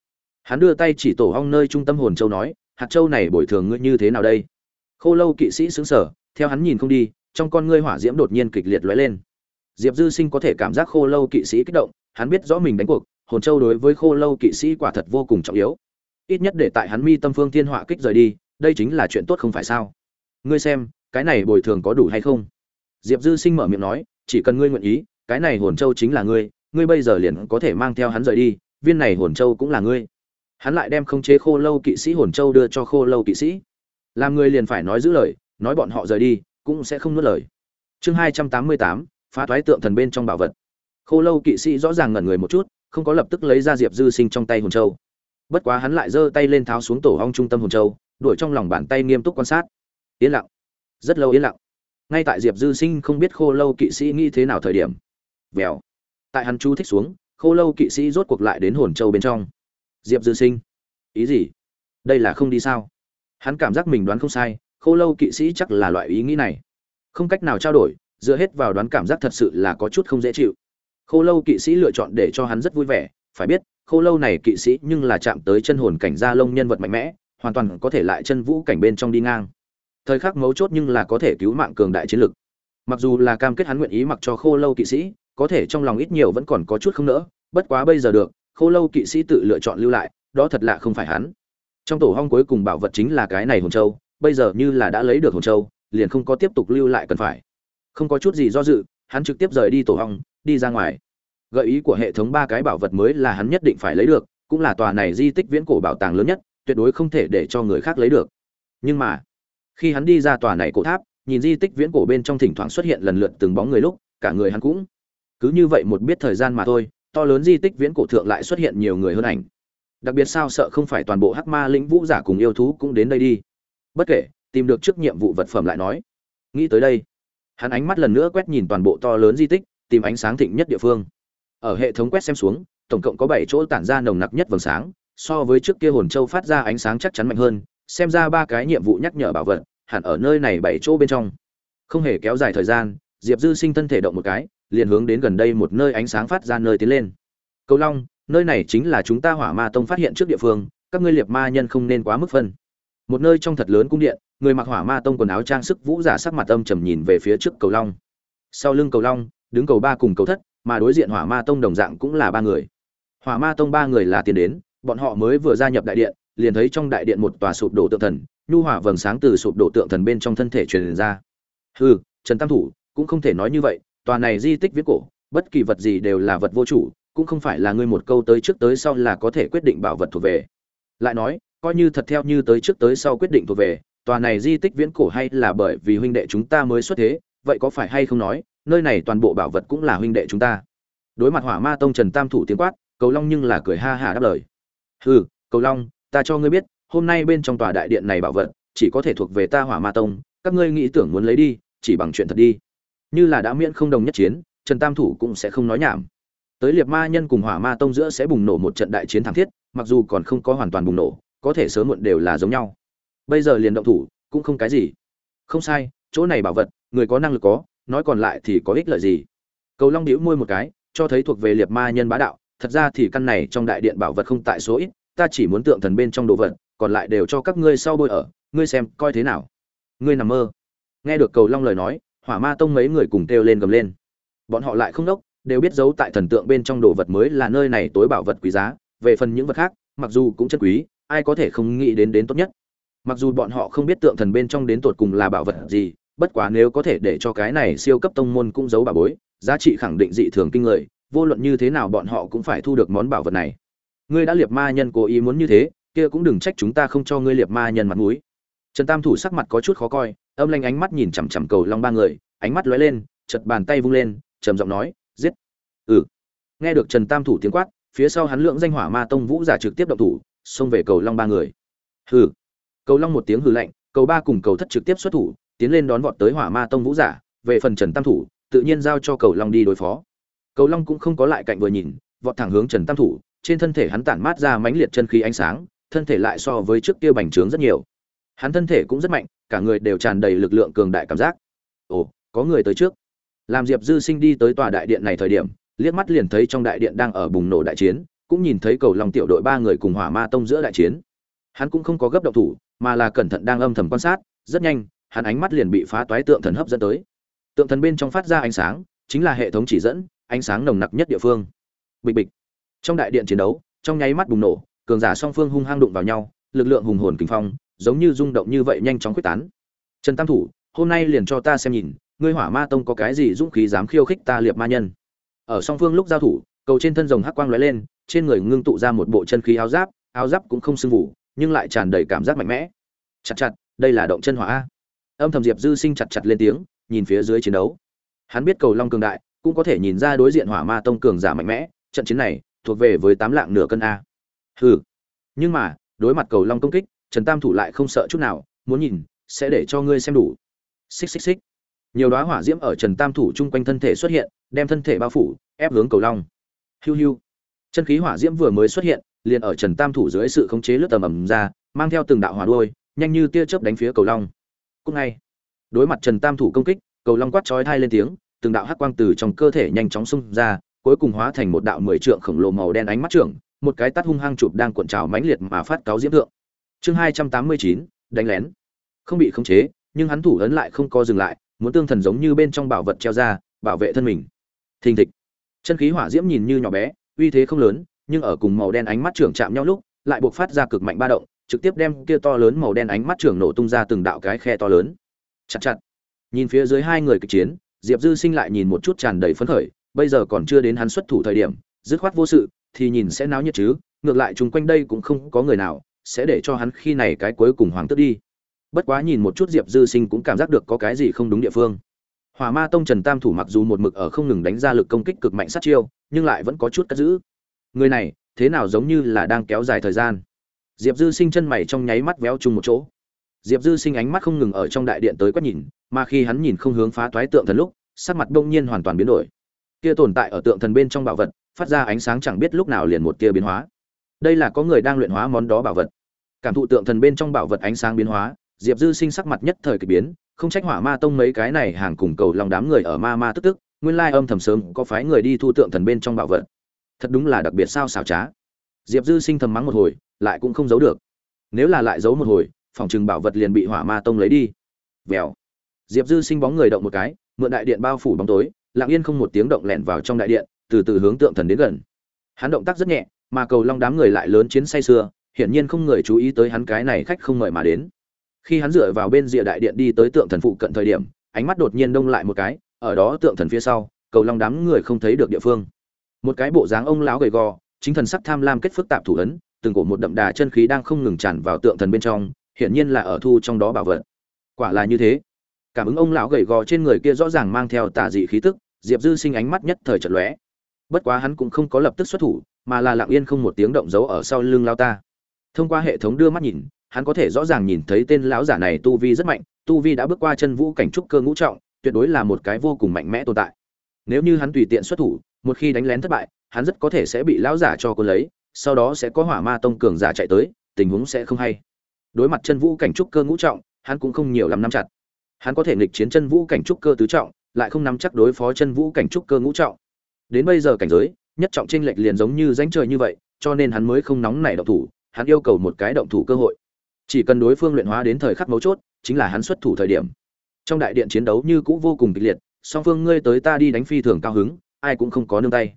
S1: Hắn đưa tay chỉ tổ hong nơi trung tâm hồn châu nói, hạt châu này bồi thường ngươi như thế nào đây? Khô lâu kỵ sĩ xứng sở theo hắn nhìn không đi, trong con ngươi hỏa diễm đột nhiên kịch liệt lóe lên. Diệp dư sinh có thể cảm giác khô lâu kỵ sĩ kích động, hắn biết rõ mình đánh cuộc, hồn châu đối với khô lâu kỵ sĩ quả thật vô cùng trọng yếu. Ít nhất để tại hắn mi tâm phương thiên họa kích rời đi đây chính là chuyện tốt không phải sao? Ngươi xem, cái này bồi thường có đủ hay không? Diệp dư sinh mở miệng nói, chỉ cần ngươi nguyện ý, cái này hồn châu chính là ngươi ngươi bây giờ liền có thể mang theo hắn rời đi, viên này hồn châu cũng là ngươi. Hắn lại đem khống chế khô lâu kỵ sĩ hồn châu đưa cho khô lâu kỵ sĩ. Làm người liền phải nói giữ lời, nói bọn họ rời đi, cũng sẽ không nuốt lời. Chương hai trăm tám mươi tám, phá thoái tượng thần bên trong bảo vật. Khô lâu kỵ sĩ rõ ràng ngẩn người một chút, không có lập tức lấy ra diệp dư sinh trong tay hồn châu. Bất quá hắn lại giơ tay lên tháo xuống tổ hong trung tâm hồn châu đuổi trong lòng bàn tay nghiêm túc quan sát. Yên lặng. Rất lâu yên lặng. Ngay tại diệp dư sinh không biết khô lâu kỵ sĩ nghĩ thế nào thời điểm. Vèo. Tại hắn chú thích xuống, khô lâu kỵ sĩ rốt cuộc lại đến hồn châu bên trong. Diệp dư sinh. Ý gì? Đây là không đi sao? Hắn cảm giác mình đoán không sai, khô lâu kỵ sĩ chắc là loại ý nghĩ này. Không cách nào trao đổi, dựa hết vào đoán cảm giác thật sự là có chút không dễ chịu. Khô lâu kỵ sĩ lựa chọn để cho hắn rất vui vẻ, phải biết, khô lâu này kỵ sĩ nhưng là chạm tới chân hồn cảnh gia lông nhân vật mạnh mẽ hoàn toàn có thể lại chân vũ cảnh bên trong đi ngang. Thời khắc mấu chốt nhưng là có thể cứu mạng cường đại chiến lực. Mặc dù là cam kết hắn nguyện ý mặc cho khô lâu kỵ sĩ, có thể trong lòng ít nhiều vẫn còn có chút không nỡ, bất quá bây giờ được, khô lâu kỵ sĩ tự lựa chọn lưu lại, đó thật lạ không phải hắn. Trong tổ hong cuối cùng bảo vật chính là cái này hồn châu, bây giờ như là đã lấy được hồn châu, liền không có tiếp tục lưu lại cần phải. Không có chút gì do dự, hắn trực tiếp rời đi tổ hong, đi ra ngoài. Gợi ý của hệ thống ba cái bảo vật mới là hắn nhất định phải lấy được, cũng là tòa này di tích viễn cổ bảo tàng lớn nhất tuyệt đối không thể để cho người khác lấy được. Nhưng mà, khi hắn đi ra tòa này cổ tháp, nhìn di tích viễn cổ bên trong thỉnh thoảng xuất hiện lần lượt từng bóng người lúc, cả người hắn cũng cứ như vậy một biết thời gian mà thôi, to lớn di tích viễn cổ thượng lại xuất hiện nhiều người hơn ảnh. Đặc biệt sao sợ không phải toàn bộ hắc ma lĩnh vũ giả cùng yêu thú cũng đến đây đi. Bất kể, tìm được trước nhiệm vụ vật phẩm lại nói. Nghĩ tới đây, hắn ánh mắt lần nữa quét nhìn toàn bộ to lớn di tích, tìm ánh sáng thịnh nhất địa phương. Ở hệ thống quét xem xuống, tổng cộng có bảy chỗ tản ra nồng nặc nhất vầng sáng so với trước kia hồn châu phát ra ánh sáng chắc chắn mạnh hơn, xem ra ba cái nhiệm vụ nhắc nhở bảo vật, hẳn ở nơi này bảy chỗ bên trong. Không hề kéo dài thời gian, diệp dư sinh thân thể động một cái, liền hướng đến gần đây một nơi ánh sáng phát ra nơi tiến lên. Cầu long, nơi này chính là chúng ta hỏa ma tông phát hiện trước địa phương, các ngươi liệt ma nhân không nên quá mức phân. Một nơi trong thật lớn cung điện, người mặc hỏa ma tông quần áo trang sức vũ giả sắc mặt âm trầm nhìn về phía trước cầu long. Sau lưng cầu long, đứng cầu ba cùng cầu thất, mà đối diện hỏa ma tông đồng dạng cũng là ba người. Hỏa ma tông ba người là tiền đến bọn họ mới vừa gia nhập đại điện, liền thấy trong đại điện một tòa sụp đổ tượng thần, nhu hỏa vầng sáng từ sụp đổ tượng thần bên trong thân thể truyền ra. Hừ, trần tam thủ, cũng không thể nói như vậy, tòa này di tích viết cổ, bất kỳ vật gì đều là vật vô chủ, cũng không phải là ngươi một câu tới trước tới sau là có thể quyết định bảo vật thuộc về. Lại nói, coi như thật theo như tới trước tới sau quyết định thuộc về, tòa này di tích viễn cổ hay là bởi vì huynh đệ chúng ta mới xuất thế, vậy có phải hay không nói, nơi này toàn bộ bảo vật cũng là huynh đệ chúng ta? Đối mặt hỏa ma tông trần tam thủ tiếng quát, cầu long nhưng là cười ha hả đáp lời hừ, cầu long, ta cho ngươi biết, hôm nay bên trong tòa đại điện này bảo vật, chỉ có thể thuộc về ta hỏa ma tông, các ngươi nghĩ tưởng muốn lấy đi, chỉ bằng chuyện thật đi. Như là đã miễn không đồng nhất chiến, trần tam thủ cũng sẽ không nói nhảm. Tới liệt ma nhân cùng hỏa ma tông giữa sẽ bùng nổ một trận đại chiến thảm thiết, mặc dù còn không có hoàn toàn bùng nổ, có thể sớm muộn đều là giống nhau. Bây giờ liền động thủ, cũng không cái gì. Không sai, chỗ này bảo vật, người có năng lực có, nói còn lại thì có ích lợi gì. Cầu long đĩu môi một cái, cho thấy thuộc về liệt ma nhân bá đạo thật ra thì căn này trong đại điện bảo vật không tại số ít, ta chỉ muốn tượng thần bên trong đồ vật, còn lại đều cho các ngươi sau bôi ở, ngươi xem coi thế nào. Ngươi nằm mơ. Nghe được cầu long lời nói, hỏa ma tông mấy người cùng kêu lên gầm lên. Bọn họ lại không đốc, đều biết giấu tại thần tượng bên trong đồ vật mới là nơi này tối bảo vật quý giá, về phần những vật khác, mặc dù cũng chân quý, ai có thể không nghĩ đến đến tốt nhất. Mặc dù bọn họ không biết tượng thần bên trong đến tột cùng là bảo vật gì, bất quá nếu có thể để cho cái này siêu cấp tông môn cũng giấu bảo bối, giá trị khẳng định dị thường kinh người vô luận như thế nào bọn họ cũng phải thu được món bảo vật này. Ngươi đã liệp ma nhân cố ý muốn như thế, kia cũng đừng trách chúng ta không cho ngươi liệp ma nhân mặt mũi. Trần tam thủ sắc mặt có chút khó coi, âm lanh ánh mắt nhìn chằm chằm cầu long ba người, ánh mắt lóe lên chật bàn tay vung lên, trầm giọng nói, giết. Ừ. Nghe được trần tam thủ tiếng quát, phía sau hắn lượng danh hỏa ma tông vũ giả trực tiếp động thủ, xông về cầu long ba người. Hừ. Cầu long một tiếng hừ lạnh, cầu ba cùng cầu thất trực tiếp xuất thủ, tiến lên đón vọt tới hỏa ma tông vũ giả, về phần trần tam thủ, tự nhiên giao cho cầu long đi đối phó cầu long cũng không có lại cạnh vừa nhìn, vọt thẳng hướng trần tam thủ, trên thân thể hắn tản mát ra mãnh liệt chân khí ánh sáng, thân thể lại so với trước kia bành trướng rất nhiều. Hắn thân thể cũng rất mạnh, cả người đều tràn đầy lực lượng cường đại cảm giác. Ồ, có người tới trước. Làm diệp dư sinh đi tới tòa đại điện này thời điểm, liếc mắt liền thấy trong đại điện đang ở bùng nổ đại chiến, cũng nhìn thấy cầu long tiểu đội ba người cùng hỏa ma tông giữa đại chiến. Hắn cũng không có gấp động thủ, mà là cẩn thận đang âm thầm quan sát, rất nhanh, hắn ánh mắt liền bị phá toái tượng thần hấp dẫn tới. Tượng thần bên trong phát ra ánh sáng, chính là hệ thống chỉ dẫn ánh sáng nồng nặc nhất địa phương. Bịch bịch. Trong đại điện chiến đấu, trong nháy mắt bùng nổ, cường giả song phương hung hăng đụng vào nhau, lực lượng hùng hồn kinh phong, giống như rung động như vậy nhanh chóng quyết tán. Trần tam thủ, hôm nay liền cho ta xem nhìn, ngươi hỏa ma tông có cái gì dũng khí dám khiêu khích ta liệp ma nhân? Ở song phương lúc giao thủ, cầu trên thân rồng hắc quang lóe lên, trên người ngưng tụ ra một bộ chân khí áo giáp áo giáp cũng không sưng vụ, nhưng lại tràn đầy cảm giác mạnh mẽ. Chặt chặt, đây là động chân hỏa a. Âm thầm diệp dư sinh chặt chặt lên tiếng, nhìn phía dưới chiến đấu. Hắn biết cầu long cường đại cũng có thể nhìn ra đối diện hỏa ma tông cường giả mạnh mẽ, trận chiến này thuộc về với tám lạng nửa cân a. Hừ. Nhưng mà, đối mặt cầu long công kích, trần tam thủ lại không sợ chút nào, muốn nhìn, sẽ để cho ngươi xem đủ. Xích xích xích. Nhiều đoá hỏa diễm ở trần tam thủ chung quanh thân thể xuất hiện, đem thân thể bao phủ, ép hướng cầu long. Hiu hiu. Chân khí hỏa diễm vừa mới xuất hiện, liền ở trần tam thủ dưới sự khống chế lướt tầm ầm ra, mang theo từng đạo hỏa đôi nhanh như tia chớp đánh phía cầu long. Cúc ngay, đối mặt trần tam thủ công kích, cầu long quát chói thai lên tiếng từng đạo hắc quang từ trong cơ thể nhanh chóng xung ra, cuối cùng hóa thành một đạo mười trượng khổng lồ màu đen ánh mắt trưởng, một cái tát hung hăng chụp đang cuộn trào mãnh liệt mà phát cáo diễm thượng. Chương hai trăm tám mươi chín, đánh lén. Không bị khống chế, nhưng hắn thủ ấn lại không co dừng lại, muốn tương thần giống như bên trong bảo vật treo ra, bảo vệ thân mình. Thình thịch. Chân khí hỏa diễm nhìn như nhỏ bé, uy thế không lớn, nhưng ở cùng màu đen ánh mắt trưởng chạm nhau lúc, lại buộc phát ra cực mạnh ba động, trực tiếp đem kia to lớn màu đen ánh mắt trưởng nổ tung ra từng đạo cái khe to lớn. Chặt chặt. Nhìn phía dưới hai người kịch chiến diệp dư sinh lại nhìn một chút tràn đầy phấn khởi, bây giờ còn chưa đến hắn xuất thủ thời điểm, dứt khoát vô sự, thì nhìn sẽ náo nhiệt chứ, ngược lại chung quanh đây cũng không có người nào, sẽ để cho hắn khi này cái cuối cùng hoàng tước đi. Bất quá nhìn một chút diệp dư sinh cũng cảm giác được có cái gì không đúng địa phương. Hỏa ma tông trần tam thủ mặc dù một mực ở không ngừng đánh ra lực công kích cực mạnh sát chiêu, nhưng lại vẫn có chút cất giữ. Người này, thế nào giống như là đang kéo dài thời gian. Diệp dư sinh chân mày trong nháy mắt véo chung một chỗ. Diệp dư sinh ánh mắt không ngừng ở trong đại điện tới quét nhìn mà khi hắn nhìn không hướng phá toái tượng thần lúc, sắc mặt đông nhiên hoàn toàn biến đổi. Kia tồn tại ở tượng thần bên trong bảo vật, phát ra ánh sáng chẳng biết lúc nào liền một tia biến hóa. Đây là có người đang luyện hóa món đó bảo vật. Cảm thụ tượng thần bên trong bảo vật ánh sáng biến hóa, diệp dư sinh sắc mặt nhất thời kỳ biến, không trách hỏa ma tông mấy cái này hàng cùng cầu lòng đám người ở ma ma tức tức, nguyên lai âm thầm sớm có phái người đi thu tượng thần bên trong bảo vật. Thật đúng là đặc biệt sao xảo trá. Diệp dư sinh thầm mắng một hồi, lại cũng không giấu được. Nếu là lại giấu một hồi, phòng chừng bảo vật liền bị hỏa ma tông lấy đi. Vèo diệp dư sinh bóng người động một cái, mượn đại điện bao phủ bóng tối, lặng yên không một tiếng động lẻn vào trong đại điện, từ từ hướng tượng thần đến gần. Hắn động tác rất nhẹ, mà cầu long đám người lại lớn chiến say sưa, hiển nhiên không người chú ý tới hắn cái này khách không mời mà đến. Khi hắn dựa vào bên rìa đại điện đi tới tượng thần phụ cận thời điểm, ánh mắt đột nhiên đông lại một cái, ở đó tượng thần phía sau, cầu long đám người không thấy được địa phương. Một cái bộ dáng ông lão gầy gò, chính thần sắc tham lam kết phức tạp thủ ấn, từng cổ một đậm đà chân khí đang không ngừng tràn vào tượng thần bên trong, hiển nhiên là ở thu trong đó bảo vật. Quả là như thế cảm ứng ông lão gầy gò trên người kia rõ ràng mang theo tà dị khí tức, diệp dư sinh ánh mắt nhất thời chợt lóe. Bất quá hắn cũng không có lập tức xuất thủ, mà là lặng yên không một tiếng động giấu ở sau lưng lao ta. Thông qua hệ thống đưa mắt nhìn, hắn có thể rõ ràng nhìn thấy tên lão giả này tu vi rất mạnh, tu vi đã bước qua chân vũ cảnh trúc cơ ngũ trọng, tuyệt đối là một cái vô cùng mạnh mẽ tồn tại. Nếu như hắn tùy tiện xuất thủ, một khi đánh lén thất bại, hắn rất có thể sẽ bị lão giả cho cô lấy, sau đó sẽ có hỏa ma tông cường giả chạy tới, tình huống sẽ không hay. Đối mặt chân vũ cảnh trúc cơ ngũ trọng, hắn cũng không nhiều lắm nắm chặt hắn có thể nghịch chiến chân vũ cảnh trúc cơ tứ trọng, lại không nắm chắc đối phó chân vũ cảnh trúc cơ ngũ trọng. Đến bây giờ cảnh giới, nhất trọng tranh lệch liền giống như danh trời như vậy, cho nên hắn mới không nóng nảy động thủ, hắn yêu cầu một cái động thủ cơ hội. Chỉ cần đối phương luyện hóa đến thời khắc mấu chốt, chính là hắn xuất thủ thời điểm. Trong đại điện chiến đấu như cũ vô cùng kịch liệt, song phương ngươi tới ta đi đánh phi thường cao hứng, ai cũng không có nương tay.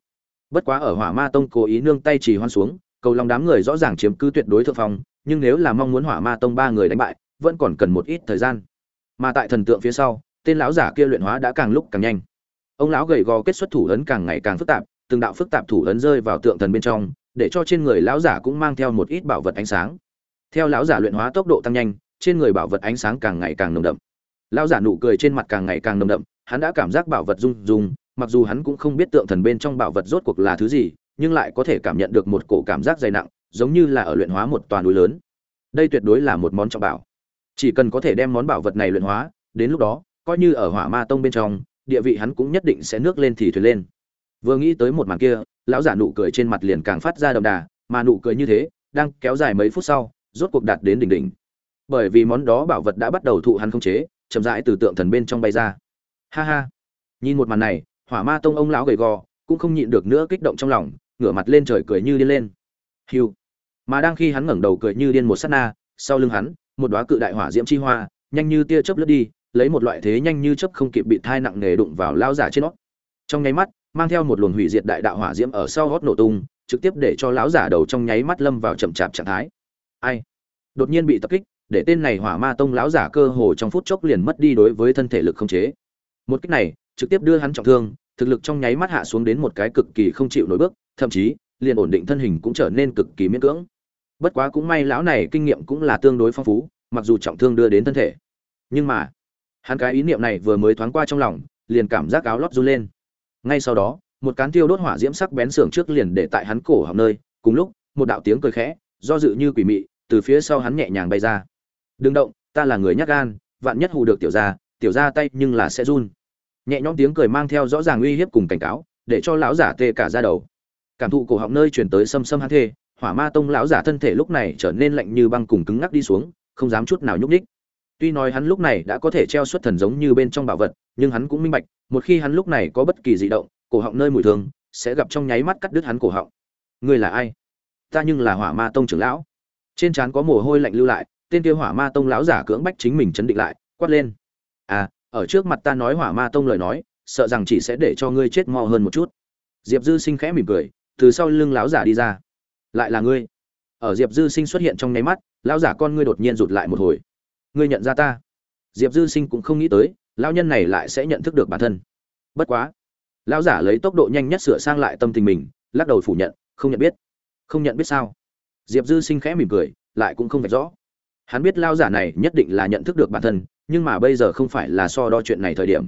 S1: Bất quá ở hỏa ma tông cố ý nương tay chỉ hoan xuống, cầu lòng đám người rõ ràng chiếm cứ tuyệt đối thượng phong, nhưng nếu là mong muốn hỏa ma tông ba người đánh bại, vẫn còn cần một ít thời gian mà tại thần tượng phía sau, tên lão giả kia luyện hóa đã càng lúc càng nhanh. Ông lão gầy gò kết xuất thủ ấn càng ngày càng phức tạp, từng đạo phức tạp thủ ấn rơi vào tượng thần bên trong, để cho trên người lão giả cũng mang theo một ít bảo vật ánh sáng. Theo lão giả luyện hóa tốc độ tăng nhanh, trên người bảo vật ánh sáng càng ngày càng nồng đậm. Lão giả nụ cười trên mặt càng ngày càng nồng đậm, hắn đã cảm giác bảo vật rung rung, mặc dù hắn cũng không biết tượng thần bên trong bảo vật rốt cuộc là thứ gì, nhưng lại có thể cảm nhận được một cổ cảm giác dày nặng, giống như là ở luyện hóa một toàn núi lớn. Đây tuyệt đối là một món trọng bảo chỉ cần có thể đem món bảo vật này luyện hóa, đến lúc đó, coi như ở hỏa ma tông bên trong, địa vị hắn cũng nhất định sẽ nước lên thì thuyền lên. Vừa nghĩ tới một màn kia, lão giả nụ cười trên mặt liền càng phát ra đậm đà, mà nụ cười như thế, đang kéo dài mấy phút sau, rốt cuộc đạt đến đỉnh đỉnh. Bởi vì món đó bảo vật đã bắt đầu thụ hắn không chế, chậm rãi từ tượng thần bên trong bay ra. Ha ha. Nhìn một màn này, hỏa ma tông ông lão gầy gò, cũng không nhịn được nữa kích động trong lòng, ngửa mặt lên trời cười như điên lên. Hiu. Mà đang khi hắn ngẩng đầu cười như điên một sát na, sau lưng hắn một đóa cự đại hỏa diễm chi hoa, nhanh như tia chớp lướt đi, lấy một loại thế nhanh như chớp không kịp bị thai nặng nề đụng vào lao giả trên nó. Trong nháy mắt, mang theo một luồng hủy diệt đại đạo hỏa diễm ở sau gót nổ tung, trực tiếp để cho lão giả đầu trong nháy mắt lâm vào chậm chạp trạng thái. Ai? Đột nhiên bị tập kích, để tên này hỏa ma tông lão giả cơ hồ trong phút chốc liền mất đi đối với thân thể lực không chế. Một kích này, trực tiếp đưa hắn trọng thương, thực lực trong nháy mắt hạ xuống đến một cái cực kỳ không chịu nổi bước, thậm chí, liền ổn định thân hình cũng trở nên cực kỳ miễn cưỡng bất quá cũng may lão này kinh nghiệm cũng là tương đối phong phú, mặc dù trọng thương đưa đến thân thể. Nhưng mà, hắn cái ý niệm này vừa mới thoáng qua trong lòng, liền cảm giác áo lót run lên. Ngay sau đó, một cán tiêu đốt hỏa diễm sắc bén sưởng trước liền để tại hắn cổ họng nơi, cùng lúc, một đạo tiếng cười khẽ, do dự như quỷ mị, từ phía sau hắn nhẹ nhàng bay ra. Đừng động, ta là người nhắc gan, vạn nhất hù được tiểu gia tiểu gia tay nhưng là sẽ run. Nhẹ nhõm tiếng cười mang theo rõ ràng uy hiếp cùng cảnh cáo, để cho lão giả tê cả ra đầu. Cảm thụ cổ họng nơi truyền tới xâm xâm hắn thê hỏa ma tông lão giả thân thể lúc này trở nên lạnh như băng cùng cứng ngắc đi xuống, không dám chút nào nhúc nhích. Tuy nói hắn lúc này đã có thể treo xuất thần giống như bên trong bảo vật, nhưng hắn cũng minh bạch, một khi hắn lúc này có bất kỳ dị động, cổ họng nơi mùi thương sẽ gặp trong nháy mắt cắt đứt hắn cổ họng. Ngươi là ai? Ta nhưng là hỏa ma tông trưởng lão. Trên trán có mồ hôi lạnh lưu lại, tên kia hỏa ma tông lão giả cưỡng bách chính mình chấn định lại, quát lên. À ở trước mặt ta nói hỏa ma tông lời nói, sợ rằng chỉ sẽ để cho ngươi chết mò hơn một chút. Diệp dư sinh khẽ mỉm cười, từ sau lưng lão giả đi ra lại là ngươi. Ở diệp dư sinh xuất hiện trong nháy mắt, lão giả con ngươi đột nhiên rụt lại một hồi. Ngươi nhận ra ta? Diệp dư sinh cũng không nghĩ tới, lão nhân này lại sẽ nhận thức được bản thân. Bất quá, lão giả lấy tốc độ nhanh nhất sửa sang lại tâm tình mình, lắc đầu phủ nhận, không nhận biết. Không nhận biết sao? Diệp dư sinh khẽ mỉm cười, lại cũng không vạch rõ. Hắn biết lao giả này nhất định là nhận thức được bản thân, nhưng mà bây giờ không phải là so đo chuyện này thời điểm.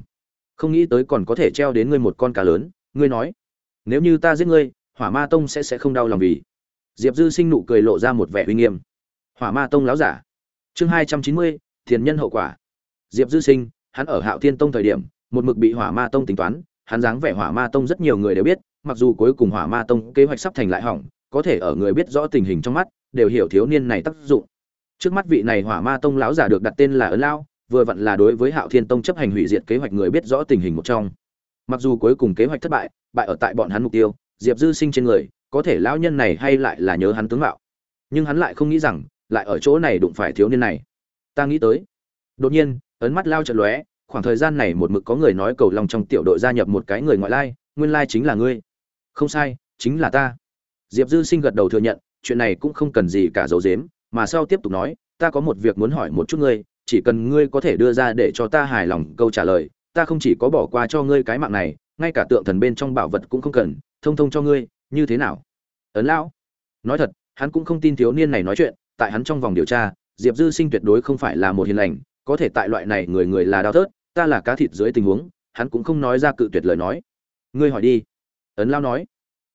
S1: Không nghĩ tới còn có thể treo đến ngươi một con cá lớn, ngươi nói, nếu như ta giết ngươi, hỏa ma tông sẽ sẽ không đau lòng vì diệp dư sinh nụ cười lộ ra một vẻ uy nghiêm. Hỏa ma tông láo giả. Chương hai trăm chín mươi, thiền nhân hậu quả. Diệp dư sinh, hắn ở hạo thiên tông thời điểm, một mực bị hỏa ma tông tính toán, hắn dáng vẻ hỏa ma tông rất nhiều người đều biết, mặc dù cuối cùng hỏa ma tông kế hoạch sắp thành lại hỏng, có thể ở người biết rõ tình hình trong mắt, đều hiểu thiếu niên này tác dụng. Trước mắt vị này hỏa ma tông lão giả được đặt tên là ấn lao, vừa vặn là đối với hạo thiên tông chấp hành hủy diệt kế hoạch người biết rõ tình hình một trong. Mặc dù cuối cùng kế hoạch thất bại bại ở tại bọn hắn mục tiêu, diệp dư sinh trên người có thể lão nhân này hay lại là nhớ hắn tướng mạo. Nhưng hắn lại không nghĩ rằng, lại ở chỗ này đụng phải thiếu niên này. Ta nghĩ tới. Đột nhiên, ấn mắt lao trận lóe, khoảng thời gian này một mực có người nói cầu lòng trong tiểu đội gia nhập một cái người ngoại lai, nguyên lai chính là ngươi. Không sai, chính là ta. Diệp dư sinh gật đầu thừa nhận, chuyện này cũng không cần gì cả dấu dếm, mà sau tiếp tục nói, ta có một việc muốn hỏi một chút ngươi, chỉ cần ngươi có thể đưa ra để cho ta hài lòng câu trả lời, ta không chỉ có bỏ qua cho ngươi cái mạng này, ngay cả tượng thần bên trong bảo vật cũng không cần, thông thông cho ngươi như thế nào? Ấn lão, nói thật, hắn cũng không tin thiếu niên này nói chuyện, tại hắn trong vòng điều tra, diệp dư sinh tuyệt đối không phải là một hiền lành, có thể tại loại này người người là đau thớt, ta là cá thịt dưới tình huống, hắn cũng không nói ra cự tuyệt lời nói. Ngươi hỏi đi. Ấn lao nói,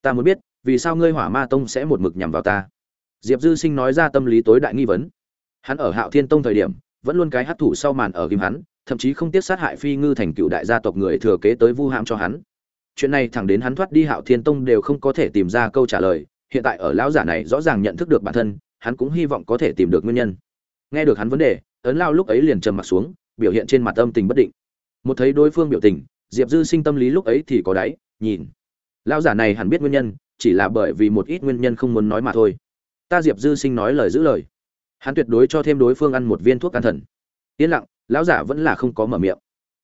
S1: ta muốn biết, vì sao ngươi hỏa ma tông sẽ một mực nhằm vào ta? Diệp dư sinh nói ra tâm lý tối đại nghi vấn. Hắn ở hạo thiên tông thời điểm, vẫn luôn cái hát thủ sau màn ở ghim hắn, thậm chí không tiếc sát hại phi ngư thành cựu đại gia tộc người thừa kế tới vu hãm cho hắn chuyện này thẳng đến hắn thoát đi hạo thiên tông đều không có thể tìm ra câu trả lời, hiện tại ở lão giả này rõ ràng nhận thức được bản thân, hắn cũng hy vọng có thể tìm được nguyên nhân. Nghe được hắn vấn đề, ấn lao lúc ấy liền trầm mặt xuống, biểu hiện trên mặt âm tình bất định. Một thấy đối phương biểu tình, diệp dư sinh tâm lý lúc ấy thì có đáy, nhìn. Lão giả này hẳn biết nguyên nhân, chỉ là bởi vì một ít nguyên nhân không muốn nói mà thôi. Ta diệp dư sinh nói lời giữ lời. Hắn tuyệt đối cho thêm đối phương ăn một viên thuốc an thần. Yên lặng, lão giả vẫn là không có mở miệng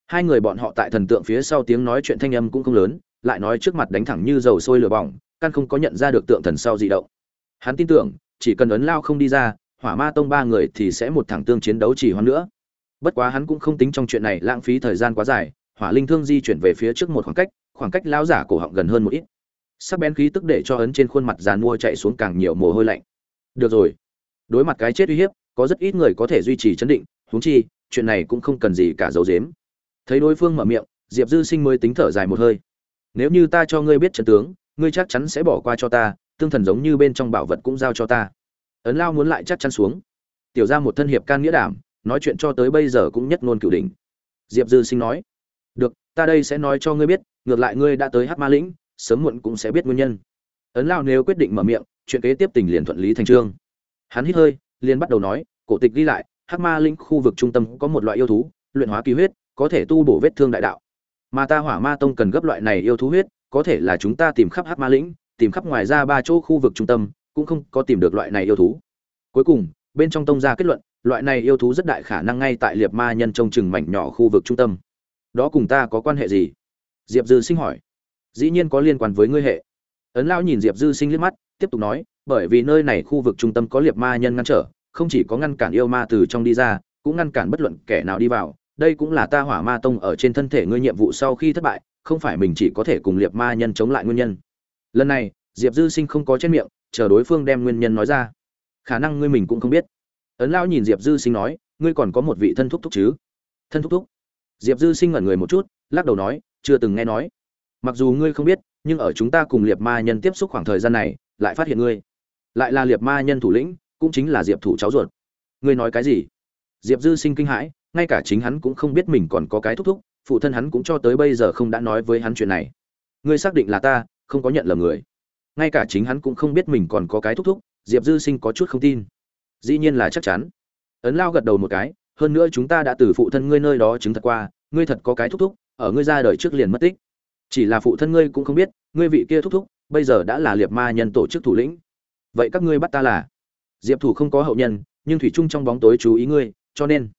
S1: hai người bọn họ tại thần tượng phía sau tiếng nói chuyện thanh âm cũng không lớn, lại nói trước mặt đánh thẳng như dầu sôi lửa bỏng, căn không có nhận ra được tượng thần sau di động. Hắn tin tưởng, chỉ cần ấn lao không đi ra, hỏa ma tông ba người thì sẽ một thẳng tương chiến đấu chỉ hoan nữa. Bất quá hắn cũng không tính trong chuyện này lãng phí thời gian quá dài, hỏa linh thương di chuyển về phía trước một khoảng cách khoảng cách lao giả cổ họng gần hơn một ít. Sắc bén khí tức để cho ấn trên khuôn mặt dàn mua chạy xuống càng nhiều mồ hôi lạnh. Được rồi. Đối mặt cái chết uy hiếp, có rất ít người có thể duy trì chấn định, huống chi, chuyện này cũng không cần gì cả dấu dếm thấy đối phương mở miệng, diệp dư sinh mới tính thở dài một hơi. Nếu như ta cho ngươi biết trận tướng, ngươi chắc chắn sẽ bỏ qua cho ta, tương thần giống như bên trong bảo vật cũng giao cho ta. Ấn lao muốn lại chắc chắn xuống. Tiểu ra một thân hiệp can nghĩa đảm, nói chuyện cho tới bây giờ cũng nhất ngôn cửu đỉnh. Diệp dư sinh nói, được, ta đây sẽ nói cho ngươi biết, ngược lại ngươi đã tới hát ma lĩnh, sớm muộn cũng sẽ biết nguyên nhân. Ấn lao nếu quyết định mở miệng, chuyện kế tiếp tình liền thuận lý thành trương. Hắn hít hơi, liền bắt đầu nói, cổ tịch ghi lại, hắc ma linh khu vực trung tâm có một loại yêu thú, luyện hóa kỳ huyết có thể tu bổ vết thương đại đạo. Mà ta hỏa ma tông cần gấp loại này yêu thú huyết, có thể là chúng ta tìm khắp hắc ma lĩnh, tìm khắp ngoài ra ba chỗ khu vực trung tâm, cũng không có tìm được loại này yêu thú. Cuối cùng, bên trong tông ra kết luận, loại này yêu thú rất đại khả năng ngay tại liệt ma nhân trông chừng mảnh nhỏ khu vực trung tâm. Đó cùng ta có quan hệ gì? Diệp dư sinh hỏi. Dĩ nhiên có liên quan với ngươi hệ. Ấn lão nhìn diệp dư sinh liếc mắt, tiếp tục nói, bởi vì nơi này khu vực trung tâm có liệt ma nhân ngăn trở, không chỉ có ngăn cản yêu ma từ trong đi ra, cũng ngăn cản bất luận kẻ nào đi vào đây cũng là ta hỏa ma tông ở trên thân thể ngươi nhiệm vụ sau khi thất bại, không phải mình chỉ có thể cùng liệt ma nhân chống lại nguyên nhân. Lần này, diệp dư sinh không có chết miệng, chờ đối phương đem nguyên nhân nói ra. Khả năng ngươi mình cũng không biết. Ấn lão nhìn diệp dư sinh nói, ngươi còn có một vị thân thúc thúc chứ? Thân thúc thúc? Diệp dư sinh ngẩn người một chút, lắc đầu nói, chưa từng nghe nói. Mặc dù ngươi không biết, nhưng ở chúng ta cùng liệt ma nhân tiếp xúc khoảng thời gian này, lại phát hiện ngươi. Lại là liệt ma nhân thủ lĩnh, cũng chính là diệp thủ cháu ruột. Ngươi nói cái gì? Diệp dư sinh kinh hãi, ngay cả chính hắn cũng không biết mình còn có cái thúc thúc, phụ thân hắn cũng cho tới bây giờ không đã nói với hắn chuyện này. Ngươi xác định là ta, không có nhận lầm người. Ngay cả chính hắn cũng không biết mình còn có cái thúc thúc, diệp dư sinh có chút không tin. Dĩ nhiên là chắc chắn. Ấn lao gật đầu một cái, hơn nữa chúng ta đã từ phụ thân ngươi nơi đó chứng thật qua, ngươi thật có cái thúc thúc, ở ngươi ra đời trước liền mất tích. Chỉ là phụ thân ngươi cũng không biết, ngươi vị kia thúc thúc, bây giờ đã là liệt ma nhân tổ chức thủ lĩnh. Vậy các ngươi bắt ta là? Diệp thủ không có hậu nhân, nhưng thủy trung trong bóng tối chú ý ngươi cho nên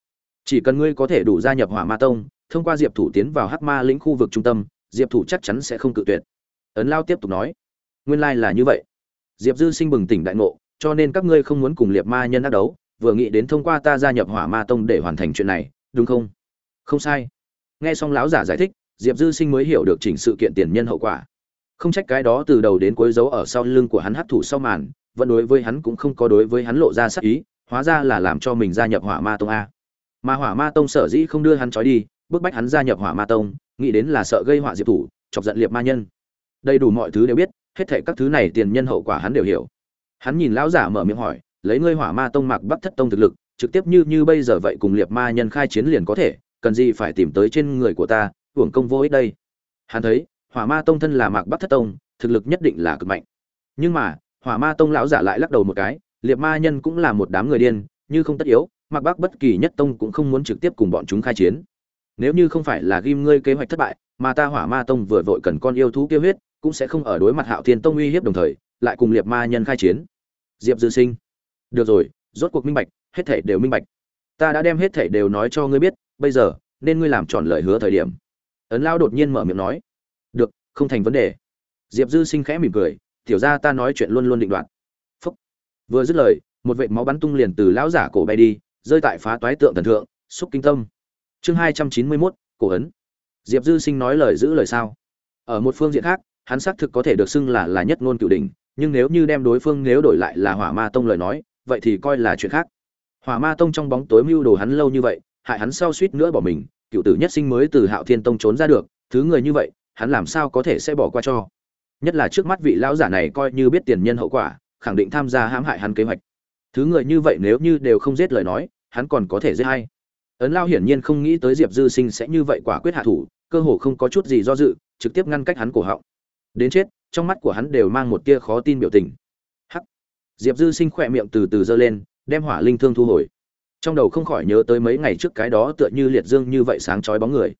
S1: chỉ cần ngươi có thể đủ gia nhập hỏa ma tông, thông qua diệp thủ tiến vào hắc ma lĩnh khu vực trung tâm, diệp thủ chắc chắn sẽ không cự tuyệt. Ấn lao tiếp tục nói, nguyên lai là như vậy. Diệp dư sinh bừng tỉnh đại ngộ, cho nên các ngươi không muốn cùng liệt ma nhân đắc đấu, vừa nghĩ đến thông qua ta gia nhập hỏa ma tông để hoàn thành chuyện này, đúng không? Không sai. Nghe xong lão giả giải thích, diệp dư sinh mới hiểu được chỉnh sự kiện tiền nhân hậu quả. Không trách cái đó từ đầu đến cuối dấu ở sau lưng của hắn hấp thụ sau màn, vẫn đối với hắn cũng không có đối với hắn lộ ra sắc ý hóa ra là làm cho mình gia nhập hỏa ma tông a. Mà hỏa ma tông sở dĩ không đưa hắn trói đi, bức bách hắn gia nhập hỏa ma tông, nghĩ đến là sợ gây họa diệp thủ, chọc giận liệt ma nhân. Đầy đủ mọi thứ đều biết, hết thệ các thứ này tiền nhân hậu quả hắn đều hiểu. Hắn nhìn lão giả mở miệng hỏi, lấy ngươi hỏa ma tông mặc bắc thất tông thực lực, trực tiếp như như bây giờ vậy cùng liệt ma nhân khai chiến liền có thể, cần gì phải tìm tới trên người của ta, hưởng công vô ích đây? Hắn thấy, hỏa ma tông thân là mạc bắc thất tông, thực lực nhất định là cực mạnh. Nhưng mà, hỏa ma tông lão giả lại lắc đầu một cái liệt ma nhân cũng là một đám người điên, như không tất yếu, Mặc bắc bất kỳ nhất tông cũng không muốn trực tiếp cùng bọn chúng khai chiến. Nếu như không phải là ghim ngươi kế hoạch thất bại, mà ta hỏa ma tông vừa vội cần con yêu thú kêu huyết, cũng sẽ không ở đối mặt hạo thiên tông uy hiếp đồng thời, lại cùng liệt ma nhân khai chiến. Diệp dư sinh. Được rồi, rốt cuộc minh bạch, hết thể đều minh bạch. Ta đã đem hết thể đều nói cho ngươi biết, bây giờ, nên ngươi làm tròn lời hứa thời điểm. Ấn lao đột nhiên mở miệng nói. Được, không thành vấn đề. Diệp dư sinh khẽ mỉm cười. Tiểu ra ta nói chuyện luôn luôn định đoạt vừa dứt lời, một vệt máu bắn tung liền từ lão giả cổ bay đi, rơi tại phá toái tượng thần thượng, xúc kinh tâm. Chương hai trăm chín mươi mốt, cổ ấn. Diệp dư sinh nói lời giữ lời sao? Ở một phương diện khác, hắn xác thực có thể được xưng là là nhất ngôn cửu đình nhưng nếu như đem đối phương nếu đổi lại là hỏa ma tông lời nói, vậy thì coi là chuyện khác. Hỏa ma tông trong bóng tối mưu đồ hắn lâu như vậy, hại hắn sau suýt nữa bỏ mình, cựu tử nhất sinh mới từ hạo thiên tông trốn ra được, thứ người như vậy, hắn làm sao có thể sẽ bỏ qua cho? Nhất là trước mắt vị lão giả này coi như biết tiền nhân hậu quả khẳng định tham gia hãm hại hắn kế hoạch. Thứ người như vậy nếu như đều không giết lời nói, hắn còn có thể giết hay? Ấn lao hiển nhiên không nghĩ tới diệp dư sinh sẽ như vậy quả quyết hạ thủ, cơ hồ không có chút gì do dự, trực tiếp ngăn cách hắn cổ họng. Đến chết, trong mắt của hắn đều mang một tia khó tin biểu tình. Hắc! Diệp dư sinh khỏe miệng từ từ giơ lên, đem hỏa linh thương thu hồi. Trong đầu không khỏi nhớ tới mấy ngày trước cái đó tựa như liệt dương như vậy sáng chói bóng người.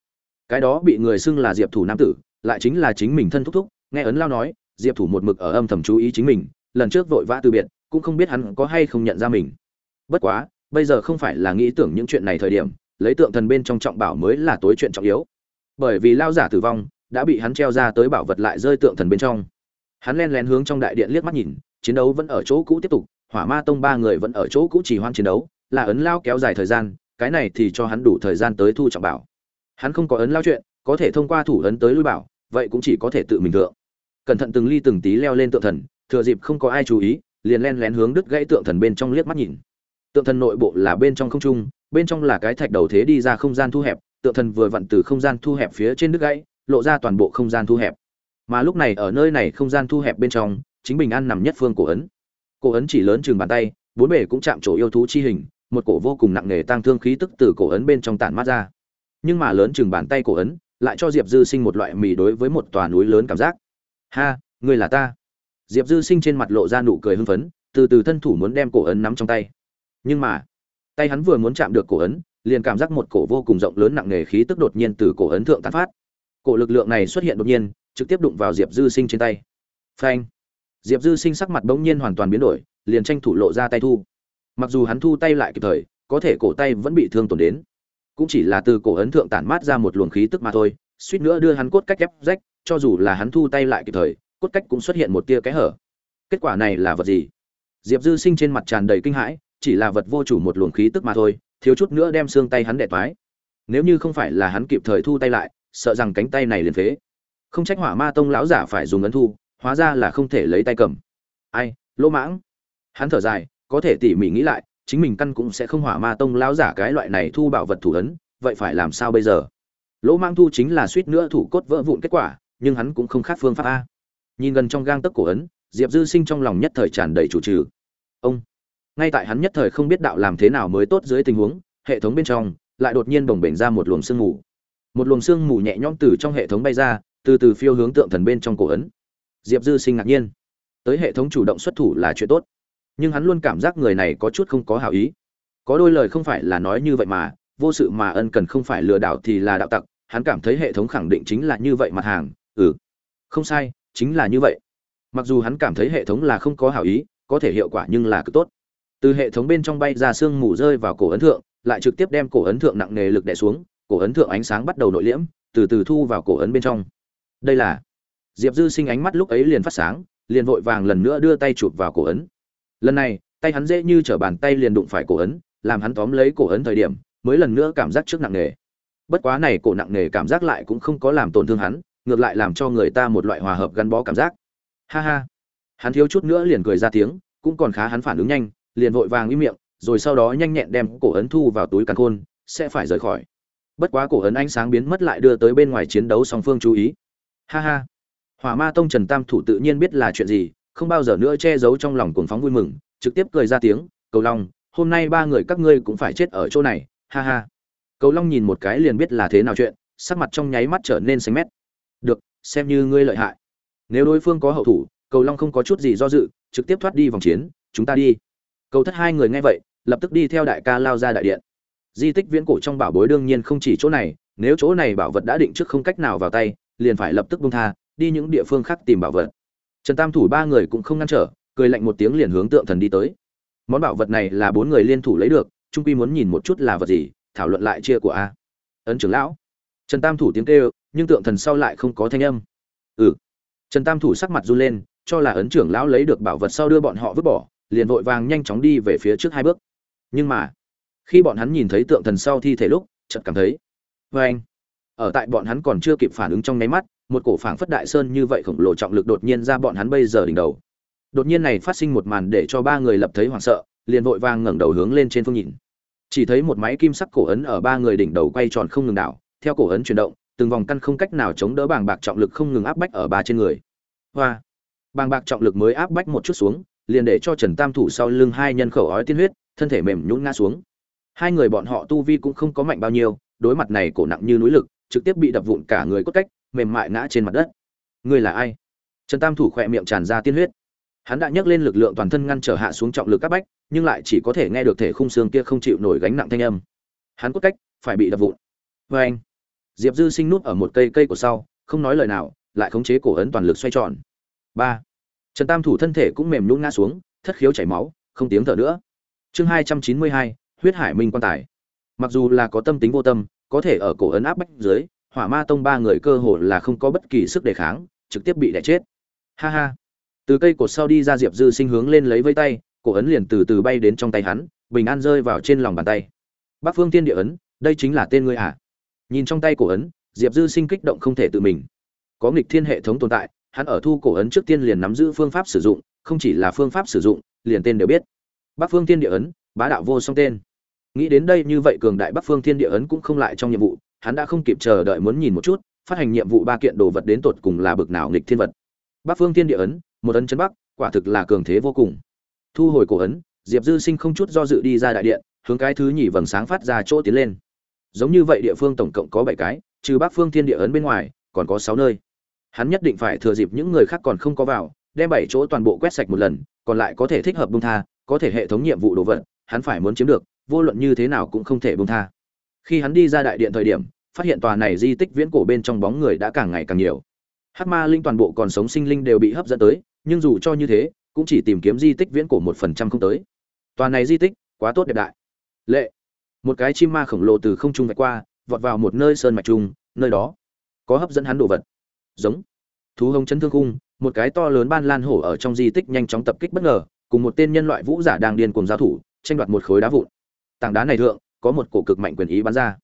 S1: Cái đó bị người xưng là diệp thủ nam tử, lại chính là chính mình thân thúc thúc, nghe ấn lao nói, diệp thủ một mực ở âm thầm chú ý chính mình lần trước vội vã từ biệt, cũng không biết hắn có hay không nhận ra mình. Bất quá, bây giờ không phải là nghĩ tưởng những chuyện này thời điểm, lấy tượng thần bên trong trọng bảo mới là tối chuyện trọng yếu. Bởi vì lao giả tử vong đã bị hắn treo ra tới bảo vật lại rơi tượng thần bên trong. Hắn len lén hướng trong đại điện liếc mắt nhìn, chiến đấu vẫn ở chỗ cũ tiếp tục, hỏa ma tông ba người vẫn ở chỗ cũ chỉ hoan chiến đấu, là ấn lao kéo dài thời gian, cái này thì cho hắn đủ thời gian tới thu trọng bảo. Hắn không có ấn lao chuyện, có thể thông qua thủ ấn tới lui bảo, vậy cũng chỉ có thể tự mình thượng. Cẩn thận từng ly từng tí leo lên tượng thần thừa dịp không có ai chú ý, liền len lén hướng đứt gãy tượng thần bên trong liếc mắt nhìn. Tượng thần nội bộ là bên trong không trung, bên trong là cái thạch đầu thế đi ra không gian thu hẹp, tượng thần vừa vặn từ không gian thu hẹp phía trên đứt gãy, lộ ra toàn bộ không gian thu hẹp. Mà lúc này ở nơi này không gian thu hẹp bên trong, chính bình an nằm nhất phương cổ ấn. Cổ ấn chỉ lớn chừng bàn tay, bốn bề cũng chạm chỗ yêu thú chi hình, một cổ vô cùng nặng nề tăng thương khí tức từ cổ ấn bên trong tản mát ra. Nhưng mà lớn chừng bàn tay cổ ấn, lại cho diệp dư sinh một loại mì đối với một tòa núi lớn cảm giác. Ha người là ta diệp dư sinh trên mặt lộ ra nụ cười hưng phấn, từ từ thân thủ muốn đem cổ ấn nắm trong tay. Nhưng mà, tay hắn vừa muốn chạm được cổ ấn, liền cảm giác một cổ vô cùng rộng lớn nặng nề khí tức đột nhiên từ cổ ấn thượng tán phát. Cổ lực lượng này xuất hiện đột nhiên, trực tiếp đụng vào diệp dư sinh trên tay. Phanh! Diệp dư sinh sắc mặt bỗng nhiên hoàn toàn biến đổi, liền tranh thủ lộ ra tay thu. Mặc dù hắn thu tay lại kịp thời, có thể cổ tay vẫn bị thương tổn đến. Cũng chỉ là từ cổ ấn thượng tản mát ra một luồng khí tức mà thôi, suýt nữa đưa hắn cốt cách ép rách, cho dù là hắn thu tay lại kịp thời cốt cách cũng xuất hiện một tia kẽ hở. Kết quả này là vật gì? Diệp dư sinh trên mặt tràn đầy kinh hãi, chỉ là vật vô chủ một luồng khí tức mà thôi, thiếu chút nữa đem xương tay hắn đẻ toái. Nếu như không phải là hắn kịp thời thu tay lại, sợ rằng cánh tay này liền phế. Không trách hỏa ma tông lão giả phải dùng ấn thu, hóa ra là không thể lấy tay cầm. Ai, lỗ mãng? Hắn thở dài, có thể tỉ mỉ nghĩ lại, chính mình căn cũng sẽ không hỏa ma tông lão giả cái loại này thu bảo vật thủ ấn, vậy phải làm sao bây giờ? Lỗ mãng thu chính là suýt nữa thủ cốt vỡ vụn kết quả, nhưng hắn cũng không khác phương pháp a nhìn gần trong gang tấc cổ ấn, diệp dư sinh trong lòng nhất thời tràn đầy chủ trừ. Ông, ngay tại hắn nhất thời không biết đạo làm thế nào mới tốt dưới tình huống, hệ thống bên trong lại đột nhiên bồng bềnh ra một luồng sương mù. Một luồng sương mù nhẹ nhõm từ trong hệ thống bay ra, từ từ phiêu hướng tượng thần bên trong cổ ấn. Diệp dư sinh ngạc nhiên. Tới hệ thống chủ động xuất thủ là chuyện tốt, nhưng hắn luôn cảm giác người này có chút không có hảo ý. Có đôi lời không phải là nói như vậy mà, vô sự mà ân cần không phải lừa đảo thì là đạo tặc, hắn cảm thấy hệ thống khẳng định chính là như vậy mặt hàng. Ừ không sai chính là như vậy. Mặc dù hắn cảm thấy hệ thống là không có hảo ý, có thể hiệu quả nhưng là cực tốt. Từ hệ thống bên trong bay ra sương mù rơi vào cổ ấn thượng, lại trực tiếp đem cổ ấn thượng nặng nề lực đè xuống, cổ ấn thượng ánh sáng bắt đầu nội liễm, từ từ thu vào cổ ấn bên trong. Đây là diệp dư sinh ánh mắt lúc ấy liền phát sáng, liền vội vàng lần nữa đưa tay chụp vào cổ ấn. Lần này, tay hắn dễ như t r ở bàn tay liền đụng phải cổ ấn, làm hắn tóm lấy cổ ấn thời điểm, mới lần nữa cảm giác trước nặng nề. Bất quá này cổ nặng nề cảm giác lại cũng không có làm tổn thương hắn ngược lại làm cho người ta một loại hòa hợp gắn bó cảm giác. Ha ha. Hắn thiếu chút nữa liền cười ra tiếng, cũng còn khá hắn phản ứng nhanh, liền vội vàng im miệng, rồi sau đó nhanh nhẹn đem cổ ấn thu vào túi càn khôn, sẽ phải rời khỏi. Bất quá cổ ấn ánh sáng biến mất lại đưa tới bên ngoài chiến đấu song phương chú ý. Ha ha. Hỏa ma tông trần tam thủ tự nhiên biết là chuyện gì, không bao giờ nữa che giấu trong lòng cuồng phóng vui mừng, trực tiếp cười ra tiếng, cầu long, hôm nay ba người các ngươi cũng phải chết ở chỗ này. Ha ha. Cầu long nhìn một cái liền biết là thế nào chuyện, sắc mặt trong nháy mắt trở nên xanh mét được, xem như ngươi lợi hại. Nếu đối phương có hậu thủ, cầu long không có chút gì do dự, trực tiếp thoát đi vòng chiến, chúng ta đi. Cầu thất hai người nghe vậy, lập tức đi theo đại ca lao ra đại điện. Di tích viễn cổ trong bảo bối đương nhiên không chỉ chỗ này, nếu chỗ này bảo vật đã định trước không cách nào vào tay, liền phải lập tức bung tha, đi những địa phương khác tìm bảo vật. Trần tam thủ ba người cũng không ngăn trở, cười lạnh một tiếng liền hướng tượng thần đi tới. Món bảo vật này là bốn người liên thủ lấy được trung quy muốn nhìn một chút là vật gì, thảo luận lại chia của a. Ấn trưởng lão. Trần tam thủ tiếng kêu nhưng tượng thần sau lại không có thanh âm. Ừ. Trần tam thủ sắc mặt run lên, cho là ấn trưởng lão lấy được bảo vật sau đưa bọn họ vứt bỏ, liền vội vàng nhanh chóng đi về phía trước hai bước. Nhưng mà, khi bọn hắn nhìn thấy tượng thần sau thi thể lúc, chợt cảm thấy vê anh. Ở tại bọn hắn còn chưa kịp phản ứng trong nháy mắt, một cổ phảng phất đại sơn như vậy khổng lồ trọng lực đột nhiên ra bọn hắn bây giờ đỉnh đầu. Đột nhiên này phát sinh một màn để cho ba người lập thấy hoảng sợ, liền vội vàng ngẩng đầu hướng lên trên phương nhìn. Chỉ thấy một máy kim sắc cổ ấn ở ba người đỉnh đầu quay tròn không ngừng đảo, theo cổ ấn chuyển động từng vòng căn không cách nào chống đỡ bàng bạc trọng lực không ngừng áp bách ở ba trên người. Hoa. Bàng bạc trọng lực mới áp bách một chút xuống, liền để cho trần tam thủ sau lưng hai nhân khẩu ói tiên huyết, thân thể mềm nhũn ngã xuống. Hai người bọn họ tu vi cũng không có mạnh bao nhiêu, đối mặt này cổ nặng như núi lực, trực tiếp bị đập vụn cả người cốt cách, mềm mại ngã trên mặt đất. Ngươi là ai? Trần tam thủ khỏe miệng tràn ra tiên huyết. Hắn đã nhấc lên lực lượng toàn thân ngăn trở hạ xuống trọng lực các bách, nhưng lại chỉ có thể nghe được thể khung xương kia không chịu nổi gánh nặng thanh âm. Hắn cốt cách phải bị đập vụn. Vê anh diệp dư sinh nút ở một cây cây của sau, không nói lời nào, lại khống chế cổ ấn toàn lực xoay tròn. Ba. Trần tam thủ thân thể cũng mềm nhũng ngã xuống, thất khiếu chảy máu, không tiếng thở nữa. Chương hai trăm chín mươi hai, huyết hải minh quan tài. Mặc dù là có tâm tính vô tâm, có thể ở cổ ấn áp bách dưới, hỏa ma tông ba người cơ hồ là không có bất kỳ sức đề kháng, trực tiếp bị đẻ chết. Ha ha. Từ cây cột sau đi ra diệp dư sinh hướng lên lấy vây tay, cổ ấn liền từ từ bay đến trong tay hắn, bình an rơi vào trên lòng bàn tay. Bắc phương tiên địa ấn, đây chính là tên ngươi à? Nhìn trong tay cổ ấn, diệp dư sinh kích động không thể tự mình. Có nghịch thiên hệ thống tồn tại, hắn ở thu cổ ấn trước tiên liền nắm giữ phương pháp sử dụng, không chỉ là phương pháp sử dụng, liền tên đều biết. Bắc phương thiên địa ấn, bá đạo vô song tên. Nghĩ đến đây như vậy cường đại bắc phương thiên địa ấn cũng không lại trong nhiệm vụ, hắn đã không kịp chờ đợi muốn nhìn một chút, phát hành nhiệm vụ ba kiện đồ vật đến tột cùng là bực nào nghịch thiên vật. Bắc phương thiên địa ấn, một ấn chân bắc, quả thực là cường thế vô cùng. Thu hồi cổ ấn, diệp dư sinh không chút do dự đi ra đại điện, hướng cái thứ nhì vầng sáng phát ra chỗ tiến lên giống như vậy địa phương tổng cộng có bảy cái, trừ bắc phương thiên địa ấn bên ngoài, còn có sáu nơi. Hắn nhất định phải thừa dịp những người khác còn không có vào, đem bảy chỗ toàn bộ quét sạch một lần, còn lại có thể thích hợp bung tha, có thể hệ thống nhiệm vụ đồ vật, hắn phải muốn chiếm được, vô luận như thế nào cũng không thể bung tha. Khi hắn đi ra đại điện thời điểm, phát hiện tòa này di tích viễn cổ bên trong bóng người đã càng ngày càng nhiều. Hắc ma linh toàn bộ còn sống sinh linh đều bị hấp dẫn tới, nhưng dù cho như thế, cũng chỉ tìm kiếm di tích viễn cổ một phần trăm không tới. Tòa này di tích quá tốt đẹp đại. Lệ một cái chim ma khổng lồ từ không trung vạch qua, vọt vào một nơi sơn mạch trung, nơi đó có hấp dẫn hắn đồ vật. Giống. Thú hồng chấn thương cung một cái to lớn ban lan hổ ở trong di tích nhanh chóng tập kích bất ngờ, cùng một tên nhân loại vũ giả đang điên cuồng giao thủ, tranh đoạt một khối đá vụn. Tảng đá này thượng, có một cổ cực mạnh quyền ý bắn ra.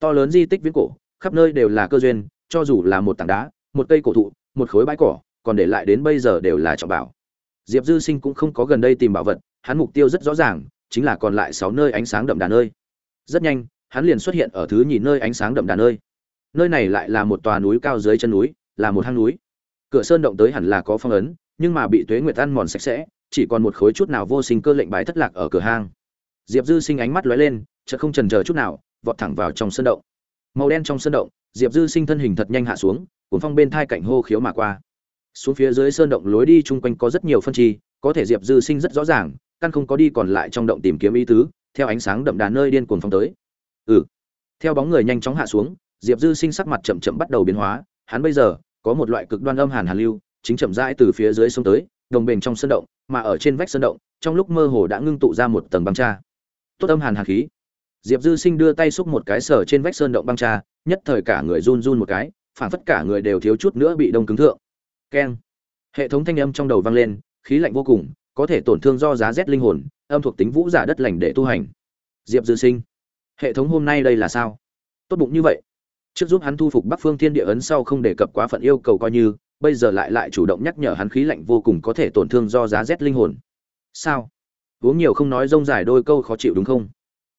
S1: To lớn di tích viễn cổ, khắp nơi đều là cơ duyên, cho dù là một tảng đá, một cây cổ thụ, một khối bãi cỏ, còn để lại đến bây giờ đều là trọng bảo. Diệp dư sinh cũng không có gần đây tìm bảo vật, hắn mục tiêu rất rõ ràng, chính là còn lại sáu nơi ánh sáng đậm đà nơi rất nhanh, hắn liền xuất hiện ở thứ nhìn nơi ánh sáng đậm đà nơi. Nơi này lại là một tòa núi cao dưới chân núi, là một hang núi. Cửa sơn động tới hẳn là có phong ấn, nhưng mà bị tuế nguyệt ăn mòn sạch sẽ, chỉ còn một khối chút nào vô sinh cơ lệnh bài thất lạc ở cửa hang. Diệp dư sinh ánh mắt lóe lên, chợt không chần chờ chút nào, vọt thẳng vào trong sơn động. Màu đen trong sơn động, diệp dư sinh thân hình thật nhanh hạ xuống, cuốn phong bên thai cảnh hô khiếu mà qua. Xuống phía dưới sơn động lối đi chung quanh có rất nhiều phân chi, có thể diệp dư sinh rất rõ ràng căn không có đi còn lại trong động tìm kiếm ý tứ, theo ánh sáng đậm đà nơi điên cuồng phong tới. Ừ. Theo bóng người nhanh chóng hạ xuống, diệp dư sinh sắc mặt chậm chậm bắt đầu biến hóa, hắn bây giờ có một loại cực đoan âm hàn hàn lưu, chính chậm rãi từ phía dưới sông tới, đồng bền trong sơn động, mà ở trên vách sơn động, trong lúc mơ hồ đã ngưng tụ ra một tầng băng tra. Tốt âm hàn hàn khí. Diệp dư sinh đưa tay xúc một cái sở trên vách sơn động băng tra, nhất thời cả người run run một cái phản phất cả người đều thiếu chút nữa bị đông cứng thượng. Keng. Hệ thống thanh âm trong đầu vang lên, khí lạnh vô cùng có thể tổn thương do giá rét linh hồn, âm thuộc tính vũ giả đất lành để tu hành. Diệp dư sinh, hệ thống hôm nay đây là sao? Tốt bụng như vậy. Trước giúp hắn thu phục bắc phương thiên địa ấn sau không đề cập quá phận yêu cầu coi như, bây giờ lại lại chủ động nhắc nhở hắn khí lạnh vô cùng có thể tổn thương do giá rét linh hồn. Sao? Uống nhiều không nói rông dài đôi câu khó chịu đúng không?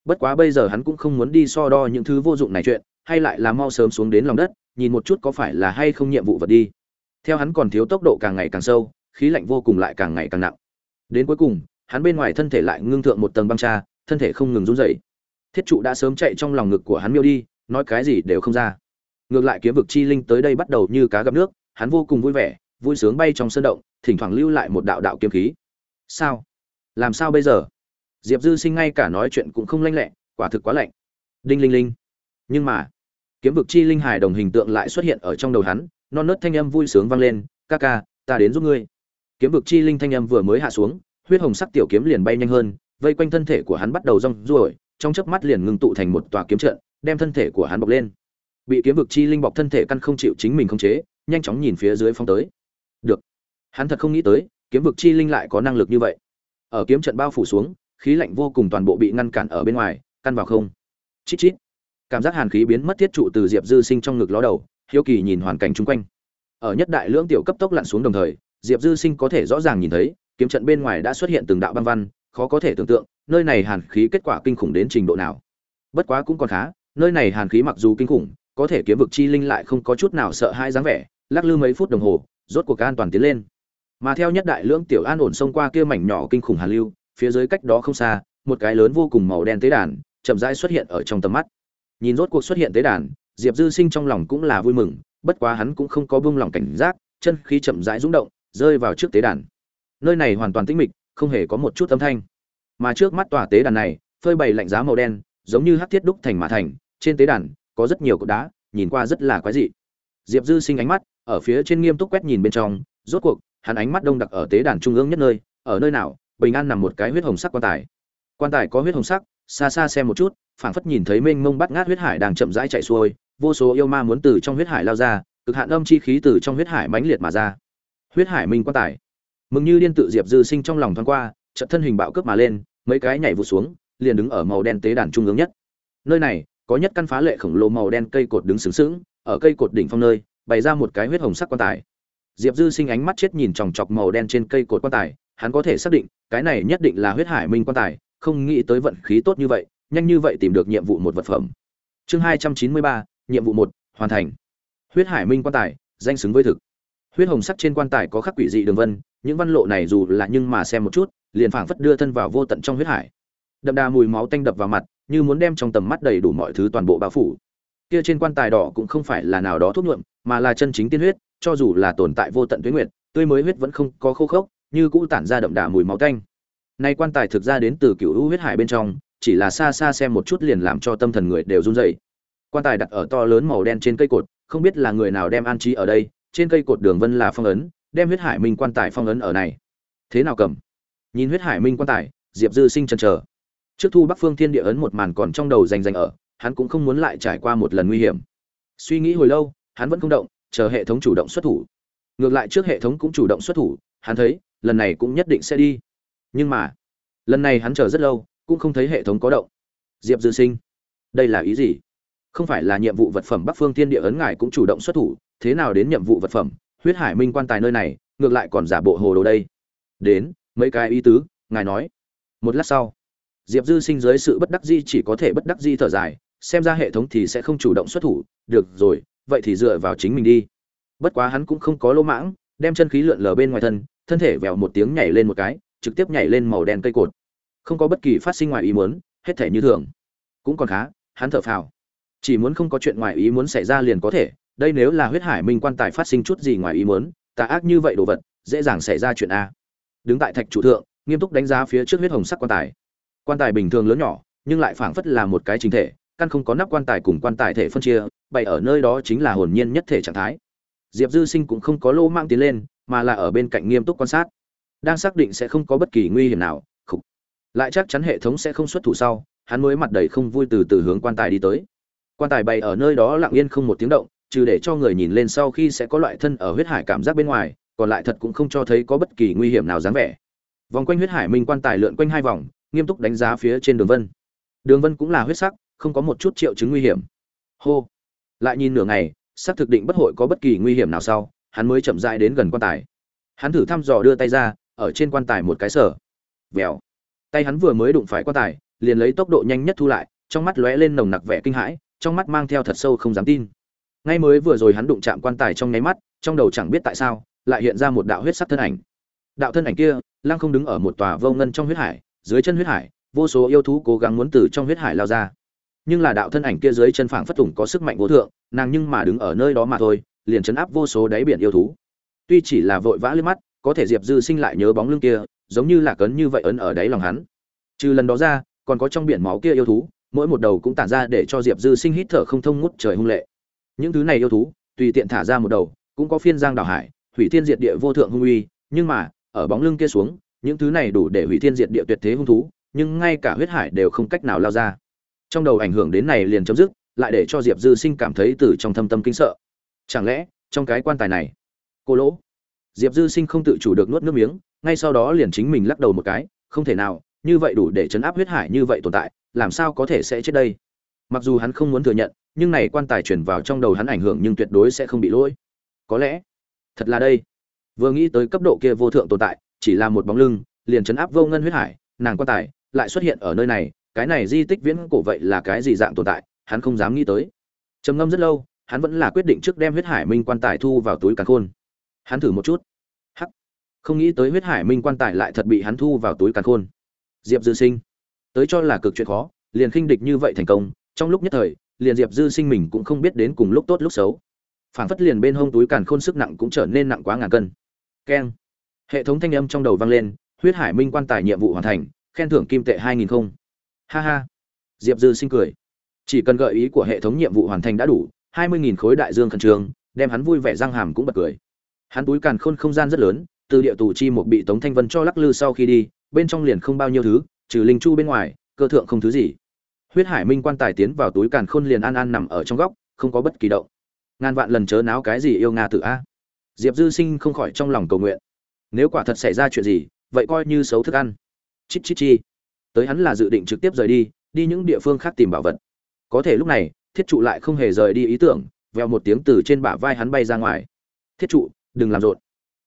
S1: Bất quá bây giờ hắn cũng không muốn đi so đo những thứ vô dụng này chuyện, hay lại là mau sớm xuống đến lòng đất, nhìn một chút có phải là hay không nhiệm vụ vật đi. Theo hắn còn thiếu tốc độ càng ngày càng sâu, khí lạnh vô cùng lại càng ngày càng nặng đến cuối cùng, hắn bên ngoài thân thể lại ngưng thượng một tầng băng tra thân thể không ngừng run rẩy. Thiết trụ đã sớm chạy trong lòng ngực của hắn miêu đi, nói cái gì đều không ra. Ngược lại kiếm vực chi linh tới đây bắt đầu như cá gặp nước, hắn vô cùng vui vẻ, vui sướng bay trong sân động, thỉnh thoảng lưu lại một đạo đạo kiếm khí. Sao? Làm sao bây giờ? Diệp dư sinh ngay cả nói chuyện cũng không lanh lẹ, quả thực quá lạnh. Đinh linh linh. Nhưng mà, kiếm vực chi linh hài đồng hình tượng lại xuất hiện ở trong đầu hắn, non nớt thanh âm vui sướng vang lên, ca ca, ta đến giúp ngươi kiếm vực chi linh thanh âm vừa mới hạ xuống, huyết hồng sắc tiểu kiếm liền bay nhanh hơn, vây quanh thân thể của hắn bắt đầu rong ruổi, trong chớp mắt liền ngưng tụ thành một tòa kiếm trận, đem thân thể của hắn bọc lên. Bị kiếm vực chi linh bọc thân thể căn không chịu chính mình khống chế, nhanh chóng nhìn phía dưới phong tới. Được. Hắn thật không nghĩ tới, kiếm vực chi linh lại có năng lực như vậy. Ở kiếm trận bao phủ xuống, khí lạnh vô cùng toàn bộ bị ngăn cản ở bên ngoài, căn vào không. Chít chít. Cảm giác hàn khí biến mất thiết trụ từ diệp dư sinh trong ngực ló đầu, hiếu kỳ nhìn hoàn cảnh chung quanh. Ở nhất đại lưỡng tiểu cấp tốc lặn xuống đồng thời diệp dư sinh có thể rõ ràng nhìn thấy, kiếm trận bên ngoài đã xuất hiện từng đạo băng văn, khó có thể tưởng tượng, nơi này hàn khí kết quả kinh khủng đến trình độ nào. Bất quá cũng còn khá, nơi này hàn khí mặc dù kinh khủng, có thể kiếm vực chi linh lại không có chút nào sợ hãi dáng vẻ, lắc lư mấy phút đồng hồ, rốt cuộc an toàn tiến lên. Mà theo nhất đại lưỡng tiểu an ổn xông qua kia mảnh nhỏ kinh khủng hàn lưu, phía dưới cách đó không xa, một cái lớn vô cùng màu đen tế đàn, chậm rãi xuất hiện ở trong tầm mắt. Nhìn rốt cuộc xuất hiện tế đàn, diệp dư sinh trong lòng cũng là vui mừng, bất quá hắn cũng không có buông lỏng cảnh giác, chân khí chậm rãi rung động rơi vào trước tế đàn. Nơi này hoàn toàn tĩnh mịch, không hề có một chút âm thanh. Mà trước mắt tòa tế đàn này, phơi bày lạnh giá màu đen, giống như hắc thiết đúc thành mã thành, trên tế đàn có rất nhiều cột đá, nhìn qua rất là quái dị. Diệp dư sinh ánh mắt ở phía trên nghiêm túc quét nhìn bên trong, rốt cuộc, hắn ánh mắt đông đặc ở tế đàn trung ương nhất nơi, ở nơi nào, bình an nằm một cái huyết hồng sắc quan tài. Quan tài có huyết hồng sắc, xa xa xem một chút, phảng phất nhìn thấy mênh mông bắt ngát huyết hải đang chậm rãi chạy xuôi, vô số yêu ma muốn từ trong huyết hải lao ra, cực hạn âm chi khí từ trong huyết hải mãnh liệt mà ra huyết hải minh quan tài. Mừng như điên tự diệp dư sinh trong lòng thoáng qua trận thân hình bạo cướp mà lên, mấy cái nhảy vụt xuống, liền đứng ở màu đen tế đàn trung ương nhất. Nơi này, có nhất căn phá lệ khổng lồ màu đen cây cột đứng sướng sướng ở cây cột đỉnh phong nơi, bày ra một cái huyết hồng sắc quan tài. Diệp dư sinh ánh mắt chết nhìn chòng chọc màu đen trên cây cột quan tài, hắn có thể xác định, cái này nhất định là huyết hải minh quan tài, không nghĩ tới vận khí tốt như vậy, nhanh như vậy tìm được nhiệm vụ một vật phẩm. Chương hai trăm chín mươi ba, nhiệm vụ một, hoàn thành. Huyết hải minh quan tài, danh xứng với thực huyết hồng sắc trên quan tài có khắc quỷ dị đường vân, những văn lộ này dù là nhưng mà xem một chút, liền phảng phất đưa thân vào vô tận trong huyết hải. Đậm đà mùi máu tanh đập vào mặt, như muốn đem trong tầm mắt đầy đủ mọi thứ toàn bộ bao phủ. Kia trên quan tài đỏ cũng không phải là nào đó thuốc nhuộm, mà là chân chính tiên huyết, cho dù là tồn tại vô tận tuyến nguyệt, tươi mới huyết vẫn không có khô khốc, như cũ tản ra đậm đà mùi máu tanh. Nay quan tài thực ra đến từ cựu hữu huyết hải bên trong, chỉ là xa xa xem một chút liền làm cho tâm thần người đều run rẩy. Quan tài đặt ở to lớn màu đen trên cây cột, không biết là người nào đem an trí ở đây trên cây cột đường vân là phong ấn, đem huyết hải minh quan tài phong ấn ở này. Thế nào cầm? Nhìn huyết hải minh quan tài, diệp dư sinh chần chờ. Trước thu bắc phương thiên địa ấn một màn còn trong đầu rành rành ở, hắn cũng không muốn lại trải qua một lần nguy hiểm. Suy nghĩ hồi lâu, hắn vẫn không động, chờ hệ thống chủ động xuất thủ. Ngược lại trước hệ thống cũng chủ động xuất thủ, hắn thấy, lần này cũng nhất định sẽ đi. Nhưng mà, lần này hắn chờ rất lâu, cũng không thấy hệ thống có động. Diệp dư sinh, đây là ý gì? Không phải là nhiệm vụ vật phẩm bắc phương thiên địa ấn ngài cũng chủ động xuất thủ thế nào đến nhiệm vụ vật phẩm, huyết hải minh quan tài nơi này, ngược lại còn giả bộ hồ đồ đây. Đến, mấy cái ý tứ, ngài nói. Một lát sau, diệp dư sinh dưới sự bất đắc di chỉ có thể bất đắc di thở dài, xem ra hệ thống thì sẽ không chủ động xuất thủ. Được rồi, vậy thì dựa vào chính mình đi. Bất quá hắn cũng không có lỗ mãng, đem chân khí lượn lờ bên ngoài thân thân thể vèo một tiếng nhảy lên một cái, trực tiếp nhảy lên màu đen cây cột. Không có bất kỳ phát sinh ngoài ý muốn, hết thể như thường. Cũng còn khá, hắn thở phào. Chỉ muốn không có chuyện ngoài ý muốn xảy ra liền có thể đây nếu là huyết hải minh quan tài phát sinh chút gì ngoài ý muốn, tà ác như vậy đồ vật, dễ dàng xảy ra chuyện a. Đứng tại thạch trụ thượng, nghiêm túc đánh giá phía trước huyết hồng sắc quan tài. Quan tài bình thường lớn nhỏ, nhưng lại phảng phất là một cái chính thể, căn không có nắp quan tài cùng quan tài thể phân chia, bày ở nơi đó chính là hồn nhiên nhất thể trạng thái. Diệp dư sinh cũng không có lô mang tiến lên, mà là ở bên cạnh nghiêm túc quan sát. Đang xác định sẽ không có bất kỳ nguy hiểm nào, khục. Lại chắc chắn hệ thống sẽ không xuất thủ sau, hắn mới mặt đầy không vui từ từ hướng quan tài đi tới. Quan tài bày ở nơi đó lặng yên không một tiếng động trừ để cho người nhìn lên sau khi sẽ có loại thân ở huyết hải cảm giác bên ngoài, còn lại thật cũng không cho thấy có bất kỳ nguy hiểm nào dáng vẻ. Vòng quanh huyết hải minh quan tài lượn quanh hai vòng, nghiêm túc đánh giá phía trên đường vân. Đường vân cũng là huyết sắc, không có một chút triệu chứng nguy hiểm. Hô. Lại nhìn nửa ngày, xác thực định bất hội có bất kỳ nguy hiểm nào sau, hắn mới chậm rãi đến gần quan tài. Hắn thử thăm dò đưa tay ra, ở trên quan tài một cái sở vèo. Tay hắn vừa mới đụng phải quan tài, liền lấy tốc độ nhanh nhất thu lại, trong mắt lóe lên nồng nặc vẻ kinh hãi, trong mắt mang theo thật sâu không dám tin ngay mới vừa rồi hắn đụng chạm quan tài trong nháy mắt, trong đầu chẳng biết tại sao, lại hiện ra một đạo huyết sắc thân ảnh. Đạo thân ảnh kia, lăng không đứng ở một tòa vô ngân trong huyết hải, dưới chân huyết hải, vô số yêu thú cố gắng muốn từ trong huyết hải lao ra. Nhưng là đạo thân ảnh kia dưới chân phảng phất tùng có sức mạnh vô thượng, nàng nhưng mà đứng ở nơi đó mà thôi, liền chấn áp vô số đáy biển yêu thú. Tuy chỉ là vội vã lên mắt, có thể diệp dư sinh lại nhớ bóng lưng kia, giống như là cấn như vậy ấn ở đáy lòng hắn. Trừ lần đó ra, còn có trong biển máu kia yêu thú, mỗi một đầu cũng tản ra để cho diệp dư sinh hít thở không thông ngút trời hung lệ những thứ này yêu thú, tùy tiện thả ra một đầu, cũng có phiên giang đảo hải, hủy thiên diệt địa vô thượng hung uy, nhưng mà, ở bóng lưng kia xuống, những thứ này đủ để hủy thiên diệt địa tuyệt thế hung thú, nhưng ngay cả huyết hải đều không cách nào lao ra. Trong đầu ảnh hưởng đến này liền chấm dứt, lại để cho diệp dư sinh cảm thấy từ trong thâm tâm kinh sợ. Chẳng lẽ, trong cái quan tài này, cô lỗ? Diệp dư sinh không tự chủ được nuốt nước miếng, ngay sau đó liền chính mình lắc đầu một cái, không thể nào, như vậy đủ để chấn áp huyết hải như vậy tồn tại, làm sao có thể sẽ chết đây? Mặc dù hắn không muốn thừa nhận, nhưng này quan tài chuyển vào trong đầu hắn ảnh hưởng nhưng tuyệt đối sẽ không bị lỗi. Có lẽ, thật là đây. Vừa nghĩ tới cấp độ kia vô thượng tồn tại, chỉ là một bóng lưng, liền chấn áp vô ngân huyết hải, nàng quan tài lại xuất hiện ở nơi này, cái này di tích viễn cổ vậy là cái gì dạng tồn tại, hắn không dám nghĩ tới. Trầm ngâm rất lâu, hắn vẫn là quyết định trước đem huyết hải minh quan tài thu vào túi càn khôn. Hắn thử một chút. Hắc. Không nghĩ tới huyết hải minh quan tài lại thật bị hắn thu vào túi càn khôn. Diệp dư sinh. Tới cho là cực chuyện khó, liền khinh địch như vậy thành công trong lúc nhất thời, liền diệp dư sinh mình cũng không biết đến cùng lúc tốt lúc xấu. Phản phất liền bên hông túi càn khôn sức nặng cũng trở nên nặng quá ngàn cân. Keng. Hệ thống thanh âm trong đầu vang lên, huyết hải minh quan tài nhiệm vụ hoàn thành, khen thưởng kim tệ hai nghìn không. Ha ha. Diệp dư sinh cười. Chỉ cần gợi ý của hệ thống nhiệm vụ hoàn thành đã đủ, hai mươi nghìn khối đại dương khẩn trương, đem hắn vui vẻ răng hàm cũng bật cười. Hắn túi càn khôn không gian rất lớn, từ địa tù chi một bị tống thanh vân cho lắc lư sau khi đi, bên trong liền không bao nhiêu thứ, trừ linh chu bên ngoài, cơ thượng không thứ gì huyết hải minh quan tài tiến vào túi càn khôn liền an an nằm ở trong góc, không có bất kỳ động. Ngàn vạn lần chớ náo cái gì yêu nga tự a. Diệp dư sinh không khỏi trong lòng cầu nguyện. Nếu quả thật xảy ra chuyện gì, vậy coi như xấu thức ăn. Chít chít chi. Tới hắn là dự định trực tiếp rời đi đi những địa phương khác tìm bảo vật. Có thể lúc này, thiết trụ lại không hề rời đi ý tưởng veo một tiếng từ trên bả vai hắn bay ra ngoài. Thiết trụ, đừng làm rộn.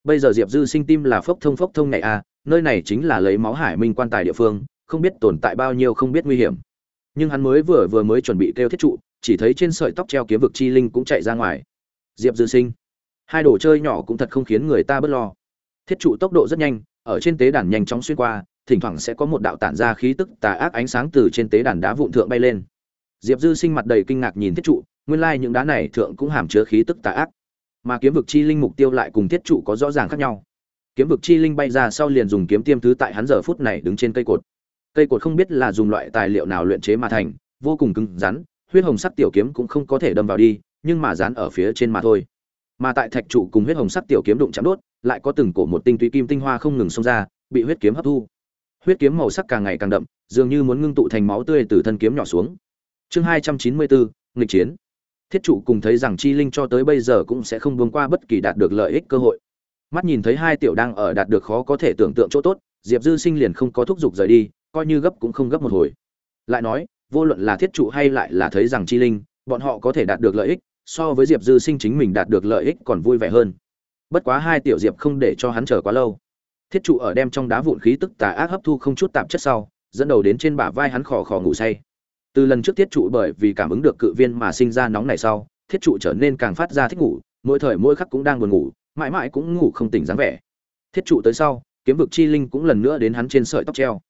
S1: Bây giờ diệp dư sinh tim là phốc thông phốc thông này a, nơi này chính là lấy máu hải minh quan tài địa phương, không biết tồn tại bao nhiêu không biết nguy hiểm nhưng hắn mới vừa vừa mới chuẩn bị kêu thiết trụ, chỉ thấy trên sợi tóc treo kiếm vực chi linh cũng chạy ra ngoài. Diệp dư sinh, hai đồ chơi nhỏ cũng thật không khiến người ta bớt lo. Thiết trụ tốc độ rất nhanh, ở trên tế đàn nhanh chóng xuyên qua, thỉnh thoảng sẽ có một đạo tản ra khí tức tà ác ánh sáng từ trên tế đàn đá vụn thượng bay lên. Diệp dư sinh mặt đầy kinh ngạc nhìn thiết trụ, nguyên lai những đá này thượng cũng hàm chứa khí tức tà ác. Mà kiếm vực chi linh mục tiêu lại cùng thiết trụ có rõ ràng khác nhau. Kiếm vực chi linh bay ra sau liền dùng kiếm tiêm thứ tại hắn giờ phút này đứng trên cây cột cây cột không biết là dùng loại tài liệu nào luyện chế mà thành, vô cùng cứng rắn, huyết hồng sắc tiểu kiếm cũng không có thể đâm vào đi, nhưng mà dán ở phía trên mà thôi. Mà tại thạch trụ cùng huyết hồng sắc tiểu kiếm đụng chạm đốt, lại có từng cổ một tinh túy kim tinh hoa không ngừng xông ra, bị huyết kiếm hấp thu. Huyết kiếm màu sắc càng ngày càng đậm, dường như muốn ngưng tụ thành máu tươi từ thân kiếm nhỏ xuống. Chương hai trăm chín mươi bốn nghịch chiến. Thiết trụ cùng thấy rằng chi linh cho tới bây giờ cũng sẽ không vương qua bất kỳ đạt được lợi ích cơ hội. Mắt nhìn thấy hai tiểu đang ở đạt được khó có thể tưởng tượng chỗ tốt, diệp dư sinh liền không có thúc giục rời đi coi như gấp cũng không gấp một hồi. Lại nói, vô luận là thiết trụ hay lại là thấy rằng chi linh, bọn họ có thể đạt được lợi ích, so với diệp dư sinh chính mình đạt được lợi ích còn vui vẻ hơn. Bất quá hai tiểu diệp không để cho hắn chờ quá lâu. Thiết trụ ở đem trong đá vụn khí tức tà ác hấp thu không chút tạp chất sau, dẫn đầu đến trên bả vai hắn khò khò ngủ say. Từ lần trước thiết trụ bởi vì cảm ứng được cự viên mà sinh ra nóng này sau, thiết trụ trở nên càng phát ra thích ngủ, mỗi thời mỗi khắc cũng đang buồn ngủ, mãi mãi cũng ngủ không tỉnh dáng vẻ. Thiết trụ tới sau, kiếm vực chi linh cũng lần nữa đến hắn trên sợi tóc treo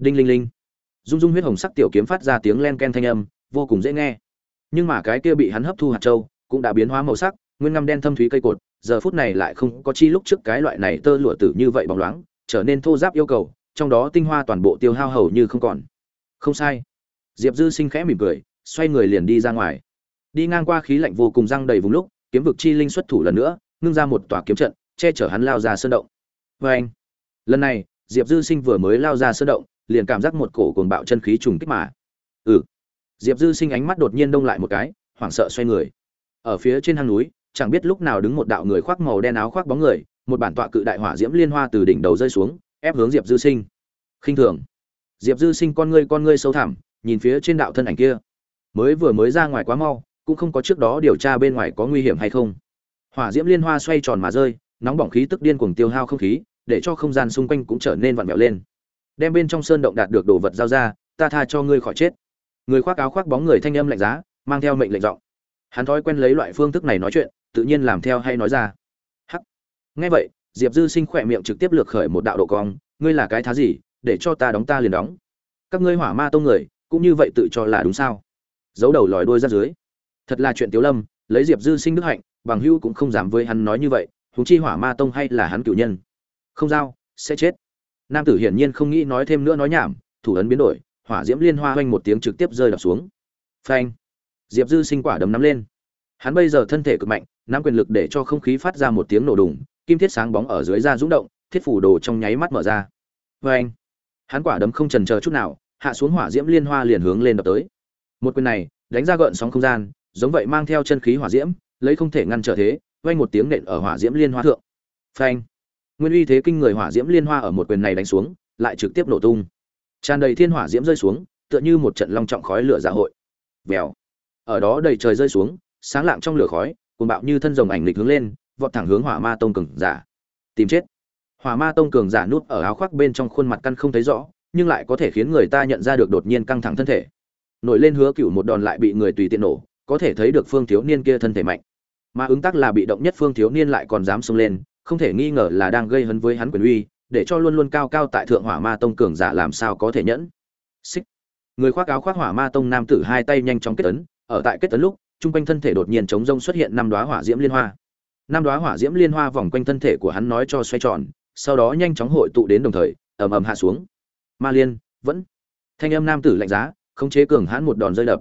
S1: đinh linh linh. Dung dung huyết hồng sắc tiểu kiếm phát ra tiếng len ken thanh âm, vô cùng dễ nghe. Nhưng mà cái kia bị hắn hấp thu hạt châu, cũng đã biến hóa màu sắc, nguyên ngăm đen thâm thúy cây cột, giờ phút này lại không có chi lúc trước cái loại này tơ lụa tử như vậy bóng loáng, trở nên thô giáp yêu cầu, trong đó tinh hoa toàn bộ tiêu hao hầu như không còn. Không sai. Diệp dư sinh khẽ mỉm cười, xoay người liền đi ra ngoài. Đi ngang qua khí lạnh vô cùng răng đầy vùng lúc, kiếm vực chi linh xuất thủ lần nữa, ngưng ra một tòa kiếm trận, che chở hắn lao ra sơn động. Vê anh lần này, diệp dư sinh vừa mới lao ra sơn động liền cảm giác một cổ cuồng bạo chân khí trùng kích mà. Ừ. Diệp dư sinh ánh mắt đột nhiên đông lại một cái, hoảng sợ xoay người. Ở phía trên hang núi, chẳng biết lúc nào đứng một đạo người khoác màu đen áo khoác bóng người, một bản tọa cự đại hỏa diễm liên hoa từ đỉnh đầu rơi xuống, ép hướng diệp dư sinh. Khinh thường. Diệp dư sinh con ngươi con ngươi sâu thẳm, nhìn phía trên đạo thân ảnh kia. Mới vừa mới ra ngoài quá mau, cũng không có trước đó điều tra bên ngoài có nguy hiểm hay không. Hỏa diễm liên hoa xoay tròn mà rơi, nóng bỏng khí tức điên cuồng tiêu hao không khí, để cho không gian xung quanh cũng trở nên vặn vẹo lên đem bên trong sơn động đạt được đồ vật giao ra, ta tha cho ngươi khỏi chết. Người khoác áo khoác bóng người thanh âm lạnh giá, mang theo mệnh lệnh giọng. Hắn thói quen lấy loại phương thức này nói chuyện, tự nhiên làm theo hay nói ra. Hắc. Nghe vậy, diệp dư sinh khỏe miệng trực tiếp lược khởi một đạo độ cong, ngươi là cái thá gì, để cho ta đóng ta liền đóng. Các ngươi hỏa ma tông người, cũng như vậy tự cho là đúng sao? Giấu đầu lòi đuôi ra dưới. Thật là chuyện tiếu lâm, lấy diệp dư sinh đức hạnh, bằng hưu cũng không dám với hắn nói như vậy, huống chi hỏa ma tông hay là hắn cửu nhân. Không giao, sẽ chết nam tử hiển nhiên không nghĩ nói thêm nữa nói nhảm, thủ ấn biến đổi, hỏa diễm liên hoa hoanh một tiếng trực tiếp rơi đập xuống. Phanh! Diệp dư sinh quả đấm nắm lên. Hắn bây giờ thân thể cực mạnh, nắm quyền lực để cho không khí phát ra một tiếng nổ đùng, kim thiết sáng bóng ở dưới da rúng động, thiết phủ đồ trong nháy mắt mở ra. Phanh! Hắn quả đấm không trần chờ chút nào, hạ xuống hỏa diễm liên hoa liền hướng lên đập tới. Một quyền này, đánh ra gợn sóng không gian, giống vậy mang theo chân khí hỏa diễm, lấy không thể ngăn trở thế, vang một tiếng nện ở hỏa diễm liên hoa thượng. Phanh! Nguyên uy thế kinh người hỏa diễm liên hoa ở một quyền này đánh xuống, lại trực tiếp nổ tung. Tràn đầy thiên hỏa diễm rơi xuống, tựa như một trận long trọng khói lửa dạ hội. Vèo. Ở đó đầy trời rơi xuống, sáng lạng trong lửa khói cùng bạo như thân rồng ảnh lịch hướng lên, vọt thẳng hướng hỏa ma tông cường giả. Tìm chết. Hỏa ma tông cường giả núp ở áo khoác bên trong khuôn mặt căn không thấy rõ, nhưng lại có thể khiến người ta nhận ra được đột nhiên căng thẳng thân thể. Nổi lên hứa cựu một đòn lại bị người tùy tiện nổ, có thể thấy được phương thiếu niên kia thân thể mạnh. Mà ứng tác là bị động nhất phương thiếu niên lại còn dám xông lên không thể nghi ngờ là đang gây hấn với hắn quyền uy, để cho luôn luôn cao cao tại thượng hỏa ma tông cường giả làm sao có thể nhẫn. Xích. Người khoác áo khoác hỏa ma tông nam tử hai tay nhanh chóng kết ấn, ở tại kết ấn lúc, trung quanh thân thể đột nhiên chống rông xuất hiện năm đóa hỏa diễm liên hoa. Năm đóa hỏa diễm liên hoa vòng quanh thân thể của hắn nói cho xoay tròn, sau đó nhanh chóng hội tụ đến đồng thời, ầm ầm hạ xuống. Ma liên, vẫn. Thanh âm nam tử lạnh giá, khống chế cường hãn một đòn rơi đập.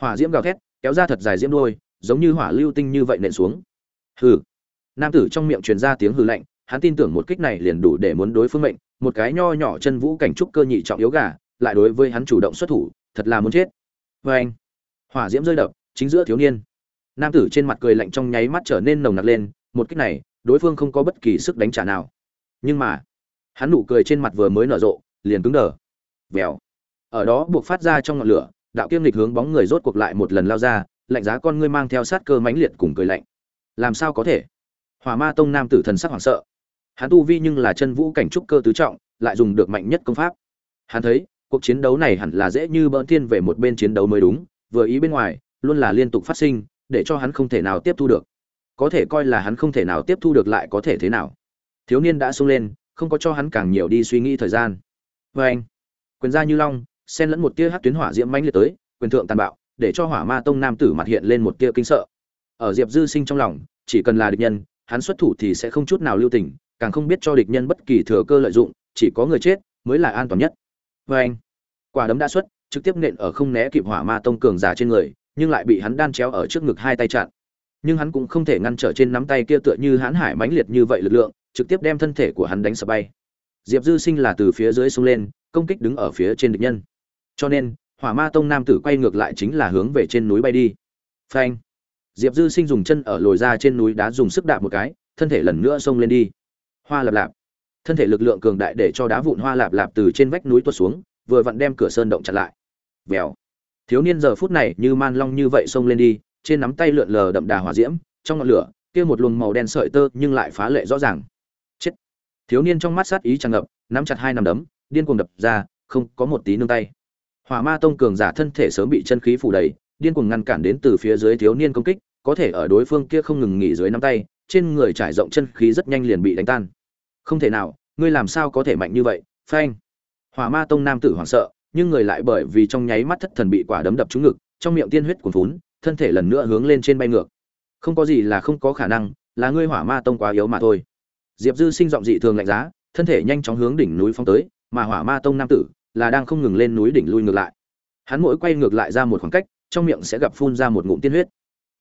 S1: Hỏa diễm gào thét, kéo ra thật dài diễm đuôi, giống như hỏa lưu tinh như vậy nện xuống. Hừ nam tử trong miệng truyền ra tiếng hừ lạnh, hắn tin tưởng một kích này liền đủ để muốn đối phương mệnh, một cái nho nhỏ chân vũ cảnh trúc cơ nhị trọng yếu gà, lại đối với hắn chủ động xuất thủ, thật là muốn chết. Vê anh, hỏa diễm rơi đập, chính giữa thiếu niên. Nam tử trên mặt cười lạnh trong nháy mắt trở nên nồng nặc lên, một kích này, đối phương không có bất kỳ sức đánh trả nào. Nhưng mà, hắn nụ cười trên mặt vừa mới nở rộ, liền cứng đờ. Vèo. Ở đó buộc phát ra trong ngọn lửa, đạo kiêm lịch hướng bóng người rốt cuộc lại một lần lao ra, lạnh giá con ngươi mang theo sát cơ mãnh liệt cùng cười lạnh. Làm sao có thể? Hỏa ma tông nam tử thần sắc hoảng sợ. Hắn tu vi nhưng là chân vũ cảnh trúc cơ tứ trọng, lại dùng được mạnh nhất công pháp. Hắn thấy, cuộc chiến đấu này hẳn là dễ như bỡn thiên về một bên chiến đấu mới đúng, vừa ý bên ngoài, luôn là liên tục phát sinh, để cho hắn không thể nào tiếp thu được. Có thể coi là hắn không thể nào tiếp thu được lại có thể thế nào. Thiếu niên đã sung lên, không có cho hắn càng nhiều đi suy nghĩ thời gian. Vê anh, quyền ra như long, xen lẫn một tia hắc tuyến hỏa diễm mãnh liệt tới, quyền thượng tàn bạo, để cho hỏa ma tông nam tử mặt hiện lên một tia kinh sợ. Ở diệp dư sinh trong lòng, chỉ cần là địch nhân hắn xuất thủ thì sẽ không chút nào lưu tình, càng không biết cho địch nhân bất kỳ thừa cơ lợi dụng, chỉ có người chết mới là an toàn nhất. Và anh, quả đấm đã xuất, trực tiếp nện ở không né kịp hỏa ma tông cường giả trên người, nhưng lại bị hắn đan chéo ở trước ngực hai tay chặn. Nhưng hắn cũng không thể ngăn trở trên nắm tay kia tựa như hãn hải mãnh liệt như vậy lực lượng, trực tiếp đem thân thể của hắn đánh sập bay. Diệp dư sinh là từ phía dưới xông lên, công kích đứng ở phía trên địch nhân. Cho nên, hỏa ma tông nam tử quay ngược lại chính là hướng về trên núi bay đi. Phanh diệp dư sinh dùng chân ở lồi ra trên núi đá dùng sức đạp một cái, thân thể lần nữa xông lên đi. Hoa lạp lạp. Thân thể lực lượng cường đại để cho đá vụn hoa lạp lạp từ trên vách núi tuột xuống, vừa vặn đem cửa sơn động chặn lại. Vèo. Thiếu niên giờ phút này như man long như vậy xông lên đi, trên nắm tay lượn lờ đậm đà hỏa diễm, trong ngọn lửa, kia một luồng màu đen sợi tơ nhưng lại phá lệ rõ ràng. Chết. Thiếu niên trong mắt sát ý tràn ngập, nắm chặt hai nắm đấm, điên cuồng đập ra, không có một tí nương tay. Hỏa ma tông cường giả thân thể sớm bị chân khí phủ đầy điên cuồng ngăn cản đến từ phía dưới thiếu niên công kích, có thể ở đối phương kia không ngừng nghỉ dưới nắm tay, trên người trải rộng chân khí rất nhanh liền bị đánh tan. Không thể nào, ngươi làm sao có thể mạnh như vậy, phanh. Hỏa ma tông nam tử hoảng sợ, nhưng người lại bởi vì trong nháy mắt thất thần bị quả đấm đập trúng ngực, trong miệng tiên huyết cuồn phún thân thể lần nữa hướng lên trên bay ngược. Không có gì là không có khả năng, là ngươi hỏa ma tông quá yếu mà thôi. Diệp dư sinh giọng dị thường lạnh giá, thân thể nhanh chóng hướng đỉnh núi phóng tới, mà hỏa ma tông nam tử là đang không ngừng lên núi đỉnh lui ngược lại. Hắn mỗi quay ngược lại ra một khoảng cách trong miệng sẽ gặp phun ra một ngụm tiên huyết.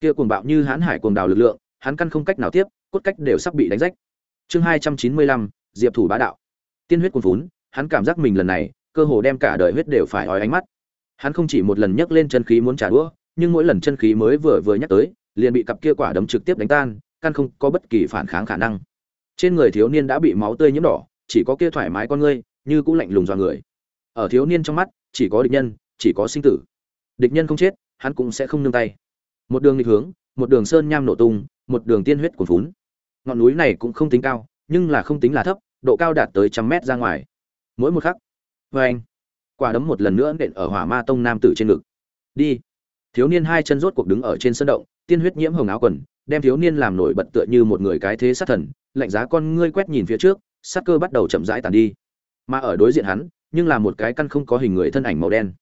S1: Kia cuồng bạo như hãn hải cuồng đào lực lượng, hắn căn không cách nào tiếp, cốt cách đều sắp bị đánh rách. Chương hai trăm chín mươi lăm, diệp thủ bá đạo. Tiên huyết cuồn vốn hắn cảm giác mình lần này, cơ hồ đem cả đời huyết đều phải ói ánh mắt. Hắn không chỉ một lần nhấc lên chân khí muốn trả đũa, nhưng mỗi lần chân khí mới vừa vừa nhắc tới, liền bị cặp kia quả đấm trực tiếp đánh tan, căn không có bất kỳ phản kháng khả năng. Trên người thiếu niên đã bị máu tươi nhiễm đỏ, chỉ có kia thoải mái con ngươi, như cũng lạnh lùng dọa người. Ở thiếu niên trong mắt, chỉ có địch nhân, chỉ có sinh tử. Địch nhân không chết hắn cũng sẽ không nương tay. Một đường nghịch hướng, một đường sơn nham nổ tung, một đường tiên huyết cuồn phún ngọn núi này cũng không tính cao, nhưng là không tính là thấp, độ cao đạt tới trăm mét ra ngoài. Mỗi một khắc vê anh, quả đấm một lần nữa nện ở hỏa ma tông nam tử trên ngực. Đi. Thiếu niên hai chân rốt cuộc đứng ở trên sân động, tiên huyết nhiễm hồng áo quần, đem thiếu niên làm nổi bật tựa như một người cái thế sát thần, lạnh giá con ngươi quét nhìn phía trước, sát cơ bắt đầu chậm rãi tàn đi. Mà ở đối diện hắn, nhưng là một cái căn không có hình người thân ảnh màu đen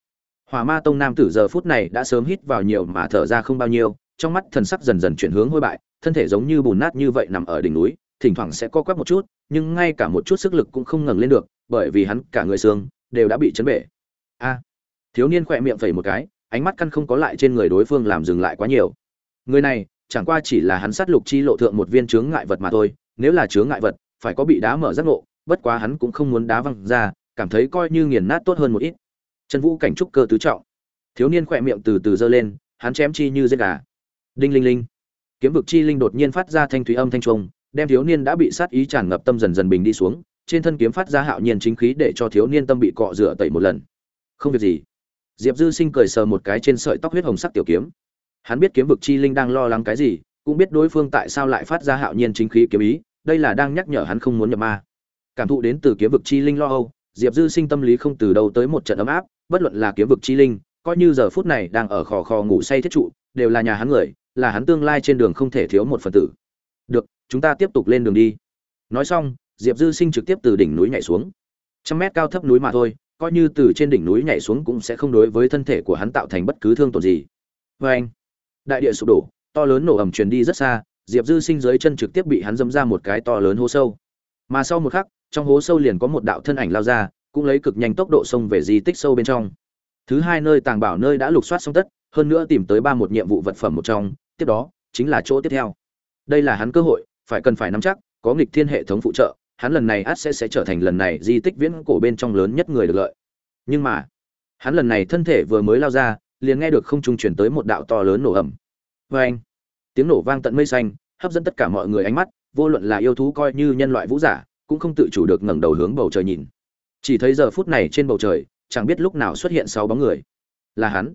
S1: hỏa ma tông nam tử giờ phút này đã sớm hít vào nhiều mà thở ra không bao nhiêu, trong mắt thần sắc dần dần chuyển hướng hôi bại, thân thể giống như bùn nát như vậy nằm ở đỉnh núi, thỉnh thoảng sẽ co quắp một chút, nhưng ngay cả một chút sức lực cũng không ngẩng lên được, bởi vì hắn cả người xương đều đã bị chấn bể. A! Thiếu niên khỏe miệng phẩy một cái, ánh mắt căn không có lại trên người đối phương làm dừng lại quá nhiều. Người này, chẳng qua chỉ là hắn sát lục chi lộ thượng một viên chướng ngại vật mà thôi, nếu là chướng ngại vật, phải có bị đá mở rất ngộ, bất quá hắn cũng không muốn đá văng ra, cảm thấy coi như nghiền nát tốt hơn một ít trần vũ cảnh trúc cơ tứ trọng. Thiếu niên khỏe miệng từ từ giơ lên hắn chém chi như giết gà. Đinh linh linh. Kiếm vực chi linh đột nhiên phát ra thanh thúy âm thanh trùng, đem thiếu niên đã bị sát ý tràn ngập tâm dần dần bình đi xuống trên thân kiếm phát ra hạo nhiên chính khí để cho thiếu niên tâm bị cọ rửa tẩy một lần. Không việc gì. Diệp dư sinh cười sờ một cái trên sợi tóc huyết hồng sắc tiểu kiếm. Hắn biết kiếm vực chi linh đang lo lắng cái gì cũng biết đối phương tại sao lại phát ra hạo nhiên chính khí kiếm ý đây là đang nhắc nhở hắn không muốn nhập ma. Cảm thụ đến từ kiếm vực chi linh lo âu diệp dư sinh tâm lý không từ đầu tới một trận ấm áp bất luận là kiếm vực chi linh, coi như giờ phút này đang ở khò khò ngủ say thiết trụ, đều là nhà hắn người, là hắn tương lai trên đường không thể thiếu một phần tử. Được, chúng ta tiếp tục lên đường đi. Nói xong, diệp dư sinh trực tiếp từ đỉnh núi nhảy xuống. Trăm mét cao thấp núi mà thôi, coi như từ trên đỉnh núi nhảy xuống cũng sẽ không đối với thân thể của hắn tạo thành bất cứ thương tổn gì. Vê anh, đại địa sụp đổ, to lớn nổ ầm truyền đi rất xa, diệp dư sinh dưới chân trực tiếp bị hắn dâm ra một cái to lớn hố sâu. Mà sau một khắc, trong hố sâu liền có một đạo thân ảnh lao ra cũng lấy cực nhanh tốc độ xông về di tích sâu bên trong. Thứ hai nơi tàng bảo nơi đã lục soát xong tất, hơn nữa tìm tới ba một nhiệm vụ vật phẩm một trong, tiếp đó, chính là chỗ tiếp theo. Đây là hắn cơ hội, phải cần phải nắm chắc, có nghịch thiên hệ thống phụ trợ, hắn lần này ắt sẽ sẽ trở thành lần này di tích viễn cổ bên trong lớn nhất người được lợi. Nhưng mà, hắn lần này thân thể vừa mới lao ra, liền nghe được không trung chuyển tới một đạo to lớn nổ ẩm vê anh tiếng nổ vang tận mây xanh, hấp dẫn tất cả mọi người ánh mắt, vô luận là yêu thú coi như nhân loại vũ giả, cũng không tự chủ được ngẩng đầu hướng bầu trời nhìn chỉ thấy giờ phút này trên bầu trời, chẳng biết lúc nào xuất hiện sáu bóng người. Là hắn.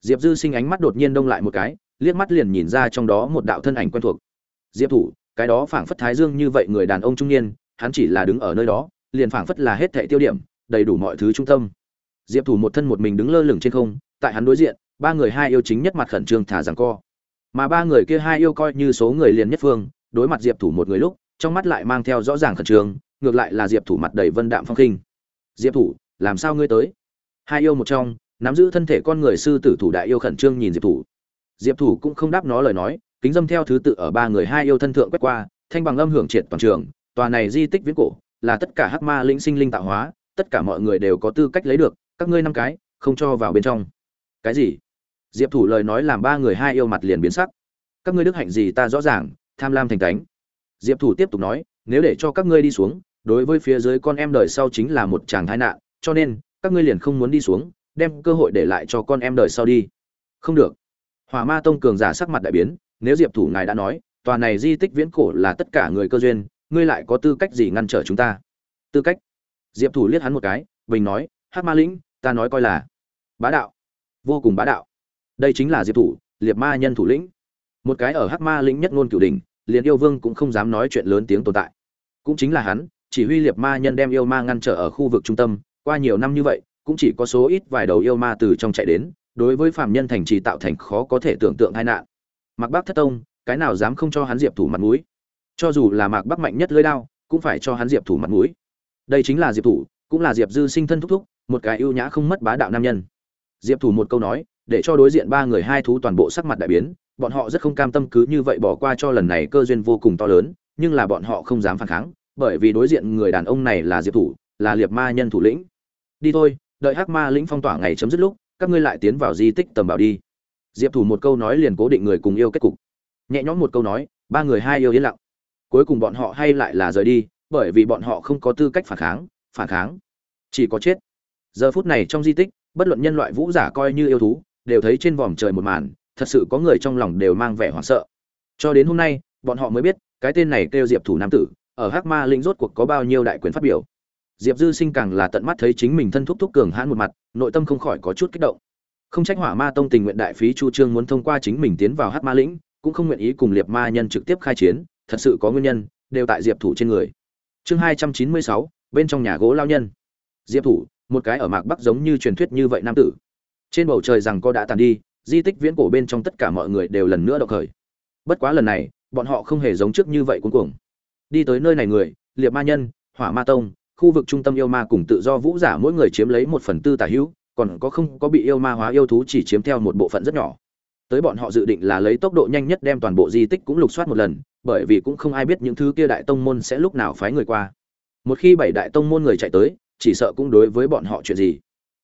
S1: Diệp dư sinh ánh mắt đột nhiên đông lại một cái, liếc mắt liền nhìn ra trong đó một đạo thân ảnh quen thuộc. Diệp thủ, cái đó phảng phất thái dương như vậy người đàn ông trung niên, hắn chỉ là đứng ở nơi đó, liền phảng phất là hết thệ tiêu điểm, đầy đủ mọi thứ trung tâm. Diệp thủ một thân một mình đứng lơ lửng trên không, tại hắn đối diện, ba người hai yêu chính nhất mặt khẩn trương thả rằng co. Mà ba người kia hai yêu coi như số người liền nhất phương, đối mặt diệp thủ một người lúc, trong mắt lại mang theo rõ ràng khẩn trương, ngược lại là diệp thủ mặt đầy vân đạm phong khinh diệp thủ, làm sao ngươi tới? Hai yêu một trong, nắm giữ thân thể con người sư tử thủ đại yêu khẩn trương nhìn diệp thủ. Diệp thủ cũng không đáp nó lời nói, kính dâm theo thứ tự ở ba người hai yêu thân thượng quét qua, thanh bằng âm hưởng triệt toàn trường, tòa này di tích viễn cổ, là tất cả hắc ma linh sinh linh tạo hóa, tất cả mọi người đều có tư cách lấy được, các ngươi năm cái, không cho vào bên trong. Cái gì? Diệp thủ lời nói làm ba người hai yêu mặt liền biến sắc. Các ngươi đức hạnh gì ta rõ ràng, tham lam thành cánh diệp thủ tiếp tục nói, nếu để cho các ngươi đi xuống đối với phía dưới con em đời sau chính là một chàng tai nạn, cho nên, các ngươi liền không muốn đi xuống, đem cơ hội để lại cho con em đời sau đi. Không được. Hỏa ma tông cường giả sắc mặt đại biến, nếu diệp thủ ngài đã nói, tòa này di tích viễn cổ là tất cả người cơ duyên, ngươi lại có tư cách gì ngăn trở chúng ta? Tư cách? Diệp thủ liếc hắn một cái, bình nói hát ma lĩnh, ta nói coi là bá đạo. Vô cùng bá đạo. Đây chính là diệp thủ, liệt ma nhân thủ lĩnh. Một cái ở hắc ma lĩnh nhất ngôn cửu đình liền yêu vương cũng không dám nói chuyện lớn tiếng tồn tại. Cũng chính là hắn chỉ huy liệt ma nhân đem yêu ma ngăn trở ở khu vực trung tâm, qua nhiều năm như vậy, cũng chỉ có số ít vài đầu yêu ma từ trong chạy đến, đối với phạm nhân thành trì tạo thành khó có thể tưởng tượng tai nạn. Mạc bác thất tông, cái nào dám không cho hắn diệp thủ mặt mũi? Cho dù là mạc bắc mạnh nhất lưỡi đao, cũng phải cho hắn diệp thủ mặt mũi. Đây chính là diệp thủ, cũng là diệp dư sinh thân thúc thúc, một cái ưu nhã không mất bá đạo nam nhân. Diệp thủ một câu nói, để cho đối diện ba người hai thú toàn bộ sắc mặt đại biến, bọn họ rất không cam tâm cứ như vậy bỏ qua cho lần này cơ duyên vô cùng to lớn, nhưng là bọn họ không dám phản kháng bởi vì đối diện người đàn ông này là diệp thủ, là liệt ma nhân thủ lĩnh. Đi thôi, đợi hắc ma lĩnh phong tỏa ngày chấm dứt lúc, các ngươi lại tiến vào di tích tầm bảo đi. Diệp thủ một câu nói liền cố định người cùng yêu kết cục. Nhẹ nhõm một câu nói, ba người hai yêu yên lặng. Cuối cùng bọn họ hay lại là rời đi, bởi vì bọn họ không có tư cách phản kháng phản kháng. Chỉ có chết. Giờ phút này trong di tích, bất luận nhân loại vũ giả coi như yêu thú, đều thấy trên vòm trời một màn, thật sự có người trong lòng đều mang vẻ hoảng sợ. Cho đến hôm nay, bọn họ mới biết, cái tên này kêu diệp thủ nam tử ở hắc ma linh rốt cuộc có bao nhiêu đại quyền phát biểu? Diệp dư sinh càng là tận mắt thấy chính mình thân thúc thúc cường hãn một mặt, nội tâm không khỏi có chút kích động. Không trách hỏa ma tông tình nguyện đại phí chu trương muốn thông qua chính mình tiến vào hắc ma lĩnh, cũng không nguyện ý cùng liệt ma nhân trực tiếp khai chiến, thật sự có nguyên nhân, đều tại diệp thủ trên người. Chương hai trăm chín mươi sáu, bên trong nhà gỗ lao nhân. Diệp thủ, một cái ở mạc bắc giống như truyền thuyết như vậy nam tử. Trên bầu trời rằng co đã tàn đi, di tích viễn cổ bên trong tất cả mọi người đều lần nữa độc khởi. Bất quá lần này, bọn họ không hề giống trước như vậy cuối cùng đi tới nơi này người liệt ma nhân, hỏa ma tông, khu vực trung tâm yêu ma cùng tự do vũ giả mỗi người chiếm lấy một phần tư tả hữu, còn có không có bị yêu ma hóa yêu thú chỉ chiếm theo một bộ phận rất nhỏ. Tới bọn họ dự định là lấy tốc độ nhanh nhất đem toàn bộ di tích cũng lục soát một lần, bởi vì cũng không ai biết những thứ kia đại tông môn sẽ lúc nào phái người qua. Một khi bảy đại tông môn người chạy tới, chỉ sợ cũng đối với bọn họ chuyện gì.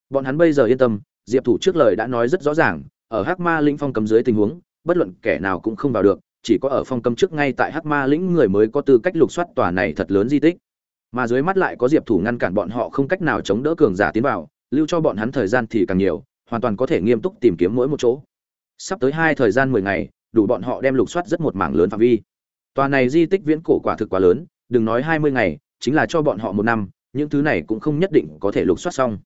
S1: Bọn hắn bây giờ yên tâm, diệp thủ trước lời đã nói rất rõ ràng, ở hắc ma lĩnh phong cấm dưới tình huống, bất luận kẻ nào cũng không vào được chỉ có ở phong cấm trước ngay tại hắc ma lĩnh người mới có tư cách lục soát tòa này thật lớn di tích. Mà dưới mắt lại có diệp thủ ngăn cản bọn họ không cách nào chống đỡ cường giả tiến vào, lưu cho bọn hắn thời gian thì càng nhiều, hoàn toàn có thể nghiêm túc tìm kiếm mỗi một chỗ. Sắp tới hai thời gian mười ngày, đủ bọn họ đem lục soát rất một mảng lớn phạm vi. Tòa này di tích viễn cổ quả thực quá lớn, đừng nói hai mươi ngày, chính là cho bọn họ một năm, những thứ này cũng không nhất định có thể lục soát xong.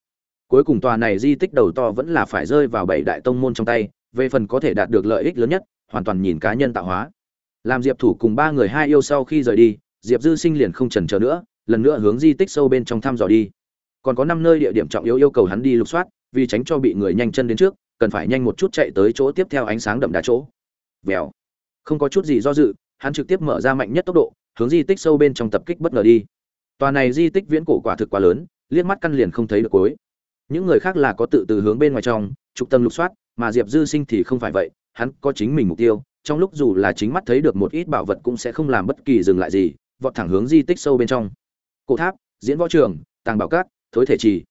S1: Cuối cùng tòa này di tích đầu to vẫn là phải rơi vào bảy đại tông môn trong tay, về phần có thể đạt được lợi ích lớn nhất hoàn toàn nhìn cá nhân tạo hóa. Làm diệp thủ cùng ba người hai yêu sau khi rời đi, diệp dư sinh liền không trần chờ nữa, lần nữa hướng di tích sâu bên trong thăm dò đi. Còn có năm nơi địa điểm trọng yếu yêu cầu hắn đi lục soát, vì tránh cho bị người nhanh chân đến trước, cần phải nhanh một chút chạy tới chỗ tiếp theo ánh sáng đậm đá chỗ. Vèo. Không có chút gì do dự, hắn trực tiếp mở ra mạnh nhất tốc độ, hướng di tích sâu bên trong tập kích bất ngờ đi. Tòa này di tích viễn cổ quả thực quá lớn, liếc mắt căn liền không thấy được cuối. Những người khác là có tự từ hướng bên ngoài trong, trục tâm lục soát, mà diệp dư sinh thì không phải vậy hắn có chính mình mục tiêu, trong lúc dù là chính mắt thấy được một ít bảo vật cũng sẽ không làm bất kỳ dừng lại gì, vọt thẳng hướng di tích sâu bên trong. Cổ tháp, diễn võ trường, tàng bảo cát thối thể trì.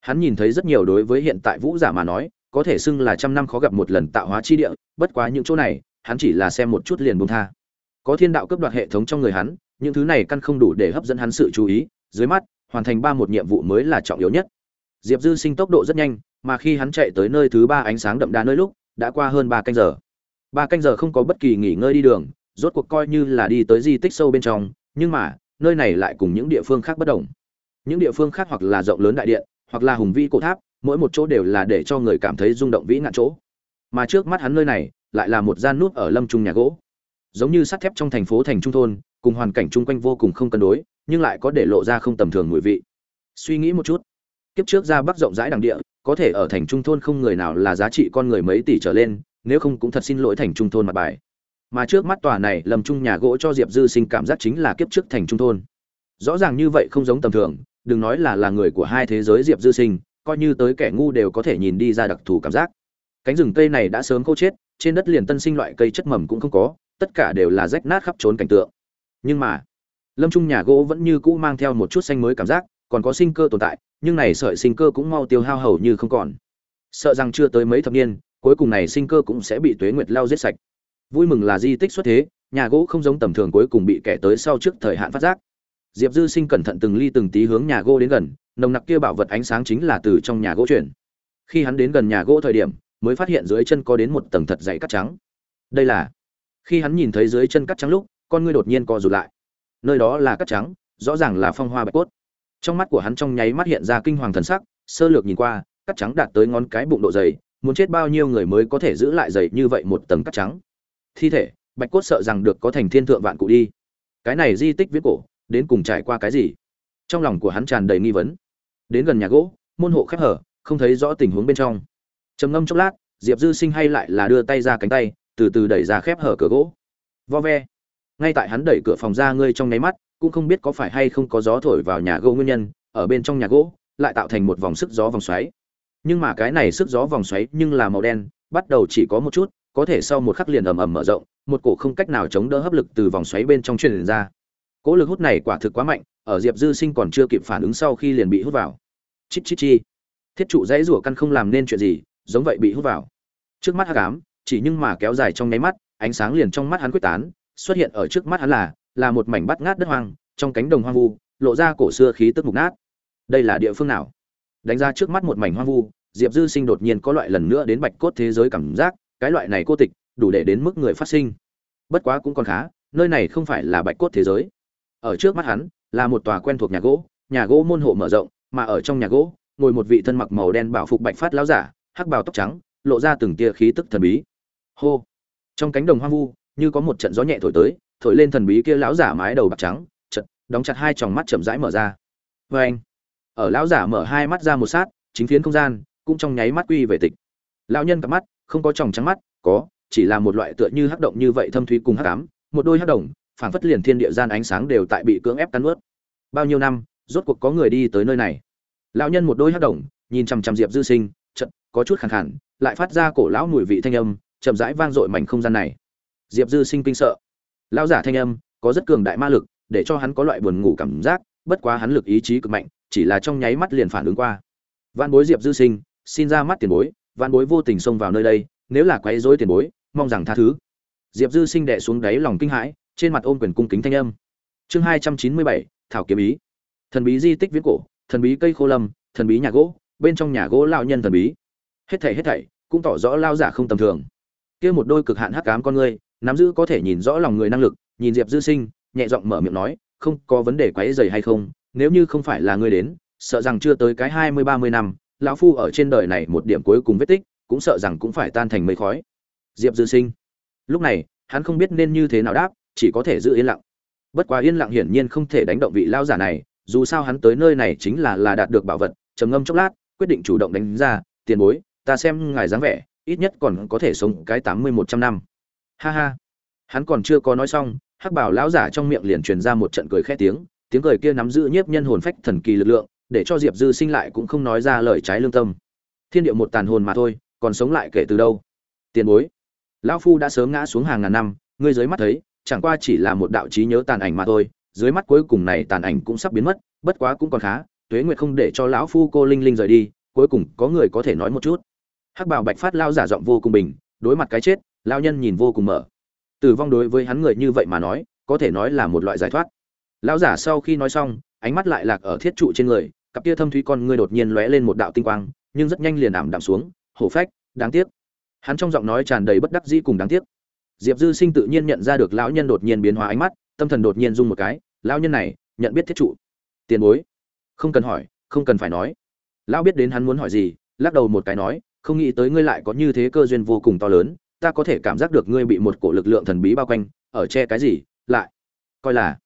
S1: Hắn nhìn thấy rất nhiều đối với hiện tại vũ giả mà nói, có thể xưng là trăm năm khó gặp một lần tạo hóa chi địa, bất quá những chỗ này, hắn chỉ là xem một chút liền buông tha. Có thiên đạo cấp đoạt hệ thống trong người hắn, những thứ này căn không đủ để hấp dẫn hắn sự chú ý, dưới mắt, hoàn thành ba một nhiệm vụ mới là trọng yếu nhất. Diệp dư sinh tốc độ rất nhanh, mà khi hắn chạy tới nơi thứ ba ánh sáng đậm đà nơi lúc đã qua hơn ba canh giờ. Ba canh giờ không có bất kỳ nghỉ ngơi đi đường, rốt cuộc coi như là đi tới di tích sâu bên trong, nhưng mà, nơi này lại cùng những địa phương khác bất đồng. Những địa phương khác hoặc là rộng lớn đại điện, hoặc là hùng vĩ cổ tháp, mỗi một chỗ đều là để cho người cảm thấy rung động vĩ ngạn chỗ. Mà trước mắt hắn nơi này, lại là một gian nút ở lâm trung nhà gỗ. Giống như sắt thép trong thành phố thành trung thôn, cùng hoàn cảnh chung quanh vô cùng không cân đối, nhưng lại có để lộ ra không tầm thường mùi vị. Suy nghĩ một chút, kiếp trước ra bắc rộng rãi đằng địa có thể ở thành trung thôn không người nào là giá trị con người mấy tỷ trở lên, nếu không cũng thật xin lỗi thành trung thôn mặt bài. Mà trước mắt tòa này lầm trung nhà gỗ cho diệp dư sinh cảm giác chính là kiếp trước thành trung thôn. Rõ ràng như vậy không giống tầm thường, đừng nói là là người của hai thế giới diệp dư sinh, coi như tới kẻ ngu đều có thể nhìn đi ra đặc thù cảm giác. Cánh rừng cây này đã sớm khô chết, trên đất liền tân sinh loại cây chất mầm cũng không có, tất cả đều là rách nát khắp trốn cảnh tượng. Nhưng mà lâm trung nhà gỗ vẫn như cũ mang theo một chút xanh mới cảm giác còn có sinh cơ tồn tại, nhưng này sợi sinh cơ cũng mau tiêu hao hầu như không còn. Sợ rằng chưa tới mấy thập niên, cuối cùng này sinh cơ cũng sẽ bị tuế nguyệt lao giết sạch. Vui mừng là di tích xuất thế, nhà gỗ không giống tầm thường cuối cùng bị kẻ tới sau trước thời hạn phát giác. Diệp dư sinh cẩn thận từng ly từng tí hướng nhà gỗ đến gần, nồng nặc kia bảo vật ánh sáng chính là từ trong nhà gỗ chuyển. Khi hắn đến gần nhà gỗ thời điểm, mới phát hiện dưới chân có đến một tầng thật dày cắt trắng. Đây là, khi hắn nhìn thấy dưới chân cắt trắng lúc, con ngươi đột nhiên co rụt lại. Nơi đó là cắt trắng, rõ ràng là phong hoa bạch cốt trong mắt của hắn trong nháy mắt hiện ra kinh hoàng thần sắc, sơ lược nhìn qua, cắt trắng đạt tới ngón cái bụng độ dày, muốn chết bao nhiêu người mới có thể giữ lại dày như vậy một tầng cắt trắng? Thi thể, bạch cốt sợ rằng được có thành thiên thượng vạn cụ đi. Cái này di tích viết cổ, đến cùng trải qua cái gì? Trong lòng của hắn tràn đầy nghi vấn. Đến gần nhà gỗ, môn hộ khép hở, không thấy rõ tình huống bên trong. Trầm ngâm chốc lát, diệp dư sinh hay lại là đưa tay ra cánh tay, từ từ đẩy ra khép hở cửa gỗ. Vo ve. Ngay tại hắn đẩy cửa phòng ra ngươi trong nháy mắt cũng không biết có phải hay không có gió thổi vào nhà gỗ nguyên nhân, ở bên trong nhà gỗ, lại tạo thành một vòng sức gió vòng xoáy. Nhưng mà cái này sức gió vòng xoáy nhưng là màu đen, bắt đầu chỉ có một chút, có thể sau một khắc liền ầm ầm mở rộng, một cổ không cách nào chống đỡ hấp lực từ vòng xoáy bên trong truyền ra. Cỗ lực hút này quả thực quá mạnh, ở diệp dư sinh còn chưa kịp phản ứng sau khi liền bị hút vào. Chít chít chi. Thiết trụ dãy rủa căn không làm nên chuyện gì, giống vậy bị hút vào. Trước mắt hắc ám, chỉ nhưng mà kéo dài trong nháy mắt, ánh sáng liền trong mắt hắn quyết tán, xuất hiện ở trước mắt hắn là là một mảnh bắt ngát đất hoang, trong cánh đồng hoang vu, lộ ra cổ xưa khí tức mục nát. Đây là địa phương nào? Đánh ra trước mắt một mảnh hoang vu, diệp dư sinh đột nhiên có loại lần nữa đến bạch cốt thế giới cảm giác, cái loại này cô tịch, đủ để đến mức người phát sinh. Bất quá cũng còn khá, nơi này không phải là bạch cốt thế giới. Ở trước mắt hắn, là một tòa quen thuộc nhà gỗ nhà gỗ môn hộ mở rộng, mà ở trong nhà gỗ, ngồi một vị thân mặc màu đen bảo phục bạch phát lão giả, hắc bào tóc trắng, lộ ra từng tia khí tức thần bí. Hô! Trong cánh đồng hoang vu, như có một trận gió nhẹ thổi tới thổi lên thần bí kia lão giả mái đầu bạc trắng chật đóng chặt hai tròng mắt chậm rãi mở ra. Vê anh, ở lão giả mở hai mắt ra một sát, chính phiến không gian cũng trong nháy mắt quy về tịch. Lão nhân cặp mắt, không có tròng trắng mắt, có, chỉ là một loại tựa như hắc động như vậy thâm thúy cùng hắc ám, một đôi hắc động, phảng phất liền thiên địa gian ánh sáng đều tại bị cưỡng ép cắn ướt bao nhiêu năm, rốt cuộc có người đi tới nơi này? Lão nhân một đôi hắc động, nhìn chằm chằm diệp dư sinh chật có chút khàn khàn, lại phát ra cổ lão mùi vị thanh âm, chậm rãi vang dội mảnh không gian này. Diệp dư sinh kinh sợ lão giả thanh âm, có rất cường đại ma lực, để cho hắn có loại buồn ngủ cảm giác, bất quá hắn lực ý chí cực mạnh, chỉ là trong nháy mắt liền phản ứng qua. Văn bối diệp dư sinh, xin ra mắt tiền bối văn bối vô tình xông vào nơi đây, nếu là quấy rối tiền bối, mong rằng tha thứ. Diệp dư sinh đệ xuống đáy lòng kinh hãi, trên mặt ôm quyền cung kính thanh âm. Chương hai trăm chín mươi bảy, thảo kiếm ý. Thần bí di tích viễn cổ, thần bí cây khô lâm, thần bí nhà gỗ, bên trong nhà gỗ lão nhân thần bí. Hết thảy hết thảy, cũng tỏ rõ lao giả không tầm thường. Kia một đôi cực hạn hắc ám con ngươi nắm giữ có thể nhìn rõ lòng người năng lực, nhìn diệp dư sinh, nhẹ giọng mở miệng nói, không có vấn đề quấy dày hay không, nếu như không phải là ngươi đến, sợ rằng chưa tới cái hai mươi, ba mươi năm, lão phu ở trên đời này một điểm cuối cùng vết tích, cũng sợ rằng cũng phải tan thành mây khói. Diệp dư sinh. Lúc này, hắn không biết nên như thế nào đáp, chỉ có thể giữ yên lặng. Bất quá yên lặng hiển nhiên không thể đánh động vị lao giả này, dù sao hắn tới nơi này chính là là đạt được bảo vật, trầm ngâm chốc lát, quyết định chủ động đánh ra, tiền bối, ta xem ngài dáng vẻ, ít nhất còn có thể sống cái tám mươi, một trăm năm ha ha. Hắn còn chưa có nói xong, hắc bảo lão giả trong miệng liền truyền ra một trận cười khẽ tiếng tiếng cười kia nắm giữ nhiếp nhân hồn phách thần kỳ lực lượng, để cho diệp dư sinh lại cũng không nói ra lời trái lương tâm. Thiên địa một tàn hồn mà thôi, còn sống lại kể từ đâu? Tiền bối, lão phu đã sớm ngã xuống hàng ngàn năm, ngươi dưới mắt thấy, chẳng qua chỉ là một đạo trí nhớ tàn ảnh mà thôi, dưới mắt cuối cùng này tàn ảnh cũng sắp biến mất, bất quá cũng còn khá, tuế nguyệt không để cho lão phu cô linh linh rời đi, cuối cùng có người có thể nói một chút. Hắc bảo bạch phát lao giả giọng vô cùng bình, đối mặt cái chết lao nhân nhìn vô cùng mở. Tử vong đối với hắn người như vậy mà nói, có thể nói là một loại giải thoát. Lão giả sau khi nói xong, ánh mắt lại lạc ở thiết trụ trên người, cặp tia thâm thúy con ngươi đột nhiên lóe lên một đạo tinh quang, nhưng rất nhanh liền ảm đạm xuống, hổ phách, đáng tiếc. Hắn trong giọng nói tràn đầy bất đắc dĩ cùng đáng tiếc. Diệp dư sinh tự nhiên nhận ra được lão nhân đột nhiên biến hóa ánh mắt, tâm thần đột nhiên rung một cái, lão nhân này, nhận biết thiết trụ. Tiền bối. Không cần hỏi, không cần phải nói. Lão biết đến hắn muốn hỏi gì, lắc đầu một cái nói, không nghĩ tới ngươi lại có như thế cơ duyên vô cùng to lớn ta có thể cảm giác được ngươi bị một cổ lực lượng thần bí bao quanh, ở che cái gì, lại, coi là.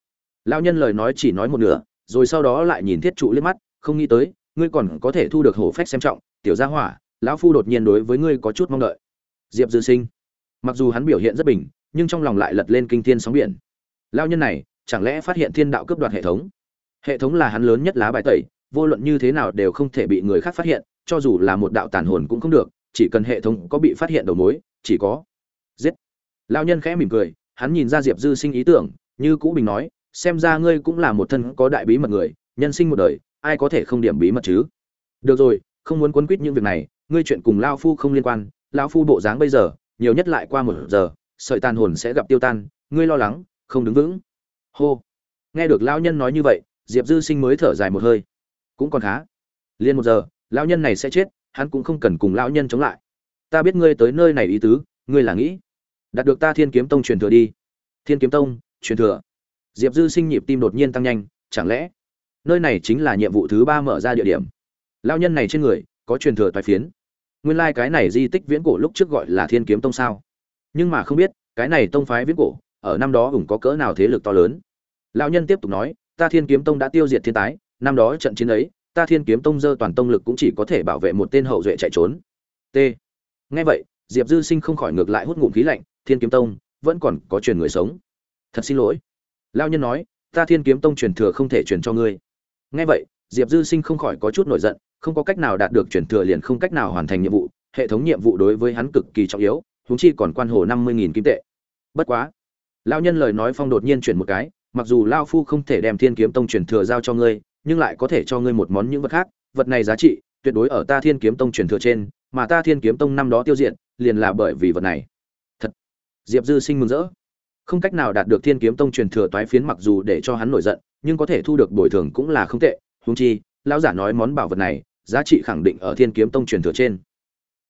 S1: Lão nhân lời nói chỉ nói một nửa, rồi sau đó lại nhìn thiết trụ liếc mắt, không nghĩ tới, ngươi còn có thể thu được hổ phách xem trọng, tiểu gia hỏa, lão phu đột nhiên đối với ngươi có chút mong đợi. Diệp dư sinh, mặc dù hắn biểu hiện rất bình, nhưng trong lòng lại lật lên kinh thiên sóng biển. Lão nhân này, chẳng lẽ phát hiện thiên đạo cướp đoạt hệ thống? Hệ thống là hắn lớn nhất lá bài tẩy, vô luận như thế nào đều không thể bị người khác phát hiện, cho dù là một đạo tàn hồn cũng không được chỉ cần hệ thống có bị phát hiện đầu mối, chỉ có. Giết. Lão nhân khẽ mỉm cười, hắn nhìn ra diệp dư sinh ý tưởng, như cũ bình nói, xem ra ngươi cũng là một thân có đại bí mật người, nhân sinh một đời, ai có thể không điểm bí mật chứ? Được rồi, không muốn quấn quýt những việc này, ngươi chuyện cùng lao phu không liên quan lao phu bộ dáng bây giờ, nhiều nhất lại qua một giờ, sợi tàn hồn sẽ gặp tiêu tan, ngươi lo lắng, không đứng vững. Hô. Nghe được lão nhân nói như vậy, diệp dư sinh mới thở dài một hơi. Cũng còn khá. Liên một giờ, lão nhân này sẽ chết hắn cũng không cần cùng lão nhân chống lại. Ta biết ngươi tới nơi này ý tứ, ngươi là nghĩ. Đạt được ta thiên kiếm tông truyền thừa đi. Thiên kiếm tông, truyền thừa. Diệp dư sinh nhịp tim đột nhiên tăng nhanh, chẳng lẽ nơi này chính là nhiệm vụ thứ ba mở ra địa điểm? Lão nhân này trên người, có truyền thừa tài phiến. Nguyên lai cái này di tích viễn cổ lúc trước gọi là thiên kiếm tông sao? Nhưng mà không biết, cái này tông phái viễn cổ, ở năm đó hùng có cỡ nào thế lực to lớn? Lão nhân tiếp tục nói, ta thiên kiếm tông đã tiêu diệt thiên tái, năm đó trận chiến ấy ta thiên kiếm tông dơ toàn tông lực cũng chỉ có thể bảo vệ một tên hậu duệ chạy trốn. T. Nghe vậy, diệp dư sinh không khỏi ngược lại hút ngụm khí lạnh, thiên kiếm tông, vẫn còn có truyền người sống. Thật xin lỗi. Lao nhân nói, ta thiên kiếm tông truyền thừa không thể truyền cho ngươi. Nghe vậy, diệp dư sinh không khỏi có chút nổi giận, không có cách nào đạt được truyền thừa liền không cách nào hoàn thành nhiệm vụ, hệ thống nhiệm vụ đối với hắn cực kỳ trọng yếu húng chi còn quan hồ năm mươi nghìn kim tệ. Bất quá. Lao nhân lời nói phong đột nhiên chuyển một cái, mặc dù lao phu không thể đem thiên kiếm tông truyền thừa giao cho ngươi nhưng lại có thể cho ngươi một món những vật khác, vật này giá trị tuyệt đối ở ta thiên kiếm tông truyền thừa trên, mà ta thiên kiếm tông năm đó tiêu diệt, liền là bởi vì vật này. Thật. Diệp dư sinh mừng rỡ. Không cách nào đạt được thiên kiếm tông truyền thừa toái phiến mặc dù để cho hắn nổi giận, nhưng có thể thu được bồi thường cũng là không tệ. Huống chi, lão giả nói món bảo vật này, giá trị khẳng định ở thiên kiếm tông truyền thừa trên.